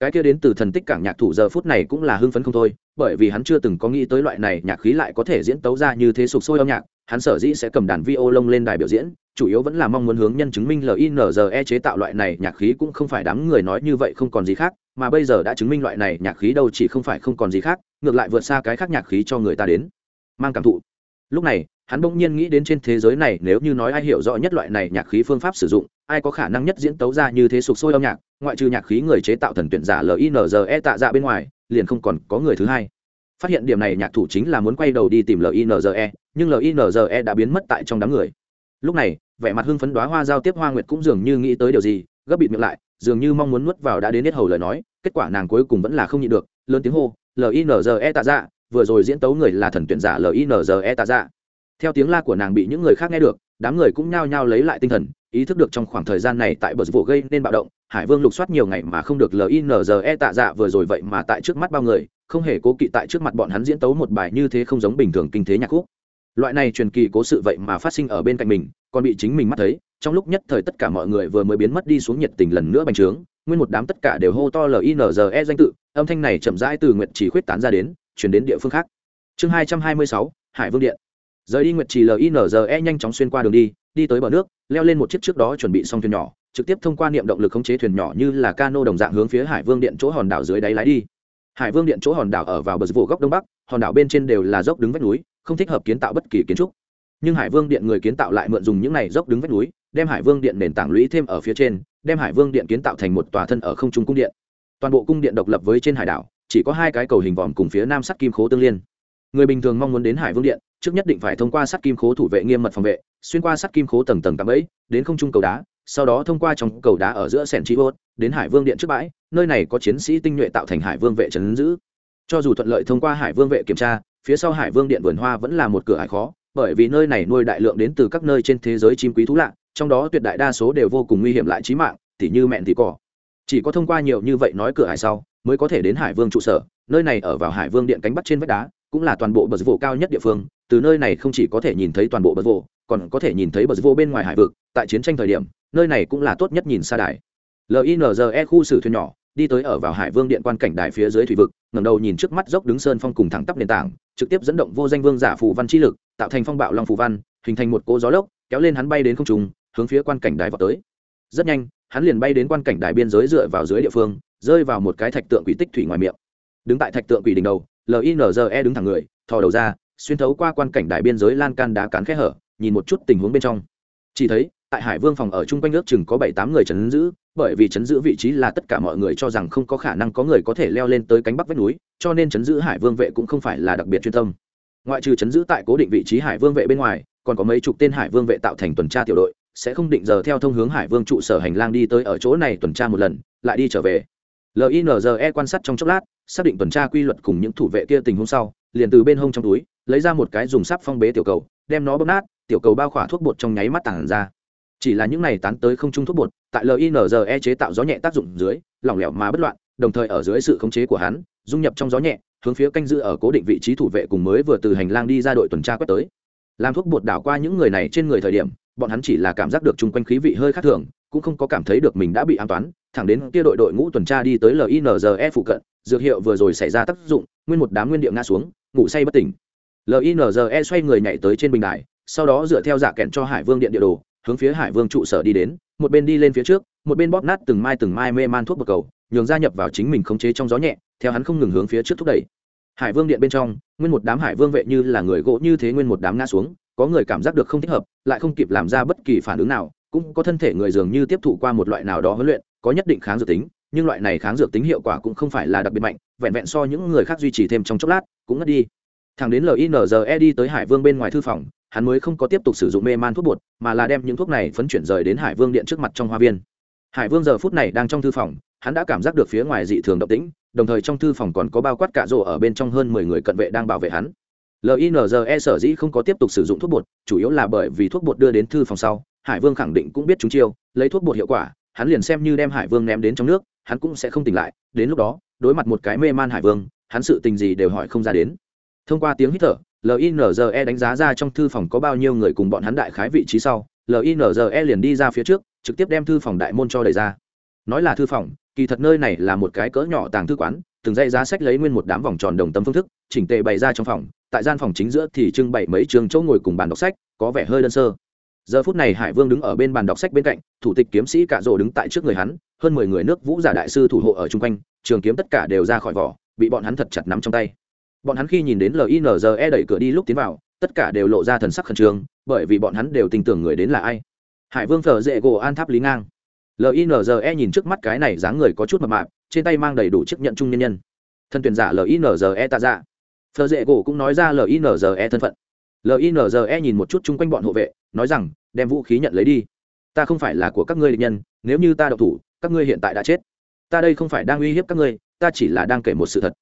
cái kia đến từ thần tích cảng nhạc thủ giờ phút này cũng là hưng phấn không thôi, bởi vì hắn chưa từng có nghĩ tới loại này nhạc khí lại có thể diễn tấu ra như thế sục sôi âm nhạc, hắn sở dĩ sẽ cầm đàn vi ô lông lên đài biểu diễn, chủ yếu vẫn là mong muốn hướng nhân chứng minh linze chế tạo loại này nhạc khí cũng không phải đám người nói như vậy không còn gì khác, mà bây giờ đã chứng minh loại này nhạc khí đâu chỉ không phải không còn gì khác, ngược lại vượt xa cái khác nhạc khí cho người ta đến. Mang cảm thụ. Lúc này hắn bỗng nhiên nghĩ đến trên thế giới này nếu như nói ai hiểu rõ nhất loại này nhạc khí phương pháp sử dụng, ai có khả năng nhất diễn tấu ra như thế sục sôi âm nhạc, ngoại trừ nhạc khí người chế tạo thần tuyển giả linze tạ dạ bên ngoài, liền không còn có người thứ hai. Phát hiện điểm này nhạc thủ chính là muốn quay đầu đi tìm linze nhưng linze đã biến mất tại trong đám người. Lúc này, vẻ mặt hưng phấn đoá hoa giao tiếp hoa nguyệt cũng dường như nghĩ tới điều gì, gấp bịt miệng lại, dường như mong muốn nuốt vào đã đến hết hầu lời nói, kết quả nàng cuối cùng vẫn là không nhịn được, lớn tiếng hô linze tạ dạ vừa rồi diễn tấu người là thần tuyển giả linze tạ dạ theo tiếng la của nàng bị những người khác nghe được, đám người cũng nhao nhao lấy lại tinh thần, ý thức được trong khoảng thời gian này tại bờ vụ gây nên bạo động, hải vương lục soát nhiều ngày mà không được linze tạ dạ vừa rồi vậy mà tại trước mắt bao người, không hề cố kỵ tại trước mặt bọn hắn diễn tấu một bài như thế không giống bình thường kinh thế nhạc khúc. Loại này truyền kỳ cố sự vậy mà phát sinh ở bên cạnh mình, còn bị chính mình mắt thấy, trong lúc nhất thời tất cả mọi người vừa mới biến mất đi xuống nhiệt tình lần nữa bành trướng, nguyên một đám tất cả đều hô to linze danh tự, âm thanh này chậm rãi từ nguyện chỉ khuyết tán ra đến, chuyển đến địa phương khác. Chương hai trăm hai mươi sáu, hải vương điện rời đi nguyệt trì linze nhanh chóng xuyên qua đường đi đi tới bờ nước, leo lên một chiếc trước đó chuẩn bị xong thuyền nhỏ, trực tiếp thông qua niệm động lực khống chế thuyền nhỏ như là cano đồng dạng hướng phía hải vương điện chỗ hòn đảo dưới đáy lái đi. Hải vương điện chỗ hòn đảo ở vào bờ vụ góc đông bắc, hòn đảo bên trên đều là dốc đứng vách núi, không thích hợp kiến tạo bất kỳ kiến trúc. Nhưng hải vương điện người kiến tạo lại mượn dùng những này dốc đứng vách núi, đem hải vương điện nền tảng lũy thêm ở phía trên, đem hải vương điện kiến tạo thành một tòa thân ở không trung cung điện. Toàn bộ cung điện độc lập với trên hải đảo, chỉ có hai cái cầu hình vòm cùng phía nam sắt kim khố tương liên người bình thường mong muốn đến hải vương điện, trước nhất định phải thông qua sắt kim khố thủ vệ nghiêm mật phòng vệ, xuyên qua sắt kim khố tầng tầng cạm ấy, đến không trung cầu đá, sau đó thông qua trong cầu đá ở giữa sẻn chi hốt đến hải vương điện trước bãi, nơi này có chiến sĩ tinh nhuệ tạo thành hải vương vệ trấn giữ. Cho dù thuận lợi thông qua hải vương vệ kiểm tra, phía sau hải vương điện vườn hoa vẫn là một cửa hải khó, bởi vì nơi này nuôi đại lượng đến từ các nơi trên thế giới chim quý thú lạ, trong đó tuyệt đại đa số đều vô cùng nguy hiểm lại trí mạng, tỉ như mẹn thì cỏ. Chỉ có thông qua nhiều như vậy nói cửa hải sau, mới có thể đến hải vương trụ sở nơi này ở vào hải vương điện cánh bắc trên vách đá, cũng là toàn bộ bờ vô cao nhất địa phương, từ nơi này không chỉ có thể nhìn thấy toàn bộ bờ vô còn có thể nhìn thấy bờ vô bên ngoài hải vực, tại chiến tranh thời điểm, nơi này cũng là tốt nhất nhìn xa đài. Linze khu sử thuyền nhỏ, đi tới ở vào hải vương điện quan cảnh đài phía dưới thủy vực, ngẩng đầu nhìn trước mắt dốc đứng sơn phong cùng thẳng tắp nền tảng, trực tiếp dẫn động vô danh vương giả phù văn chi lực, tạo thành phong bạo long phù văn, hình thành một cỗ gió lốc, kéo lên hắn bay đến không trung, hướng phía quan cảnh đài vào tới. Rất nhanh, hắn liền bay đến quan cảnh đài biên giới dựa vào dưới địa phương, rơi vào một cái thạch tượng quỷ tích thủy ngoài miệng đứng tại thạch tượng quỷ đỉnh đầu linze đứng thẳng người, thò đầu ra, xuyên thấu qua quan cảnh đài biên giới lan can đá cán khẽ hở, nhìn một chút tình huống bên trong. Chỉ thấy, tại hải vương phòng ở chung quanh nước chừng có bảy tám người chấn giữ, bởi vì chấn giữ vị trí là tất cả mọi người cho rằng không có khả năng có người có thể leo lên tới cánh bắc vách núi, cho nên chấn giữ hải vương vệ cũng không phải là đặc biệt chuyên tâm. Ngoại trừ chấn giữ tại cố định vị trí hải vương vệ bên ngoài, còn có mấy chục tên hải vương vệ tạo thành tuần tra tiểu đội, sẽ không định giờ theo thông hướng hải vương trụ sở hành lang đi tới ở chỗ này tuần tra một lần, lại đi trở về. Linze quan sát trong chốc lát xác định tuần tra quy luật cùng những thủ vệ kia tình huống sau, liền từ bên hông trong túi, lấy ra một cái dùng sáp phong bế tiểu cầu, đem nó bóp nát, tiểu cầu bao khỏa thuốc bột trong nháy mắt tản ra. Chỉ là những này tán tới không trung thuốc bột, tại linze chế tạo gió nhẹ tác dụng dưới, lỏng lẻo mà bất loạn, đồng thời ở dưới sự khống chế của hắn, dung nhập trong gió nhẹ, hướng phía canh giữ ở cố định vị trí thủ vệ cùng mới vừa từ hành lang đi ra đội tuần tra quét tới. Làm thuốc bột đảo qua những người này trên người thời điểm, bọn hắn chỉ là cảm giác được chung quanh khí vị hơi khác thường, cũng không có cảm thấy được mình đã bị an toán, thẳng đến kia đội đội ngũ tuần tra đi tới linze phụ cận dược hiệu vừa rồi xảy ra tác dụng, nguyên một đám nguyên điệu ngã xuống, ngủ say bất tỉnh. Linze xoay người nhảy tới trên bình đài, sau đó dựa theo giả kẹn cho hải vương điện địa đồ, hướng phía hải vương trụ sở đi đến, một bên đi lên phía trước, một bên bóp nát từng mai từng mai mê man thuốc bậc cầu, nhường gia nhập vào chính mình khống chế trong gió nhẹ, theo hắn không ngừng hướng phía trước thúc đẩy. Hải vương điện bên trong, nguyên một đám hải vương vệ như là người gỗ như thế nguyên một đám ngã xuống, có người cảm giác được không thích hợp, lại không kịp làm ra bất kỳ phản ứng nào, cũng có thân thể người dường như tiếp thụ qua một loại nào đó huấn luyện, có nhất định kháng dược tính nhưng loại này kháng dược tính hiệu quả cũng không phải là đặc biệt mạnh, vẹn vẹn so những người khác duy trì thêm trong chốc lát, cũng ngất đi. Thằng đến linze đi tới hải vương bên ngoài thư phòng, hắn mới không có tiếp tục sử dụng mê man thuốc bột, mà là đem những thuốc này phấn chuyển rời đến hải vương điện trước mặt trong hoa viên. Hải vương giờ phút này đang trong thư phòng, hắn đã cảm giác được phía ngoài dị thường động tĩnh, đồng thời trong thư phòng còn có bao quát cả rỗ ở bên trong hơn mười người cận vệ đang bảo vệ hắn. Linze sở dĩ không có tiếp tục sử dụng thuốc bột, chủ yếu là bởi vì thuốc bột đưa đến thư phòng sau, hải vương khẳng định cũng biết chúng chiêu, lấy thuốc bột hiệu quả, hắn liền xem như đem hải vương ném đến trong nước hắn cũng sẽ không tỉnh lại, đến lúc đó, đối mặt một cái mê man hải vương, hắn sự tình gì đều hỏi không ra đến. Thông qua tiếng hít thở linze đánh giá ra trong thư phòng có bao nhiêu người cùng bọn hắn đại khái vị trí sau linze liền đi ra phía trước, trực tiếp đem thư phòng đại môn cho đẩy ra. Nói là thư phòng, kỳ thật nơi này là một cái cỡ nhỏ tàng thư quán, từng dây giá sách lấy nguyên một đám vòng tròn đồng tâm phương thức, chỉnh tề bày ra trong phòng, tại gian phòng chính giữa thì trưng bày mấy trường chỗ ngồi cùng bàn đọc sách, có vẻ hơi đơn sơ. Giờ phút này hải vương đứng ở bên bàn đọc sách bên cạnh, thủ tịch kiếm sĩ cạ rỗ đứng tại trước người hắn hơn mười người nước vũ giả đại sư thủ hộ ở chung quanh, trường kiếm tất cả đều ra khỏi vỏ, bị bọn hắn thật chặt nắm trong tay. Bọn hắn khi nhìn đến linze đẩy cửa đi lúc tiến vào, tất cả đều lộ ra thần sắc khẩn trương, bởi vì bọn hắn đều tin tưởng người đến là ai. Hải vương thờ dễ gỗ an tháp lý ngang. Linze nhìn trước mắt cái này dáng người có chút mập mạp, trên tay mang đầy đủ chiếc nhận trung nhân nhân. Thân tuyển giả linze tạ dạ. Thờ dễ gỗ cũng nói ra linze thân phận. Linze nhìn một chút chung quanh bọn hộ vệ, nói rằng, đem vũ khí nhận lấy đi. Ta không phải là của các ngươi địch nhân, nếu như ta độc thủ các ngươi hiện tại đã chết. Ta đây không phải đang uy hiếp các ngươi, ta chỉ là đang kể một sự thật.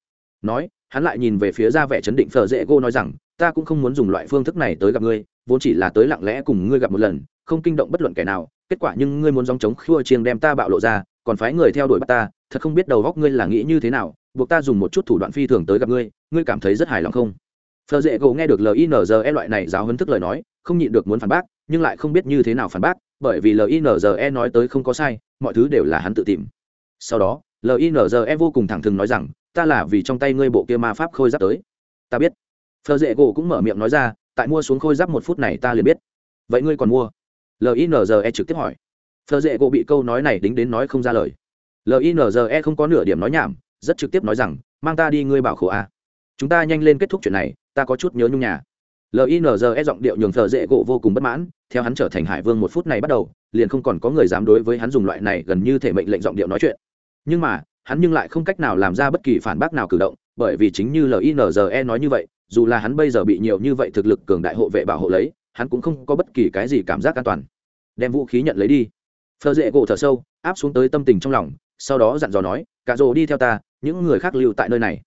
Nói, hắn lại nhìn về phía ra vẻ chấn định phờ dễ gô nói rằng, ta cũng không muốn dùng loại phương thức này tới gặp ngươi, vốn chỉ là tới lặng lẽ cùng ngươi gặp một lần, không kinh động bất luận kẻ nào, kết quả nhưng ngươi muốn dòng chống khua chiêng đem ta bạo lộ ra, còn phái người theo đuổi bắt ta, thật không biết đầu góc ngươi là nghĩ như thế nào, buộc ta dùng một chút thủ đoạn phi thường tới gặp ngươi ngươi cảm thấy rất hài lòng không? Phờ dễ gỗ nghe được linze loại này giáo hấn thức lời nói, không nhịn được muốn phản bác, nhưng lại không biết như thế nào phản bác bởi vì linze nói tới không có sai, mọi thứ đều là hắn tự tìm. Sau đó linze vô cùng thẳng thừng nói rằng, ta là vì trong tay ngươi bộ kia ma pháp khôi giáp tới. Ta biết. Phờ dễ gỗ cũng mở miệng nói ra, tại mua xuống khôi giáp một phút này ta liền biết. Vậy ngươi còn mua? Linze trực tiếp hỏi. Phờ dễ gỗ bị câu nói này đính đến nói không ra lời. Linze không có nửa điểm nói nhảm, rất trực tiếp nói rằng, mang ta đi ngươi bảo khổ a chúng ta nhanh lên kết thúc chuyện này, ta có chút nhớ nhung nhà linze giọng điệu nhường thợ dễ gỗ vô cùng bất mãn, theo hắn trở thành hải vương một phút này bắt đầu, liền không còn có người dám đối với hắn dùng loại này gần như thể mệnh lệnh giọng điệu nói chuyện. Nhưng mà, hắn nhưng lại không cách nào làm ra bất kỳ phản bác nào cử động, bởi vì chính như linze nói như vậy, dù là hắn bây giờ bị nhiều như vậy thực lực cường đại hộ vệ bảo hộ lấy, hắn cũng không có bất kỳ cái gì cảm giác an toàn. Đem vũ khí nhận lấy đi. Phờ dễ gỗ thở sâu, áp xuống tới tâm tình trong lòng, sau đó dặn dò nói cả rồ đi theo ta, những người khác lưu tại nơi này.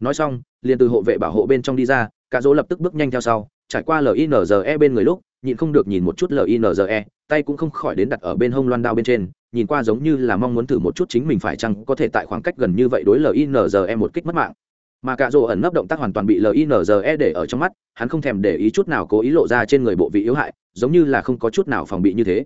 Nói xong, liền từ hộ vệ bảo hộ bên trong đi ra cả Rô lập tức bước nhanh theo sau trải qua linze bên người lúc, nhịn không được nhìn một chút linze tay cũng không khỏi đến đặt ở bên hông loan đao bên trên, nhìn qua giống như là mong muốn thử một chút chính mình phải chăng có thể tại khoảng cách gần như vậy đối linze một kích mất mạng. Mà cả rồ ẩn nấp động tác hoàn toàn bị linze để ở trong mắt, hắn không thèm để ý chút nào cố ý lộ ra trên người bộ vị yếu hại, giống như là không có chút nào phòng bị như thế.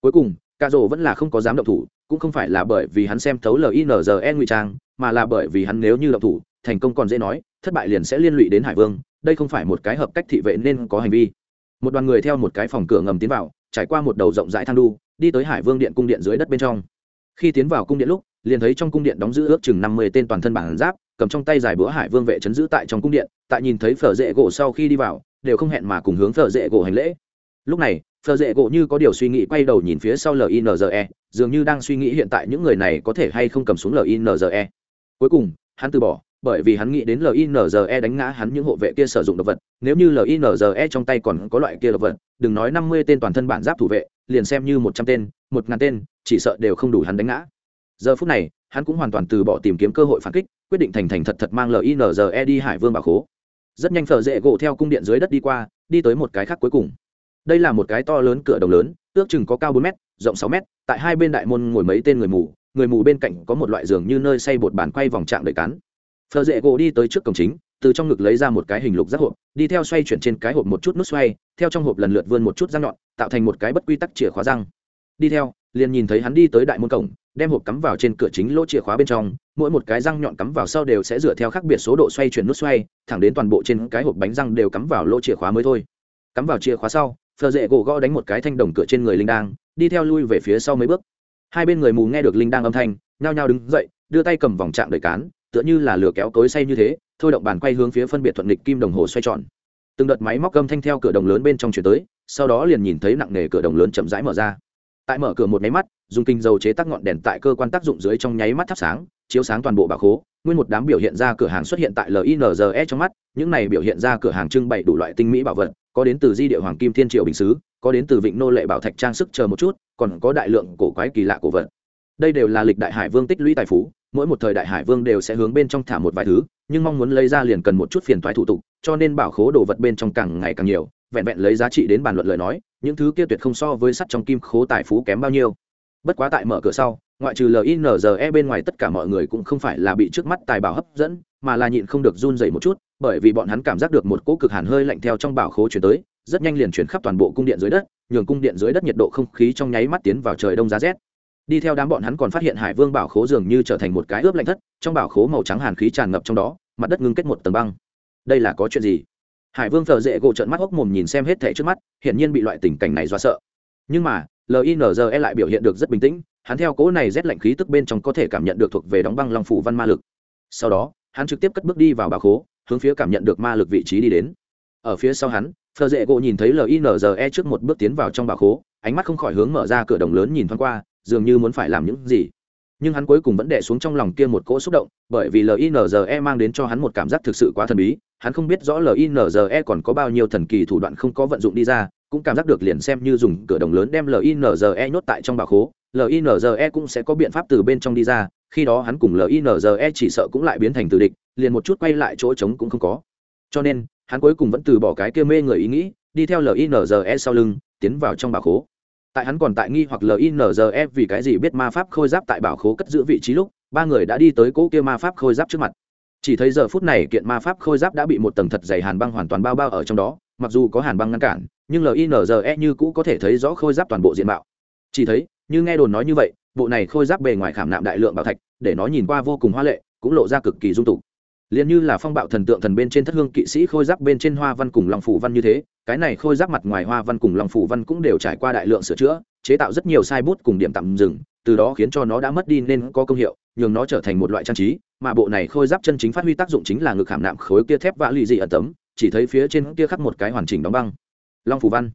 Cuối cùng, cả rồ vẫn là không có dám động thủ, cũng không phải là bởi vì hắn xem thấu linze ngụy trang mà là bởi vì hắn nếu như động thủ, thành công còn dễ nói, thất bại liền sẽ liên lụy đến hải vương, đây không phải một cái hợp cách thị vệ nên có hành vi. Một đoàn người theo một cái phòng cửa ngầm tiến vào, trải qua một đầu rộng rãi thang đu, đi tới hải vương điện cung điện dưới đất bên trong. Khi tiến vào cung điện lúc, liền thấy trong cung điện đóng giữ ước chừng năm mươi tên toàn thân bản giáp, cầm trong tay giải bữa hải vương vệ chấn giữ tại trong cung điện, tại nhìn thấy phở dễ gỗ sau khi đi vào, đều không hẹn mà cùng hướng phở dễ gỗ hành lễ. Lúc này, phở dễ gỗ như có điều suy nghĩ quay đầu nhìn phía sau linze dường như đang suy nghĩ hiện tại những người này có thể hay không cầm xuống linze cuối cùng, hắn từ bỏ, bởi vì hắn nghĩ đến linze đánh ngã hắn những hộ vệ kia sử dụng độc vật. Nếu như linze trong tay còn có loại kia độc vật, đừng nói năm mươi tên toàn thân bản giáp thủ vệ, liền xem như một trăm tên, một ngàn tên, chỉ sợ đều không đủ hắn đánh ngã. Giờ phút này, hắn cũng hoàn toàn từ bỏ tìm kiếm cơ hội phản kích, quyết định thành thành thật thật mang linze đi hải vương bảo khố. Rất nhanh thợ dễ gỗ theo cung điện dưới đất đi qua, đi tới một cái khác cuối cùng. Đây là một cái to lớn cửa đồng lớn, ước chừng có cao bốn m rộng sáu m tại hai bên đại môn ngồi mấy tên người mù người mù bên cạnh có một loại giường như nơi xây bột bàn quay vòng trạng đầy cắn Phờ dễ gỗ đi tới trước cổng chính, từ trong ngực lấy ra một cái hình lục giác hộp, đi theo xoay chuyển trên cái hộp một chút nút xoay, theo trong hộp lần lượt vươn một chút răng nhọn, tạo thành một cái bất quy tắc chìa khóa răng. Đi theo, liền nhìn thấy hắn đi tới đại môn cổng, đem hộp cắm vào trên cửa chính lỗ chìa khóa bên trong, mỗi một cái răng nhọn cắm vào sau đều sẽ dựa theo khác biệt số độ xoay chuyển nút xoay, thẳng đến toàn bộ trên cái hộp bánh răng đều cắm vào lỗ chìa khóa mới thôi. Cắm vào chìa khóa sau, phờ dễ gỗ gõ đánh một cái thanh đồng cửa trên người linh đang, đi theo lui về phía sau mấy bước hai bên người mù nghe được linh đang âm thanh, nhao nhao đứng dậy, đưa tay cầm vòng trạng đợi cán, tựa như là lửa kéo cối say như thế, thôi động bàn quay hướng phía phân biệt thuận nghịch kim đồng hồ xoay tròn. Từng đợt máy móc gâm thanh theo cửa đồng lớn bên trong chuyển tới, sau đó liền nhìn thấy nặng nề cửa đồng lớn chậm rãi mở ra. Tại mở cửa một nháy mắt, dùng kinh dầu chế tác ngọn đèn tại cơ quan tác dụng dưới trong nháy mắt thắp sáng, chiếu sáng toàn bộ bà khố nguyên một đám biểu hiện ra cửa hàng xuất hiện tại linze trong mắt, những này biểu hiện ra cửa hàng trưng bày đủ loại tinh mỹ bảo vật, có đến từ di địa hoàng kim thiên triệu bình xứ, có đến từ vịnh nô lệ bảo thạch trang sức chờ một chút, còn có đại lượng cổ quái kỳ lạ cổ vật. Đây đều là lịch đại hải vương tích lũy tài phú, mỗi một thời đại hải vương đều sẽ hướng bên trong thả một vài thứ, nhưng mong muốn lấy ra liền cần một chút phiền thoái thủ tục, cho nên bảo khố đồ vật bên trong càng ngày càng nhiều, vẹn vẹn lấy giá trị đến bàn luận lời nói, những thứ kia tuyệt không so với sắt trong kim khố tài phú kém bao nhiêu bất quá tại mở cửa sau, ngoại trừ linze bên ngoài tất cả mọi người cũng không phải là bị trước mắt tài bảo hấp dẫn, mà là nhịn không được run dậy một chút, bởi vì bọn hắn cảm giác được một cỗ cực hàn hơi lạnh theo trong bảo khố chuyển tới, rất nhanh liền chuyển khắp toàn bộ cung điện dưới đất, nhường cung điện dưới đất nhiệt độ không khí trong nháy mắt tiến vào trời đông giá rét. Đi theo đám bọn hắn còn phát hiện hải vương bảo khố dường như trở thành một cái ướp lạnh thất, trong bảo khố màu trắng hàn khí tràn ngập trong đó, mặt đất ngưng kết một tầng băng. Đây là có chuyện gì? Hải vương thợ dễ gỗ trợn mắt hốc mồm nhìn xem hết thẻ trước mắt, hiển nhiên bị loại tình cảnh này do sợ. Nhưng mà linze lại biểu hiện được rất bình tĩnh, hắn theo cỗ này rét lạnh khí tức bên trong có thể cảm nhận được thuộc về đóng băng long phủ văn ma lực. Sau đó, hắn trực tiếp cất bước đi vào bà khố, hướng phía cảm nhận được ma lực vị trí đi đến. Ở phía sau hắn, phờ dễ gỗ nhìn thấy linze trước một bước tiến vào trong bà khố, ánh mắt không khỏi hướng mở ra cửa đồng lớn nhìn thoáng qua, dường như muốn phải làm những gì. Nhưng hắn cuối cùng vẫn đẻ xuống trong lòng kia một cỗ xúc động, bởi vì linze mang đến cho hắn một cảm giác thực sự quá thần bí, hắn không biết rõ linze còn có bao nhiêu thần kỳ thủ đoạn không có vận dụng đi ra cũng cảm giác được liền xem như dùng cửa đồng lớn đem linze nhốt tại trong bà khố. Linze cũng sẽ có biện pháp từ bên trong đi ra, khi đó hắn cùng linze chỉ sợ cũng lại biến thành từ địch, liền một chút quay lại chỗ trống cũng không có. Cho nên, hắn cuối cùng vẫn từ bỏ cái kia mê người ý nghĩ, đi theo linze sau lưng, tiến vào trong bà khố. Tại hắn còn tại nghi hoặc linze vì cái gì biết ma pháp khôi giáp tại bảo khố cất giữ vị trí lúc, ba người đã đi tới cỗ kia ma pháp khôi giáp trước mặt. Chỉ thấy giờ phút này kiện ma pháp khôi giáp đã bị một tầng thật dày hàn băng hoàn toàn bao bao ở trong đó, mặc dù có hàn băng ngăn cản nhưng linze như cũ có thể thấy rõ khôi giáp toàn bộ diện mạo. Chỉ thấy, như nghe đồn nói như vậy, bộ này khôi giáp bề ngoài khảm nạm đại lượng bảo thạch, để nó nhìn qua vô cùng hoa lệ, cũng lộ ra cực kỳ dung tục. Liền như là phong bạo thần tượng thần bên trên thất hương kỵ sĩ khôi giáp bên trên hoa văn cùng lòng phủ văn như thế, cái này khôi giáp mặt ngoài hoa văn cùng lòng phủ văn cũng đều trải qua đại lượng sửa chữa, chế tạo rất nhiều sai bút cùng điểm tạm dừng, từ đó khiến cho nó đã mất đi nên có công hiệu, nhường nó trở thành một loại trang trí, mà bộ này khôi giáp chân chính phát huy tác dụng chính là ngực khảm nạm khối kia thép vã lì dị ẩn tấm, chỉ thấy phía trên kia khắc một cái hoàn chỉnh đóng băng long phủ văn.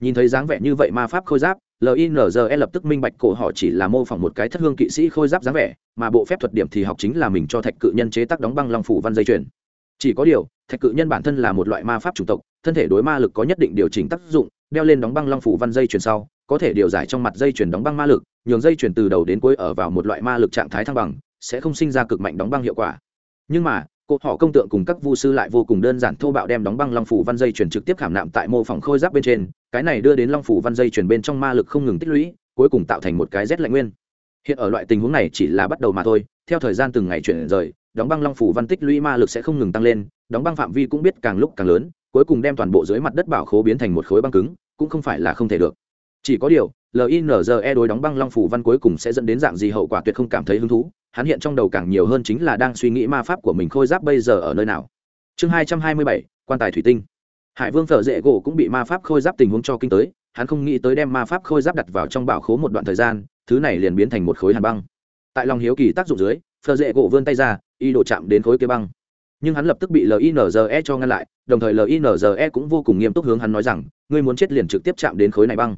Nhìn thấy dáng vẻ như vậy ma pháp khôi giáp linze lập tức minh bạch cổ họ chỉ là mô phỏng một cái thất hương kỵ sĩ khôi giáp dáng vẻ, mà bộ phép thuật điểm thì học chính là mình cho thạch cự nhân chế tác đóng băng long phủ văn dây chuyền. Chỉ có điều, thạch cự nhân bản thân là một loại ma pháp chủng tộc, thân thể đối ma lực có nhất định điều chỉnh tác dụng, đeo lên đóng băng long phủ văn dây chuyền sau, có thể điều giải trong mặt dây chuyền đóng băng ma lực, nhường dây chuyền từ đầu đến cuối ở vào một loại ma lực trạng thái thăng bằng, sẽ không sinh ra cực mạnh đóng băng hiệu quả. Nhưng mà cụ họ công tượng cùng các vu sư lại vô cùng đơn giản, thô bạo đem đóng băng long phủ văn dây chuyển trực tiếp khảm nạm tại mô phỏng khôi giáp bên trên, cái này đưa đến long phủ văn dây chuyển bên trong ma lực không ngừng tích lũy, cuối cùng tạo thành một cái rét lạnh nguyên. Hiện ở loại tình huống này chỉ là bắt đầu mà thôi, theo thời gian từng ngày chuyển rời, đóng băng long phủ văn tích lũy ma lực sẽ không ngừng tăng lên, đóng băng phạm vi cũng biết càng lúc càng lớn, cuối cùng đem toàn bộ dưới mặt đất bảo khố biến thành một khối băng cứng, cũng không phải là không thể được. Chỉ có điều linze đối đóng băng long phủ văn cuối cùng sẽ dẫn đến dạng gì hậu quả tuyệt không cảm thấy hứng thú. Hắn hiện trong đầu càng nhiều hơn chính là đang suy nghĩ ma pháp của mình khôi giáp bây giờ ở nơi nào. Chương hai trăm hai mươi bảy, quan tài thủy tinh. Hải vương thợ dễ gỗ cũng bị ma pháp khôi giáp tình huống cho kinh tới, hắn không nghĩ tới đem ma pháp khôi giáp đặt vào trong bảo khố một đoạn thời gian, thứ này liền biến thành một khối hàn băng. Tại lòng hiếu kỳ tác dụng dưới thợ dễ gỗ vươn tay ra y đổ chạm đến khối kia băng. Nhưng hắn lập tức bị linze cho ngăn lại, đồng thời linze cũng vô cùng nghiêm túc hướng hắn nói rằng, ngươi muốn chết liền trực tiếp chạm đến khối này băng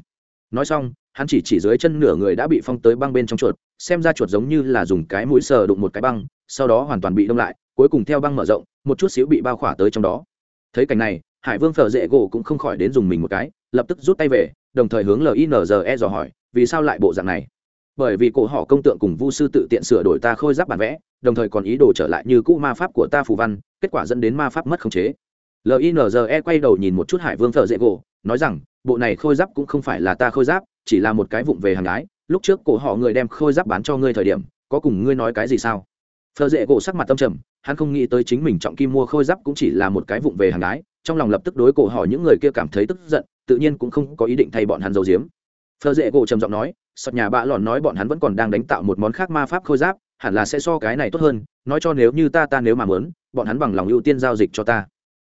nói xong, hắn chỉ chỉ dưới chân nửa người đã bị phong tới băng bên trong chuột, xem ra chuột giống như là dùng cái mũi sờ đụng một cái băng, sau đó hoàn toàn bị đông lại, cuối cùng theo băng mở rộng, một chút xíu bị bao khỏa tới trong đó. Thấy cảnh này, hải vương phở dễ gỗ cũng không khỏi đến dùng mình một cái, lập tức rút tay về, đồng thời hướng linze dò hỏi, vì sao lại bộ dạng này? Bởi vì cổ họ công tượng cùng vu sư tự tiện sửa đổi ta khôi giáp bản vẽ, đồng thời còn ý đồ trở lại như cũ ma pháp của ta phù văn, kết quả dẫn đến ma pháp mất khống chế. Linze quay đầu nhìn một chút hải vương thợ dễ gỗ, nói rằng bộ này khôi giáp cũng không phải là ta khôi giáp, chỉ là một cái vụng về hàng gái. Lúc trước cổ họ người đem khôi giáp bán cho ngươi thời điểm, có cùng ngươi nói cái gì sao? Phơ dễ cổ sắc mặt tâm trầm, hắn không nghĩ tới chính mình trọng kim mua khôi giáp cũng chỉ là một cái vụng về hàng gái, trong lòng lập tức đối cổ họ những người kia cảm thấy tức giận, tự nhiên cũng không có ý định thay bọn hắn giấu giếm. Phờ dễ cổ trầm giọng nói, sọt nhà bạ lòn nói bọn hắn vẫn còn đang đánh tạo một món khác ma pháp khôi giáp, hẳn là sẽ so cái này tốt hơn, nói cho nếu như ta ta nếu mà muốn, bọn hắn bằng lòng ưu tiên giao dịch cho ta.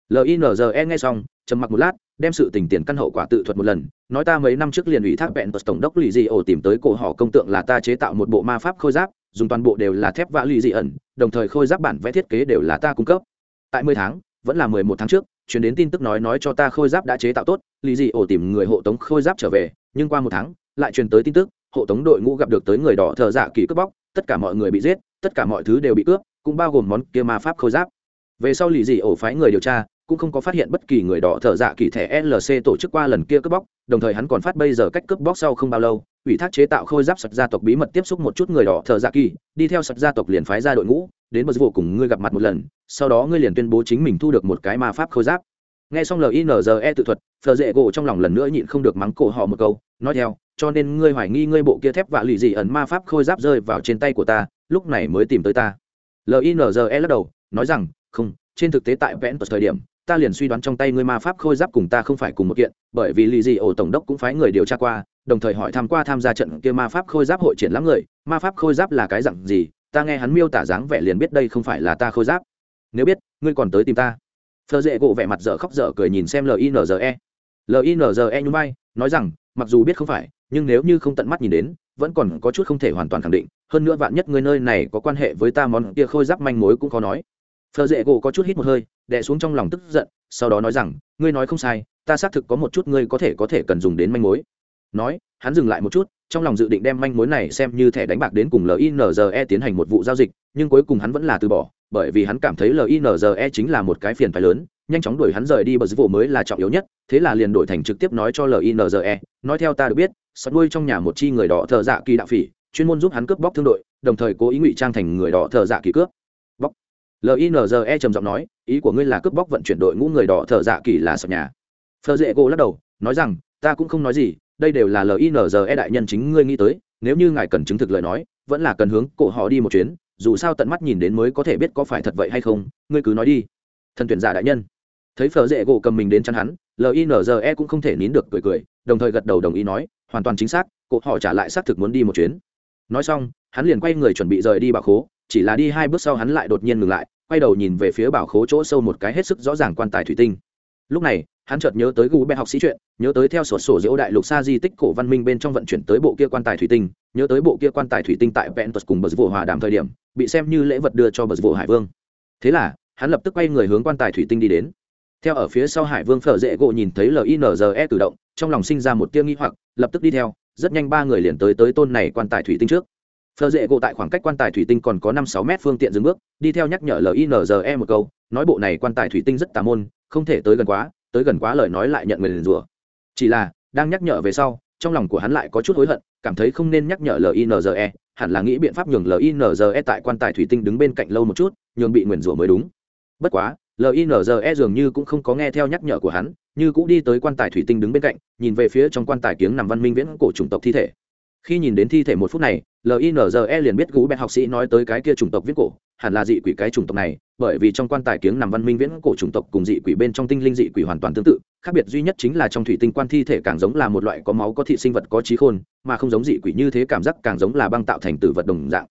Linze nghe xong, trầm mặc một lát đem sự tình tiền căn hậu quả tự thuật một lần, nói ta mấy năm trước liền ủy thác vẹn tật tổng đốc lì dị ổ tìm tới cổ họ công tượng là ta chế tạo một bộ ma pháp khôi giáp, dùng toàn bộ đều là thép vã lì dị ẩn, đồng thời khôi giáp bản vẽ thiết kế đều là ta cung cấp. Tại mười tháng, vẫn là mười một tháng trước, chuyển đến tin tức nói nói cho ta khôi giáp đã chế tạo tốt, lì dị ổ tìm người hộ tống khôi giáp trở về, nhưng qua một tháng, lại truyền tới tin tức, hộ tống đội ngũ gặp được tới người đỏ thợ dạ kỳ cướp bóc, tất cả mọi người bị giết, tất cả mọi thứ đều bị cướp, cũng bao gồm món kia ma pháp khôi giáp. Về sau lì dị ổ phái người điều tra cũng không có phát hiện bất kỳ người đỏ thợ dạ kỳ thẻ lc tổ chức qua lần kia cướp bóc, đồng thời hắn còn phát bây giờ cách cướp bóc sau không bao lâu, ủy thác chế tạo khôi giáp sật gia tộc bí mật tiếp xúc một chút người đỏ thợ dạ kỳ, đi theo sật gia tộc liền phái ra đội ngũ, đến bờ vụ cùng ngươi gặp mặt một lần, sau đó ngươi liền tuyên bố chính mình thu được một cái ma pháp khôi giáp. Nghe xong linze tự thuật Phở dễ gỗ trong lòng lần nữa nhịn không được mắng cổ họ một câu, nói theo, cho nên ngươi hoài nghi ngươi bộ kia thép vạ lì dị ẩn ma pháp khôi giáp rơi vào trên tay của ta, lúc này mới tìm tới ta. Linze lắc đầu, nói rằng, không, trên thực tế tại vẽn tật thời điểm ta liền suy đoán trong tay ngươi ma pháp khôi giáp cùng ta không phải cùng một kiện, bởi vì lì dị ổ tổng đốc cũng phái người điều tra qua, đồng thời hỏi tham qua tham gia trận kia ma pháp khôi giáp hội triển lãm người, ma pháp khôi giáp là cái dặn gì, ta nghe hắn miêu tả dáng vẻ liền biết đây không phải là ta khôi giáp. Nếu biết, ngươi còn tới tìm ta. Phờ dễ gộ vẻ mặt dở khóc dở cười nhìn xem linze linze nhún vai, nói rằng, mặc dù biết không phải, nhưng nếu như không tận mắt nhìn đến, vẫn còn có chút không thể hoàn toàn khẳng định. Hơn nữa vạn nhất người nơi này có quan hệ với ta món kia khôi giáp manh mối cũng khó nói phờ dễ gỗ có chút hít một hơi, đè xuống trong lòng tức giận, sau đó nói rằng, ngươi nói không sai, ta xác thực có một chút ngươi có thể có thể cần dùng đến manh mối. Nói, hắn dừng lại một chút, trong lòng dự định đem manh mối này xem như thẻ đánh bạc đến cùng linze tiến hành một vụ giao dịch, nhưng cuối cùng hắn vẫn là từ bỏ, bởi vì hắn cảm thấy linze chính là một cái phiền phái lớn, nhanh chóng đuổi hắn rời đi bờ vụ mới là trọng yếu nhất, thế là liền đổi thành trực tiếp nói cho linze nói theo ta được biết, sọt nuôi trong nhà một chi người đỏ thợ dạ kỳ đạo phỉ, chuyên môn giúp hắn cướp bóc thương đội, đồng thời cố ý ngụy trang thành người đỏ thợ dạ kỳ cướp linze trầm giọng nói, ý của ngươi là cướp bóc vận chuyển đội ngũ người đỏ thợ dạ kỳ là sập nhà. Phờ dễ gỗ lắc đầu, nói rằng, ta cũng không nói gì, đây đều là linze đại nhân chính ngươi nghĩ tới, nếu như ngài cần chứng thực lời nói, vẫn là cần hướng cổ họ đi một chuyến, dù sao tận mắt nhìn đến mới có thể biết có phải thật vậy hay không, ngươi cứ nói đi. Thần tuyển giả đại nhân. Thấy phở dễ gỗ cầm mình đến chắn hắn linze cũng không thể nín được cười cười, đồng thời gật đầu đồng ý nói, hoàn toàn chính xác, cổ họ trả lại xác thực muốn đi một chuyến. Nói xong, hắn liền quay người chuẩn bị rời đi bảo khố, chỉ là đi hai bước sau hắn lại đột nhiên ngừng lại quay đầu nhìn về phía bảo khố chỗ sâu một cái hết sức rõ ràng quan tài thủy tinh. Lúc này, hắn chợt nhớ tới gu bé học sĩ chuyện, nhớ tới theo sổ sổ diễu đại lục sa di tích cổ văn minh bên trong vận chuyển tới bộ kia quan tài thủy tinh, nhớ tới bộ kia quan tài thủy tinh tại ventus cùng bờ vụ hòa đàm thời điểm, bị xem như lễ vật đưa cho bờ vụ hải vương. Thế là, hắn lập tức quay người hướng quan tài thủy tinh đi đến. Theo ở phía sau hải vương phở dễ gỗ nhìn thấy linze tự động, trong lòng sinh ra một tia nghi hoặc, lập tức đi theo, rất nhanh ba người liền tới tới tôn này quan tài thủy tinh trước phở dễ gỗ tại khoảng cách quan tài thủy tinh còn có năm sáu mét phương tiện dừng bước, đi theo nhắc nhở linze một câu, nói bộ này quan tài thủy tinh rất tà môn, không thể tới gần quá, tới gần quá lời nói lại nhận người liền rủa. Chỉ là, đang nhắc nhở về sau, trong lòng của hắn lại có chút hối hận, cảm thấy không nên nhắc nhở linze hẳn là nghĩ biện pháp nhường linze tại quan tài thủy tinh đứng bên cạnh lâu một chút, nhường bị nguyền rủa mới đúng. Bất quá linze dường như cũng không có nghe theo nhắc nhở của hắn, như cũng đi tới quan tài thủy tinh đứng bên cạnh, nhìn về phía trong quan tài kiếng nằm văn minh viễn cổ chủng tộc thi thể khi nhìn đến thi thể một phút này linze liền biết gú bẹt học sĩ nói tới cái kia chủng tộc viết cổ, hẳn là dị quỷ cái chủng tộc này, bởi vì trong quan tài kiếng nằm văn minh viễn cổ chủng tộc cùng dị quỷ bên trong tinh linh dị quỷ hoàn toàn tương tự, khác biệt duy nhất chính là trong thủy tinh quan thi thể càng giống là một loại có máu, có thị sinh vật, có trí khôn, mà không giống dị quỷ như thế cảm giác càng giống là băng tạo thành tử vật đồng dạng.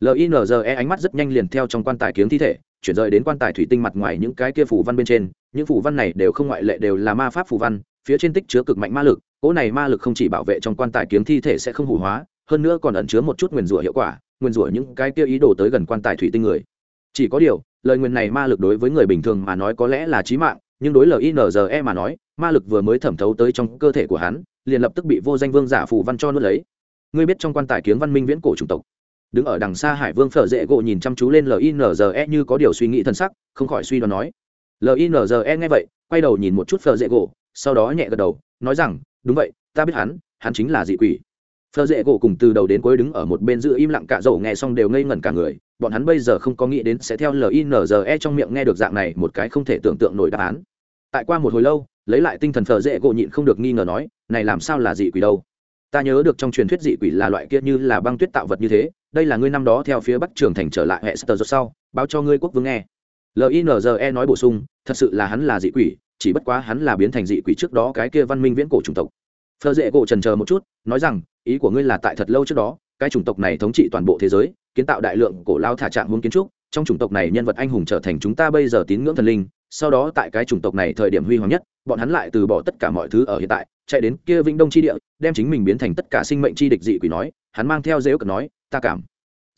Linze ánh mắt rất nhanh liền theo trong quan tài kiếng thi thể, chuyển rời đến quan tài thủy tinh mặt ngoài những cái kia phủ văn bên trên, những phủ văn này đều không ngoại lệ đều là ma pháp phủ văn phía trên tích chứa cực mạnh ma lực, cỗ này ma lực không chỉ bảo vệ trong quan tài kiếm thi thể sẽ không hủ hóa, hơn nữa còn ẩn chứa một chút nguyền rủa hiệu quả nguyền rủa những cái kia ý đồ tới gần quan tài thủy tinh người. Chỉ có điều, lời nguyền này ma lực đối với người bình thường mà nói có lẽ là trí mạng, nhưng đối linze mà nói, ma lực vừa mới thẩm thấu tới trong cơ thể của hắn, liền lập tức bị vô danh vương giả phù văn cho nuốt lấy. Ngươi biết trong quan tài kiếng văn minh viễn cổ chủng tộc, đứng ở đằng xa hải vương phở dễ gỗ nhìn chăm chú lên linze như có điều suy nghĩ thân sắc, không khỏi suy đoán nói. Linze nghe vậy, quay đầu nhìn một chút phở dễ gỗ sau đó nhẹ gật đầu, nói rằng, đúng vậy, ta biết hắn hắn chính là dị quỷ. Phở dễ gỗ cùng từ đầu đến cuối đứng ở một bên giữ im lặng cả dầu nghe xong đều ngây ngẩn cả người, bọn hắn bây giờ không có nghĩ đến sẽ theo linze trong miệng nghe được dạng này một cái không thể tưởng tượng nổi đáp án. Tại qua một hồi lâu, lấy lại tinh thần phờ dễ gỗ nhịn không được nghi ngờ nói, này làm sao là dị quỷ đâu? Ta nhớ được trong truyền thuyết dị quỷ là loại kia như là băng tuyết tạo vật như thế, đây là ngươi năm đó theo phía bắc trường thành trở lại hệ sơ sau, báo cho ngươi quốc vương nghe. Linze nói bổ sung, thật sự là hắn là dị quỷ chỉ bất quá hắn là biến thành dị quỷ trước đó cái kia văn minh viễn cổ chủng tộc. Phờ dễ cổ trần chờ một chút, nói rằng, ý của ngươi là tại thật lâu trước đó, cái chủng tộc này thống trị toàn bộ thế giới, kiến tạo đại lượng cổ lao thả trạng hướng kiến trúc, trong chủng tộc này nhân vật anh hùng trở thành chúng ta bây giờ tín ngưỡng thần linh, sau đó tại cái chủng tộc này thời điểm huy hoàng nhất, bọn hắn lại từ bỏ tất cả mọi thứ ở hiện tại, chạy đến kia vĩnh đông chi địa, đem chính mình biến thành tất cả sinh mệnh chi địch dị quỷ nói, hắn mang theo dễ cờ nói, ta cảm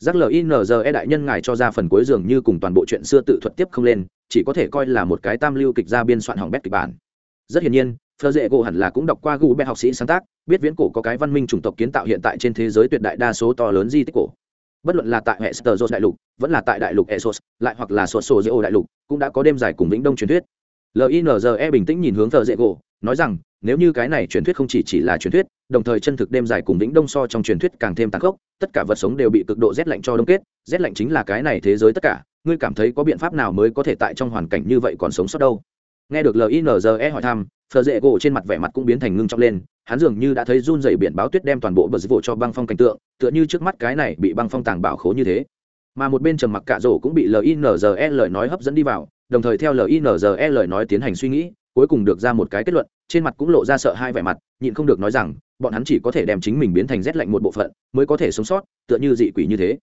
giác linze đại nhân ngài cho ra phần cuối dường như cùng toàn bộ chuyện xưa tự thuật tiếp không lên, chỉ có thể coi là một cái tam lưu kịch ra biên soạn hỏng bét kịch bản. Rất hiển nhiên phơ dễ gỗ hẳn là cũng đọc qua gu bé học sĩ sáng tác, biết viễn cổ có cái văn minh chủng tộc kiến tạo hiện tại trên thế giới tuyệt đại đa số to lớn di tích cổ. Bất luận là tại hệ sơ đại lục, vẫn là tại đại lục esos lại hoặc là sột sổ dễ đại lục, cũng đã có đêm dài cùng vĩnh đông truyền thuyết. Linze bình tĩnh nhìn hướng thợ dễ gỗ, nói rằng, nếu như cái này truyền thuyết không chỉ chỉ là truyền thuyết đồng thời chân thực đêm dài cùng vĩnh đông so trong truyền thuyết càng thêm tàn khốc, tất cả vật sống đều bị cực độ rét lạnh cho đông kết, rét lạnh chính là cái này thế giới tất cả, ngươi cảm thấy có biện pháp nào mới có thể tại trong hoàn cảnh như vậy còn sống sót đâu? Nghe được linze hỏi thăm, phờ dễ gỗ trên mặt vẻ mặt cũng biến thành ngưng trọng lên, hắn dường như đã thấy run dày biển báo tuyết đem toàn bộ bờ vụ cho băng phong cảnh tượng, tựa như trước mắt cái này bị băng phong tàng bảo khố như thế. Mà một bên trầm mặc cạ rổ cũng bị linze lời nói hấp dẫn đi vào, đồng thời theo linze lời nói tiến hành suy nghĩ cuối cùng được ra một cái kết luận, trên mặt cũng lộ ra sợ hai vẻ mặt, nhịn không được nói rằng, bọn hắn chỉ có thể đem chính mình biến thành rét lạnh một bộ phận, mới có thể sống sót, tựa như dị quỷ như thế.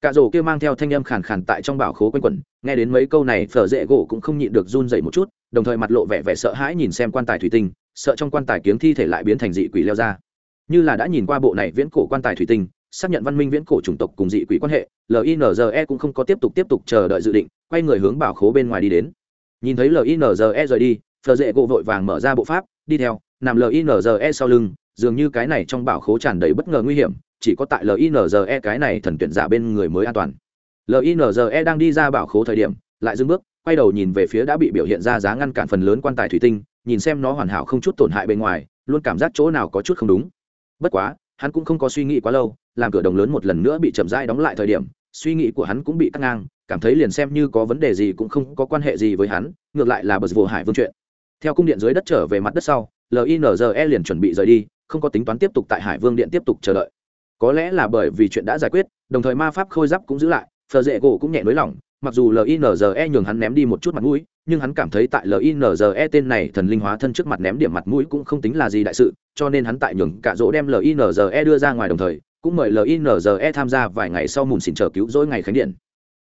Cả rổ kia mang theo thanh âm khàn khàn tại trong bảo khố quanh quẩn, nghe đến mấy câu này, phở dễ gỗ cũng không nhịn được run dậy một chút, đồng thời mặt lộ vẻ vẻ sợ hãi nhìn xem quan tài thủy tinh, sợ trong quan tài kiếng thi thể lại biến thành dị quỷ leo ra. Như là đã nhìn qua bộ này viễn cổ quan tài thủy tinh, xác nhận văn minh viễn cổ chủng tộc cùng dị quỷ quan hệ linze cũng không có tiếp tục tiếp tục chờ đợi dự định, quay người hướng bảo khố bên ngoài đi đến. Nhìn thấy linze rời đi phờ dễ gỗ vội vàng mở ra bộ pháp, đi theo, nằm linze sau lưng, dường như cái này trong bảo khố tràn đầy bất ngờ nguy hiểm, chỉ có tại linze cái này thần tuyển giả bên người mới an toàn. Linze đang đi ra bảo khố thời điểm, lại dưng bước, quay đầu nhìn về phía đã bị biểu hiện ra giá ngăn cản phần lớn quan tài thủy tinh, nhìn xem nó hoàn hảo không chút tổn hại bên ngoài, luôn cảm giác chỗ nào có chút không đúng. Bất quá, hắn cũng không có suy nghĩ quá lâu, làm cửa đồng lớn một lần nữa bị chậm rãi đóng lại thời điểm, suy nghĩ của hắn cũng bị cắt ngang, cảm thấy liền xem như có vấn đề gì cũng không có quan hệ gì với hắn, ngược lại là bờ vô hải vương chuyện theo cung điện dưới đất trở về mặt đất sau linze liền chuẩn bị rời đi, không có tính toán tiếp tục tại hải vương điện tiếp tục chờ đợi. Có lẽ là bởi vì chuyện đã giải quyết, đồng thời ma pháp khôi giáp cũng giữ lại phờ dễ gỗ cũng nhẹ nới lỏng, mặc dù linze nhường hắn ném đi một chút mặt mũi, nhưng hắn cảm thấy tại linze tên này thần linh hóa thân trước mặt ném điểm mặt mũi cũng không tính là gì đại sự, cho nên hắn tại nhường cả dỗ đem linze đưa ra ngoài đồng thời, cũng mời linze tham gia vài ngày sau mùn xỉn chờ cứu rỗi ngày khánh điện.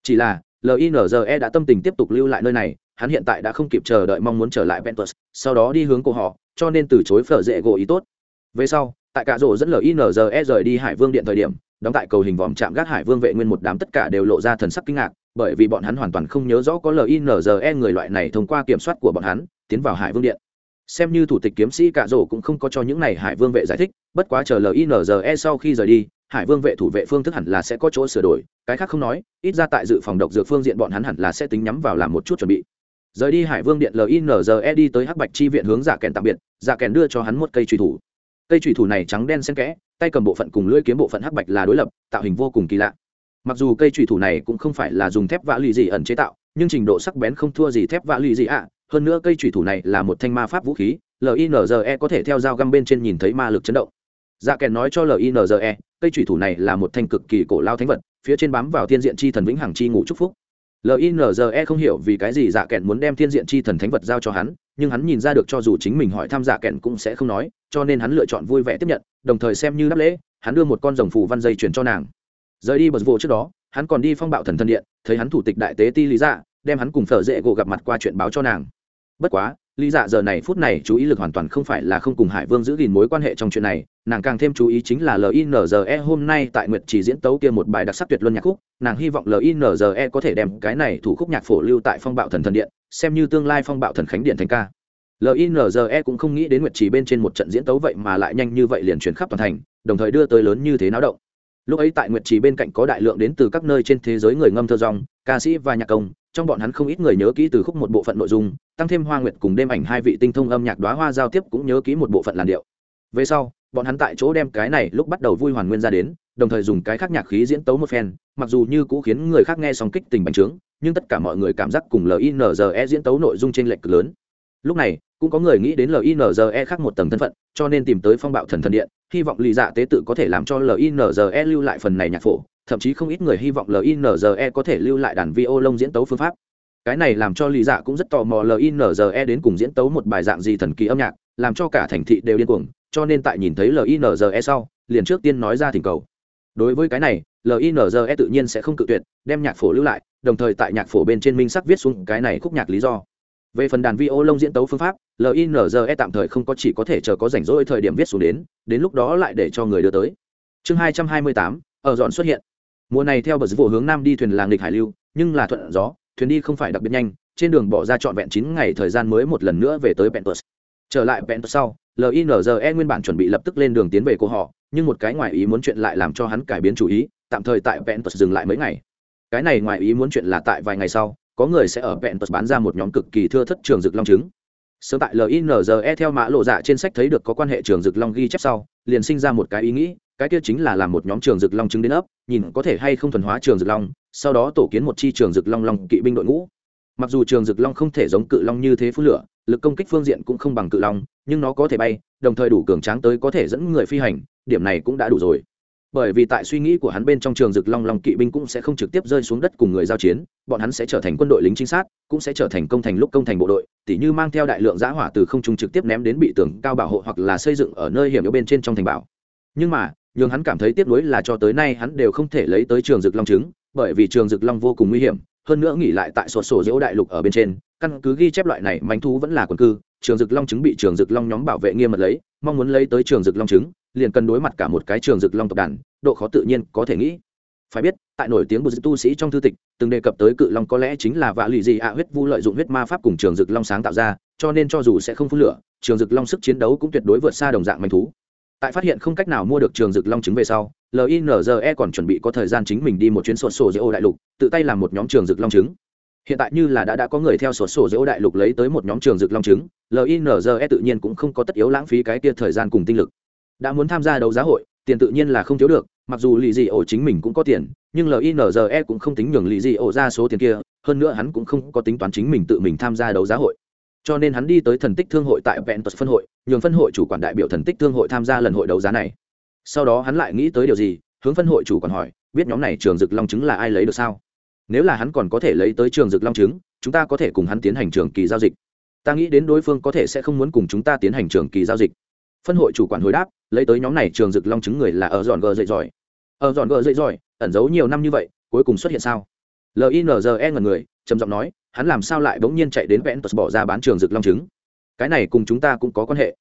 Chỉ là linze đã tâm tình tiếp tục lưu lại nơi này hắn hiện tại đã không kịp chờ đợi mong muốn trở lại ventus, sau đó đi hướng của họ, cho nên từ chối phở dễ gỗ ý tốt. Về sau, tại cả rổ dẫn linze rời đi hải vương điện thời điểm, đóng tại cầu hình vòm chạm gác hải vương vệ nguyên một đám tất cả đều lộ ra thần sắc kinh ngạc, bởi vì bọn hắn hoàn toàn không nhớ rõ có linze người loại này thông qua kiểm soát của bọn hắn, tiến vào hải vương điện. Xem như thủ tịch kiếm sĩ cả rổ cũng không có cho những này hải vương vệ giải thích, bất quá chờ linze sau khi rời đi, hải vương vệ thủ vệ phương thức hẳn là sẽ có chỗ sửa đổi, cái khác không nói, ít ra tại dự phòng độc dược phương diện bọn hắn hẳn là sẽ tính nhắm vào làm một chút chuẩn bị rời đi hải vương điện linze đi tới hắc bạch chi viện hướng giả kèn tạm biệt giả kèn đưa cho hắn một cây trùy thủ. Cây trùy thủ này trắng đen xen kẽ, tay cầm bộ phận cùng lưỡi kiếm bộ phận hắc bạch là đối lập, tạo hình vô cùng kỳ lạ. Mặc dù cây trùy thủ này cũng không phải là dùng thép vã lì gì ẩn chế tạo, nhưng trình độ sắc bén không thua gì thép vã lì gì ạ. Hơn nữa cây trùy thủ này là một thanh ma pháp vũ khí linze có thể theo dao găm bên trên nhìn thấy ma lực chấn động. Dạ kèn nói cho linze cây trùy thủ này là một thanh cực kỳ cổ lao thánh vật, phía trên bám vào thiên diện chi thần vĩnh hằng chi ngủ chúc phúc linze không hiểu vì cái gì dạ kẹn muốn đem thiên diện chi thần thánh vật giao cho hắn, nhưng hắn nhìn ra được cho dù chính mình hỏi thăm dạ kẹn cũng sẽ không nói, cho nên hắn lựa chọn vui vẻ tiếp nhận, đồng thời xem như đáp lễ, hắn đưa một con rồng phù văn dây chuyển cho nàng. Rời đi bật vô trước đó, hắn còn đi phong bạo thần thân điện, thấy hắn thủ tịch đại tế ti lý dạ đem hắn cùng phở dễ gỗ gặp mặt qua chuyện báo cho nàng. Bất quá lý dạ giờ này phút này chú ý lực hoàn toàn không phải là không cùng hải vương giữ gìn mối quan hệ trong chuyện này, nàng càng thêm chú ý chính là linze hôm nay tại nguyệt chỉ diễn tấu kia một bài đặc sắc tuyệt luân nhạc khúc, nàng hy vọng linze có thể đem cái này thủ khúc nhạc phổ lưu tại phong bạo thần thần điện, xem như tương lai phong bạo thần khánh điện thành ca. Linze cũng không nghĩ đến nguyệt chỉ bên trên một trận diễn tấu vậy mà lại nhanh như vậy liền chuyển khắp toàn thành, đồng thời đưa tới lớn như thế náo động. Lúc ấy tại nguyệt trì bên cạnh có đại lượng đến từ các nơi trên thế giới người ngâm thơ rong ca sĩ và nhạc công trong bọn hắn không ít người nhớ kỹ từ khúc một bộ phận nội dung, tăng thêm hoa nguyệt cùng đêm ảnh hai vị tinh thông âm nhạc đoá hoa giao tiếp cũng nhớ kỹ một bộ phận làn điệu. Về sau, bọn hắn tại chỗ đem cái này lúc bắt đầu vui hoàn nguyên ra đến, đồng thời dùng cái khác nhạc khí diễn tấu một phen, mặc dù như cũ khiến người khác nghe song kích tình bành trướng, nhưng tất cả mọi người cảm giác cùng linze diễn tấu nội dung trên lệch cực lớn. Lúc này, cũng có người nghĩ đến linze khác một tầng thân phận, cho nên tìm tới phong bạo thần thần điện, hy vọng lì dạ tế tự có thể làm cho linze lưu lại phần này nhạc phổ thậm chí không ít người hy vọng linze có thể lưu lại đàn vi ô lông diễn tấu phương pháp. Cái này làm cho lì dạ cũng rất tò mò linze đến cùng diễn tấu một bài dạng gì thần kỳ âm nhạc, làm cho cả thành thị đều điên cuồng, cho nên tại nhìn thấy linze sau, liền trước tiên nói ra thỉnh cầu. Đối với cái này linze tự nhiên sẽ không cự tuyệt, đem nhạc phổ lưu lại, đồng thời tại nhạc phổ bên trên minh sắc viết xuống cái này khúc nhạc lý do. Về phần đàn vi ô lông diễn tấu phương pháp linze tạm thời không có chỉ có thể chờ có rảnh rỗi thời điểm viết xuống đến đến lúc đó lại để cho người đưa tới. Chương hai trăm hai mươi tám, ở dọn xuất hiện mùa này theo bờ vụ hướng nam đi thuyền làng nghịch hải lưu, nhưng là thuận gió, thuyền đi không phải đặc biệt nhanh, trên đường bỏ ra trọn vẹn chín ngày thời gian mới một lần nữa về tới pentus. Trở lại pentus sau linze nguyên bản chuẩn bị lập tức lên đường tiến về cô họ, nhưng một cái ngoài ý muốn chuyện lại làm cho hắn cải biến chủ ý, tạm thời tại pentus dừng lại mấy ngày. Cái này ngoài ý muốn chuyện là tại vài ngày sau, có người sẽ ở pentus bán ra một nhóm cực kỳ thưa thất trường dược long trứng. Sớm tại linze theo mã lộ dạ trên sách thấy được có quan hệ trường dực long ghi chép sau, liền sinh ra một cái ý nghĩ cái kia chính là làm một nhóm trường dược long trứng đến ấp, nhìn có thể hay không thuần hóa trường dược long, sau đó tổ kiến một chi trường dược long long kỵ binh đội ngũ. Mặc dù trường dược long không thể giống cự long như thế phun lửa, lực công kích phương diện cũng không bằng cự long, nhưng nó có thể bay, đồng thời đủ cường tráng tới có thể dẫn người phi hành, điểm này cũng đã đủ rồi. Bởi vì tại suy nghĩ của hắn bên trong trường rực long long kỵ binh cũng sẽ không trực tiếp rơi xuống đất cùng người giao chiến, bọn hắn sẽ trở thành quân đội lính trinh sát, cũng sẽ trở thành công thành lúc công thành bộ đội, tỉ như mang theo đại lượng giã hỏa từ không trung trực tiếp ném đến bị tường cao bảo hộ hoặc là xây dựng ở nơi hiểm yếu bên trên trong thành bảo. Nhưng mà nhưng hắn cảm thấy tiếc nuối là cho tới nay hắn đều không thể lấy tới trường dực long trứng, bởi vì trường dực long vô cùng nguy hiểm, hơn nữa nghỉ lại tại sổ sổ diễu đại lục ở bên trên, căn cứ ghi chép loại này, manh thú vẫn là quần cư, trường dực long trứng bị trường dực long nhóm bảo vệ nghiêm mật lấy, mong muốn lấy tới trường dực long trứng, liền cần đối mặt cả một cái trường dực long tộc đàn, độ khó tự nhiên có thể nghĩ. Phải biết, tại nổi tiếng của tu sĩ trong thư tịch, từng đề cập tới cự long có lẽ chính là vạ lụy gì ạ, huyết vu lợi dụng huyết ma pháp cùng trường dực long sáng tạo ra, cho nên cho dù sẽ không phun lửa, trường dực long sức chiến đấu cũng tuyệt đối vượt xa đồng dạng manh thú tại phát hiện không cách nào mua được trường dực long trứng về sau linze còn chuẩn bị có thời gian chính mình đi một chuyến sổ sổ giữa ô đại lục, tự tay làm một nhóm trường dực long trứng. Hiện tại như là đã đã có người theo sổ sổ giữa ô đại lục lấy tới một nhóm trường dực long trứng linze tự nhiên cũng không có tất yếu lãng phí cái kia thời gian cùng tinh lực. Đã muốn tham gia đấu giá hội, tiền tự nhiên là không thiếu được, mặc dù lì dị ổ chính mình cũng có tiền, nhưng linze cũng không tính nhường lì dị ổ ra số tiền kia, hơn nữa hắn cũng không có tính toán chính mình tự mình tham gia đấu giá hội cho nên hắn đi tới thần tích thương hội tại vẹn tật phân hội, nhường phân hội chủ quản đại biểu thần tích thương hội tham gia lần hội đấu giá này. Sau đó hắn lại nghĩ tới điều gì, hướng phân hội chủ quản hỏi, biết nhóm này trường dực long trứng là ai lấy được sao? Nếu là hắn còn có thể lấy tới trường dực long trứng, chúng ta có thể cùng hắn tiến hành trường kỳ giao dịch. Ta nghĩ đến đối phương có thể sẽ không muốn cùng chúng ta tiến hành trường kỳ giao dịch. Phân hội chủ quản hồi đáp, lấy tới nhóm này trường dực long trứng người là ở dọn gờ dậy giỏi. Ở dọn gờ dậy giỏi, ẩn giấu nhiều năm như vậy, cuối cùng xuất hiện sao? Linze ngần người, trầm giọng nói hắn làm sao lại bỗng nhiên chạy đến vẽn tật bỏ ra bán trường rực long trứng? Cái này cùng chúng ta cũng có quan hệ.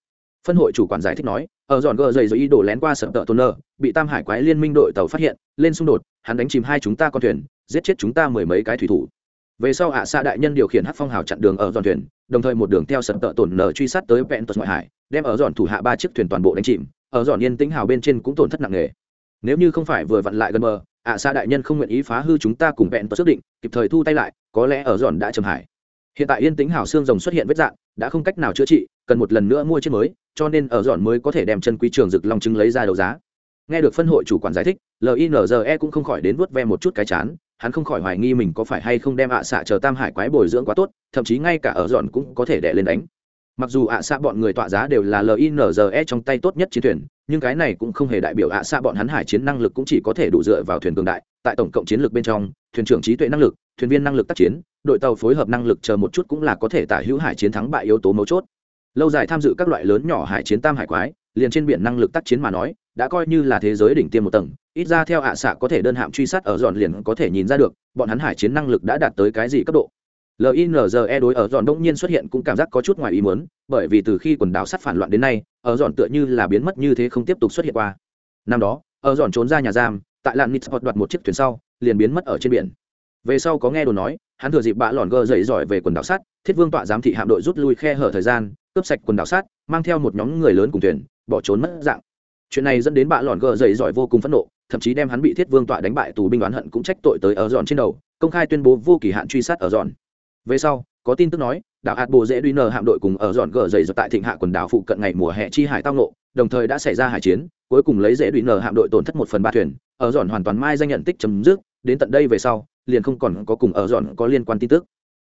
Phân hội chủ quản giải thích nói, ở dọn gờ dậy rồi ý đồ lén qua sợ tợ tôn nơ bị tam hải quái liên minh đội tàu phát hiện, lên xung đột, hắn đánh chìm hai chúng ta con thuyền, giết chết chúng ta mười mấy cái thủy thủ. Về sau ạ xa đại nhân điều khiển hát phong hào chặn đường ở dọn thuyền, đồng thời một đường theo sợ tợ tổn nở truy sát tới vẹn tật ngoại hải, đem ở dọn thủ hạ ba chiếc thuyền toàn bộ đánh chìm, ở dọn yên tĩnh hào bên trên cũng tổn thất nặng nề. Nếu như không phải vừa vặn lại gần bờ, ạ xa đại nhân không nguyện ý phá hư chúng ta cùng vẹn tật xác định, kịp thời thu tay lại có lẽ ở dọn đã trầm hải. Hiện tại yên tĩnh hào xương rồng xuất hiện vết dạng, đã không cách nào chữa trị, cần một lần nữa mua chiếc mới, cho nên ở dọn mới có thể đem chân quý trường rực long trứng lấy ra đấu giá. Nghe được phân hội chủ quản giải thích linze cũng không khỏi đến vuốt ve một chút cái chán, hắn không khỏi hoài nghi mình có phải hay không đem ạ à xạ chờ tam hải quái bồi dưỡng quá tốt, thậm chí ngay cả ở dọn cũng có thể đẻ lên đánh. Mặc dù ạ à xạ bọn người tọa giá đều là linze trong tay tốt nhất chiến thuyền, nhưng cái này cũng không hề đại biểu ạ à xạ bọn hắn hải chiến năng lực cũng chỉ có thể đủ dựa vào thuyền cường đại tại tổng cộng chiến lược bên trong, thuyền trưởng trí tuệ năng lực, thuyền viên năng lực tác chiến, đội tàu phối hợp năng lực chờ một chút cũng là có thể tả hữu hải chiến thắng bại yếu tố mấu chốt. Lâu dài tham dự các loại lớn nhỏ hải chiến tam hải quái, liền trên biển năng lực tác chiến mà nói, đã coi như là thế giới đỉnh tiêm một tầng, ít ra theo ạ xạ có thể đơn hạm truy sát ở dọn liền có thể nhìn ra được, bọn hắn hải chiến năng lực đã đạt tới cái gì cấp độ. Linze đối ở dọn đông nhiên xuất hiện cũng cảm giác có chút ngoài ý muốn, bởi vì từ khi quần đảo sắt phản loạn đến nay, ở dọn tựa như là biến mất như thế không tiếp tục xuất hiện qua. Năm đó, ở dọn trốn ra nhà giam tại làn nít đoạt một chiếc thuyền sau liền biến mất ở trên biển. Về sau có nghe đồn nói hắn thừa dịp bạ lòn gờ dậy giỏi về quần đảo sát, thiết vương tọa giám thị hạm đội rút lui khe hở thời gian cướp sạch quần đảo sát, mang theo một nhóm người lớn cùng thuyền bỏ trốn mất dạng. Chuyện này dẫn đến bạ lòn gờ dậy giỏi vô cùng phẫn nộ thậm chí đem hắn bị thiết vương tọa đánh bại tù binh oán hận cũng trách tội tới ở dọn trên đầu công khai tuyên bố vô kỳ hạn truy sát ở dọn. Về sau có tin tức nói đảo hạt bồ dễ duy nờ hạm đội cùng ở dọn gờ dậy tại thịnh hạ quần đảo phụ cận ngày mùa hè chi hải tao nộ đồng thời đã xảy ra hải chiến cuối cùng lấy dễ duy nờ hạm đội tổn thất một phần ba thuyền ở dọn hoàn toàn mai danh nhận tích chấm dứt, đến tận đây về sau, liền không còn có cùng ở dọn có liên quan tin tức.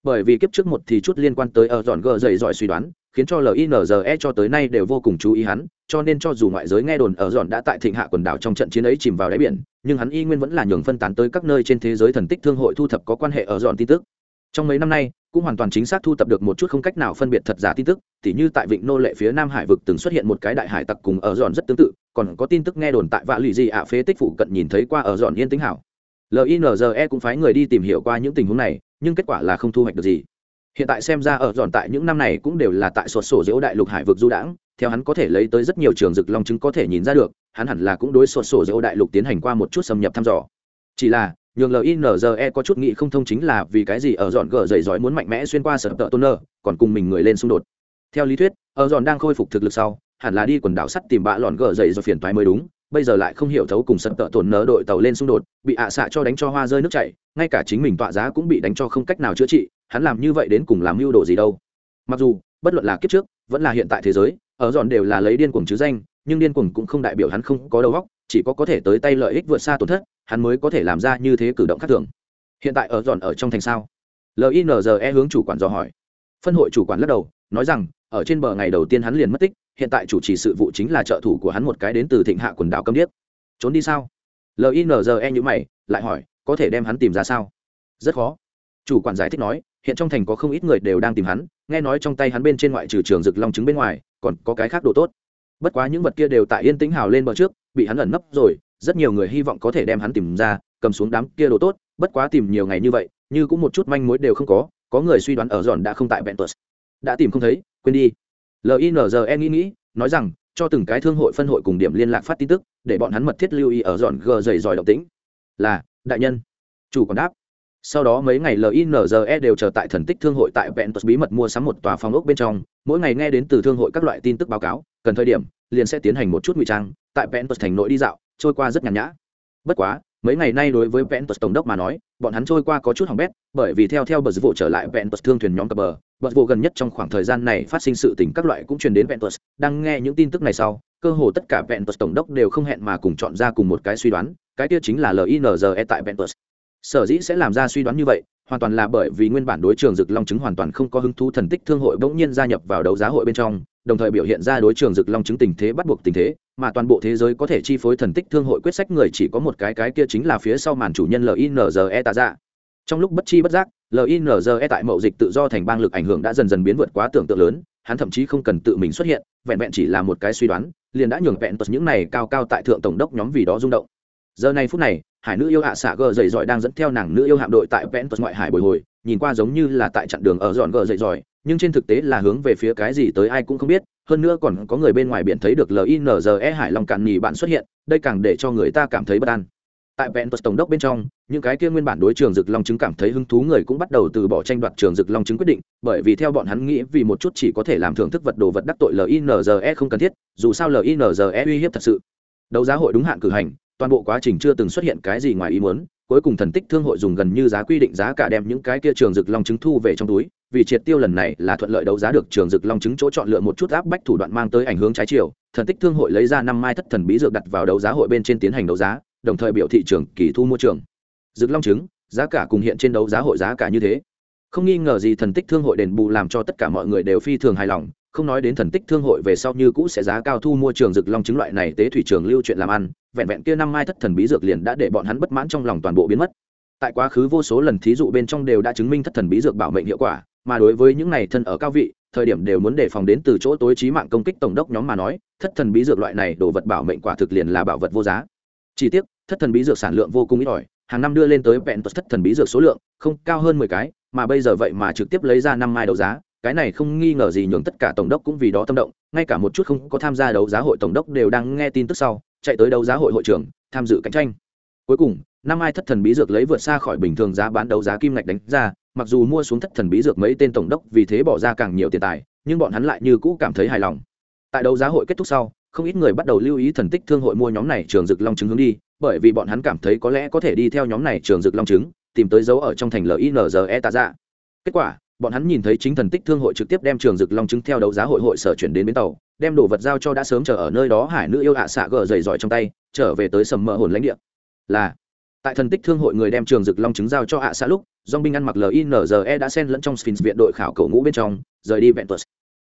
Bởi vì kiếp trước một thì chút liên quan tới ở dọn gờ dậy giỏi suy đoán, khiến cho linze cho tới nay đều vô cùng chú ý hắn, cho nên cho dù ngoại giới nghe đồn ở dọn đã tại thịnh hạ quần đảo trong trận chiến ấy chìm vào đáy biển, nhưng hắn y nguyên vẫn là nhường phân tán tới các nơi trên thế giới thần tích thương hội thu thập có quan hệ ở dọn tin tức trong mấy năm nay, cũng hoàn toàn chính xác thu thập được một chút không cách nào phân biệt thật giả tin tức, tỉ như tại vịnh nô lệ phía nam hải vực từng xuất hiện một cái đại hải tặc cùng ở dọn rất tương tự, còn có tin tức nghe đồn tại vạ lụy gì ạ phế tích phụ cận nhìn thấy qua ở dọn yên tĩnh hảo. Linze cũng phái người đi tìm hiểu qua những tình huống này, nhưng kết quả là không thu hoạch được gì. Hiện tại xem ra ở dọn tại những năm này cũng đều là tại sột sổ dễu đại lục hải vực du đãng, theo hắn có thể lấy tới rất nhiều trường rực long chứng có thể nhìn ra được, hắn hẳn là cũng đối sột sổ dễu đại lục tiến hành qua một chút xâm nhập thăm dò. Chỉ là nhường linze có chút nghị không thông chính là vì cái gì ở dọn gờ dày giỏi muốn mạnh mẽ xuyên qua sở tợ tôn nơ, còn cùng mình người lên xung đột. Theo lý thuyết, ở dọn đang khôi phục thực lực sau, hẳn là đi quần đảo sắt tìm bạ lọn gờ dày do phiền toái mới đúng, bây giờ lại không hiểu thấu cùng sân tợ tổn nở đội tàu lên xung đột, bị ạ xạ cho đánh cho hoa rơi nước chảy, ngay cả chính mình tọa giá cũng bị đánh cho không cách nào chữa trị, hắn làm như vậy đến cùng làm mưu đồ gì đâu. Mặc dù, bất luận là kiếp trước, vẫn là hiện tại thế giới, ở dọn đều là lấy điên cuồng chứ danh, nhưng điên cuồng cũng không đại biểu hắn không có đầu óc chỉ có có thể tới tay lợi ích vượt xa tổn thất, hắn mới có thể làm ra như thế cử động khác thường. Hiện tại ở dọn ở trong thành sao? Linze hướng chủ quản dò hỏi. Phân hội chủ quản lắc đầu, nói rằng, ở trên bờ ngày đầu tiên hắn liền mất tích, hiện tại chủ trì sự vụ chính là trợ thủ của hắn một cái đến từ thịnh hạ quần đảo câm điếc. Trốn đi sao? Linze nhữ mày, lại hỏi, có thể đem hắn tìm ra sao? Rất khó. Chủ quản giải thích nói, hiện trong thành có không ít người đều đang tìm hắn, nghe nói trong tay hắn bên trên ngoại trừ trường rực long trứng bên ngoài, còn có cái khác đồ tốt. Bất quá những vật kia đều tại yên tĩnh hào lên bờ trước bị hắn ẩn nấp rồi, rất nhiều người hy vọng có thể đem hắn tìm ra, cầm xuống đám kia đồ tốt, bất quá tìm nhiều ngày như vậy, như cũng một chút manh mối đều không có có người suy đoán ở giòn đã không tại bentus đã tìm không thấy, quên đi. Linze nghĩ nghĩ, nói rằng, cho từng cái thương hội phân hội cùng điểm liên lạc phát tin tức, để bọn hắn mật thiết lưu ý ở giòn gờ dày dòi động tĩnh. Là, đại nhân. Chủ còn đáp sau đó mấy ngày linze đều chờ tại thần tích thương hội tại ventus bí mật mua sắm một tòa phòng ốc bên trong. Mỗi ngày nghe đến từ thương hội các loại tin tức báo cáo, cần thời điểm, liền sẽ tiến hành một chút ngụy trang. Tại ventus thành nội đi dạo, trôi qua rất nhàn nhã. Bất quá, mấy ngày nay đối với ventus tổng đốc mà nói, bọn hắn trôi qua có chút hỏng bét, bởi vì theo theo bờ vụ trở lại ventus thương thuyền nhóm cập bờ bờ vụ gần nhất trong khoảng thời gian này phát sinh sự tình các loại cũng truyền đến ventus. Đang nghe những tin tức này sau, cơ hồ tất cả ventus tổng đốc đều không hẹn mà cùng chọn ra cùng một cái suy đoán, cái kia chính là linze tại ventus sở dĩ sẽ làm ra suy đoán như vậy, hoàn toàn là bởi vì nguyên bản đối trường dực long chứng hoàn toàn không có hứng thú thần tích thương hội bỗng nhiên gia nhập vào đấu giá hội bên trong, đồng thời biểu hiện ra đối trường dực long chứng tình thế bắt buộc tình thế, mà toàn bộ thế giới có thể chi phối thần tích thương hội quyết sách người chỉ có một cái cái kia chính là phía sau màn chủ nhân linze tạ dạ. Trong lúc bất chi bất giác linze tại mậu dịch tự do thành bang lực ảnh hưởng đã dần dần biến vượt quá tưởng tượng lớn, hắn thậm chí không cần tự mình xuất hiện, vẹn vẹn chỉ là một cái suy đoán, liền đã nhường vẹn tật những này cao cao tại thượng tổng đốc nhóm vì đó rung động. Giờ này phút này hải nữ yêu hạ xạ gờ dậy giỏi đang dẫn theo nàng nữ yêu hạm đội tại vẹn tật ngoại hải bồi hồi, nhìn qua giống như là tại chặn đường ở dọn gờ dậy giỏi nhưng trên thực tế là hướng về phía cái gì tới ai cũng không biết, hơn nữa còn có người bên ngoài biển thấy được linze hải long cạn nhì bạn xuất hiện, đây càng để cho người ta cảm thấy bất an. Tại vẹn tổng đốc bên trong, những cái kia nguyên bản đối trường dực long chứng cảm thấy hứng thú người cũng bắt đầu từ bỏ tranh đoạt trường dực long chứng quyết định, bởi vì theo bọn hắn nghĩ vì một chút chỉ có thể làm thưởng thức vật đồ vật đắc tội linze không cần thiết, dù sao linze uy hiếp thật sự. Đấu giá hội đúng hạn cử hành toàn bộ quá trình chưa từng xuất hiện cái gì ngoài ý muốn cuối cùng thần tích thương hội dùng gần như giá quy định giá cả đem những cái kia trường dực long trứng thu về trong túi vì triệt tiêu lần này là thuận lợi đấu giá được trường dực long trứng chỗ chọn lựa một chút áp bách thủ đoạn mang tới ảnh hướng trái chiều thần tích thương hội lấy ra năm mai thất thần bí dược đặt vào đấu giá hội bên trên tiến hành đấu giá đồng thời biểu thị trường kỳ thu mua trường. Dực long trứng, giá cả cùng hiện trên đấu giá hội giá cả như thế. Không nghi ngờ gì thần tích thương hội đền bù làm cho tất cả mọi người đều phi thường hài lòng không nói đến thần tích thương hội về sau như cũ sẽ giá cao thu mua trường dực long trứng loại này tế thủy trường lưu chuyện làm ăn vẹn vẹn kia năm mai thất thần bí dược liền đã để bọn hắn bất mãn trong lòng toàn bộ biến mất. Tại quá khứ vô số lần thí dụ bên trong đều đã chứng minh thất thần bí dược bảo mệnh hiệu quả, mà đối với những này thân ở cao vị, thời điểm đều muốn đề phòng đến từ chỗ tối trí mạng công kích tổng đốc nhóm mà nói, thất thần bí dược loại này đồ vật bảo mệnh quả thực liền là bảo vật vô giá. Chi tiết thất thần bí dược sản lượng vô cùng ít ỏi, hàng năm đưa lên tới vẹn thất thần bí dược số lượng không cao hơn mười cái, mà bây giờ vậy mà trực tiếp lấy ra năm mai đấu giá, cái này không nghi ngờ gì nhường tất cả tổng đốc cũng vì đó tâm động, ngay cả một chút không có tham gia đấu giá hội tổng đốc đều đang nghe tin tức sau chạy tới đấu giá hội hội trưởng, tham dự cạnh tranh. Cuối cùng, năm ai thất thần bí dược lấy vượt xa khỏi bình thường giá bán đấu giá kim ngạch đánh ra, mặc dù mua xuống thất thần bí dược mấy tên tổng đốc vì thế bỏ ra càng nhiều tiền tài, nhưng bọn hắn lại như cũ cảm thấy hài lòng. Tại đấu giá hội kết thúc sau, không ít người bắt đầu lưu ý thần tích thương hội mua nhóm này trường dực long trứng hướng đi, bởi vì bọn hắn cảm thấy có lẽ có thể đi theo nhóm này trường dực long trứng, tìm tới dấu ở trong thành linze tạ ra kết quả, bọn hắn nhìn thấy chính thần tích thương hội trực tiếp đem trường dực long trứng theo đấu giá hội hội sở chuyển đến bến tàu đem đồ vật giao cho đã sớm chờ ở nơi đó hải nữ yêu hạ xạ gờ dày giỏi trong tay, trở về tới sầm mỡ hồn lãnh địa. Là, tại thần tích thương hội người đem trường dực long trứng giao cho hạ xạ lúc dong binh ăn mặc linze đã xen lẫn trong sphinx viện đội khảo cầu ngũ bên trong, rời đi ventus.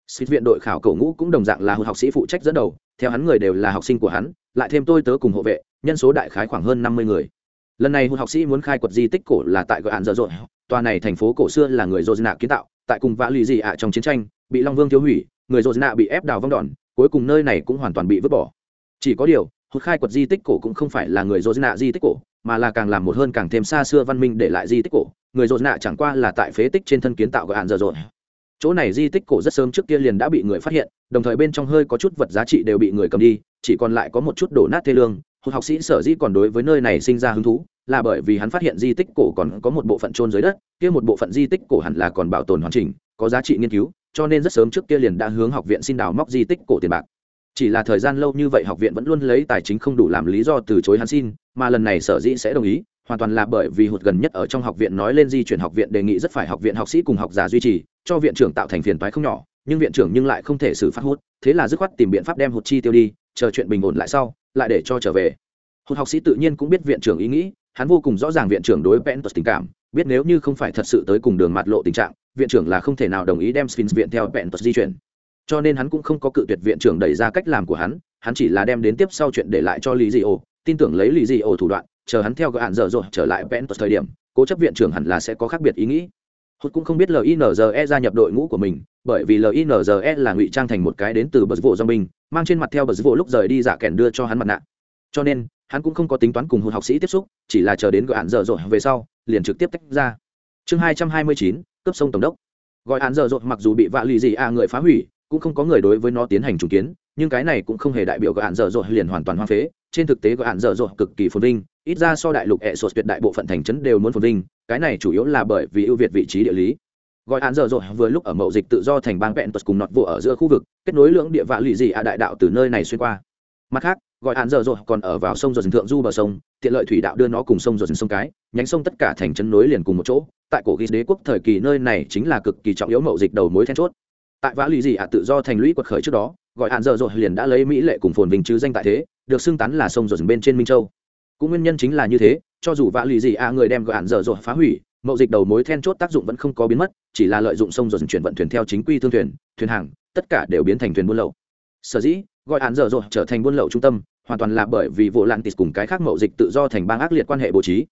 Sphinx viện đội khảo cầu ngũ cũng đồng dạng là học sĩ phụ trách dẫn đầu, theo hắn người đều là học sinh của hắn, lại thêm tôi tớ cùng hộ vệ, nhân số đại khái khoảng hơn năm mươi người. Lần này học sĩ muốn khai quật di tích cổ là tại gọi hạn dở dội tòa này thành phố cổ xưa là người dô nạ kiến tạo, tại cùng vã lì dị ạ trong chiến tranh, bị long vương thiếu hủy người dô nạ bị ép đào vong đòn, cuối cùng nơi này cũng hoàn toàn bị vứt bỏ. Chỉ có điều, hụt khai quật di tích cổ cũng không phải là người dô nạ di tích cổ, mà là càng làm một hơn càng thêm xa xưa văn minh để lại di tích cổ. Người dô nạ chẳng qua là tại phế tích trên thân kiến tạo gọi hạn giờ rồi. Chỗ này di tích cổ rất sớm trước kia liền đã bị người phát hiện, đồng thời bên trong hơi có chút vật giá trị đều bị người cầm đi, chỉ còn lại có một chút đổ nát thê lương. Hụt học sĩ sở dĩ còn đối với nơi này sinh ra hứng thú, là bởi vì hắn phát hiện di tích cổ còn có một bộ phận trôn dưới đất, kia một bộ phận di tích cổ hẳn là còn bảo tồn hoàn chỉnh, có giá trị nghiên cứu cho nên rất sớm trước kia liền đã hướng học viện xin đào móc di tích cổ tiền bạc. Chỉ là thời gian lâu như vậy học viện vẫn luôn lấy tài chính không đủ làm lý do từ chối hắn xin, mà lần này sở dĩ sẽ đồng ý, hoàn toàn là bởi vì hụt gần nhất ở trong học viện nói lên di chuyển học viện đề nghị rất phải học viện học sĩ cùng học giả duy trì, cho viện trưởng tạo thành phiền toái không nhỏ, nhưng viện trưởng nhưng lại không thể xử phát hút thế là dứt khoát tìm biện pháp đem hụt chi tiêu đi, chờ chuyện bình ổn lại sau, lại để cho trở về. Hụt học sĩ tự nhiên cũng biết viện trưởng ý nghĩ hắn vô cùng rõ ràng viện trưởng đối pentus tình cảm, biết nếu như không phải thật sự tới cùng đường mặt lộ tình trạng, viện trưởng là không thể nào đồng ý đem sphinx viện theo pentus di chuyển. Cho nên hắn cũng không có cự tuyệt viện trưởng đẩy ra cách làm của hắn hắn chỉ là đem đến tiếp sau chuyện để lại cho lý dị ổ, tin tưởng lấy lý dị ổ thủ đoạn, chờ hắn theo gạn hạn dở rồi trở lại pentus thời điểm, cố chấp viện trưởng hẳn là sẽ có khác biệt ý nghĩ. Hụt cũng không biết linze gia nhập đội ngũ của mình, bởi vì linze là ngụy trang thành một cái đến từ bờ vụ do mình mang trên mặt theo bờ vụ lúc rời đi giả kèn đưa cho hắn mặt nạ. Cho nên hắn cũng không có tính toán cùng hụt học sĩ tiếp xúc, chỉ là chờ đến gọi hạn dở dội về sau, liền trực tiếp tách ra. Chương hai trăm hai mươi chín cấp sông tổng đốc. Gọi hạn dở dội mặc dù bị vạ lì gì a người phá hủy, cũng không có người đối với nó tiến hành trùng kiến, nhưng cái này cũng không hề đại biểu gọi hạn dở dội liền hoàn toàn hoang phế. Trên thực tế gọi hạn dở dội cực kỳ phồn vinh, ít ra so đại lục hệ sột tuyệt đại bộ phận thành trấn đều muốn phồn vinh, cái này chủ yếu là bởi vì ưu việt vị trí địa lý. Gọi hạn dở dội vừa lúc ở mậu dịch tự do thành bang vẹn tuật cùng nọt vụ ở giữa khu vực, kết nối lưỡng địa vạ lì gì a đại đạo từ nơi này xuyên qua. Mặt khác gọi hạn giờ rồi, còn ở vào sông rồi thượng du bờ sông, tiện lợi thủy đạo đưa nó cùng sông rồi sông cái, nhánh sông tất cả thành chân nối liền cùng một chỗ. Tại cổ ghi đế quốc thời kỳ nơi này chính là cực kỳ trọng yếu mậu dịch đầu mối then chốt. Tại vã lì dị ạ tự do thành lũy quật khởi trước đó, gọi hạn giờ rồi liền đã lấy mỹ lệ cùng phồn vinh chứ danh tại thế, được xưng tán là sông rồi bên trên minh châu. Cũng nguyên nhân chính là như thế, cho dù vã lì dị ạ người đem gọi hạn giờ rồi phá hủy, mậu dịch đầu mối then chốt tác dụng vẫn không có biến mất, chỉ là lợi dụng sông rồi chuyển vận thuyền theo chính quy thương thuyền thuyền hàng, tất cả đều biến thành thuyền buôn lậu. Sở dĩ, gọi hạn dở dội trở thành buôn lậu trung tâm hoàn toàn là bởi vì vụ lạn tịt cùng cái khác mậu dịch tự do thành bang ác liệt quan hệ bố trí.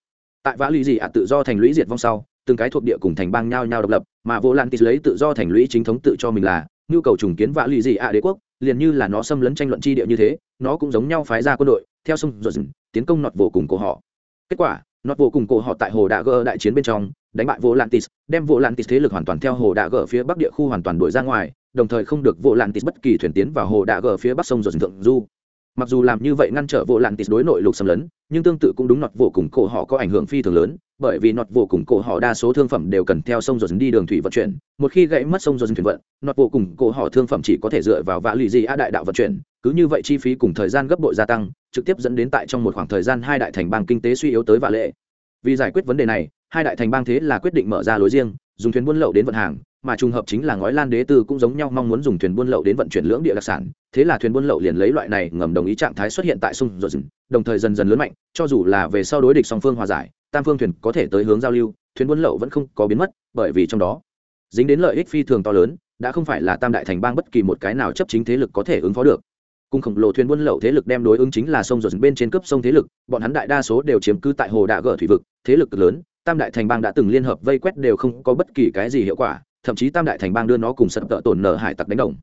Tại vã lụy dị ạ tự do thành lũy diệt vong sau, từng cái thuộc địa cùng thành bang nhau nhau độc lập, mà vô lan tịt lấy tự do thành lũy chính thống tự cho mình là, nhu cầu trùng kiến vã lụy dị ạ đế quốc, liền như là nó xâm lấn tranh luận chi địa như thế, nó cũng giống nhau phái ra quân đội, theo sông dồn tiến công nọt vô cùng của họ. Kết quả, nọt vô cùng cổ họ tại hồ đạ gờ đại chiến bên trong, đánh bại vô lan tis đem vô lan tis thế lực hoàn toàn theo hồ đạ gờ phía bắc địa khu hoàn toàn đuổi ra ngoài, đồng thời không được vô lan tis bất kỳ thuyền tiến vào hồ đạ gờ phía bắc sông dồn thượng du mặc dù làm như vậy ngăn trở vô lạn tịt đối nội lục xâm lấn, nhưng tương tự cũng đúng nọt vô cùng cổ họ có ảnh hưởng phi thường lớn, bởi vì nọt vô cùng cổ họ đa số thương phẩm đều cần theo sông dồn đi đường thủy vận chuyển, một khi gãy mất sông dồn thuyền vận, nọt vô cùng cổ họ thương phẩm chỉ có thể dựa vào vạ lụy gì a đại đạo vận chuyển, cứ như vậy chi phí cùng thời gian gấp bội gia tăng, trực tiếp dẫn đến tại trong một khoảng thời gian hai đại thành bang kinh tế suy yếu tới vạ lệ. Vì giải quyết vấn đề này hai đại thành bang thế là quyết định mở ra lối riêng, dùng thuyền buôn lậu đến vận hàng, mà trùng hợp chính là ngói lan đế tư cũng giống nhau mong muốn dùng thuyền buôn lậu đến vận chuyển lưỡng địa đặc sản, thế là thuyền buôn lậu liền lấy loại này ngầm đồng ý trạng thái xuất hiện tại sông dồn đồng thời dần dần lớn mạnh, cho dù là về sau đối địch song phương hòa giải, tam phương thuyền có thể tới hướng giao lưu, thuyền buôn lậu vẫn không có biến mất, bởi vì trong đó, dính đến lợi ích phi thường to lớn, đã không phải là tam đại thành bang bất kỳ một cái nào chấp chính thế lực có thể ứng phó được. Cùng khổng lồ thuyền buôn lậu thế lực đem đối ứng chính là sông dồn bên trên cấp sông thế lực, bọn hắn đại đa số đều chiếm cứ tại hồ đạ gở thủy vực, thế lực lớn tam đại thành bang đã từng liên hợp vây quét đều không có bất kỳ cái gì hiệu quả, thậm chí tam đại thành bang đưa nó cùng sập tợ tổn nở hải tặc đánh đồng.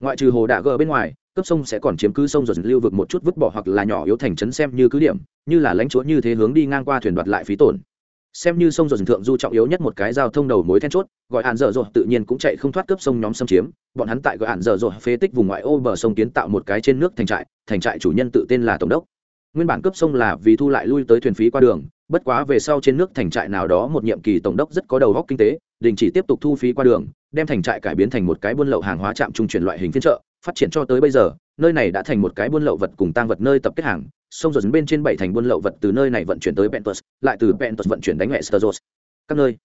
Ngoại trừ hồ đạ gờ bên ngoài cấp sông sẽ còn chiếm cứ sông rồi lưu vực một chút vứt bỏ hoặc là nhỏ yếu thành trấn xem như cứ điểm, như là lãnh chúa như thế hướng đi ngang qua thuyền đoạt lại phí tổn. Xem như sông rồi thượng du trọng yếu nhất một cái giao thông đầu mối then chốt, gọi hạn dở dột tự nhiên cũng chạy không thoát cướp sông nhóm xâm chiếm, bọn hắn tại gọi hạn dở dột phế tích vùng ngoại ô bờ sông kiến tạo một cái trên nước thành trại thành trại chủ nhân tự tên là tổng đốc. Nguyên bản cướp sông là vì thu lại lui tới thuyền phí qua đường bất quá về sau trên nước thành trại nào đó một nhiệm kỳ tổng đốc rất có đầu góc kinh tế đình chỉ tiếp tục thu phí qua đường đem thành trại cải biến thành một cái buôn lậu hàng hóa trạm trung chuyển loại hình phiên chợ phát triển cho tới bây giờ nơi này đã thành một cái buôn lậu vật cùng tăng vật nơi tập kết hàng sông rồi bên trên bảy thành buôn lậu vật từ nơi này vận chuyển tới Pentus, lại từ Pentus vận chuyển đánh mẹ Westeros. Các nơi.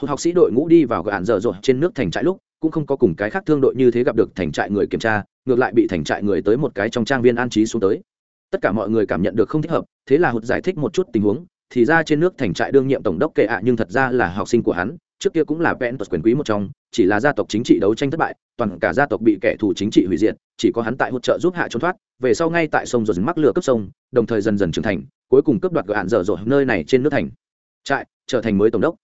Hụt học sĩ đội ngũ đi vào gạn dở rồi trên nước thành trại lúc, cũng không có cùng cái khác thương đội như thế gặp được thành trại người kiểm tra, ngược lại bị thành trại người tới một cái trong trang viên an trí xuống tới. Tất cả mọi người cảm nhận được không thích hợp, thế là hụt giải thích một chút tình huống, thì ra trên nước thành trại đương nhiệm tổng đốc kệ ạ nhưng thật ra là học sinh của hắn, trước kia cũng là Pentus quyền quý một trong, chỉ là gia tộc chính trị đấu tranh thất bại, toàn cả gia tộc bị kẻ thù chính trị hủy diệt, chỉ có hắn tại hỗ trợ giúp hạ trốn thoát, về sau ngay tại sông rồi mắc lửa cấp sông, đồng thời dần dần trưởng thành, cuối cùng cướp đoạt gạn dở dội nơi này trên nước thành. Trại, trở thành mới tổng đốc.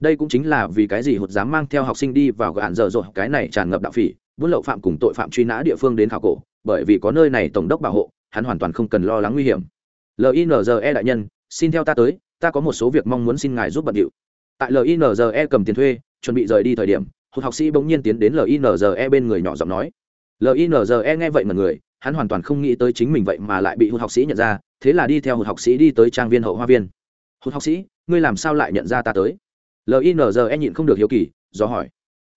Đây cũng chính là vì cái gì hụt dám mang theo học sinh đi vào gạn dở dội cái này tràn ngập đạo phỉ, buôn lậu phạm cùng tội phạm truy nã địa phương đến khảo cổ, bởi vì có nơi này tổng đốc bảo hộ, hắn hoàn toàn không cần lo lắng nguy hiểm. LINZE đại nhân, xin theo ta tới, ta có một số việc mong muốn xin ngài giúp bận điệu. Tại linze cầm tiền thuê chuẩn bị rời đi thời điểm hụt học sĩ bỗng nhiên tiến đến linze bên người nhỏ giọng nói. Linze nghe vậy mà người hắn hoàn toàn không nghĩ tới chính mình vậy mà lại bị hụt học sĩ nhận ra thế là đi theo hụt học sĩ đi tới trang viên hậu hoa viên. Hụt học sĩ ngươi làm sao lại nhận ra ta tới? Linze nhịn không được hiếu kỳ do hỏi.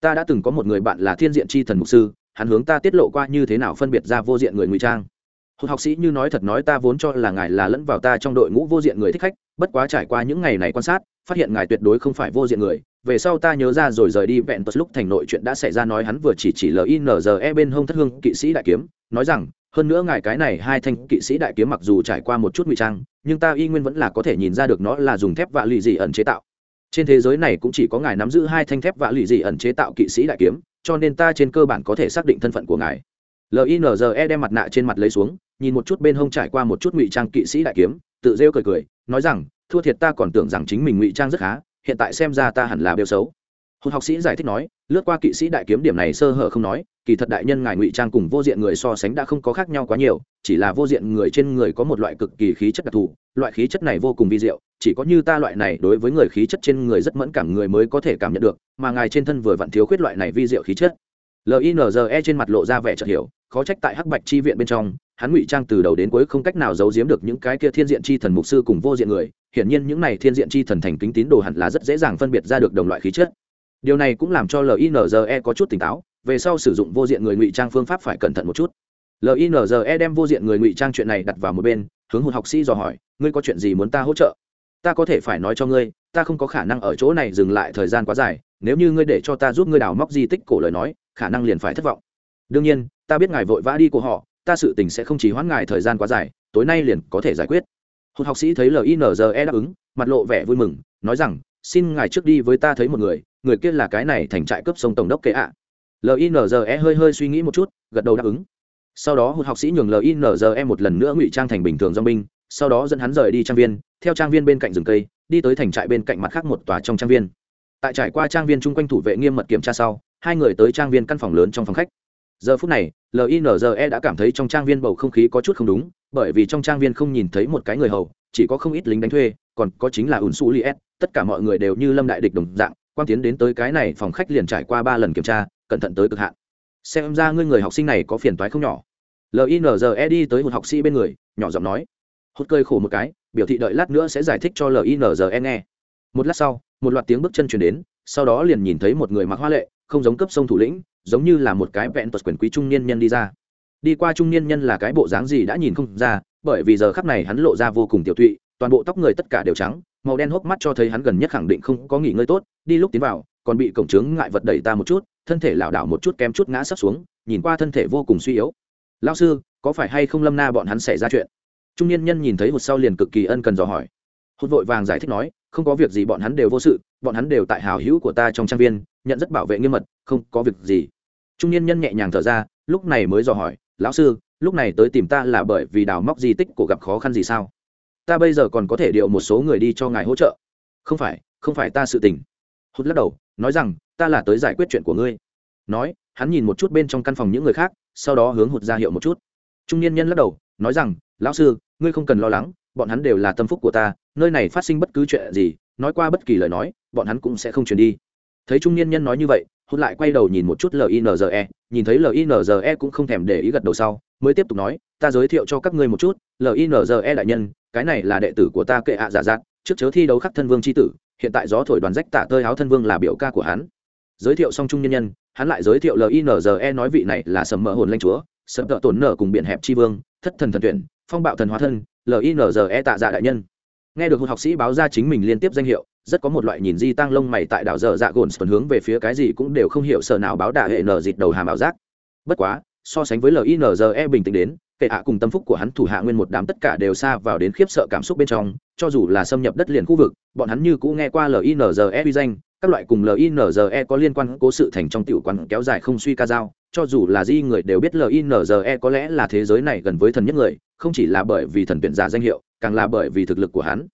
Ta đã từng có một người bạn là thiên diện c h i thần mục sư hắn hướng ta tiết lộ qua như thế nào phân biệt ra vô diện người ngụy trang học sĩ như nói thật nói ta vốn cho là ngài là lẫn vào ta trong đội ngũ vô diện người thích khách, bất quá trải qua những ngày này quan sát, phát hiện ngài tuyệt đối không phải vô diện người. Về sau ta nhớ ra rồi rời đi vẹn tật lúc thành nội chuyện đã xảy ra nói hắn vừa chỉ chỉ linze bên hông thất hương kỵ sĩ đại kiếm, nói rằng, hơn nữa ngài cái này hai thanh kỵ sĩ đại kiếm mặc dù trải qua một chút ngụy trang, nhưng ta y nguyên vẫn là có thể nhìn ra được nó là dùng thép vạ lì dị ẩn chế tạo. Trên thế giới này cũng chỉ có ngài nắm giữ hai thanh thép vạ lì dị ẩn chế tạo kỵ sĩ đại kiếm, cho nên ta trên cơ bản có thể xác định thân phận của ngài. Linze đem mặt nạ trên mặt lấy xuống nhìn một chút bên hông trải qua một chút ngụy trang kỵ sĩ đại kiếm, tự rêu cười cười, nói rằng, thua thiệt ta còn tưởng rằng chính mình ngụy trang rất khá, hiện tại xem ra ta hẳn là bêu xấu. Hôn học sĩ giải thích nói, lướt qua kỵ sĩ đại kiếm điểm này sơ hở không nói, kỳ thật đại nhân ngài ngụy trang cùng vô diện người so sánh đã không có khác nhau quá nhiều, chỉ là vô diện người trên người có một loại cực kỳ khí chất đặc thù, loại khí chất này vô cùng vi diệu, chỉ có như ta loại này đối với người khí chất trên người rất mẫn cảm người mới có thể cảm nhận được, mà ngài trên thân vừa vặn thiếu khuyết loại này vi diệu khí chất. Linze trên mặt lộ ra vẻ chợt hiểu, khó trách tại hắc bạch chi viện bên trong hắn ngụy trang từ đầu đến cuối không cách nào giấu giếm được những cái kia thiên diện chi thần mục sư cùng vô diện người, hiển nhiên những này thiên diện chi thần thành kính tín đồ hẳn là rất dễ dàng phân biệt ra được đồng loại khí chất. Điều này cũng làm cho linze có chút tỉnh táo, về sau sử dụng vô diện người ngụy trang phương pháp phải cẩn thận một chút. Linze đem vô diện người ngụy trang chuyện này đặt vào một bên, hướng hụt học sĩ dò hỏi, ngươi có chuyện gì muốn ta hỗ trợ? Ta có thể phải nói cho ngươi, ta không có khả năng ở chỗ này dừng lại thời gian quá dài, nếu như ngươi để cho ta giúp ngươi đào móc di tích cổ lời nói, khả năng liền phải thất vọng. Đương nhiên, ta biết ngài vội vã đi của họ ta sự tình sẽ không chỉ hoãn ngài thời gian quá dài, tối nay liền có thể giải quyết. Hụt học sĩ thấy linze đáp ứng, mặt lộ vẻ vui mừng, nói rằng, xin ngài trước đi với ta thấy một người người kia là cái này thành trại cấp sông tổng đốc kệ ạ. Linze hơi hơi suy nghĩ một chút, gật đầu đáp ứng. Sau đó hụt học sĩ nhường linze một lần nữa ngụy trang thành bình thường do binh, sau đó dẫn hắn rời đi trang viên, theo trang viên bên cạnh rừng cây, đi tới thành trại bên cạnh mặt khác một tòa trong trang viên. Tại trải qua trang viên chung quanh thủ vệ nghiêm mật kiểm tra sau, hai người tới trang viên căn phòng lớn trong phòng khách giờ phút này linze đã cảm thấy trong trang viên bầu không khí có chút không đúng, bởi vì trong trang viên không nhìn thấy một cái người hầu, chỉ có không ít lính đánh thuê, còn có chính là ủn su li tất cả mọi người đều như lâm đại địch đồng dạng, quan tiến đến tới cái này phòng khách liền trải qua ba lần kiểm tra, cẩn thận tới cực hạn. Xem ra ngươi người học sinh này có phiền toái không nhỏ. Linze đi tới một học sĩ bên người, nhỏ giọng nói. Hốt cơi khổ một cái, biểu thị đợi lát nữa sẽ giải thích cho linze nghe. Một lát sau, một loạt tiếng bước chân chuyển đến, sau đó liền nhìn thấy một người mặc hoa lệ, không giống cấp sông thủ lĩnh giống như là một cái vẹn tuật quyền quý trung niên nhân đi ra. Đi qua trung niên nhân là cái bộ dáng gì đã nhìn không ra, bởi vì giờ khắp này hắn lộ ra vô cùng tiểu tụy, toàn bộ tóc người tất cả đều trắng, màu đen hốc mắt cho thấy hắn gần nhất khẳng định không có nghỉ ngơi tốt, đi lúc tiến vào, còn bị cổng trướng ngại vật đẩy ta một chút, thân thể lảo đảo một chút kém chút ngã sắp xuống, nhìn qua thân thể vô cùng suy yếu. Lao sư, có phải hay không lâm na bọn hắn xảy ra chuyện? Trung niên nhân nhìn thấy một sau liền cực kỳ ân cần dò hỏi. Hốt vội vàng giải thích nói không có việc gì bọn hắn đều vô sự, bọn hắn đều tại hào hữu của ta trong trang viên, nhận rất bảo vệ nghiêm mật, không có việc gì. Trung niên nhân nhẹ nhàng thở ra, lúc này mới dò hỏi, lão sư, lúc này tới tìm ta là bởi vì đào móc di tích của gặp khó khăn gì sao? Ta bây giờ còn có thể điều một số người đi cho ngài hỗ trợ. Không phải không phải ta sự tình. Hút lắc đầu, nói rằng, ta là tới giải quyết chuyện của ngươi. Nói, hắn nhìn một chút bên trong căn phòng những người khác, sau đó hướng hụt ra hiệu một chút. Trung niên nhân lắc đầu, nói rằng, lão sư, ngươi không cần lo lắng bọn hắn đều là tâm phúc của ta nơi này phát sinh bất cứ chuyện gì nói qua bất kỳ lời nói bọn hắn cũng sẽ không truyền đi. Thấy trung niên nhân nói như vậy hút lại quay đầu nhìn một chút linze nhìn thấy linze cũng không thèm để ý gật đầu sau mới tiếp tục nói ta giới thiệu cho các ngươi một chút linze đại nhân cái này là đệ tử của ta kệ ạ giả dạng, trước chớ thi đấu khắc thân vương c h i tử hiện tại gió thổi đoàn rách tạ tơi áo thân vương là biểu ca của hắn. Giới thiệu xong trung nhân nhân hắn lại giới thiệu linze nói vị này là sầm mỡ hồn lanh chúa sầm tợ tổn nở cùng biển hẹp tri vương thất thần thần tuyển phong bạo thần hóa thân linze tạ dạ đại nhân. Nghe được một học sĩ báo ra chính mình liên tiếp danh hiệu, rất có một loại nhìn di tăng lông mày tại đảo dở dạ gồn xuân hướng về phía cái gì cũng đều không hiểu sợ nào báo đà hệ nở dịt đầu hàm ảo giác. Bất quá, so sánh với linze bình tĩnh đến, kệ hạ cùng tâm phúc của hắn thủ hạ nguyên một đám tất cả đều xa vào đến khiếp sợ cảm xúc bên trong, cho dù là xâm nhập đất liền khu vực, bọn hắn như cũng nghe qua linze uy danh các loại cùng linze có liên quan, cố sự thành trong tiểu quán kéo dài không suy ca dao. Cho dù là di người đều biết linze có lẽ là thế giới này gần với thần nhất người, không chỉ là bởi vì thần tuyển giả danh hiệu, càng là bởi vì thực lực của hắn.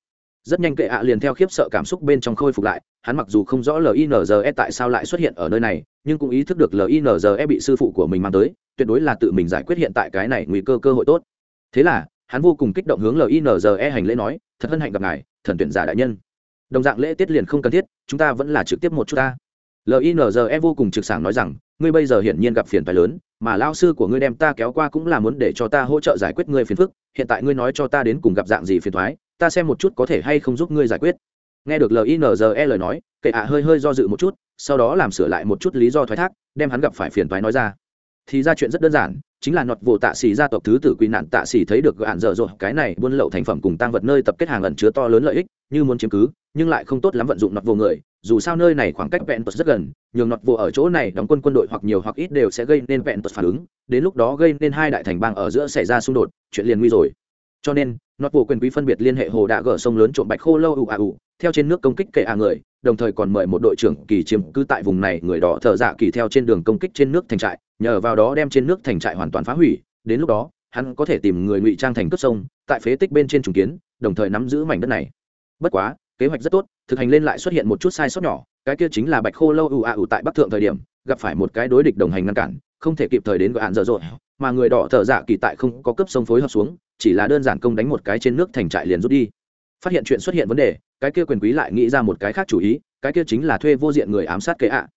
Rất nhanh kệ ạ liền theo khiếp sợ cảm xúc bên trong khôi phục lại, hắn mặc dù không rõ linze tại sao lại xuất hiện ở nơi này, nhưng cũng ý thức được linze bị sư phụ của mình mang tới, tuyệt đối là tự mình giải quyết hiện tại cái này nguy cơ cơ hội tốt. Thế là, hắn vô cùng kích động hướng linze hành lễ nói, thật hân hạnh gặp ngài, thần tuyển giả đại nhân đồng dạng lễ tiết liền không cần thiết, chúng ta vẫn là trực tiếp một chút ta. Linze vô cùng trực sảng nói rằng, ngươi bây giờ hiển nhiên gặp phiền phái lớn, mà lao sư của ngươi đem ta kéo qua cũng là muốn để cho ta hỗ trợ giải quyết ngươi phiền phức, hiện tại ngươi nói cho ta đến cùng gặp dạng gì phiền thoái ta xem một chút có thể hay không giúp ngươi giải quyết. Nghe được linze lời nói, kệ ạ hơi hơi do dự một chút, sau đó làm sửa lại một chút lý do thoái thác, đem hắn gặp phải phiền thoái nói ra. Thì ra chuyện rất đơn giản chính là nọt vụ tạ xỉ gia tộc thứ tử quy nạn tạ xỉ thấy được gạn dở dội cái này buôn lậu thành phẩm cùng tăng vật nơi tập kết hàng ẩn chứa to lớn lợi ích, như muốn chiếm cứ, nhưng lại không tốt lắm vận dụng nọt vụ người, dù sao nơi này khoảng cách vẹn tật rất gần, nhường nọt vụ ở chỗ này đóng quân quân đội hoặc nhiều hoặc ít đều sẽ gây nên vẹn tật phản ứng, đến lúc đó gây nên hai đại thành bang ở giữa xảy ra xung đột, chuyện liền nguy rồi cho nên nọt vụ quyền quý phân biệt liên hệ hồ đạ gở sông lớn trộm bạch khô lâu ụ à ụ theo trên nước công kích kệ à người, đồng thời còn mời một đội trưởng kỳ chiếm cư tại vùng này người đỏ thợ dạ kỳ theo trên đường công kích trên nước thành trại, nhờ vào đó đem trên nước thành trại hoàn toàn phá hủy, đến lúc đó, hắn có thể tìm người ngụy trang thành cướp sông, tại phế tích bên trên trùng kiến, đồng thời nắm giữ mảnh đất này. Bất quá, kế hoạch rất tốt, thực hành lên lại xuất hiện một chút sai sót nhỏ, cái kia chính là bạch khô lâu ù à ù tại bắc thượng thời điểm, gặp phải một cái đối địch đồng hành ngăn cản, không thể kịp thời đến gọi hạn dở dội, mà người đỏ thợ dạ kỳ tại không có cấp sông phối hợp xuống chỉ là đơn giản công đánh một cái trên nước thành trại liền rút đi. Phát hiện chuyện xuất hiện vấn đề, cái kia quyền quý lại nghĩ ra một cái khác chủ ý, cái kia chính là thuê vô diện người ám sát kệ ạ.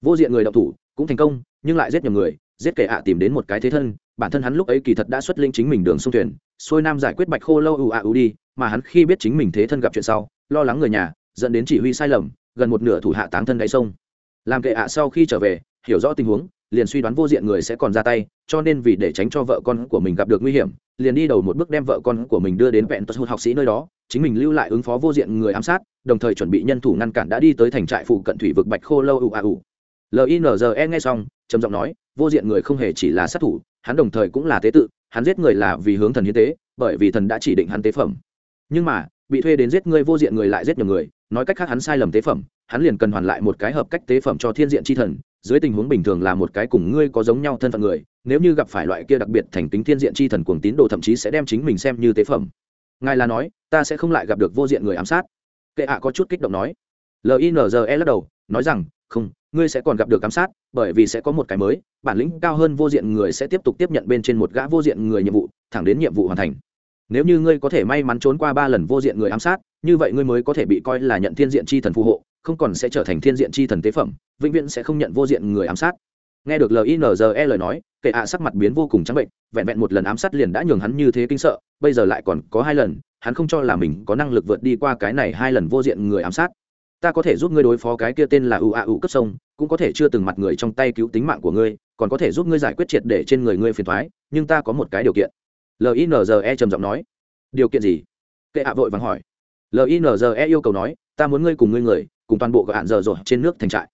Vô diện người đậu thủ, cũng thành công, nhưng lại giết nhiều người, giết kệ ạ tìm đến một cái thế thân, bản thân hắn lúc ấy kỳ thật đã xuất linh chính mình đường sông thuyền, xuôi nam giải quyết bạch khô lâu ưu ạ ưu đi, mà hắn khi biết chính mình thế thân gặp chuyện sau, lo lắng người nhà, dẫn đến chỉ huy sai lầm, gần một nửa thủ hạ táng thân đáy sông. Làm kệ ạ sau khi trở về, hiểu rõ tình huống, liền suy đoán vô diện người sẽ còn ra tay, cho nên vì để tránh cho vợ con của mình gặp được nguy hiểm liền đi đầu một bước đem vợ con của mình đưa đến vẹn tuất học sĩ nơi đó, chính mình lưu lại ứng phó vô diện người ám sát, đồng thời chuẩn bị nhân thủ ngăn cản đã đi tới thành trại phụ cận thủy vực bạch khô lâu ưu a ưu linze nghe xong, trầm giọng nói, vô diện người không hề chỉ là sát thủ, hắn đồng thời cũng là tế tự, hắn giết người là vì hướng thần hiến tế, bởi vì thần đã chỉ định hắn tế phẩm. Nhưng mà, bị thuê đến giết người vô diện người lại giết nhiều người, nói cách khác hắn sai lầm tế phẩm, hắn liền cần hoàn lại một cái hợp cách tế phẩm cho thiên diện chi thần, dưới tình huống bình thường là một cái cùng ngươi có giống nhau thân phận người nếu như gặp phải loại kia đặc biệt thành tính thiên diện chi thần cuồng tín đồ thậm chí sẽ đem chính mình xem như tế phẩm. Ngài là nói, ta sẽ không lại gặp được vô diện người ám sát. Kệ ạ có chút kích động nói. Linze lắc đầu, nói rằng, không, ngươi sẽ còn gặp được ám sát, bởi vì sẽ có một cái mới, bản lĩnh cao hơn vô diện người sẽ tiếp tục tiếp nhận bên trên một gã vô diện người nhiệm vụ, thẳng đến nhiệm vụ hoàn thành. Nếu như ngươi có thể may mắn trốn qua ba lần vô diện người ám sát, như vậy ngươi mới có thể bị coi là nhận thiên diện chi thần phù hộ, không còn sẽ trở thành thiên diện chi thần tế phẩm, vĩnh viễn sẽ không nhận vô diện người ám sát nghe được linze lời nói, kệ ạ sắc mặt biến vô cùng trắng bệnh, vẹn vẹn một lần ám sát liền đã nhường hắn như thế kinh sợ, bây giờ lại còn có hai lần, hắn không cho là mình có năng lực vượt đi qua cái này hai lần vô diện người ám sát. Ta có thể giúp ngươi đối phó cái kia tên là ưu a ưu cấp sông, cũng có thể chưa từng mặt người trong tay cứu tính mạng của ngươi, còn có thể giúp ngươi giải quyết triệt để trên người ngươi phiền thoái nhưng ta có một cái điều kiện. Linze trầm giọng nói. Điều kiện gì? Kệ ạ vội vàng hỏi. Linze yêu cầu nói, ta muốn ngươi cùng ngươi người, cùng toàn bộ gạn dở rồi trên nước thành trại.